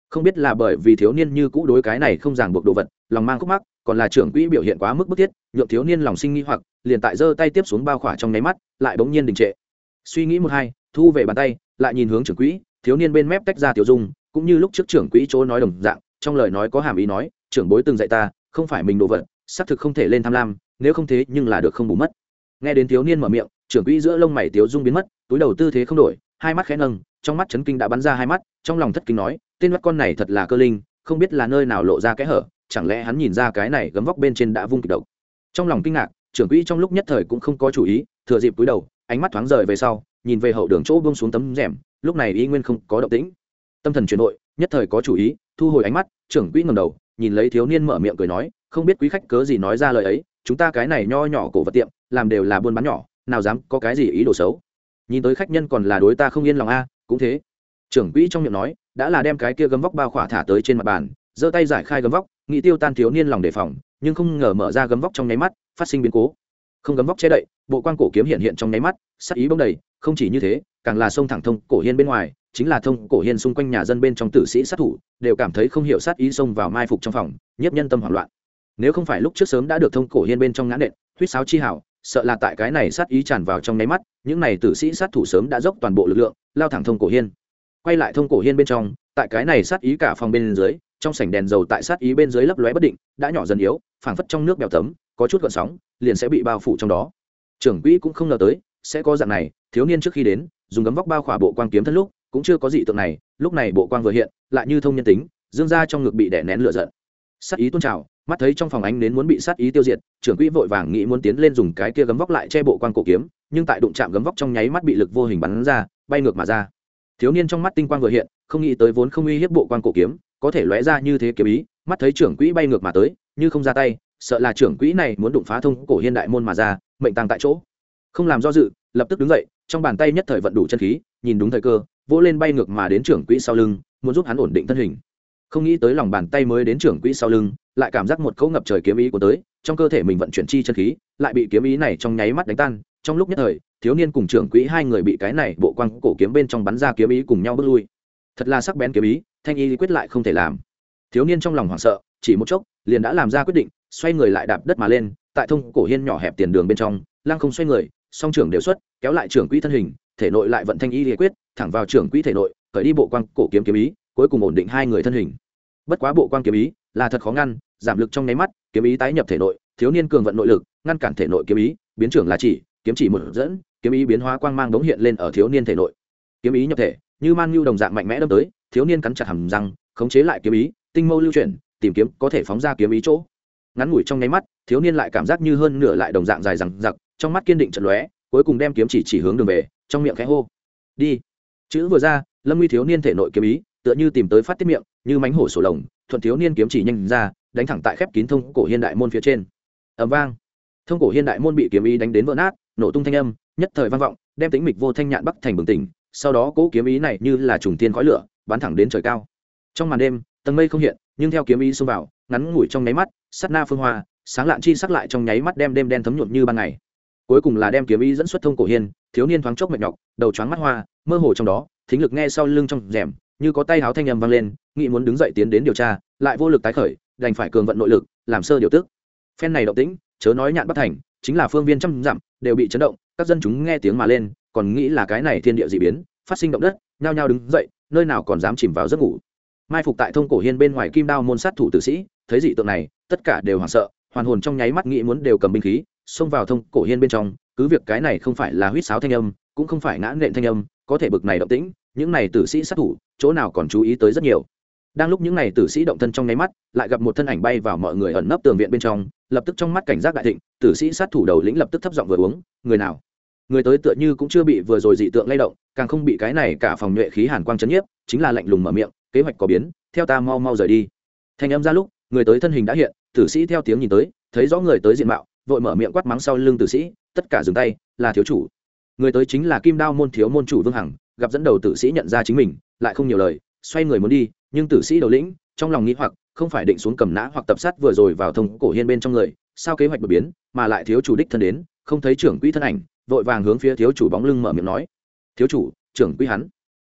Không biết là bởi vì thiếu niên như cũ đối cái này không ràng buộc đồ vật, lòng mang khúc mắc, còn là trưởng quỹ biểu hiện quá mức bức thiết, nhượng thiếu niên lòng sinh nghi hoặc, liền tại giơ tay tiếp xuống bao khỏa trong nháy mắt, lại bỗng nhiên đình trệ. Suy nghĩ một hai, thu về bàn tay, lại nhìn hướng trưởng quỹ, thiếu niên bên mép tách ra tiểu dung, cũng như lúc trước trưởng quỹ chỗ nói đồng dạng, trong lời nói có hàm ý nói, trưởng bối từng dạy ta, không phải mình đồ vật xác thực không thể lên tham lam, nếu không thế nhưng là được không bù mất. Nghe đến thiếu niên mở miệng, trưởng quỹ giữa lông mày tiếu dung biến mất, túi đầu tư thế không đổi, hai mắt khẽ nâng, trong mắt chấn kinh đã bắn ra hai mắt, trong lòng thất kinh nói, tên mắt con này thật là cơ linh, không biết là nơi nào lộ ra kẽ hở, chẳng lẽ hắn nhìn ra cái này gấm vóc bên trên đã vung kịch độc. Trong lòng kinh ngạc, trưởng quỹ trong lúc nhất thời cũng không có chủ ý, thừa dịp túi đầu, ánh mắt thoáng rời về sau, nhìn về hậu đường chỗ bông xuống tấm rèm, lúc này y nguyên không có động tĩnh. Tâm thần chuyển nội nhất thời có chủ ý, thu hồi ánh mắt, trưởng quỹ ngầm đầu, nhìn lấy thiếu niên mở miệng cười nói không biết quý khách cớ gì nói ra lời ấy, chúng ta cái này nho nhỏ cổ vật tiệm, làm đều là buôn bán nhỏ, nào dám có cái gì ý đồ xấu. Nhìn tới khách nhân còn là đối ta không yên lòng a, cũng thế. Trưởng quỹ trong miệng nói, đã là đem cái kia gấm vóc bao khỏa thả tới trên mặt bàn, giơ tay giải khai gấm vóc, nghĩ tiêu tan thiếu niên lòng đề phòng, nhưng không ngờ mở ra gấm vóc trong nháy mắt, phát sinh biến cố. Không gấm vóc che đậy, bộ quan cổ kiếm hiện hiện trong nháy mắt, sắc ý bông đầy, không chỉ như thế, càng là sông thẳng thông cổ hiên bên ngoài, chính là thông cổ hiên xung quanh nhà dân bên trong tử sĩ sát thủ, đều cảm thấy không hiểu sát ý xông vào mai phục trong phòng, nhiếp nhân tâm hoảng loạn nếu không phải lúc trước sớm đã được thông cổ hiên bên trong ngã nện huýt sáo chi hảo, sợ là tại cái này sát ý tràn vào trong nháy mắt, những này tử sĩ sát thủ sớm đã dốc toàn bộ lực lượng, lao thẳng thông cổ hiên. Quay lại thông cổ hiên bên trong, tại cái này sát ý cả phòng bên dưới, trong sảnh đèn dầu tại sát ý bên dưới lấp lóe bất định, đã nhỏ dần yếu, phảng phất trong nước bèo tấm, có chút gợn sóng, liền sẽ bị bao phủ trong đó. Trưởng quỹ cũng không ngờ tới, sẽ có dạng này, thiếu niên trước khi đến, dùng gấm vóc bao khỏa bộ quang kiếm thân lúc, cũng chưa có dị tượng này, lúc này bộ quang vừa hiện, lại như thông nhân tính, dương ra trong ngực bị đè nén lửa giận sát ý tôn trào, mắt thấy trong phòng ánh đến muốn bị sát ý tiêu diệt, trưởng quỹ vội vàng nghĩ muốn tiến lên dùng cái kia gấm vóc lại che bộ quan cổ kiếm, nhưng tại đụng chạm gấm vóc trong nháy mắt bị lực vô hình bắn ra, bay ngược mà ra. Thiếu niên trong mắt tinh quang vừa hiện, không nghĩ tới vốn không uy hiếp bộ quan cổ kiếm, có thể lóe ra như thế kiếm ý, mắt thấy trưởng quỹ bay ngược mà tới, như không ra tay, sợ là trưởng quỹ này muốn đụng phá thông cổ hiên đại môn mà ra, mệnh tăng tại chỗ. Không làm do dự, lập tức đứng dậy, trong bàn tay nhất thời vận đủ chân khí, nhìn đúng thời cơ, vỗ lên bay ngược mà đến trưởng quỹ sau lưng, muốn giúp hắn ổn định thân hình không nghĩ tới lòng bàn tay mới đến trưởng quỹ sau lưng, lại cảm giác một cỗ ngập trời kiếm ý của tới, trong cơ thể mình vận chuyển chi chân khí, lại bị kiếm ý này trong nháy mắt đánh tan. Trong lúc nhất thời, thiếu niên cùng trưởng quỹ hai người bị cái này bộ quang cổ kiếm bên trong bắn ra kiếm ý cùng nhau bước lui. Thật là sắc bén kiếm ý, thanh y quyết lại không thể làm. Thiếu niên trong lòng hoảng sợ, chỉ một chốc, liền đã làm ra quyết định, xoay người lại đạp đất mà lên, tại thông cổ hiên nhỏ hẹp tiền đường bên trong, lăng không xoay người, song trưởng đều xuất, kéo lại trưởng quỹ thân hình, thể nội lại vận thanh y quyết, thẳng vào trưởng quỹ thể nội khởi đi bộ quang cổ kiếm kiếm ý cuối cùng ổn định hai người thân hình. Bất quá bộ quang kiếm ý là thật khó ngăn, giảm lực trong nháy mắt, kiếm ý tái nhập thể nội, thiếu niên cường vận nội lực, ngăn cản thể nội kiếm ý, biến trưởng là chỉ, kiếm chỉ một dẫn, kiếm ý biến hóa quang mang đống hiện lên ở thiếu niên thể nội. Kiếm ý nhập thể, như man nhu đồng dạng mạnh mẽ đâm tới, thiếu niên cắn chặt hầm răng, khống chế lại kiếm ý, tinh mâu lưu chuyển, tìm kiếm có thể phóng ra kiếm ý chỗ. Ngắn ngủi trong nháy mắt, thiếu niên lại cảm giác như hơn nửa lại đồng dạng dài rằng giặc trong mắt kiên định trận lóe, cuối cùng đem kiếm chỉ chỉ hướng đường về, trong miệng khẽ hô. Đi. Chữ vừa ra, lâm nguy thiếu niên thể nội kiếm ý tựa như tìm tới phát tiết miệng, như mánh hổ sổ lồng, thuận thiếu niên kiếm chỉ nhanh ra, đánh thẳng tại khép kín thông cổ hiên đại môn phía trên. Ẩm vang. Thông cổ hiên đại môn bị kiếm ý đánh đến vỡ nát, nổ tung thanh âm, nhất thời vang vọng, đem tính mịch vô thanh nhạn bắc thành bừng tỉnh, sau đó cỗ kiếm ý này như là trùng tiên khói lửa, bắn thẳng đến trời cao. Trong màn đêm, tầng mây không hiện, nhưng theo kiếm ý xông vào, ngắn ngủi trong nháy mắt sắt na phương hoa, sáng lạn chi sắc lại trong nháy mắt đem đêm đen thấm nhuộm như ban ngày. Cuối cùng là đem kiếm ý dẫn xuất thông cổ hiên, thiếu niên thoáng chốc mệt nhọc, đầu choáng mắt hoa, mơ hồ trong đó, thính lực nghe sau lưng trong rèm như có tay háo thanh âm vang lên nghị muốn đứng dậy tiến đến điều tra, lại vô lực tái khởi, đành phải cường vận nội lực, làm sơ điều tức. Phen này động tĩnh, chớ nói nhạn bất thành, chính là phương viên trăm dặm, đều bị chấn động, các dân chúng nghe tiếng mà lên, còn nghĩ là cái này thiên địa dị biến, phát sinh động đất, nhao nhao đứng dậy, nơi nào còn dám chìm vào giấc ngủ. Mai phục tại thông cổ hiên bên ngoài kim đao môn sát thủ tử sĩ, thấy dị tượng này, tất cả đều hoảng sợ, hoàn hồn trong nháy mắt nghĩ muốn đều cầm binh khí, xông vào thông cổ hiên bên trong, cứ việc cái này không phải là huýt sáo thanh âm, cũng không phải ngã nện thanh âm có thể bực này động tĩnh, những này tử sĩ sát thủ, chỗ nào còn chú ý tới rất nhiều. Đang lúc những này tử sĩ động thân trong nháy mắt, lại gặp một thân ảnh bay vào mọi người ẩn nấp tường viện bên trong, lập tức trong mắt cảnh giác đại thịnh, tử sĩ sát thủ đầu lĩnh lập tức thấp giọng vừa uống, người nào? Người tới tựa như cũng chưa bị vừa rồi dị tượng lay động, càng không bị cái này cả phòng nhuệ khí hàn quang chấn nhiếp, chính là lạnh lùng mở miệng, kế hoạch có biến, theo ta mau mau rời đi. Thanh âm ra lúc, người tới thân hình đã hiện, tử sĩ theo tiếng nhìn tới, thấy rõ người tới diện mạo, vội mở miệng quát mắng sau lưng tử sĩ, tất cả dừng tay, là thiếu chủ người tới chính là kim đao môn thiếu môn chủ vương hằng, gặp dẫn đầu tử sĩ nhận ra chính mình, lại không nhiều lời, xoay người muốn đi, nhưng tử sĩ đầu lĩnh, trong lòng nghĩ hoặc, không phải định xuống cầm nã hoặc tập sát vừa rồi vào thông cổ hiên bên trong người, sao kế hoạch đột biến, mà lại thiếu chủ đích thân đến, không thấy trưởng quỹ thân ảnh, vội vàng hướng phía thiếu chủ bóng lưng mở miệng nói. Thiếu chủ, trưởng quỹ hắn.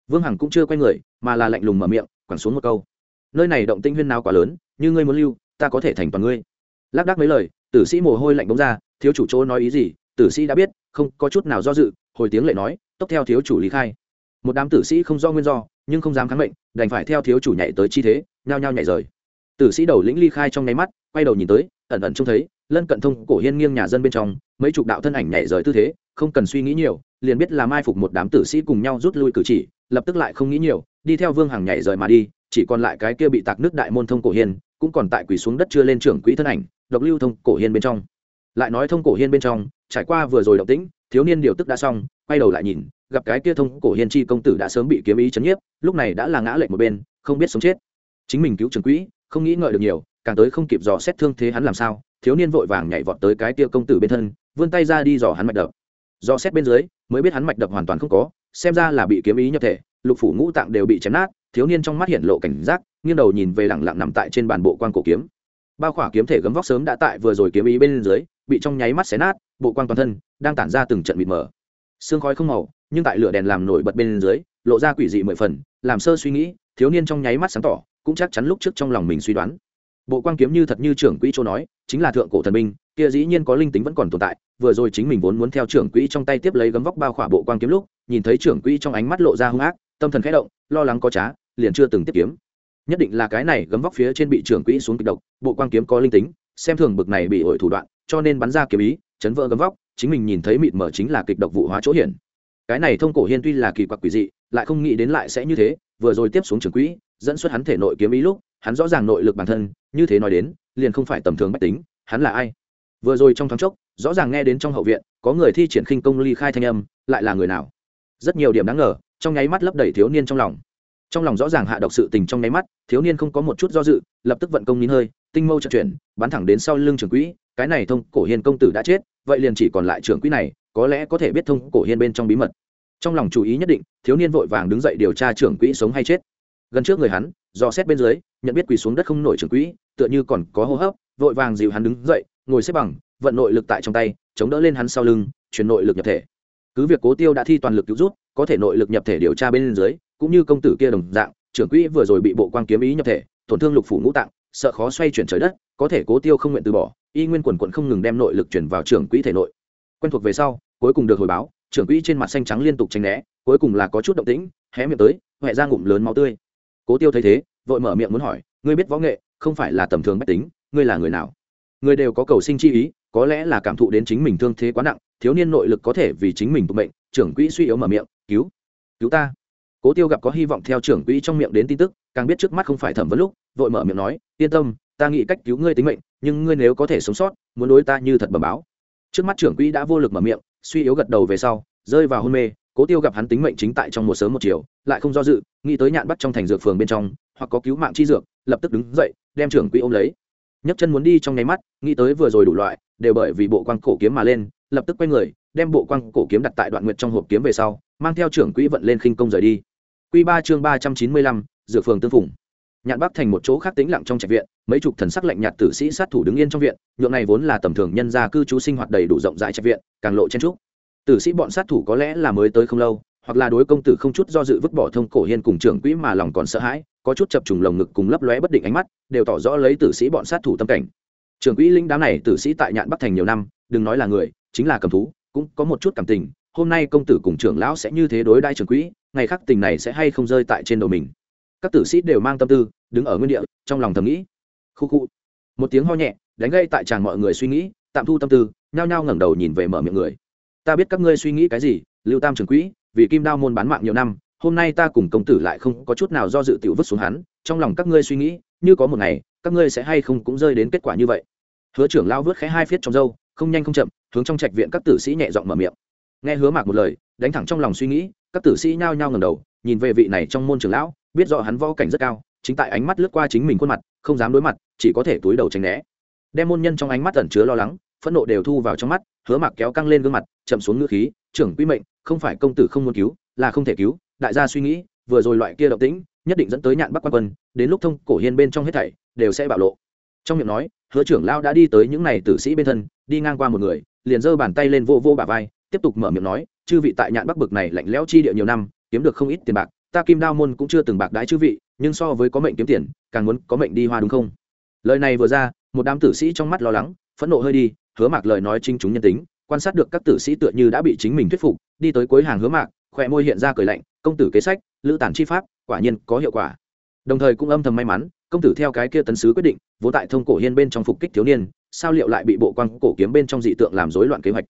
Vương hằng cũng chưa quay người, mà là lạnh lùng mở miệng, quẳng xuống một câu. Nơi này động tinh huyên nào quá lớn, như ngươi muốn lưu, ta có thể thành toàn ngươi. Lác đác mấy lời, tử sĩ mồ hôi lạnh bóng ra, thiếu chủ chỗ nói ý gì tử sĩ đã biết, không có chút nào do dự, hồi tiếng lệ nói, tốc theo thiếu chủ lý khai. Một đám tử sĩ không do nguyên do, nhưng không dám kháng mệnh, đành phải theo thiếu chủ nhảy tới chi thế, nhao nhao nhảy rời. Tử sĩ đầu lĩnh ly khai trong nháy mắt, quay đầu nhìn tới, ẩn ẩn trông thấy, lân cận thông cổ hiên nghiêng nhà dân bên trong, mấy chục đạo thân ảnh nhảy rời tư thế, không cần suy nghĩ nhiều, liền biết là mai phục một đám tử sĩ cùng nhau rút lui cử chỉ, lập tức lại không nghĩ nhiều, đi theo vương hàng nhảy rời mà đi, chỉ còn lại cái kia bị tạc nước đại môn thông cổ hiên, cũng còn tại quỳ xuống đất chưa lên trưởng quỹ thân ảnh, độc lưu thông cổ hiên bên trong lại nói thông cổ hiên bên trong, trải qua vừa rồi động tĩnh, thiếu niên điều tức đã xong, quay đầu lại nhìn, gặp cái kia thông cổ hiên chi công tử đã sớm bị kiếm ý chấn nhiếp, lúc này đã là ngã lệnh một bên, không biết sống chết. Chính mình cứu trường quỹ, không nghĩ ngợi được nhiều, càng tới không kịp dò xét thương thế hắn làm sao, thiếu niên vội vàng nhảy vọt tới cái kia công tử bên thân, vươn tay ra đi dò hắn mạch đập. Dò xét bên dưới, mới biết hắn mạch đập hoàn toàn không có, xem ra là bị kiếm ý nhập thể, lục phủ ngũ tạng đều bị chém nát, thiếu niên trong mắt hiện lộ cảnh giác, nghiêng đầu nhìn về lẳng lặng nằm tại trên bàn bộ quan cổ kiếm. Bao khỏa kiếm thể gấm vóc sớm đã tại vừa rồi kiếm ý bên dưới bị trong nháy mắt xé nát, bộ quang toàn thân đang tản ra từng trận mịt mờ. Xương khói không màu, nhưng tại lửa đèn làm nổi bật bên dưới, lộ ra quỷ dị mười phần, làm sơ suy nghĩ, thiếu niên trong nháy mắt sáng tỏ, cũng chắc chắn lúc trước trong lòng mình suy đoán. Bộ quang kiếm như thật như trưởng quỹ châu nói, chính là thượng cổ thần binh, kia dĩ nhiên có linh tính vẫn còn tồn tại, vừa rồi chính mình vốn muốn theo trưởng quỹ trong tay tiếp lấy gấm vóc bao khỏa bộ quang kiếm lúc, nhìn thấy trưởng quỹ trong ánh mắt lộ ra hung ác, tâm thần khẽ động, lo lắng có trá, liền chưa từng tiếp kiếm. Nhất định là cái này gấm vóc phía trên bị trưởng quỹ xuống kịch độc, bộ quang kiếm có linh tính xem thường bực này bị ổi thủ đoạn, cho nên bắn ra kiếm ý, chấn vỡ gấm vóc, chính mình nhìn thấy mịt mở chính là kịch độc vụ hóa chỗ hiển. Cái này thông cổ hiên tuy là kỳ quặc quỷ dị, lại không nghĩ đến lại sẽ như thế, vừa rồi tiếp xuống trường quỹ, dẫn xuất hắn thể nội kiếm ý lúc, hắn rõ ràng nội lực bản thân, như thế nói đến, liền không phải tầm thường bách tính, hắn là ai? Vừa rồi trong thoáng chốc, rõ ràng nghe đến trong hậu viện, có người thi triển khinh công ly khai thanh âm, lại là người nào? Rất nhiều điểm đáng ngờ, trong nháy mắt lấp đầy thiếu niên trong lòng. Trong lòng rõ ràng hạ độc sự tình trong nháy mắt, thiếu niên không có một chút do dự, lập tức vận công nín hơi tinh mâu trận chuyển, bắn thẳng đến sau lưng trưởng quỹ, cái này thông cổ hiên công tử đã chết, vậy liền chỉ còn lại trưởng quỹ này, có lẽ có thể biết thông cổ hiên bên trong bí mật. Trong lòng chú ý nhất định, thiếu niên vội vàng đứng dậy điều tra trưởng quỹ sống hay chết. Gần trước người hắn, do xét bên dưới, nhận biết quỳ xuống đất không nổi trưởng quỹ, tựa như còn có hô hấp, vội vàng dịu hắn đứng dậy, ngồi xếp bằng, vận nội lực tại trong tay, chống đỡ lên hắn sau lưng, chuyển nội lực nhập thể. Cứ việc cố tiêu đã thi toàn lực cứu rút, có thể nội lực nhập thể điều tra bên dưới, cũng như công tử kia đồng dạng, trưởng quỹ vừa rồi bị bộ quan kiếm ý nhập thể, tổn thương lục phủ ngũ tạng sợ khó xoay chuyển trời đất, có thể cố tiêu không nguyện từ bỏ, y nguyên quần quận không ngừng đem nội lực chuyển vào trưởng quỹ thể nội. Quen thuộc về sau, cuối cùng được hồi báo, trưởng quỹ trên mặt xanh trắng liên tục tranh né, cuối cùng là có chút động tĩnh, hé miệng tới huệ ra ngụm lớn máu tươi. Cố tiêu thấy thế, vội mở miệng muốn hỏi, ngươi biết võ nghệ, không phải là tầm thường bách tính, ngươi là người nào? Người đều có cầu sinh chi ý, có lẽ là cảm thụ đến chính mình thương thế quá nặng, thiếu niên nội lực có thể vì chính mình tụ mệnh. Trưởng quỹ suy yếu mở miệng, cứu cứu ta. Cố tiêu gặp có hy vọng theo trưởng quỹ trong miệng đến tin tức, càng biết trước mắt không phải thẩm vấn lúc vội mở miệng nói, yên tâm, ta nghĩ cách cứu ngươi tính mệnh, nhưng ngươi nếu có thể sống sót, muốn đối ta như thật bẩm báo. Trước mắt trưởng quỹ đã vô lực mở miệng, suy yếu gật đầu về sau, rơi vào hôn mê, cố tiêu gặp hắn tính mệnh chính tại trong một sớm một chiều, lại không do dự, nghĩ tới nhạn bắt trong thành dược phường bên trong, hoặc có cứu mạng chi dược, lập tức đứng dậy, đem trưởng quỹ ôm lấy. Nhấc chân muốn đi trong nháy mắt, nghĩ tới vừa rồi đủ loại, đều bởi vì bộ quang cổ kiếm mà lên, lập tức quay người, đem bộ quang cổ kiếm đặt tại đoạn nguyệt trong hộp kiếm về sau, mang theo trưởng quỹ vận lên khinh công rời đi. Quy ba chương ba trăm chín mươi lăm, dược phường tương phụng nhạn bắc thành một chỗ khác tĩnh lặng trong trạch viện, mấy chục thần sắc lạnh nhạt tử sĩ sát thủ đứng yên trong viện, nhượng này vốn là tầm thường nhân gia cư trú sinh hoạt đầy đủ rộng rãi trạch viện, càng lộ chen trúc. Tử sĩ bọn sát thủ có lẽ là mới tới không lâu, hoặc là đối công tử không chút do dự vứt bỏ thông cổ hiên cùng trưởng quỹ mà lòng còn sợ hãi, có chút chập trùng lồng ngực cùng lấp lóe bất định ánh mắt, đều tỏ rõ lấy tử sĩ bọn sát thủ tâm cảnh. Trưởng quỹ linh đám này tử sĩ tại nhạn bắc thành nhiều năm, đừng nói là người, chính là cầm thú, cũng có một chút cảm tình, hôm nay công tử cùng trưởng lão sẽ như thế đối đai trưởng quỹ, ngày khác tình này sẽ hay không rơi tại trên đầu mình các tử sĩ đều mang tâm tư, đứng ở nguyên địa, trong lòng thầm nghĩ. Khu khu. Một tiếng ho nhẹ, đánh gây tại tràn mọi người suy nghĩ, tạm thu tâm tư, nhao nhao ngẩng đầu nhìn về mở miệng người. Ta biết các ngươi suy nghĩ cái gì, lưu tam trưởng quỹ, vì kim đao môn bán mạng nhiều năm, hôm nay ta cùng công tử lại không có chút nào do dự tiểu vứt xuống hắn, trong lòng các ngươi suy nghĩ, như có một ngày, các ngươi sẽ hay không cũng rơi đến kết quả như vậy. Hứa trưởng lao vớt khẽ hai phiết trong dâu không nhanh không chậm, hướng trong trạch viện các tử sĩ nhẹ giọng mở miệng. Nghe hứa mạc một lời, đánh thẳng trong lòng suy nghĩ, các tử sĩ nhao nhao ngầm đầu, nhìn về vị này trong môn trưởng lão biết rõ hắn võ cảnh rất cao, chính tại ánh mắt lướt qua chính mình khuôn mặt, không dám đối mặt, chỉ có thể túi đầu tránh né. Đem môn nhân trong ánh mắt ẩn chứa lo lắng, phẫn nộ đều thu vào trong mắt, hứa mặc kéo căng lên gương mặt, chậm xuống ngữ khí, trưởng quy mệnh, không phải công tử không muốn cứu, là không thể cứu, đại gia suy nghĩ, vừa rồi loại kia động tĩnh, nhất định dẫn tới nhạn bắc quan quân, đến lúc thông cổ hiên bên trong hết thảy, đều sẽ bạo lộ. Trong miệng nói, hứa trưởng lao đã đi tới những n à y tử sĩ bên thân, đi ngang qua một người, liền giơ bàn tay lên vô vô bà vai, tiếp tục mở miệng nói, chư vị tại nhạn bắc bực này lạnh lẽo chi địa nhiều năm, kiếm được không ít tiền bạc ta kim đao môn cũng chưa từng bạc đái chư vị, nhưng so với có mệnh kiếm tiền, càng muốn có mệnh đi hoa đúng không? Lời này vừa ra, một đám tử sĩ trong mắt lo lắng, phẫn nộ hơi đi, hứa mạc lời nói trinh chúng nhân tính, quan sát được các tử sĩ tựa như đã bị chính mình thuyết phục, đi tới cuối hàng hứa mạc, khỏe môi hiện ra cười lạnh, công tử kế sách, lữ tản chi pháp, quả nhiên có hiệu quả. Đồng thời cũng âm thầm may mắn, công tử theo cái kia tấn sứ quyết định, vốn tại thông cổ hiên bên trong phục kích thiếu niên, sao liệu lại bị bộ quan cổ kiếm bên trong dị tượng làm rối loạn kế hoạch?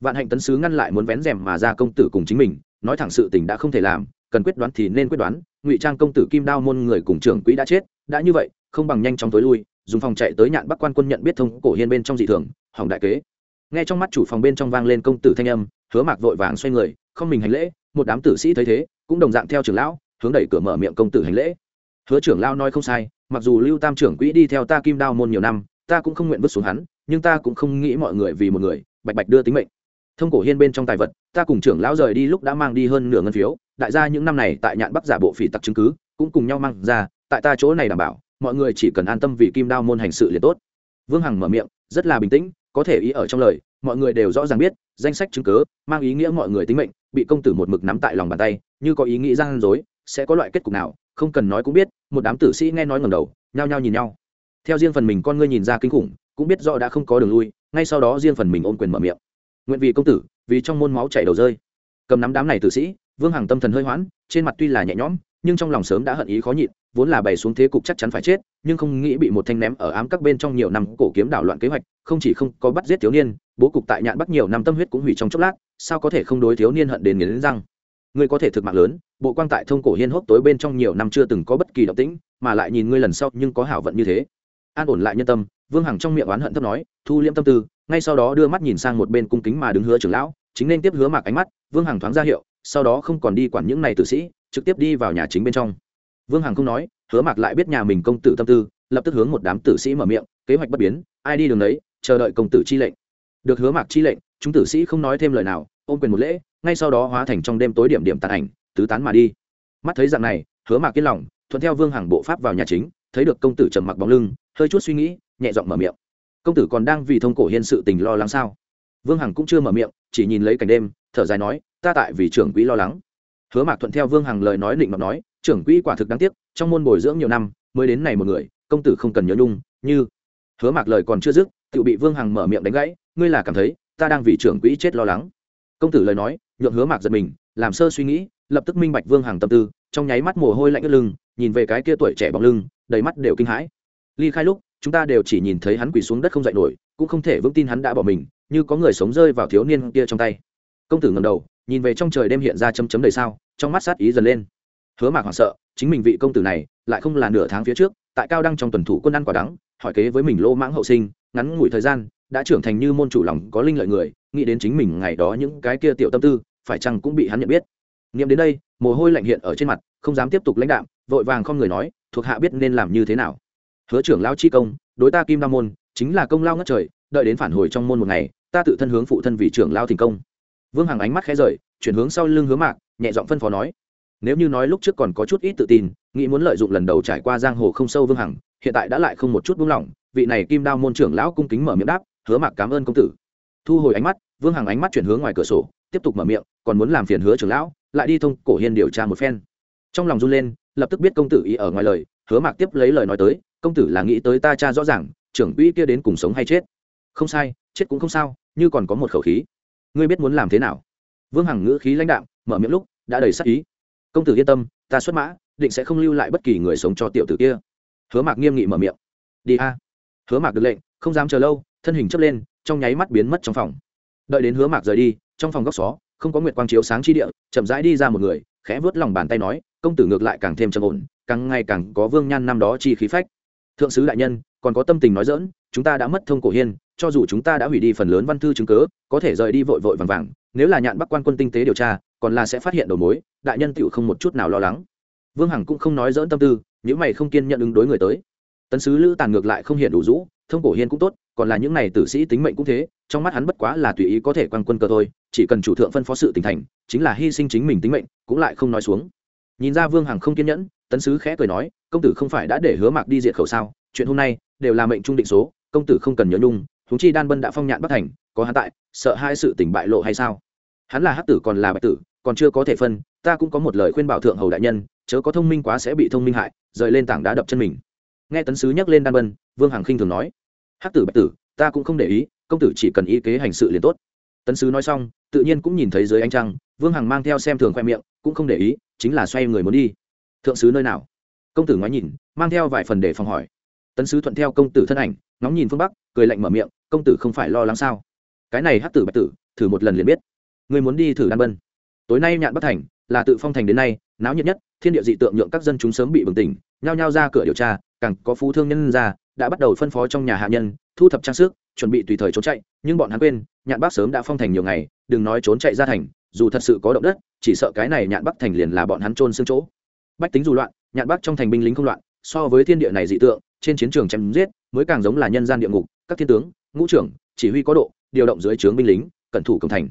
Vạn hạnh tấn sứ ngăn lại muốn vén rèm mà ra công tử cùng chính mình, nói thẳng sự tình đã không thể làm cần quyết đoán thì nên quyết đoán, ngụy trang công tử kim đao môn người cùng trưởng quỹ đã chết, đã như vậy, không bằng nhanh chóng tối lui, dùng phòng chạy tới nhạn bắc quan quân nhận biết thông cổ hiên bên trong dị thường, hỏng đại kế. Nghe trong mắt chủ phòng bên trong vang lên công tử thanh âm, hứa mạc vội vàng xoay người, không mình hành lễ, một đám tử sĩ thấy thế, cũng đồng dạng theo trưởng lão, hướng đẩy cửa mở miệng công tử hành lễ. Hứa trưởng lão nói không sai, mặc dù lưu tam trưởng quỹ đi theo ta kim đao môn nhiều năm, ta cũng không nguyện vứt xuống hắn, nhưng ta cũng không nghĩ mọi người vì một người, bạch bạch đưa tính mệnh. Thông cổ hiên bên trong tài vật, ta cùng trưởng lão rời đi lúc đã mang đi hơn nửa ngân phiếu đại gia những năm này tại nhạn bắc giả bộ phỉ tặc chứng cứ cũng cùng nhau mang ra, tại ta chỗ này đảm bảo, mọi người chỉ cần an tâm vì kim đao môn hành sự liền tốt. Vương hằng mở miệng, rất là bình tĩnh, có thể ý ở trong lời, mọi người đều rõ ràng biết, danh sách chứng cứ, mang ý nghĩa mọi người tính mệnh, bị công tử một mực nắm tại lòng bàn tay, như có ý nghĩ gian dối, sẽ có loại kết cục nào, không cần nói cũng biết, một đám tử sĩ nghe nói ngầm đầu, nhao nhao nhìn nhau. Theo riêng phần mình con ngươi nhìn ra kinh khủng, cũng biết rõ đã không có đường lui, ngay sau đó riêng phần mình ôm quyền mở miệng. Nguyện vì công tử, vì trong môn máu chảy đầu rơi. Cầm nắm đám này tử sĩ vương hằng tâm thần hơi hoãn, trên mặt tuy là nhẹ nhõm, nhưng trong lòng sớm đã hận ý khó nhịn, vốn là bày xuống thế cục chắc chắn phải chết, nhưng không nghĩ bị một thanh ném ở ám các bên trong nhiều năm cổ kiếm đảo loạn kế hoạch, không chỉ không có bắt giết thiếu niên, bố cục tại nhạn bắt nhiều năm tâm huyết cũng hủy trong chốc lát, sao có thể không đối thiếu niên hận đến nghiến răng? Ngươi có thể thực mạng lớn, bộ quang tại thông cổ hiên hốc tối bên trong nhiều năm chưa từng có bất kỳ động tĩnh, mà lại nhìn ngươi lần sau nhưng có hảo vận như thế. An ổn lại nhân tâm, vương hằng trong miệng oán hận thấp nói, thu liễm tâm tư, ngay sau đó đưa mắt nhìn sang một bên cung kính mà đứng hứa trưởng lão, chính nên tiếp hứa mạc ánh mắt, vương hằng thoáng ra hiệu sau đó không còn đi quản những này tử sĩ, trực tiếp đi vào nhà chính bên trong. Vương hằng không nói, hứa mạc lại biết nhà mình công tử tâm tư, lập tức hướng một đám tử sĩ mở miệng, kế hoạch bất biến, ai đi đường đấy, chờ đợi công tử chi lệnh. Được hứa mạc chi lệnh, chúng tử sĩ không nói thêm lời nào, ôm quyền một lễ, ngay sau đó hóa thành trong đêm tối điểm điểm tàn ảnh, tứ tán mà đi. Mắt thấy dạng này, hứa mạc yên lòng, thuận theo vương Hằng bộ pháp vào nhà chính, thấy được công tử trầm mặc bóng lưng, hơi chút suy nghĩ, nhẹ giọng mở miệng. Công tử còn đang vì thông cổ hiên sự tình lo lắng sao? Vương hằng cũng chưa mở miệng, chỉ nhìn lấy cảnh đêm thở dài nói, ta tại vì trưởng quỹ lo lắng. Hứa mạc thuận theo vương hằng lời nói định mà nói, trưởng quỹ quả thực đáng tiếc, trong môn bồi dưỡng nhiều năm, mới đến này một người, công tử không cần nhớ nhung, như hứa mạc lời còn chưa dứt tự bị vương hằng mở miệng đánh gãy, ngươi là cảm thấy, ta đang vì trưởng quỹ chết lo lắng. Công tử lời nói, nhượng hứa mạc giật mình, làm sơ suy nghĩ, lập tức minh bạch vương hằng tâm tư, trong nháy mắt mồ hôi lạnh ướt lưng, nhìn về cái kia tuổi trẻ bóng lưng, đầy mắt đều kinh hãi. Ly khai lúc, chúng ta đều chỉ nhìn thấy hắn quỳ xuống đất không dậy nổi, cũng không thể vững tin hắn đã bỏ mình, như có người sống rơi vào thiếu niên kia trong tay công tử ngầm đầu, nhìn về trong trời đêm hiện ra chấm chấm đầy sao, trong mắt sát ý dần lên. Hứa mạc hoảng sợ, chính mình vị công tử này lại không là nửa tháng phía trước, tại cao đăng trong tuần thủ quân ăn quả đắng, hỏi kế với mình lô mãng hậu sinh, ngắn ngủi thời gian, đã trưởng thành như môn chủ lòng có linh lợi người, nghĩ đến chính mình ngày đó những cái kia tiểu tâm tư, phải chăng cũng bị hắn nhận biết. Nghiệm đến đây, mồ hôi lạnh hiện ở trên mặt, không dám tiếp tục lãnh đạm, vội vàng không người nói, thuộc hạ biết nên làm như thế nào. Hứa trưởng lao chi công, đối ta kim nam môn, chính là công lao ngất trời, đợi đến phản hồi trong môn một ngày, ta tự thân hướng phụ thân vị trưởng lao thành công vương hằng ánh mắt khẽ rời, chuyển hướng sau lưng hứa mạc, nhẹ giọng phân phó nói. Nếu như nói lúc trước còn có chút ít tự tin, nghĩ muốn lợi dụng lần đầu trải qua giang hồ không sâu vương hằng, hiện tại đã lại không một chút buông lỏng, vị này kim đao môn trưởng lão cung kính mở miệng đáp, hứa mạc cảm ơn công tử. Thu hồi ánh mắt, vương hằng ánh mắt chuyển hướng ngoài cửa sổ, tiếp tục mở miệng, còn muốn làm phiền hứa trưởng lão, lại đi thông cổ hiên điều tra một phen. Trong lòng run lên, lập tức biết công tử ý ở ngoài lời, hứa mạc tiếp lấy lời nói tới, công tử là nghĩ tới ta cha rõ ràng, trưởng quỹ kia đến cùng sống hay chết? Không sai, chết cũng không sao, như còn có một khẩu khí ngươi biết muốn làm thế nào? Vương hằng ngữ khí lãnh đạo mở miệng lúc, đã đầy sắc ý. Công tử yên tâm, ta xuất mã, định sẽ không lưu lại bất kỳ người sống cho tiểu tử kia. Hứa mạc nghiêm nghị mở miệng. Đi a. Hứa mạc được lệnh, không dám chờ lâu, thân hình chấp lên, trong nháy mắt biến mất trong phòng. Đợi đến hứa mạc rời đi, trong phòng góc xó, không có nguyệt quang chiếu sáng chi địa, chậm rãi đi ra một người, khẽ vớt lòng bàn tay nói, công tử ngược lại càng thêm trầm ổn, càng ngày càng có vương nhan năm đó chi khí phách. Thượng sứ đại nhân, còn có tâm tình nói dỡn chúng ta đã mất thông cổ hiên cho dù chúng ta đã hủy đi phần lớn văn thư chứng cứ, có thể rời đi vội vội vàng vàng nếu là nhạn bắc quan quân tinh tế điều tra còn là sẽ phát hiện đầu mối đại nhân tựu không một chút nào lo lắng. Vương hằng cũng không nói dỡn tâm tư những mày không kiên nhận ứng đối người tới. Tấn sứ lữ tàn ngược lại không hiện đủ rũ thông cổ hiên cũng tốt còn là những này tử sĩ tính mệnh cũng thế trong mắt hắn bất quá là tùy ý có thể quan quân cơ thôi chỉ cần chủ thượng phân phó sự tỉnh thành chính là hy sinh chính mình tính mệnh cũng lại không nói xuống. Nhìn ra vương hằng không kiên nhẫn tấn sứ khẽ cười nói công tử không phải đã để hứa mạc đi diệt khẩu sao? Chuyện hôm nay đều là mệnh trung định số công tử không cần nhớ nhung thúng chi đan bân đã phong nhạn bất thành, có hắn tại, sợ hai sự tỉnh bại lộ hay sao? Hắn là hắc tử còn là bạch tử, còn chưa có thể phân, ta cũng có một lời khuyên bảo thượng hầu đại nhân, chớ có thông minh quá sẽ bị thông minh hại, rời lên tảng đá đập chân mình. Nghe tấn sứ nhắc lên đan bân, vương hằng khinh thường nói, hắc tử bạch tử, ta cũng không để ý, công tử chỉ cần ý kế hành sự liền tốt. Tấn sứ nói xong, tự nhiên cũng nhìn thấy dưới ánh trăng, vương hằng mang theo xem thường khoe miệng, cũng không để ý, chính là xoay người muốn đi. Thượng sứ nơi nào? Công tử ngoái nhìn, mang theo vài phần để phòng hỏi. Tấn sứ thuận theo công tử thân ảnh, ngóng nhìn phương bắc, cười lạnh mở miệng công tử không phải lo lắng sao? Cái này hắc tử bạch tử, thử một lần liền biết. Người muốn đi thử đan bân tối nay nhạn bất thành, là tự phong thành đến nay, náo nhiệt nhất, thiên địa dị tượng nhượng các dân chúng sớm bị bừng tỉnh, nhao nhao ra cửa điều tra, càng có phú thương nhân ra, đã bắt đầu phân phó trong nhà hạ nhân, thu thập trang sức, chuẩn bị tùy thời trốn chạy, nhưng bọn hắn quên, nhạn bắc sớm đã phong thành nhiều ngày, đừng nói trốn chạy ra thành, dù thật sự có động đất, chỉ sợ cái này nhạn bắc thành liền là bọn hắn trôn xương chỗ. Bách tính dù loạn, nhạn bắc trong thành binh lính không loạn, so với thiên địa này dị tượng, trên chiến trường chém giết, mới càng giống là nhân gian địa ngục, các thiên tướng ngũ trưởng, chỉ huy có độ, điều động dưới trướng binh lính, cẩn thủ cổng thành.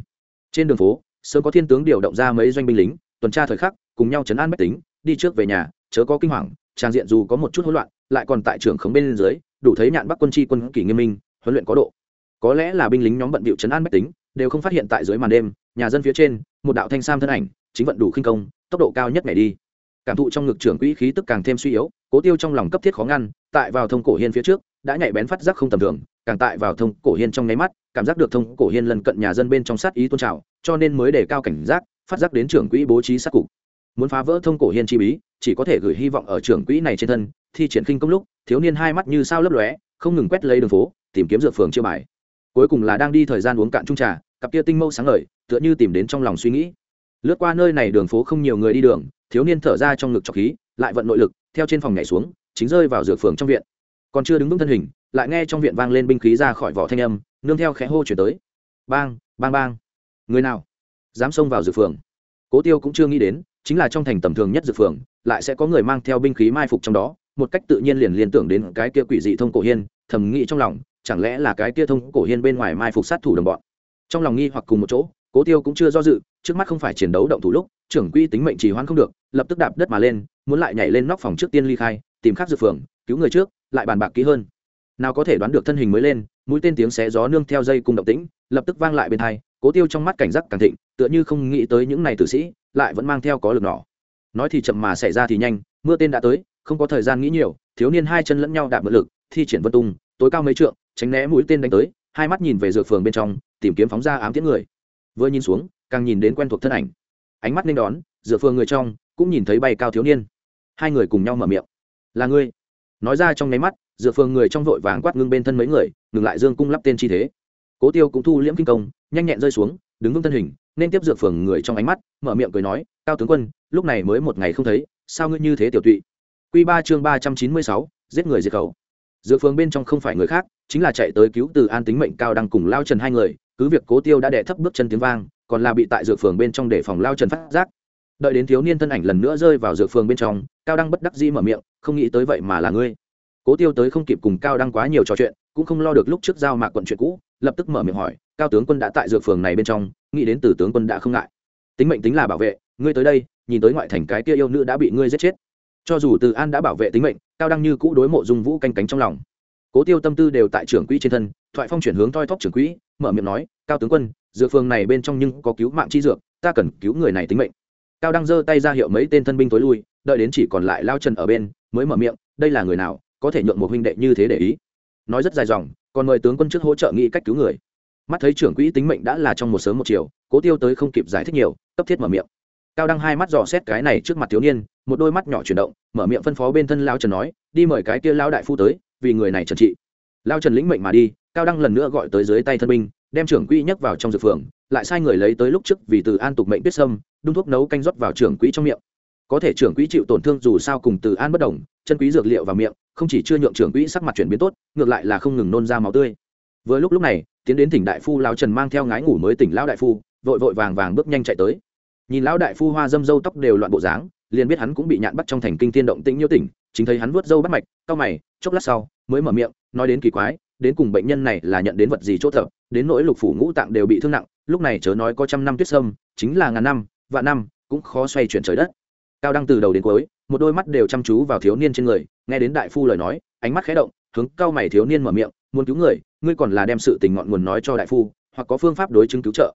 Trên đường phố, sớm có thiên tướng điều động ra mấy doanh binh lính, tuần tra thời khắc, cùng nhau chấn an bách tính, đi trước về nhà, chớ có kinh hoàng, trang diện dù có một chút hỗn loạn, lại còn tại trưởng khống bên dưới, đủ thấy nhạn bắc quân chi quân kỷ nghiêm minh, huấn luyện có độ. Có lẽ là binh lính nhóm bận bịu chấn an bách tính, đều không phát hiện tại dưới màn đêm, nhà dân phía trên, một đạo thanh sam thân ảnh, chính vận đủ khinh công, tốc độ cao nhất ngày đi. Cảm thụ trong ngực trưởng quỹ khí tức càng thêm suy yếu, cố tiêu trong lòng cấp thiết khó ngăn, tại vào thông cổ hiên phía trước, đã nhạy bén phát giác không tầm thường càng tại vào thông cổ hiên trong nháy mắt, cảm giác được thông cổ hiên lần cận nhà dân bên trong sát ý tôn trào, cho nên mới đề cao cảnh giác, phát giác đến trưởng quỹ bố trí sát cục. Muốn phá vỡ thông cổ hiên chi bí, chỉ có thể gửi hy vọng ở trưởng quỹ này trên thân, thi triển khinh công lúc, thiếu niên hai mắt như sao lấp lóe, không ngừng quét lấy đường phố, tìm kiếm dược phường chưa bài. Cuối cùng là đang đi thời gian uống cạn trung trà, cặp kia tinh mâu sáng ngời, tựa như tìm đến trong lòng suy nghĩ. Lướt qua nơi này đường phố không nhiều người đi đường, thiếu niên thở ra trong ngực trọc khí, lại vận nội lực, theo trên phòng nhảy xuống, chính rơi vào dược phường trong viện. Còn chưa đứng vững thân hình lại nghe trong viện vang lên binh khí ra khỏi vỏ thanh âm, nương theo khẽ hô chuyển tới. Bang bang bang. Người nào? Dám xông vào dược phường. Cố tiêu cũng chưa nghĩ đến, chính là trong thành tầm thường nhất dược phường, lại sẽ có người mang theo binh khí mai phục trong đó, một cách tự nhiên liền liên tưởng đến cái kia quỷ dị thông cổ hiên, thầm nghĩ trong lòng, chẳng lẽ là cái kia thông cổ hiên bên ngoài mai phục sát thủ đồng bọn. Trong lòng nghi hoặc cùng một chỗ, cố tiêu cũng chưa do dự, trước mắt không phải chiến đấu động thủ lúc, trưởng quy tính mệnh trì hoãn không được, lập tức đạp đất mà lên, muốn lại nhảy lên nóc phòng trước tiên ly khai, tìm khác dược phường, cứu người trước, lại bàn bạc kỹ hơn nào có thể đoán được thân hình mới lên, mũi tên tiếng xé gió nương theo dây cùng động tĩnh, lập tức vang lại bên hai, cố tiêu trong mắt cảnh giác càng thịnh, tựa như không nghĩ tới những này tử sĩ, lại vẫn mang theo có lực nỏ nói thì chậm mà xảy ra thì nhanh, mưa tên đã tới, không có thời gian nghĩ nhiều, thiếu niên hai chân lẫn nhau đạp mượn lực, thi triển vân tung, tối cao mấy trượng, tránh né mũi tên đánh tới, hai mắt nhìn về dược phường bên trong, tìm kiếm phóng ra ám tiễn người. Vừa nhìn xuống, càng nhìn đến quen thuộc thân ảnh. Ánh mắt nên đón, dược phường người trong, cũng nhìn thấy bay cao thiếu niên. Hai người cùng nhau mở miệng. Là ngươi. Nói ra trong nháy mắt dược phường người trong vội vàng quát ngưng bên thân mấy người, ngừng lại dương cung lắp tên chi thế. Cố tiêu cũng thu liễm kinh công, nhanh nhẹn rơi xuống, đứng vững thân hình, nên tiếp dược phường người trong ánh mắt, mở miệng cười nói, cao tướng quân, lúc này mới một ngày không thấy, sao ngươi như thế tiểu tụy? Q ba chương ba trăm chín mươi sáu, giết người diệt khẩu. Dược phường bên trong không phải người khác, chính là chạy tới cứu từ an tính mệnh cao đăng cùng lao trần hai người, cứ việc cố tiêu đã đẻ thấp bước chân tiếng vang, còn là bị tại dược phường bên trong để phòng lao trần phát giác. Đợi đến thiếu niên thân ảnh lần nữa rơi vào dược phường bên trong, cao đăng bất đắc dĩ mở miệng, không nghĩ tới vậy mà là ngươi cố tiêu tới không kịp cùng cao đăng quá nhiều trò chuyện, cũng không lo được lúc trước giao mạc quận chuyện cũ, lập tức mở miệng hỏi, cao tướng quân đã tại dược phường này bên trong, nghĩ đến từ tướng quân đã không ngại. Tính mệnh tính là bảo vệ, ngươi tới đây, nhìn tới ngoại thành cái kia yêu nữ đã bị ngươi giết chết. Cho dù từ an đã bảo vệ tính mệnh, cao đăng như cũ đối mộ dung vũ canh cánh trong lòng. Cố tiêu tâm tư đều tại trưởng quỹ trên thân, thoại phong chuyển hướng toi thóp trưởng quỹ, mở miệng nói, cao tướng quân, dược phường này bên trong nhưng có cứu mạng chi dược, ta cần cứu người này tính mệnh. Cao đăng giơ tay ra hiệu mấy tên thân binh tối lui, đợi đến chỉ còn lại lao trần ở bên, mới mở miệng, đây là người nào có thể nhượng một huynh đệ như thế để ý. Nói rất dài dòng, còn mời tướng quân trước hỗ trợ nghĩ cách cứu người. Mắt thấy trưởng quỹ tính mệnh đã là trong một sớm một chiều, cố tiêu tới không kịp giải thích nhiều, cấp thiết mở miệng. Cao đăng hai mắt dò xét cái này trước mặt thiếu niên, một đôi mắt nhỏ chuyển động, mở miệng phân phó bên thân lao trần nói, đi mời cái kia lao đại phu tới, vì người này trần trị. Lao trần lĩnh mệnh mà đi, cao đăng lần nữa gọi tới dưới tay thân binh, đem trưởng quỹ nhấc vào trong dược phường, lại sai người lấy tới lúc trước vì từ an tục mệnh biết sâm, đun thuốc nấu canh rót vào trưởng quỹ trong miệng. Có thể trưởng quỹ chịu tổn thương dù sao cùng từ an bất đồng, chân quý dược liệu vào miệng không chỉ chưa nhượng trưởng quỹ sắc mặt chuyển biến tốt, ngược lại là không ngừng nôn ra máu tươi. Vừa lúc lúc này, tiến đến tỉnh đại phu lao trần mang theo ngái ngủ mới tỉnh lao đại phu, vội vội vàng vàng bước nhanh chạy tới. Nhìn lão đại phu hoa dâm dâu tóc đều loạn bộ dáng, liền biết hắn cũng bị nhạn bắt trong thành kinh tiên động tĩnh nhiêu tỉnh, chính thấy hắn vuốt dâu bắt mạch, cau mày, chốc lát sau, mới mở miệng, nói đến kỳ quái, đến cùng bệnh nhân này là nhận đến vật gì chốt thở đến nỗi lục phủ ngũ tạng đều bị thương nặng, lúc này chớ nói có trăm năm tuyết sâm, chính là ngàn năm, vạn năm, cũng khó xoay chuyển trời đất. Cao đăng từ đầu đến cuối, một đôi mắt đều chăm chú vào thiếu niên trên người nghe đến đại phu lời nói, ánh mắt khé động, hướng cao mày thiếu niên mở miệng, muốn cứu người, ngươi còn là đem sự tình ngọn nguồn nói cho đại phu, hoặc có phương pháp đối chứng cứu trợ.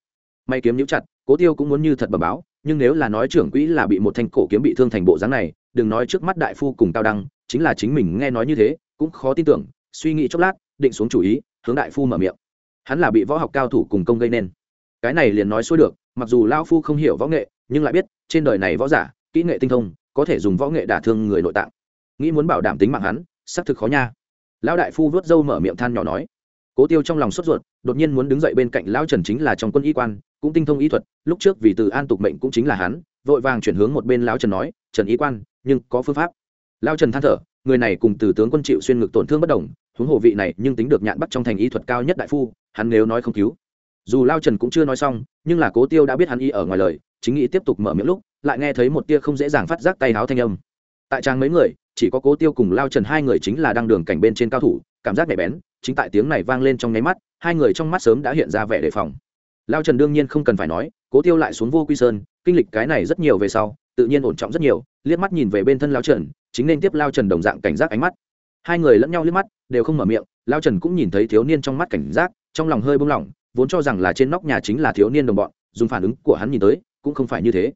May kiếm nhũ chặt, cố tiêu cũng muốn như thật bẩm báo, nhưng nếu là nói trưởng quỹ là bị một thanh cổ kiếm bị thương thành bộ dáng này, đừng nói trước mắt đại phu cùng cao đăng, chính là chính mình nghe nói như thế, cũng khó tin tưởng, suy nghĩ chốc lát, định xuống chủ ý, hướng đại phu mở miệng. Hắn là bị võ học cao thủ cùng công gây nên. Cái này liền nói xuôi được, mặc dù lao phu không hiểu võ nghệ, nhưng lại biết, trên đời này võ giả, kỹ nghệ tinh thông, có thể dùng võ nghệ đả thương người nội tạng nghĩ muốn bảo đảm tính mạng hắn, xác thực khó nha. Lão đại phu vớt râu mở miệng than nhỏ nói. Cố tiêu trong lòng sốt ruột, đột nhiên muốn đứng dậy bên cạnh lão trần chính là trong quân y quan, cũng tinh thông y thuật, lúc trước vì từ an tục mệnh cũng chính là hắn, vội vàng chuyển hướng một bên lão trần nói, trần y quan, nhưng có phương pháp. Lão trần than thở, người này cùng từ tướng quân chịu xuyên ngực tổn thương bất đồng, huống hồ vị này nhưng tính được nhạn bắt trong thành y thuật cao nhất đại phu, hắn nếu nói không cứu. Dù lao trần cũng chưa nói xong, nhưng là cố tiêu đã biết hắn y ở ngoài lời, chính nghĩ tiếp tục mở miệng lúc, lại nghe thấy một tia không dễ dàng phát giác tay háo thanh âm. Tại trang mấy người chỉ có cố tiêu cùng lao trần hai người chính là đang đường cảnh bên trên cao thủ, cảm giác nhạy bén, chính tại tiếng này vang lên trong nháy mắt, hai người trong mắt sớm đã hiện ra vẻ đề phòng. Lao trần đương nhiên không cần phải nói, cố tiêu lại xuống vô quy sơn, kinh lịch cái này rất nhiều về sau, tự nhiên ổn trọng rất nhiều, liếc mắt nhìn về bên thân lao trần, chính nên tiếp lao trần đồng dạng cảnh giác ánh mắt. Hai người lẫn nhau liếc mắt, đều không mở miệng, lao trần cũng nhìn thấy thiếu niên trong mắt cảnh giác, trong lòng hơi bông lỏng, vốn cho rằng là trên nóc nhà chính là thiếu niên đồng bọn, dùng phản ứng của hắn nhìn tới, cũng không phải như thế.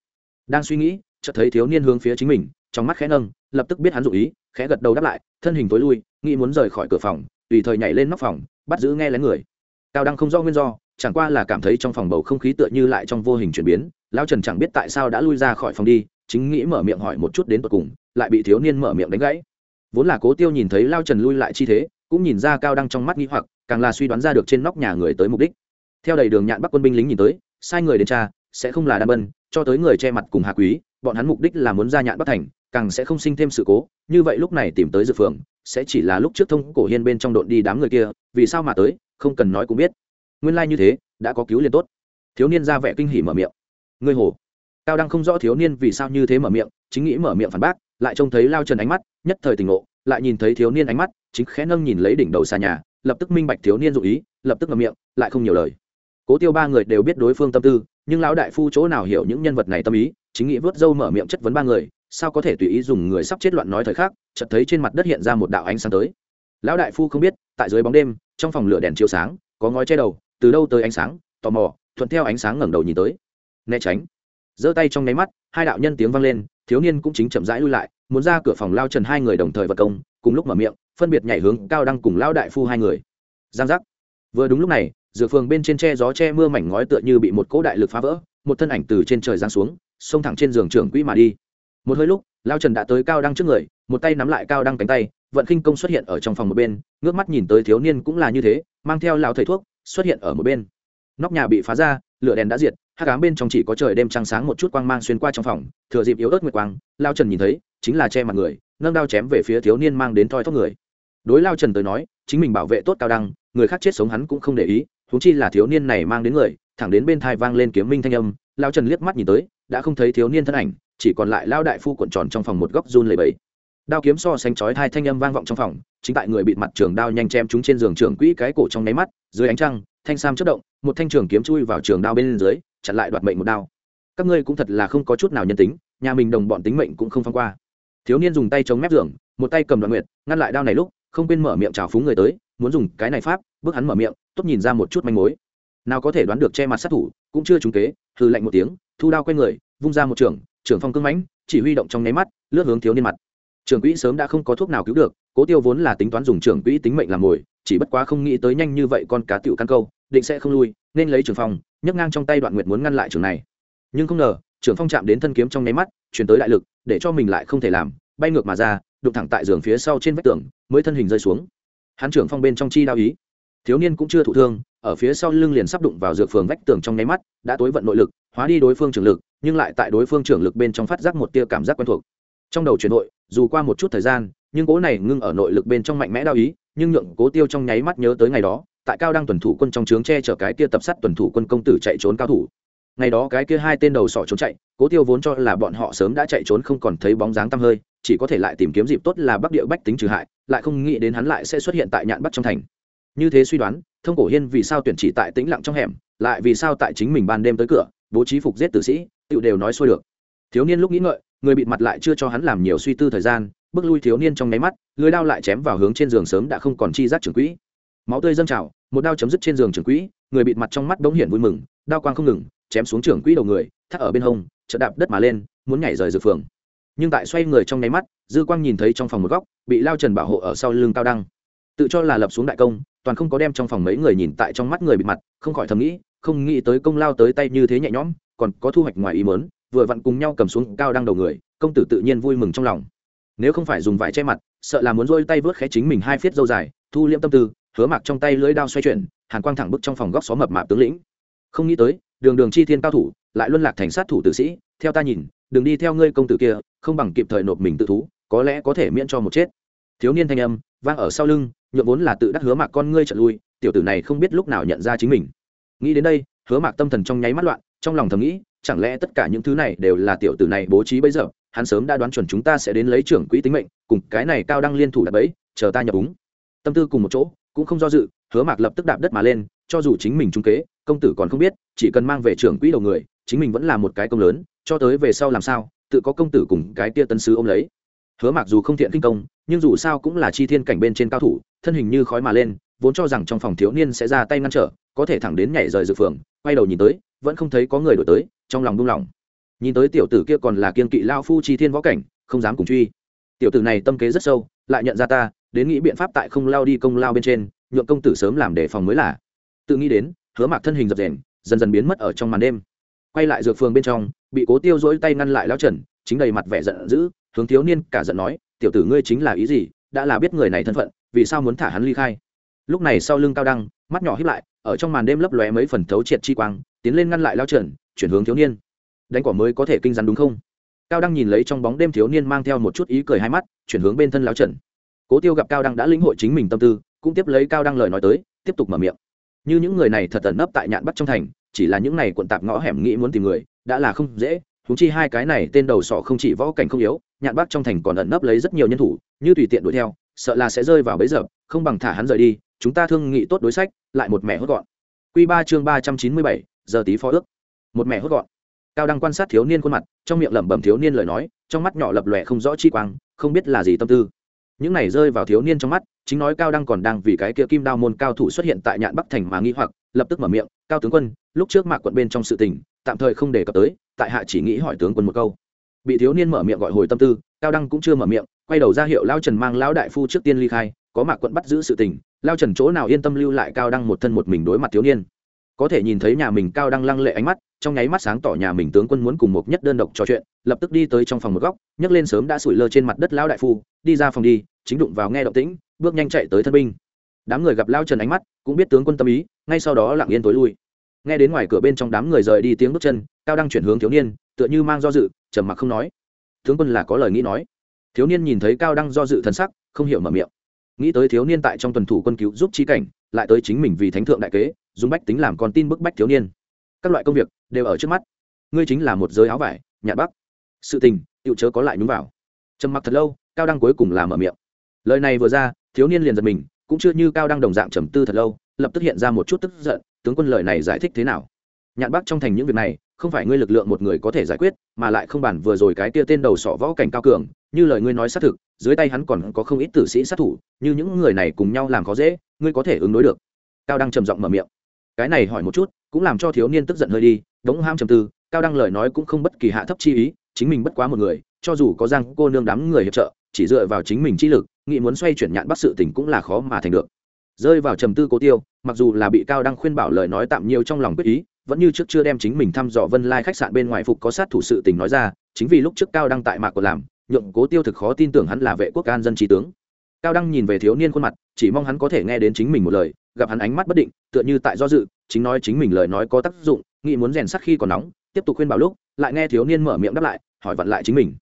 Đang suy nghĩ, chợt thấy thiếu niên hướng phía chính mình trong mắt khẽ nâng, lập tức biết hắn dụ ý, khẽ gật đầu đáp lại, thân hình tối lui, nghĩ muốn rời khỏi cửa phòng, tùy thời nhảy lên nóc phòng, bắt giữ nghe lén người. Cao đăng không do nguyên do, chẳng qua là cảm thấy trong phòng bầu không khí tựa như lại trong vô hình chuyển biến lao trần chẳng biết tại sao đã lui ra khỏi phòng đi, chính nghĩ mở miệng hỏi một chút đến tận cùng, lại bị thiếu niên mở miệng đánh gãy. Vốn là cố tiêu nhìn thấy lao trần lui lại chi thế, cũng nhìn ra cao đăng trong mắt nghĩ hoặc, càng là suy đoán ra được trên nóc nhà người tới mục đích. Theo đầy đường nhạn bắc quân binh lính nhìn tới, sai người đến cha, sẽ không là đan bân, cho tới người che mặt cùng hạ quý, bọn hắn mục đích là muốn ra nhạn bắc thành càng sẽ không sinh thêm sự cố, như vậy lúc này tìm tới dự phường, sẽ chỉ là lúc trước thông cổ hiên bên trong đội đi đám người kia, vì sao mà tới, không cần nói cũng biết. Nguyên lai như thế, đã có cứu liền tốt. Thiếu niên ra vẻ kinh hỉ mở miệng. Ngươi hồ. Cao đăng không rõ thiếu niên vì sao như thế mở miệng, chính nghĩ mở miệng phản bác, lại trông thấy lao trần ánh mắt, nhất thời tỉnh ngộ, lại nhìn thấy thiếu niên ánh mắt, chính khẽ nâng nhìn lấy đỉnh đầu xà nhà, lập tức minh bạch thiếu niên dụ ý, lập tức ngậm miệng, lại không nhiều lời. Cố tiêu ba người đều biết đối phương tâm tư, nhưng lão đại phu chỗ nào hiểu những nhân vật này tâm ý, chính nghĩ vớt dâu mở miệng chất vấn ba người sao có thể tùy ý dùng người sắp chết loạn nói thời khắc, chợt thấy trên mặt đất hiện ra một đạo ánh sáng tới. Lão đại phu không biết, tại dưới bóng đêm, trong phòng lửa đèn chiếu sáng, có ngói che đầu, từ đâu tới ánh sáng, tò mò, thuận theo ánh sáng ngẩng đầu nhìn tới. Né tránh. Giơ tay trong nháy mắt, hai đạo nhân tiếng vang lên, thiếu niên cũng chính chậm rãi lui lại, muốn ra cửa phòng lao trần hai người đồng thời vật công, cùng lúc mở miệng, phân biệt nhảy hướng cao đăng cùng lao đại phu hai người. Giang giác. Vừa đúng lúc này dược phường bên trên tre gió che mưa mảnh ngói tựa như bị một cỗ đại lực phá vỡ, một thân ảnh từ trên trời giáng xuống, xông thẳng trên giường trưởng quỹ mà đi một hơi lúc, lao trần đã tới cao đăng trước người, một tay nắm lại cao đăng cánh tay, vận khinh công xuất hiện ở trong phòng một bên, ngước mắt nhìn tới thiếu niên cũng là như thế, mang theo lão thầy thuốc, xuất hiện ở một bên. Nóc nhà bị phá ra, lửa đèn đã diệt hát cám bên trong chỉ có trời đêm trăng sáng một chút quang mang xuyên qua trong phòng, thừa dịp yếu ớt nguyệt quang, lao trần nhìn thấy, chính là che mặt người, nâng đao chém về phía thiếu niên mang đến thoi thóp người. Đối lao trần tới nói, chính mình bảo vệ tốt cao đăng, người khác chết sống hắn cũng không để ý, huống chi là thiếu niên này mang đến người, thẳng đến bên thai vang lên kiếm minh thanh âm, lao trần liếc mắt nhìn tới, đã không thấy thiếu niên thân ảnh chỉ còn lại lao đại phu cuộn tròn trong phòng một góc run lầy bẫy đao kiếm so sánh chói hai thanh âm vang vọng trong phòng, chính tại người bị mặt trường đao nhanh chém chúng trên giường trường quỹ cái cổ trong nháy mắt, dưới ánh trăng, thanh sam chất động, một thanh trường kiếm chui vào trường đao bên dưới, chặn lại đoạt mệnh một đao. Các ngươi cũng thật là không có chút nào nhân tính, nhà mình đồng bọn tính mệnh cũng không phong qua. Thiếu niên dùng tay chống mép giường, một tay cầm đoạn nguyệt, ngăn lại đao này lúc, không quên mở miệng chào phúng người tới, muốn dùng cái này pháp, bước hắn mở miệng, tốt nhìn ra một chút manh mối. Nào có thể đoán được che mặt sát thủ, cũng chưa trúng kế hư lạnh một tiếng, thu đao quay người, vung ra một trường trưởng phong cưng mãnh, chỉ huy động trong nháy mắt, lướt hướng thiếu niên mặt. Trưởng quỹ sớm đã không có thuốc nào cứu được, cố tiêu vốn là tính toán dùng trưởng quỹ tính mệnh làm mồi, chỉ bất quá không nghĩ tới nhanh như vậy con cá tiểu căn câu, định sẽ không lui, nên lấy trường phong, nhấc ngang trong tay đoạn nguyệt muốn ngăn lại trường này. Nhưng không ngờ trưởng phong chạm đến thân kiếm trong nháy mắt, chuyển tới đại lực, để cho mình lại không thể làm, bay ngược mà ra, đụng thẳng tại giường phía sau trên vách tường, mới thân hình rơi xuống. Hắn trưởng phong bên trong chi đao ý. Thiếu niên cũng chưa thụ thương, ở phía sau lưng liền sắp đụng vào dược phường vách tường trong nháy mắt, đã tối vận nội lực, hóa đi đối phương trường lực nhưng lại tại đối phương trưởng lực bên trong phát giác một tia cảm giác quen thuộc. Trong đầu chuyển nội dù qua một chút thời gian, nhưng cố này ngưng ở nội lực bên trong mạnh mẽ đao ý, nhưng nhượng cố tiêu trong nháy mắt nhớ tới ngày đó, tại cao đang tuần thủ quân trong trướng che chở cái kia tập sát tuần thủ quân công tử chạy trốn cao thủ. Ngày đó cái kia hai tên đầu sỏ trốn chạy, cố tiêu vốn cho là bọn họ sớm đã chạy trốn không còn thấy bóng dáng tăm hơi, chỉ có thể lại tìm kiếm dịp tốt là bắc địa bách tính trừ hại, lại không nghĩ đến hắn lại sẽ xuất hiện tại nhạn bắc trong thành. Như thế suy đoán, thông cổ hiên vì sao tuyển chỉ tại tĩnh lặng trong hẻm, lại vì sao tại chính mình ban đêm tới cửa bố trí phục giết tử sĩ tự đều nói xuôi được. Thiếu niên lúc nghĩ ngợi, người bịt mặt lại chưa cho hắn làm nhiều suy tư thời gian, bước lui thiếu niên trong nháy mắt, lưới đao lại chém vào hướng trên giường sớm đã không còn chi giác trưởng quỹ. Máu tươi dâng trào, một đao chấm dứt trên giường trưởng quỹ, người bịt mặt trong mắt bỗng hiển vui mừng, đao quang không ngừng, chém xuống trưởng quỹ đầu người, thắt ở bên hông, chợt đạp đất mà lên, muốn nhảy rời dược phường. Nhưng tại xoay người trong nháy mắt, dư quang nhìn thấy trong phòng một góc, bị lao trần bảo hộ ở sau lưng cao đăng. Tự cho là lập xuống đại công, toàn không có đem trong phòng mấy người nhìn tại trong mắt người bịt mặt, không khỏi thầm nghĩ không nghĩ tới công lao tới tay như thế nhẹ nhõm, còn có thu hoạch ngoài ý mớn vừa vặn cùng nhau cầm xuống cao đăng đầu người, công tử tự nhiên vui mừng trong lòng. Nếu không phải dùng vải che mặt, sợ là muốn rôi tay vớt khé chính mình hai phiết dâu dài, thu liễm tâm tư, hứa mặc trong tay lưỡi đao xoay chuyển, hàn quang thẳng bức trong phòng góc xó mập mạp tướng lĩnh. Không nghĩ tới, đường đường chi thiên cao thủ, lại luân lạc thành sát thủ tử sĩ, theo ta nhìn, đừng đi theo ngươi công tử kia, không bằng kịp thời nộp mình tự thú, có lẽ có thể miễn cho một chết. Thiếu niên thanh âm, vang ở sau lưng nhuộm vốn là tự đắc hứa mạc con ngươi trở lui, tiểu tử này không biết lúc nào nhận ra chính mình nghĩ đến đây, hứa mạc tâm thần trong nháy mắt loạn, trong lòng thầm nghĩ, chẳng lẽ tất cả những thứ này đều là tiểu tử này bố trí bây giờ? Hắn sớm đã đoán chuẩn chúng ta sẽ đến lấy trưởng quỹ tính mệnh, cùng cái này cao đăng liên thủ đặt bẫy, chờ ta nhập úng. Tâm tư cùng một chỗ, cũng không do dự, hứa mạc lập tức đạp đất mà lên, cho dù chính mình trung kế, công tử còn không biết, chỉ cần mang về trưởng quỹ đầu người, chính mình vẫn là một cái công lớn, cho tới về sau làm sao, tự có công tử cùng cái tia tân sứ ôm lấy. Hứa mạc dù không thiện kinh công, nhưng dù sao cũng là chi thiên cảnh bên trên cao thủ, thân hình như khói mà lên vốn cho rằng trong phòng thiếu niên sẽ ra tay ngăn trở, có thể thẳng đến nhảy rời dự phường, quay đầu nhìn tới, vẫn không thấy có người đổi tới, trong lòng buông lỏng. Nhìn tới tiểu tử kia còn là kiên kỵ lao phu chi thiên võ cảnh, không dám cùng truy. Tiểu tử này tâm kế rất sâu, lại nhận ra ta, đến nghĩ biện pháp tại không lao đi công lao bên trên, nhượng công tử sớm làm đề phòng mới là. Tự nghĩ đến, hứa mạc thân hình dập dềnh, dần dần biến mất ở trong màn đêm. Quay lại dược phường bên trong, bị cố tiêu dỗi tay ngăn lại lao trần, chính đầy mặt vẻ giận dữ, hướng thiếu niên cả giận nói, tiểu tử ngươi chính là ý gì? Đã là biết người này thân phận, vì sao muốn thả hắn ly khai? Lúc này sau lưng cao đăng, mắt nhỏ hiếp lại, ở trong màn đêm lấp lóe mấy phần thấu triệt chi quang, tiến lên ngăn lại lao trần, chuyển hướng thiếu niên. Đánh quả mới có thể kinh rắn đúng không? Cao đăng nhìn lấy trong bóng đêm thiếu niên mang theo một chút ý cười hai mắt, chuyển hướng bên thân lao trần. Cố tiêu gặp cao đăng đã lĩnh hội chính mình tâm tư, cũng tiếp lấy cao đăng lời nói tới, tiếp tục mở miệng. Như những người này thật tẩn nấp tại nhạn bắt trong thành, chỉ là những này quận tạp ngõ hẻm nghĩ muốn tìm người, đã là không dễ thú chi hai cái này tên đầu sọ không chỉ võ cảnh không yếu, nhạn bắt trong thành còn ẩn nấp lấy rất nhiều nhân thủ, như tùy tiện đuổi theo, sợ là sẽ rơi vào bấy giờ không bằng thả hắn rời đi chúng ta thương nghị tốt đối sách, lại một mẹ hốt gọn. Q ba chương ba trăm chín mươi bảy, giờ tí phó ước. Một mẹ hốt gọn. Cao đăng quan sát thiếu niên khuôn mặt, trong miệng lẩm bẩm thiếu niên lời nói, trong mắt nhỏ lập lòe không rõ chi quang, không biết là gì tâm tư. Những này rơi vào thiếu niên trong mắt, chính nói cao đăng còn đang vì cái kia kim đao môn cao thủ xuất hiện tại nhạn bắc thành mà nghi hoặc, lập tức mở miệng, cao tướng quân, lúc trước mạc quận bên trong sự tình, tạm thời không đề cập tới, tại hạ chỉ nghĩ hỏi tướng quân một câu. Bị thiếu niên mở miệng gọi hồi tâm tư, cao đăng cũng chưa mở miệng quay đầu ra hiệu lao trần mang lão đại phu trước tiên ly khai, có mạc quận bắt giữ sự tình, lao trần chỗ nào yên tâm lưu lại cao đăng một thân một mình đối mặt thiếu niên. Có thể nhìn thấy nhà mình cao đăng lăng lệ ánh mắt, trong nháy mắt sáng tỏ nhà mình tướng quân muốn cùng một nhất đơn độc trò chuyện, lập tức đi tới trong phòng một góc, nhấc lên sớm đã sủi lơ trên mặt đất lão đại phu, đi ra phòng đi, chính đụng vào nghe động tĩnh, bước nhanh chạy tới thân binh. Đám người gặp lao trần ánh mắt, cũng biết tướng quân tâm ý, ngay sau đó lặng yên tối lui. Nghe đến ngoài cửa bên trong đám người rời đi tiếng bước chân, cao đăng chuyển hướng thiếu niên, tựa như mang do dự, trầm mặc không nói. Tướng quân là có lời nghĩ nói thiếu niên nhìn thấy cao đăng do dự thần sắc, không hiểu mở miệng. Nghĩ tới thiếu niên tại trong tuần thủ quân cứu giúp trí cảnh, lại tới chính mình vì thánh thượng đại kế, dùng bách tính làm con tin bức bách thiếu niên. Các loại công việc đều ở trước mắt. Ngươi chính là một giới áo vải, nhạn bắc sự tình tựu chớ có lại nhúng vào. Trầm mặc thật lâu, cao đăng cuối cùng là mở miệng. Lời này vừa ra, thiếu niên liền giật mình, cũng chưa như cao đăng đồng dạng trầm tư thật lâu, lập tức hiện ra một chút tức giận, tướng quân lời này giải thích thế nào? Nhạn bắc trong thành những việc này, không phải ngươi lực lượng một người có thể giải quyết, mà lại không bản vừa rồi cái tia tên đầu sọ võ cảnh cao cường như lời ngươi nói xác thực, dưới tay hắn còn có không ít tử sĩ sát thủ, như những người này cùng nhau làm khó dễ, ngươi có thể ứng đối được. Cao đăng trầm giọng mở miệng. Cái này hỏi một chút, cũng làm cho thiếu niên tức giận hơi đi, đống ham trầm tư, cao đăng lời nói cũng không bất kỳ hạ thấp chi ý, chính mình bất quá một người, cho dù có giang cô nương đám người hiệp trợ, chỉ dựa vào chính mình chi lực, nghĩ muốn xoay chuyển nhạn bắt sự tình cũng là khó mà thành được. Rơi vào trầm tư cố tiêu, mặc dù là bị cao đăng khuyên bảo lời nói tạm nhiều trong lòng quyết ý, vẫn như trước chưa đem chính mình thăm dò vân lai khách sạn bên ngoài phục có sát thủ sự tình nói ra, chính vì lúc trước cao đăng tại mạc của làm nhượng cố tiêu thực khó tin tưởng hắn là vệ quốc an dân trí tướng. Cao đăng nhìn về thiếu niên khuôn mặt, chỉ mong hắn có thể nghe đến chính mình một lời, gặp hắn ánh mắt bất định, tựa như tại do dự, chính nói chính mình lời nói có tác dụng, nghĩ muốn rèn sắc khi còn nóng, tiếp tục khuyên bảo lúc, lại nghe thiếu niên mở miệng đáp lại, hỏi vặn lại chính mình.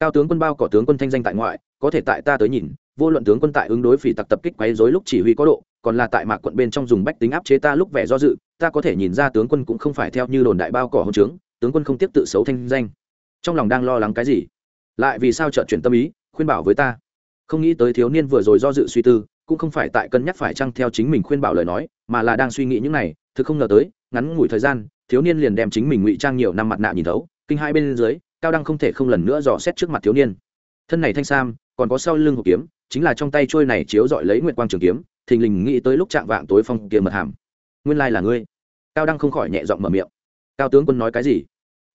Cao tướng quân bao cỏ tướng quân thanh danh tại ngoại, có thể tại ta tới nhìn, vô luận tướng quân tại ứng đối phỉ tặc tập kích quấy rối lúc chỉ huy có độ, còn là tại mạc quận bên trong dùng bách tính áp chế ta lúc vẻ do dự, ta có thể nhìn ra tướng quân cũng không phải theo như đồn đại bao cỏ hôn trướng, tướng quân không tiếp tự xấu thanh danh. Trong lòng đang lo lắng cái gì? Lại vì sao chợt chuyển tâm ý, khuyên bảo với ta? Không nghĩ tới thiếu niên vừa rồi do dự suy tư, cũng không phải tại cân nhắc phải chăng theo chính mình khuyên bảo lời nói, mà là đang suy nghĩ những này, thực không ngờ tới, ngắn ngủi thời gian, thiếu niên liền đem chính mình ngụy trang nhiều năm mặt nạ nhìn thấu, kinh hai bên dưới, cao đăng không thể không lần nữa dò xét trước mặt thiếu niên. Thân này thanh sam, còn có sau lưng hộp kiếm, chính là trong tay trôi này chiếu dọi lấy nguyệt quang trường kiếm, thình lình nghĩ tới lúc chạm vạng tối phong kia mật hàm. Nguyên lai là ngươi. Cao đăng không khỏi nhẹ giọng mở miệng. Cao tướng quân nói cái gì?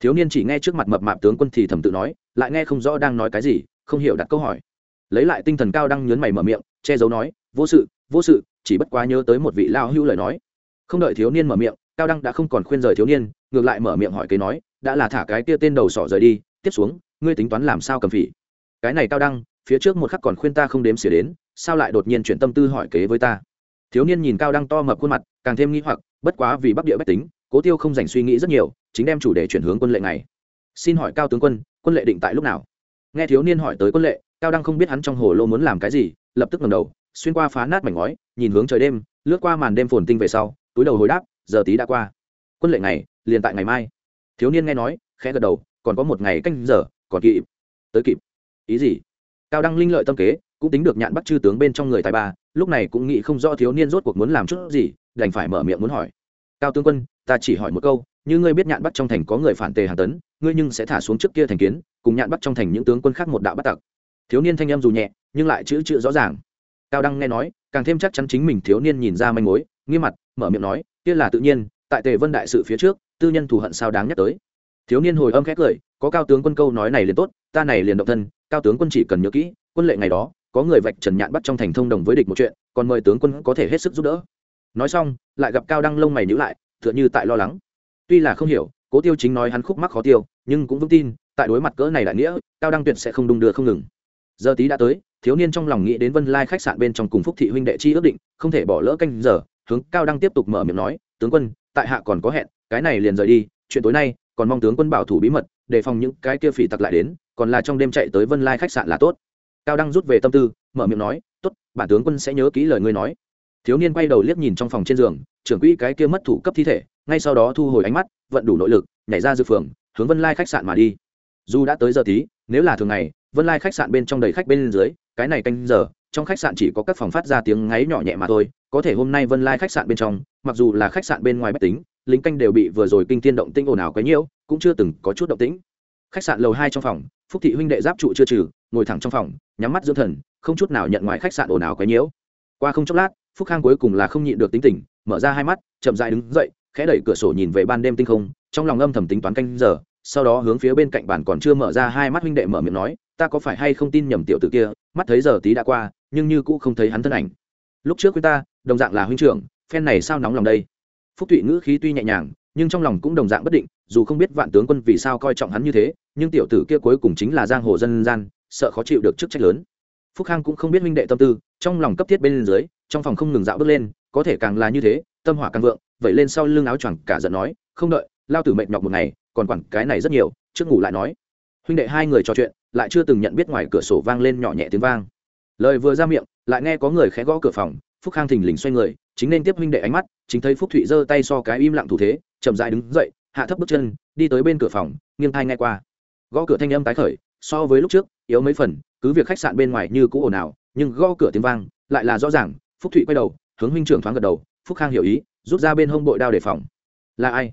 Thiếu niên chỉ nghe trước mặt mập mạp tướng quân thì thầm tự nói, lại nghe không rõ đang nói cái gì, không hiểu đặt câu hỏi. Lấy lại tinh thần cao đăng nhấn mày mở miệng, che giấu nói, vô sự vô sự, chỉ bất quá nhớ tới một vị lao hưu lời nói. Không đợi thiếu niên mở miệng, cao đăng đã không còn khuyên rời thiếu niên, ngược lại mở miệng hỏi kế nói, đã là thả cái kia tên đầu sỏ rời đi, tiếp xuống, ngươi tính toán làm sao cầm phỉ? Cái này cao đăng, phía trước một khắc còn khuyên ta không đếm xỉa đến, sao lại đột nhiên chuyển tâm tư hỏi kế với ta? Thiếu niên nhìn cao đăng to mập khuôn mặt, càng thêm nghi hoặc, bất quá vì bắc địa bách tính, cố tiêu không dành suy nghĩ rất nhiều chính đem chủ đề chuyển hướng quân lệ này xin hỏi cao tướng quân quân lệ định tại lúc nào? Nghe thiếu niên hỏi tới quân lệ, cao đăng không biết hắn trong hồ lô muốn làm cái gì, lập tức ngầm đầu, xuyên qua phá nát mảnh ngói, nhìn hướng trời đêm, lướt qua màn đêm phồn tinh về sau, túi đầu hồi đáp, giờ tí đã qua. Quân lệ này liền tại ngày mai. Thiếu niên nghe nói, khẽ gật đầu, còn có một ngày canh giờ, còn kịp. Tới kịp. Ý gì? Cao đăng linh lợi tâm kế, cũng tính được nhạn bắt chư tướng bên trong người tài ba, lúc này cũng nghĩ không rõ thiếu niên rốt cuộc muốn làm chút gì, đành phải mở miệng muốn hỏi. Cao tướng quân, ta chỉ hỏi một câu như ngươi biết nhạn bắt trong thành có người phản tề hàng tấn ngươi nhưng sẽ thả xuống trước kia thành kiến cùng nhạn bắt trong thành những tướng quân khác một đạo bắt tặc. Thiếu niên thanh em dù nhẹ nhưng lại chữ chữ rõ ràng. Cao đăng nghe nói càng thêm chắc chắn chính mình thiếu niên nhìn ra manh mối nghiêm mặt mở miệng nói kia là tự nhiên tại tề vân đại sự phía trước tư nhân thù hận sao đáng nhắc tới. Thiếu niên hồi âm khét cười, có cao tướng quân câu nói này liền tốt ta này liền động thân cao tướng quân chỉ cần nhớ kỹ quân lệ ngày đó có người vạch trần nhạn bắt trong thành thông đồng với địch một chuyện còn mời tướng quân có thể hết sức giúp đỡ. Nói xong lại gặp cao đăng lông mày nhữ lại tựa như tại lo lắng tuy là không hiểu, cố tiêu chính nói hắn khúc mắc khó tiêu, nhưng cũng vững tin, tại đối mặt cỡ này đại nghĩa, cao đăng tuyệt sẽ không đung đưa không ngừng. Giờ tí đã tới, thiếu niên trong lòng nghĩ đến vân lai khách sạn bên trong cùng phúc thị huynh đệ chi ước định, không thể bỏ lỡ canh giờ, hướng cao đăng tiếp tục mở miệng nói, tướng quân, tại hạ còn có hẹn, cái này liền rời đi, chuyện tối nay, còn mong tướng quân bảo thủ bí mật đề phòng những cái kia phỉ tặc lại đến, còn là trong đêm chạy tới vân lai khách sạn là tốt. Cao đăng rút về tâm tư, mở miệng nói, tốt, bản tướng quân sẽ nhớ kỹ lời ngươi nói. Thiếu niên quay đầu liếc nhìn trong phòng trên giường, trưởng quỹ cái kia mất thủ cấp thi thể ngay sau đó thu hồi ánh mắt, vận đủ nội lực, nhảy ra dự phường, hướng vân lai khách sạn mà đi. Dù đã tới giờ tí, nếu là thường ngày, vân lai khách sạn bên trong đầy khách bên dưới, cái này canh giờ, trong khách sạn chỉ có các phòng phát ra tiếng ngáy nhỏ nhẹ mà thôi, có thể hôm nay vân lai khách sạn bên trong, mặc dù là khách sạn bên ngoài bách tính, lính canh đều bị vừa rồi kinh thiên động tĩnh ồn ào quấy nhiễu, cũng chưa từng có chút động tĩnh. Khách sạn lầu hai trong phòng, phúc thị huynh đệ giáp trụ chưa trừ, ngồi thẳng trong phòng, nhắm mắt dưỡng thần, không chút nào nhận ngoài khách sạn ồn ào quấy nhiễu. Qua không chốc lát, phúc khang cuối cùng là không nhịn được tính tình, mở ra hai mắt, chậm dại đứng dậy khẽ đẩy cửa sổ nhìn về ban đêm tinh không, trong lòng âm thầm tính toán canh giờ, sau đó hướng phía bên cạnh bàn còn chưa mở ra hai mắt huynh đệ mở miệng nói, ta có phải hay không tin nhầm tiểu tử kia, mắt thấy giờ tí đã qua, nhưng như cũ không thấy hắn thân ảnh. Lúc trước với ta, đồng dạng là huynh trưởng, phen này sao nóng lòng đây? Phúc thụy ngữ khí tuy nhẹ nhàng, nhưng trong lòng cũng đồng dạng bất định, dù không biết vạn tướng quân vì sao coi trọng hắn như thế, nhưng tiểu tử kia cuối cùng chính là giang hồ dân gian, sợ khó chịu được chức trách lớn. Phúc khang cũng không biết huynh đệ tâm tư, trong lòng cấp thiết bên dưới, trong phòng không ngừng dạo bước lên, có thể càng là như thế, tâm hỏa càng vượng vậy lên sau lưng áo choàng cả giận nói, không đợi, lao tử mệt nhọc một ngày, còn quản cái này rất nhiều, trước ngủ lại nói. Huynh đệ hai người trò chuyện, lại chưa từng nhận biết ngoài cửa sổ vang lên nhỏ nhẹ tiếng vang. Lời vừa ra miệng, lại nghe có người khẽ gõ cửa phòng, phúc khang thình lình xoay người, chính nên tiếp huynh đệ ánh mắt, chính thấy phúc thụy giơ tay so cái im lặng thủ thế, chậm dại đứng dậy, hạ thấp bước chân, đi tới bên cửa phòng, nghiêng thai ngay qua. Gõ cửa thanh âm tái khởi, so với lúc trước, yếu mấy phần, cứ việc khách sạn bên ngoài như cũ ồn ào, nhưng gõ cửa tiếng vang, lại là rõ ràng, phúc thụy quay đầu, hướng huynh trưởng thoáng gật đầu, phúc khang hiểu ý rút ra bên hông bội đao đề phòng. Là ai?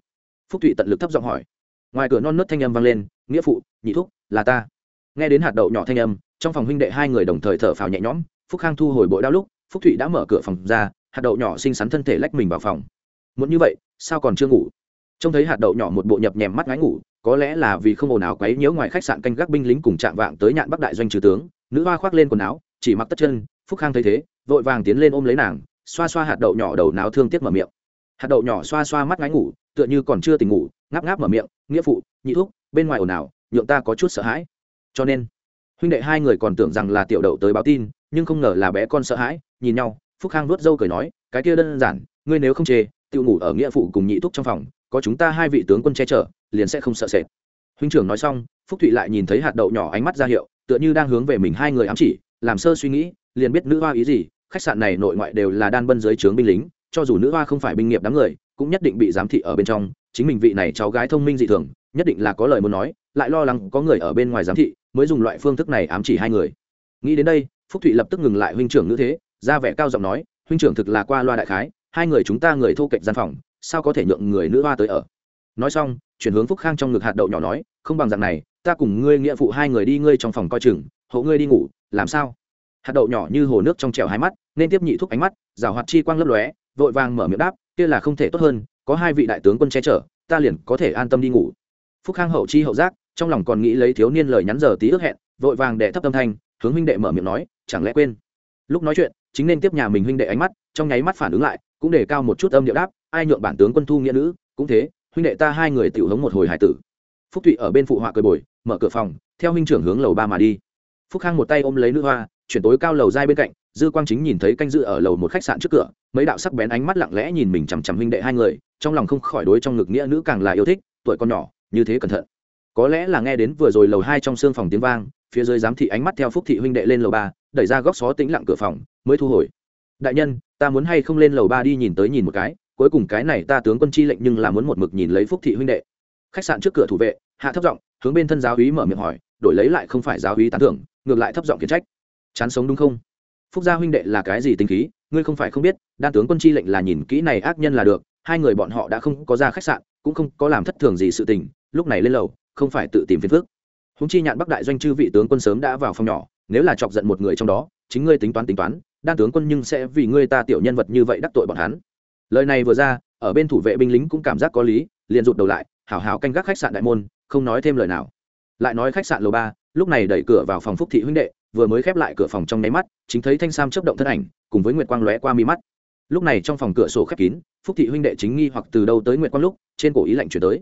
Phúc thụy tận lực thấp giọng hỏi. Ngoài cửa non nớt thanh âm vang lên, nghĩa phụ, nhị thúc, là ta. Nghe đến hạt đậu nhỏ thanh âm, trong phòng huynh đệ hai người đồng thời thở phào nhẹ nhõm. Phúc khang thu hồi bội đao lúc, phúc thụy đã mở cửa phòng ra, hạt đậu nhỏ xinh xắn thân thể lách mình vào phòng. Muốn như vậy, sao còn chưa ngủ? Trông thấy hạt đậu nhỏ một bộ nhập nhèm mắt ngáy ngủ, có lẽ là vì không ồn ào quấy nhiễu ngoài khách sạn canh gác binh lính cùng chạm vạng tới nhạn bắc đại doanh trừ tướng. Nữ hoa khoác lên quần áo, chỉ mặc tất chân, phúc khang thấy thế, vội vàng tiến lên ôm lấy nàng, xoa xoa hạt đậu nhỏ đầu náo thương tiếc mở miệng hạt đậu nhỏ xoa xoa mắt ngáy ngủ tựa như còn chưa tỉnh ngủ ngáp ngáp mở miệng nghĩa phụ nhị thuốc, bên ngoài ồn ào nhượng ta có chút sợ hãi. Cho nên huynh đệ hai người còn tưởng rằng là tiểu đậu tới báo tin nhưng không ngờ là bé con sợ hãi nhìn nhau phúc khang nuốt râu cười nói cái kia đơn giản ngươi nếu không chê tự ngủ ở nghĩa phụ cùng nhị thuốc trong phòng có chúng ta hai vị tướng quân che chở liền sẽ không sợ sệt. Huynh trưởng nói xong phúc thụy lại nhìn thấy hạt đậu nhỏ ánh mắt ra hiệu tựa như đang hướng về mình hai người ám chỉ làm sơ suy nghĩ liền biết nữ hoa ý gì khách sạn này nội ngoại đều là đan bân dưới trướng binh lính cho dù nữ hoa không phải binh nghiệp đám người, cũng nhất định bị giám thị ở bên trong. Chính mình vị này cháu gái thông minh dị thường, nhất định là có lời muốn nói, lại lo lắng có người ở bên ngoài giám thị, mới dùng loại phương thức này ám chỉ hai người. Nghĩ đến đây, phúc thụy lập tức ngừng lại huynh trưởng nữ thế, ra vẻ cao giọng nói, huynh trưởng thực là qua loa đại khái, hai người chúng ta người thô kệch gian phòng, sao có thể nhượng người nữ hoa tới ở? Nói xong, chuyển hướng phúc khang trong ngực hạt đậu nhỏ nói, không bằng dạng này, ta cùng ngươi nghĩa phụ hai người đi ngươi trong phòng coi chừng, hộ ngươi đi ngủ, làm sao? Hạt đậu nhỏ như hồ nước trong trèo hai mắt, nên tiếp nhị thúc ánh mắt, rào hoạt chi quang lấp lóe vội vàng mở miệng đáp, kia là không thể tốt hơn, có hai vị đại tướng quân che chở, ta liền có thể an tâm đi ngủ. Phúc khang hậu chi hậu giác, trong lòng còn nghĩ lấy thiếu niên lời nhắn giờ tí ước hẹn, vội vàng đệ thấp tâm thanh, hướng huynh đệ mở miệng nói, chẳng lẽ quên? Lúc nói chuyện, chính nên tiếp nhà mình huynh đệ ánh mắt, trong nháy mắt phản ứng lại, cũng để cao một chút âm điệu đáp, ai nhượng bản tướng quân thu nghĩa nữ, cũng thế, huynh đệ ta hai người tiểu hống một hồi hải tử. Phúc thụy ở bên phụ họa cười bồi, mở cửa phòng, theo huynh trưởng hướng lầu ba mà đi. Phúc khang một tay ôm lấy nữ hoa, chuyển tối cao lầu dai bên cạnh dư quang chính nhìn thấy canh dự ở lầu một khách sạn trước cửa, mấy đạo sắc bén ánh mắt lặng lẽ nhìn mình chằm chằm huynh đệ hai người, trong lòng không khỏi đối trong ngực nghĩa nữ càng là yêu thích, tuổi con nhỏ, như thế cẩn thận. Có lẽ là nghe đến vừa rồi lầu hai trong xương phòng tiếng vang, phía dưới giám thị ánh mắt theo phúc thị huynh đệ lên lầu ba, đẩy ra góc xó tĩnh lặng cửa phòng, mới thu hồi. Đại nhân, ta muốn hay không lên lầu ba đi nhìn tới nhìn một cái, cuối cùng cái này ta tướng quân chi lệnh nhưng là muốn một mực nhìn lấy phúc thị huynh đệ. Khách sạn trước cửa thủ vệ, hạ thấp giọng, hướng bên thân giáo úy mở miệng hỏi, đổi lấy lại không phải giáo úy tán thưởng, ngược lại thấp giọng khiển trách. Chán sống đúng không? Phúc gia huynh đệ là cái gì tính khí, ngươi không phải không biết, đan tướng quân chi lệnh là nhìn kỹ này ác nhân là được, hai người bọn họ đã không có ra khách sạn, cũng không có làm thất thường gì sự tình, lúc này lên lầu, không phải tự tìm phiền phước húng chi nhạn bắc đại doanh chư vị tướng quân sớm đã vào phòng nhỏ, nếu là chọc giận một người trong đó, chính ngươi tính toán tính toán, đan tướng quân nhưng sẽ vì ngươi ta tiểu nhân vật như vậy đắc tội bọn hắn. Lời này vừa ra, ở bên thủ vệ binh lính cũng cảm giác có lý, liền rụt đầu lại hào hào canh gác khách sạn đại môn, không nói thêm lời nào. Lại nói khách sạn lầu ba, lúc này đẩy cửa vào phòng phúc thị huynh đệ vừa mới khép lại cửa phòng trong nháy mắt, chính thấy thanh sam chấp động thân ảnh, cùng với nguyệt quang lóe qua mi mắt. Lúc này trong phòng cửa sổ khép kín, phúc thị huynh đệ chính nghi hoặc từ đâu tới nguyệt quang lúc, trên cổ ý lạnh chuyển tới.